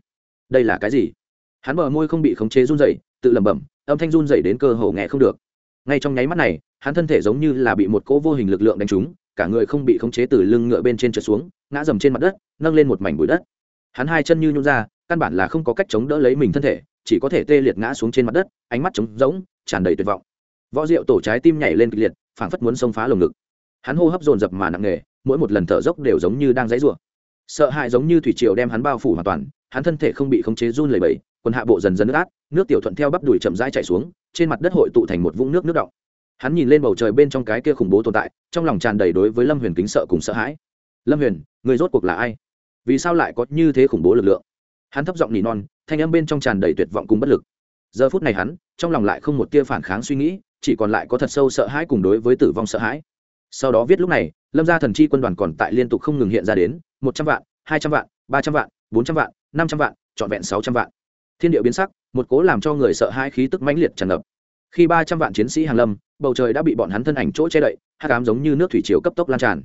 đây là cái gì? Hắn mở môi không bị khống chế run rẩy, tự lẩm bẩm, âm thanh run rẩy đến cơ hồ nghe không được. Ngay trong nháy mắt này, hắn thân thể giống như là bị một cỗ vô hình lực lượng đánh trúng, cả người không bị khống chế từ lưng ngựa bên trên trượt xuống, ngã dầm trên mặt đất, nâng lên một mảnh bụi đất. Hắn hai chân như nhún ra, căn bản là không có cách chống đỡ lấy mình thân thể, chỉ có thể tê liệt ngã xuống trên mặt đất, ánh mắt trống rỗng, tràn đầy tuyệt vọng. Võ rượu tổ trái tim nhảy lên kịch liệt, phảng phất muốn xông phá lồng ngực hắn hô hấp dồn dập mà nặng nề, mỗi một lần thở dốc đều giống như đang dãy rủa. Sợ hãi giống như thủy triều đem hắn bao phủ hoàn toàn, hắn thân thể không bị khống chế run lẩy bẩy, quần hạ bộ dần dần nước át, nước tiểu thuận theo bắp đùi chậm rãi chảy xuống, trên mặt đất hội tụ thành một vũng nước nước động hắn nhìn lên bầu trời bên trong cái kia khủng bố tồn tại, trong lòng tràn đầy đối với lâm huyền kính sợ cùng sợ hãi. Lâm huyền, người rốt cuộc là ai? Vì sao lại có như thế khủng bố lực lượng? Hắn thấp giọng nỉ non, thanh âm bên trong tràn đầy tuyệt vọng cùng bất lực. Giờ phút này hắn, trong lòng lại không một tia phản kháng suy nghĩ, chỉ còn lại có thật sâu sợ hãi cùng đối với tử vong sợ hãi sau đó viết lúc này, lâm gia thần chi quân đoàn còn tại liên tục không ngừng hiện ra đến, một trăm vạn, hai trăm vạn, ba trăm vạn, bốn trăm vạn, năm trăm vạn, trọn vẹn sáu trăm vạn. Thiên điệu biến sắc, một cố làm cho người sợ hãi khí tức mãnh liệt tràn ngập. Khi ba trăm vạn chiến sĩ hàng lâm, bầu trời đã bị bọn hắn thân ảnh chỗ che đậy hát cám giống như nước thủy chiều cấp tốc lan tràn.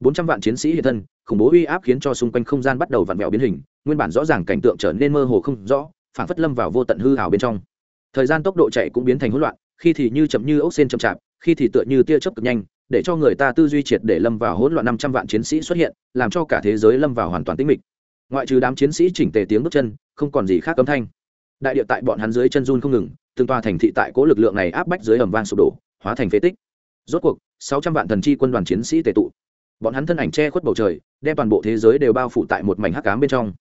bốn trăm vạn chiến sĩ hiện thân, khủng bố uy áp khiến cho xung quanh không gian bắt đầu vặn vẹo biến hình, nguyên bản rõ ràng cảnh tượng trở nên mơ hồ không rõ phản phất lâm vào vô tận hư hào bên trong. Thời gian tốc độ chạy cũng biến thành hỗn loạn, khi thì như chậm như ốc sen chậm chạp, khi thì tựa như tia chớp cực nhanh để cho người ta tư duy triệt để lâm vào hỗn loạn năm trăm vạn chiến sĩ xuất hiện, làm cho cả thế giới lâm vào hoàn toàn tĩnh mịch. Ngoại trừ đám chiến sĩ chỉnh tề tiếng bước chân, không còn gì khác cấm thanh. Đại địa tại bọn hắn dưới chân run không ngừng, từng tòa thành thị tại cố lực lượng này áp bách dưới ầm vang sụp đổ, hóa thành phế tích. Rốt cuộc, sáu trăm vạn thần chi quân đoàn chiến sĩ tề tụ. Bọn hắn thân ảnh che khuất bầu trời, đem toàn bộ thế giới đều bao phủ tại một mảnh hắc cám bên trong.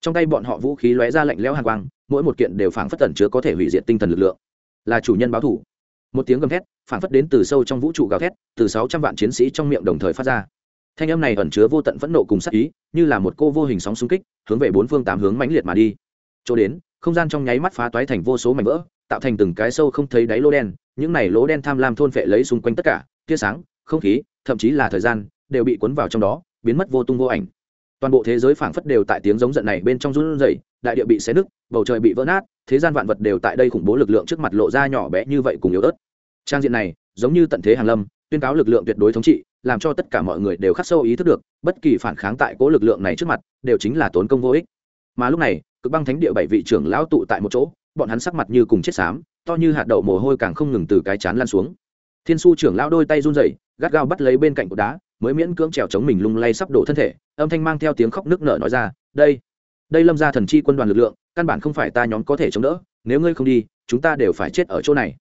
Trong tay bọn họ vũ khí lóe ra lạnh lẽo hàn quang, mỗi một kiện đều phảng phất tẩn chứa có thể hủy diệt tinh thần lực lượng. Là chủ nhân báo thủ một tiếng gầm thét, phảng phất đến từ sâu trong vũ trụ gào thét, từ sáu trăm vạn chiến sĩ trong miệng đồng thời phát ra. Thanh âm này ẩn chứa vô tận phẫn nộ cùng sắc ý, như là một cô vô hình sóng xung kích, hướng về bốn phương tám hướng mãnh liệt mà đi. Chỗ đến, không gian trong nháy mắt phá toái thành vô số mảnh vỡ, tạo thành từng cái sâu không thấy đáy lỗ đen, những này lỗ đen tham lam thôn phệ lấy xung quanh tất cả, tia sáng, không khí, thậm chí là thời gian, đều bị cuốn vào trong đó, biến mất vô tung vô ảnh. Toàn bộ thế giới phảng phất đều tại tiếng giống giận này bên trong run rẩy, đại địa bị xé nứt, bầu trời bị vỡ nát, thế gian vạn vật đều tại đây khủng bố lực lượng trước mặt lộ ra nhỏ bé như vậy cùng yếu ớt trang diện này, giống như tận thế hàng lâm, tuyên cáo lực lượng tuyệt đối thống trị, làm cho tất cả mọi người đều khắc sâu ý thức được, bất kỳ phản kháng tại cố lực lượng này trước mặt, đều chính là tốn công vô ích. Mà lúc này, cực băng thánh địa bảy vị trưởng lão tụ tại một chỗ, bọn hắn sắc mặt như cùng chết xám, to như hạt đậu mồ hôi càng không ngừng từ cái chán lan xuống. Thiên su trưởng lão đôi tay run rẩy, gắt gao bắt lấy bên cạnh cột đá, mới miễn cưỡng trèo chống mình lung lay sắp đổ thân thể, âm thanh mang theo tiếng khóc nước nở nói ra, đây đây lâm ra thần chi quân đoàn lực lượng, căn bản không phải ta nhóm có thể chống đỡ, nếu ngươi không đi, chúng ta đều phải chết ở chỗ này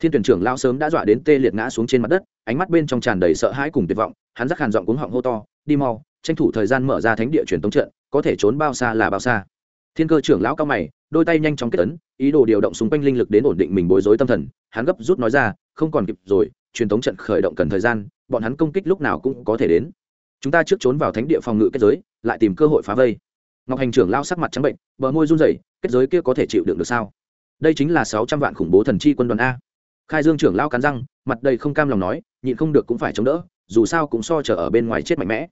thiên tuyển trưởng lao sớm đã dọa đến tê liệt ngã xuống trên mặt đất, ánh mắt bên trong tràn đầy sợ hãi cùng tuyệt vọng, hắn rắc hàn giọng cuống họng hô to, đi mau, tranh thủ thời gian mở ra thánh địa truyền tống trận, có thể trốn bao xa là bao xa. Thiên cơ trưởng lão cao mày, đôi tay nhanh chóng kết tấn ý đồ điều động xung quanh linh lực đến ổn định mình bối rối tâm thần, hắn gấp rút nói ra, không còn kịp rồi, truyền tống trận khởi động cần thời gian, bọn hắn công kích lúc nào cũng có thể đến. Chúng ta trước trốn vào thánh địa phòng ngự kết giới, lại tìm cơ hội phá vây. Ngọc hành trưởng lao sắc mặt trắng bệnh, bờ môi run rẩy, kết giới kia có thể chịu đựng được sao? Đây chính là sáu trăm vạn khủng bố thần chi quân đoàn a khai dương trưởng lao cắn răng, mặt đầy không cam lòng nói, nhịn không được cũng phải chống đỡ, dù sao cũng so chờ ở bên ngoài chết mạnh mẽ.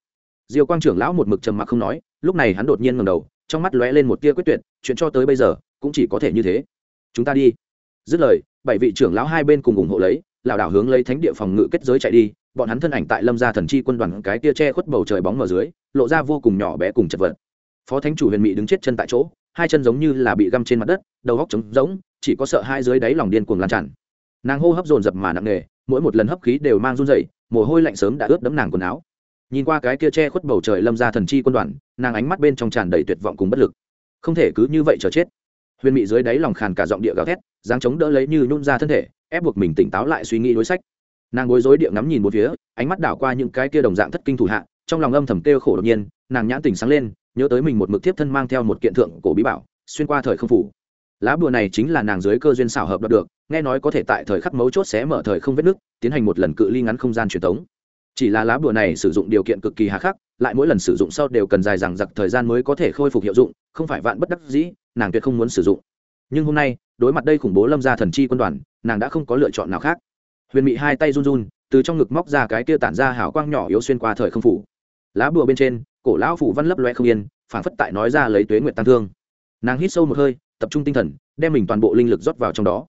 Diều quang trưởng lão một mực trầm mặc không nói, lúc này hắn đột nhiên ngầm đầu, trong mắt lóe lên một tia quyết tuyệt, chuyện cho tới bây giờ, cũng chỉ có thể như thế. Chúng ta đi. Dứt lời, bảy vị trưởng lão hai bên cùng ủng hộ lấy, lảo đảo hướng lấy thánh địa phòng ngự kết giới chạy đi, bọn hắn thân ảnh tại lâm gia thần chi quân đoàn cái tia che khuất bầu trời bóng ở dưới, lộ ra vô cùng nhỏ bé cùng chật vật. Phó thánh chủ huyền mỹ đứng chết chân tại chỗ, hai chân giống như là bị găm trên mặt đất, đầu góc trống rỗng, chỉ có sợ hai dưới đáy lòng điên cuồng lan tràn nàng hô hấp dồn dập mà nặng nề, mỗi một lần hấp khí đều mang run dậy mồ hôi lạnh sớm đã ướt đẫm nàng quần áo. Nhìn qua cái kia che khuất bầu trời lâm ra thần chi quân đoàn, nàng ánh mắt bên trong tràn đầy tuyệt vọng cùng bất lực. Không thể cứ như vậy chờ chết. Huyền mị dưới đáy lòng khàn cả giọng địa gào thét, dáng chống đỡ lấy như nhún ra thân thể, ép buộc mình tỉnh táo lại suy nghĩ đối sách. Nàng bối rối địa ngắm nhìn một phía, ánh mắt đảo qua những cái kia đồng dạng thất kinh thủ hạ, trong lòng âm thầm kêu khổ đột nhiên, nàng nhãn tỉnh sáng lên, nhớ tới mình một mực tiếp thân mang theo một kiện thượng cổ bí bảo, xuyên qua thời không phủ. Lá bùa này chính là nàng dưới cơ duyên xảo hợp đoạt được nghe nói có thể tại thời khắc mấu chốt xé mở thời không vết nước, tiến hành một lần cự ly ngắn không gian truyền thống chỉ là lá bùa này sử dụng điều kiện cực kỳ hà khắc, lại mỗi lần sử dụng sau đều cần dài dằng dặc thời gian mới có thể khôi phục hiệu dụng, không phải vạn bất đắc dĩ, nàng tuyệt không muốn sử dụng. Nhưng hôm nay, đối mặt đây khủng bố lâm gia thần chi quân đoàn, nàng đã không có lựa chọn nào khác. Huyền mị hai tay run run, từ trong ngực móc ra cái kia tản ra hào quang nhỏ yếu xuyên qua thời không phủ. Lá bùa bên trên, cổ lão phủ văn lấp loe không yên phản phất tại nói ra lấy tuế nguyện tăng thương. Nàng hít sâu một hơi, tập trung tinh thần, đem mình toàn bộ linh lực rót vào trong đó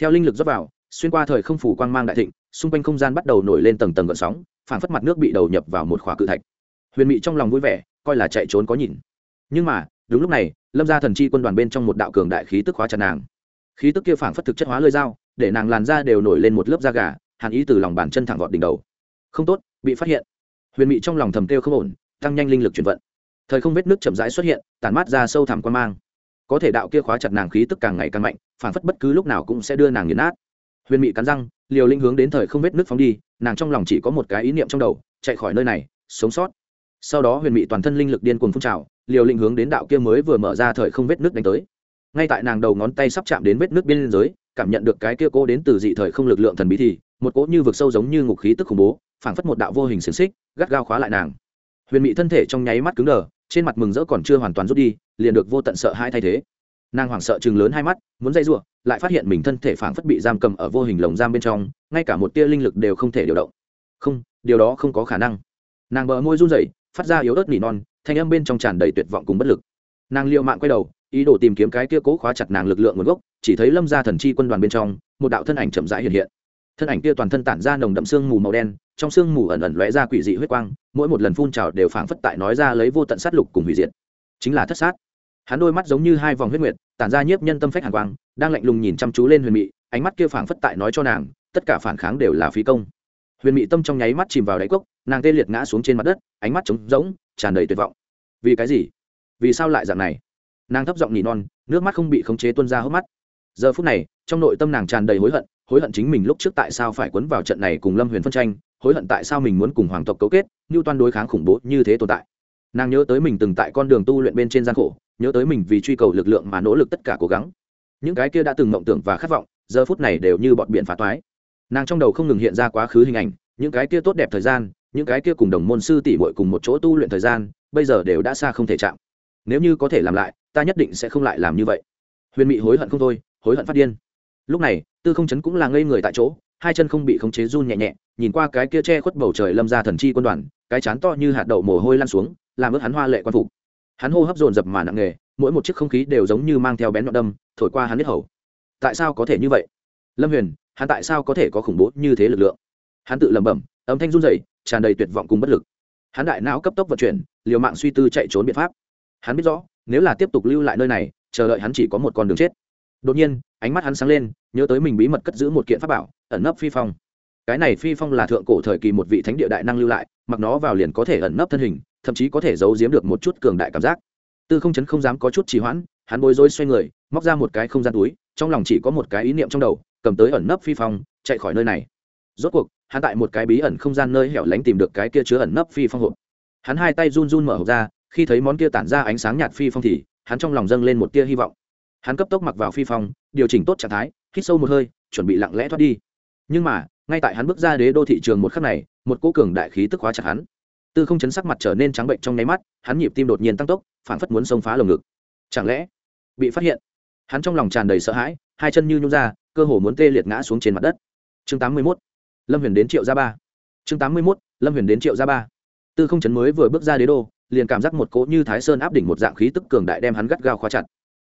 theo linh lực dốc vào, xuyên qua thời không phủ quang mang đại thịnh, xung quanh không gian bắt đầu nổi lên tầng tầng gợn sóng phản phất mặt nước bị đầu nhập vào một khóa cự thạch. Huyền mị trong lòng vui vẻ, coi là chạy trốn có nhìn. Nhưng mà, đúng lúc này, lâm ra thần chi quân đoàn bên trong một đạo cường đại khí tức hóa chặt nàng. Khí tức kia phản phất thực chất hóa lơi dao, để nàng làn da đều nổi lên một lớp da gà, hàn ý từ lòng bàn chân thẳng vọt đỉnh đầu. Không tốt, bị phát hiện. Huyền mị trong lòng thầm kêu không ổn, tăng nhanh linh lực chuyển vận. Thời không vết nước chậm rãi xuất hiện, tản mát ra sâu thẳm quan mang có thể đạo kia khóa chặt nàng khí tức càng ngày càng mạnh, phản phất bất cứ lúc nào cũng sẽ đưa nàng nghiền nát. Huyền mị cắn răng, liều linh hướng đến thời không vết nước phóng đi, nàng trong lòng chỉ có một cái ý niệm trong đầu, chạy khỏi nơi này, sống sót. Sau đó huyền mị toàn thân linh lực điên cuồng phun trào, liều linh hướng đến đạo kia mới vừa mở ra thời không vết nước đánh tới. Ngay tại nàng đầu ngón tay sắp chạm đến vết nước biên giới, cảm nhận được cái kia cô đến từ dị thời không lực lượng thần bí thì, một cỗ như vực sâu giống như ngục khí tức khủng bố, phảng phất một đạo vô hình xiềng xích, gắt gao khóa lại nàng. Huyền mị thân thể trong nháy mắt cứng đờ trên mặt mừng rỡ còn chưa hoàn toàn rút đi, liền được vô tận sợ hai thay thế. Nàng hoảng sợ chừng lớn hai mắt, muốn dây giụa lại phát hiện mình thân thể phảng phất bị giam cầm ở vô hình lồng giam bên trong, ngay cả một tia linh lực đều không thể điều động. Không, điều đó không có khả năng. Nàng bờ môi run rẩy, phát ra yếu ớt nỉ non, thanh âm bên trong tràn đầy tuyệt vọng cùng bất lực. Nàng liệu mạng quay đầu, ý đồ tìm kiếm cái kia cố khóa chặt nàng lực lượng nguồn gốc, chỉ thấy lâm ra thần chi quân đoàn bên trong, một đạo thân ảnh chậm rãi hiện hiện. Thân ảnh kia toàn thân tản ra nồng đậm sương mù màu đen trong sương mù ẩn ẩn lóe ra quỷ dị huyết quang, mỗi một lần phun trào đều phảng phất tại nói ra lấy vô tận sát lục cùng hủy diệt. Chính là thất sát. Hắn đôi mắt giống như hai vòng huyết nguyệt, tản ra nhiếp nhân tâm phách hàn quang, đang lạnh lùng nhìn chăm chú lên huyền mị, ánh mắt kia phảng phất tại nói cho nàng, tất cả phản kháng đều là phí công. Huyền mị tâm trong nháy mắt chìm vào đáy cốc, nàng tê liệt ngã xuống trên mặt đất, ánh mắt trống rỗng, tràn đầy tuyệt vọng. Vì cái gì? Vì sao lại dạng này? Nàng thấp giọng nỉ non, nước mắt không bị khống chế tuôn ra hốc mắt. Giờ phút này, trong nội tâm nàng tràn đầy hối hận hối hận chính mình lúc trước tại sao phải quấn vào trận này cùng lâm huyền phân tranh hối hận tại sao mình muốn cùng hoàng tộc cấu kết như toan đối kháng khủng bố như thế tồn tại. Nàng nhớ tới mình từng tại con đường tu luyện bên trên gian khổ, nhớ tới mình vì truy cầu lực lượng mà nỗ lực tất cả cố gắng. Những cái kia đã từng mộng tưởng và khát vọng, giờ phút này đều như bọn biển phá toái. Nàng trong đầu không ngừng hiện ra quá khứ hình ảnh, những cái kia tốt đẹp thời gian, những cái kia cùng đồng môn sư tỷ bội cùng một chỗ tu luyện thời gian, bây giờ đều đã xa không thể chạm. Nếu như có thể làm lại, ta nhất định sẽ không lại làm như vậy. Huyền mị hối hận không thôi, hối hận phát điên. Lúc này, tư không chấn cũng là ngây người tại chỗ hai chân không bị khống chế run nhẹ nhẹ, nhìn qua cái kia che khuất bầu trời lâm ra thần chi quân đoàn, cái chán to như hạt đậu mồ hôi lan xuống, làm ướt hắn hoa lệ quan phục. Hắn hô hấp dồn dập mà nặng nghề mỗi một chiếc không khí đều giống như mang theo bén nhọn đâm, thổi qua hắn biết hầu. Tại sao có thể như vậy? Lâm huyền, hắn tại sao có thể có khủng bố như thế lực lượng? Hắn tự lẩm bẩm, âm thanh run rẩy, tràn đầy tuyệt vọng cùng bất lực. Hắn đại não cấp tốc vận chuyển, liều mạng suy tư chạy trốn biện pháp. Hắn biết rõ, nếu là tiếp tục lưu lại nơi này, chờ đợi hắn chỉ có một con đường chết. Đột nhiên, ánh mắt hắn sáng lên, nhớ tới mình bí mật cất giữ một kiện pháp bảo ẩn nấp phi phong. Cái này phi phong là thượng cổ thời kỳ một vị thánh địa đại năng lưu lại, mặc nó vào liền có thể ẩn nấp thân hình, thậm chí có thể giấu giếm được một chút cường đại cảm giác. Tư không chấn không dám có chút trì hoãn, hắn bối rối xoay người, móc ra một cái không gian túi, trong lòng chỉ có một cái ý niệm trong đầu, cầm tới ẩn nấp phi phong, chạy khỏi nơi này. Rốt cuộc, hắn tại một cái bí ẩn không gian nơi hẻo lánh tìm được cái kia chứa ẩn nấp phi phong hộp. Hắn hai tay run run mở hộp ra, khi thấy món kia tản ra ánh sáng nhạt phi phong thì, hắn trong lòng dâng lên một tia hy vọng. Hắn cấp tốc mặc vào phi phong, điều chỉnh tốt trạng thái, hít sâu một hơi, chuẩn bị lặng lẽ thoát đi nhưng mà, ngay tại hắn bước ra đế đô thị trường một khắc này, một cô cường đại khí tức hóa chặt hắn. Tư không chấn sắc mặt trở nên trắng bệnh trong nháy mắt, hắn nhịp tim đột nhiên tăng tốc phản phất muốn xông phá lồng ngực. Chẳng lẽ, bị phát hiện? Hắn trong lòng tràn đầy sợ hãi, hai chân như nhung ra, cơ hồ muốn tê liệt ngã xuống trên mặt đất. Chương tám mươi 81. lâm huyền đến triệu gia ba. Chương tám mươi 81. lâm huyền đến triệu gia ba. Tư không chấn mới vừa bước ra đế đô, liền cảm giác một cỗ như thái sơn áp đỉnh một dạng khí tức cường đại đem hắn gắt gao khóa chặt.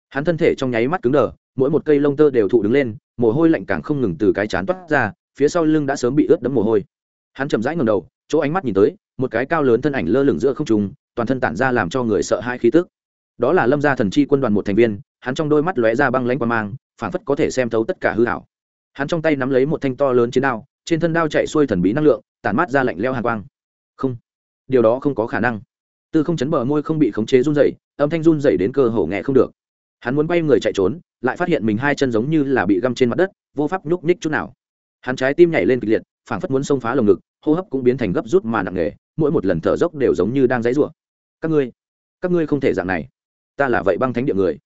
Hắn thân thể trong nháy mắt cứng đờ mỗi một cây lông tơ đều thụ đứng lên, mồ hôi lạnh càng không ngừng từ cái chán toát ra, phía sau lưng đã sớm bị ướt đẫm mồ hôi. Hắn chậm rãi ngầm đầu, chỗ ánh mắt nhìn tới, một cái cao lớn thân ảnh lơ lửng giữa không trung, toàn thân tản ra làm cho người sợ hai khí tức. Đó là lâm gia thần chi quân đoàn một thành viên, hắn trong đôi mắt lóe ra băng lãnh qua mang phản phất có thể xem thấu tất cả hư hảo hắn trong tay nắm lấy một thanh to lớn chiến đao, trên thân đao chạy xuôi thần bí năng lượng, tản mát ra lạnh leo hàn quang. Không, điều đó không có khả năng. Tư không chấn bờ môi không bị khống chế run dày âm thanh run dày đến cơ hồ nghe không được hắn muốn bay người chạy trốn, lại phát hiện mình hai chân giống như là bị găm trên mặt đất, vô pháp nhúc nhích chút nào. Hắn trái tim nhảy lên kịch liệt, phảng phất muốn xông phá lồng ngực, hô hấp cũng biến thành gấp rút mà nặng nề, mỗi một lần thở dốc đều giống như đang dãy rủa. Các ngươi các ngươi không thể dạng này. Ta là vậy băng thánh địa người.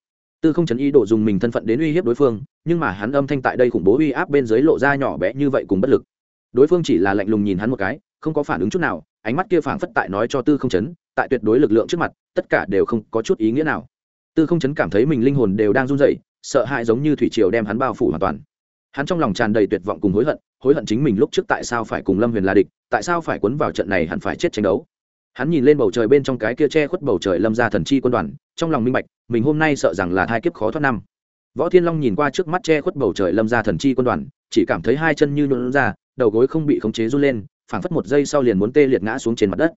Tư không chấn ý đồ dùng mình thân phận đến uy hiếp đối phương, nhưng mà hắn âm thanh tại đây khủng bố uy áp bên dưới lộ ra nhỏ bé như vậy cùng bất lực. Đối phương chỉ là lạnh lùng nhìn hắn một cái, không có phản ứng chút nào, ánh mắt kia phảng phất tại nói cho tư không chấn, tại tuyệt đối lực lượng trước mặt, tất cả đều không có chút ý nghĩa nào tư không chấn cảm thấy mình linh hồn đều đang run rẩy, sợ hãi giống như thủy triều đem hắn bao phủ hoàn toàn. Hắn trong lòng tràn đầy tuyệt vọng cùng hối hận hối hận chính mình lúc trước tại sao phải cùng lâm huyền là địch, tại sao phải quấn vào trận này hẳn phải chết tranh đấu. Hắn nhìn lên bầu trời bên trong cái kia che khuất bầu trời lâm ra thần chi quân đoàn, trong lòng minh bạch, mình hôm nay sợ rằng là thai kiếp khó thoát năm. Võ thiên long nhìn qua trước mắt che khuất bầu trời lâm ra thần chi quân đoàn, chỉ cảm thấy hai chân như nhuộn ra, đầu gối không bị khống chế run lên, phảng phất một giây sau liền muốn tê liệt ngã xuống trên mặt đất.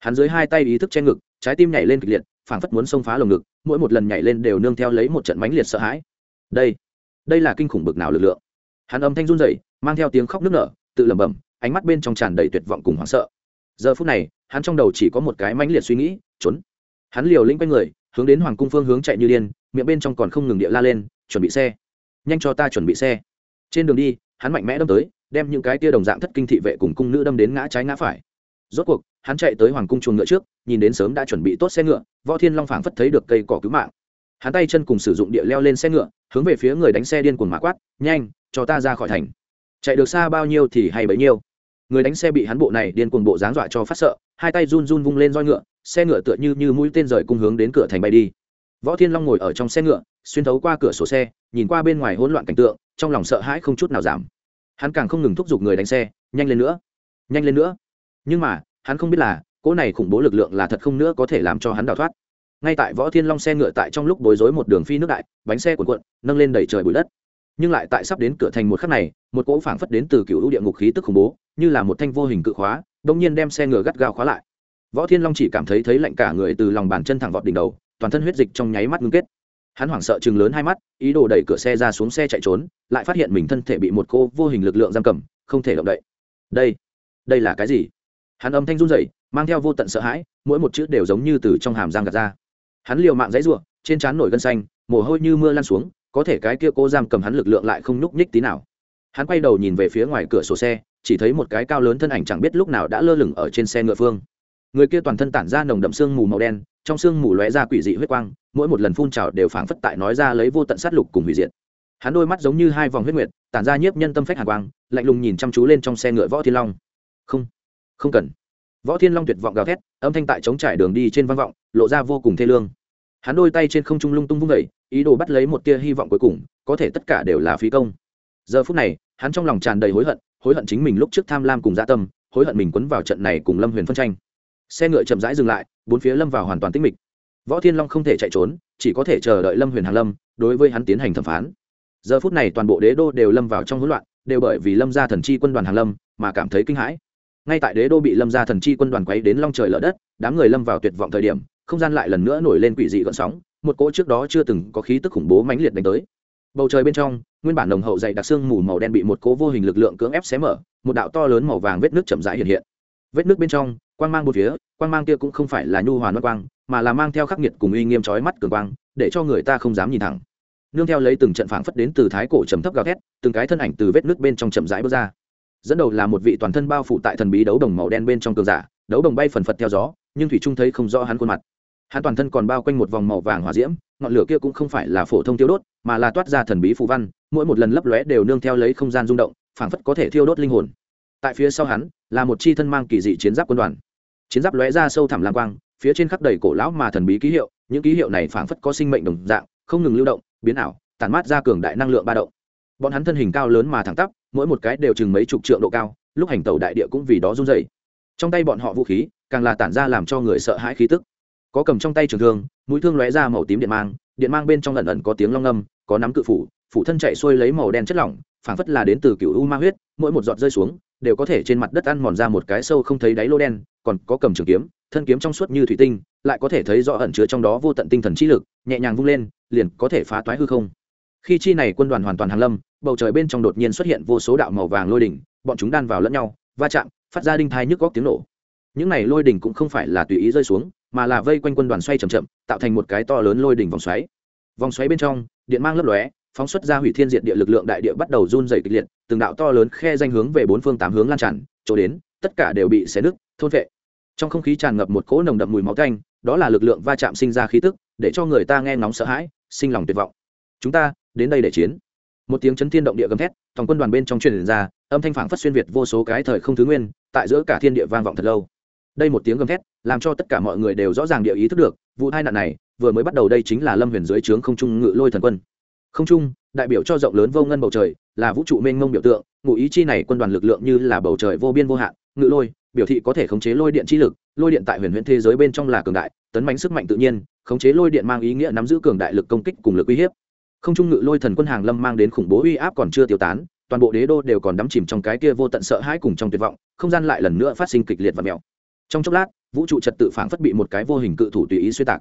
Hắn dưới hai tay ý thức che ngực trái tim nhảy lên kịch liệt, phảng phất muốn xông phá lồng ngực, mỗi một lần nhảy lên đều nương theo lấy một trận mãnh liệt sợ hãi. Đây đây là kinh khủng bực nào lực lượng? Hắn âm thanh run rẩy, mang theo tiếng khóc nức nở, tự lẩm bẩm, ánh mắt bên trong tràn đầy tuyệt vọng cùng hoảng sợ. Giờ phút này, hắn trong đầu chỉ có một cái mãnh liệt suy nghĩ, trốn. Hắn liều lĩnh quanh người, hướng đến hoàng cung phương hướng chạy như điên, miệng bên trong còn không ngừng địa la lên, chuẩn bị xe. Nhanh cho ta chuẩn bị xe. Trên đường đi, hắn mạnh mẽ đâm tới, đem những cái tia đồng dạng thất kinh thị vệ cùng cung nữ đâm đến ngã trái ngã phải rốt cuộc, hắn chạy tới hoàng cung chuồng ngựa trước, nhìn đến sớm đã chuẩn bị tốt xe ngựa, võ thiên long phảng phất thấy được cây cỏ cứu mạng. Hắn tay chân cùng sử dụng địa leo lên xe ngựa, hướng về phía người đánh xe điên cuồng mã quát, nhanh, cho ta ra khỏi thành. Chạy được xa bao nhiêu thì hay bấy nhiêu. Người đánh xe bị hắn bộ này điên cuồng bộ dáng dọa cho phát sợ, hai tay run run vung lên roi ngựa, xe ngựa tựa như như mũi tên rời cung hướng đến cửa thành bay đi. Võ thiên long ngồi ở trong xe ngựa, xuyên thấu qua cửa sổ xe, nhìn qua bên ngoài hỗn loạn cảnh tượng, trong lòng sợ hãi không chút nào giảm. Hắn càng không ngừng thúc giục người đánh xe, nhanh lên nữa, nhanh lên nữa nhưng mà, hắn không biết là, cỗ này khủng bố lực lượng là thật không nữa có thể làm cho hắn đào thoát. Ngay tại võ thiên long xe ngựa tại trong lúc bối rối một đường phi nước đại, bánh xe cuộn cuộn, nâng lên đẩy trời bụi đất. Nhưng lại tại sắp đến cửa thành một khắc này, một cỗ phảng phất đến từ cựu địa ngục khí tức khủng bố, như là một thanh vô hình cự khóa đông nhiên đem xe ngựa gắt gao khóa lại. Võ thiên long chỉ cảm thấy thấy lạnh cả người từ lòng bàn chân thẳng vọt đỉnh đầu, toàn thân huyết dịch trong nháy mắt ngưng kết. Hắn hoảng sợ chừng lớn hai mắt, ý đồ đẩy cửa xe ra xuống xe chạy trốn, lại phát hiện mình thân thể bị một cô vô hình lực lượng giam cầm, không thể động đậy. Đây đây là cái gì? Hắn âm thanh run rẩy, mang theo vô tận sợ hãi, mỗi một chữ đều giống như từ trong hàm giang gạt ra. Hắn liều mạng dãy ruộng trên trán nổi gân xanh, mồ hôi như mưa lan xuống, có thể cái kia cô giam cầm hắn lực lượng lại không nhúc nhích tí nào. Hắn quay đầu nhìn về phía ngoài cửa sổ xe, chỉ thấy một cái cao lớn thân ảnh chẳng biết lúc nào đã lơ lửng ở trên xe ngựa phương. Người kia toàn thân tản ra nồng đậm sương mù màu đen, trong sương mù lóe ra quỷ dị huyết quang, mỗi một lần phun trào đều phảng phất tại nói ra lấy vô tận sát lục cùng hủy diệt. Hắn đôi mắt giống như hai vòng huyết nguyệt, tản ra nhiếp nhân tâm phách hàn quang, lạnh lùng nhìn chăm chú lên trong xe ngựa võ thiên long. Không không cần. Võ thiên long tuyệt vọng gào thét, âm thanh tại chống trải đường đi trên văn vọng, lộ ra vô cùng thê lương. Hắn đôi tay trên không trung lung tung vung vẩy ý đồ bắt lấy một tia hy vọng cuối cùng, có thể tất cả đều là phí công. Giờ phút này, hắn trong lòng tràn đầy hối hận hối hận chính mình lúc trước tham lam cùng dạ tâm, hối hận mình quấn vào trận này cùng lâm huyền phân tranh. Xe ngựa chậm rãi dừng lại, bốn phía lâm vào hoàn toàn tĩnh mịch. Võ thiên long không thể chạy trốn, chỉ có thể chờ đợi lâm huyền hàng lâm, đối với hắn tiến hành thẩm phán. Giờ phút này toàn bộ đế đô đều lâm vào trong hỗn loạn, đều bởi vì lâm gia thần chi quân đoàn hàng lâm mà cảm thấy kinh hãi ngay tại đế đô bị lâm gia thần chi quân đoàn quấy đến long trời lở đất, đám người lâm vào tuyệt vọng thời điểm, không gian lại lần nữa nổi lên quỷ dị gợn sóng, một cỗ trước đó chưa từng có khí tức khủng bố mãnh liệt đánh tới. Bầu trời bên trong, nguyên bản nồng hậu dày đặc sương mù màu đen bị một cỗ vô hình lực lượng cưỡng ép xé mở, một đạo to lớn màu vàng vết nước chậm rãi hiện hiện. Vết nước bên trong, quang mang một phía, quang mang kia cũng không phải là nhu hòa văn quang, mà là mang theo khắc nghiệt cùng uy nghiêm chói mắt cường quang, để cho người ta không dám nhìn thẳng. Nương theo lấy từng trận phảng phất đến từ thái cổ trầm thấp gào thét, từng cái thân ảnh từ vết nước bên trong chậm rãi bước ra dẫn đầu là một vị toàn thân bao phủ tại thần bí đấu đồng màu đen bên trong cường giả, đấu đồng bay phần phật theo gió, nhưng thủy trung thấy không rõ hắn khuôn mặt. Hắn toàn thân còn bao quanh một vòng màu vàng hỏa diễm, ngọn lửa kia cũng không phải là phổ thông tiêu đốt, mà là toát ra thần bí phù văn, mỗi một lần lấp lóe đều nương theo lấy không gian rung động, phảng phất có thể thiêu đốt linh hồn. Tại phía sau hắn, là một chi thân mang kỳ dị chiến giáp quân đoàn. Chiến giáp lóe ra sâu thẳm lang quang, phía trên khắp đầy cổ lão mà thần bí ký hiệu, những ký hiệu này phảng phất có sinh mệnh đồng dạng, không ngừng lưu động, biến ảo, tản mát ra cường đại năng lượng ba động. Bọn hắn thân hình cao lớn mà thẳng tắp mỗi một cái đều chừng mấy chục trượng độ cao, lúc hành tàu đại địa cũng vì đó run dày trong tay bọn họ vũ khí, càng là tản ra làm cho người sợ hãi khí tức. Có cầm trong tay trường thương, mũi thương lóe ra màu tím điện mang điện mang bên trong lần ẩn có tiếng long ngâm, có nắm cự phủ phủ thân chạy xuôi lấy màu đen chất lỏng, phảng phất là đến từ cựu u ma huyết, mỗi một giọt rơi xuống, đều có thể trên mặt đất ăn mòn ra một cái sâu không thấy đáy lô đen, còn có cầm trường kiếm, thân kiếm trong suốt như thủy tinh, lại có thể thấy rõ ẩn chứa trong đó vô tận tinh thần trí lực, nhẹ nhàng vung lên, liền có thể phá toái hư không khi chi này quân đoàn hoàn toàn hàng lâm, bầu trời bên trong đột nhiên xuất hiện vô số đạo màu vàng lôi đỉnh, bọn chúng đan vào lẫn nhau, va chạm, phát ra đinh thai nhức góc tiếng nổ. Những này lôi đỉnh cũng không phải là tùy ý rơi xuống, mà là vây quanh quân đoàn xoay c h ậ m chậm, tạo thành một cái to lớn lôi đỉnh vòng xoáy. Vòng xoáy bên trong, điện mang lấp lóe, phóng xuất ra hủy thiên diệt địa lực lượng đại địa bắt đầu run dày kịch liệt, từng đạo to lớn khe danh hướng về bốn phương tám hướng lan tràn, chỗ đến, tất cả đều bị xé nứt, thôn vệ trong không khí tràn ngập một cỗ nồng đậm mùi máu canh đó là lực lượng va chạm sinh ra khí tức, để cho người ta nghe ngóng sợ hãi, sinh lòng tuyệt vọng. Chúng ta đến đây để chiến. Một tiếng chấn thiên động địa gầm thét thòng quân đoàn bên trong truyền ra, âm thanh phảng phất xuyên việt vô số cái thời không thứ nguyên, tại giữa cả thiên địa vang vọng thật lâu. Đây một tiếng gầm thét, làm cho tất cả mọi người đều rõ ràng địa ý thức được, vụ tai nạn này, vừa mới bắt đầu đây chính là lâm huyền dưới trướng không trung ngự lôi thần quân. Không trung, đại biểu cho rộng lớn vô ngân bầu trời, là vũ trụ mênh mông biểu tượng, ngụ ý chi này quân đoàn lực lượng như là bầu trời vô biên vô hạn, ngự lôi, biểu thị có thể khống chế lôi điện chi lực, lôi điện tại huyền huyễn thế giới bên trong là cường đại, tấn mạnh sức mạnh tự nhiên, khống chế lôi điện mang ý nghĩa nắm giữ cường đại lực công kích cùng lực uy hiếp không trung ngự lôi thần quân hàng lâm mang đến khủng bố uy áp còn chưa tiêu tán, toàn bộ đế đô đều còn đắm chìm trong cái kia vô tận sợ hãi cùng trong tuyệt vọng, không gian lại lần nữa phát sinh kịch liệt và mèo. Trong chốc lát, vũ trụ trật tự phảng phất bị một cái vô hình cự thủ tùy ý xuyên tạc.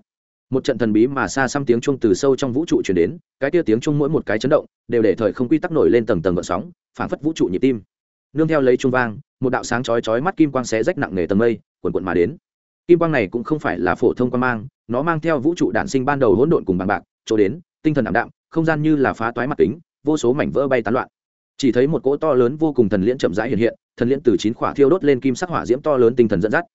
Một trận thần bí mà xa xăm tiếng chuông từ sâu trong vũ trụ chuyển đến, cái kia tiếng chuông mỗi một cái chấn động, đều để thời không quy tắc nổi lên tầng tầng gợn sóng, phảng phất vũ trụ nhịp tim. Nương theo lấy chuông vang, một đạo sáng chói chói mắt kim quang xé rách nặng nề tầng mây quần quận mà đến. Kim quang này cũng không phải là phổ thông quan mang, nó mang theo vũ trụ đản sinh ban đầu hỗn độn cùng bằng bạc, chỗ đến, tinh thần ảm đạm không gian như là phá toái mặt kính, vô số mảnh vỡ bay tán loạn. Chỉ thấy một cỗ to lớn vô cùng thần liễn chậm rãi hiện hiện, thần liễn từ chín khỏa thiêu đốt lên kim sắc hỏa diễm to lớn tinh thần dẫn dắt.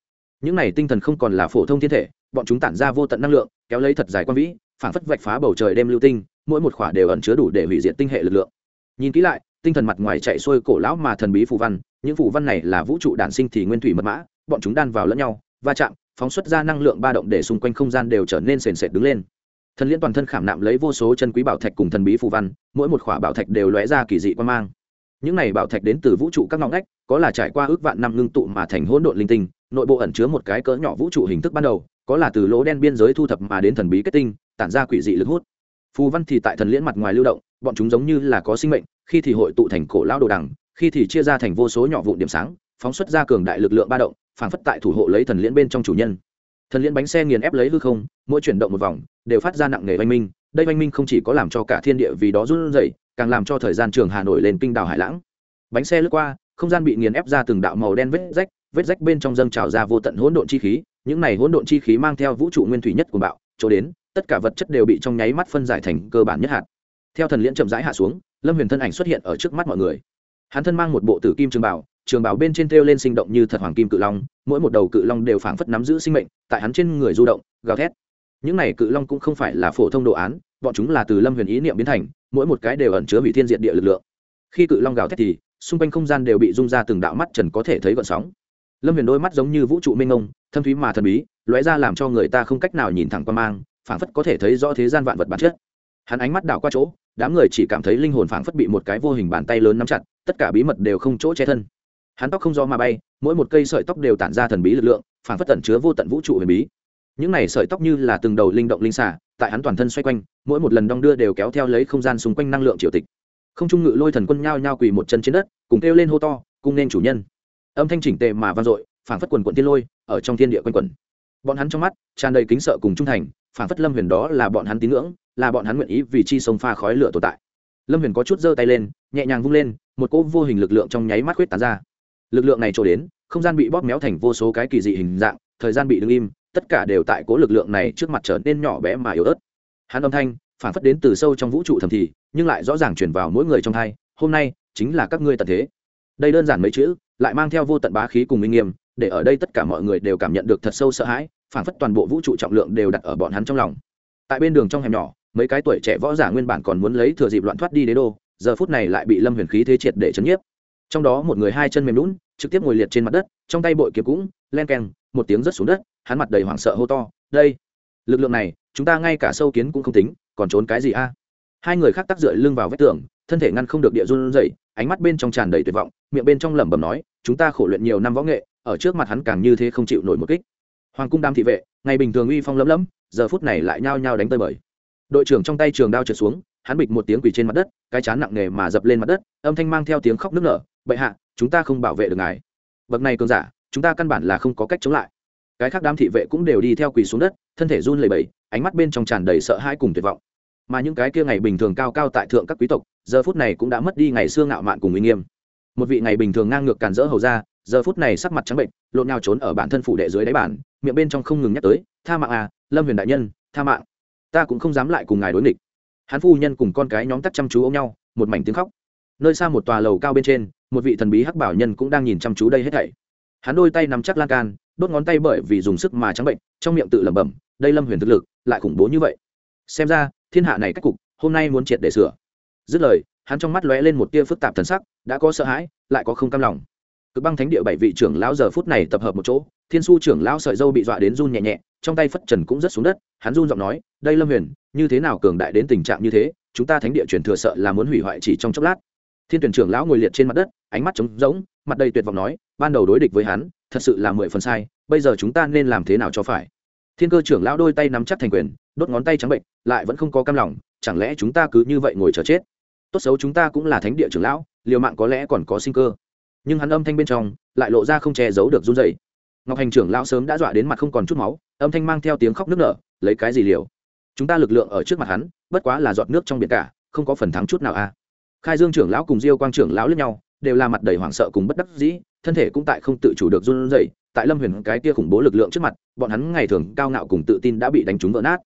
Những này tinh thần không còn là phổ thông thiên thể, bọn chúng tản ra vô tận năng lượng, kéo lấy thật dài quan vĩ, phản phất vạch phá bầu trời đem lưu tinh, mỗi một khỏa đều ẩn chứa đủ để hủy diệt tinh hệ lực lượng. Nhìn kỹ lại, tinh thần mặt ngoài chạy xuôi cổ lão mà thần bí phù văn, những phù văn này là vũ trụ đản sinh thì nguyên thủy mật mã, bọn chúng đan vào lẫn nhau, va chạm, phóng xuất ra năng lượng ba động để xung quanh không gian đều trở nên sền sệt đứng lên thần liên toàn thân khảm nạm lấy vô số chân quý bảo thạch cùng thần bí phù văn, mỗi một khỏa bảo thạch đều lóe ra kỳ dị quan mang. Những này bảo thạch đến từ vũ trụ các ngõ ngách, có là trải qua ước vạn năm ngưng tụ mà thành hỗn độn linh tinh, nội bộ ẩn chứa một cái cỡ nhỏ vũ trụ hình thức ban đầu, có là từ lỗ đen biên giới thu thập mà đến thần bí kết tinh, tản ra quỷ dị lực hút. Phù văn thì tại thần liễn mặt ngoài lưu động, bọn chúng giống như là có sinh mệnh, khi thì hội tụ thành cổ lao đồ đằng, khi thì chia ra thành vô số nhỏ vụ điểm sáng, phóng xuất ra cường đại lực lượng ba động, phảng phất tại thủ hộ lấy thần liễn bên trong chủ nhân thần liên bánh xe nghiền ép lấy hư không, mỗi chuyển động một vòng, đều phát ra nặng nề oanh minh. Đây oanh minh không chỉ có làm cho cả thiên địa vì đó run rẩy, càng làm cho thời gian trường hà Nội lên kinh đảo hải lãng. Bánh xe lướt qua, không gian bị nghiền ép ra từng đạo màu đen vết rách vết rách bên trong dâng trào ra vô tận hỗn độn chi khí, những này hỗn độn chi khí mang theo vũ trụ nguyên thủy nhất của bạo, chỗ đến, tất cả vật chất đều bị trong nháy mắt phân giải thành cơ bản nhất hạt. Theo thần liễn chậm rãi hạ xuống, lâm huyền thân ảnh xuất hiện ở trước mắt mọi người. Hắn thân mang một bộ tử kim trường bảo trường bảo bên trên thêu lên sinh động như thật hoàng kim cự long, mỗi một đầu cự long đều phảng phất nắm giữ sinh mệnh, tại hắn trên người du động, gào thét. Những này cự long cũng không phải là phổ thông đồ án, bọn chúng là từ lâm huyền ý niệm biến thành, mỗi một cái đều ẩn chứa hủy thiên diện địa lực lượng. Khi cự long gào thét thì, xung quanh không gian đều bị rung ra từng đạo mắt trần có thể thấy gợn sóng. Lâm huyền đôi mắt giống như vũ trụ mênh ngông thâm thúy mà thần bí, lóe ra làm cho người ta không cách nào nhìn thẳng qua mang, phảng phất có thể thấy rõ thế gian vạn vật bản chất. Hắn ánh mắt đảo qua chỗ, đám người chỉ cảm thấy linh hồn phảng phất bị một cái vô hình bàn tay lớn nắm chặt, tất cả bí mật đều không chỗ che thân hắn tóc không do mà bay, mỗi một cây sợi tóc đều tản ra thần bí lực lượng, phảng phất tẩn chứa vô tận vũ trụ huyền bí. Những này sợi tóc như là từng đầu linh động linh xả tại hắn toàn thân xoay quanh, mỗi một lần đong đưa đều kéo theo lấy không gian xung quanh năng lượng triều tịch. Không trung ngự lôi thần quân nhao nhao quỳ một chân trên đất, cùng kêu lên hô to cùng nên chủ nhân. Âm thanh chỉnh tề mà vang dội, phảng phất quần quận tiên lôi, ở trong thiên địa quanh quẩn. Bọn hắn trong mắt tràn đầy kính sợ cùng trung thành, phảng phất lâm huyền đó là bọn hắn tín ngưỡng, là bọn hắn nguyện ý vì chi sông pha khói lửa tồn tại. Lâm huyền có chút giơ tay lên, nhẹ nhàng vung lên, một cỗ vô hình lực lượng trong nháy mắt khuyết tán ra lực lượng này trổ đến, không gian bị bóp méo thành vô số cái kỳ dị hình dạng, thời gian bị đứng im, tất cả đều tại cố lực lượng này trước mặt trở nên nhỏ bé mà yếu ớt. Hắn âm thanh, phản phất đến từ sâu trong vũ trụ thầm thì, nhưng lại rõ ràng chuyển vào mỗi người trong thai hôm nay chính là các ngươi tận thế. Đây đơn giản mấy chữ, lại mang theo vô tận bá khí cùng minh nghiêm, để ở đây tất cả mọi người đều cảm nhận được thật sâu sợ hãi, phản phất toàn bộ vũ trụ trọng lượng đều đặt ở bọn hắn trong lòng. Tại bên đường trong hẻm nhỏ, mấy cái tuổi trẻ võ giả nguyên bản còn muốn lấy thừa dịp loạn thoát đi đế đô, giờ phút này lại bị lâm huyền khí thế triệt để chấn nhiếp trong đó một người hai chân mềm lún, trực tiếp ngồi liệt trên mặt đất, trong tay bội kiếm cũng len keng, một tiếng rớt xuống đất, hắn mặt đầy hoảng sợ hô to, đây, lực lượng này, chúng ta ngay cả sâu kiến cũng không tính, còn trốn cái gì a? Hai người khác tắc dựa lưng vào vách tường, thân thể ngăn không được địa run rẩy, ánh mắt bên trong tràn đầy tuyệt vọng, miệng bên trong lẩm bẩm nói, chúng ta khổ luyện nhiều năm võ nghệ, ở trước mặt hắn càng như thế không chịu nổi một kích. Hoàng cung đam thị vệ, ngày bình thường uy phong lấm lấm giờ phút này lại nhao nhao đánh tơi bời. Đội trưởng trong tay trường đao trượt xuống, hắn bịch một tiếng quỳ trên mặt đất, cái chán nặng nề mà dập lên mặt đất, âm thanh mang theo tiếng khóc nức nở bệ hạ, chúng ta không bảo vệ được ngài. Bậc này cường giả, chúng ta căn bản là không có cách chống lại. Cái khác đám thị vệ cũng đều đi theo quỳ xuống đất, thân thể run lẩy bẩy, ánh mắt bên trong tràn đầy sợ hãi cùng tuyệt vọng. Mà những cái kia ngày bình thường cao cao tại thượng các quý tộc, giờ phút này cũng đã mất đi ngày xưa ngạo mạn cùng uy nghiêm. Một vị ngày bình thường ngang ngược càn rỡ hầu ra, giờ phút này sắc mặt trắng bệnh, lộn nhào trốn ở bản thân phủ đệ dưới đáy bản miệng bên trong không ngừng nhắc tới, tha mạng à lâm huyền đại nhân, tha mạng. Ta cũng không dám lại cùng ngài đối nghịch. Hắn phu nhân cùng con cái nhóm tắt chăm chú ôm nhau, một mảnh tiếng khóc nơi xa một tòa lầu cao bên trên, một vị thần bí hắc bảo nhân cũng đang nhìn chăm chú đây hết thảy. Hắn đôi tay nắm chắc lan can, đốt ngón tay bởi vì dùng sức mà trắng bệnh, trong miệng tự lẩm bẩm, đây lâm huyền thực lực, lại khủng bố như vậy. Xem ra, thiên hạ này cách cục, hôm nay muốn triệt để sửa. Dứt lời, hắn trong mắt lóe lên một tia phức tạp thần sắc, đã có sợ hãi, lại có không cam lòng. Cực băng thánh địa bảy vị trưởng lão giờ phút này tập hợp một chỗ, thiên su trưởng lão sợi dâu bị dọa đến run nhẹ nhẹ, trong tay phất trần cũng rất xuống đất, hắn run giọng nói, đây lâm huyền, như thế nào cường đại đến tình trạng như thế, chúng ta thánh địa truyền thừa sợ là muốn hủy hoại chỉ trong chốc lát thiên tuyển trưởng lão ngồi liệt trên mặt đất, ánh mắt trống rỗng, mặt đầy tuyệt vọng nói, ban đầu đối địch với hắn, thật sự là mười phần sai, bây giờ chúng ta nên làm thế nào cho phải? Thiên cơ trưởng lão đôi tay nắm chắc thành quyền, đốt ngón tay trắng bệnh, lại vẫn không có cam lòng, chẳng lẽ chúng ta cứ như vậy ngồi chờ chết? Tốt xấu chúng ta cũng là thánh địa trưởng lão, liều mạng có lẽ còn có sinh cơ. Nhưng hắn âm thanh bên trong lại lộ ra không che giấu được run dày ngọc hành trưởng lão sớm đã dọa đến mặt không còn chút máu, âm thanh mang theo tiếng khóc nức nở, lấy cái gì liều? Chúng ta lực lượng ở trước mặt hắn, bất quá là giọt nước trong biển cả, không có phần thắng chút nào à khai dương trưởng lão cùng diêu quang trưởng lão lẫn nhau, đều là mặt đầy hoảng sợ cùng bất đắc dĩ, thân thể cũng tại không tự chủ được run rẩy, tại lâm huyền cái kia khủng bố lực lượng trước mặt, bọn hắn ngày thường cao ngạo cùng tự tin đã bị đánh trúng vỡ nát.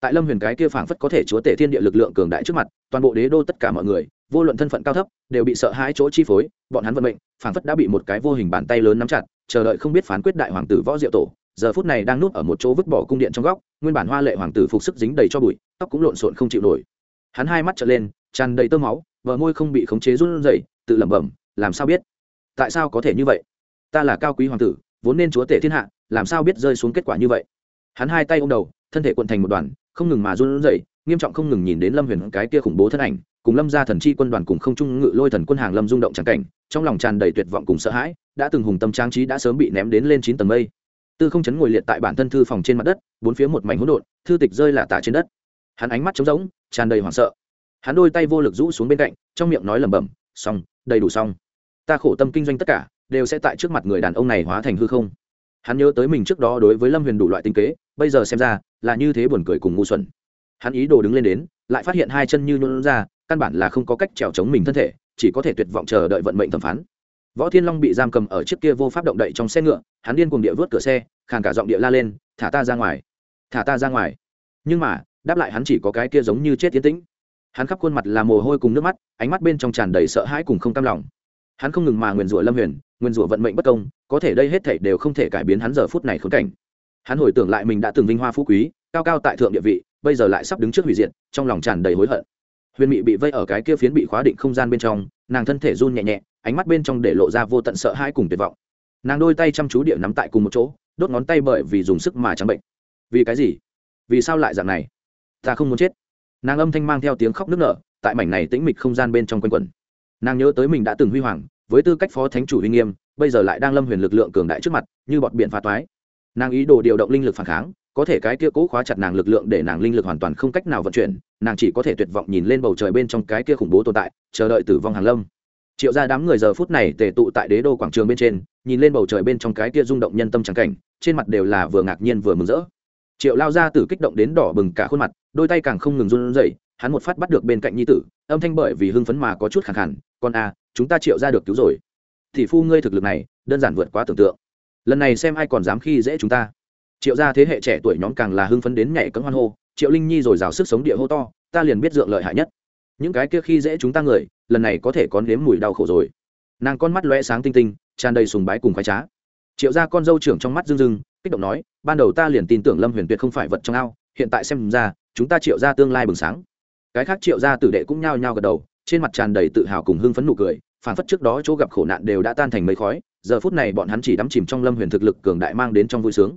Tại lâm huyền cái kia phảng phất có thể chúa tể thiên địa lực lượng cường đại trước mặt, toàn bộ đế đô tất cả mọi người, vô luận thân phận cao thấp, đều bị sợ hãi chỗ chi phối, bọn hắn vận mệnh, phảng phất đã bị một cái vô hình bàn tay lớn nắm chặt, chờ đợi không biết phán quyết đại hoàng tử võ diệu tổ, giờ phút này đang núp ở một chỗ vứt bỏ cung điện trong góc, nguyên bản hoa lệ hoàng tử phục sức dính đầy cho bụi, tóc cũng lộn xộn không chịu nổi. Hắn hai mắt trở lên, tràn đầy tơ máu vợ môi không bị khống chế run rẩy, tự lẩm bẩm, làm sao biết? Tại sao có thể như vậy? Ta là cao quý hoàng tử, vốn nên chúa tể thiên hạ, làm sao biết rơi xuống kết quả như vậy? Hắn hai tay ô m đầu, thân thể quận thành một đoàn, không ngừng mà run rẩy, nghiêm trọng không ngừng nhìn đến lâm huyền cái kia khủng bố thân ảnh, cùng lâm gia thần chi quân đoàn cùng không trung ngự lôi thần quân hàng lâm rung động trắng cảnh, trong lòng tràn đầy tuyệt vọng cùng sợ hãi, đã từng hùng tâm trang trí đã sớm bị ném đến lên chín tầng mây. Tư không chấn ngồi liệt tại bản thân thư phòng trên mặt đất, bốn phía một mảnh hỗn độn, thư tịch rơi lả tả trên đất. Hắn ánh mắt trống rỗng, tràn đầy hoảng sợ hắn đôi tay vô lực rũ xuống bên cạnh, trong miệng nói lẩm bẩm, xong, đầy đủ xong. Ta khổ tâm kinh doanh tất cả, đều sẽ tại trước mặt người đàn ông này hóa thành hư không. Hắn nhớ tới mình trước đó đối với lâm huyền đủ loại tinh kế, bây giờ xem ra là như thế buồn cười cùng ngu xuẩn. Hắn ý đồ đứng lên đến, lại phát hiện hai chân như nhuận ra, căn bản là không có cách trèo chống mình thân thể, chỉ có thể tuyệt vọng chờ đợi vận mệnh thẩm phán. Võ thiên long bị giam cầm ở chiếc kia vô pháp động đậy trong xe ngựa, hắn điên cuồng địa vớt cửa xe, khàn cả giọng địa la lên, thả ta ra ngoài, thả ta ra ngoài. Nhưng mà, đáp lại hắn chỉ có cái kia giống như chết tiến tĩnh hắn khắp khuôn mặt là mồ hôi cùng nước mắt, ánh mắt bên trong tràn đầy sợ hãi cùng không cam lòng. Hắn không ngừng mà nguyền rủa lâm huyền, nguyền rủa vận mệnh bất công, có thể đây hết thảy đều không thể cải biến hắn giờ phút này khốn cảnh. Hắn hồi tưởng lại mình đã từng vinh hoa phú quý, cao cao tại thượng địa vị, bây giờ lại sắp đứng trước hủy diệt, trong lòng tràn đầy hối hận. Huyền mị bị vây ở cái kia phiến bị khóa định không gian bên trong, nàng thân thể run nhẹ nhẹ, ánh mắt bên trong để lộ ra vô tận sợ hãi cùng tuyệt vọng. Nàng đôi tay chăm chú địa nắm tại cùng một chỗ, đốt ngón tay bởi vì dùng sức mà trắng bệnh. Vì cái gì? Vì sao lại dạng này? Ta không muốn chết nàng âm thanh mang theo tiếng khóc nức nở, tại mảnh này tĩnh mịch không gian bên trong quanh quẩn. Nàng nhớ tới mình đã từng huy hoàng, với tư cách phó thánh chủ uy nghiêm, bây giờ lại đang lâm huyền lực lượng cường đại trước mặt, như bọt biển phá toái. Nàng ý đồ điều động linh lực phản kháng, có thể cái kia cố khóa chặt nàng lực lượng để nàng linh lực hoàn toàn không cách nào vận chuyển, nàng chỉ có thể tuyệt vọng nhìn lên bầu trời bên trong cái kia khủng bố tồn tại, chờ đợi tử vong hàng lâm. Triệu ra đám người giờ phút này tề tụ tại đế đô quảng trường bên trên, nhìn lên bầu trời bên trong cái kia rung động nhân tâm trắng cảnh, trên mặt đều là vừa ngạc nhiên vừa mừng rỡ triệu lao ra Tử kích động đến đỏ bừng cả khuôn mặt, đôi tay càng không ngừng run rẩy, hắn một phát bắt được bên cạnh nhi tử, âm thanh bởi vì hưng phấn mà có chút khẳng hẳn con a chúng ta triệu ra được cứu rồi. Thì phu ngươi thực lực này, đơn giản vượt quá tưởng tượng. Lần này xem ai còn dám khi dễ chúng ta. Triệu ra thế hệ trẻ tuổi nhóm càng là hưng phấn đến nhảy cấm hoan hô, triệu linh nhi rồi rào sức sống địa hô to, ta liền biết dượng lợi hại nhất. Những cái kia khi dễ chúng ta người, lần này có thể có nếm mùi đau khổ rồi. Nàng con mắt lóe sáng tinh tinh, tràn đầy sùng bái cùng khoái trá. Triệu ra con dâu trưởng trong mắt rưng rưng kích động nói, ban đầu ta liền tin tưởng lâm huyền tuyệt không phải vật trong ao, hiện tại xem ra, chúng ta triệu ra tương lai bừng sáng. Cái khác triệu ra tử đệ cũng nhao nhao gật đầu, trên mặt tràn đầy tự hào cùng hưng phấn nụ cười phản phất trước đó chỗ gặp khổ nạn đều đã tan thành mây khói, giờ phút này bọn hắn chỉ đắm chìm trong lâm huyền thực lực cường đại mang đến trong vui sướng.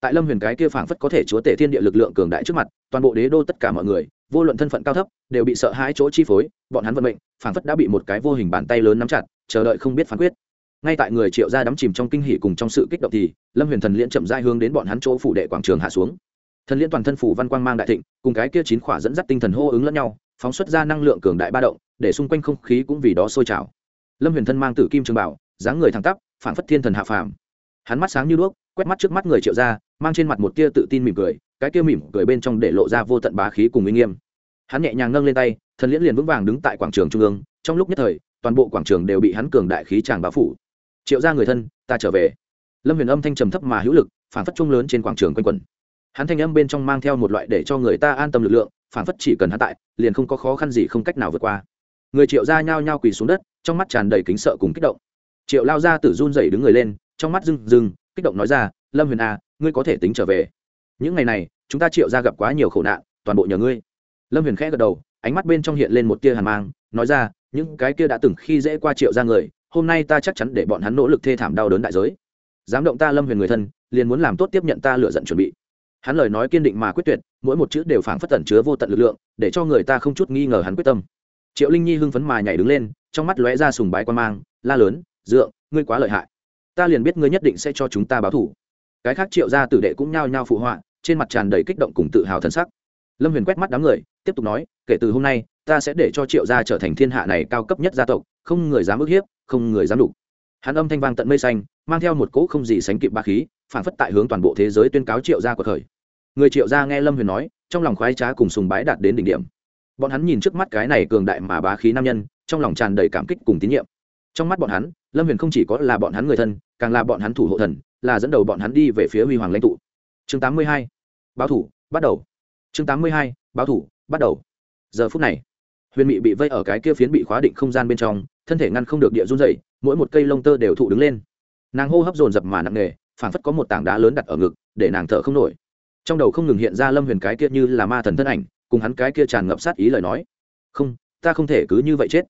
Tại lâm huyền cái kia phảng phất có thể chúa tể thiên địa lực lượng cường đại trước mặt, toàn bộ đế đô tất cả mọi người, vô luận thân phận cao thấp, đều bị sợ hãi chỗ chi phối, bọn hắn vận mệnh, phảng phất đã bị một cái vô hình bàn tay lớn nắm chặt, chờ đợi không biết phán quyết ngay tại người triệu gia đắm chìm trong kinh hỉ cùng trong sự kích động thì lâm huyền thần liễn chậm dai hướng đến bọn hắn chỗ phủ đệ quảng trường hạ xuống. Thần liễn toàn thân phủ văn quang mang đại thịnh, cùng cái kia chín khỏa dẫn dắt tinh thần hô ứng lẫn nhau, phóng xuất ra năng lượng cường đại ba động, để xung quanh không khí cũng vì đó sôi trào. Lâm huyền thân mang tử kim trường bảo, dáng người thẳng tắp phản phất thiên thần hạ phàm. Hắn mắt sáng như đuốc, quét mắt trước mắt người triệu gia, mang trên mặt một tia tự tin mỉm cười, cái kia mỉm cười bên trong để lộ ra vô tận bá khí cùng uy nghiêm. Hắn nhẹ nhàng nâng lên tay, thần liễn liền vững vàng đứng tại quảng trường trung ương, trong lúc nhất thời, toàn bộ quảng trường đều bị hắn cường đại khí tràng bao phủ triệu gia người thân ta trở về. Lâm huyền âm thanh trầm thấp mà hữu lực phản phất trung lớn trên quảng trường quanh quẩn. Hắn thanh âm bên trong mang theo một loại để cho người ta an tâm lực lượng phản phất chỉ cần hắn tại liền không có khó khăn gì không cách nào vượt qua. Người triệu gia nhao nhao quỳ xuống đất trong mắt tràn đầy kính sợ cùng kích động. Triệu lao ra tử run dậy đứng người lên trong mắt rừng rừng kích động nói ra lâm huyền a à, ngươi có thể tính trở về. Những ngày này chúng ta triệu ra gặp quá nhiều khổ nạn toàn bộ nhờ ngươi. Lâm huyền khẽ gật đầu ánh mắt bên trong hiện lên một tia hàn mang nói ra những cái kia đã từng khi dễ qua triệu ra người hôm nay ta chắc chắn để bọn hắn nỗ lực thê thảm đau đớn đại giới. Dám động ta lâm huyền người thân, liền muốn làm tốt tiếp nhận ta lựa giận chuẩn bị. Hắn lời nói kiên định mà quyết tuyệt, mỗi một chữ đều phảng phất tẩn chứa vô tận lực lượng, để cho người ta không chút nghi ngờ hắn quyết tâm. Triệu linh nhi hưng phấn mà nhảy đứng lên, trong mắt lóe ra sùng bái quan mang, la lớn, dượng, ngươi quá lợi hại. Ta liền biết ngươi nhất định sẽ cho chúng ta báo thủ cái khác triệu gia tử đệ cũng nhao nhao phụ họa, trên mặt tràn đầy kích động cùng tự hào thân sắc. Lâm huyền quét mắt đám người, tiếp tục nói, kể từ hôm nay, ta sẽ để cho triệu gia trở thành thiên hạ này cao cấp nhất gia tộc, không người dám ức hiếp không người dám đủ hắn âm thanh vang tận mây xanh, mang theo một cỗ không gì sánh kịp ba khí, phản phất tại hướng toàn bộ thế giới tuyên cáo triệu gia của thời. Người triệu gia nghe lâm huyền nói, trong lòng khoái trá cùng sùng bái đạt đến đỉnh điểm. Bọn hắn nhìn trước mắt cái này cường đại mà bá khí nam nhân, trong lòng tràn đầy cảm kích cùng tín nhiệm. Trong mắt bọn hắn, lâm huyền không chỉ có là bọn hắn người thân, càng là bọn hắn thủ hộ thần, là dẫn đầu bọn hắn đi về phía huy hoàng lãnh tụ. Chương tám mươi hai, báo thủ, bắt đầu. Chương tám mươi hai, báo thủ, bắt đầu. Giờ phút này huyền mị bị vây ở cái kia phiến bị khóa định không gian bên trong, thân thể ngăn không được địa run dày mỗi một cây lông tơ đều thụ đứng lên. Nàng hô hấp dồn dập mà nặng nề, phảng phất có một tảng đá lớn đặt ở ngực, để nàng thở không nổi. Trong đầu không ngừng hiện ra lâm huyền cái kia như là ma thần thân ảnh, cùng hắn cái kia tràn ngập sát ý lời nói. Không, ta không thể cứ như vậy chết.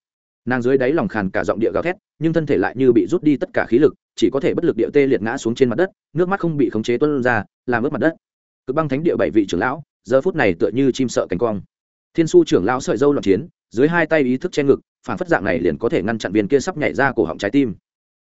Nàng dưới đáy lòng khàn cả giọng địa gào thét, nhưng thân thể lại như bị rút đi tất cả khí lực, chỉ có thể bất lực địa tê liệt ngã xuống trên mặt đất, nước mắt không bị khống chế tuân ra, làm ướt mặt đất. Cực băng thánh địa bảy vị trưởng lão, giờ phút này tựa như chim sợ cánh quang thiên su trưởng lão sợi dâu loạn chiến, dưới hai tay ý thức che ngực, phản phất dạng này liền có thể ngăn chặn viên kia sắp nhảy ra cổ họng trái tim.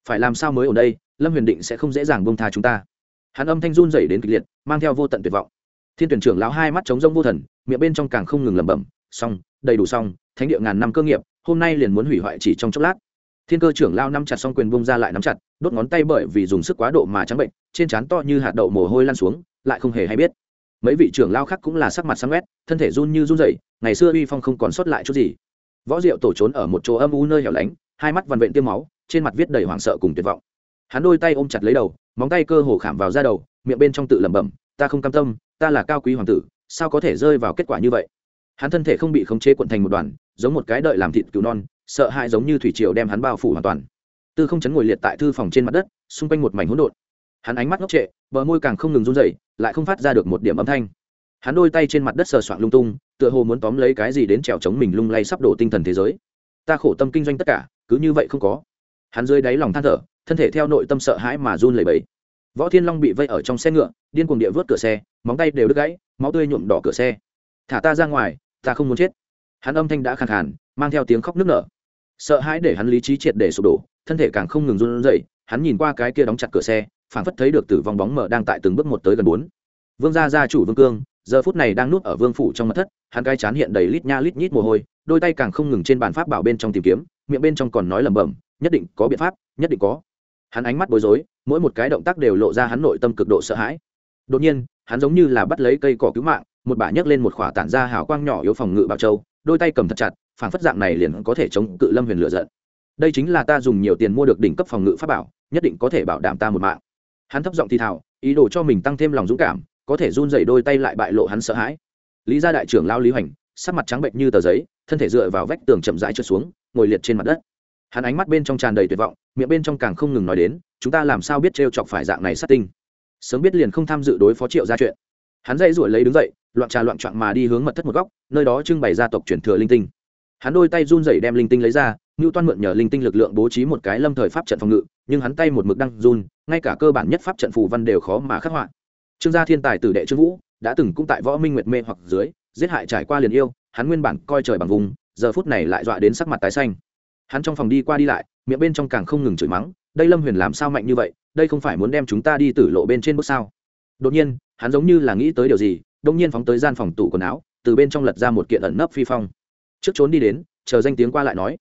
Phải làm sao mới ở đây, lâm huyền định sẽ không dễ dàng bông tha chúng ta. Hắn âm thanh run dày đến kịch liệt, mang theo vô tận tuyệt vọng. Thiên tuyển trưởng lão hai mắt trống rông vô thần, miệng bên trong càng không ngừng lẩm bẩm, xong, đầy đủ xong, thánh địa ngàn năm cơ nghiệp, hôm nay liền muốn hủy hoại chỉ trong chốc lát. Thiên cơ trưởng lao nắm chặt xong quyền bông ra lại nắm chặt, đốt ngón tay bởi vì dùng sức quá độ mà trắng bệnh, trên trán to như hạt đậu mồ hôi lan xuống, lại không hề hay biết mấy vị trưởng lao khác cũng là sắc mặt sáng quét thân thể run như run dậy ngày xưa uy phong không còn sót lại chút gì. Võ diệu tổ trốn ở một chỗ âm u nơi hẻo lánh, hai mắt vằn vện tiêm máu, trên mặt viết đầy hoảng sợ cùng tuyệt vọng. Hắn đôi tay ôm chặt lấy đầu, móng tay cơ hồ khảm vào da đầu, miệng bên trong tự lẩm bẩm, ta không cam tâm, ta là cao quý hoàng tử, sao có thể rơi vào kết quả như vậy? Hắn thân thể không bị khống chế cuộn thành một đoàn, giống một cái đợi làm thịt cứu non, sợ hãi giống như thủy triều đem hắn bao phủ hoàn toàn. Tư không chấn ngồi liệt tại thư phòng trên mặt đất, xung quanh một mảnh hỗn độn hắn ánh mắt ngốc trệ, bờ môi càng không ngừng run rẩy, lại không phát ra được một điểm âm thanh. Hắn đôi tay trên mặt đất sờ soạng lung tung, tựa hồ muốn tóm lấy cái gì đến trèo chống mình lung lay sắp đổ tinh thần thế giới. Ta khổ tâm kinh doanh tất cả, cứ như vậy không có. Hắn dưới đáy lòng than thở, thân thể theo nội tâm sợ hãi mà run lẩy bẩy. Võ thiên long bị vây ở trong xe ngựa, điên cuồng địa vớt cửa xe, móng tay đều đứt gãy, máu tươi nhuộm đỏ cửa xe. Thả ta ra ngoài, ta không muốn chết. Hắn âm thanh đã khàn khàn, mang theo tiếng khóc nức nở. Sợ hãi để hắn lý trí triệt để sụp đổ, thân thể càng không ngừng run rẩy, hắn nhìn qua cái kia đóng chặt cửa xe phảng phất thấy được tử vong bóng mở đang tại từng bước một tới gần bốn. Vương gia gia chủ vương cương, giờ phút này đang nuốt ở vương phủ trong mật thất, hắn cái chán hiện đầy lít nha lít nhít mồ hôi, đôi tay càng không ngừng trên bàn pháp bảo bên trong tìm kiếm, miệng bên trong còn nói lẩm bẩm, nhất định có biện pháp, nhất định có. Hắn ánh mắt bối rối, mỗi một cái động tác đều lộ ra hắn nội tâm cực độ sợ hãi. Đột nhiên, hắn giống như là bắt lấy cây cỏ cứu mạng, một bả nhấc lên một khỏa tản ra hào quang nhỏ yếu phòng ngự bảo châu, đôi tay cầm thật chặt, phảng phất dạng này liền có thể chống cự lâm huyền lựa giận. Đây chính là ta dùng nhiều tiền mua được đỉnh cấp phòng ngự pháp bảo, nhất định có thể bảo đảm ta một mạng hắn thấp giọng thi thảo ý đồ cho mình tăng thêm lòng dũng cảm, có thể run dày đôi tay lại bại lộ hắn sợ hãi. Lý gia đại trưởng lao lý hoành, sắc mặt trắng bệnh như tờ giấy, thân thể dựa vào vách tường chậm rãi trượt xuống, ngồi liệt trên mặt đất. Hắn ánh mắt bên trong tràn đầy tuyệt vọng, miệng bên trong càng không ngừng nói đến, chúng ta làm sao biết t chọc phải dạng này sát tinh? Sớm biết liền không tham dự đối phó triệu ra chuyện. Hắn dây ruổi lấy đứng dậy, loạn trà loạn trọn mà đi hướng mật thất một góc, nơi đó trưng bày gia tộc truyền thừa linh tinh. Hắn đôi tay run rẩy đem linh tinh lấy ra ngưu toan mượn nhờ linh tinh lực lượng bố trí một cái lâm thời pháp trận phòng ngự, nhưng hắn tay một mực đang run, ngay cả cơ bản nhất pháp trận phù văn đều khó mà khắc họa. Trương gia thiên tài tử đệ trương vũ, đã từng cũng tại võ minh nguyệt mê hoặc dưới, giết hại trải qua liền yêu, hắn nguyên bản coi trời bằng vùng, giờ phút này lại dọa đến sắc mặt tái xanh. Hắn trong phòng đi qua đi lại, miệng bên trong càng không ngừng chửi mắng, đây lâm huyền làm sao mạnh như vậy, đây không phải muốn đem chúng ta đi tử lộ bên trên bước sao? Đột nhiên, hắn giống như là nghĩ tới điều gì đông nhiên phóng tới gian phòng tủ quần áo, từ bên trong lật ra một kiện ẩn nấp phi phong. Trước trốn đi đến, chờ danh tiếng qua lại nói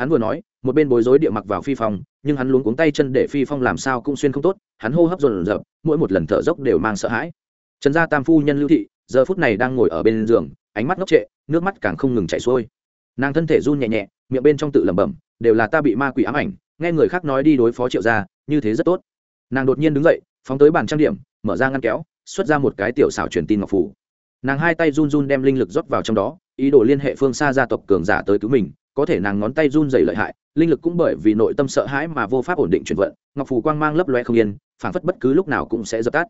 hắn vừa nói, một bên bối rối địa mặc vào phi phong, nhưng hắn luống cuống tay chân để phi phong làm sao cũng xuyên không tốt, hắn hô hấp dồn dập, mỗi một lần thở dốc đều mang sợ hãi. Trần gia tam phu nhân lưu thị, giờ phút này đang ngồi ở bên giường, ánh mắt ngốc trệ, nước mắt càng không ngừng chảy xuôi. Nàng thân thể run nhẹ nhẹ, miệng bên trong tự lẩm bẩm, đều là ta bị ma quỷ ám ảnh, nghe người khác nói đi đối phó triệu gia, như thế rất tốt. Nàng đột nhiên đứng dậy, phóng tới bàn trang điểm, mở ra ngăn kéo, xuất ra một cái tiểu xảo truyền tin ngọc phủ. Nàng hai tay run run đem linh lực rót vào trong đó, ý đồ liên hệ phương xa gia tộc cường giả tới cứu mình có thể nàng ngón tay run dày lợi hại, linh lực cũng bởi vì nội tâm sợ hãi mà vô pháp ổn định chuyển vận, ngọc phù quang mang lấp loe không yên, phảng phất bất cứ lúc nào cũng sẽ dập tắt.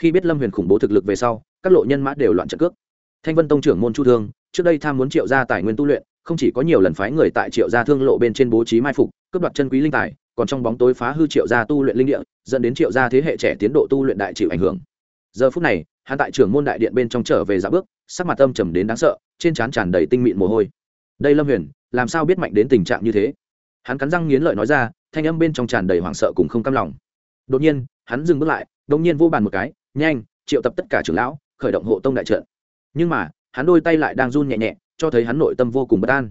Khi biết lâm huyền khủng bố thực lực về sau, các lộ nhân mã đều loạn trận cước. Thanh vân tông trưởng môn chu thương, trước đây tham muốn triệu ra tài nguyên tu luyện, không chỉ có nhiều lần phái người tại triệu gia thương lộ bên trên bố trí mai phục, cướp đoạt chân quý linh tài, còn trong bóng tối phá hư triệu gia tu luyện linh địa, dẫn đến triệu gia thế hệ trẻ tiến độ tu luyện đại chịu ảnh hưởng. Giờ phút này, hắn tại trưởng môn đại điện bên trong trở về dạ bước, sắc mặt âm trầm đến đáng sợ, trên trán tràn đầy tinh mịn mồ hôi đây lâm huyền, làm sao biết mạnh đến tình trạng như thế? Hắn cắn răng nghiến lợi nói ra, thanh âm bên trong tràn đầy hoảng sợ cùng không cam lòng. Đột nhiên, hắn dừng bước lại, đột nhiên vô bàn một cái, nhanh, triệu tập tất cả trưởng lão, khởi động hộ tông đại trận. Nhưng mà, hắn đôi tay lại đang run nhẹ nhẹ, cho thấy hắn nội tâm vô cùng bất an.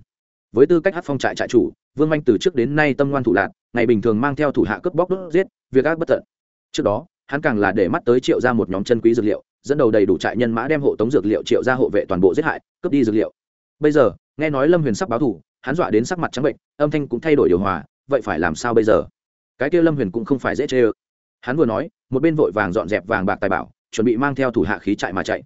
Với tư cách hát phong trại trại chủ, vương manh từ trước đến nay tâm ngoan thủ lạc, ngày bình thường mang theo thủ hạ cướp bóc đốt giết, việc ác bất tận. Trước đó, hắn càng là để mắt tới triệu ra một nhóm chân quý dược liệu, dẫn đầu đầy đủ trại nhân mã đem hộ tống dược liệu triệu ra hộ vệ toàn bộ giết hại, cướp đi dược liệu. Bây giờ nghe nói lâm huyền sắp báo thủ hắn dọa đến sắc mặt trắng bệnh, âm thanh cũng thay đổi điều hòa, vậy phải làm sao bây giờ? Cái kia lâm huyền cũng không phải dễ chê ơ. Hắn vừa nói, một bên vội vàng dọn dẹp vàng bạc tài bảo, chuẩn bị mang theo thủ hạ khí chạy mà chạy.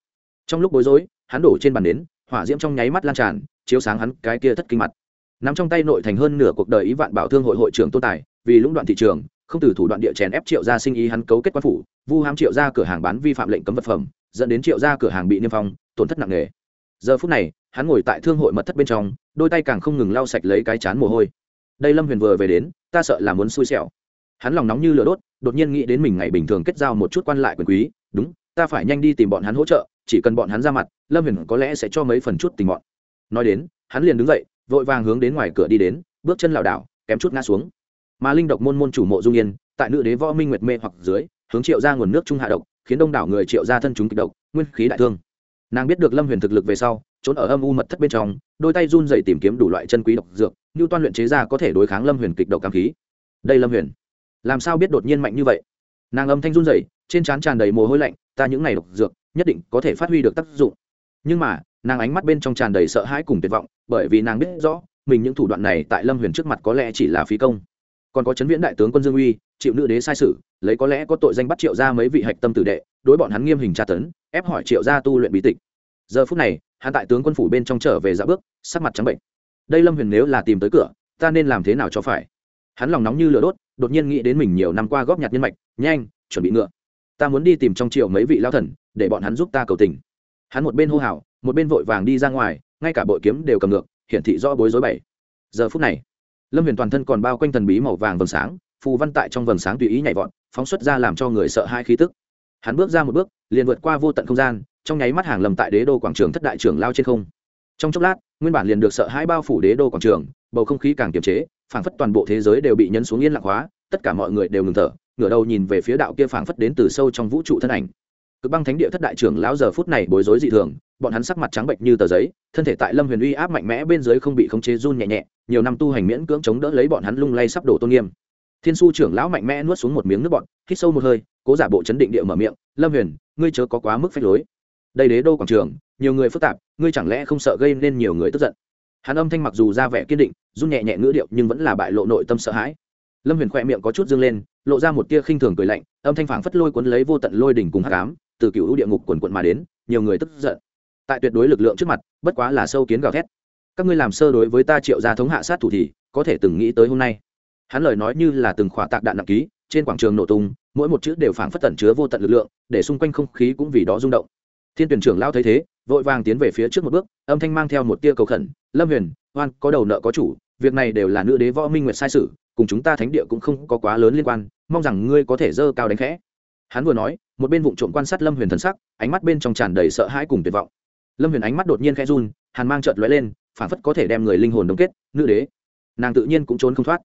Trong lúc bối rối, hắn đổ trên bàn đến hỏa diễm trong nháy mắt lan tràn, chiếu sáng hắn cái kia thất kinh mặt. Nắm trong tay nội thành hơn nửa cuộc đời ý vạn bảo thương hội hội trưởng tôn tài, vì lũng đoạn thị trường, không từ thủ đoạn địa chèn ép triệu gia sinh ý hắn cấu kết quan phủ, vu ham triệu gia cửa hàng bán vi phạm lệnh cấm vật phẩm, dẫn đến triệu gia cửa hàng bị niêm phong, tổn thất nặng nề. Giờ phút này hắn ngồi tại thương hội mật thất bên trong, đôi tay càng không ngừng lau sạch lấy cái chán mồ hôi. Đây lâm huyền vừa về đến, ta sợ là muốn xui xẻo. Hắn lòng nóng như lửa đốt, đột nhiên nghĩ đến mình ngày bình thường kết giao một chút quan lại quyền quý, đúng, ta phải nhanh đi tìm bọn hắn hỗ trợ, chỉ cần bọn hắn ra mặt, lâm huyền có lẽ sẽ cho mấy phần chút tình bọn. Nói đến, hắn liền đứng dậy, vội vàng hướng đến ngoài cửa đi đến, bước chân lảo đảo, kém chút ngã xuống. Mà linh độc môn môn chủ mộ dung yên, tại nữ đế võ minh nguyệt mê hoặc dưới, hướng triệu ra nguồn nước trung hạ độc, khiến đông đảo người triệu ra thân chúng kịch độc, nguyên khí đại thương. Nàng biết được lâm huyền thực lực về sau trốn ở âm u mật thất bên trong, đôi tay run dậy tìm kiếm đủ loại chân quý độc dược như toan luyện chế ra có thể đối kháng lâm huyền kịch độc cảm khí. Đây lâm huyền, làm sao biết đột nhiên mạnh như vậy? Nàng âm thanh run dậy trên trán tràn đầy mồ hôi lạnh, ta những ngày độc dược, nhất định có thể phát huy được tác dụng. Nhưng mà, nàng ánh mắt bên trong tràn đầy sợ hãi cùng tuyệt vọng, bởi vì nàng biết rõ, mình những thủ đoạn này tại lâm huyền trước mặt có lẽ chỉ là phí công. Còn có chấn viễn đại tướng quân dương uy, chịu nữ đế sai sự, lấy có lẽ có tội danh bắt triệu ra mấy vị hạch tâm tử đệ, đối bọn hắn nghiêm hình tra tấn, ép hỏi triệu gia tu luyện bí tịch giờ phút này, hắn tại tướng quân phủ bên trong trở về dạ bước, sắc mặt trắng bệnh. Đây lâm huyền nếu là tìm tới cửa, ta nên làm thế nào cho phải? Hắn lòng nóng như lửa đốt, đột nhiên nghĩ đến mình nhiều năm qua góp nhặt nhân mạch, nhanh, chuẩn bị ngựa. Ta muốn đi tìm trong triệu mấy vị lao thần, để bọn hắn giúp ta cầu tình. Hắn một bên hô hào, một bên vội vàng đi ra ngoài, ngay cả bội kiếm đều cầm ngược, hiển thị rõ bối rối bảy. Giờ phút này, lâm huyền toàn thân còn bao quanh thần bí màu vàng vầng sáng, phù văn tại trong vầng sáng tùy ý nhảy vọt, phóng xuất ra làm cho người sợ hai khí tức. Hắn bước ra một bước, liền vượt qua vô tận không gian trong nháy mắt hàng lầm tại đế đô quảng trường thất đại trưởng lao trên không. Trong chốc lát, nguyên bản liền được sợ hai bao phủ đế đô quảng trường, bầu không khí càng kiềm chế, phảng phất toàn bộ thế giới đều bị nhấn xuống yên lặng hóa, tất cả mọi người đều ngừng thở, ngửa đầu nhìn về phía đạo kia phảng phất đến từ sâu trong vũ trụ thân ảnh. Cực băng thánh địa thất đại trưởng lão giờ phút này bối rối dị thường, bọn hắn sắc mặt trắng bệnh như tờ giấy, thân thể tại lâm huyền uy áp mạnh mẽ bên dưới không bị khống chế run nhẹ nhẹ, nhiều năm tu hành miễn cưỡng chống đỡ lấy bọn hắn lung lay sắp đổ tôn nghiêm. Thiên su trưởng lão mạnh mẽ nuốt xuống một miếng nước bọn hít sâu một hơi, cố giả bộ chấn định địa mở miệng, lâm huyền, ngươi chớ có quá mức phách lối đây đế đô quảng trường, nhiều người phức tạp, ngươi chẳng lẽ không sợ gây nên nhiều người tức giận? Hắn âm thanh mặc dù ra vẻ kiên định, run nhẹ nhẹ ngữ điệu, nhưng vẫn là bại lộ nội tâm sợ hãi. Lâm huyền khoe miệng có chút dương lên, lộ ra một tia khinh thường cười lạnh, âm thanh phảng phất lôi cuốn lấy vô tận lôi đỉnh cùng hát cám từ cựu địa ngục quần quận mà đến, nhiều người tức giận. Tại tuyệt đối lực lượng trước mặt, bất quá là sâu kiến gào thét. Các ngươi làm sơ đối với ta triệu gia thống hạ sát thủ thì, có thể từng nghĩ tới hôm nay. Hắn lời nói như là từng khỏa tạc đạn nặng ký, trên quảng trường nổ tung, mỗi một chữ đều phảng phất tẩn chứa vô tận lực lượng, để xung quanh không khí cũng vì đó rung động thiên tuyển trưởng lao thấy thế, vội vàng tiến về phía trước một bước, âm thanh mang theo một tia cầu khẩn, lâm huyền hoan có đầu nợ có chủ, việc này đều là nữ đế võ minh nguyệt sai sự, cùng chúng ta thánh địa cũng không có quá lớn liên quan, mong rằng ngươi có thể dơ cao đánh khẽ. Hắn vừa nói, một bên vụ trộm quan sát lâm huyền thần sắc, ánh mắt bên trong tràn đầy sợ hãi cùng tuyệt vọng. Lâm huyền ánh mắt đột nhiên khẽ run, hàn mang trợt lóe lên, phản phất có thể đem người linh hồn đông kết, nữ đế. Nàng tự nhiên cũng trốn không thoát.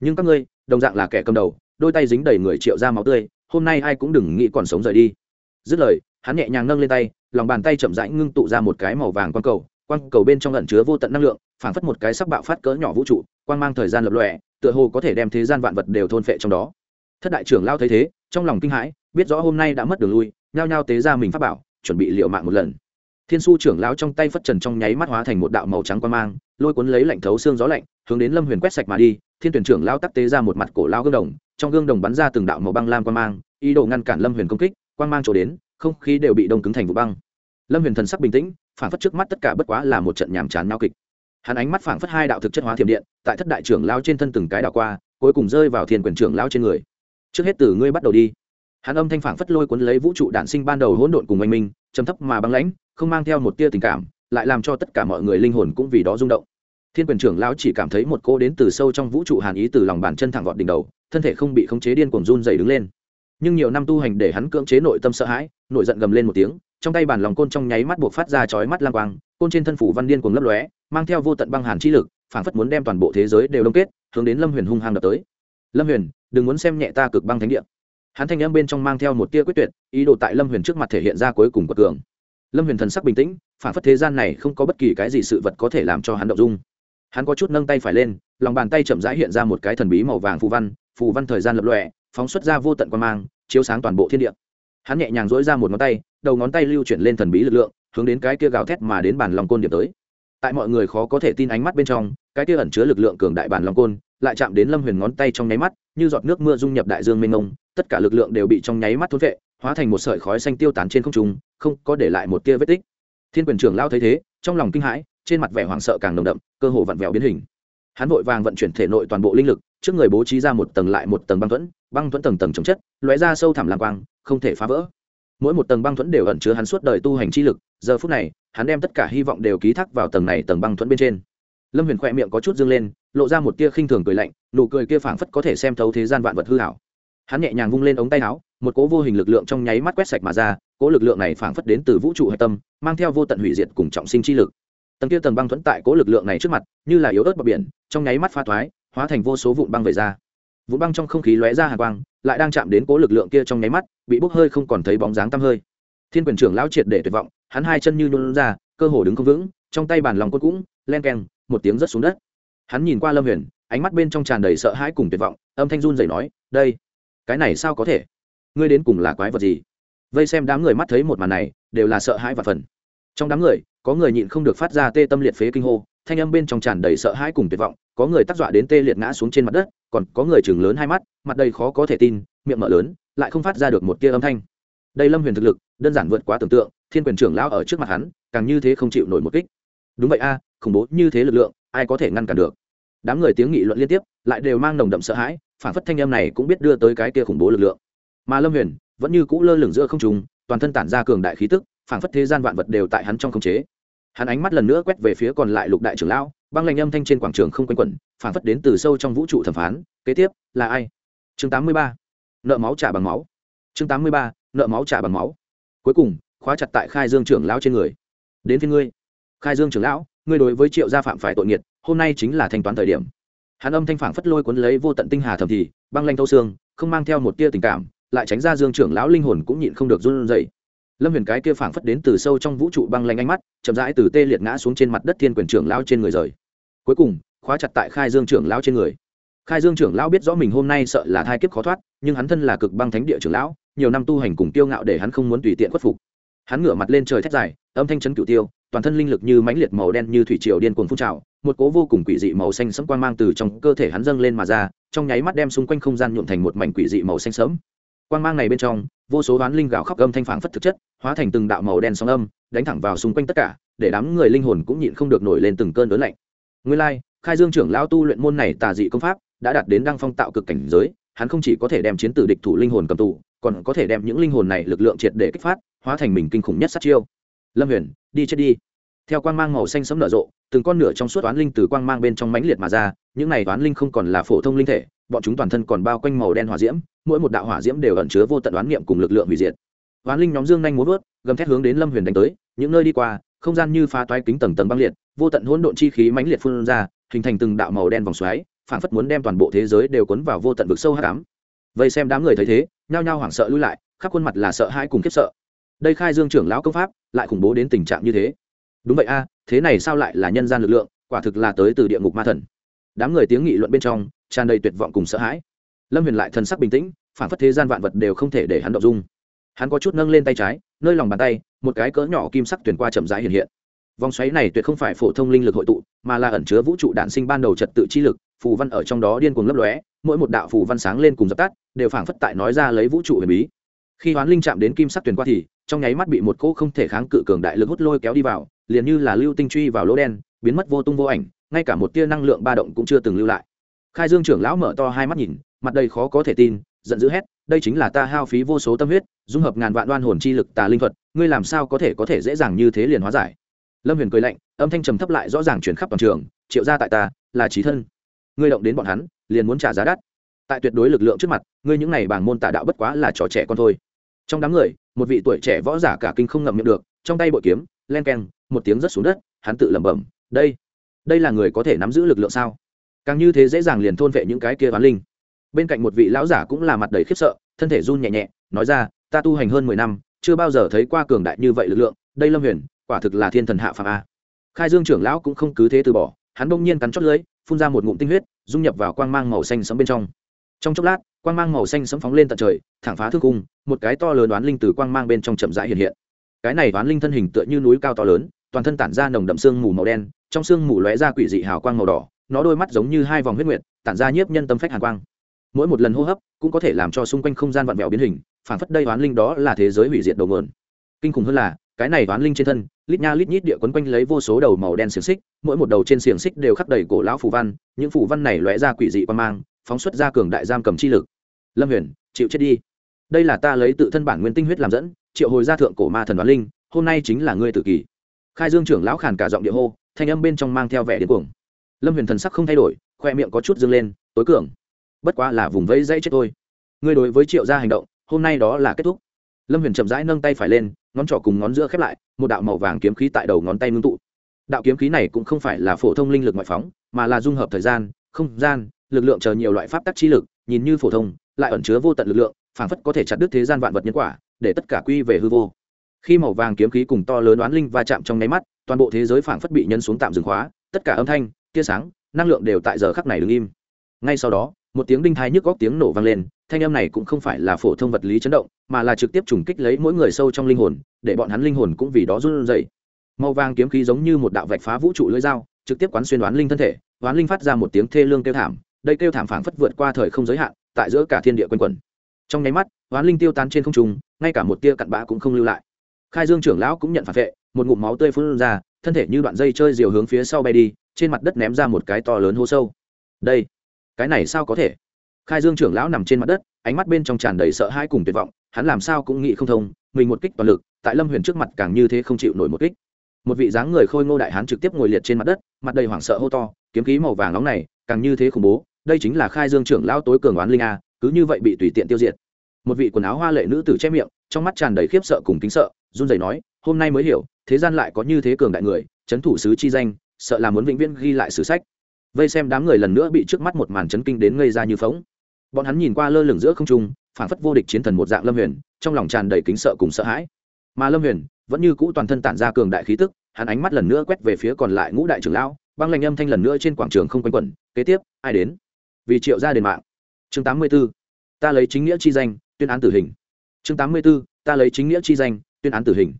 Nhưng các ngươi, đồng dạng là kẻ cầm đầu, đôi tay dính đầy người triệu ra máu tươi, hôm nay ai cũng đừng nghĩ còn sống rời đi. Dứt lời hắn nhẹ nhàng nâng lên tay, lòng bàn tay chậm rãi ngưng tụ ra một cái màu vàng quang cầu quang cầu bên trong lẩn chứa vô tận năng lượng, phảng phất một cái sắc bạo phát cỡ nhỏ vũ trụ, quang mang thời gian lập lòe, tựa hồ có thể đem thế gian vạn vật đều thôn phệ trong đó. Thất đại trưởng lao thấy thế, trong lòng kinh hãi, biết rõ hôm nay đã mất đường lui, nhao nhao tế ra mình pháp bảo, chuẩn bị liệu mạng một lần. Thiên su trưởng lão trong tay phất trần trong nháy mắt hóa thành một đạo màu trắng quang mang, lôi cuốn lấy lạnh thấu xương gió lạnh, hướng đến lâm huyền quét sạch mà đi, thiên tuyển trưởng lão tắc tế ra một mặt cổ lao gương đồng, trong gương đồng bắn ra từng đạo màu băng lam quang mang, ý đồ ngăn cản lâm huyền công kích, quang mang trổ đến không khí đều bị đông cứng thành vụ băng. Lâm huyền thần sắc bình tĩnh phản phất trước mắt tất cả bất quá là một trận nhàm chán nao kịch. Hắn ánh mắt phảng phất hai đạo thực chất hóa thiểm điện, tại thất đại trưởng lao trên thân từng cái đảo qua, cuối cùng rơi vào thiên quyền trưởng lao trên người. Trước hết từ ngươi bắt đầu đi. Hắn âm thanh phảng phất lôi cuốn lấy vũ trụ đạn sinh ban đầu hỗn độn cùng oanh minh chấm thấp mà băng lãnh, không mang theo một tia tình cảm, lại làm cho tất cả mọi người linh hồn cũng vì đó rung động. Thiên quyền trưởng lão chỉ cảm thấy một cô đến từ sâu trong vũ trụ hàn ý từ lòng bàn chân thẳng vọt đỉnh đầu, thân thể không bị khống chế điên cuồng run dày đứng lên nhưng nhiều năm tu hành để hắn cưỡng chế nội tâm sợ hãi nội giận gầm lên một tiếng, trong tay bàn lòng côn trong nháy mắt buộc phát ra chói mắt lang quang, côn trên thân phủ văn điên cuồng lấp lóe, mang theo vô tận băng hàn chi lực, phảng phất muốn đem toàn bộ thế giới đều đông kết, hướng đến lâm huyền hung hăng đập tới. Lâm huyền, đừng muốn xem nhẹ ta cực băng thánh địa. Hắn thanh âm bên trong mang theo một tia quyết tuyệt, ý đồ tại lâm huyền trước mặt thể hiện ra cuối cùng của cường. Lâm huyền thần sắc bình tĩnh phản phất thế gian này không có bất kỳ cái gì sự vật có thể làm cho hắn động dung. Hắn có chút nâng tay phải lên, lòng bàn tay chậm rãi hiện ra một cái thần bí màu vàng phù văn phù văn thời gian lập lòe phóng xuất ra vô tận quan mang, chiếu sáng toàn bộ thiên địa. Hắn nhẹ nhàng dỗi ra một ngón tay, đầu ngón tay lưu chuyển lên thần bí lực lượng, hướng đến cái kia gào thét mà đến bàn lòng côn điểm tới. Tại mọi người khó có thể tin ánh mắt bên trong, cái kia ẩn chứa lực lượng cường đại bàn lòng côn lại chạm đến lâm huyền ngón tay trong nháy mắt, như giọt nước mưa dung nhập đại dương mênh mông, tất cả lực lượng đều bị trong nháy mắt thốt vệ, hóa thành một sợi khói xanh tiêu tán trên không trung, không có để lại một tia vết tích. Thiên quyền trưởng lao thấy thế, trong lòng kinh hãi, trên mặt vẻ hoảng sợ càng nồng đậm, cơ hồ vặn vẹo biến hình. Hắn vội vàng vận chuyển thể nội toàn bộ linh lực trước người bố trí ra một tầng lại một tầng băng thuẫn băng thuẫn tầng tầng chống chất, lóe ra sâu thẳm lang quang, không thể phá vỡ. Mỗi một tầng băng thuẫn đều ẩn chứa hắn suốt đời tu hành chi lực, giờ phút này, hắn đem tất cả hy vọng đều ký thác vào tầng này tầng băng thuẫn bên trên. Lâm huyền khoe miệng có chút dương lên, lộ ra một tia khinh thường cười lạnh, nụ cười kia phảng phất có thể xem thấu thế gian vạn vật hư hảo hắn nhẹ nhàng vung lên ống tay áo, một cố vô hình lực lượng trong nháy mắt quét sạch mà ra cố lực lượng này phảng phất đến từ vũ trụ hạch tâm, mang theo vô tận hủy diệt cùng trọng sinh chi lực. Tầng kia tầng băng thuẫn tại cố lực lượng này trước mặt, như là yếu ớt bờ biển, trong nháy mắt pha thoái hóa thành vô số vụn băng về ra. Vụn băng trong không khí lóe ra hàng quang, lại đang chạm đến cố lực lượng kia trong nháy mắt, bị bốc hơi không còn thấy bóng dáng tăm hơi. Thiên quyền trưởng lão triệt để tuyệt vọng, hắn hai chân như nôn ra, cơ hồ đứng không vững, trong tay bàn lòng cốt cũng, len keng, một tiếng rớt xuống đất. Hắn nhìn qua lâm huyền, ánh mắt bên trong tràn đầy sợ hãi cùng tuyệt vọng, âm thanh run dậy nói, đây, cái này sao có thể? Ngươi đến cùng là quái vật gì? Vây xem đám người mắt thấy một màn này, đều là sợ hãi và phần. Trong đám người, có người nhịn không được phát ra tê tâm liệt phế kinh hô, thanh âm bên trong tràn đầy sợ hãi cùng tuyệt vọng có người tác dọa đến tê liệt ngã xuống trên mặt đất, còn có người chừng lớn hai mắt, mặt đầy khó có thể tin, miệng mở lớn, lại không phát ra được một tia âm thanh. Đây lâm huyền thực lực, đơn giản vượt quá tưởng tượng, thiên quyền trưởng lão ở trước mặt hắn, càng như thế không chịu nổi một kích. Đúng vậy a, khủng bố như thế lực lượng, ai có thể ngăn cản được? Đám người tiếng nghị luận liên tiếp, lại đều mang nồng đậm sợ hãi, phản phất thanh âm này cũng biết đưa tới cái kia khủng bố lực lượng. Mà lâm huyền, vẫn như cũ lơ lửng giữa không trùng toàn thân tản ra cường đại khí tức, phản phất thế gian vạn vật đều tại hắn trong khống chế. Hắn ánh mắt lần nữa quét về phía còn lại lục đại trưởng lão băng lạnh âm thanh trên quảng trường không quanh quẩn, phản phất đến từ sâu trong vũ trụ thẩm phán, kế tiếp là ai? Chương 83. nợ máu trả bằng máu. Chương 83. nợ máu trả bằng máu. Cuối cùng, khóa chặt tại khai dương trưởng lão trên người. Đến phiên ngươi. Khai dương trưởng lão, ngươi đối với triệu gia phạm phải tội nghiệt, hôm nay chính là thanh toán thời điểm. Hắn âm thanh phản phất lôi cuốn lấy vô tận tinh hà thầm thì, băng lanh thâu xương, không mang theo một tia tình cảm, lại tránh ra dương trưởng lão linh hồn cũng nhịn không được run rẩy. Lâm huyền cái kia phảng phất đến từ sâu trong vũ trụ băng lanh ánh mắt, chậm rãi từ tê liệt ngã xuống trên mặt đất thiên quyền trưởng lão trên người rời cuối cùng, khóa chặt tại khai dương trưởng lão trên người. Khai dương trưởng lão biết rõ mình hôm nay sợ là thai kiếp khó thoát, nhưng hắn thân là cực băng thánh địa trưởng lão, nhiều năm tu hành cùng tiêu ngạo để hắn không muốn tùy tiện khuất phục. Hắn ngửa mặt lên trời thét dài, âm thanh chấn cửu tiêu, toàn thân linh lực như mãnh liệt màu đen như thủy triều điên cuồng phun trào, một cố vô cùng quỷ dị màu xanh sẫm quang mang từ trong cơ thể hắn dâng lên mà ra, trong nháy mắt đem xung quanh không gian nhuộm thành một mảnh quỷ dị màu xanh sẫm. Quang mang này bên trong, vô số đoán linh gạo khóc âm thanh phảng phất thực chất, hóa thành từng đạo màu đen sóng âm, đánh thẳng vào xung quanh tất cả, để đám người linh hồn cũng nhịn không được nổi lên từng cơn đớn lạnh nguyên lai, khai dương trưởng lão tu luyện môn này tà dị công pháp, đã đạt đến đăng phong tạo cực cảnh giới, hắn không chỉ có thể đem chiến tử địch thủ linh hồn cầm tù, còn có thể đem những linh hồn này lực lượng triệt để kích phát, hóa thành mình kinh khủng nhất sát chiêu. Lâm huyền, đi chết đi. Theo quang mang màu xanh sẫm nở rộ, từng con nửa trong suốt toán linh từ quang mang bên trong mãnh liệt mà ra, những này toán linh không còn là phổ thông linh thể, bọn chúng toàn thân còn bao quanh màu đen hỏa diễm, mỗi một đạo hỏa diễm đều ẩn chứa vô tận đoán niệm cùng lực lượng hủy diệt. Toán linh nhóm dương nhanh muốn vớt, gầm thét hướng đến lâm huyền đánh tới, những nơi đi qua không gian như phá toái kính tầng tầng băng liệt, vô tận hỗn độn chi khí mãnh liệt phun ra, hình thành từng đạo màu đen vòng xoáy, phảng phất muốn đem toàn bộ thế giới đều cuốn vào vô tận vực sâu hắc ám. Vây xem đám người thấy thế, nhao nhao hoảng sợ lui lại, khắp khuôn mặt là sợ hãi cùng khiếp sợ. Đây khai dương trưởng lão công pháp, lại khủng bố đến tình trạng như thế. Đúng vậy a, thế này sao lại là nhân gian lực lượng, quả thực là tới từ địa ngục ma thần. Đám người tiếng nghị luận bên trong, tràn đầy tuyệt vọng cùng sợ hãi. Lâm huyền lại thần sắc bình tĩnh phản phất thế gian vạn vật đều không thể để hắn động dung. Hắn có chút nâng lên tay trái nơi lòng bàn tay, một cái cỡ nhỏ kim sắc tuyển qua chậm rãi hiện hiện. Vòng xoáy này tuyệt không phải phổ thông linh lực hội tụ, mà là ẩn chứa vũ trụ đạn sinh ban đầu trật tự chi lực, phù văn ở trong đó điên cuồng lấp lóe, mỗi một đạo phù văn sáng lên cùng dập tắt, đều phảng phất tại nói ra lấy vũ trụ huyền bí. Khi hoán linh chạm đến kim sắc tuyển qua thì, trong nháy mắt bị một cỗ không thể kháng cự cường đại lực hút lôi kéo đi vào, liền như là lưu tinh truy vào lỗ đen, biến mất vô tung vô ảnh, ngay cả một tia năng lượng ba động cũng chưa từng lưu lại. Khai dương trưởng lão mở to hai mắt nhìn, mặt đầy khó có thể tin, giận dữ hét đây chính là ta hao phí vô số tâm huyết, dung hợp ngàn vạn đoan hồn chi lực, tà linh thuật, ngươi làm sao có thể có thể dễ dàng như thế liền hóa giải? Lâm huyền cười lạnh, âm thanh trầm thấp lại rõ ràng chuyển khắp toàn trường, triệu ra tại ta, là trí thân. Ngươi động đến bọn hắn, liền muốn trả giá đắt. Tại tuyệt đối lực lượng trước mặt, ngươi những này bảng môn tà đạo bất quá là trò trẻ con thôi. Trong đám người, một vị tuổi trẻ võ giả cả kinh không ngậm miệng được, trong tay bội kiếm, len keng, một tiếng rất xuống đất, hắn tự lẩm bẩm, đây đây là người có thể nắm giữ lực lượng sao? Càng như thế dễ dàng liền thôn vệ những cái kia bán linh bên cạnh một vị lão giả cũng là mặt đầy khiếp sợ, thân thể run nhẹ nhẹ, nói ra, ta tu hành hơn mười năm, chưa bao giờ thấy qua cường đại như vậy lực lượng, đây lâm huyền, quả thực là thiên thần hạ phạm a. Khai dương trưởng lão cũng không cứ thế từ bỏ, hắn bỗng nhiên cắn chót lưới phun ra một ngụm tinh huyết, dung nhập vào quang mang màu xanh sẫm bên trong. Trong chốc lát, quang mang màu xanh sẫm phóng lên tận trời, thẳng phá thương cung, một cái to lớn đoán linh từ quang mang bên trong chậm rãi hiện hiện. Cái này đoán linh thân hình tựa như núi cao to lớn, toàn thân tản ra nồng đậm xương mù màu đen, trong xương mù lóe ra quỷ dị hào quang màu đỏ, nó đôi mắt giống như hai vòng huyết nguyệt, tản ra nhiếp nhân tâm phách hàn quang mỗi một lần hô hấp cũng có thể làm cho xung quanh không gian vặn vẹo biến hình phản phất đây đoán linh đó là thế giới hủy diệt đầu mượn kinh khủng hơn là, cái này đoán linh trên thân, lít nha lít nhít địa quấn quanh lấy vô số đầu màu đen xiềng xích, mỗi một đầu trên xiềng xích đều khắc đầy cổ lão phù văn, những phù văn này lóe ra quỷ dị qua mang, phóng xuất ra cường đại giam cầm chi lực. Lâm huyền, chịu chết đi. Đây là ta lấy tự thân bản nguyên tinh huyết làm dẫn, triệu hồi ra thượng cổ ma thần đoán linh, hôm nay chính là ngươi tự kỷ. Khai dương trưởng lão khàn cả giọng địa hô, thanh âm bên trong mang theo vẻ điên cuồng. Lâm huyền thần sắc không thay đổi, khoe miệng có chút dâng lên, tối cường bất quá là vùng vẫy dãy chết thôi. Ngươi đối với triệu gia hành động, hôm nay đó là kết thúc. Lâm huyền chậm rãi nâng tay phải lên, ngón trỏ cùng ngón giữa khép lại, một đạo màu vàng kiếm khí tại đầu ngón tay ngưng tụ. Đạo kiếm khí này cũng không phải là phổ thông linh lực ngoại phóng, mà là dung hợp thời gian, không gian, lực lượng chờ nhiều loại pháp tắc chi lực, nhìn như phổ thông, lại ẩn chứa vô tận lực lượng, phảng phất có thể chặt đứt thế gian vạn vật nhân quả, để tất cả quy về hư vô. Khi màu vàng kiếm khí cùng to lớn oán linh va chạm trong nháy mắt, toàn bộ thế giới phảng phất bị nhân xuống tạm dừng khóa, tất cả âm thanh, tia sáng, năng lượng đều tại giờ khắc này đứng im. Ngay sau đó một tiếng đinh thai nhức góc tiếng nổ vang lên, thanh âm này cũng không phải là phổ thông vật lý chấn động, mà là trực tiếp trùng kích lấy mỗi người sâu trong linh hồn, để bọn hắn linh hồn cũng vì đó run rẩy. Màu vàng kiếm khí giống như một đạo vạch phá vũ trụ lưỡi dao, trực tiếp quán xuyên đoán linh thân thể đoán linh phát ra một tiếng thê lương kêu thảm, đây kêu thảm phảng phất vượt qua thời không giới hạn, tại giữa cả thiên địa quanh quẩn. Trong nháy mắt đoán linh tiêu tan trên không trung, ngay cả một tia cặn bã cũng không lưu lại. Khai dương trưởng lão cũng nhận phản vệ, một ngụm máu tươi phun ra, thân thể như đoạn dây chơi diều hướng phía sau bay đi, trên mặt đất ném ra một cái to lớn hố sâu. Đây cái này sao có thể? Khai dương trưởng lão nằm trên mặt đất, ánh mắt bên trong tràn đầy sợ hãi cùng tuyệt vọng, hắn làm sao cũng nghĩ không thông, mình một kích toàn lực, tại lâm huyền trước mặt càng như thế không chịu nổi một kích. Một vị dáng người khôi ngô đại hán trực tiếp ngồi liệt trên mặt đất, mặt đầy hoảng sợ hô to, kiếm khí màu vàng nóng này, càng như thế khủng bố, đây chính là khai dương trưởng lão tối cường oán linh a, cứ như vậy bị tùy tiện tiêu diệt. Một vị quần áo hoa lệ nữ tử che miệng, trong mắt tràn đầy khiếp sợ cùng kính sợ, run rẩy nói, hôm nay mới hiểu, thế gian lại có như thế cường đại người, chấn thủ sứ chi danh, sợ là muốn vĩnh viễn ghi lại sử sách vây xem đám người lần nữa bị trước mắt một màn chấn kinh đến ngây ra như phóng. Bọn hắn nhìn qua lơ lửng giữa không trung phản phất vô địch chiến thần một dạng lâm huyền, trong lòng tràn đầy kính sợ cùng sợ hãi. Mà lâm huyền vẫn như cũ toàn thân tản ra cường đại khí tức, hắn ánh mắt lần nữa quét về phía còn lại ngũ đại trưởng lão, băng lệnh âm thanh lần nữa trên quảng trường không quanh quẩn, kế tiếp, ai đến? Vì triệu gia đền mạng. Chương tám mươi b ố ta lấy chính nghĩa chi danh, tuyên án tử hình. Chương tám mươi b ố ta lấy chính nghĩa chi danh, tuyên án tử hình.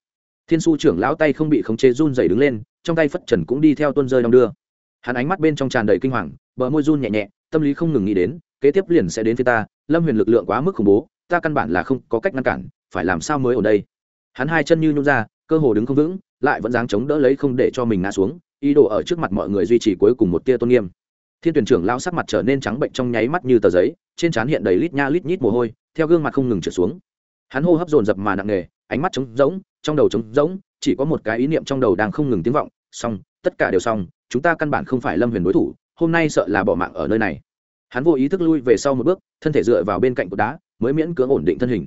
Thiên su trưởng lão tay không bị khống chế run dày đứng lên, trong tay phất trần cũng đi theo tuân rơi đong đưa hắn ánh mắt bên trong tràn đầy kinh hoàng, bờ môi run nhẹ nhẹ, tâm lý không ngừng nghĩ đến, kế tiếp liền sẽ đến phía ta, lâm huyền lực lượng quá mức khủng bố, ta căn bản là không có cách ngăn cản, phải làm sao mới ở đây? Hắn hai chân như nhung ra, cơ hồ đứng không vững, lại vẫn dáng chống đỡ lấy không để cho mình ngã xuống, ý đồ ở trước mặt mọi người duy trì cuối cùng một tia tôn nghiêm. Thiên tuyển trưởng lao sắc mặt trở nên trắng bệnh trong nháy mắt như tờ giấy, trên trán hiện đầy lít nha lít nhít mồ hôi, theo gương mặt không ngừng trở xuống. Hắn hô hấp dồn dập mà nặng nề, ánh mắt trống rỗng, trong đầu trống rỗng, chỉ có một cái ý niệm trong đầu đang không ngừng tiếng vọng, xong tất cả đều xong, chúng ta căn bản không phải lâm huyền đối thủ, hôm nay sợ là bỏ mạng ở nơi này. Hắn vô ý thức lui về sau một bước, thân thể dựa vào bên cạnh cột đá, mới miễn cưỡng ổn định thân hình.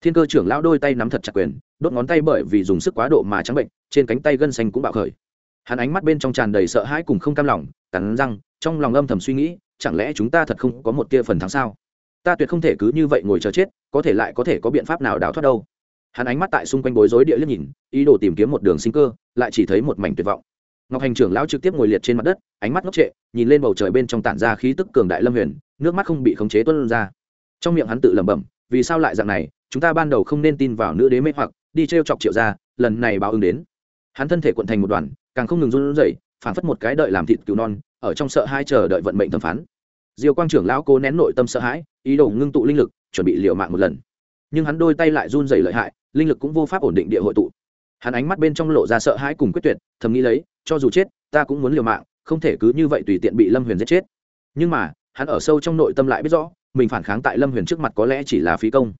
Thiên cơ trưởng lão đôi tay nắm thật chặt quyền, đốt ngón tay bởi vì dùng sức quá độ mà trắng bệnh, trên cánh tay gân xanh cũng bạo khởi. Hắn ánh mắt bên trong tràn đầy sợ hãi cùng không cam lòng, cắn răng, trong lòng âm thầm suy nghĩ, chẳng lẽ chúng ta thật không có một tia phần thắng sao? Ta tuyệt không thể cứ như vậy ngồi chờ chết, có thể lại có thể có biện pháp nào đào thoát đâu? Hắn ánh mắt tại xung quanh bối rối địa liếc nhìn, ý đồ tìm kiếm một đường sinh cơ, lại chỉ thấy một mảnh tuyệt vọng ngọc hành trưởng lão trực tiếp ngồi liệt trên mặt đất, ánh mắt ngốc trệ, nhìn lên bầu trời bên trong tản ra khí tức cường đại lâm huyền, nước mắt không bị khống chế tuân ra. Trong miệng hắn tự lẩm bẩm, vì sao lại dạng này, chúng ta ban đầu không nên tin vào nữ đế mê hoặc, đi t r e o chọc triệu ra lần này báo ứng đến. Hắn thân thể quận thành một đoàn, càng không ngừng run rẩy phảng phất một cái đợi làm thịt cứu non, ở trong sợ hai chờ đợi vận mệnh thẩm phán. Diều quang trưởng lão cố nén nội tâm sợ hãi, ý đồ ngưng tụ linh lực, chuẩn bị liệu mạng một lần. Nhưng hắn đôi tay lại run rẩy lợi hại, linh lực cũng vô pháp ổn định địa hội tụ. Hắn ánh mắt bên trong lộ ra sợ hãi cùng quyết tuyệt, thầm nghĩ lấy cho dù chết, ta cũng muốn liều mạng, không thể cứ như vậy tùy tiện bị lâm huyền giết chết. Nhưng mà, hắn ở sâu trong nội tâm lại biết rõ, mình phản kháng tại lâm huyền trước mặt có lẽ chỉ là phí công.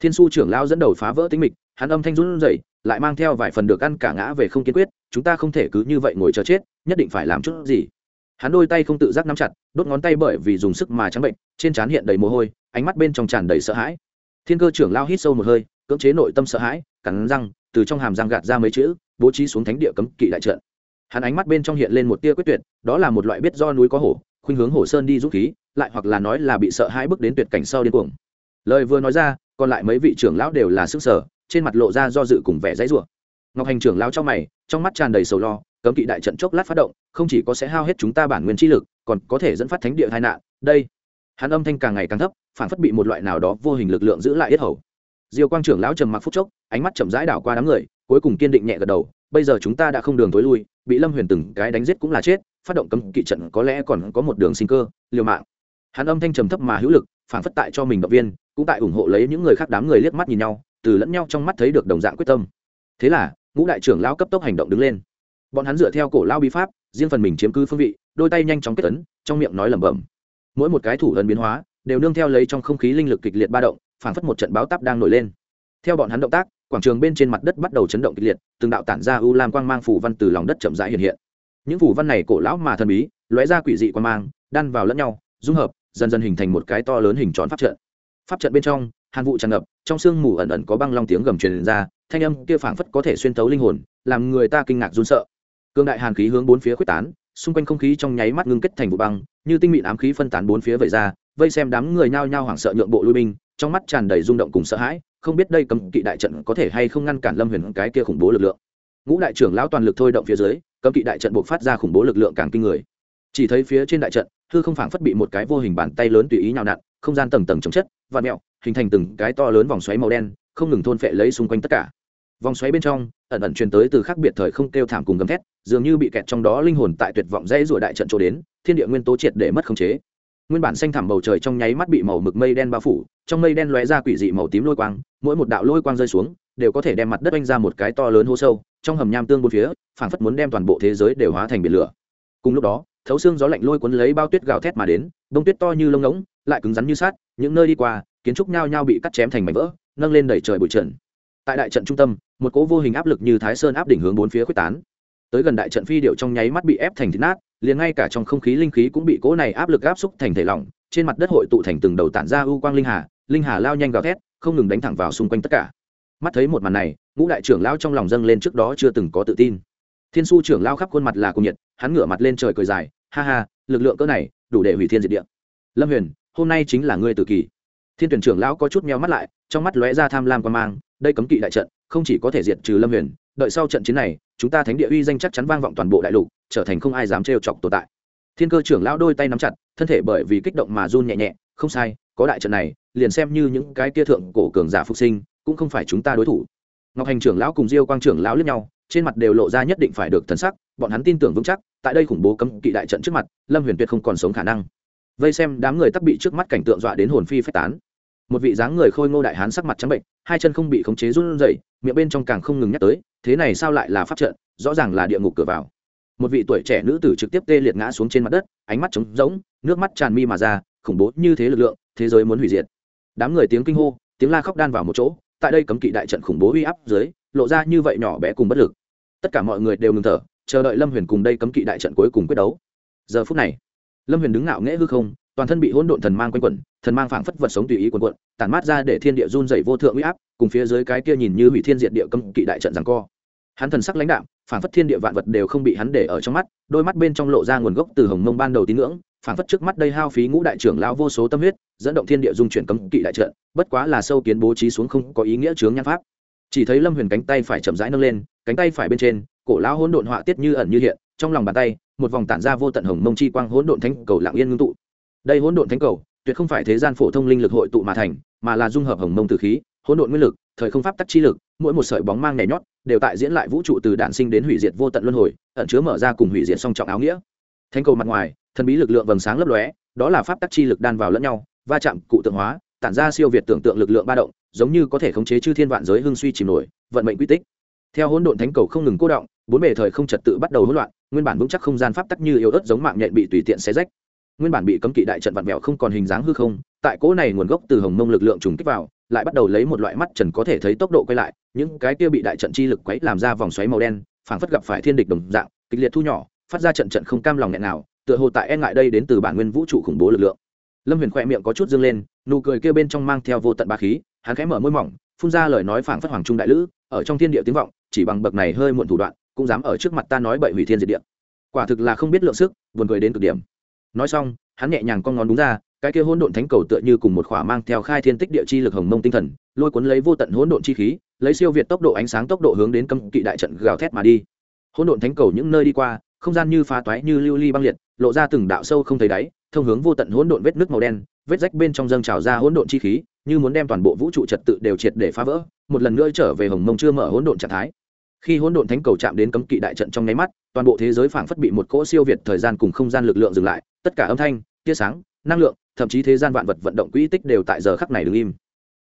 Thiên su trưởng lao dẫn đầu phá vỡ tính mịch, hắn âm thanh run rẩy, lại mang theo vài phần được ăn cả ngã về không kiên quyết, chúng ta không thể cứ như vậy ngồi chờ chết, nhất định phải làm chút gì. Hắn đôi tay không tự giác nắm chặt, đốt ngón tay bởi vì dùng sức mà trắng bệnh, trên trán hiện đầy mồ hôi, ánh mắt bên trong tràn đầy sợ hãi. Thiên cơ trưởng lao hít sâu một hơi, cưỡng chế nội tâm sợ hãi, cắn răng, từ trong hàm răng gạt ra mấy chữ, bố trí xuống thánh địa cấm kỵ đại trận hắn ánh mắt bên trong hiện lên một tia quyết tuyệt, đó là một loại biết do núi có hổ, khuynh hướng hổ sơn đi rút khí, lại hoặc là nói là bị sợ hãi bước đến tuyệt cảnh sau điên cuồng. Lời vừa nói ra, còn lại mấy vị trưởng lão đều là sức sở trên mặt lộ ra do dự cùng vẻ dãy rủa. Ngọc hành trưởng lão trong mày, trong mắt tràn đầy sầu lo, cấm kỵ đại trận chốc lát phát động, không chỉ có sẽ hao hết chúng ta bản nguyên chi lực, còn có thể dẫn phát thánh địa tai nạn, đây. Hắn âm thanh càng ngày càng thấp, phản phất bị một loại nào đó vô hình lực lượng giữ lại yết hầu. Diêu quang trưởng lão trầm mặc phút chốc, ánh mắt chậm rãi đảo qua đám người, cuối cùng kiên định nhẹ gật đầu, bây giờ chúng ta đã không đường tối lui bị lâm huyền từng cái đánh giết cũng là chết, phát động cấm kỵ trận có lẽ còn có một đường sinh cơ, liều mạng. Hắn âm thanh trầm thấp mà hữu lực, phản phất tại cho mình động viên, cũng tại ủng hộ lấy những người khác đám người liếc mắt nhìn nhau, từ lẫn nhau trong mắt thấy được đồng dạng quyết tâm. Thế là, ngũ đại trưởng lao cấp tốc hành động đứng lên. Bọn hắn dựa theo cổ lao bí pháp, riêng phần mình chiếm cứ phương vị, đôi tay nhanh chóng kết tấn trong miệng nói lẩm bẩm. Mỗi một cái thủ ấn biến hóa, đều nương theo lấy trong không khí linh lực kịch liệt ba động, phản phất một trận báo táp đang nổi lên. Theo bọn hắn động tác quảng trường bên trên mặt đất bắt đầu chấn động kịch liệt, từng đạo tản ra u lam quang mang phủ văn từ lòng đất chậm rãi hiện hiện. Những phủ văn này cổ lão mà thần bí, lóe ra quỷ dị quang mang, đan vào lẫn nhau, dung hợp, dần dần hình thành một cái to lớn hình tròn pháp trận. Pháp trận bên trong, hàn vụ tràn ngập, trong sương mù ẩn ẩn có băng long tiếng gầm truyền ra, thanh âm kia phảng phất có thể xuyên tấu linh hồn, làm người ta kinh ngạc run sợ. Cương đại hàn khí hướng bốn phía quyết tán, xung quanh không khí trong nháy mắt ngưng kết thành vụ băng, như tinh mịn ám khí phân tán bốn phía vẩy ra, vây xem đám người nhao nhao hoảng sợ nhượng bộ lui binh, trong mắt tràn đầy rung động cùng sợ hãi không biết đây cấm kỵ đại trận có thể hay không ngăn cản lâm huyền cái kia khủng bố lực lượng. Ngũ đại trưởng lão toàn lực thôi động phía dưới, cấm kỵ đại trận buộc phát ra khủng bố lực lượng càng kinh người. Chỉ thấy phía trên đại trận, hư không phảng phất bị một cái vô hình bàn tay lớn tùy ý nhào nặn, không gian tầng tầng chống chất và mẹo hình thành từng cái to lớn vòng xoáy màu đen, không ngừng thôn phệ lấy xung quanh tất cả. Vòng xoáy bên trong, ẩn ẩn truyền tới từ khác biệt thời không kêu thảm cùng gầm thét, dường như bị kẹt trong đó linh hồn tại tuyệt vọng dãy rủa đại trận chỗ đến, thiên địa nguyên tố triệt để mất khống chế nguyên bản xanh thẳm bầu trời trong nháy mắt bị màu mực mây đen bao phủ, trong mây đen lóe ra quỷ dị màu tím lôi quang, mỗi một đạo lôi quang rơi xuống, đều có thể đem mặt đất oanh ra một cái to lớn hố sâu, trong hầm nham tương bốn phía, phảng phất muốn đem toàn bộ thế giới đều hóa thành biển lửa. Cùng lúc đó, thấu xương gió lạnh lôi cuốn lấy bao tuyết gào thét mà đến, bông tuyết to như lông ngỗng, lại cứng rắn như sát những nơi đi qua, kiến trúc nhao nhao bị cắt chém thành mảnh vỡ, nâng lên đẩy trời bụi trần. Tại đại trận trung tâm, một cỗ vô hình áp lực như thái sơn áp đỉnh hướng bốn phía quyết tán. Tới gần đại trận phi điệu trong nháy mắt bị ép thành thịt nát liền ngay cả trong không khí linh khí cũng bị cỗ này áp lực áp xúc thành thể lỏng, trên mặt đất hội tụ thành từng đầu tản ra ưu quang linh hà linh hà lao nhanh gào thét, không ngừng đánh thẳng vào xung quanh tất cả. Mắt thấy một màn này, ngũ đại trưởng lao trong lòng dâng lên trước đó chưa từng có tự tin. Thiên su trưởng lao khắp khuôn mặt là cung nhiệt, hắn ngửa mặt lên trời cười dài, ha ha, lực lượng cỡ này, đủ để hủy thiên diệt địa. Lâm huyền, hôm nay chính là ngươi tự kỳ. Thiên tuyển trưởng lão có chút meo mắt lại, trong mắt lóe ra tham lam quan mang, đây cấm kỵ đại trận, không chỉ có thể diệt trừ lâm huyền đợi sau trận chiến này, chúng ta thánh địa uy danh chắc chắn vang vọng toàn bộ đại lục, trở thành không ai dám trêu chọc tồn tại. Thiên cơ trưởng lão đôi tay nắm chặt, thân thể bởi vì kích động mà run nhẹ nhẹ, không sai, có đại trận này, liền xem như những cái kia thượng cổ cường giả phục sinh, cũng không phải chúng ta đối thủ. Ngọc hành trưởng lão cùng diêu quang trưởng lão lướt nhau, trên mặt đều lộ ra nhất định phải được thần sắc, bọn hắn tin tưởng vững chắc, tại đây khủng bố cấm kỵ đại trận trước mặt, lâm huyền tuyệt không còn sống khả năng. Vây xem đám người tắc bị trước mắt cảnh tượng dọa đến hồn phi phách tán. Một vị dáng người khôi ngô đại hán sắc mặt trắng bệnh hai chân không bị khống chế run rẩy, miệng bên trong càng không ngừng nhắc tới, thế này sao lại là pháp trận, rõ ràng là địa ngục cửa vào. Một vị tuổi trẻ nữ tử trực tiếp tê liệt ngã xuống trên mặt đất, ánh mắt trống rỗng, nước mắt tràn mi mà ra, khủng bố như thế lực lượng, thế giới muốn hủy diệt. Đám người tiếng kinh hô, tiếng la khóc đan vào một chỗ, tại đây cấm kỵ đại trận khủng bố uy áp dưới, lộ ra như vậy nhỏ bé cùng bất lực. Tất cả mọi người đều ngừng thở, chờ đợi lâm huyền cùng đây cấm kỵ đại trận cuối cùng quyết đấu. Giờ phút này, lâm huyền đứng ngạo nghễ hư không toàn thân bị hỗn độn thần mang quanh quẩn, thần mang phảng phất vật sống tùy ý quần quận tản mát ra để thiên địa run dày vô thượng uy áp, cùng phía dưới cái kia nhìn như hủy thiên diện địa cấm kỵ đại trận rằng co. Hắn thần sắc lãnh đạm, phảng phất thiên địa vạn vật đều không bị hắn để ở trong mắt, đôi mắt bên trong lộ ra nguồn gốc từ hồng mông ban đầu tín ngưỡng, phảng phất trước mắt đây hao phí ngũ đại trưởng lão vô số tâm huyết, dẫn động thiên địa dung chuyển cấm kỵ đại trận, bất quá là sâu kiến bố trí xuống không có ý nghĩa chướng nhan pháp. Chỉ thấy lâm huyền cánh tay phải chậm rãi nâng lên, cánh tay phải bên trên, cổ lão hỗn độn họa tiết như ẩn như hiện, trong lòng bàn tay, một vòng tản ra vô tận hồng mông chi quang hỗn độn thánh cầu lạng yên ngưng tụ đây hỗn độn thánh cầu, tuyệt không phải thế gian phổ thông linh lực hội tụ mà thành, mà là dung hợp hồng mông từ khí, hỗn độn nguyên lực, thời không pháp tắc chi lực, mỗi một sợi bóng mang nhảy nhót, đều tại diễn lại vũ trụ từ đản sinh đến hủy diệt vô tận luân hồi, ẩn chứa mở ra cùng hủy diệt song trọng áo nghĩa. Thánh cầu mặt ngoài, thần bí lực lượng vầng sáng lấp lóe, đó là pháp tắc chi lực đan vào lẫn nhau, va chạm, cụ tượng hóa, tản ra siêu việt tưởng tượng lực lượng ba động, giống như có thể khống chế chư thiên vạn giới hưng suy chìm nổi, vận mệnh quy tích. Theo hỗn độn thánh cầu không ngừng cố động, bốn bề thời không trật tự bắt đầu hỗn loạn, nguyên bản vững chắc không gian pháp tắc như yếu ớt giống mạng nhện bị tùy tiện xé rách nguyên bản bị cấm kỵ đại trận vặn vẹo không còn hình dáng hư không, tại cỗ này nguồn gốc từ hồng mông lực lượng trùng kích vào, lại bắt đầu lấy một loại mắt trần có thể thấy tốc độ quay lại, những cái kia bị đại trận chi lực quấy làm ra vòng xoáy màu đen, phảng phất gặp phải thiên địch đồng dạng, kịch liệt thu nhỏ, phát ra trận trận không cam lòng nghẹn nào tựa hồ tại e ngại đây đến từ bản nguyên vũ trụ khủng bố lực lượng. Lâm huyền khoe miệng có chút dâng lên, nụ cười kia bên trong mang theo vô tận ba khí, hắn khẽ mở môi mỏng, phun ra lời nói phảng phất hoàng trung đại lữ, ở trong thiên địa tiếng vọng, chỉ bằng bậc này hơi muộn thủ đoạn, cũng dám ở trước mặt ta nói bậy hủy thiên diệt địa. Quả thực là không biết lượng sức, buồn cười đến cực điểm nói xong, hắn nhẹ nhàng con ngón đúng ra, cái kia hỗn độn thánh cầu tựa như cùng một khỏa mang theo khai thiên tích địa chi lực hồng mông tinh thần, lôi cuốn lấy vô tận hỗn độn chi khí, lấy siêu việt tốc độ ánh sáng tốc độ hướng đến cấm kỵ đại trận gào thét mà đi. Hỗn độn thánh cầu những nơi đi qua, không gian như phá toái như lưu ly băng liệt, lộ ra từng đạo sâu không thấy đáy, thông hướng vô tận hỗn độn vết nước màu đen, vết rách bên trong dâng trào ra hỗn độn chi khí, như muốn đem toàn bộ vũ trụ trật tự đều triệt để phá vỡ, một lần nữa trở về hồng mông chưa mở hỗn độn trạng thái. Khi hỗn độn thánh cầu chạm đến cấm kỵ đại trận trong nháy mắt, toàn bộ thế giới phảng phất bị một cỗ siêu việt thời gian cùng không gian lực lượng dừng lại tất cả âm thanh, tia sáng, năng lượng, thậm chí thế gian vạn vật vận động quỹ tích đều tại giờ khắc này đứng im.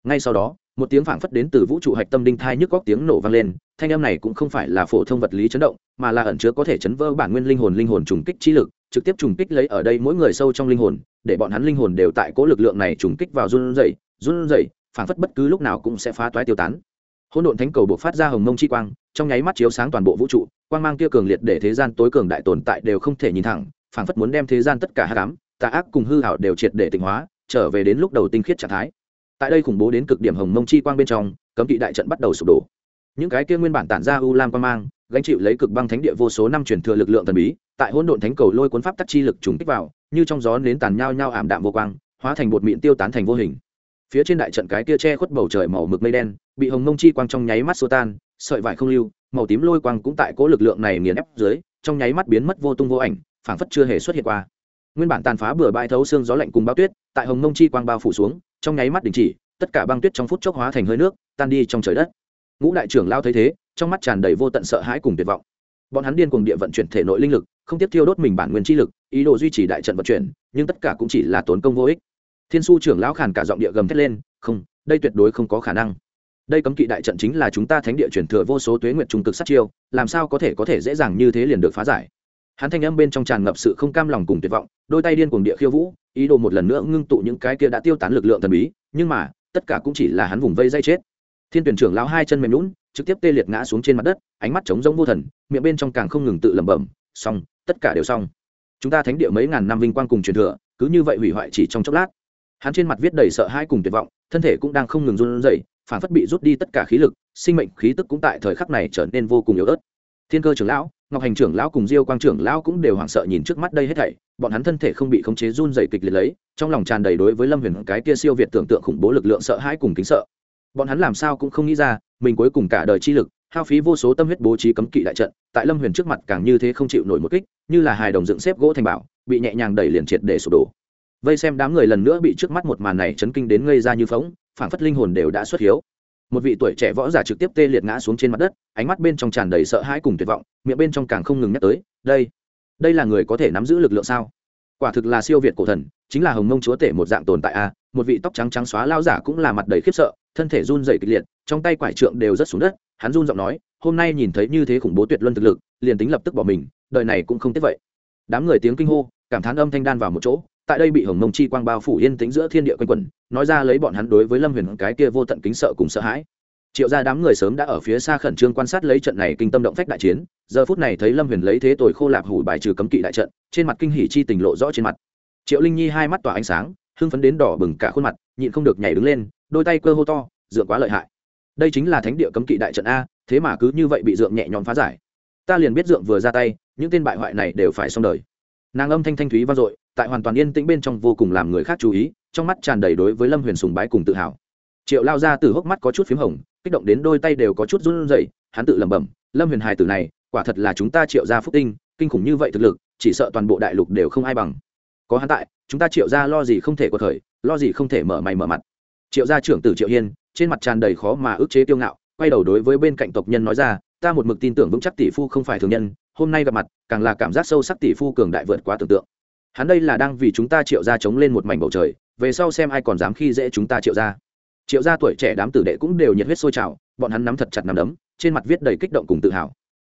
Ngay sau đó, một tiếng phảng phất đến từ vũ trụ hạch tâm đinh thai nhức góc tiếng nổ vang lên, thanh âm này cũng không phải là phổ thông vật lý chấn động, mà là ẩn chứa có thể chấn vỡ bản nguyên linh hồn linh hồn trùng kích trí lực, trực tiếp trùng kích lấy ở đây mỗi người sâu trong linh hồn, để bọn hắn linh hồn đều tại cố lực lượng này trùng kích vào run rẩy run rẩy, phảng phất bất cứ lúc nào cũng sẽ phá toái tiêu tán. Hỗn độn thánh cầu buộc phát ra hồng mông chi quang, trong nháy mắt chiếu sáng toàn bộ vũ trụ, quang mang kia cường liệt để thế gian tối cường đại tồn tại đều không thể nhìn thẳng phảng phất muốn đem thế gian tất cả hắc ám, tà ác cùng hư hảo đều triệt để tịnh hóa, trở về đến lúc đầu tinh khiết trạng thái. Tại đây khủng bố đến cực điểm hồng mông chi quang bên trong, cấm kỵ đại trận bắt đầu sụp đổ. Những cái kia nguyên bản tản ra u lam quang mang, gánh chịu lấy cực băng thánh địa vô số năm truyền thừa lực lượng thần bí, tại hỗn độn thánh cầu lôi cuốn pháp tắc chi lực trùng kích vào, như trong gió nến tàn nhao nhao ảm đạm vô quang, hóa thành bột mịn tiêu tán thành vô hình. Phía trên đại trận cái kia che khuất bầu trời màu mực mây đen, bị hồng mông chi quang trong nháy mắt xô tan, sợi vải không lưu, màu tím lôi quang cũng tại cố lực lượng này nghiền ép dưới, trong nháy mắt biến mất vô tung vô ảnh phảng phất chưa hề xuất hiện qua. Nguyên bản tàn phá bừa bãi thấu xương gió lạnh cùng bao tuyết, tại hồng mông chi quang bao phủ xuống, trong nháy mắt đình chỉ, tất cả băng tuyết trong phút chốc hóa thành hơi nước, tan đi trong trời đất. Ngũ đại trưởng lao thấy thế, trong mắt tràn đầy vô tận sợ hãi cùng tuyệt vọng. Bọn hắn điên cuồng địa vận chuyển thể nội linh lực, không tiếp thiêu đốt mình bản nguyên chi lực, ý đồ duy trì đại trận vận chuyển, nhưng tất cả cũng chỉ là tốn công vô ích. Thiên su trưởng lão khàn cả giọng địa gầm thét lên, không, đây tuyệt đối không có khả năng. Đây cấm kỵ đại trận chính là chúng ta thánh địa truyền thừa vô số tuế nguyệt trung cực sát chiêu, làm sao có thể có thể dễ dàng như thế liền được phá giải? Hắn thanh âm bên trong tràn ngập sự không cam lòng cùng tuyệt vọng, đôi tay điên cuồng địa khiêu vũ, ý đồ một lần nữa ngưng tụ những cái kia đã tiêu tán lực lượng thần bí, nhưng mà, tất cả cũng chỉ là hắn vùng vây dây chết. Thiên tuyển trưởng lão hai chân mềm lún trực tiếp tê liệt ngã xuống trên mặt đất, ánh mắt trống rỗng vô thần, miệng bên trong càng không ngừng tự lẩm bẩm, xong, tất cả đều xong. Chúng ta thánh địa mấy ngàn năm vinh quang cùng truyền thừa, cứ như vậy hủy hoại chỉ trong chốc lát. Hắn trên mặt viết đầy sợ hãi cùng tuyệt vọng, thân thể cũng đang không ngừng run rẩy, phản phất bị rút đi tất cả khí lực, sinh mệnh khí tức cũng tại thời khắc này trở nên vô cùng yếu ớt. Thiên cơ trưởng lão ngọc hành trưởng lão cùng diêu quang trưởng lão cũng đều hoảng sợ nhìn trước mắt đây hết thảy, bọn hắn thân thể không bị khống chế run dày kịch liệt lấy, trong lòng tràn đầy đối với lâm huyền cái kia siêu việt tưởng tượng khủng bố lực lượng sợ hãi cùng kính sợ. Bọn hắn làm sao cũng không nghĩ ra, mình cuối cùng cả đời chi lực, hao phí vô số tâm huyết bố trí cấm kỵ đại trận, tại lâm huyền trước mặt càng như thế không chịu nổi một kích, như là hài đồng dựng xếp gỗ thành bảo, bị nhẹ nhàng đẩy liền triệt để sụp đổ. Vây xem đám người lần nữa bị trước mắt một màn này chấn kinh đến ngây ra như phóng, phảng phất linh hồn đều đã xuất hiếu một vị tuổi trẻ võ giả trực tiếp tê liệt ngã xuống trên mặt đất, ánh mắt bên trong tràn đầy sợ hãi cùng tuyệt vọng, miệng bên trong càng không ngừng nhắc tới, đây đây là người có thể nắm giữ lực lượng sao? Quả thực là siêu việt cổ thần, chính là hồng mông chúa tể một dạng tồn tại a, một vị tóc trắng trắng xóa lao giả cũng là mặt đầy khiếp sợ, thân thể run dày kịch liệt, trong tay quải trượng đều rất xuống đất, hắn run giọng nói, hôm nay nhìn thấy như thế khủng bố tuyệt luân thực lực, liền tính lập tức bỏ mình, đời này cũng không tiếc vậy. Đám người tiếng kinh hô, cảm thán âm thanh đan vào một chỗ tại đây bị hồng mông chi quang bao phủ yên tĩnh giữa thiên địa quanh quẩn, nói ra lấy bọn hắn đối với lâm huyền cái kia vô tận kính sợ cùng sợ hãi. Triệu ra đám người sớm đã ở phía xa khẩn trương quan sát lấy trận này kinh tâm động phách đại chiến, giờ phút này thấy lâm huyền lấy thế tội khô lạp hủ bài trừ cấm kỵ đại trận, trên mặt kinh hỉ chi tình lộ rõ trên mặt. Triệu linh nhi hai mắt tỏa ánh sáng, hưng phấn đến đỏ bừng cả khuôn mặt, nhịn không được nhảy đứng lên, đôi tay cơ hô to, dượng quá lợi hại. Đây chính là thánh địa cấm kỵ đại trận a, thế mà cứ như vậy bị dượng nhẹ nhõm phá giải. Ta liền biết dượng vừa ra tay, những tên bại hoại này đều phải xong đời. Nàng âm thanh thanh thúy vang dội tại hoàn toàn yên tĩnh bên trong vô cùng làm người khác chú ý, trong mắt tràn đầy đối với lâm huyền sùng bái cùng tự hào. Triệu lao ra từ hốc mắt có chút p h í m hồng, kích động đến đôi tay đều có chút run rẩy, hắn tự lẩm bẩm, lâm huyền hài tử này, quả thật là chúng ta triệu ra phúc tinh, kinh khủng như vậy thực lực, chỉ sợ toàn bộ đại lục đều không ai bằng. Có hắn tại, chúng ta triệu ra lo gì không thể có thời lo gì không thể mở mày mở mặt. Triệu gia trưởng tử triệu hiên, trên mặt tràn đầy khó mà ức chế tiêu ngạo, quay đầu đối với bên cạnh tộc nhân nói ra, ta một mực tin tưởng vững chắc tỷ phu không phải thường nhân, hôm nay gặp mặt, càng là cảm giác sâu sắc tỷ phu cường đại vượt quá tưởng tượng hắn đây là đang vì chúng ta triệu ra chống lên một mảnh bầu trời, về sau xem ai còn dám khi dễ chúng ta triệu ra triệu gia tuổi trẻ đám tử đệ cũng đều nhiệt huyết sôi trào, bọn hắn nắm thật chặt nắm đấm, trên mặt viết đầy kích động cùng tự hào.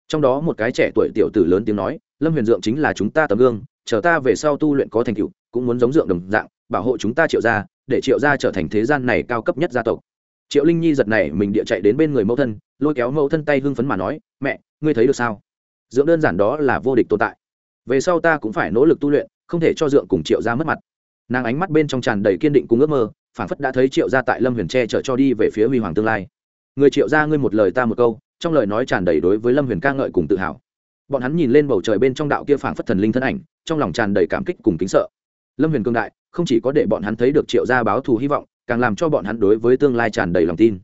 Trong đó một cái trẻ tuổi tiểu tử lớn tiếng nói, lâm huyền dượng chính là chúng ta tấm gương, chờ ta về sau tu luyện có thành tựu, cũng muốn giống dượng đồng dạng, bảo hộ chúng ta triệu gia, để triệu gia trở thành thế gian này cao cấp nhất gia tộc. Triệu linh nhi giật này mình địa chạy đến bên người mẫu thân, lôi kéo mẫu thân tay hưng phấn mà nói, mẹ, ngươi thấy được sao? Dưỡng đơn giản đó là vô địch tồn tại. Về sau ta cũng phải nỗ lực tu luyện không thể cho dượng cùng triệu gia mất mặt. Nàng ánh mắt bên trong tràn đầy kiên định cùng ước mơ phản phất đã thấy triệu gia tại lâm huyền tre chở cho đi về phía huy hoàng tương lai. Người triệu gia ngươi một lời ta một câu, trong lời nói tràn đầy đối với lâm huyền ca ngợi cùng tự hào. Bọn hắn nhìn lên bầu trời bên trong đạo kia phản phất thần linh thân ảnh, trong lòng tràn đầy cảm kích cùng kính sợ. Lâm huyền cương đại, không chỉ có để bọn hắn thấy được triệu gia báo thù hy vọng, càng làm cho bọn hắn đối với tương lai tràn đầy lòng tin.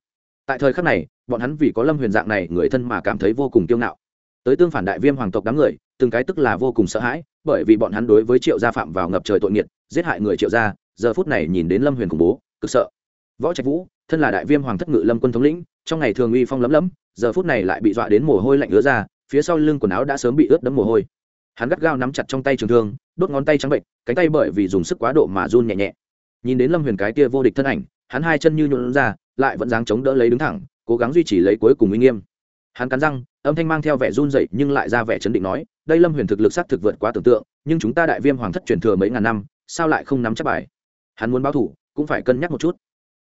Tại thời khắc này, bọn hắn vì có lâm huyền dạng này người thân mà cảm thấy vô cùng kiêu ngạo tới tương phản đại viêm hoàng tộc đám người, từng cái tức là vô cùng sợ hãi, bởi vì bọn hắn đối với triệu gia phạm vào ngập trời tội nghiệt, giết hại người triệu gia, giờ phút này nhìn đến lâm huyền khủng bố, cực sợ. Võ trạch vũ, thân là đại viêm hoàng thất ngự lâm quân thống lĩnh, trong ngày thường uy phong lấm lấm, giờ phút này lại bị dọa đến mồ hôi lạnh ứa ra, phía sau lưng quần áo đã sớm bị ướt đẫm mồ hôi. Hắn gắt gao nắm chặt trong tay trường thương, đốt ngón tay trắng bệnh, cánh tay bởi vì dùng sức quá độ mà run nhẹ nhẹ. Nhìn đến lâm huyền cái kia vô địch thân ảnh, hắn hai chân như nhuộn ra, lại vẫn dáng chống đỡ lấy đứng thẳng, cố gắng duy trì lấy cuối cùng uy nghiêm hắn cắn răng, âm thanh mang theo vẻ run dậy nhưng lại ra vẻ chấn định nói, đây lâm huyền thực lực s á c thực vượt quá tưởng tượng, nhưng chúng ta đại viêm hoàng thất truyền thừa mấy ngàn năm, sao lại không nắm chắc bài? Hắn muốn báo thủ, cũng phải cân nhắc một chút.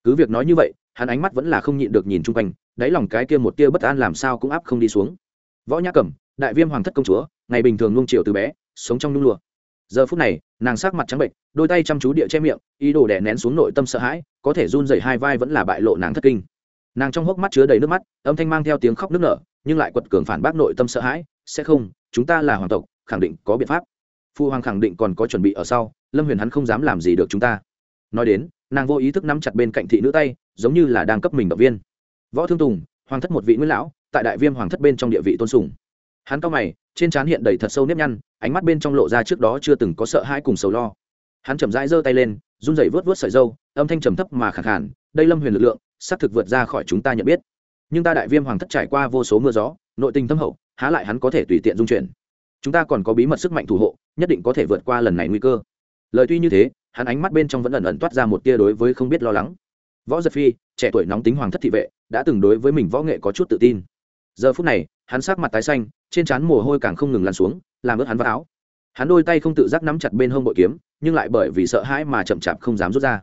Cứ việc nói như vậy, hắn ánh mắt vẫn là không nhịn được nhìn chung quanh, đáy lòng cái kia một tia bất an làm sao cũng áp không đi xuống. Võ nhã cẩm, đại viêm hoàng thất công chúa, ngày bình thường nung chiều từ bé, sống trong nung lụa. Giờ phút này, nàng sát mặt trắng bệnh, đôi tay chăm chú địa che miệng, ý đồ đè nén xuống nội tâm sợ hãi, có thể run dày hai vai vẫn là bại lộ nàng thất kinh nàng trong hốc mắt chứa đầy nước mắt, âm thanh mang theo tiếng khóc nức nở, nhưng lại quật cường phản bác nội tâm sợ hãi, sẽ không, chúng ta là hoàng tộc, khẳng định có biện pháp. Phu hoàng khẳng định còn có chuẩn bị ở sau, lâm huyền hắn không dám làm gì được chúng ta. Nói đến, nàng vô ý thức nắm chặt bên cạnh thị nữ tay, giống như là đang cấp mình động viên. Võ thương tùng, hoàng thất một vị nguyên lão, tại đại viêm hoàng thất bên trong địa vị tôn sùng. Hắn cao mày, trên trán hiện đầy thật sâu nếp nhăn, ánh mắt bên trong lộ ra trước đó chưa từng có sợ hãi cùng sầu lo. Hắn chậm rãi giơ tay lên, run rẩy vớt vớt sợi dâu, âm thanh trầm thấp mà khẳng khản đây lâm huyền lực lượng xác thực vượt ra khỏi chúng ta nhận biết. Nhưng ta đại viêm hoàng thất trải qua vô số mưa gió, nội tình thâm hậu, há lại hắn có thể tùy tiện dung chuyển. Chúng ta còn có bí mật sức mạnh thủ hộ, nhất định có thể vượt qua lần này nguy cơ. Lời tuy như thế, hắn ánh mắt bên trong vẫn ẩn ẩn toát ra một tia đối với không biết lo lắng. Võ giật phi, trẻ tuổi nóng tính hoàng thất thị vệ, đã từng đối với mình võ nghệ có chút tự tin. Giờ phút này, hắn sắc mặt tái xanh, trên trán mồ hôi càng không ngừng lăn xuống, làm ướt hắn vào áo. Hắn đôi tay không tự giác nắm chặt bên hông bội kiếm, nhưng lại bởi vì sợ hãi mà chậm chạp không dám rút ra.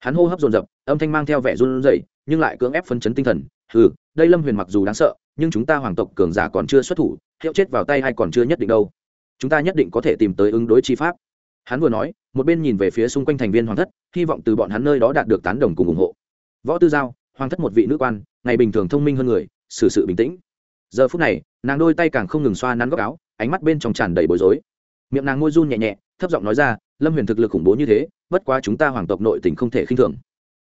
Hắn hô hấp dồn dập, âm thanh mang theo vẻ run rẩy nhưng lại cưỡng ép phân chấn tinh thần. Ừ đây lâm huyền mặc dù đáng sợ, nhưng chúng ta hoàng tộc cường giả còn chưa xuất thủ, hiệu chết vào tay hay còn chưa nhất định đâu. Chúng ta nhất định có thể tìm tới ứng đối chi pháp. Hắn vừa nói, một bên nhìn về phía xung quanh thành viên hoàng thất, hy vọng từ bọn hắn nơi đó đạt được tán đồng cùng ủng hộ. Võ tư giao, hoàng thất một vị nữ quan, ngày bình thường thông minh hơn người, xử sự bình tĩnh. Giờ phút này, nàng đôi tay càng không ngừng xoa nắn góc áo, ánh mắt bên trong tràn đầy bối rối. Miệng nàng môi run nhẹ nhẹ, thấp giọng nói ra, lâm huyền thực lực khủng bố như thế, bất quá chúng ta hoàng tộc nội tình không thể khinh thường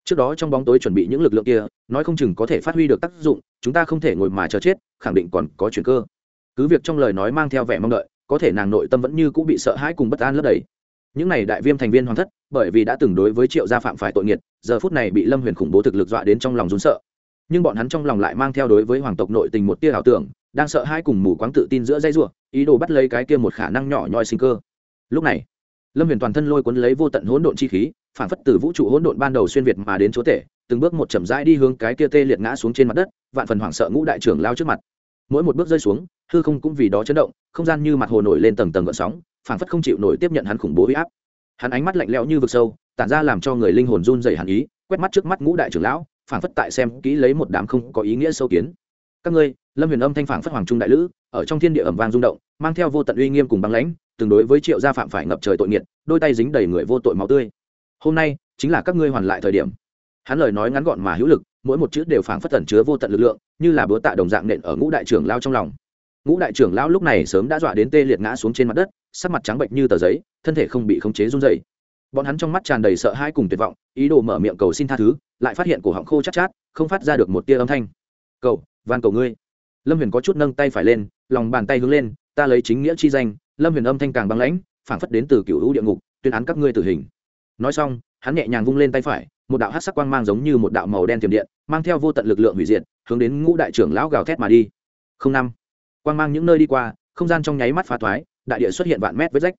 trước đó trong bóng tối chuẩn bị những lực lượng kia, nói không chừng có thể phát huy được tác dụng, chúng ta không thể ngồi mà chờ chết, khẳng định còn có chuyện cơ. Cứ việc trong lời nói mang theo vẻ mong đợi, có thể nàng nội tâm vẫn như cũng bị sợ hãi cùng bất an lấp đầy. Những này đại viêm thành viên hoàng thất, bởi vì đã từng đối với triệu gia phạm phải tội nghiệt, giờ phút này bị lâm huyền khủng bố thực lực dọa đến trong lòng rún sợ. Nhưng bọn hắn trong lòng lại mang theo đối với hoàng tộc nội tình một tia ảo tưởng, đang sợ hai cùng mù quáng tự tin giữa dây ruộng ý đồ bắt lấy cái kia một khả năng nhỏ nhoi sinh cơ. Lúc này, lâm huyền toàn thân lôi cuốn lấy vô tận hỗn độn chi khí phản phất từ vũ trụ hỗn độn ban đầu xuyên việt mà đến chúa tể, từng bước một chậm rãi đi hướng cái kia tê liệt ngã xuống trên mặt đất, vạn phần hoảng sợ ngũ đại trưởng lao trước mặt. Mỗi một bước rơi xuống, hư không cũng vì đó chấn động, không gian như mặt hồ nổi lên tầng tầng gợn sóng phản phất không chịu nổi tiếp nhận hắn khủng bố huy áp. Hắn ánh mắt lạnh lẽo như vực sâu, tản ra làm cho người linh hồn run dày hẳn ý, quét mắt trước mắt ngũ đại trưởng lão phản phất tại xem kỹ lấy một đám không có ý nghĩa sâu kiến. Các ngươi, lâm huyền âm thanh phản phất hoàng trung đại lữ, ở trong thiên địa ẩm vang rung động, mang theo vô tận uy nghiêm cùng băng lãnh, tương đối với triệu gia phạm phải ngập trời tội nghiệt, đôi tay dính đầy người vô tội máu tươi hôm nay chính là các ngươi hoàn lại thời điểm. Hắn lời nói ngắn gọn mà hữu lực, mỗi một chữ đều phảng phất tẩn chứa vô tận lực lượng, như là búa tạ đồng dạng nện ở ngũ đại trưởng lao trong lòng. Ngũ đại trưởng lao lúc này sớm đã dọa đến tê liệt ngã xuống trên mặt đất, sắc mặt trắng bệnh như tờ giấy, thân thể không bị khống chế run dày bọn hắn trong mắt tràn đầy sợ hãi cùng tuyệt vọng, ý đồ mở miệng cầu xin tha thứ, lại phát hiện cổ họng khô chát chát, không phát ra được một tia âm thanh. Cầu, van cầu ngươi. Lâm huyền có chút nâng tay phải lên, lòng bàn tay hướng lên, ta lấy chính nghĩa chi danh. Lâm huyền âm thanh càng băng lãnh, phảng phất đến từ cựu hữu địa ngục, tuyên án các ngươi tử hình nói xong, hắn nhẹ nhàng vung lên tay phải, một đạo hát sắc quang mang giống như một đạo màu đen tiềm điện, mang theo vô tận lực lượng hủy diệt, hướng đến ngũ đại trưởng lão gào thét mà đi. Không năm, quang mang những nơi đi qua, không gian trong nháy mắt phá thoái, đại địa xuất hiện vạn mét vết rách.